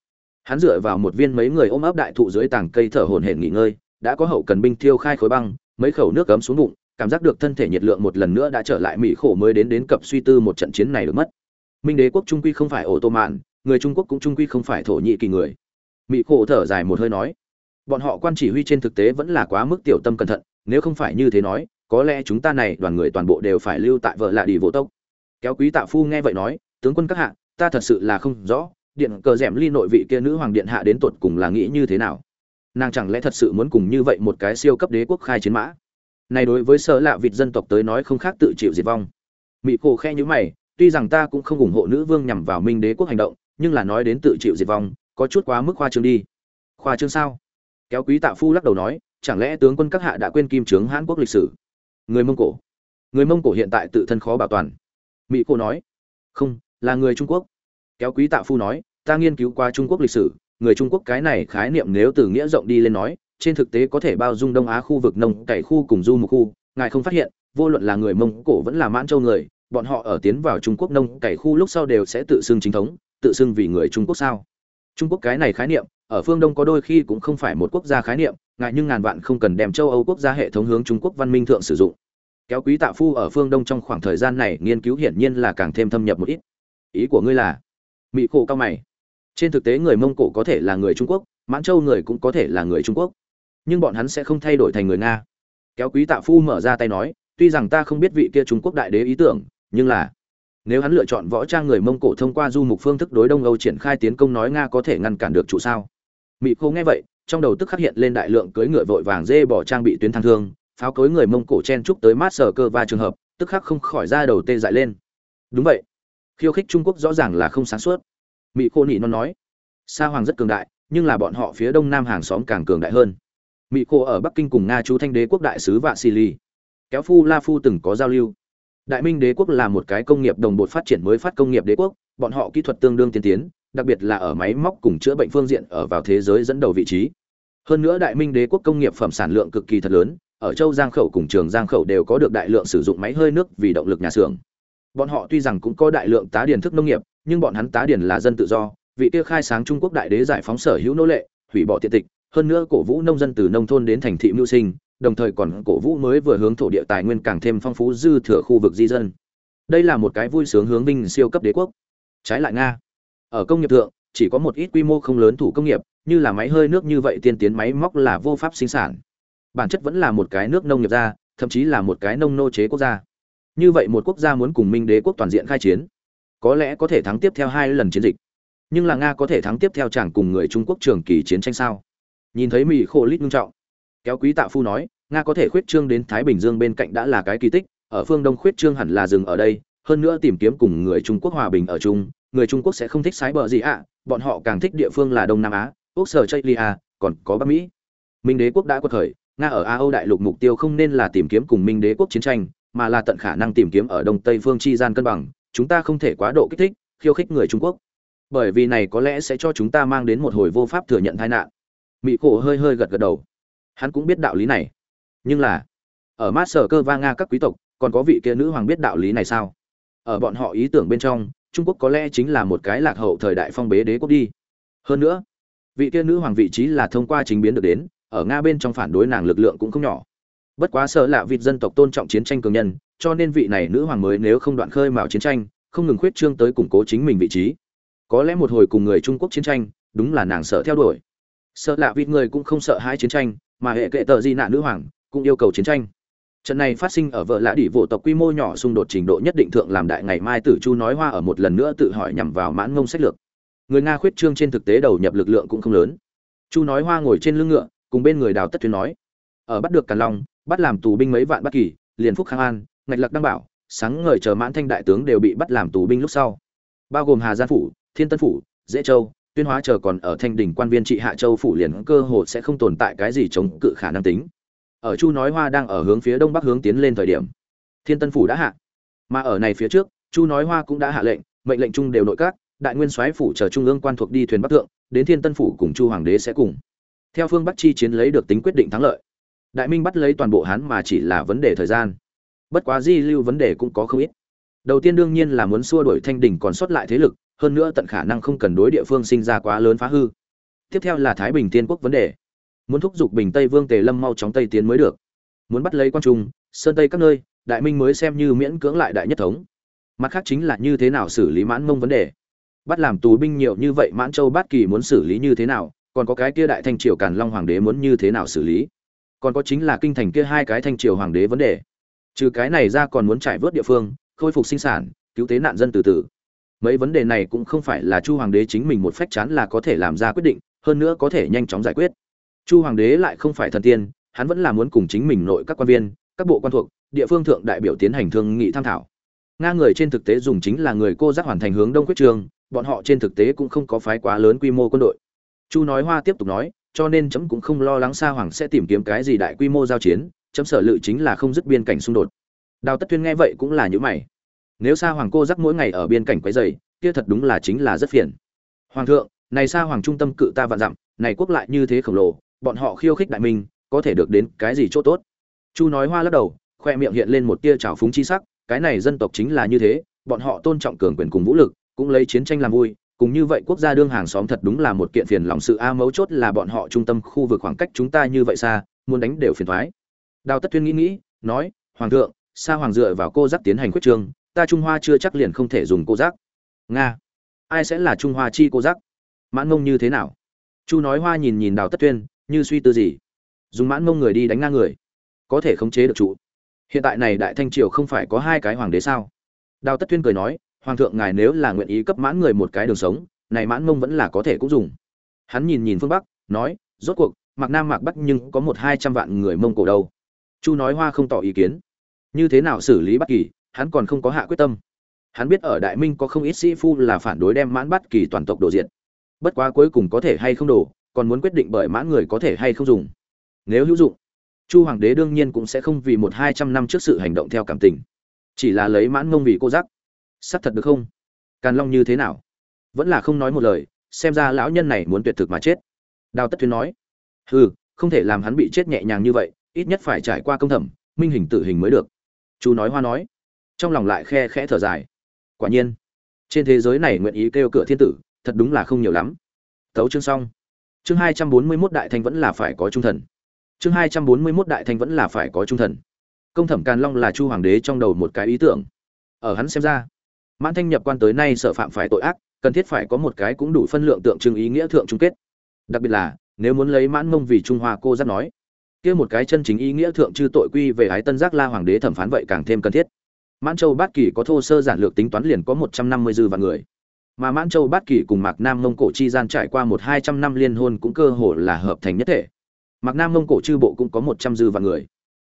Hắn dựa vào một viên mấy người ôm ấp đại thụ dưới tảng cây thở hổn hển nghỉ ngơi, đã có hậu cần binh thiêu khai khối băng mấy khẩu nước cấm xuống bụng, cảm giác được thân thể nhiệt lượng một lần nữa đã trở lại mỹ khổ mới đến đến cập suy tư một trận chiến này được mất. Minh đế quốc trung quy không phải ổ tô mạn người trung quốc cũng trung quy không phải thổ nhị kỳ người. Mỹ khổ thở dài một hơi nói, bọn họ quan chỉ huy trên thực tế vẫn là quá mức tiểu tâm cẩn thận, nếu không phải như thế nói, có lẽ chúng ta này đoàn người toàn bộ đều phải lưu tại vợ lạ đi vô tốc. Kéo quý tạ phu nghe vậy nói, tướng quân các hạ, ta thật sự là không rõ, điện cờ rèm ly nội vị kia nữ hoàng điện hạ đến tột cùng là nghĩ như thế nào nàng chẳng lẽ thật sự muốn cùng như vậy một cái siêu cấp đế quốc khai chiến mã? Này đối với sở lạ vịt dân tộc tới nói không khác tự chịu diệt vong. Mỹ cổ khe như mày, tuy rằng ta cũng không ủng hộ nữ vương nhằm vào minh đế quốc hành động, nhưng là nói đến tự chịu diệt vong, có chút quá mức khoa trương đi. Khoa trương sao? Kéo quý tạ phu lắc đầu nói, chẳng lẽ tướng quân các hạ đã quên kim trướng hãn quốc lịch sử? Người mông cổ. Người mông cổ hiện tại tự thân khó bảo toàn. Mỹ cổ nói, không, là người trung quốc. Kéo quý tạ phu nói, ta nghiên cứu qua trung quốc lịch sử người trung quốc cái này khái niệm nếu từ nghĩa rộng đi lên nói, trên thực tế có thể bao dung đông á khu vực nông cày khu cùng du một khu, ngài không phát hiện, vô luận là người mông cổ vẫn là mãn châu người, bọn họ ở tiến vào trung quốc nông cày khu lúc sau đều sẽ tự xưng chính thống, tự xưng vì người trung quốc sao? Trung quốc cái này khái niệm, ở phương đông có đôi khi cũng không phải một quốc gia khái niệm ngại nhưng ngàn vạn không cần đem châu âu quốc gia hệ thống hướng trung quốc văn minh thượng sử dụng. Kéo quý tạ phu ở phương đông trong khoảng thời gian này nghiên cứu hiển nhiên là càng thêm thâm nhập một ít. Ý của ngươi là mỹ khổ cao mày trên thực tế người mông cổ có thể là người trung quốc, mãn châu người cũng có thể là người trung quốc. Nhưng bọn hắn sẽ không thay đổi thành người nga. Kéo quý tạ phu mở ra tay nói, tuy rằng ta không biết vị kia trung quốc đại đế ý tưởng, nhưng là, nếu hắn lựa chọn võ trang người mông cổ thông qua du mục phương thức đối đông âu triển khai tiến công nói nga có thể ngăn cản được chủ sao? Mỹ khô nghe vậy, trong đầu tức khắc hiện lên đại lượng cưỡi ngựa vội vàng dê bỏ trang bị tuyến thang thương, pháo cối người mông cổ chen trúc tới mát sờ cơ và trường hợp, tức khắc không khỏi ra đầu tê dại lên. Đúng vậy. Khiêu khích trung quốc rõ ràng là không sáng suốt mỹ khô nị non nói, sa hoàng rất cường đại, nhưng là bọn họ phía đông nam hàng xóm càng cường đại hơn. Mỹ khô ở bắc kinh cùng nga chú thanh đế quốc đại sứ vạ xì ly kéo phu la phu từng có giao lưu. Đại minh đế quốc là một cái công nghiệp đồng bột phát triển mới phát công nghiệp đế quốc, bọn họ kỹ thuật tương đương tiên tiến, đặc biệt là ở máy móc cùng chữa bệnh phương diện ở vào thế giới dẫn đầu vị trí. Hơn nữa đại minh đế quốc công nghiệp phẩm sản lượng cực kỳ thật lớn, ở châu giang khẩu cùng trường giang khẩu đều có được đại lượng sử dụng máy hơi nước vì động lực nhà xưởng. Bọn họ tuy rằng cũng có đại lượng tá điền thức nông nghiệp nhưng bọn hắn tá điển là dân tự do, vị kia khai sáng trung quốc đại đế giải phóng sở hữu nô lệ, hủy bỏ tiện tịch, hơn nữa cổ vũ nông dân từ nông thôn đến thành thị mưu sinh, đồng thời còn cổ vũ mới vừa hướng thổ địa tài nguyên càng thêm phong phú dư thừa khu vực di dân. Đây là một cái vui sướng hướng vinh siêu cấp đế quốc. Trái lại nga, ở công nghiệp thượng, chỉ có một ít quy mô không lớn thủ công nghiệp, như là máy hơi nước như vậy tiên tiến máy móc là vô pháp sinh sản. Bản chất vẫn là một cái nước nông nghiệp gia, thậm chí là một cái nông nô chế quốc gia. Như vậy một quốc gia muốn cùng minh đế quốc toàn diện khai chiến có lẽ có thể thắng tiếp theo hai lần chiến dịch. Nhưng là nga có thể thắng tiếp theo chẳng cùng người trung quốc trường kỳ chiến tranh sao? Nhìn thấy mỹ khổ lít nghiêm trọng. Kéo quý tạ phu nói, nga có thể khuyết trương đến thái bình dương bên cạnh đã là cái kỳ tích, ở phương đông khuyết trương hẳn là dừng ở đây, hơn nữa tìm kiếm cùng người trung quốc hòa bình ở chung, người trung quốc sẽ không thích sái bờ gì ạ, bọn họ càng thích địa phương là đông nam á, úc sở chây lia còn có bắc mỹ. Minh đế quốc đã quật khởi, nga ở a âu đại lục mục tiêu không nên là tìm kiếm cùng minh đế quốc chiến tranh, mà là tận khả năng tìm kiếm ở đông tây phương chi gian cân bằng chúng ta không thể quá độ kích thích, khiêu khích người trung quốc. Bởi vì này có lẽ sẽ cho chúng ta mang đến một hồi vô pháp thừa nhận tai nạn. Mỹ cổ hơi hơi gật gật đầu. Hắn cũng biết đạo lý này. Nhưng là, ở mát sở cơ va nga các quý tộc, còn có vị kia nữ hoàng biết đạo lý này sao? Ở bọn họ ý tưởng bên trong, trung quốc có lẽ chính là một cái lạc hậu thời đại phong bế đế quốc đi. Hơn nữa, vị kia nữ hoàng vị trí là thông qua chính biến được đến, ở nga bên trong phản đối nàng lực lượng cũng không nhỏ bất quá sợ lạ vịt dân tộc tôn trọng chiến tranh cường nhân, cho nên vị này nữ hoàng mới nếu không đoạn khơi mào chiến tranh, không ngừng khuyết trương tới củng cố chính mình vị trí. Có lẽ một hồi cùng người trung quốc chiến tranh, đúng là nàng sợ theo đuổi. Sợ lạ vịt người cũng không sợ hai chiến tranh, mà hệ kệ tờ di nạn nữ hoàng cũng yêu cầu chiến tranh. Trận này phát sinh ở vợ lạ đỉ vỗ tộc quy mô nhỏ xung đột trình độ nhất định thượng làm đại ngày mai tử chu nói hoa ở một lần nữa tự hỏi nhằm vào mãn ngông sách lược. Người nga khuyết trương trên thực tế đầu nhập lực lượng cũng không lớn. Chu nói hoa ngồi trên lưng ngựa, cùng bên người đào tất tuyến nói, ở bắt được càn long bắt làm tù binh mấy vạn bất kỳ, liền phúc khang an, ngạch Lặc đăng bảo, sáng ngời chờ mãn thanh đại tướng đều bị bắt làm tù binh lúc sau. Bao gồm hà gian phủ, thiên tân phủ, dễ châu, tuyên hóa chờ còn ở thanh đỉnh quan viên trị hạ châu phủ liền cơ hồ sẽ không tồn tại cái gì chống cự khả năng tính. Ở chu nói hoa đang ở hướng phía đông bắc hướng tiến lên thời điểm, thiên tân phủ đã hạ. Mà ở này phía trước, chu nói hoa cũng đã hạ lệnh, mệnh lệnh chung đều nội các, đại nguyên soái phủ chờ trung ương quan thuộc đi thuyền bắc thượng, đến thiên tân phủ cùng chu hoàng đế sẽ cùng. Theo phương bắc chi chiến lấy được tính quyết định thắng lợi đại minh bắt lấy toàn bộ hán mà chỉ là vấn đề thời gian. Bất quá di lưu vấn đề cũng có không ít. Đầu tiên đương nhiên là muốn xua đuổi thanh đình còn sót lại thế lực, hơn nữa tận khả năng không cần đối địa phương sinh ra quá lớn phá hư. Tiếp theo là thái bình tiên quốc vấn đề. Muốn thúc giục bình tây vương tề lâm mau chóng tây tiến mới được. Muốn bắt lấy quan trung, sơn tây các nơi, đại minh mới xem như miễn cưỡng lại đại nhất thống. Mặt khác chính là như thế nào xử lý mãn mông vấn đề. Bắt làm tù binh nhiều như vậy, mãn châu bát kỳ muốn xử lý như thế nào, còn có cái kia đại thanh triều càn long hoàng đế muốn như thế nào xử lý? Còn có chính là kinh thành kia hai cái thanh triều hoàng đế vấn đề. Trừ cái này ra còn muốn trải vớt địa phương, khôi phục sinh sản, cứu tế nạn dân từ từ. Mấy vấn đề này cũng không phải là chu hoàng đế chính mình một phách chán là có thể làm ra quyết định, hơn nữa có thể nhanh chóng giải quyết. Chu hoàng đế lại không phải thần tiên, hắn vẫn là muốn cùng chính mình nội các quan viên, các bộ quan thuộc, địa phương thượng đại biểu tiến hành thương nghị tham thảo nga người trên thực tế dùng chính là người cô giác hoàn thành hướng đông quyết trường, bọn họ trên thực tế cũng không có phái quá lớn quy mô quân đội. Chu nói hoa tiếp tục nói cho nên chấm cũng không lo lắng Sa hoàng sẽ tìm kiếm cái gì đại quy mô giao chiến chấm sở lự chính là không dứt biên cảnh xung đột. Đào tất tuyên nghe vậy cũng là những mày. Nếu Sa hoàng cô rắc mỗi ngày ở biên cảnh quấy rầy, kia thật đúng là chính là rất phiền. Hoàng thượng này Sa hoàng trung tâm cự ta vạn dặm này quốc lại như thế khổng lồ bọn họ khiêu khích đại minh có thể được đến cái gì chỗ tốt? Chu nói hoa lắc đầu khoe miệng hiện lên một tia trào phúng chi sắc cái này dân tộc chính là như thế bọn họ tôn trọng cường quyền cùng vũ lực cũng lấy chiến tranh làm vui cùng như vậy quốc gia đương hàng xóm thật đúng là một kiện phiền lòng sự. A, mấu chốt là bọn họ trung tâm khu vực khoảng cách chúng ta như vậy xa, muốn đánh đều phiền thoái. Đào tất tuyên nghĩ nghĩ, nói, hoàng thượng xa hoàng dựa vào cô giác tiến hành quyết trương ta trung hoa chưa chắc liền không thể dùng cô giác. Nga. Ai sẽ là trung hoa chi cô giác? Mãn ngông như thế nào? Chu nói hoa nhìn nhìn đào tất tuyên như suy tư gì? Dùng mãn ngông người đi đánh nga người, có thể khống chế được trụ. Hiện tại này đại thanh triều không phải có hai cái hoàng đế sao? Đào tất tuyên cười nói hoàng thượng ngài nếu là nguyện ý cấp mãn người một cái đường sống, này mãn mông vẫn là có thể cũng dùng. Hắn nhìn nhìn phương bắc, nói, rốt cuộc, mạc nam, mạc bắc nhưng có một hai trăm vạn người mông cổ đâu. Chu nói hoa không tỏ ý kiến. Như thế nào xử lý bất kỳ, hắn còn không có hạ quyết tâm. Hắn biết ở đại minh có không ít sĩ phu là phản đối đem mãn bắt kỳ toàn tộc đồ diện bất quá cuối cùng có thể hay không đổ, còn muốn quyết định bởi mãn người có thể hay không dùng. Nếu hữu dụng, chu hoàng đế đương nhiên cũng sẽ không vì một hai trăm năm trước sự hành động theo cảm tình. Chỉ là lấy mãn mông vì cô giác xác thật được không? Càn long như thế nào? Vẫn là không nói một lời, xem ra lão nhân này muốn tuyệt thực mà chết. Đào tất thuyên nói, hừ, không thể làm hắn bị chết nhẹ nhàng như vậy, ít nhất phải trải qua công thẩm, minh hình tử hình mới được. Chú nói hoa nói, trong lòng lại khe khẽ thở dài. Quả nhiên, trên thế giới này nguyện ý kêu cửa thiên tử, thật đúng là không nhiều lắm. Tấu chương xong. Chương hai trăm bốn mươi 241 đại thanh vẫn là phải có trung thần. Chương hai trăm bốn mươi 241 đại thanh vẫn là phải có trung thần. Công thẩm càn long là chu hoàng đế trong đầu một cái ý tưởng. Ở hắn xem ra mãn thanh nhập quan tới nay sợ phạm phải tội ác, cần thiết phải có một cái cũng đủ phân lượng tượng trưng ý nghĩa thượng chung kết. Đặc biệt là, nếu muốn lấy mãn mông vì trung hoa cô giác nói, kia một cái chân chính ý nghĩa thượng chư tội quy về ái tân giác la hoàng đế thẩm phán vậy càng thêm cần thiết. Mãn châu bát kỳ có thô sơ giản lược tính toán liền có một trăm năm mươi dư vạn người. Mà mãn châu bát kỳ cùng mạc nam mông cổ chi gian trải qua một hai trăm năm liên hôn cũng cơ hồ là hợp thành nhất thể. Mạc nam mông cổ chư bộ cũng có một trăm dư vạn người.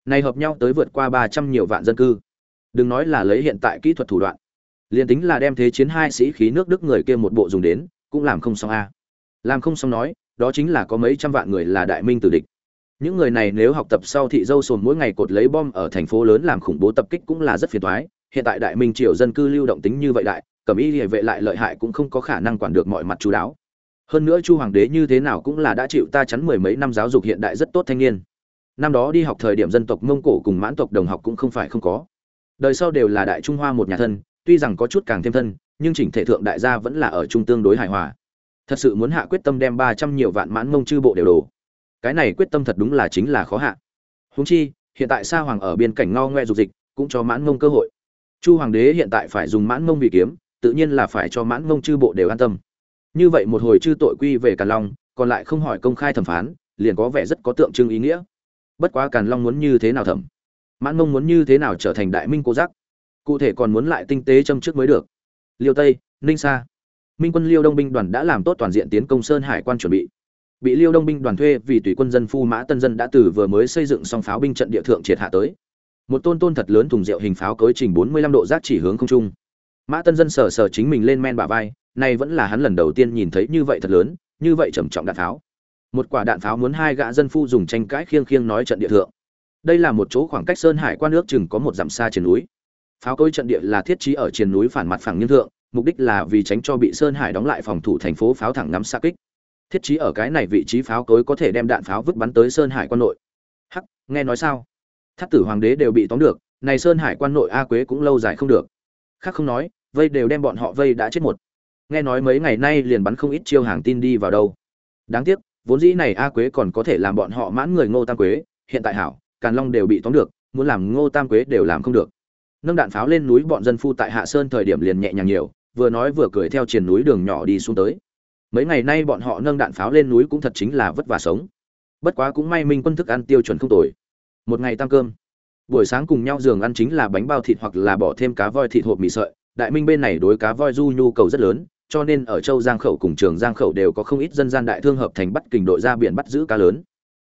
Này hợp nhau tới vượt qua ba trăm nhiều vạn dân cư. Đừng nói là lấy hiện tại kỹ thuật thủ đoạn liền tính là đem thế chiến hai sĩ khí nước đức người kia một bộ dùng đến, cũng làm không xong a. Làm không xong nói, đó chính là có mấy trăm vạn người là đại minh tử địch. Những người này nếu học tập sau thị dâu sồn mỗi ngày cột lấy bom ở thành phố lớn làm khủng bố tập kích cũng là rất phiền toái. Hiện tại đại minh triều dân cư lưu động tính như vậy đại cẩm y hệ vệ lại lợi hại cũng không có khả năng quản được mọi mặt chú đáo. Hơn nữa chu hoàng đế như thế nào cũng là đã chịu ta chắn mười mấy năm giáo dục hiện đại rất tốt thanh niên. Năm đó đi học thời điểm dân tộc mông cổ cùng mãn tộc đồng học cũng không phải không có. Đời sau đều là đại trung hoa một nhà thân tuy rằng có chút càng thêm thân, nhưng chỉnh thể thượng đại gia vẫn là ở trung tương đối hài hòa. Thật sự muốn hạ quyết tâm đem ba trăm nhiều vạn mãn mông chư bộ đều đổ. Cái này quyết tâm thật đúng là chính là khó hạ. Húng chi, hiện tại sa hoàng ở biên cảnh ngao ngoe dục dịch cũng cho mãn mông cơ hội. Chu hoàng đế hiện tại phải dùng mãn mông bị kiếm, tự nhiên là phải cho mãn mông chư bộ đều an tâm. Như vậy một hồi chư tội quy về càn long, còn lại không hỏi công khai thẩm phán, liền có vẻ rất có tượng trưng ý nghĩa. Bất quá càn long muốn như thế nào thẩm? Mãn mông muốn như thế nào trở thành đại minh cô giác? Cụ thể còn muốn lại tinh tế châm trước mới được. Liêu tây, ninh sa. Minh quân liêu đông binh đoàn đã làm tốt toàn diện tiến công sơn hải quan chuẩn bị. Bị liêu đông binh đoàn thuê vì tùy quân dân phu mã tân dân đã từ vừa mới xây dựng xong pháo binh trận địa thượng triệt hạ tới. Một tôn tôn thật lớn thùng rượu hình pháo cối trình 45 độ giác chỉ hướng không trung. Mã tân dân sờ sờ chính mình lên men bả vai, nay vẫn là hắn lần đầu tiên nhìn thấy như vậy thật lớn, như vậy trầm trọng đạn pháo. Một quả đạn pháo muốn hai gã dân phu dùng tranh cãi khiêng khiêng nói trận địa thượng. Đây là một chỗ khoảng cách sơn hải quan nước chừng có một dặm xa trên núi pháo cối trận địa là thiết trí ở trên núi phản mặt phẳng nhân thượng, mục đích là vì tránh cho bị sơn hải đóng lại phòng thủ thành phố pháo thẳng ngắm xa kích. Thiết trí ở cái này vị trí pháo cối có thể đem đạn pháo vứt bắn tới sơn hải quan nội. Hắc, nghe nói sao? Thắt tử hoàng đế đều bị tóm được, này sơn hải quan nội a quế cũng lâu dài không được. Khác không nói, vây đều đem bọn họ vây đã chết một. Nghe nói mấy ngày nay liền bắn không ít chiêu hàng tin đi vào đâu. Đáng tiếc, vốn dĩ này a quế còn có thể làm bọn họ mãn người ngô tam quế, hiện tại hảo, càn long đều bị tóm được, muốn làm ngô tam quế đều làm không được nâng đạn pháo lên núi bọn dân phu tại hạ sơn thời điểm liền nhẹ nhàng nhiều, vừa nói vừa cười theo triền núi đường nhỏ đi xuống tới. Mấy ngày nay bọn họ nâng đạn pháo lên núi cũng thật chính là vất vả sống. Bất quá cũng may minh quân thức ăn tiêu chuẩn không tồi. Một ngày tăng cơm. Buổi sáng cùng nhau giường ăn chính là bánh bao thịt hoặc là bỏ thêm cá voi thịt hộp mì sợi. Đại minh bên này đối cá voi du nhu cầu rất lớn, cho nên ở châu giang khẩu cùng trường giang khẩu đều có không ít dân gian đại thương hợp thành bắt kình đội ra biển bắt giữ cá lớn.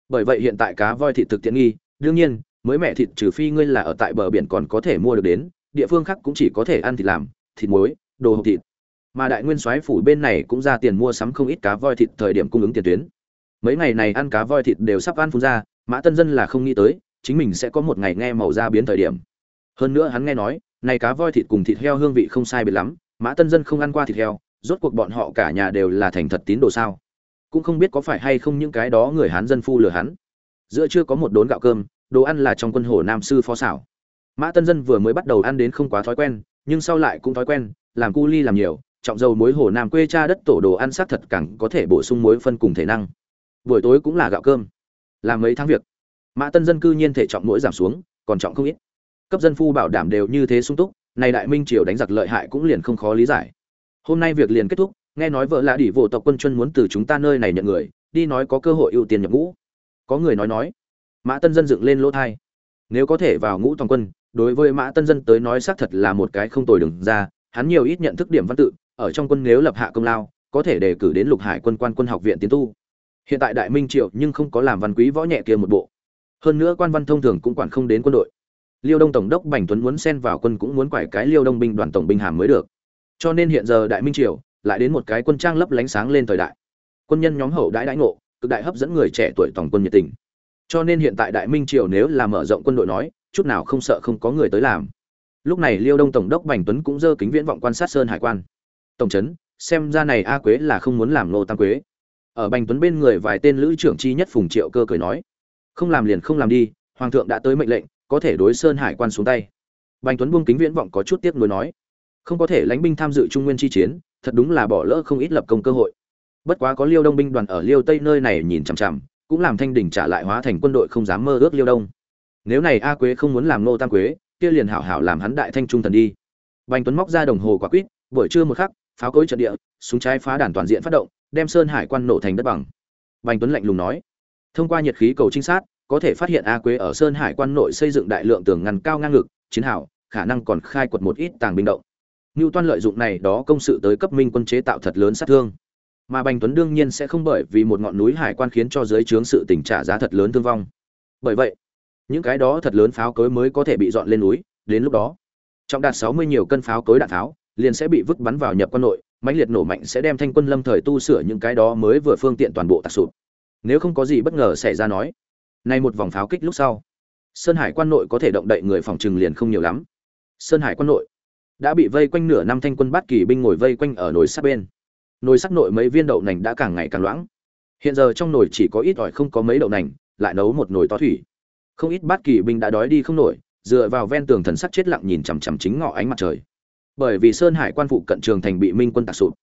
Bởi vậy hiện tại cá voi thịt thực tiện nghi, đương nhiên mới mẹ thịt trừ phi ngươi là ở tại bờ biển còn có thể mua được đến, địa phương khác cũng chỉ có thể ăn thịt làm, thịt muối, đồ hộp thịt. Mà đại nguyên soái phủ bên này cũng ra tiền mua sắm không ít cá voi thịt thời điểm cung ứng tiền tuyến. Mấy ngày này ăn cá voi thịt đều sắp ăn phun ra, mã tân dân là không nghĩ tới, chính mình sẽ có một ngày nghe màu da biến thời điểm. Hơn nữa hắn nghe nói, này cá voi thịt cùng thịt heo hương vị không sai biệt lắm, mã tân dân không ăn qua thịt heo, rốt cuộc bọn họ cả nhà đều là thành thật tín đồ sao? Cũng không biết có phải hay không những cái đó người hán dân phu lừa hắn. Giữa chưa có một đốn gạo cơm đồ ăn là trong quân hồ nam sư phó xảo. Mã tân dân vừa mới bắt đầu ăn đến không quá thói quen, nhưng sau lại cũng thói quen, làm cu ly làm nhiều, trọng dầu muối hồ nam quê cha đất tổ đồ ăn sát thật càng có thể bổ sung muối phân cùng thể năng. Buổi tối cũng là gạo cơm. Làm mấy tháng việc. Mã tân dân cư nhiên thể trọng mỗi giảm xuống, còn trọng không ít. Cấp dân phu bảo đảm đều như thế sung túc, này đại minh triều đánh giặc lợi hại cũng liền không khó lý giải. Hôm nay việc liền kết thúc, nghe nói vợ lạ đỉ vô tộc quân chân muốn từ chúng ta nơi này nhận người, đi nói có cơ hội ưu tiên nhập ngũ. Có người nói nói mã tân dân dựng lên lỗ thai. Nếu có thể vào ngũ toàn quân, đối với mã tân dân tới nói xác thật là một cái không tồi đừng ra, hắn nhiều ít nhận thức điểm văn tự, ở trong quân nếu lập hạ công lao, có thể đề cử đến lục hải quân quan quân học viện tiến tu. Hiện tại đại minh triệu nhưng không có làm văn quý võ nhẹ kia một bộ. Hơn nữa quan văn thông thường cũng quản không đến quân đội. Liêu đông tổng đốc bành tuấn muốn xen vào quân cũng muốn quải cái liêu đông binh đoàn tổng binh hàm mới được. Cho nên hiện giờ đại minh triều lại đến một cái quân trang lấp lánh sáng lên thời đại. Quân nhân nhóm hậu đãi đãi ngộ, cực đại hấp dẫn người trẻ tuổi tổng quân nhiệt tình cho nên hiện tại đại minh triều nếu là mở rộng quân đội nói, chút nào không sợ không có người tới làm. Lúc này liêu đông tổng đốc bành tuấn cũng dơ kính viễn vọng quan sát sơn hải quan. Tổng trấn, xem ra này a quế là không muốn làm nô tam quế. Ở bành tuấn bên người vài tên lữ trưởng chi nhất phùng triệu cơ cười nói, không làm liền không làm đi, hoàng thượng đã tới mệnh lệnh, có thể đối sơn hải quan xuống tay. Bành tuấn buông kính viễn vọng có chút tiếc nuối nói, không có thể lãnh binh tham dự trung nguyên chi chiến, thật đúng là bỏ lỡ không ít lập công cơ hội. Bất quá có liêu đông binh đoàn ở liêu tây nơi này nhìn chằm chằm cũng làm thanh đỉnh trả lại hóa thành quân đội không dám mơ ước liêu đông. Nếu này a quế không muốn làm nô tam quế, kia liền hảo hảo làm hắn đại thanh trung thần đi. Bành tuấn móc ra đồng hồ quả quýt, buổi trưa một khắc, pháo cối trận địa, súng trái phá đàn toàn diện phát động, đem sơn hải quan nổ thành đất bằng. Bành tuấn lạnh lùng nói, thông qua nhiệt khí cầu trinh sát, có thể phát hiện a quế ở sơn hải quan nội xây dựng đại lượng tường ngăn cao ngang ngực, chiến hảo khả năng còn khai quật một ít tàng binh động. Ngưu Toan lợi dụng này đó công sự tới cấp minh quân chế tạo thật lớn sát thương. Mà Bành Tuấn đương nhiên sẽ không bởi vì một ngọn núi hải quan khiến cho dưới trướng sự tình trả giá thật lớn thương vong. Bởi vậy, những cái đó thật lớn pháo cối mới có thể bị dọn lên núi đến lúc đó trọng đạt sáu mươi nhiều cân pháo cối đạn pháo liền sẽ bị vứt bắn vào nhập quân nội mãnh liệt nổ mạnh sẽ đem thanh quân lâm thời tu sửa những cái đó mới vừa phương tiện toàn bộ tạc sụp. Nếu không có gì bất ngờ xảy ra nói nay một vòng pháo kích lúc sau sơn hải quan nội có thể động đậy người phòng trừng liền không nhiều lắm. Sơn hải quan nội đã bị vây quanh nửa năm thanh quân bát kỳ binh ngồi vây quanh ở nồi sát bên nồi sắt nội mấy viên đậu nành đã càng ngày càng loãng. Hiện giờ trong nồi chỉ có ít ỏi không có mấy đậu nành, lại nấu một nồi to thủy. Không ít bát kỳ binh đã đói đi không nổi, dựa vào ven tường thần sắc chết lặng nhìn chằm chằm chính ngọ ánh mặt trời. Bởi vì sơn hải quan phụ cận trường thành bị minh quân tạc sụp.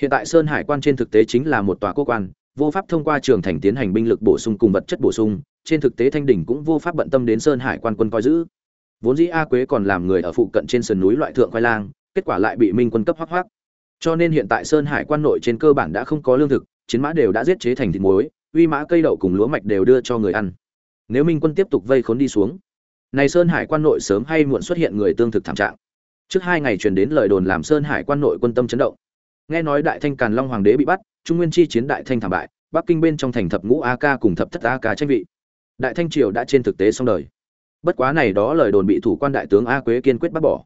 Hiện tại sơn hải quan trên thực tế chính là một tòa quốc quan, vô pháp thông qua trường thành tiến hành binh lực bổ sung cùng vật chất bổ sung, trên thực tế thanh đỉnh cũng vô pháp bận tâm đến sơn hải quan quân coi giữ. Vốn dĩ a quế còn làm người ở phụ cận trên sườn núi loại thượng khoai lang, kết quả lại bị minh quân cấp hoác hoác cho nên hiện tại sơn hải quan nội trên cơ bản đã không có lương thực, chiến mã đều đã giết chế thành thịt muối, uy mã cây đậu cùng lúa mạch đều đưa cho người ăn. Nếu minh quân tiếp tục vây khốn đi xuống, này sơn hải quan nội sớm hay muộn xuất hiện người tương thực thảm trạng. Trước hai ngày truyền đến lời đồn làm sơn hải quan nội quân tâm chấn động. Nghe nói đại thanh càn long hoàng đế bị bắt, trung nguyên chi chiến đại thanh thảm bại, bắc kinh bên trong thành thập ngũ a ca cùng thập thất a ca tranh vị. Đại thanh triều đã trên thực tế xong đời. Bất quá này đó lời đồn bị thủ quan đại tướng a quế kiên quyết bác bỏ.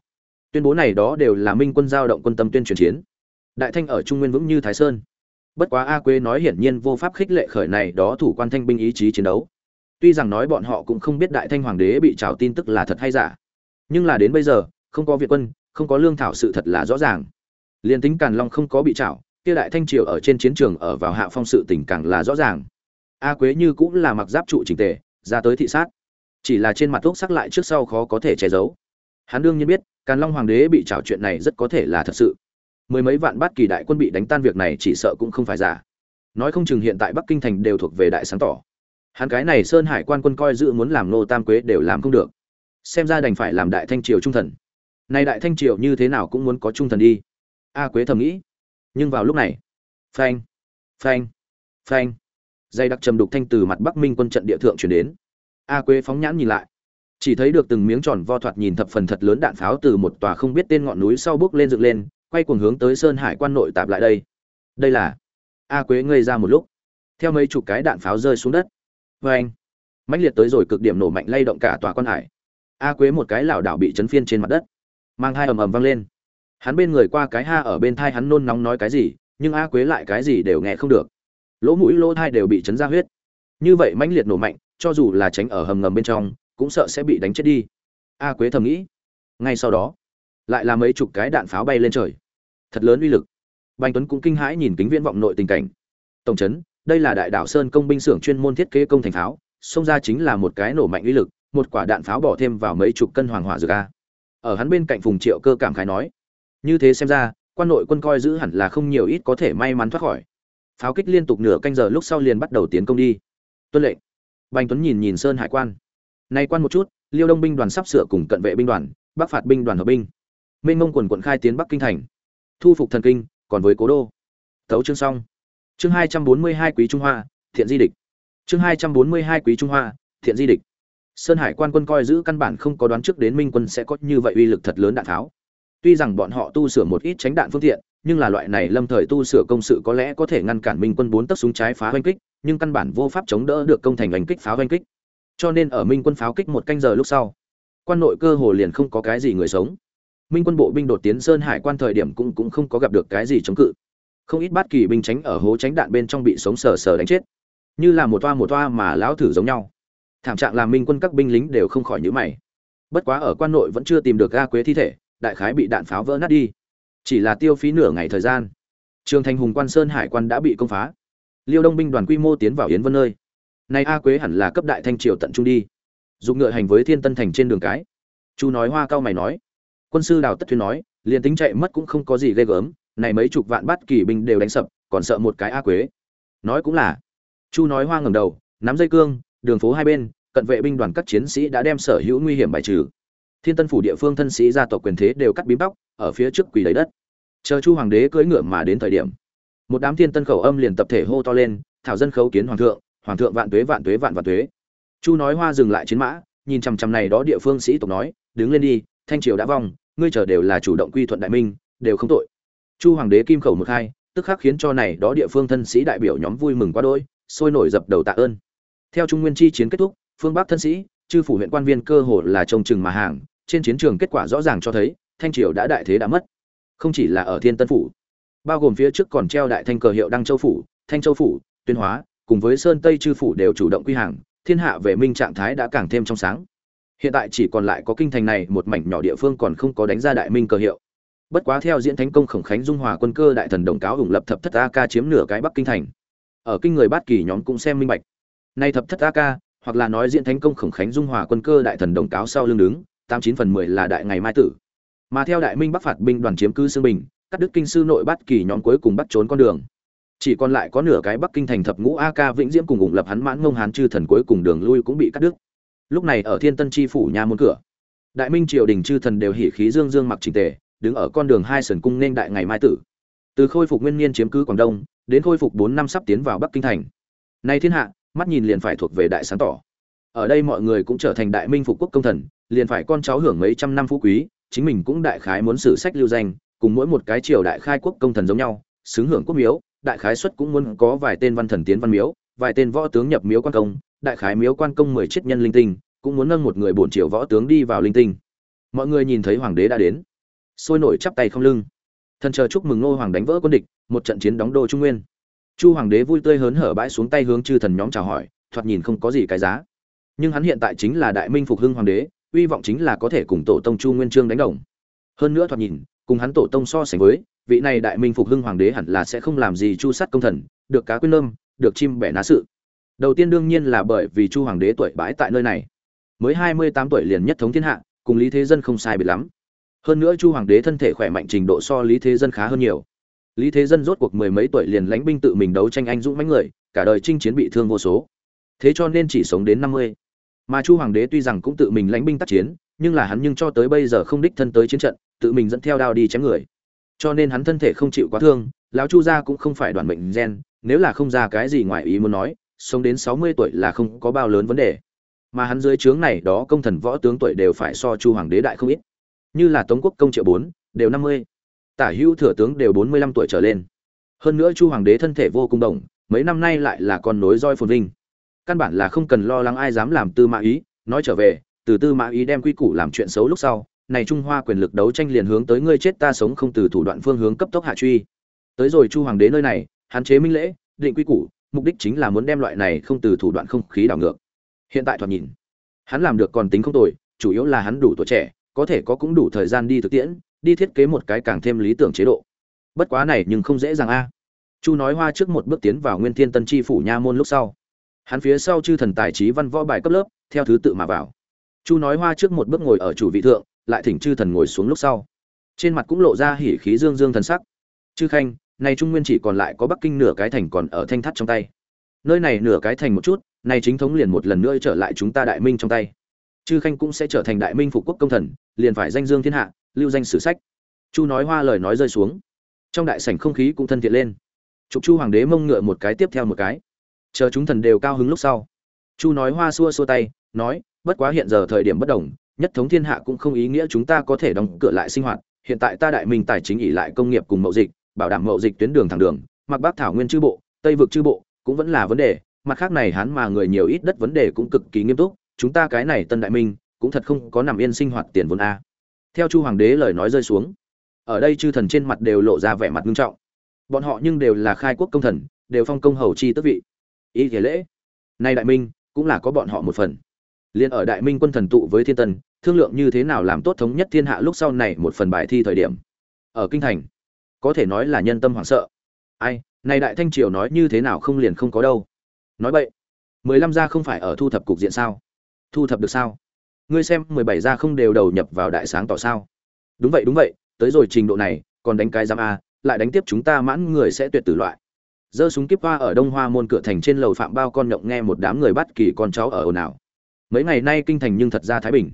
Tuyên bố này đó đều là minh quân giao động quân tâm tuyên truyền chiến đại thanh ở trung nguyên vững như thái sơn. Bất quá a quế nói hiển nhiên vô pháp khích lệ khởi này đó thủ quan thanh binh ý chí chiến đấu. Tuy rằng nói bọn họ cũng không biết đại thanh hoàng đế bị trào tin tức là thật hay giả. Nhưng là đến bây giờ, không có việt quân, không có lương thảo sự thật là rõ ràng. Liền tính càn long không có bị trảo, kia đại thanh triều ở trên chiến trường ở vào hạ phong sự tình càng là rõ ràng. A quế như cũng là mặc giáp trụ trình tề, ra tới thị sát. Chỉ là trên mặt thuốc sắc lại trước sau khó có thể che giấu. Hắn đương nhiên biết, càn long hoàng đế bị trảo chuyện này rất có thể là thật sự mười mấy vạn bát kỳ đại quân bị đánh tan việc này chỉ sợ cũng không phải giả. Nói không chừng hiện tại bắc kinh thành đều thuộc về đại sáng tỏ. Hắn cái này sơn hải quan quân coi dự muốn làm nô tam quế đều làm không được. Xem ra đành phải làm đại thanh triều trung thần. Nay đại thanh triều như thế nào cũng muốn có trung thần đi. A quế thầm nghĩ. Nhưng vào lúc này, phanh phanh phanh, dây đặc trầm đục thanh từ mặt bắc minh quân trận địa thượng chuyển đến. A quế phóng nhãn nhìn lại. Chỉ thấy được từng miếng tròn vo thoạt nhìn thập phần thật lớn đạn pháo từ một tòa không biết tên ngọn núi sau bước lên dựng lên quay cuồng hướng tới sơn hải quan nội tạp lại đây. Đây là a quế ngây ra một lúc, theo mấy chục cái đạn pháo rơi xuống đất. Vê anh, mãnh liệt tới rồi cực điểm nổ mạnh lay động cả tòa quan hải. A quế một cái lảo đảo bị chấn phiên trên mặt đất. Mang hai ầm ầm vang lên. Hắn bên người qua cái ha ở bên thai hắn nôn nóng nói cái gì, nhưng a quế lại cái gì đều nghe không được. Lỗ mũi lỗ thai đều bị chấn ra huyết. Như vậy mãnh liệt nổ mạnh, cho dù là tránh ở hầm ngầm bên trong, cũng sợ sẽ bị đánh chết đi. A quế thầm nghĩ. Ngay sau đó, lại là mấy chục cái đạn pháo bay lên trời thật lớn uy lực. Bành tuấn cũng kinh hãi nhìn kính viễn vọng nội tình cảnh. Tổng trấn, đây là đại đảo sơn công binh xưởng chuyên môn thiết kế công thành pháo, xông ra chính là một cái nổ mạnh uy lực, một quả đạn pháo bỏ thêm vào mấy chục cân hoàng hỏa dược a. Ở hắn bên cạnh phùng triệu cơ cảm khái nói, như thế xem ra, quan nội quân coi giữ hẳn là không nhiều ít có thể may mắn thoát khỏi. Pháo kích liên tục nửa canh giờ lúc sau liền bắt đầu tiến công đi. Tuân lệnh. Bành tuấn nhìn nhìn sơn hải quan. Nay quan một chút, liêu đông binh đoàn sắp sửa cùng cận vệ binh đoàn, bắc phạt binh đoàn hợp binh. Mênh mông quần quận khai tiến bắc kinh thành thu phục thần kinh, còn với cố đô. Tấu chương xong. Chương hai trăm bốn mươi hai quý trung hoa, thiện di địch. Chương hai trăm bốn mươi hai quý trung hoa, thiện di địch. Sơn hải quan quân coi giữ căn bản không có đoán trước đến minh quân sẽ có như vậy uy lực thật lớn đạn tháo. Tuy rằng bọn họ tu sửa một ít tránh đạn phương tiện, nhưng là loại này lâm thời tu sửa công sự có lẽ có thể ngăn cản minh quân bốn tấc súng trái phá oanh kích, nhưng căn bản vô pháp chống đỡ được công thành oanh kích phá oanh kích. Cho nên ở minh quân pháo kích một canh giờ lúc sau, quan nội cơ hồ liền không có cái gì người sống minh quân bộ binh đột tiến sơn hải quan thời điểm cũng cũng không có gặp được cái gì chống cự. Không ít bát kỳ binh tránh ở hố tránh đạn bên trong bị sống sờ sờ đánh chết. Như là một toa một toa mà lão thử giống nhau. Thảm trạng làm minh quân các binh lính đều không khỏi nhữ mày. Bất quá ở quan nội vẫn chưa tìm được ga quế thi thể, đại khái bị đạn pháo vỡ nát đi. Chỉ là tiêu phí nửa ngày thời gian. Trường thành hùng quan sơn hải quan đã bị công phá. Liêu đông binh đoàn quy mô tiến vào yến vân nơi. Nay a quế hẳn là cấp đại thanh triều tận trung đi. Dùng ngựa hành với thiên tân thành trên đường cái. Chu nói hoa cao mày nói quân sư đào tất thuyên nói, liền tính chạy mất cũng không có gì ghê gớm, này mấy chục vạn bát kỳ binh đều đánh sập, còn sợ một cái a quế. Nói cũng là. Chu nói hoa ngầm đầu, nắm dây cương, đường phố hai bên, cận vệ binh đoàn các chiến sĩ đã đem sở hữu nguy hiểm bài trừ. Thiên tân phủ địa phương thân sĩ gia tộc quyền thế đều cắt bím tóc, ở phía trước quỳ lấy đất. Chờ chu hoàng đế cưỡi ngựa mà đến thời điểm, một đám thiên tân khẩu âm liền tập thể hô to lên, thảo dân khấu kiến hoàng thượng hoàng thượng vạn tuế vạn tuế, vạn vạn tuế. Chu nói hoa dừng lại chiến mã, nhìn chằm chằm này đó địa phương sĩ tộc nói, đứng lên đi, thanh triều đã vong ngươi chờ đều là chủ động quy thuận đại minh, đều không tội. Chu hoàng đế kim khẩu một hai tức khắc khiến cho này đó địa phương thân sĩ đại biểu nhóm vui mừng quá đôi sôi nổi dập đầu tạ ơn. Theo trung nguyên chi chiến kết thúc, phương bắc thân sĩ, chư phủ huyện quan viên cơ hồ là trông chừng mà hàng, trên chiến trường kết quả rõ ràng cho thấy, thanh triều đã đại thế đã mất. Không chỉ là ở thiên tân phủ, bao gồm phía trước còn treo đại thanh cờ hiệu đăng châu phủ, thanh châu phủ, tuyên hóa, cùng với sơn tây chư phủ đều chủ động quy hàng, thiên hạ về minh trạng thái đã càng thêm trong sáng hiện tại chỉ còn lại có kinh thành này, một mảnh nhỏ địa phương còn không có đánh ra đại minh cờ hiệu. Bất quá theo diễn thánh công khổng khánh dung hòa quân cơ đại thần đồng cáo hùng lập thập thất a ca chiếm nửa cái bắc kinh thành. Ở kinh người bát kỳ nhóm cũng xem minh bạch. Nay thập thất a ca hoặc là nói diễn thánh công khổng khánh dung hòa quân cơ đại thần đồng cáo sau lưng đứng, tám chín phần mười là đại ngày mai tử. Mà theo đại minh bắc phạt binh đoàn chiếm cứ xương bình, cắt đức kinh sư nội bát kỳ nhóm cuối cùng bắt trốn con đường. Chỉ còn lại có nửa cái bắc kinh thành thập ngũ a ca vĩnh diễm cùng ủng lập hắn mãn ngông hán chư thần cuối cùng đường lui cũng bị cắt đứt lúc này ở thiên tân tri phủ nhà môn cửa. Đại minh triều đình chư thần đều hỉ khí dương dương mặc trình tề, đứng ở con đường hai sườn cung nên đại ngày mai tử. Từ khôi phục nguyên niên chiếm cứ quảng đông, đến khôi phục bốn năm sắp tiến vào bắc kinh thành. Nay thiên hạ, mắt nhìn liền phải thuộc về đại sáng tỏ. Ở đây mọi người cũng trở thành đại minh phục quốc công thần, liền phải con cháu hưởng mấy trăm năm phú quý, chính mình cũng đại khái muốn sử sách lưu danh, cùng mỗi một cái triều đại khai quốc công thần giống nhau, xứng hưởng quốc miếu, đại khái xuất cũng muốn có vài tên văn thần tiến văn miếu, vài tên võ tướng nhập miếu quan công đại khái miếu quan công mười chết nhân linh tinh, cũng muốn nâng một người bổn triều võ tướng đi vào linh tinh. Mọi người nhìn thấy hoàng đế đã đến. Sôi nổi chắp tay không lưng. Thần chờ chúc mừng ngô hoàng đánh vỡ quân địch, một trận chiến đóng đô trung nguyên. Chu hoàng đế vui tươi hớn hở bãi xuống tay hướng chư thần nhóm chào hỏi, thoạt nhìn không có gì cái giá. Nhưng hắn hiện tại chính là đại minh phục hưng hoàng đế uy vọng chính là có thể cùng tổ tông chu nguyên trương đánh đồng. Hơn nữa thoạt nhìn, cùng hắn tổ tông so sánh với, vị này đại minh phục hưng hoàng đế hẳn là sẽ không làm gì chu sát công thần, được cá quyết lơm được chim bẻ ná sự đầu tiên đương nhiên là bởi vì chu hoàng đế tuổi bãi tại nơi này. Mới hai mươi tám tuổi liền nhất thống thiên hạ, cùng lý thế dân không sai biệt lắm. Hơn nữa chu hoàng đế thân thể khỏe mạnh trình độ so lý thế dân khá hơn nhiều. Lý thế dân rốt cuộc mười mấy tuổi liền lãnh binh tự mình đấu tranh anh dũng mãnh người, cả đời chinh chiến bị thương vô số. Thế cho nên chỉ sống đến năm mươi. Mà chu hoàng đế tuy rằng cũng tự mình lãnh binh tác chiến, nhưng là hắn nhưng cho tới bây giờ không đích thân tới chiến trận, tự mình dẫn theo đao đi chém người. Cho nên hắn thân thể không chịu quá thương, lão chu gia cũng không phải đoàn mệnh gen, nếu là không ra cái gì ngoài ý muốn nói sống đến sáu mươi tuổi là không có bao lớn vấn đề. Mà hắn dưới trướng này đó công thần võ tướng tuổi đều phải so chu hoàng đế đại không ít. Như là tống quốc công triệu bốn, đều năm mươi. Tả hữu thừa tướng đều bốn mươi lăm tuổi trở lên. Hơn nữa chu hoàng đế thân thể vô cùng đồng, mấy năm nay lại là con nối roi phồn vinh. Căn bản là không cần lo lắng ai dám làm tư mã ý, nói trở về, từ tư mã ý đem quy củ làm chuyện xấu lúc sau, này trung hoa quyền lực đấu tranh liền hướng tới ngươi chết ta sống không từ thủ đoạn phương hướng cấp tốc hạ truy. Tới rồi chu hoàng đế nơi này hạn chế minh lễ, định quy củ mục đích chính là muốn đem loại này không từ thủ đoạn không khí đảo ngược. Hiện tại thoạt nhìn, hắn làm được còn tính không tồi, chủ yếu là hắn đủ tuổi trẻ, có thể có cũng đủ thời gian đi thực tiễn, đi thiết kế một cái càng thêm lý tưởng chế độ. Bất quá này nhưng không dễ dàng a. Chu nói hoa trước một bước tiến vào nguyên thiên tân tri phủ nha môn lúc sau. Hắn phía sau chư thần tài trí văn võ bài cấp lớp, theo thứ tự mà vào. Chu nói hoa trước một bước ngồi ở chủ vị thượng, lại thỉnh chư thần ngồi xuống lúc sau. Trên mặt cũng lộ ra hỉ khí dương dương thần sắc. Chư khanh nay trung nguyên chỉ còn lại có bắc kinh nửa cái thành còn ở thanh thắt trong tay. Nơi này nửa cái thành một chút nay chính thống liền một lần nữa trở lại chúng ta đại minh trong tay. Chư khanh cũng sẽ trở thành đại minh phục quốc công thần, liền phải danh dương thiên hạ, lưu danh sử sách. Chu nói hoa lời nói rơi xuống. Trong đại sảnh không khí cũng thân thiện lên. Chụp chu hoàng đế mông ngựa một cái tiếp theo một cái. Chờ chúng thần đều cao hứng lúc sau. Chu nói hoa xua xua tay, nói, bất quá hiện giờ thời điểm bất đồng, nhất thống thiên hạ cũng không ý nghĩa chúng ta có thể đóng cửa lại sinh hoạt. Hiện tại ta đại minh tài chính ỉ lại công nghiệp cùng mậu dịch bảo đảm mậu dịch tuyến đường thẳng đường, mặc bác thảo nguyên chư bộ, tây vực chư bộ, cũng vẫn là vấn đề. Mặt khác này hắn mà người nhiều ít đất vấn đề cũng cực kỳ nghiêm túc, chúng ta cái này tân đại minh, cũng thật không có nằm yên sinh hoạt tiền vốn a. Theo chu hoàng đế lời nói rơi xuống, ở đây chư thần trên mặt đều lộ ra vẻ mặt nghiêm trọng. Bọn họ nhưng đều là khai quốc công thần, đều phong công hầu chi tước vị. Ý thế lễ. Nay đại minh, cũng là có bọn họ một phần. Liên ở đại minh quân thần tụ với thiên tân, thương lượng như thế nào làm tốt thống nhất thiên hạ lúc sau này một phần bài thi thời điểm. Ở kinh thành có thể nói là nhân tâm hoảng sợ. Ai, này đại thanh triều nói như thế nào không liền không có đâu. Nói vậy mười lăm gia không phải ở thu thập cục diện sao? Thu thập được sao? Ngươi xem, mười bảy gia không đều đầu nhập vào đại sáng tỏ sao? Đúng vậy đúng vậy, tới rồi trình độ này, còn đánh cái giam a, lại đánh tiếp chúng ta mãn người sẽ tuyệt tử loại. Giơ súng kiếp hoa ở đông hoa môn cửa thành trên lầu phạm bao con nhộng nghe một đám người bắt kỳ con cháu ở ồn ào. Mấy ngày nay kinh thành nhưng thật ra thái bình.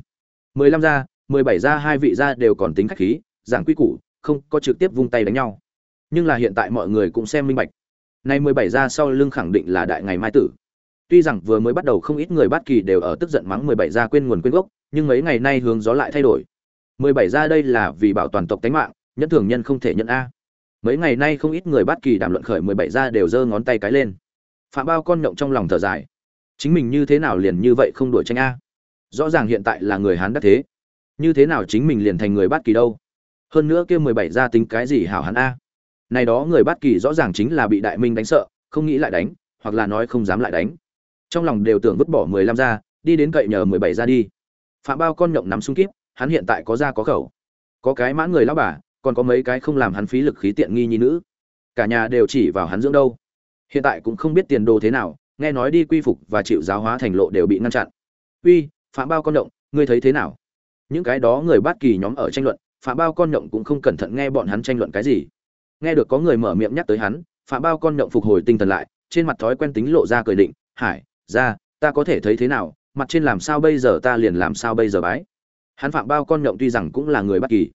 mười lăm gia, mười bảy gia hai vị gia đều còn tính khách khí, giảng quy củ không có trực tiếp vung tay đánh nhau. Nhưng là hiện tại mọi người cũng xem minh bạch. Nay mười bảy gia sau lưng khẳng định là đại ngày mai tử. Tuy rằng vừa mới bắt đầu không ít người bất kỳ đều ở tức giận mắng mười bảy gia quên nguồn quên gốc, nhưng mấy ngày nay hướng gió lại thay đổi. Mười bảy gia đây là vì bảo toàn tộc tánh mạng, nhẫn thường nhân không thể nhận a. Mấy ngày nay không ít người bất kỳ đàm luận khởi mười bảy gia đều giơ ngón tay cái lên. Phạm bao con nhộng trong lòng thở dài. Chính mình như thế nào liền như vậy không đuổi tranh a? Rõ ràng hiện tại là người hán đắc thế. Như thế nào chính mình liền thành người bát kỳ đâu? Hơn nữa kia mười bảy gia tính cái gì hảo hán a? Này đó người bát kỳ rõ ràng chính là bị đại minh đánh sợ, không nghĩ lại đánh, hoặc là nói không dám lại đánh. Trong lòng đều tưởng vứt bỏ mười lăm ra đi đến cậy nhờ mười bảy ra đi. Phạm bao con nhộng nắm sung kíp, hắn hiện tại có ra có khẩu. Có cái mãn người lão bà, còn có mấy cái không làm hắn phí lực khí tiện nghi nhi nữ. Cả nhà đều chỉ vào hắn dưỡng đâu. Hiện tại cũng không biết tiền đồ thế nào, nghe nói đi quy phục và chịu giáo hóa thành lộ đều bị ngăn chặn. Uy, phạm bao con động ngươi thấy thế nào? Những cái đó người bát kỳ nhóm ở tranh luận phạm bao con động cũng không cẩn thận nghe bọn hắn tranh luận cái gì. Nghe được có người mở miệng nhắc tới hắn, phạm bao con động phục hồi tinh thần lại, trên mặt thói quen tính lộ ra cười định, hải, ra, ta có thể thấy thế nào? Mặt trên làm sao bây giờ ta liền làm sao bây giờ bái? Hắn phạm bao con nhộng tuy rằng cũng là người bất kỳ,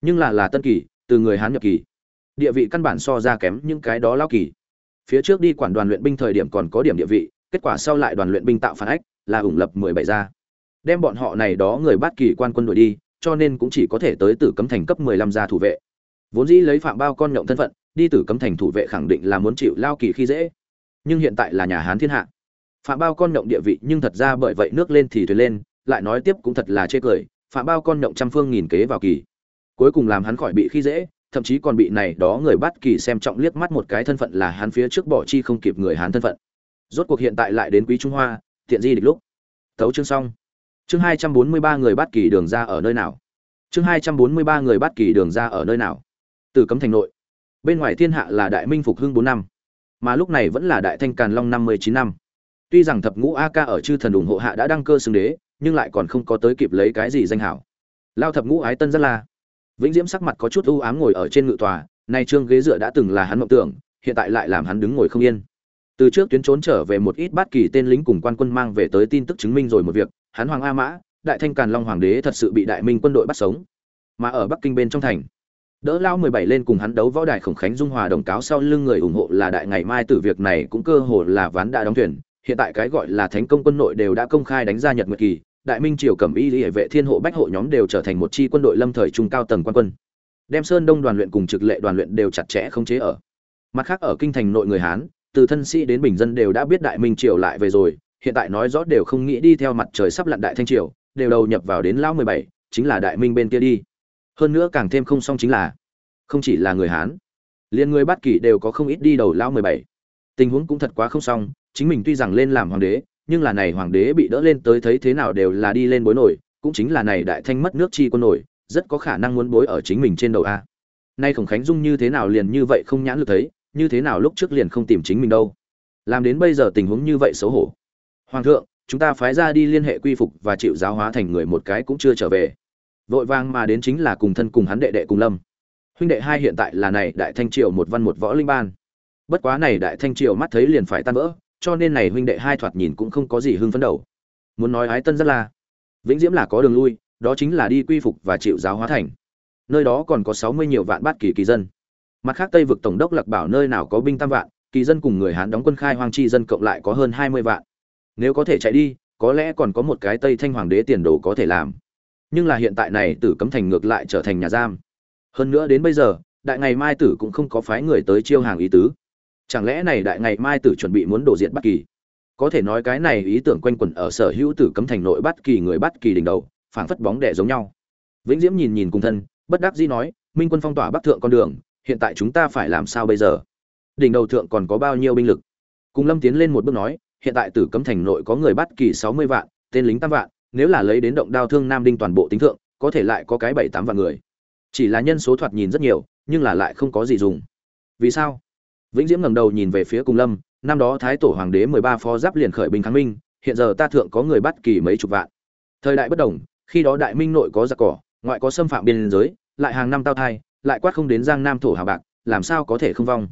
nhưng là là tân kỳ, từ người hán nhập kỳ. Địa vị căn bản so ra kém những cái đó lao kỳ. Phía trước đi quản đoàn luyện binh thời điểm còn có điểm địa vị, kết quả sau lại đoàn luyện binh tạo phản ách, là ủng lập mười bảy gia. Đem bọn họ này đó người bắt kỳ quan quân đội đi cho nên cũng chỉ có thể tới tử cấm thành cấp mười lăm gia thủ vệ. Vốn dĩ lấy phạm bao con nhộng thân phận, đi tử cấm thành thủ vệ khẳng định là muốn chịu lao kỳ khi dễ. Nhưng hiện tại là nhà hán thiên hạ. Phạm bao con nhộng địa vị nhưng thật ra bởi vậy nước lên thì thuyền lên, lại nói tiếp cũng thật là chê cười, phạm bao con nhộng trăm phương nghìn kế vào kỳ. Cuối cùng làm hắn khỏi bị khi dễ, thậm chí còn bị này đó người bắt kỳ xem trọng liếc mắt một cái thân phận là hắn phía trước bỏ chi không kịp người hán thân phận. Rốt cuộc hiện tại lại đến quý trung hoa tiện di địch lúc. Tấu chương xong chương hai trăm bốn mươi ba người bắt kỳ đường ra ở nơi nào? Chương hai trăm bốn mươi ba người bắt kỳ đường ra ở nơi nào? Từ cấm thành nội. Bên ngoài thiên hạ là đại minh phục hưng bốn năm, mà lúc này vẫn là đại thanh càn long năm mươi chín năm. Tuy rằng thập ngũ a ca ở chư thần ủng hộ hạ đã đăng cơ xưng đế, nhưng lại còn không có tới kịp lấy cái gì danh hảo. Lao thập ngũ ái tân rất là. Vĩnh diễm sắc mặt có chút ưu ám ngồi ở trên ngự tòa, nay trương ghế dựa đã từng là hắn mộng tưởng, hiện tại lại làm hắn đứng ngồi không yên từ trước tuyến trốn trở về một ít bát kỳ tên lính cùng quan quân mang về tới tin tức chứng minh rồi một việc hán hoàng a mã, đại thanh càn long hoàng đế thật sự bị đại minh quân đội bắt sống. Mà ở bắc kinh bên trong thành, đỡ lao mười bảy lên cùng hắn đấu võ đài khổng khánh dung hòa đồng cáo sau lưng người ủng hộ là đại ngày mai từ việc này cũng cơ hồ là ván đã đóng thuyền. Hiện tại cái gọi là thánh công quân nội đều đã công khai đánh ra nhật nguyệt kỳ, đại minh triều cẩm y hệ vệ thiên hộ bách hộ nhóm đều trở thành một chi quân đội lâm thời trung cao tầng quan quân. Đem sơn đông đoàn luyện cùng trực lệ đoàn luyện đều chặt chẽ khống chế ở. Mặt khác ở kinh thành nội người hán từ thân sĩ đến bình dân đều đã biết đại minh triều lại về rồi, hiện tại nói rõ đều không nghĩ đi theo mặt trời sắp lặn đại thanh triều, đều đầu nhập vào đến lão mười bảy, chính là đại minh bên kia đi. Hơn nữa càng thêm không xong chính là, không chỉ là người hán liên người bát kỷ đều có không ít đi đầu lão mười bảy. Tình huống cũng thật quá không xong, chính mình tuy rằng lên làm hoàng đế, nhưng là này hoàng đế bị đỡ lên tới thấy thế nào đều là đi lên bối nổi, cũng chính là này đại thanh mất nước chi quân nổi, rất có khả năng muốn bối ở chính mình trên đầu a. Nay khổng khánh dung như thế nào liền như vậy không nhãn lực thấy như thế nào lúc trước liền không tìm chính mình đâu? Làm đến bây giờ tình huống như vậy xấu hổ. Hoàng thượng, chúng ta phái ra đi liên hệ quy phục và chịu giáo hóa thành người một cái cũng chưa trở về. Vội vàng mà đến chính là cùng thân cùng hắn đệ đệ cùng lâm. Huynh đệ hai hiện tại là này, đại thanh triều một văn một võ linh ban. Bất quá này đại thanh triều mắt thấy liền phải tan vỡ, cho nên này huynh đệ hai thoạt nhìn cũng không có gì hưng phấn đầu. Muốn nói ái tân rất là. Vĩnh diễm là có đường lui, đó chính là đi quy phục và chịu giáo hóa thành. Nơi đó còn có sáu mươi nhiều vạn bát kỳ kỳ dân mặt khác tây vực tổng đốc lạc bảo nơi nào có binh tam vạn, kỳ dân cùng người hán đóng quân khai hoang chi dân cộng lại có hơn hai mươi vạn. Nếu có thể chạy đi, có lẽ còn có một cái tây thanh hoàng đế tiền đồ có thể làm. Nhưng là hiện tại này tử cấm thành ngược lại trở thành nhà giam. Hơn nữa đến bây giờ, đại ngày mai tử cũng không có phái người tới chiêu hàng ý tứ. Chẳng lẽ này đại ngày mai tử chuẩn bị muốn đổ diện bất kỳ? Có thể nói cái này ý tưởng quanh quẩn ở sở hữu tử cấm thành nội bất kỳ người bất kỳ đỉnh đầu, phảng phất bóng đẻ giống nhau. Vĩnh diễm nhìn nhìn cùng thân, bất đắc dĩ nói, minh quân phong tỏa bắc thượng con đường hiện tại chúng ta phải làm sao bây giờ? Đỉnh đầu thượng còn có bao nhiêu binh lực? Cùng lâm tiến lên một bước nói, hiện tại tử cấm thành nội có người bắt kỳ sáu mươi vạn, tên lính tam vạn, nếu là lấy đến động đao thương nam đinh toàn bộ tính thượng, có thể lại có cái bảy tám vạn người. Chỉ là nhân số thoạt nhìn rất nhiều, nhưng là lại không có gì dùng. Vì sao? Vĩnh diễm ngẩng đầu nhìn về phía cùng lâm, năm đó thái tổ hoàng đế mười ba phó giáp liền khởi binh kháng minh, hiện giờ ta thượng có người bắt kỳ mấy chục vạn. Thời đại bất đồng, khi đó đại minh nội có giặc cỏ, ngoại có xâm phạm biên giới, lại hàng năm tao thai lại quát không đến giang nam thổ hà bạc, làm sao có thể không vong?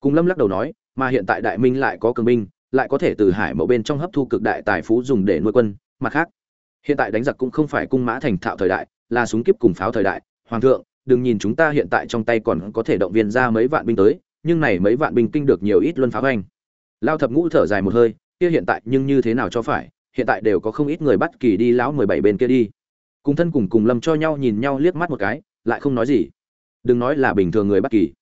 Cùng lâm lắc đầu nói, mà hiện tại đại minh lại có cường binh, lại có thể từ hải mẫu bên trong hấp thu cực đại tài phú dùng để nuôi quân, mặt khác, hiện tại đánh giặc cũng không phải cung mã thành thạo thời đại, là súng kiếp cùng pháo thời đại. Hoàng thượng, đừng nhìn chúng ta hiện tại trong tay còn có thể động viên ra mấy vạn binh tới, nhưng này mấy vạn binh kinh được nhiều ít luân pháo anh lao thập ngũ thở dài một hơi, kia hiện tại nhưng như thế nào cho phải, hiện tại đều có không ít người bắt kỳ đi lão mười bảy bên kia đi. Cùng thân cùng cùng lâm cho nhau nhìn nhau liếc mắt một cái, lại không nói gì đừng nói là bình thường người bất kỳ.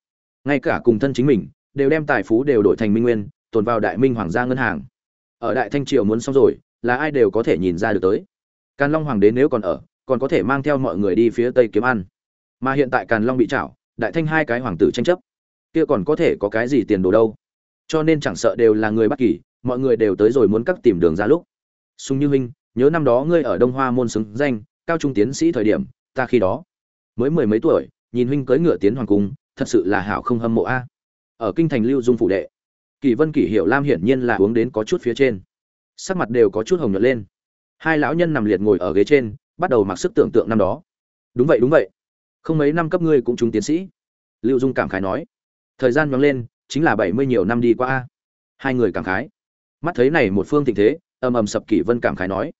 Ngay cả cùng thân chính mình, đều đem tài phú đều đổi thành minh nguyên, tồn vào đại minh hoàng gia ngân hàng. Ở đại thanh triều muốn xong rồi, là ai đều có thể nhìn ra được tới. Càn long hoàng đế nếu còn ở, còn có thể mang theo mọi người đi phía tây kiếm ăn. Mà hiện tại càn long bị chảo đại thanh hai cái hoàng tử tranh chấp. Kia còn có thể có cái gì tiền đồ đâu? Cho nên chẳng sợ đều là người bất kỳ, mọi người đều tới rồi muốn cắt tìm đường ra lúc. Sung như huynh, nhớ năm đó ngươi ở đông hoa môn xứng danh, cao trung tiến sĩ thời điểm, ta khi đó, mới mười mấy tuổi nhìn huynh cưỡi ngựa tiến hoàng cung, thật sự là hảo không hâm mộ a. Ở kinh thành lưu dung phủ đệ, kỳ vân kỳ hiệu lam hiển nhiên là uống đến có chút phía trên. Sắc mặt đều có chút hồng nhuận lên. Hai lão nhân nằm liệt ngồi ở ghế trên, bắt đầu mặc sức tưởng tượng năm đó. Đúng vậy đúng vậy. Không mấy năm cấp ngươi cũng trúng tiến sĩ. Lưu dung cảm khái nói. Thời gian nhoáng lên, chính là bảy mươi nhiều năm đi qua a. Hai người cảm khái. Mắt thấy này một phương tình thế, ầm ầm sập kỳ vân cảm khái nói.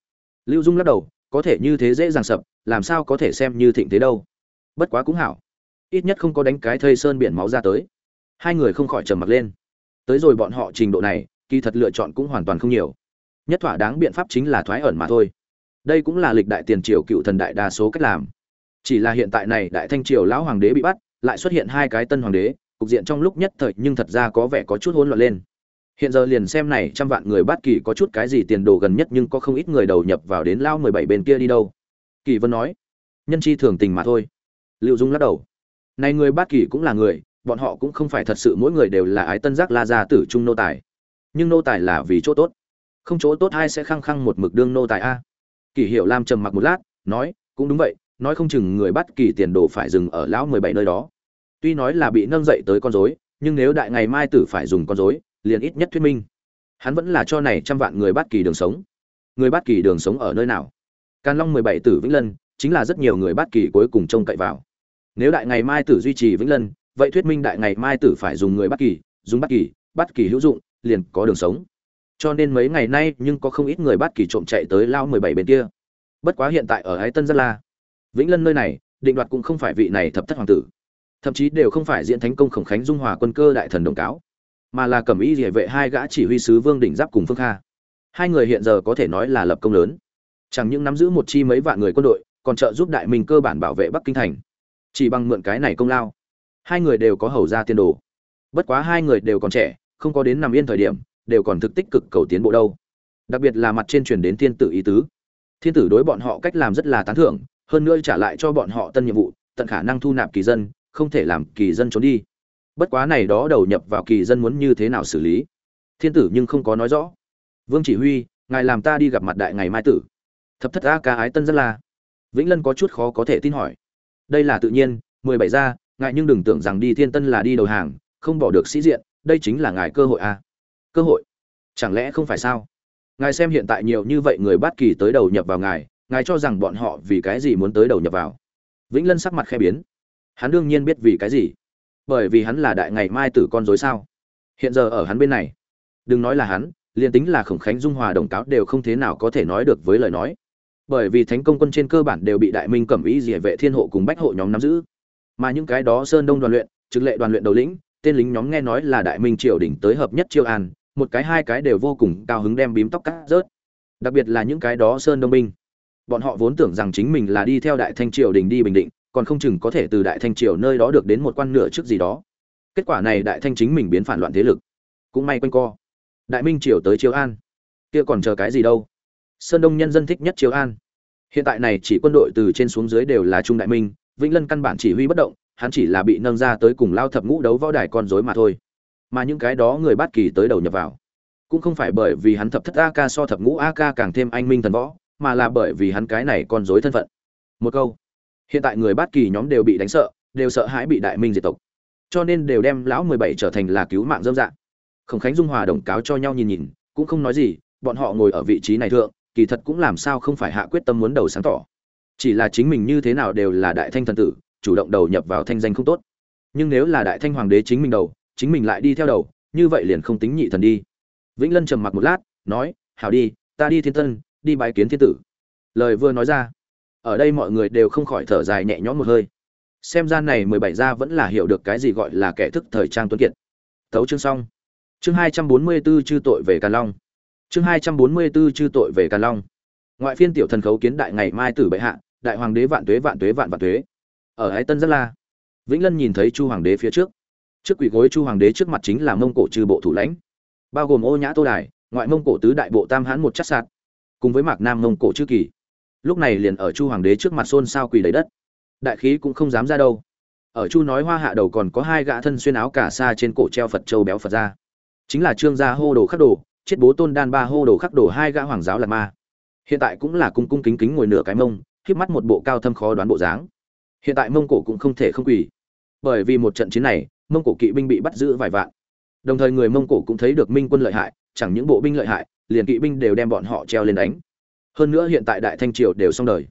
Lưu dung lắc đầu, có thể như thế dễ dàng sập, làm sao có thể xem như thịnh thế đâu bất quá cũng hảo. Ít nhất không có đánh cái thây sơn biển máu ra tới. Hai người không khỏi trầm mặc lên. Tới rồi bọn họ trình độ này, kỳ thật lựa chọn cũng hoàn toàn không nhiều. Nhất thỏa đáng biện pháp chính là thoái ẩn mà thôi. Đây cũng là lịch đại tiền triều cựu thần đại đa số cách làm. Chỉ là hiện tại này đại thanh triều lão hoàng đế bị bắt, lại xuất hiện hai cái tân hoàng đế, cục diện trong lúc nhất thời nhưng thật ra có vẻ có chút hỗn loạn lên. Hiện giờ liền xem này trăm vạn người bắt kỳ có chút cái gì tiền đồ gần nhất nhưng có không ít người đầu nhập vào đến lao mười bảy bên kia đi đâu. Kỳ vân nói, nhân chi thường tình mà thôi liệu dung lắc đầu. Này người bất kỳ cũng là người, bọn họ cũng không phải thật sự mỗi người đều là ái tân giác la gia tử trung nô tài. Nhưng nô tài là vì chỗ tốt. Không chỗ tốt ai sẽ khăng khăng một mực đương nô tài a? Kỳ hiệu lam trầm mặc một lát, nói, cũng đúng vậy, nói không chừng người bắt kỳ tiền đồ phải dừng ở lão mười bảy nơi đó. Tuy nói là bị nâng dậy tới con rối, nhưng nếu đại ngày mai tử phải dùng con rối, liền ít nhất thuyết minh. Hắn vẫn là cho này trăm vạn người bắt kỳ đường sống. Người bắt kỳ đường sống ở nơi nào? Càn long mười bảy tử vĩnh lân, chính là rất nhiều người bắt kỳ cuối cùng trông cậy vào nếu đại ngày mai tử duy trì vĩnh lân, vậy thuyết minh đại ngày mai tử phải dùng người bắt kỳ, dùng bắt kỳ bắt kỳ hữu dụng, liền có đường sống. Cho nên mấy ngày nay nhưng có không ít người bắt kỳ trộm chạy tới lao mười bảy bên kia. Bất quá hiện tại ở ái tân gia la. Vĩnh lân nơi này, định đoạt cũng không phải vị này thập thất hoàng tử. Thậm chí đều không phải diễn thánh công khổng khánh dung hòa quân cơ đại thần đồng cáo, mà là cẩm y địa vệ hai gã chỉ huy sứ vương đỉnh giáp cùng phương kha. Hai người hiện giờ có thể nói là lập công lớn. Chẳng những nắm giữ một chi mấy vạn người quân đội, còn trợ giúp đại minh cơ bản bảo vệ bắc kinh thành chỉ bằng mượn cái này công lao. Hai người đều có hầu ra tiên đồ. Bất quá hai người đều còn trẻ, không có đến nằm yên thời điểm, đều còn thực tích cực cầu tiến bộ đâu. Đặc biệt là mặt trên truyền đến thiên tử ý tứ. Thiên tử đối bọn họ cách làm rất là tán thưởng, hơn nữa trả lại cho bọn họ tân nhiệm vụ, tận khả năng thu nạp kỳ dân, không thể làm kỳ dân trốn đi. Bất quá này đó đầu nhập vào kỳ dân muốn như thế nào xử lý? Thiên tử nhưng không có nói rõ. Vương chỉ huy, ngài làm ta đi gặp mặt đại ngày mai tử. Thập thất a ca ái tân rất là. Vĩnh lân có chút khó có thể tin hỏi đây là tự nhiên, mười bảy ra, ngài nhưng đừng tưởng rằng đi thiên tân là đi đầu hàng, không bỏ được sĩ diện, đây chính là ngài cơ hội a cơ hội? Chẳng lẽ không phải sao? Ngài xem hiện tại nhiều như vậy người bát kỳ tới đầu nhập vào ngài ngài cho rằng bọn họ vì cái gì muốn tới đầu nhập vào? Vĩnh lân sắc mặt khe biến. Hắn đương nhiên biết vì cái gì. Bởi vì hắn là đại ngày mai tử con dối sao? Hiện giờ ở hắn bên này. Đừng nói là hắn, liền tính là khổng khánh dung hòa đồng cáo đều không thế nào có thể nói được với lời nói bởi vì thánh công quân trên cơ bản đều bị đại minh cẩm ý dỉa vệ thiên hộ cùng bách hộ nhóm nắm giữ. Mà những cái đó sơn đông đoàn luyện, trực lệ đoàn luyện đầu lĩnh, tên lính nhóm nghe nói là đại minh triều đỉnh tới hợp nhất chiêu an, một cái hai cái đều vô cùng cao hứng đem bím tóc cắt rớt. Đặc biệt là những cái đó sơn đông binh. Bọn họ vốn tưởng rằng chính mình là đi theo đại thanh triều đình đi bình định, còn không chừng có thể từ đại thanh triều nơi đó được đến một quan nửa trước gì đó. Kết quả này đại thanh chính mình biến phản loạn thế lực. Cũng may quanh co. Đại minh triều tới triều an. Kia còn chờ cái gì đâu? Sơn đông nhân dân thích nhất triều an hiện tại này chỉ quân đội từ trên xuống dưới đều là trung đại minh, vĩnh lân căn bản chỉ huy bất động, hắn chỉ là bị nâng ra tới cùng lao thập ngũ đấu võ đài con rối mà thôi. Mà những cái đó người bát kỳ tới đầu nhập vào, cũng không phải bởi vì hắn thập thất a ca so thập ngũ a ca càng thêm anh minh thần võ, mà là bởi vì hắn cái này con rối thân phận. Một câu, hiện tại người bát kỳ nhóm đều bị đánh sợ, đều sợ hãi bị đại minh diệt tộc. Cho nên đều đem lão mười bảy trở thành là cứu mạng dâm dạng. Khổng khánh dung hòa đồng cáo cho nhau nhìn nhìn, cũng không nói gì, bọn họ ngồi ở vị trí này thượng kỳ thật cũng làm sao không phải hạ quyết tâm muốn đầu sáng tỏ. Chỉ là chính mình như thế nào đều là đại thanh thần tử, chủ động đầu nhập vào thanh danh không tốt. Nhưng nếu là đại thanh hoàng đế chính mình đầu, chính mình lại đi theo đầu, như vậy liền không tính nhị thần đi. Vĩnh lân trầm mặc một lát, nói, hảo đi, ta đi thiên tân, đi bái kiến thiên tử. Lời vừa nói ra, ở đây mọi người đều không khỏi thở dài nhẹ nhõm một hơi. Xem ra này mười bảy gia vẫn là hiểu được cái gì gọi là kẻ thức thời trang tuấn kiệt. Thấu chương xong. Chương hai trăm bốn mươi 244 chư tội về càn long chương hai trăm bốn mươi 244 chư tội về càn long. Ngoại phiên tiểu thần khấu kiến đại ngày mai tử bệ hạ, đại hoàng đế vạn tuế vạn tuế vạn vạn tuế. Ở ái tân rất la. Vĩnh lân nhìn thấy chu hoàng đế phía trước. Trước quỷ gối chu hoàng đế trước mặt chính là mông cổ trừ bộ thủ lãnh. Bao gồm ô nhã tô đài, ngoại mông cổ tứ đại bộ tam hãn một chắc sạt, cùng với mạc nam mông cổ chư kỳ. Lúc này liền ở chu hoàng đế trước mặt xôn xao quỳ lấy đất. Đại khí cũng không dám ra đâu. Ở chu nói hoa hạ đầu còn có hai gã thân xuyên áo cả sa trên cổ treo phật châu béo phật ra. Chính là trương gia hô đồ khắc đồ chết bố tôn đan ba hô đồ khắc đồ hai gã hoàng giáo lạt ma. Hiện tại cũng là cung cung kính kính ngồi nửa cái mông, khiếp mắt một bộ cao thâm khó đoán bộ dáng. Hiện tại mông cổ cũng không thể không quỳ. Bởi vì một trận chiến này, mông cổ kỵ binh bị bắt giữ vài vạn. Đồng thời người mông cổ cũng thấy được minh quân lợi hại, chẳng những bộ binh lợi hại, liền kỵ binh đều đem bọn họ treo lên đánh. Hơn nữa hiện tại đại thanh triều đều xong đời.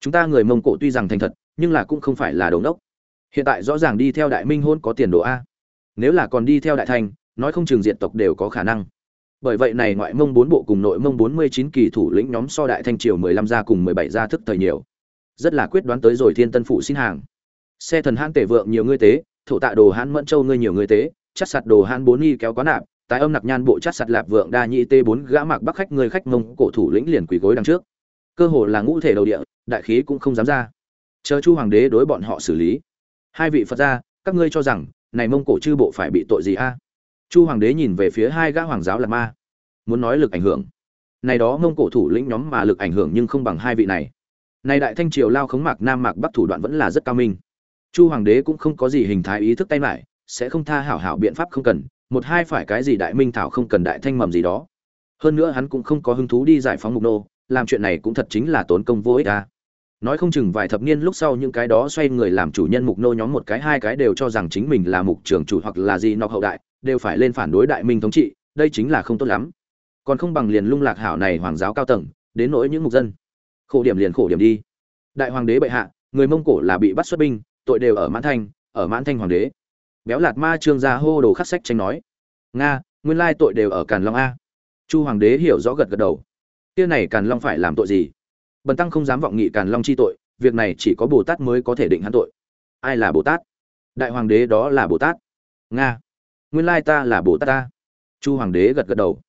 Chúng ta người mông cổ tuy rằng thành thật, nhưng là cũng không phải là đống đốc hiện tại rõ ràng đi theo đại minh hôn có tiền đồ a. Nếu là còn đi theo đại thanh, nói không chừng diện tộc đều có khả năng bởi vậy này ngoại mông bốn bộ cùng nội mông bốn mươi chín kỳ thủ lĩnh nhóm so đại thanh triều mười lăm gia cùng mười bảy gia thức thời nhiều. Rất là quyết đoán tới rồi thiên tân phụ xin hàng. Xe thần hãn tể vượng nhiều ngươi tế, thổ tạ đồ hãn mẫn châu ngươi nhiều ngươi tế chắc sạt đồ hãn bốn nghi kéo quá nạp, tái âm nặc nhan bộ chắc sạt lạp vượng đa nhị tê bốn gã mạc bắc khách người khách mông cổ thủ lĩnh liền quỳ gối đằng trước. Cơ hồ là ngũ thể đầu địa, đại khí cũng không dám ra. Chờ chu hoàng đế đối bọn họ xử lý. Hai vị phật gia, các ngươi cho rằng, này mông cổ chư bộ phải bị tội gì a? Chu hoàng đế nhìn về phía hai gã hoàng giáo là ma, muốn nói lực ảnh hưởng. Này đó mông cổ thủ lĩnh nhóm mà lực ảnh hưởng nhưng không bằng hai vị này. Này đại thanh triều lao khống mạc nam mạc bắc thủ đoạn vẫn là rất cao minh. Chu hoàng đế cũng không có gì hình thái ý thức tay lại, sẽ không tha hảo hảo biện pháp không cần, một hai phải cái gì đại minh thảo không cần đại thanh mầm gì đó. Hơn nữa hắn cũng không có hứng thú đi giải phóng mục nô, làm chuyện này cũng thật chính là tốn công vô ích ta nói không chừng vài thập niên lúc sau những cái đó xoay người làm chủ nhân mục nô nhóm một cái hai cái đều cho rằng chính mình là mục trưởng chủ hoặc là gì nọc hậu đại đều phải lên phản đối đại minh thống trị, đây chính là không tốt lắm. Còn không bằng liền lung lạc hảo này hoàng giáo cao tầng, đến nỗi những mục dân. Khổ điểm liền khổ điểm đi. Đại hoàng đế bệ hạ, người mông cổ là bị bắt xuất binh, tội đều ở mãn thanh, ở mãn thanh hoàng đế. Béo lạt ma trương gia hô đồ khắc sách tranh nói, nga, nguyên lai tội đều ở càn long a. Chu hoàng đế hiểu rõ gật gật đầu, kia này càn long phải làm tội gì? Bần tăng không dám vọng nghị càn long chi tội, việc này chỉ có bồ tát mới có thể định hắn tội. Ai là bồ tát? Đại hoàng đế đó là bồ tát. Nga nguyên lai ta là bồ tát ta. Chu hoàng đế gật gật đầu.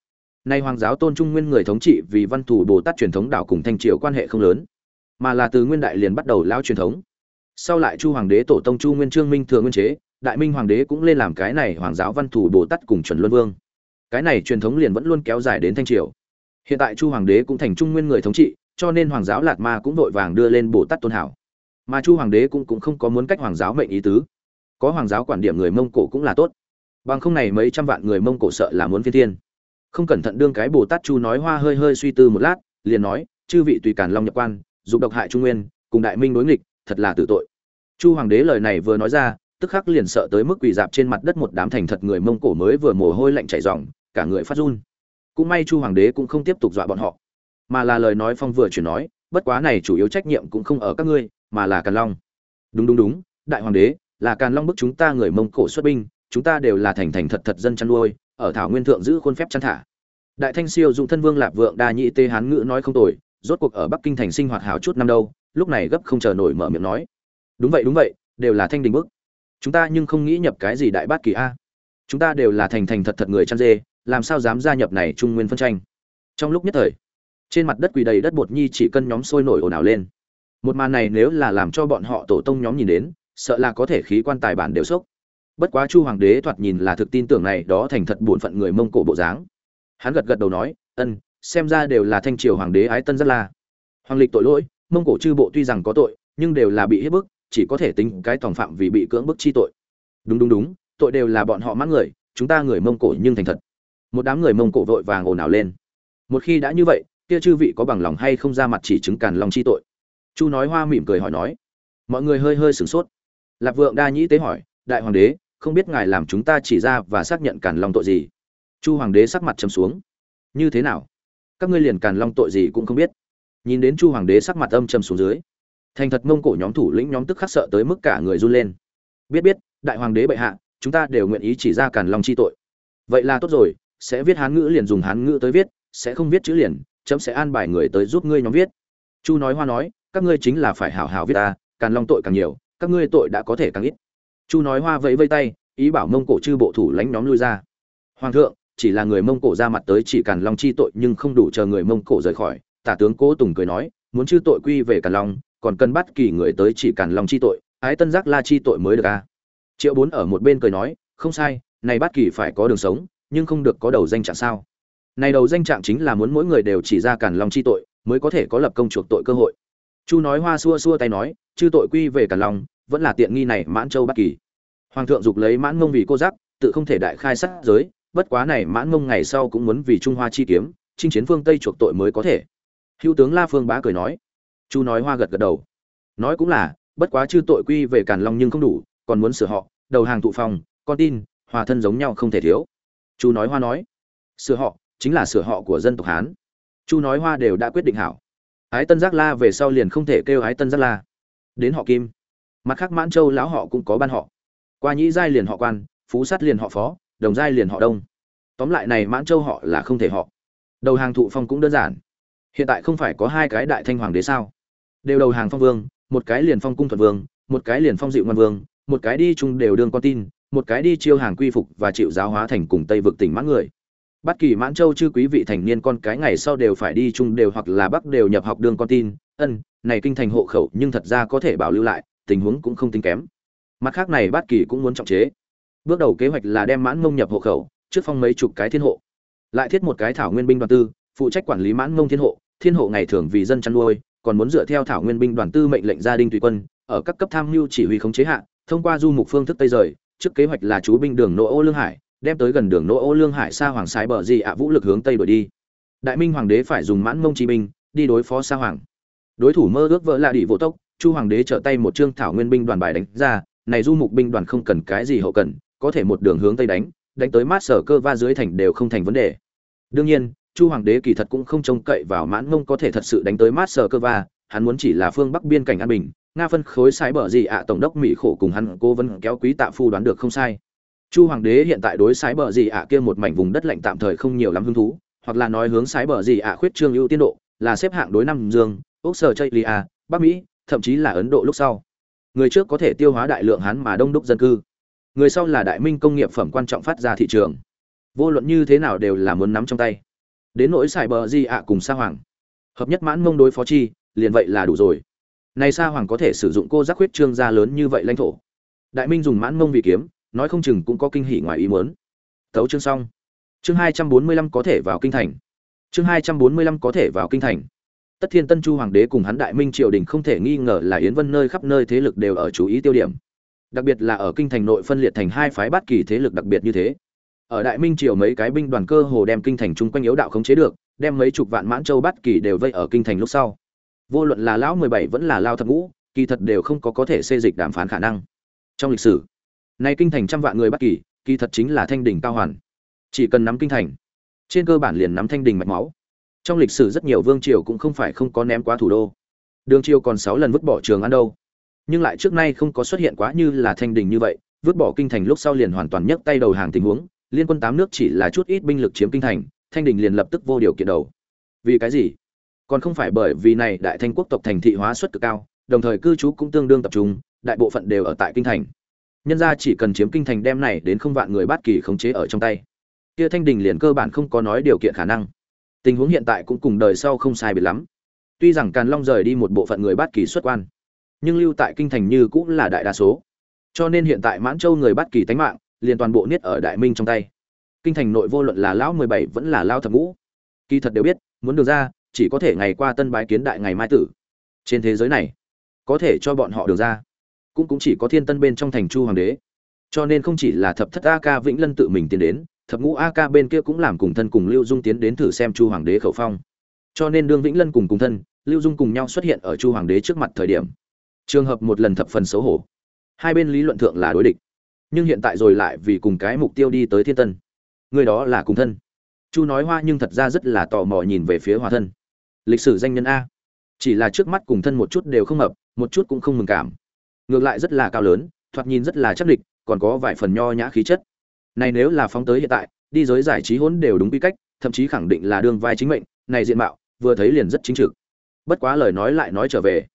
Nay hoàng giáo tôn trung nguyên người thống trị vì văn thủ bồ tát truyền thống đảo cùng thanh triều quan hệ không lớn, mà là từ nguyên đại liền bắt đầu lao truyền thống. Sau lại chu hoàng đế tổ tông chu nguyên trương minh thừa nguyên chế, đại minh hoàng đế cũng lên làm cái này hoàng giáo văn thủ bồ tát cùng chuẩn luân vương. Cái này truyền thống liền vẫn luôn kéo dài đến thanh triều. Hiện tại chu hoàng đế cũng thành trung nguyên người thống trị, cho nên hoàng giáo lạt ma cũng vội vàng đưa lên bồ tát tôn hảo. Mà chu hoàng đế cũng cũng không có muốn cách hoàng giáo mệnh ý tứ. Có hoàng giáo quản điểm người mông cổ cũng là tốt bằng không này mấy trăm vạn người mông cổ sợ là muốn phi thiên. Không cẩn thận đương cái bồ tát chu nói hoa hơi hơi suy tư một lát, liền nói, chư vị tùy càn long nhập quan, dục độc hại trung nguyên, cùng đại minh đối nghịch, thật là tử tội. Chu hoàng đế lời này vừa nói ra, tức khắc liền sợ tới mức quỳ dạp trên mặt đất một đám thành thật người mông cổ mới vừa mồ hôi lạnh chảy ròng, cả người phát run. Cũng may chu hoàng đế cũng không tiếp tục dọa bọn họ, mà là lời nói phong vừa chuyển nói, bất quá này chủ yếu trách nhiệm cũng không ở các ngươi, mà là càn long. Đúng đúng đúng, đại hoàng đế, là càn long bức chúng ta người mông cổ xuất binh chúng ta đều là thành thành thật thật dân chăn nuôi, ở thảo nguyên thượng giữ khuôn phép chăn thả. Đại thanh siêu dụng thân vương lạp vượng đa nhị tê hán ngữ nói không tồi, rốt cuộc ở bắc kinh thành sinh hoạt hảo chút năm đâu, lúc này gấp không chờ nổi mở miệng nói. Đúng vậy đúng vậy, đều là thanh đình bức. Chúng ta nhưng không nghĩ nhập cái gì đại bát kỳ a. Chúng ta đều là thành thành thật thật người chăn dê, làm sao dám gia nhập này trung nguyên phân tranh? Trong lúc nhất thời, trên mặt đất quỳ đầy đất bột nhi chỉ cân nhóm sôi nổi ồn ào lên. Một màn này nếu là làm cho bọn họ tổ tông nhóm nhìn đến, sợ là có thể khí quan tài bản đều sốc bất quá chu hoàng đế thoạt nhìn là thực tin tưởng này, đó thành thật bổn phận người mông cổ bộ dáng. Hắn gật gật đầu nói, ân, xem ra đều là thanh triều hoàng đế ái tân rất la hoàng lịch tội lỗi, mông cổ chư bộ tuy rằng có tội, nhưng đều là bị hiếp bức, chỉ có thể tính cái tòng phạm vì bị cưỡng bức chi tội. Đúng đúng đúng, tội đều là bọn họ mắc người, chúng ta người mông cổ nhưng thành thật. Một đám người mông cổ vội vàng ồn ào lên. Một khi đã như vậy, kia chư vị có bằng lòng hay không ra mặt chỉ chứng càn lòng chi tội? Chu nói hoa mỉm cười hỏi nói. Mọi người hơi hơi sửng sốt. Lạp vượng đa nhĩ tế hỏi đại hoàng đế, không biết ngài làm chúng ta chỉ ra và xác nhận càn long tội gì? Chu hoàng đế sắc mặt châm xuống. Như thế nào? Các ngươi liền càn long tội gì cũng không biết. Nhìn đến chu hoàng đế sắc mặt âm trầm xuống dưới, thành thật mông cổ nhóm thủ lĩnh nhóm tức khắc sợ tới mức cả người run lên. Biết biết, đại hoàng đế bệ hạ, chúng ta đều nguyện ý chỉ ra càn long chi tội. Vậy là tốt rồi, sẽ viết hán ngữ liền dùng hán ngữ tới viết, sẽ không viết chữ liền, chấm sẽ an bài người tới giúp ngươi nhóm viết. Chu nói hoa nói, các ngươi chính là phải hảo hảo viết ta, càn long tội càng nhiều, các ngươi tội đã có thể càng ít chu nói hoa vẫy vây tay, ý bảo mông cổ chư bộ thủ lãnh nhóm lui ra. Hoàng thượng, chỉ là người mông cổ ra mặt tới chỉ càn long chi tội nhưng không đủ chờ người mông cổ rời khỏi. Tả tướng cố tùng cười nói, muốn chư tội quy về càn long, còn cần bắt kỳ người tới chỉ càn long chi tội, ái tân giác la chi tội mới được a triệu bốn ở một bên cười nói, không sai, này bắt kỳ phải có đường sống, nhưng không được có đầu danh trạng sao? Này đầu danh trạng chính là muốn mỗi người đều chỉ ra càn long chi tội, mới có thể có lập công chuộc tội cơ hội. Chu nói hoa xua xua tay nói, chư tội quy về càn lòng vẫn là tiện nghi này mãn châu bất kỳ. Hoàng thượng dục lấy mãn ngông vì cô giác tự không thể đại khai sát giới, bất quá này mãn ngông ngày sau cũng muốn vì trung hoa chi kiếm, chinh chiến phương tây chuộc tội mới có thể. Hữu tướng la phương bá cười nói. Chu nói hoa gật gật đầu. Nói cũng là, bất quá chư tội quy về càn long nhưng không đủ, còn muốn sửa họ, đầu hàng tụ phòng, con tin, hòa thân giống nhau không thể thiếu. Chu nói hoa nói. Sửa họ, chính là sửa họ của dân tộc hán. Chu nói hoa đều đã quyết định hảo. Ái tân giác la về sau liền không thể kêu ái tân giác la. Đến họ kim mặt khác mãn châu lão họ cũng có ban họ. Qua nhĩ giai liền họ quan, phú sát liền họ phó, đồng giai liền họ đông. Tóm lại này mãn châu họ là không thể họ. Đầu hàng thụ phong cũng đơn giản. Hiện tại không phải có hai cái đại thanh hoàng đế sao? Đều đầu hàng phong vương, một cái liền phong cung thuận vương, một cái liền phong dịu ngoan vương, một cái đi chung đều đương con tin, một cái đi chiêu hàng quy phục và chịu giáo hóa thành cùng tây vực tỉnh mãn người. Bất kỳ mãn châu chư quý vị thành niên con cái ngày sau đều phải đi chung đều hoặc là bắc đều nhập học đương con tin. Ân, này kinh thành hộ khẩu nhưng thật ra có thể bảo lưu lại tình huống cũng không tính kém. Mặt khác này bất kỳ cũng muốn trọng chế. Bước đầu kế hoạch là đem mãn ngông nhập hộ khẩu, trước phong mấy chục cái thiên hộ. Lại thiết một cái thảo nguyên binh đoàn tư, phụ trách quản lý mãn ngông thiên hộ. Thiên hộ ngày thường vì dân chăn nuôi, còn muốn dựa theo thảo nguyên binh đoàn tư mệnh lệnh gia đình tùy quân, ở các cấp tham mưu chỉ huy khống chế hạ, thông qua du mục phương thức tây rời. Trước kế hoạch là chú binh đường nội ô lương hải, đem tới gần đường nội ô lương hải xa hoàng sái bờ gì ạ vũ lực hướng tây đổi đi. Đại minh hoàng đế phải dùng mãn mông chi binh, đi đối phó xa hoàng. Đối thủ mơ ước vỡ là đỉ vô tốc chu hoàng đế trở tay một trương thảo nguyên binh đoàn bài đánh ra, này du mục binh đoàn không cần cái gì hậu cần, có thể một đường hướng tây đánh đánh tới mát sở cơ va dưới thành đều không thành vấn đề. Đương nhiên, chu hoàng đế kỳ thật cũng không trông cậy vào mãn mông có thể thật sự đánh tới mát sở cơ va, hắn muốn chỉ là phương bắc biên cảnh an bình, nga phân khối sai bờ gì ạ, tổng đốc mỹ khổ cùng hắn cố vấn kéo quý tạ phu đoán được không sai. Chu hoàng đế hiện tại đối sái bờ gì ạ kia một mảnh vùng đất lạnh tạm thời không nhiều lắm hứng thú, hoặc là nói hướng sái bờ gì ạ khuyết trương ưu tiên độ, là xếp hạng đối năm dương ốc sở chây lia bắc mỹ thậm chí là ấn độ lúc sau. Người trước có thể tiêu hóa đại lượng hán mà đông đúc dân cư. Người sau là đại minh công nghiệp phẩm quan trọng phát ra thị trường. Vô luận như thế nào đều là muốn nắm trong tay. Đến nỗi xài bờ di ạ cùng sa hoàng. Hợp nhất mãn mông đối phó chi, liền vậy là đủ rồi. Này sa hoàng có thể sử dụng cô giác huyết trương gia lớn như vậy lãnh thổ. Đại minh dùng mãn mông vì kiếm, nói không chừng cũng có kinh hỉ ngoài ý muốn. Tấu chương xong. Chương hai trăm bốn mươi lăm có thể vào kinh thành. Chương hai trăm bốn mươi lăm có thể vào kinh thành tất thiên tân chu hoàng đế cùng hắn đại minh triều đình không thể nghi ngờ là yến vân nơi khắp nơi thế lực đều ở chú ý tiêu điểm. Đặc biệt là ở kinh thành nội phân liệt thành hai phái bát kỳ thế lực đặc biệt như thế. Ở đại minh triều mấy cái binh đoàn cơ hồ đem kinh thành chung quanh yếu đạo khống chế được, đem mấy chục vạn mãn châu bát kỳ đều vây ở kinh thành lúc sau. Vô luận là lão mười bảy vẫn là lao thập ngũ, kỳ thật đều không có có thể xê dịch đàm phán khả năng. Trong lịch sử, nay kinh thành trăm vạn người bát kỳ kỳ thật chính là thanh đỉnh cao hoàn. Chỉ cần nắm kinh thành, trên cơ bản liền nắm thanh đỉnh mạch máu trong lịch sử rất nhiều vương triều cũng không phải không có ném quá thủ đô. Đường triều còn sáu lần vứt bỏ trường ăn đâu. Nhưng lại trước nay không có xuất hiện quá như là thanh đình như vậy, vứt bỏ kinh thành lúc sau liền hoàn toàn nhấc tay đầu hàng tình huống, liên quân tám nước chỉ là chút ít binh lực chiếm kinh thành, thanh đình liền lập tức vô điều kiện đầu. Vì cái gì? Còn không phải bởi vì này đại thanh quốc tộc thành thị hóa suất cực cao, đồng thời cư trú cũng tương đương tập trung, đại bộ phận đều ở tại kinh thành. Nhân ra chỉ cần chiếm kinh thành đem này đến không vạn người bát kỳ khống chế ở trong tay. Kia thanh đình liền cơ bản không có nói điều kiện khả năng tình huống hiện tại cũng cùng đời sau không sai biệt lắm. Tuy rằng càn long rời đi một bộ phận người bát kỳ xuất quan, nhưng lưu tại kinh thành như cũng là đại đa số. Cho nên hiện tại mãn châu người bát kỳ tánh mạng liền toàn bộ niết ở đại minh trong tay. Kinh thành nội vô luận là lão mười bảy vẫn là lao thập ngũ. Kỳ thật đều biết, muốn được ra, chỉ có thể ngày qua tân bái kiến đại ngày mai tử. Trên thế giới này, có thể cho bọn họ được ra, cũng cũng chỉ có thiên tân bên trong thành chu hoàng đế. Cho nên không chỉ là thập thất a ca vĩnh lân tự mình tiến đến thập ngũ a ca bên kia cũng làm cùng thân cùng lưu dung tiến đến thử xem chu hoàng đế khẩu phong. Cho nên đương vĩnh lân cùng cùng thân, lưu dung cùng nhau xuất hiện ở chu hoàng đế trước mặt thời điểm. Trường hợp một lần thập phần xấu hổ. Hai bên lý luận thượng là đối địch. Nhưng hiện tại rồi lại vì cùng cái mục tiêu đi tới thiên tân. Người đó là cùng thân. Chu nói hoa nhưng thật ra rất là tò mò nhìn về phía hòa thân. Lịch sử danh nhân a. Chỉ là trước mắt cùng thân một chút đều không hợp, một chút cũng không mừng cảm. Ngược lại rất là cao lớn, thoạt nhìn rất là chắc địch, còn có vài phần nho nhã khí chất này nếu là phóng tới hiện tại, đi giới giải trí hỗn đều đúng quy cách, thậm chí khẳng định là đương vai chính mệnh, này diện mạo, vừa thấy liền rất chính trực. Bất quá lời nói lại nói trở về.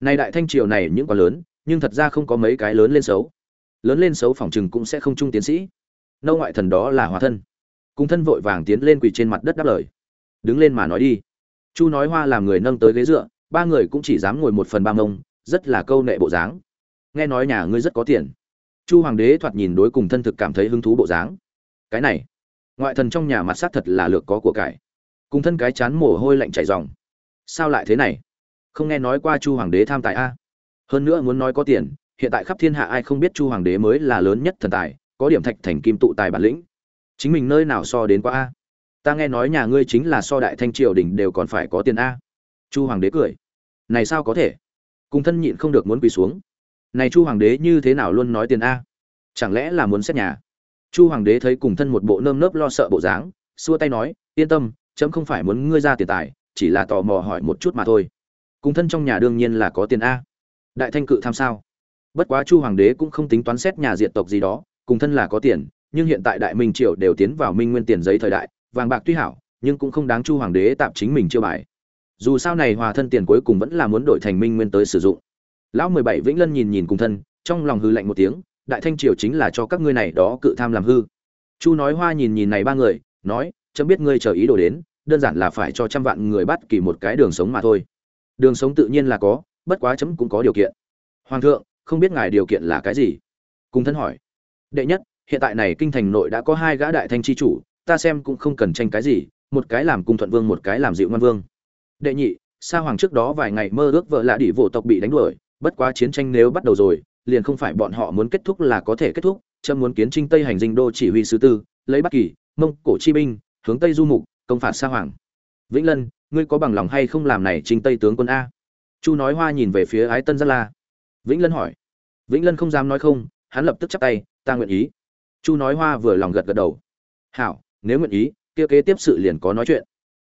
Này đại thanh triều này những quá lớn, nhưng thật ra không có mấy cái lớn lên xấu. Lớn lên xấu phòng chừng cũng sẽ không trung tiến sĩ. Nâu ngoại thần đó là hòa thân. Cùng thân vội vàng tiến lên quỳ trên mặt đất đáp lời. Đứng lên mà nói đi. Chu nói hoa làm người nâng tới ghế dựa, ba người cũng chỉ dám ngồi một phần ba mông, rất là câu nệ bộ dáng. Nghe nói nhà ngươi rất có tiền chu hoàng đế thoạt nhìn đối cùng thân thực cảm thấy hứng thú bộ dáng. Cái này, ngoại thần trong nhà mặt sát thật là lược có của cải. Cùng thân cái chán mồ hôi lạnh chảy ròng. Sao lại thế này? Không nghe nói qua chu hoàng đế tham tài a. Hơn nữa muốn nói có tiền, hiện tại khắp thiên hạ ai không biết chu hoàng đế mới là lớn nhất thần tài, có điểm thạch thành kim tụ tài bản lĩnh. Chính mình nơi nào so đến qua a? Ta nghe nói nhà ngươi chính là so đại thanh triều đình đều còn phải có tiền a. Chu hoàng đế cười. Này sao có thể? Cùng thân nhịn không được muốn quỳ xuống này chu hoàng đế như thế nào luôn nói tiền a? Chẳng lẽ là muốn xét nhà? Chu hoàng đế thấy cùng thân một bộ nơm nớp lo sợ bộ dáng, xua tay nói, yên tâm, chấm không phải muốn ngươi ra tiền tài, chỉ là tò mò hỏi một chút mà thôi. Cùng thân trong nhà đương nhiên là có tiền a. Đại thanh cự tham sao? Bất quá chu hoàng đế cũng không tính toán xét nhà diện tộc gì đó, cùng thân là có tiền, nhưng hiện tại đại minh triều đều tiến vào minh nguyên tiền giấy thời đại, vàng bạc tuy hảo, nhưng cũng không đáng chu hoàng đế tạm chính mình chiêu bài. Dù sao này hòa thân tiền cuối cùng vẫn là muốn đổi thành minh nguyên tới sử dụng lão mười bảy vĩnh lân nhìn nhìn cùng thân, trong lòng hư lạnh một tiếng, đại thanh triều chính là cho các ngươi này đó cự tham làm hư. Chu nói hoa nhìn nhìn này ba người, nói, chấm biết ngươi chờ ý đồ đến, đơn giản là phải cho trăm vạn người bắt kỳ một cái đường sống mà thôi. Đường sống tự nhiên là có, bất quá chấm cũng có điều kiện. Hoàng thượng, không biết ngài điều kiện là cái gì? Cùng thân hỏi. Đệ nhất, hiện tại này kinh thành nội đã có hai gã đại thanh tri chủ, ta xem cũng không cần tranh cái gì, một cái làm cung thuận vương, một cái làm dịu ngoan vương. Đệ nhị, sa hoàng trước đó vài ngày mơ ước vợ lạ đỉ vô tộc bị đánh đuổi bất quá chiến tranh nếu bắt đầu rồi, liền không phải bọn họ muốn kết thúc là có thể kết thúc trâm muốn kiến trinh tây hành dinh đô chỉ huy sứ tư, lấy bắc kỳ, mông, cổ chi binh hướng tây du mục, công phạt sa hoàng. Vĩnh lân, ngươi có bằng lòng hay không làm này trinh tây tướng quân a? Chu nói hoa nhìn về phía ái tân gia la. Vĩnh lân hỏi. Vĩnh lân không dám nói không, hắn lập tức chắp tay, ta nguyện ý. Chu nói hoa vừa lòng gật gật đầu. Hảo, nếu nguyện ý, kia kế tiếp sự liền có nói chuyện.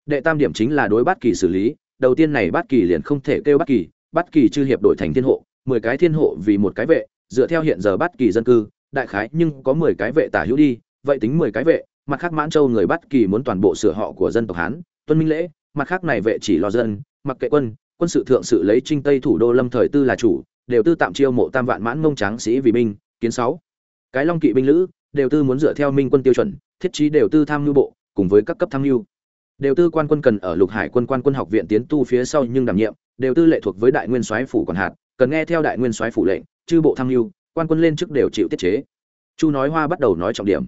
Đệ tam điểm chính là đối bát kỳ xử lý, đầu tiên này bát kỳ liền không thể kêu bát kỳ bắt kỳ chư hiệp đổi thành thiên hộ, mười cái thiên hộ vì một cái vệ, dựa theo hiện giờ bắt kỳ dân cư, đại khái nhưng có mười cái vệ tả hữu đi, vậy tính mười cái vệ, mặt khác mãn châu người bắt kỳ muốn toàn bộ sửa họ của dân tộc hán, tuân minh lễ, mặt khác này vệ chỉ lo dân, mặc kệ quân quân sự thượng sự lấy trinh tây thủ đô lâm thời tư là chủ, đều tư tạm chiêu mộ tam vạn mãn mông tráng sĩ vì binh, kiến sáu cái long kỵ binh lữ, đều tư muốn dựa theo minh quân tiêu chuẩn, thiết trí đều tư tham nhu bộ, cùng với các cấp tham nhu. đều tư quan quân cần ở lục hải quân quan quân học viện tiến tu phía sau nhưng đảm nhiệm đều tư lệ thuộc với đại nguyên soái phủ quản hạt, cần nghe theo đại nguyên soái phủ lệnh, chư bộ tham mưu, quan quân lên chức đều chịu tiết chế. Chu nói hoa bắt đầu nói trọng điểm.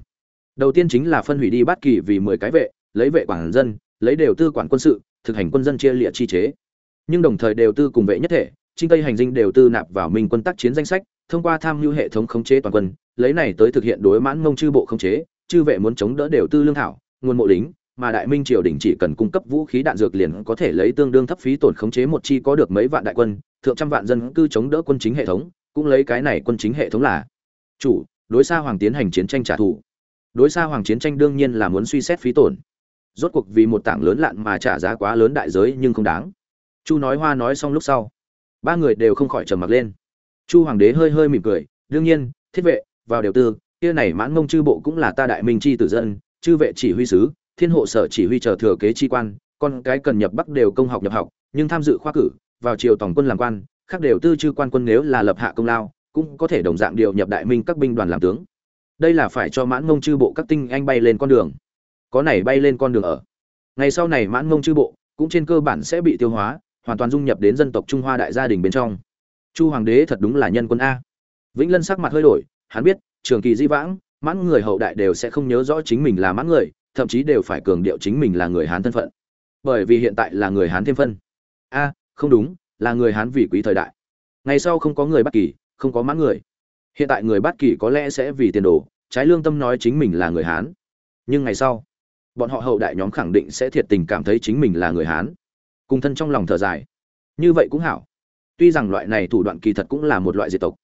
Đầu tiên chính là phân hủy đi bát kỳ vì mười cái vệ, lấy vệ quản dân, lấy đều tư quản quân sự, thực hành quân dân chia lịa chi chế. Nhưng đồng thời đều tư cùng vệ nhất thể, trinh tây hành dinh đều tư nạp vào minh quân tác chiến danh sách, thông qua tham mưu hệ thống khống chế toàn quân, lấy này tới thực hiện đối mãn mông chư bộ khống chế, chư vệ muốn chống đỡ đều tư lương thảo, nguồn mộ lính mà đại minh triều đình chỉ cần cung cấp vũ khí đạn dược liền có thể lấy tương đương thấp phí tổn khống chế một chi có được mấy vạn đại quân, thượng trăm vạn dân cư chống đỡ quân chính hệ thống, cũng lấy cái này quân chính hệ thống là chủ, đối xa hoàng tiến hành chiến tranh trả thù. Đối xa hoàng chiến tranh đương nhiên là muốn suy xét phí tổn. Rốt cuộc vì một tảng lớn lạn mà trả giá quá lớn đại giới nhưng không đáng. Chu nói hoa nói xong lúc sau, ba người đều không khỏi trầm mặc lên. Chu hoàng đế hơi hơi mỉm cười, đương nhiên, thiết vệ, vào điều tư, kia này mãn mông chư bộ cũng là ta đại minh chi tử dân, chư vệ chỉ huy sứ thiên hộ sở chỉ huy chờ thừa kế chi quan, con cái cần nhập bắc đều công học nhập học, nhưng tham dự khoa cử, vào triều tổng quân làm quan, khác đều tư chư quan quân nếu là lập hạ công lao, cũng có thể đồng dạng điều nhập đại minh các binh đoàn làm tướng. Đây là phải cho mãn mông chư bộ các tinh anh bay lên con đường. Có này bay lên con đường ở. Ngày sau này mãn mông chư bộ, cũng trên cơ bản sẽ bị tiêu hóa, hoàn toàn dung nhập đến dân tộc trung hoa đại gia đình bên trong. Chu hoàng đế thật đúng là nhân quân a. Vĩnh lân sắc mặt hơi đổi, hắn biết, trường kỳ di vãng, mãn người hậu đại đều sẽ không nhớ rõ chính mình là mãn người thậm chí đều phải cường điệu chính mình là người hán thân phận. Bởi vì hiện tại là người hán thêm phân. A, không đúng, là người hán vì quý thời đại. Ngày sau không có người bất kỳ, không có mãn người. Hiện tại người bất kỳ có lẽ sẽ vì tiền đồ, trái lương tâm nói chính mình là người hán. Nhưng ngày sau, bọn họ hậu đại nhóm khẳng định sẽ thiệt tình cảm thấy chính mình là người hán. Cùng thân trong lòng thở dài. Như vậy cũng hảo. Tuy rằng loại này thủ đoạn kỳ thật cũng là một loại diệt tộc.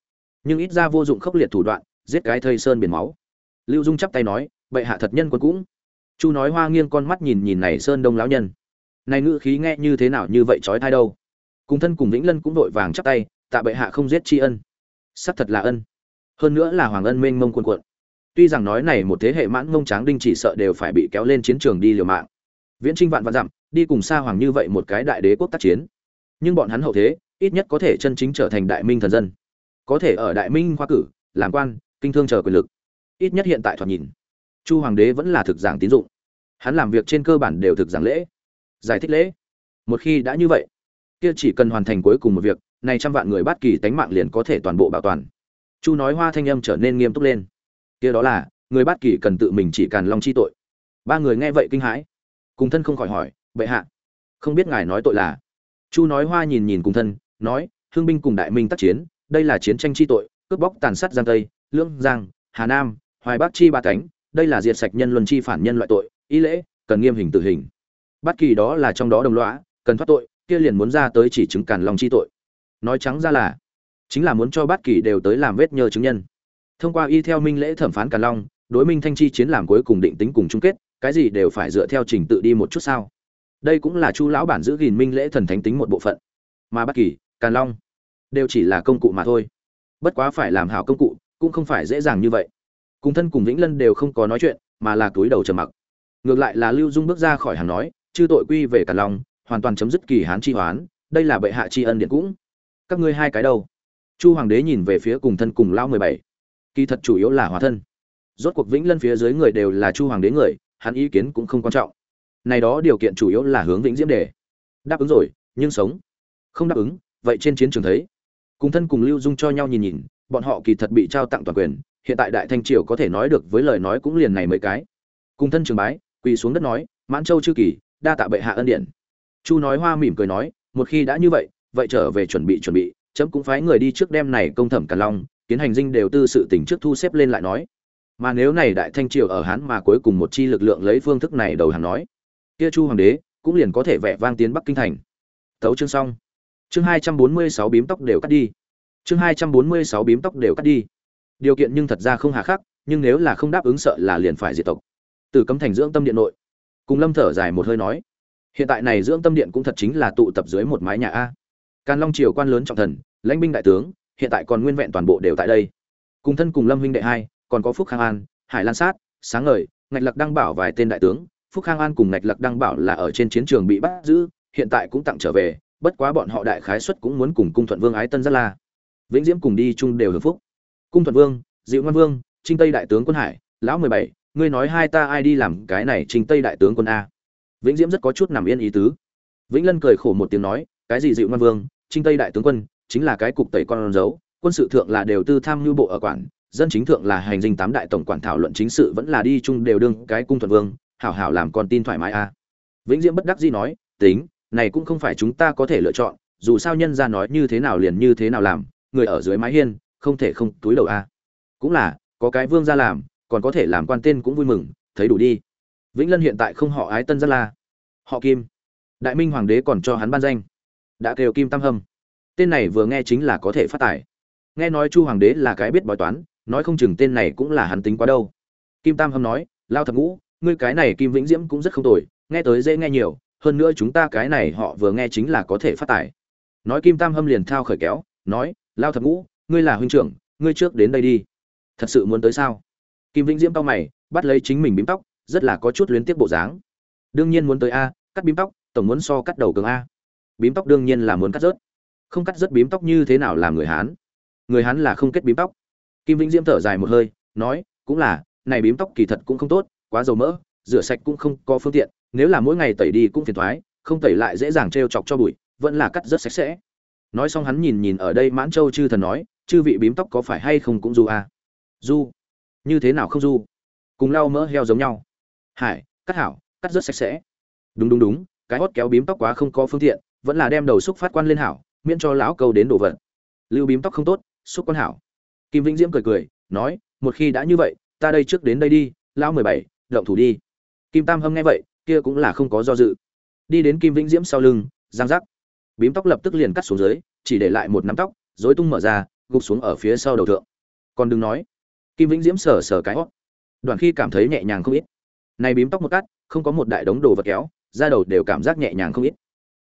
Nhưng ít ra vô dụng khốc liệt thủ đoạn, giết cái thây sơn biển máu. Lưu dung chắp tay nói, bệ hạ thật nhân quân cũng chu nói hoa nghiêng con mắt nhìn nhìn này sơn đông lão nhân. Này ngữ khí nghe như thế nào như vậy trói thai đâu. Cùng thân cùng vĩnh lân cũng vội vàng chắp tay, tạ bệ hạ không giết tri ân. Sắc thật là ân. Hơn nữa là hoàng ân mênh mông cuồn quận tuy rằng nói này một thế hệ mãn mông tráng đinh chỉ sợ đều phải bị kéo lên chiến trường đi liều mạng. Viễn trinh vạn vạn dặm, đi cùng xa hoàng như vậy một cái đại đế quốc tác chiến. Nhưng bọn hắn hậu thế, ít nhất có thể chân chính trở thành đại minh thần dân. Có thể ở đại minh khoa cử, làm quan, kinh thương chờ quyền lực. Ít nhất hiện tại thoạt nhìn chu hoàng đế vẫn là thực giảng tín dụng. Hắn làm việc trên cơ bản đều thực giảng lễ. Giải thích lễ. Một khi đã như vậy, kia chỉ cần hoàn thành cuối cùng một việc này trăm vạn người bắt kỳ tánh mạng liền có thể toàn bộ bảo toàn. Chu nói hoa thanh âm trở nên nghiêm túc lên. Kia đó là, người bắt kỳ cần tự mình chỉ càn long chi tội. Ba người nghe vậy kinh hãi. Cùng thân không khỏi hỏi, bệ hạ, không biết ngài nói tội là? Chu nói hoa nhìn nhìn cùng thân, nói hương binh cùng đại minh tác chiến, đây là chiến tranh chi tội, cướp bóc tàn sát giang tây, lưỡng giang, hà nam, hoài bắc chi ba cánh đây là diệt sạch nhân luân chi phản nhân loại tội ý lễ, cần nghiêm hình tử hình. Bất kỳ đó là trong đó đồng lõa, cần thoát tội, kia liền muốn ra tới chỉ chứng càn lòng chi tội. Nói trắng ra là, chính là muốn cho bất kỳ đều tới làm vết nhơ chứng nhân. Thông qua y theo minh lễ thẩm phán càn long, đối minh thanh chi chiến làm cuối cùng định tính cùng chung kết, cái gì đều phải dựa theo trình tự đi một chút sao? Đây cũng là chu lão bản giữ gìn minh lễ thần thánh tính một bộ phận. Mà bất kỳ, càn long, đều chỉ là công cụ mà thôi. Bất quá phải làm hảo công cụ, cũng không phải dễ dàng như vậy cùng thân cùng vĩnh lân đều không có nói chuyện, mà là túi đầu trầm mặc. Ngược lại là lưu dung bước ra khỏi hàng nói, chư tội quy về cả lòng hoàn toàn chấm dứt kỳ hán chi hoán, đây là bệ hạ tri ân điện cũng. Các ngươi hai cái đâu? Chu hoàng đế nhìn về phía cùng thân cùng lao mười bảy. Kỳ thật chủ yếu là hóa thân. Rốt cuộc vĩnh lân phía dưới người đều là chu hoàng đế người, hắn ý kiến cũng không quan trọng. Này đó điều kiện chủ yếu là hướng vĩnh diễm đề. Đáp ứng rồi, nhưng sống. Không đáp ứng, vậy trên chiến trường thấy. Cùng thân cùng lưu dung cho nhau nhìn nhìn, bọn họ kỳ thật bị trao tặng toàn quyền hiện tại đại thanh triều có thể nói được với lời nói cũng liền này mấy cái. Cùng thân trường bái, quỳ xuống đất nói, mãn châu chư kỳ, đa tạ bệ hạ ân điển. Chu nói hoa mỉm cười nói, một khi đã như vậy vậy trở về chuẩn bị chuẩn bị. Chấm cũng phái người đi trước đêm này công thẩm càn long tiến hành dinh đều tư sự tỉnh trước thu xếp lên lại nói. Mà nếu này đại thanh triều ở hán mà cuối cùng một chi lực lượng lấy phương thức này đầu hàng nói, kia chu hoàng đế cũng liền có thể vẻ vang tiến bắc kinh thành. Tấu chương xong. Chương hai trăm bốn mươi sáu bím tóc đều cắt đi. Chương hai trăm bốn mươi sáu bím tóc đều cắt đi điều kiện nhưng thật ra không hà khắc, nhưng nếu là không đáp ứng sợ là liền phải diệt tộc. Từ cấm thành dưỡng tâm điện nội, cùng lâm thở dài một hơi nói, hiện tại này dưỡng tâm điện cũng thật chính là tụ tập dưới một mái nhà a. Can long triều quan lớn trọng thần, lãnh binh đại tướng, hiện tại còn nguyên vẹn toàn bộ đều tại đây. Cùng thân cùng lâm huynh đệ hai, còn có phúc khang an, hải lan sát, sáng ngời, ngạch lặc đăng bảo vài tên đại tướng. Phúc khang an cùng ngạch lặc đăng bảo là ở trên chiến trường bị bắt giữ, hiện tại cũng tặng trở về, bất quá bọn họ đại khái xuất cũng muốn cùng cung thuận vương ái tân rất la. Vĩnh diễm cùng đi chung đều hưởng phúc cung thuận vương, diệu ngoan vương, trinh tây đại tướng quân hải, lão mười bảy, ngươi nói hai ta ai đi làm cái này trinh tây đại tướng quân a? Vĩnh diễm rất có chút nằm yên ý tứ. Vĩnh lân cười khổ một tiếng nói, cái gì dịu ngoan vương, trinh tây đại tướng quân, chính là cái cục tẩy con dấu, quân sự thượng là đều tư tham mưu bộ ở quản, dân chính thượng là hành dinh tám đại tổng quản thảo luận chính sự vẫn là đi chung đều đương cái cung thuận vương, hảo hảo làm con tin thoải mái a. Vĩnh diễm bất đắc dĩ nói, tính, này cũng không phải chúng ta có thể lựa chọn, dù sao nhân ra nói như thế nào liền như thế nào làm, người ở dưới mái hiên không thể không túi đầu a. Cũng là, có cái vương ra làm, còn có thể làm quan tên cũng vui mừng, thấy đủ đi. Vĩnh lân hiện tại không họ ái tân gia la. Họ kim. Đại minh hoàng đế còn cho hắn ban danh. Đã kêu kim tam hâm. Tên này vừa nghe chính là có thể phát tài. Nghe nói chu hoàng đế là cái biết bói toán, nói không chừng tên này cũng là hắn tính quá đâu. Kim tam hâm nói, lao thập ngũ, ngươi cái này kim vĩnh diễm cũng rất không tồi, nghe tới dễ nghe nhiều, hơn nữa chúng ta cái này họ vừa nghe chính là có thể phát tài. Nói kim tam hâm liền thao khởi kéo, nói, lao thập ngũ ngươi là huynh trưởng, ngươi trước đến đây đi. Thật sự muốn tới sao? Kim vĩnh diễm tao mày, bắt lấy chính mình bím tóc, rất là có chút luyến tiếc bộ dáng. Đương nhiên muốn tới a, cắt bím tóc, tổng muốn so cắt đầu cường a. Bím tóc đương nhiên là muốn cắt rớt. Không cắt rớt bím tóc như thế nào làm người hán? Người hán là không kết bím tóc. Kim vĩnh diễm thở dài một hơi, nói, cũng là, này bím tóc kỳ thật cũng không tốt, quá dầu mỡ, rửa sạch cũng không có phương tiện, nếu là mỗi ngày tẩy đi cũng phiền thoái, không tẩy lại dễ dàng t chọc cho bụi, vẫn là cắt rất sạch sẽ. Nói xong hắn nhìn nhìn ở đây mãn châu chư thần nói chư vị bím tóc có phải hay không cũng du à? du. Như thế nào không du? Cùng lau mỡ heo giống nhau. Hải, cắt hảo, cắt rất sạch sẽ. Đúng đúng đúng, cái hốt kéo bím tóc quá không có phương tiện, vẫn là đem đầu xúc phát quan lên hảo, miễn cho lão câu đến đổ vật. Lưu bím tóc không tốt, xúc quan hảo. Kim vĩnh diễm cười cười, nói, một khi đã như vậy, ta đây trước đến đây đi, lão mười bảy, động thủ đi. Kim tam hâm nghe vậy, kia cũng là không có do dự. Đi đến kim vĩnh diễm sau lưng giang giác bím tóc lập tức liền cắt xuống dưới, chỉ để lại một nắm tóc, rối tung mở ra gục xuống ở phía sau đầu thượng. Còn đừng nói, kim vĩnh diễm sờ sờ cái hót. Đoàn khi cảm thấy nhẹ nhàng không ít. Này bím tóc một cắt, không có một đại đống đồ vật kéo ra đầu đều cảm giác nhẹ nhàng không ít.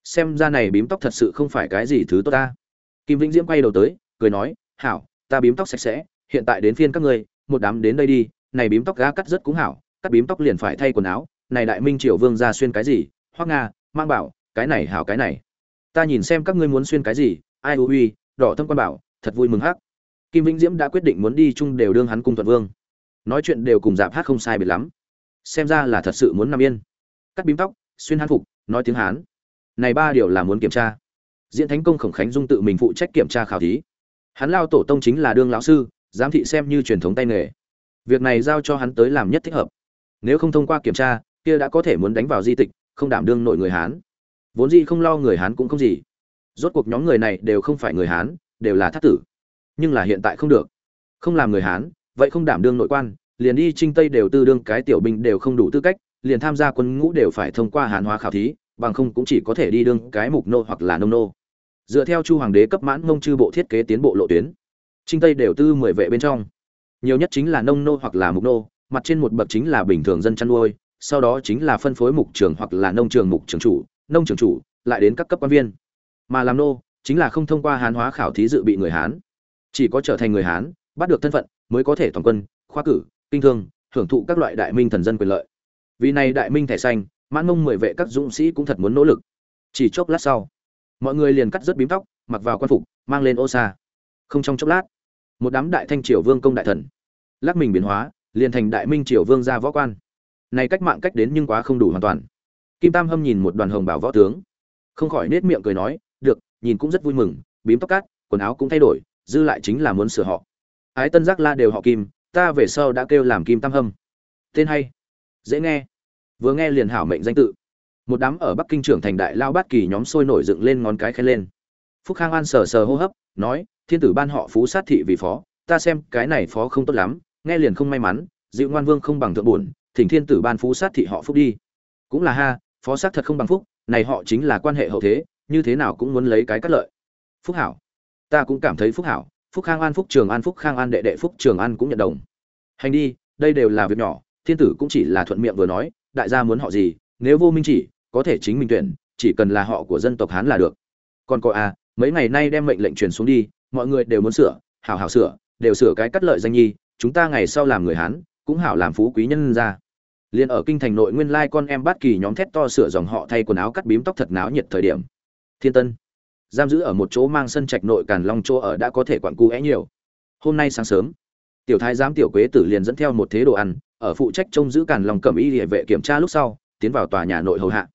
Xem ra này bím tóc thật sự không phải cái gì thứ tốt ta. Kim vĩnh diễm quay đầu tới, cười nói, hảo, ta bím tóc sạch sẽ, hiện tại đến phiên các ngươi, một đám đến đây đi, này bím tóc gá cắt rất cũng hảo, cắt bím tóc liền phải thay quần áo, này đại minh triều vương ra xuyên cái gì hoác nga, mang bảo, cái này hảo cái này. Ta nhìn xem các ngươi muốn xuyên cái gì, ai u uy, đỏ thâm quan bảo thật vui mừng hắc. Kim vĩnh diễm đã quyết định muốn đi chung đều đương hắn cung thuận vương. Nói chuyện đều cùng dạp hát không sai biệt lắm. Xem ra là thật sự muốn nằm yên. Cắt bím tóc, xuyên hán phục, nói tiếng hán. Này ba điều là muốn kiểm tra. Diễn thánh công khổng khánh dung tự mình phụ trách kiểm tra khảo thí. Hắn lao tổ tông chính là đương lão sư, giám thị xem như truyền thống tay nghề. Việc này giao cho hắn tới làm nhất thích hợp. Nếu không thông qua kiểm tra, kia đã có thể muốn đánh vào di tịch, không đảm đương nội người hán. Vốn gì không lo người hán cũng không gì. Rốt cuộc nhóm người này đều không phải người hán đều là thác tử. Nhưng là hiện tại không được. Không làm người hán, vậy không đảm đương nội quan, liền đi trinh tây đều tư đương cái tiểu binh đều không đủ tư cách, liền tham gia quân ngũ đều phải thông qua hán hóa khảo thí, bằng không cũng chỉ có thể đi đương cái mục nô hoặc là nông nô. Dựa theo chu hoàng đế cấp mãn ngông chư bộ thiết kế tiến bộ lộ tuyến, trinh tây đều tư mười vệ bên trong. Nhiều nhất chính là nông nô hoặc là mục nô, mặt trên một bậc chính là bình thường dân chăn nuôi, sau đó chính là phân phối mục trường hoặc là nông trường mục trường chủ, nông trường chủ, lại đến các cấp quan viên. Mà làm nô chính là không thông qua hán hóa khảo thí dự bị người hán. Chỉ có trở thành người hán, bắt được thân phận, mới có thể toàn quân, khoa cử, kinh thương hưởng thụ các loại đại minh thần dân quyền lợi. Vì này đại minh thẻ xanh, mãn mông mười vệ các dũng sĩ cũng thật muốn nỗ lực. Chỉ chốc lát sau, mọi người liền cắt rất bím tóc, mặc vào quan phục, mang lên ô xa không trong chốc lát, một đám đại thanh triều vương công đại thần, lắc mình biến hóa, liền thành đại minh triều vương ra võ quan. Này cách mạng cách đến nhưng quá không đủ hoàn toàn. Kim tam hâm nhìn một đoàn hồng bảo võ tướng, không khỏi nết miệng cười nói nhìn cũng rất vui mừng, bím tóc cát, quần áo cũng thay đổi, dư lại chính là muốn sửa họ. Ái tân giác la đều họ kim, ta về sau đã kêu làm kim tam hâm. Tên hay. Dễ nghe. Vừa nghe liền hảo mệnh danh tự. Một đám ở bắc kinh trưởng thành đại lao bát kỳ nhóm sôi nổi dựng lên ngón cái khen lên. Phúc khang an sờ sờ hô hấp, nói, thiên tử ban họ phú sát thị vì phó, ta xem cái này phó không tốt lắm, nghe liền không may mắn, dịu ngoan vương không bằng thượng buồn thỉnh thiên tử ban phú sát thị họ phúc đi. Cũng là ha, phó sát thật không bằng phúc, này họ chính là quan hệ hậu thế như thế nào cũng muốn lấy cái cắt lợi. Phúc hảo. Ta cũng cảm thấy phúc hảo, phúc khang an, phúc trường an, phúc khang an đệ đệ phúc trường an cũng nhận đồng. Hành đi, đây đều là việc nhỏ, thiên tử cũng chỉ là thuận miệng vừa nói, đại gia muốn họ gì, nếu vô minh chỉ, có thể chính mình tuyển, chỉ cần là họ của dân tộc hán là được. Còn có à mấy ngày nay đem mệnh lệnh truyền xuống đi, mọi người đều muốn sửa, hảo hảo sửa, đều sửa cái cắt lợi danh nhi, chúng ta ngày sau làm người hán, cũng hảo làm phú quý nhân ra. Liền ở kinh thành nội nguyên lai con em bát kỳ nhóm thét to sửa dòng họ thay quần áo cắt bím tóc thật náo nhiệt thời điểm thiên tân. Giam giữ ở một chỗ mang sân trạch nội càn long chỗ ở đã có thể quản cu é nhiều. Hôm nay sáng sớm, tiểu thái giám tiểu quế tử liền dẫn theo một thế đồ ăn, ở phụ trách trông giữ càn long cẩm y địa vệ kiểm tra lúc sau, tiến vào tòa nhà nội hầu hạ.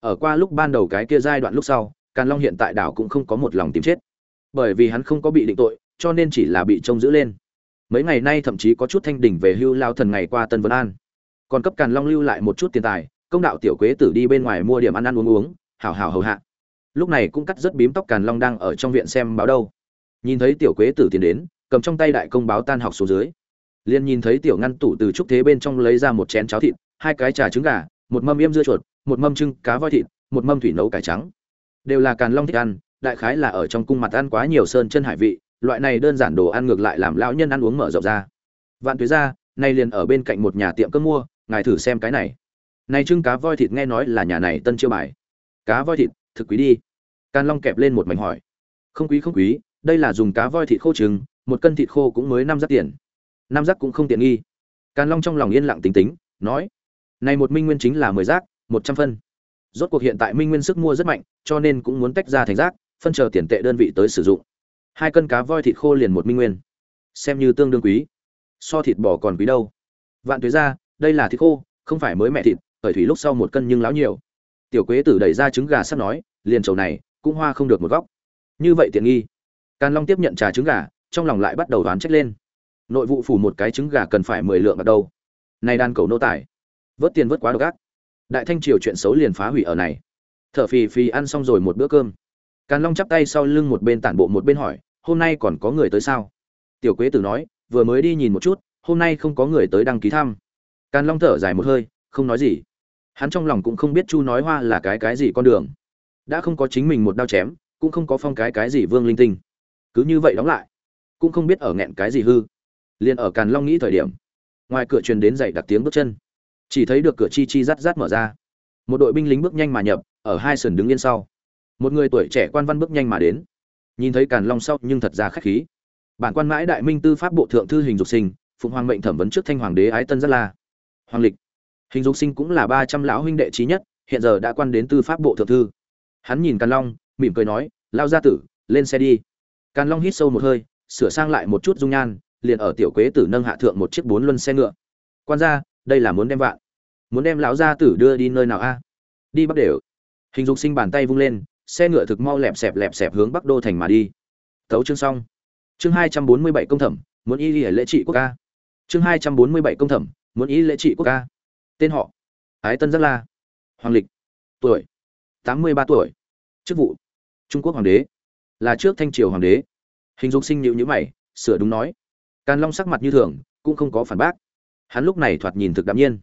Ở qua lúc ban đầu cái kia giai đoạn lúc sau, càn long hiện tại đảo cũng không có một lòng tìm chết. Bởi vì hắn không có bị định tội, cho nên chỉ là bị trông giữ lên. Mấy ngày nay thậm chí có chút thanh đỉnh về hưu lao thần ngày qua tân vân an. Còn cấp càn long lưu lại một chút tiền tài, công đạo tiểu quế tử đi bên ngoài mua điểm ăn ăn uống uống, hảo hảo hầu hạ lúc này cũng cắt rất bím tóc càn long đang ở trong viện xem báo đâu. Nhìn thấy tiểu quế tử tiến đến, cầm trong tay đại công báo tan học xuống dưới. Liền nhìn thấy tiểu ngăn tủ từ trúc thế bên trong lấy ra một chén cháo thịt, hai cái trà trứng gà, một mâm yêm dưa chuột, một mâm trưng cá voi thịt, một mâm thủy nấu cải trắng. Đều là càn long thích ăn, đại khái là ở trong cung mặt ăn quá nhiều sơn chân hải vị, loại này đơn giản đồ ăn ngược lại làm lão nhân ăn uống mở rộng ra. Vạn tuế ra, nay liền ở bên cạnh một nhà tiệm cơm mua, ngài thử xem cái này. Này trưng cá voi thịt nghe nói là nhà này tân chiêu bài. Cá voi thịt thực quý đi. Càn long kẹp lên một mảnh hỏi. Không quý không quý, đây là dùng cá voi thịt khô trứng, một cân thịt khô cũng mới năm giác tiền. Năm giác cũng không tiện nghi. Càn long trong lòng yên lặng tính tính, nói. Này một minh nguyên chính là mười giác, một trăm phân. Rốt cuộc hiện tại minh nguyên sức mua rất mạnh, cho nên cũng muốn tách ra thành giác, phân chờ tiền tệ đơn vị tới sử dụng. Hai cân cá voi thịt khô liền một minh nguyên. Xem như tương đương quý. So thịt bò còn quý đâu. Vạn tuế ra, đây là thịt khô, không phải mới mẹ thịt, khởi thủy lúc sau một cân nhưng láo nhiều tiểu quế tử đẩy ra trứng gà sắp nói, liền trầu này, cũng hoa không được một góc. Như vậy tiện nghi. Càn long tiếp nhận trà trứng gà, trong lòng lại bắt đầu đoán trách lên. Nội vụ phủ một cái trứng gà cần phải mười lượng ở đâu. Nay đan cầu nô tài. Vớt tiền vớt quá độc ác. Đại thanh triều chuyện xấu liền phá hủy ở này. Thở phì phì ăn xong rồi một bữa cơm. Càn long chắp tay sau lưng một bên tản bộ một bên hỏi, hôm nay còn có người tới sao? Tiểu quế tử nói, vừa mới đi nhìn một chút, hôm nay không có người tới đăng ký thăm. Càn long thở dài một hơi, không nói gì hắn trong lòng cũng không biết chu nói hoa là cái cái gì con đường. Đã không có chính mình một đao chém, cũng không có phong cái cái gì vương linh tinh. Cứ như vậy đóng lại, cũng không biết ở nghẹn cái gì hư. Liền ở càn long nghĩ thời điểm, ngoài cửa truyền đến dậy đặc tiếng bước chân. Chỉ thấy được cửa chi chi rắt rắt mở ra. Một đội binh lính bước nhanh mà nhập, ở hai sườn đứng yên sau. Một người tuổi trẻ quan văn bước nhanh mà đến. Nhìn thấy càn long sau nhưng thật ra khách khí. Bản quan mãi đại minh tư pháp bộ thượng thư hình dục sinh, phụng hoàng mệnh thẩm vấn trước thanh hoàng đế ái tân rất la. Hoàng lịch hình dục sinh cũng là ba trăm lão huynh đệ trí nhất, hiện giờ đã quan đến tư pháp bộ thượng thư. Hắn nhìn càn long, mỉm cười nói lao gia tử, lên xe đi. Càn long hít sâu một hơi, sửa sang lại một chút dung nhan, liền ở tiểu quế tử nâng hạ thượng một chiếc bốn luân xe ngựa. Quan gia, đây là muốn đem vạn, muốn đem lão gia tử đưa đi nơi nào a? Đi bắc đều. Hình dục sinh bàn tay vung lên, xe ngựa thực mau lẹp xẹp lẹp xẹp hướng bắc đô thành mà đi. Tấu chương xong. Chương hai trăm bốn mươi bảy công thẩm, muốn y lễ trị quốc ca. Chương hai trăm bốn mươi bảy công thẩm, muốn y lễ trị quốc ca tên họ, ái tân giác la. Hoàng lịch. Tuổi, tám mươi ba tuổi. Chức vụ, trung quốc hoàng đế. Là trước thanh triều hoàng đế. Hình dục sinh nhịu nhữ mày, sửa đúng nói. Càn long sắc mặt như thường, cũng không có phản bác. Hắn lúc này thoạt nhìn thực đạm nhiên.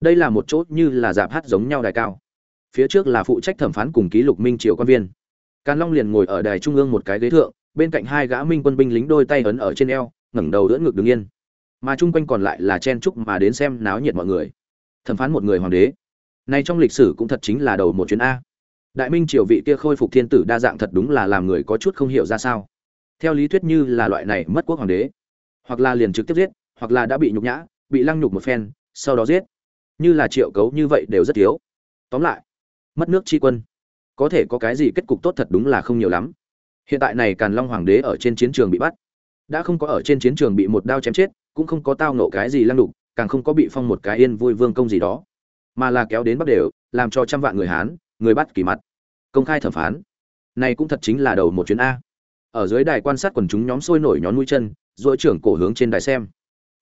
Đây là một chỗ như là dạp hát giống nhau đài cao. Phía trước là phụ trách thẩm phán cùng ký lục minh triều quan viên. Càn long liền ngồi ở đài trung ương một cái ghế thượng, bên cạnh hai gã minh quân binh lính đôi tay ấn ở trên eo, ngẩng đầu đỡ ngực đứng yên. Mà chung quanh còn lại là chen chúc mà đến xem náo nhiệt mọi người thẩm phán một người hoàng đế. Nay trong lịch sử cũng thật chính là đầu một chuyến a. Đại minh triều vị kia khôi phục thiên tử đa dạng thật đúng là làm người có chút không hiểu ra sao. Theo lý thuyết như là loại này mất quốc hoàng đế, hoặc là liền trực tiếp giết, hoặc là đã bị nhục nhã, bị lăng nhục một phen, sau đó giết. Như là triệu cấu như vậy đều rất thiếu. Tóm lại, mất nước tri quân, có thể có cái gì kết cục tốt thật đúng là không nhiều lắm. Hiện tại này càn long hoàng đế ở trên chiến trường bị bắt. Đã không có ở trên chiến trường bị một đao chém chết, cũng không có tao nộ cái gì lăng đục càng không có bị phong một cái yên vui vương công gì đó, mà là kéo đến bắc đều, làm cho trăm vạn người hán, người bắt kỳ mặt, công khai thẩm phán. Này cũng thật chính là đầu một chuyến a. Ở dưới đài quan sát quần chúng nhóm sôi nổi nhón mũi chân dội trưởng cổ hướng trên đài xem.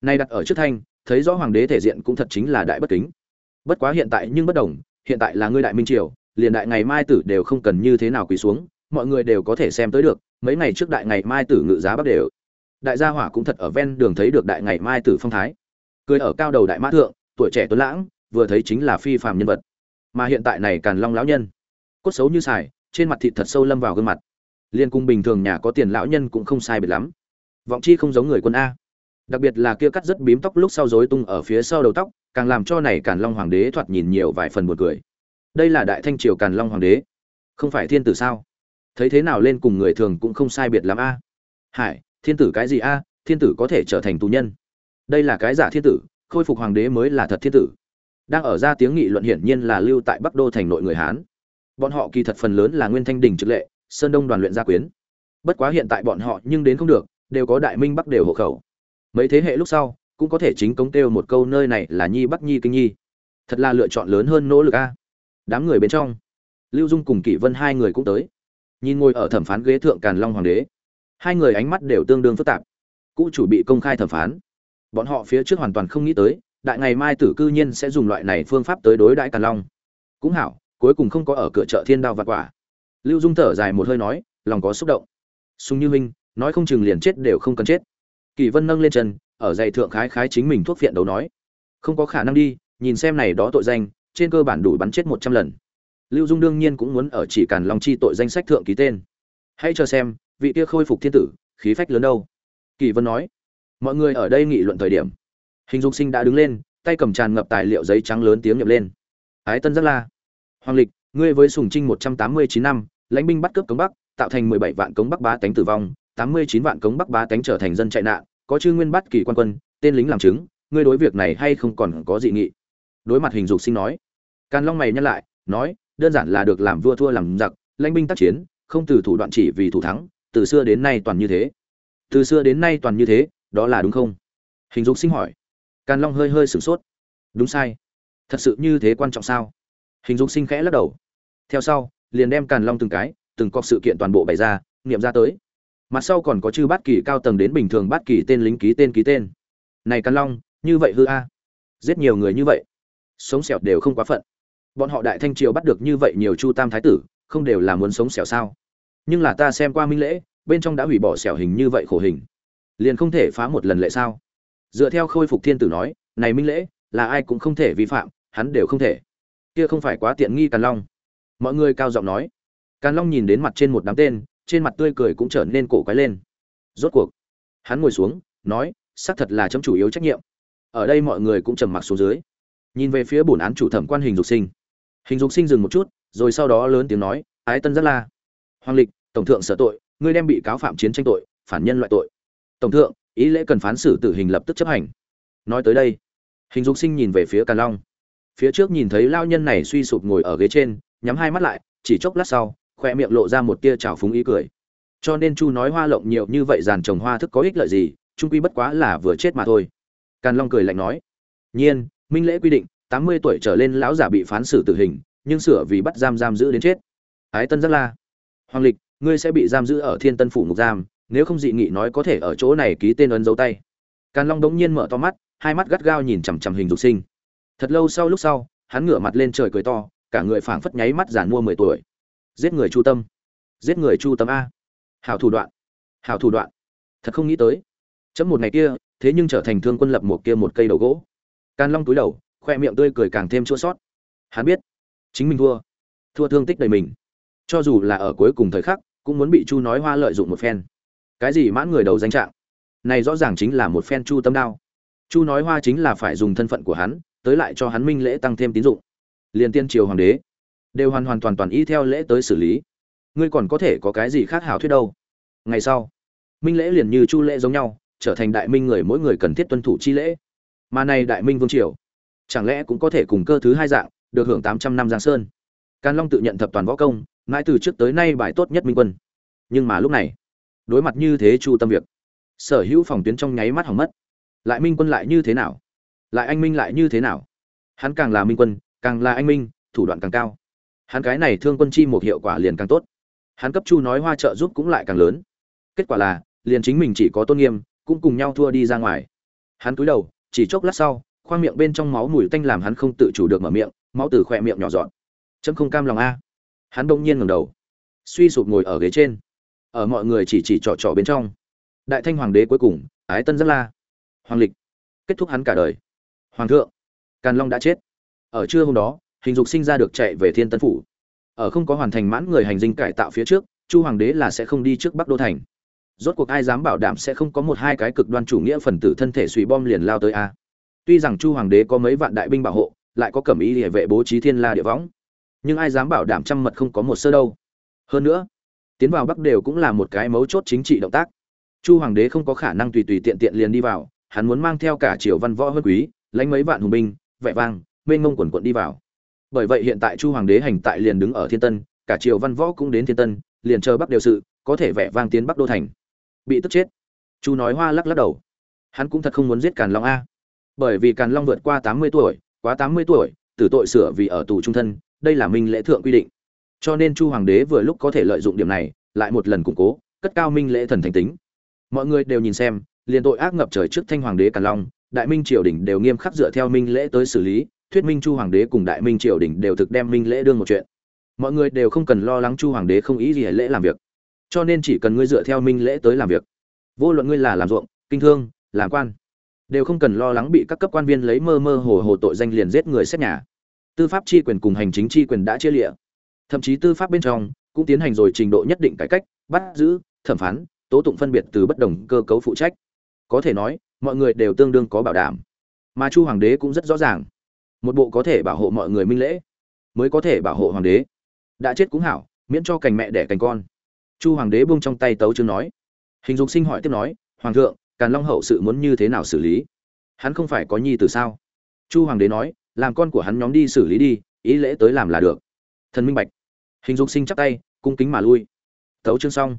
Nay đặt ở trước thanh, thấy rõ hoàng đế thể diện cũng thật chính là đại bất kính. Bất quá hiện tại nhưng bất đồng, hiện tại là ngươi đại minh triều, liền đại ngày mai tử đều không cần như thế nào quỳ xuống, mọi người đều có thể xem tới được, mấy ngày trước đại ngày mai tử ngự giá bắc đều. Đại gia hỏa cũng thật ở ven đường thấy được đại ngày mai tử phong thái cười ở cao đầu đại mã thượng, tuổi trẻ tuấn lãng, vừa thấy chính là phi phàm nhân vật. Mà hiện tại này càn long lão nhân, cốt xấu như xài, trên mặt thịt thật sâu lâm vào gương mặt. Liên cung bình thường nhà có tiền lão nhân cũng không sai biệt lắm. Vọng chi không giống người quân a. Đặc biệt là kia cắt rất bím tóc lúc sau rối tung ở phía sau đầu tóc, càng làm cho này càn long hoàng đế thoạt nhìn nhiều vài phần buồn cười. Đây là đại thanh triều càn long hoàng đế. Không phải thiên tử sao? Thấy thế nào lên cùng người thường cũng không sai biệt lắm a. Hải, thiên tử cái gì a? Thiên tử có thể trở thành tù nhân đây là cái giả thiên tử, khôi phục hoàng đế mới là thật thiên tử. Đang ở ra tiếng nghị luận hiển nhiên là lưu tại bắc đô thành nội người hán. Bọn họ kỳ thật phần lớn là nguyên thanh đình trực lệ, sơn đông đoàn luyện gia quyến. Bất quá hiện tại bọn họ nhưng đến không được, đều có đại minh bắc đều hộ khẩu. Mấy thế hệ lúc sau, cũng có thể chính cống kêu một câu nơi này là nhi bắc nhi kinh nhi. Thật là lựa chọn lớn hơn nỗ lực a. Đám người bên trong, lưu dung cùng kỷ vân hai người cũng tới. Nhìn ngồi ở thẩm phán ghế thượng càn long hoàng đế. Hai người ánh mắt đều tương đương phức tạp. Cũ chủ bị công khai thẩm phán bọn họ phía trước hoàn toàn không nghĩ tới, đại ngày mai tử cư nhiên sẽ dùng loại này phương pháp tới đối đãi càn long. Cũng hảo, cuối cùng không có ở cửa chợ thiên đao vặt quả. Lưu dung thở dài một hơi nói, lòng có xúc động. Sung như minh, nói không chừng liền chết đều không cần chết. Kỳ vân nâng lên chân, ở dạy thượng khái khái chính mình thuốc viện đầu nói. Không có khả năng đi, nhìn xem này đó tội danh, trên cơ bản đủ bắn chết một trăm lần. Lưu dung đương nhiên cũng muốn ở chỉ càn long chi tội danh sách thượng ký tên. Hãy cho xem, vị kia khôi phục thiên tử, khí phách lớn đâu. Kỳ vân nói mọi người ở đây nghị luận thời điểm, hình dục sinh đã đứng lên, tay cầm tràn ngập tài liệu giấy trắng lớn tiếng nhập lên. Ái tân rất la, hoàng lịch, ngươi với sùng trinh một trăm tám mươi chín năm, lãnh binh bắt cướp cống bắc, tạo thành mười bảy vạn cống bắc bá tánh tử vong, tám mươi chín vạn cống bắc bá tánh trở thành dân chạy nạn, có chư nguyên bắt kỳ quan quân, tên lính làm chứng, ngươi đối việc này hay không còn có dị nghị? Đối mặt hình dục sinh nói, càn long mày nhắc lại, nói, đơn giản là được làm vua thua làm giặc, lãnh binh tác chiến, không từ thủ đoạn chỉ vì thủ thắng, từ xưa đến nay toàn như thế. Từ xưa đến nay toàn như thế đó là đúng không? Hình dục sinh hỏi. Càn long hơi hơi sửng sốt. Đúng sai. Thật sự như thế quan trọng sao? Hình dục sinh khẽ lắc đầu. Theo sau, liền đem càn long từng cái, từng cọc sự kiện toàn bộ bày ra nghiệm ra tới. Mặt sau còn có chư bát kỳ cao tầng đến bình thường bát kỳ tên lính ký tên ký tên. Này càn long, như vậy hư a. Giết nhiều người như vậy. Sống sẹo đều không quá phận. Bọn họ đại thanh triều bắt được như vậy nhiều chu tam thái tử, không đều là muốn sống sẹo sao? Nhưng là ta xem qua minh lễ, bên trong đã hủy bỏ sẹo hình như vậy khổ hình liền không thể phá một lần lệ sao? Dựa theo khôi phục thiên tử nói, này minh lễ, là ai cũng không thể vi phạm, hắn đều không thể. Kia không phải quá tiện nghi càn long. Mọi người cao giọng nói. Càn long nhìn đến mặt trên một đám tên, trên mặt tươi cười cũng trở nên cổ quái lên. Rốt cuộc, hắn ngồi xuống, nói, xác thật là chấm chủ yếu trách nhiệm. Ở đây mọi người cũng trầm mặc xuống dưới. Nhìn về phía bổn án chủ thẩm quan hình dục sinh. Hình dục sinh dừng một chút, rồi sau đó lớn tiếng nói, ái tân rất la. Hoàng lịch, tổng thượng sở tội, ngươi đem bị cáo phạm chiến tranh tội, phản nhân loại tội tổng thượng, ý lễ cần phán xử tử hình lập tức chấp hành. Nói tới đây, hình dục sinh nhìn về phía càn long. Phía trước nhìn thấy lao nhân này suy sụp ngồi ở ghế trên, nhắm hai mắt lại, chỉ chốc lát sau khoe miệng lộ ra một tia trào phúng ý cười. Cho nên chu nói hoa lộng nhiều như vậy dàn trồng hoa thức có ích lợi gì trung quy bất quá là vừa chết mà thôi. Càn long cười lạnh nói, nhiên, minh lễ quy định, tám mươi tuổi trở lên lão giả bị phán xử tử hình, nhưng sửa vì bắt giam giam giữ đến chết. Ái tân giác la, hoàng lịch, ngươi sẽ bị giam giữ ở thiên tân phủ ngục giam nếu không dị nghị nói có thể ở chỗ này ký tên ấn dấu tay. Càn long đống nhiên mở to mắt, hai mắt gắt gao nhìn chằm chằm hình dục sinh. Thật lâu sau lúc sau, hắn ngửa mặt lên trời cười to, cả người phảng phất nháy mắt giàn mua mười tuổi. Giết người chu tâm. Giết người chu tâm a. Hảo thủ đoạn. Hảo thủ đoạn. Thật không nghĩ tới. Chấm một ngày kia, thế nhưng trở thành thương quân lập một kia một cây đầu gỗ. Can long túi đầu, khoe miệng tươi cười càng thêm chua sót. Hắn biết, chính mình thua. Thua thương tích đầy mình. Cho dù là ở cuối cùng thời khắc, cũng muốn bị chu nói hoa lợi dụng một phen cái gì mãn người đầu danh trạng? Này rõ ràng chính là một phen chu tâm đao. Chu nói hoa chính là phải dùng thân phận của hắn, tới lại cho hắn minh lễ tăng thêm tín dụng. Liền tiên triều hoàng đế đều hoàn hoàn toàn toàn y theo lễ tới xử lý. Ngươi còn có thể có cái gì khác hảo thuyết đâu? Ngày sau, minh lễ liền như chu lễ giống nhau, trở thành đại minh người mỗi người cần thiết tuân thủ chi lễ. Mà này đại minh vương triều, chẳng lẽ cũng có thể cùng cơ thứ hai dạng, được hưởng tám trăm năm giang sơn? Càn long tự nhận thập toàn võ công, mãi từ trước tới nay bài tốt nhất minh quân. Nhưng mà lúc này đối mặt như thế chu tâm việc. Sở hữu phòng tuyến trong nháy mắt hỏng mất. Lại minh quân lại như thế nào? Lại anh minh lại như thế nào? Hắn càng là minh quân, càng là anh minh, thủ đoạn càng cao. Hắn cái này thương quân chi một hiệu quả liền càng tốt. Hắn cấp chu nói hoa trợ giúp cũng lại càng lớn. Kết quả là, liền chính mình chỉ có tôn nghiêm, cũng cùng nhau thua đi ra ngoài. Hắn cúi đầu, chỉ chốc lát sau, khoang miệng bên trong máu mùi tanh làm hắn không tự chủ được mở miệng, máu từ khỏe miệng nhỏ dọn. Chấm không cam lòng a. Hắn đông nhiên ngẩng đầu, suy sụp ngồi ở ghế trên ở mọi người chỉ chỉ trò trò bên trong. Đại thanh hoàng đế cuối cùng, ái tân rất la. Hoàng lịch, kết thúc hắn cả đời. Hoàng thượng, càn long đã chết. Ở trưa hôm đó, hình dục sinh ra được chạy về thiên tân phủ. Ở không có hoàn thành mãn người hành dinh cải tạo phía trước, chu hoàng đế là sẽ không đi trước bắc đô thành. Rốt cuộc ai dám bảo đảm sẽ không có một hai cái cực đoan chủ nghĩa phần tử thân thể suy bom liền lao tới a? Tuy rằng chu hoàng đế có mấy vạn đại binh bảo hộ, lại có cẩm ý địa vệ bố trí thiên la địa võng, nhưng ai dám bảo đảm trăm mật không có một sơ đâu? Hơn nữa tiến vào bắc đều cũng là một cái mấu chốt chính trị động tác. Chu hoàng đế không có khả năng tùy tùy tiện tiện liền đi vào, hắn muốn mang theo cả triều văn võ hơn quý, lãnh mấy vạn hùng binh, vẻ vang, mênh mông quần quận đi vào. Bởi vậy hiện tại chu hoàng đế hành tại liền đứng ở thiên tân, cả triều văn võ cũng đến thiên tân, liền chờ bắc đều sự, có thể vẻ vang tiến bắc đô thành. Bị tức chết. Chu nói hoa lắc lắc đầu. Hắn cũng thật không muốn giết càn long a. Bởi vì càn long vượt qua tám mươi tuổi, quá tám mươi tuổi, tử tội sửa vì ở tù trung thân, đây là minh lễ thượng quy định cho nên chu hoàng đế vừa lúc có thể lợi dụng điểm này, lại một lần củng cố, cất cao minh lễ thần thành tính. Mọi người đều nhìn xem, liền tội ác ngập trời trước thanh hoàng đế càn long, đại minh triều đình đều nghiêm khắc dựa theo minh lễ tới xử lý, thuyết minh chu hoàng đế cùng đại minh triều đình đều thực đem minh lễ đương một chuyện. Mọi người đều không cần lo lắng chu hoàng đế không ý gì hệ lễ làm việc. Cho nên chỉ cần ngươi dựa theo minh lễ tới làm việc. Vô luận ngươi là làm ruộng, kinh thương, làm quan, đều không cần lo lắng bị các cấp quan viên lấy mơ mơ hồ hồ tội danh liền giết người xét nhà. Tư pháp chi quyền cùng hành chính chi quyền đã chia lịa thậm chí tư pháp bên trong cũng tiến hành rồi trình độ nhất định cải cách, bắt giữ, thẩm phán, tố tụng phân biệt từ bất đồng cơ cấu phụ trách. Có thể nói, mọi người đều tương đương có bảo đảm. Mà chu hoàng đế cũng rất rõ ràng. Một bộ có thể bảo hộ mọi người minh lễ, mới có thể bảo hộ hoàng đế. Đã chết cũng hảo, miễn cho cành mẹ đẻ cành con. Chu hoàng đế buông trong tay tấu chương nói. Hình dục sinh hỏi tiếp nói, hoàng thượng, càn long hậu sự muốn như thế nào xử lý? Hắn không phải có nhi từ sao? Chu hoàng đế nói, làm con của hắn nhóm đi xử lý đi, ý lễ tới làm là được. Thần minh bạch hình dục sinh chắp tay cung kính mà lui. Tấu chương xong.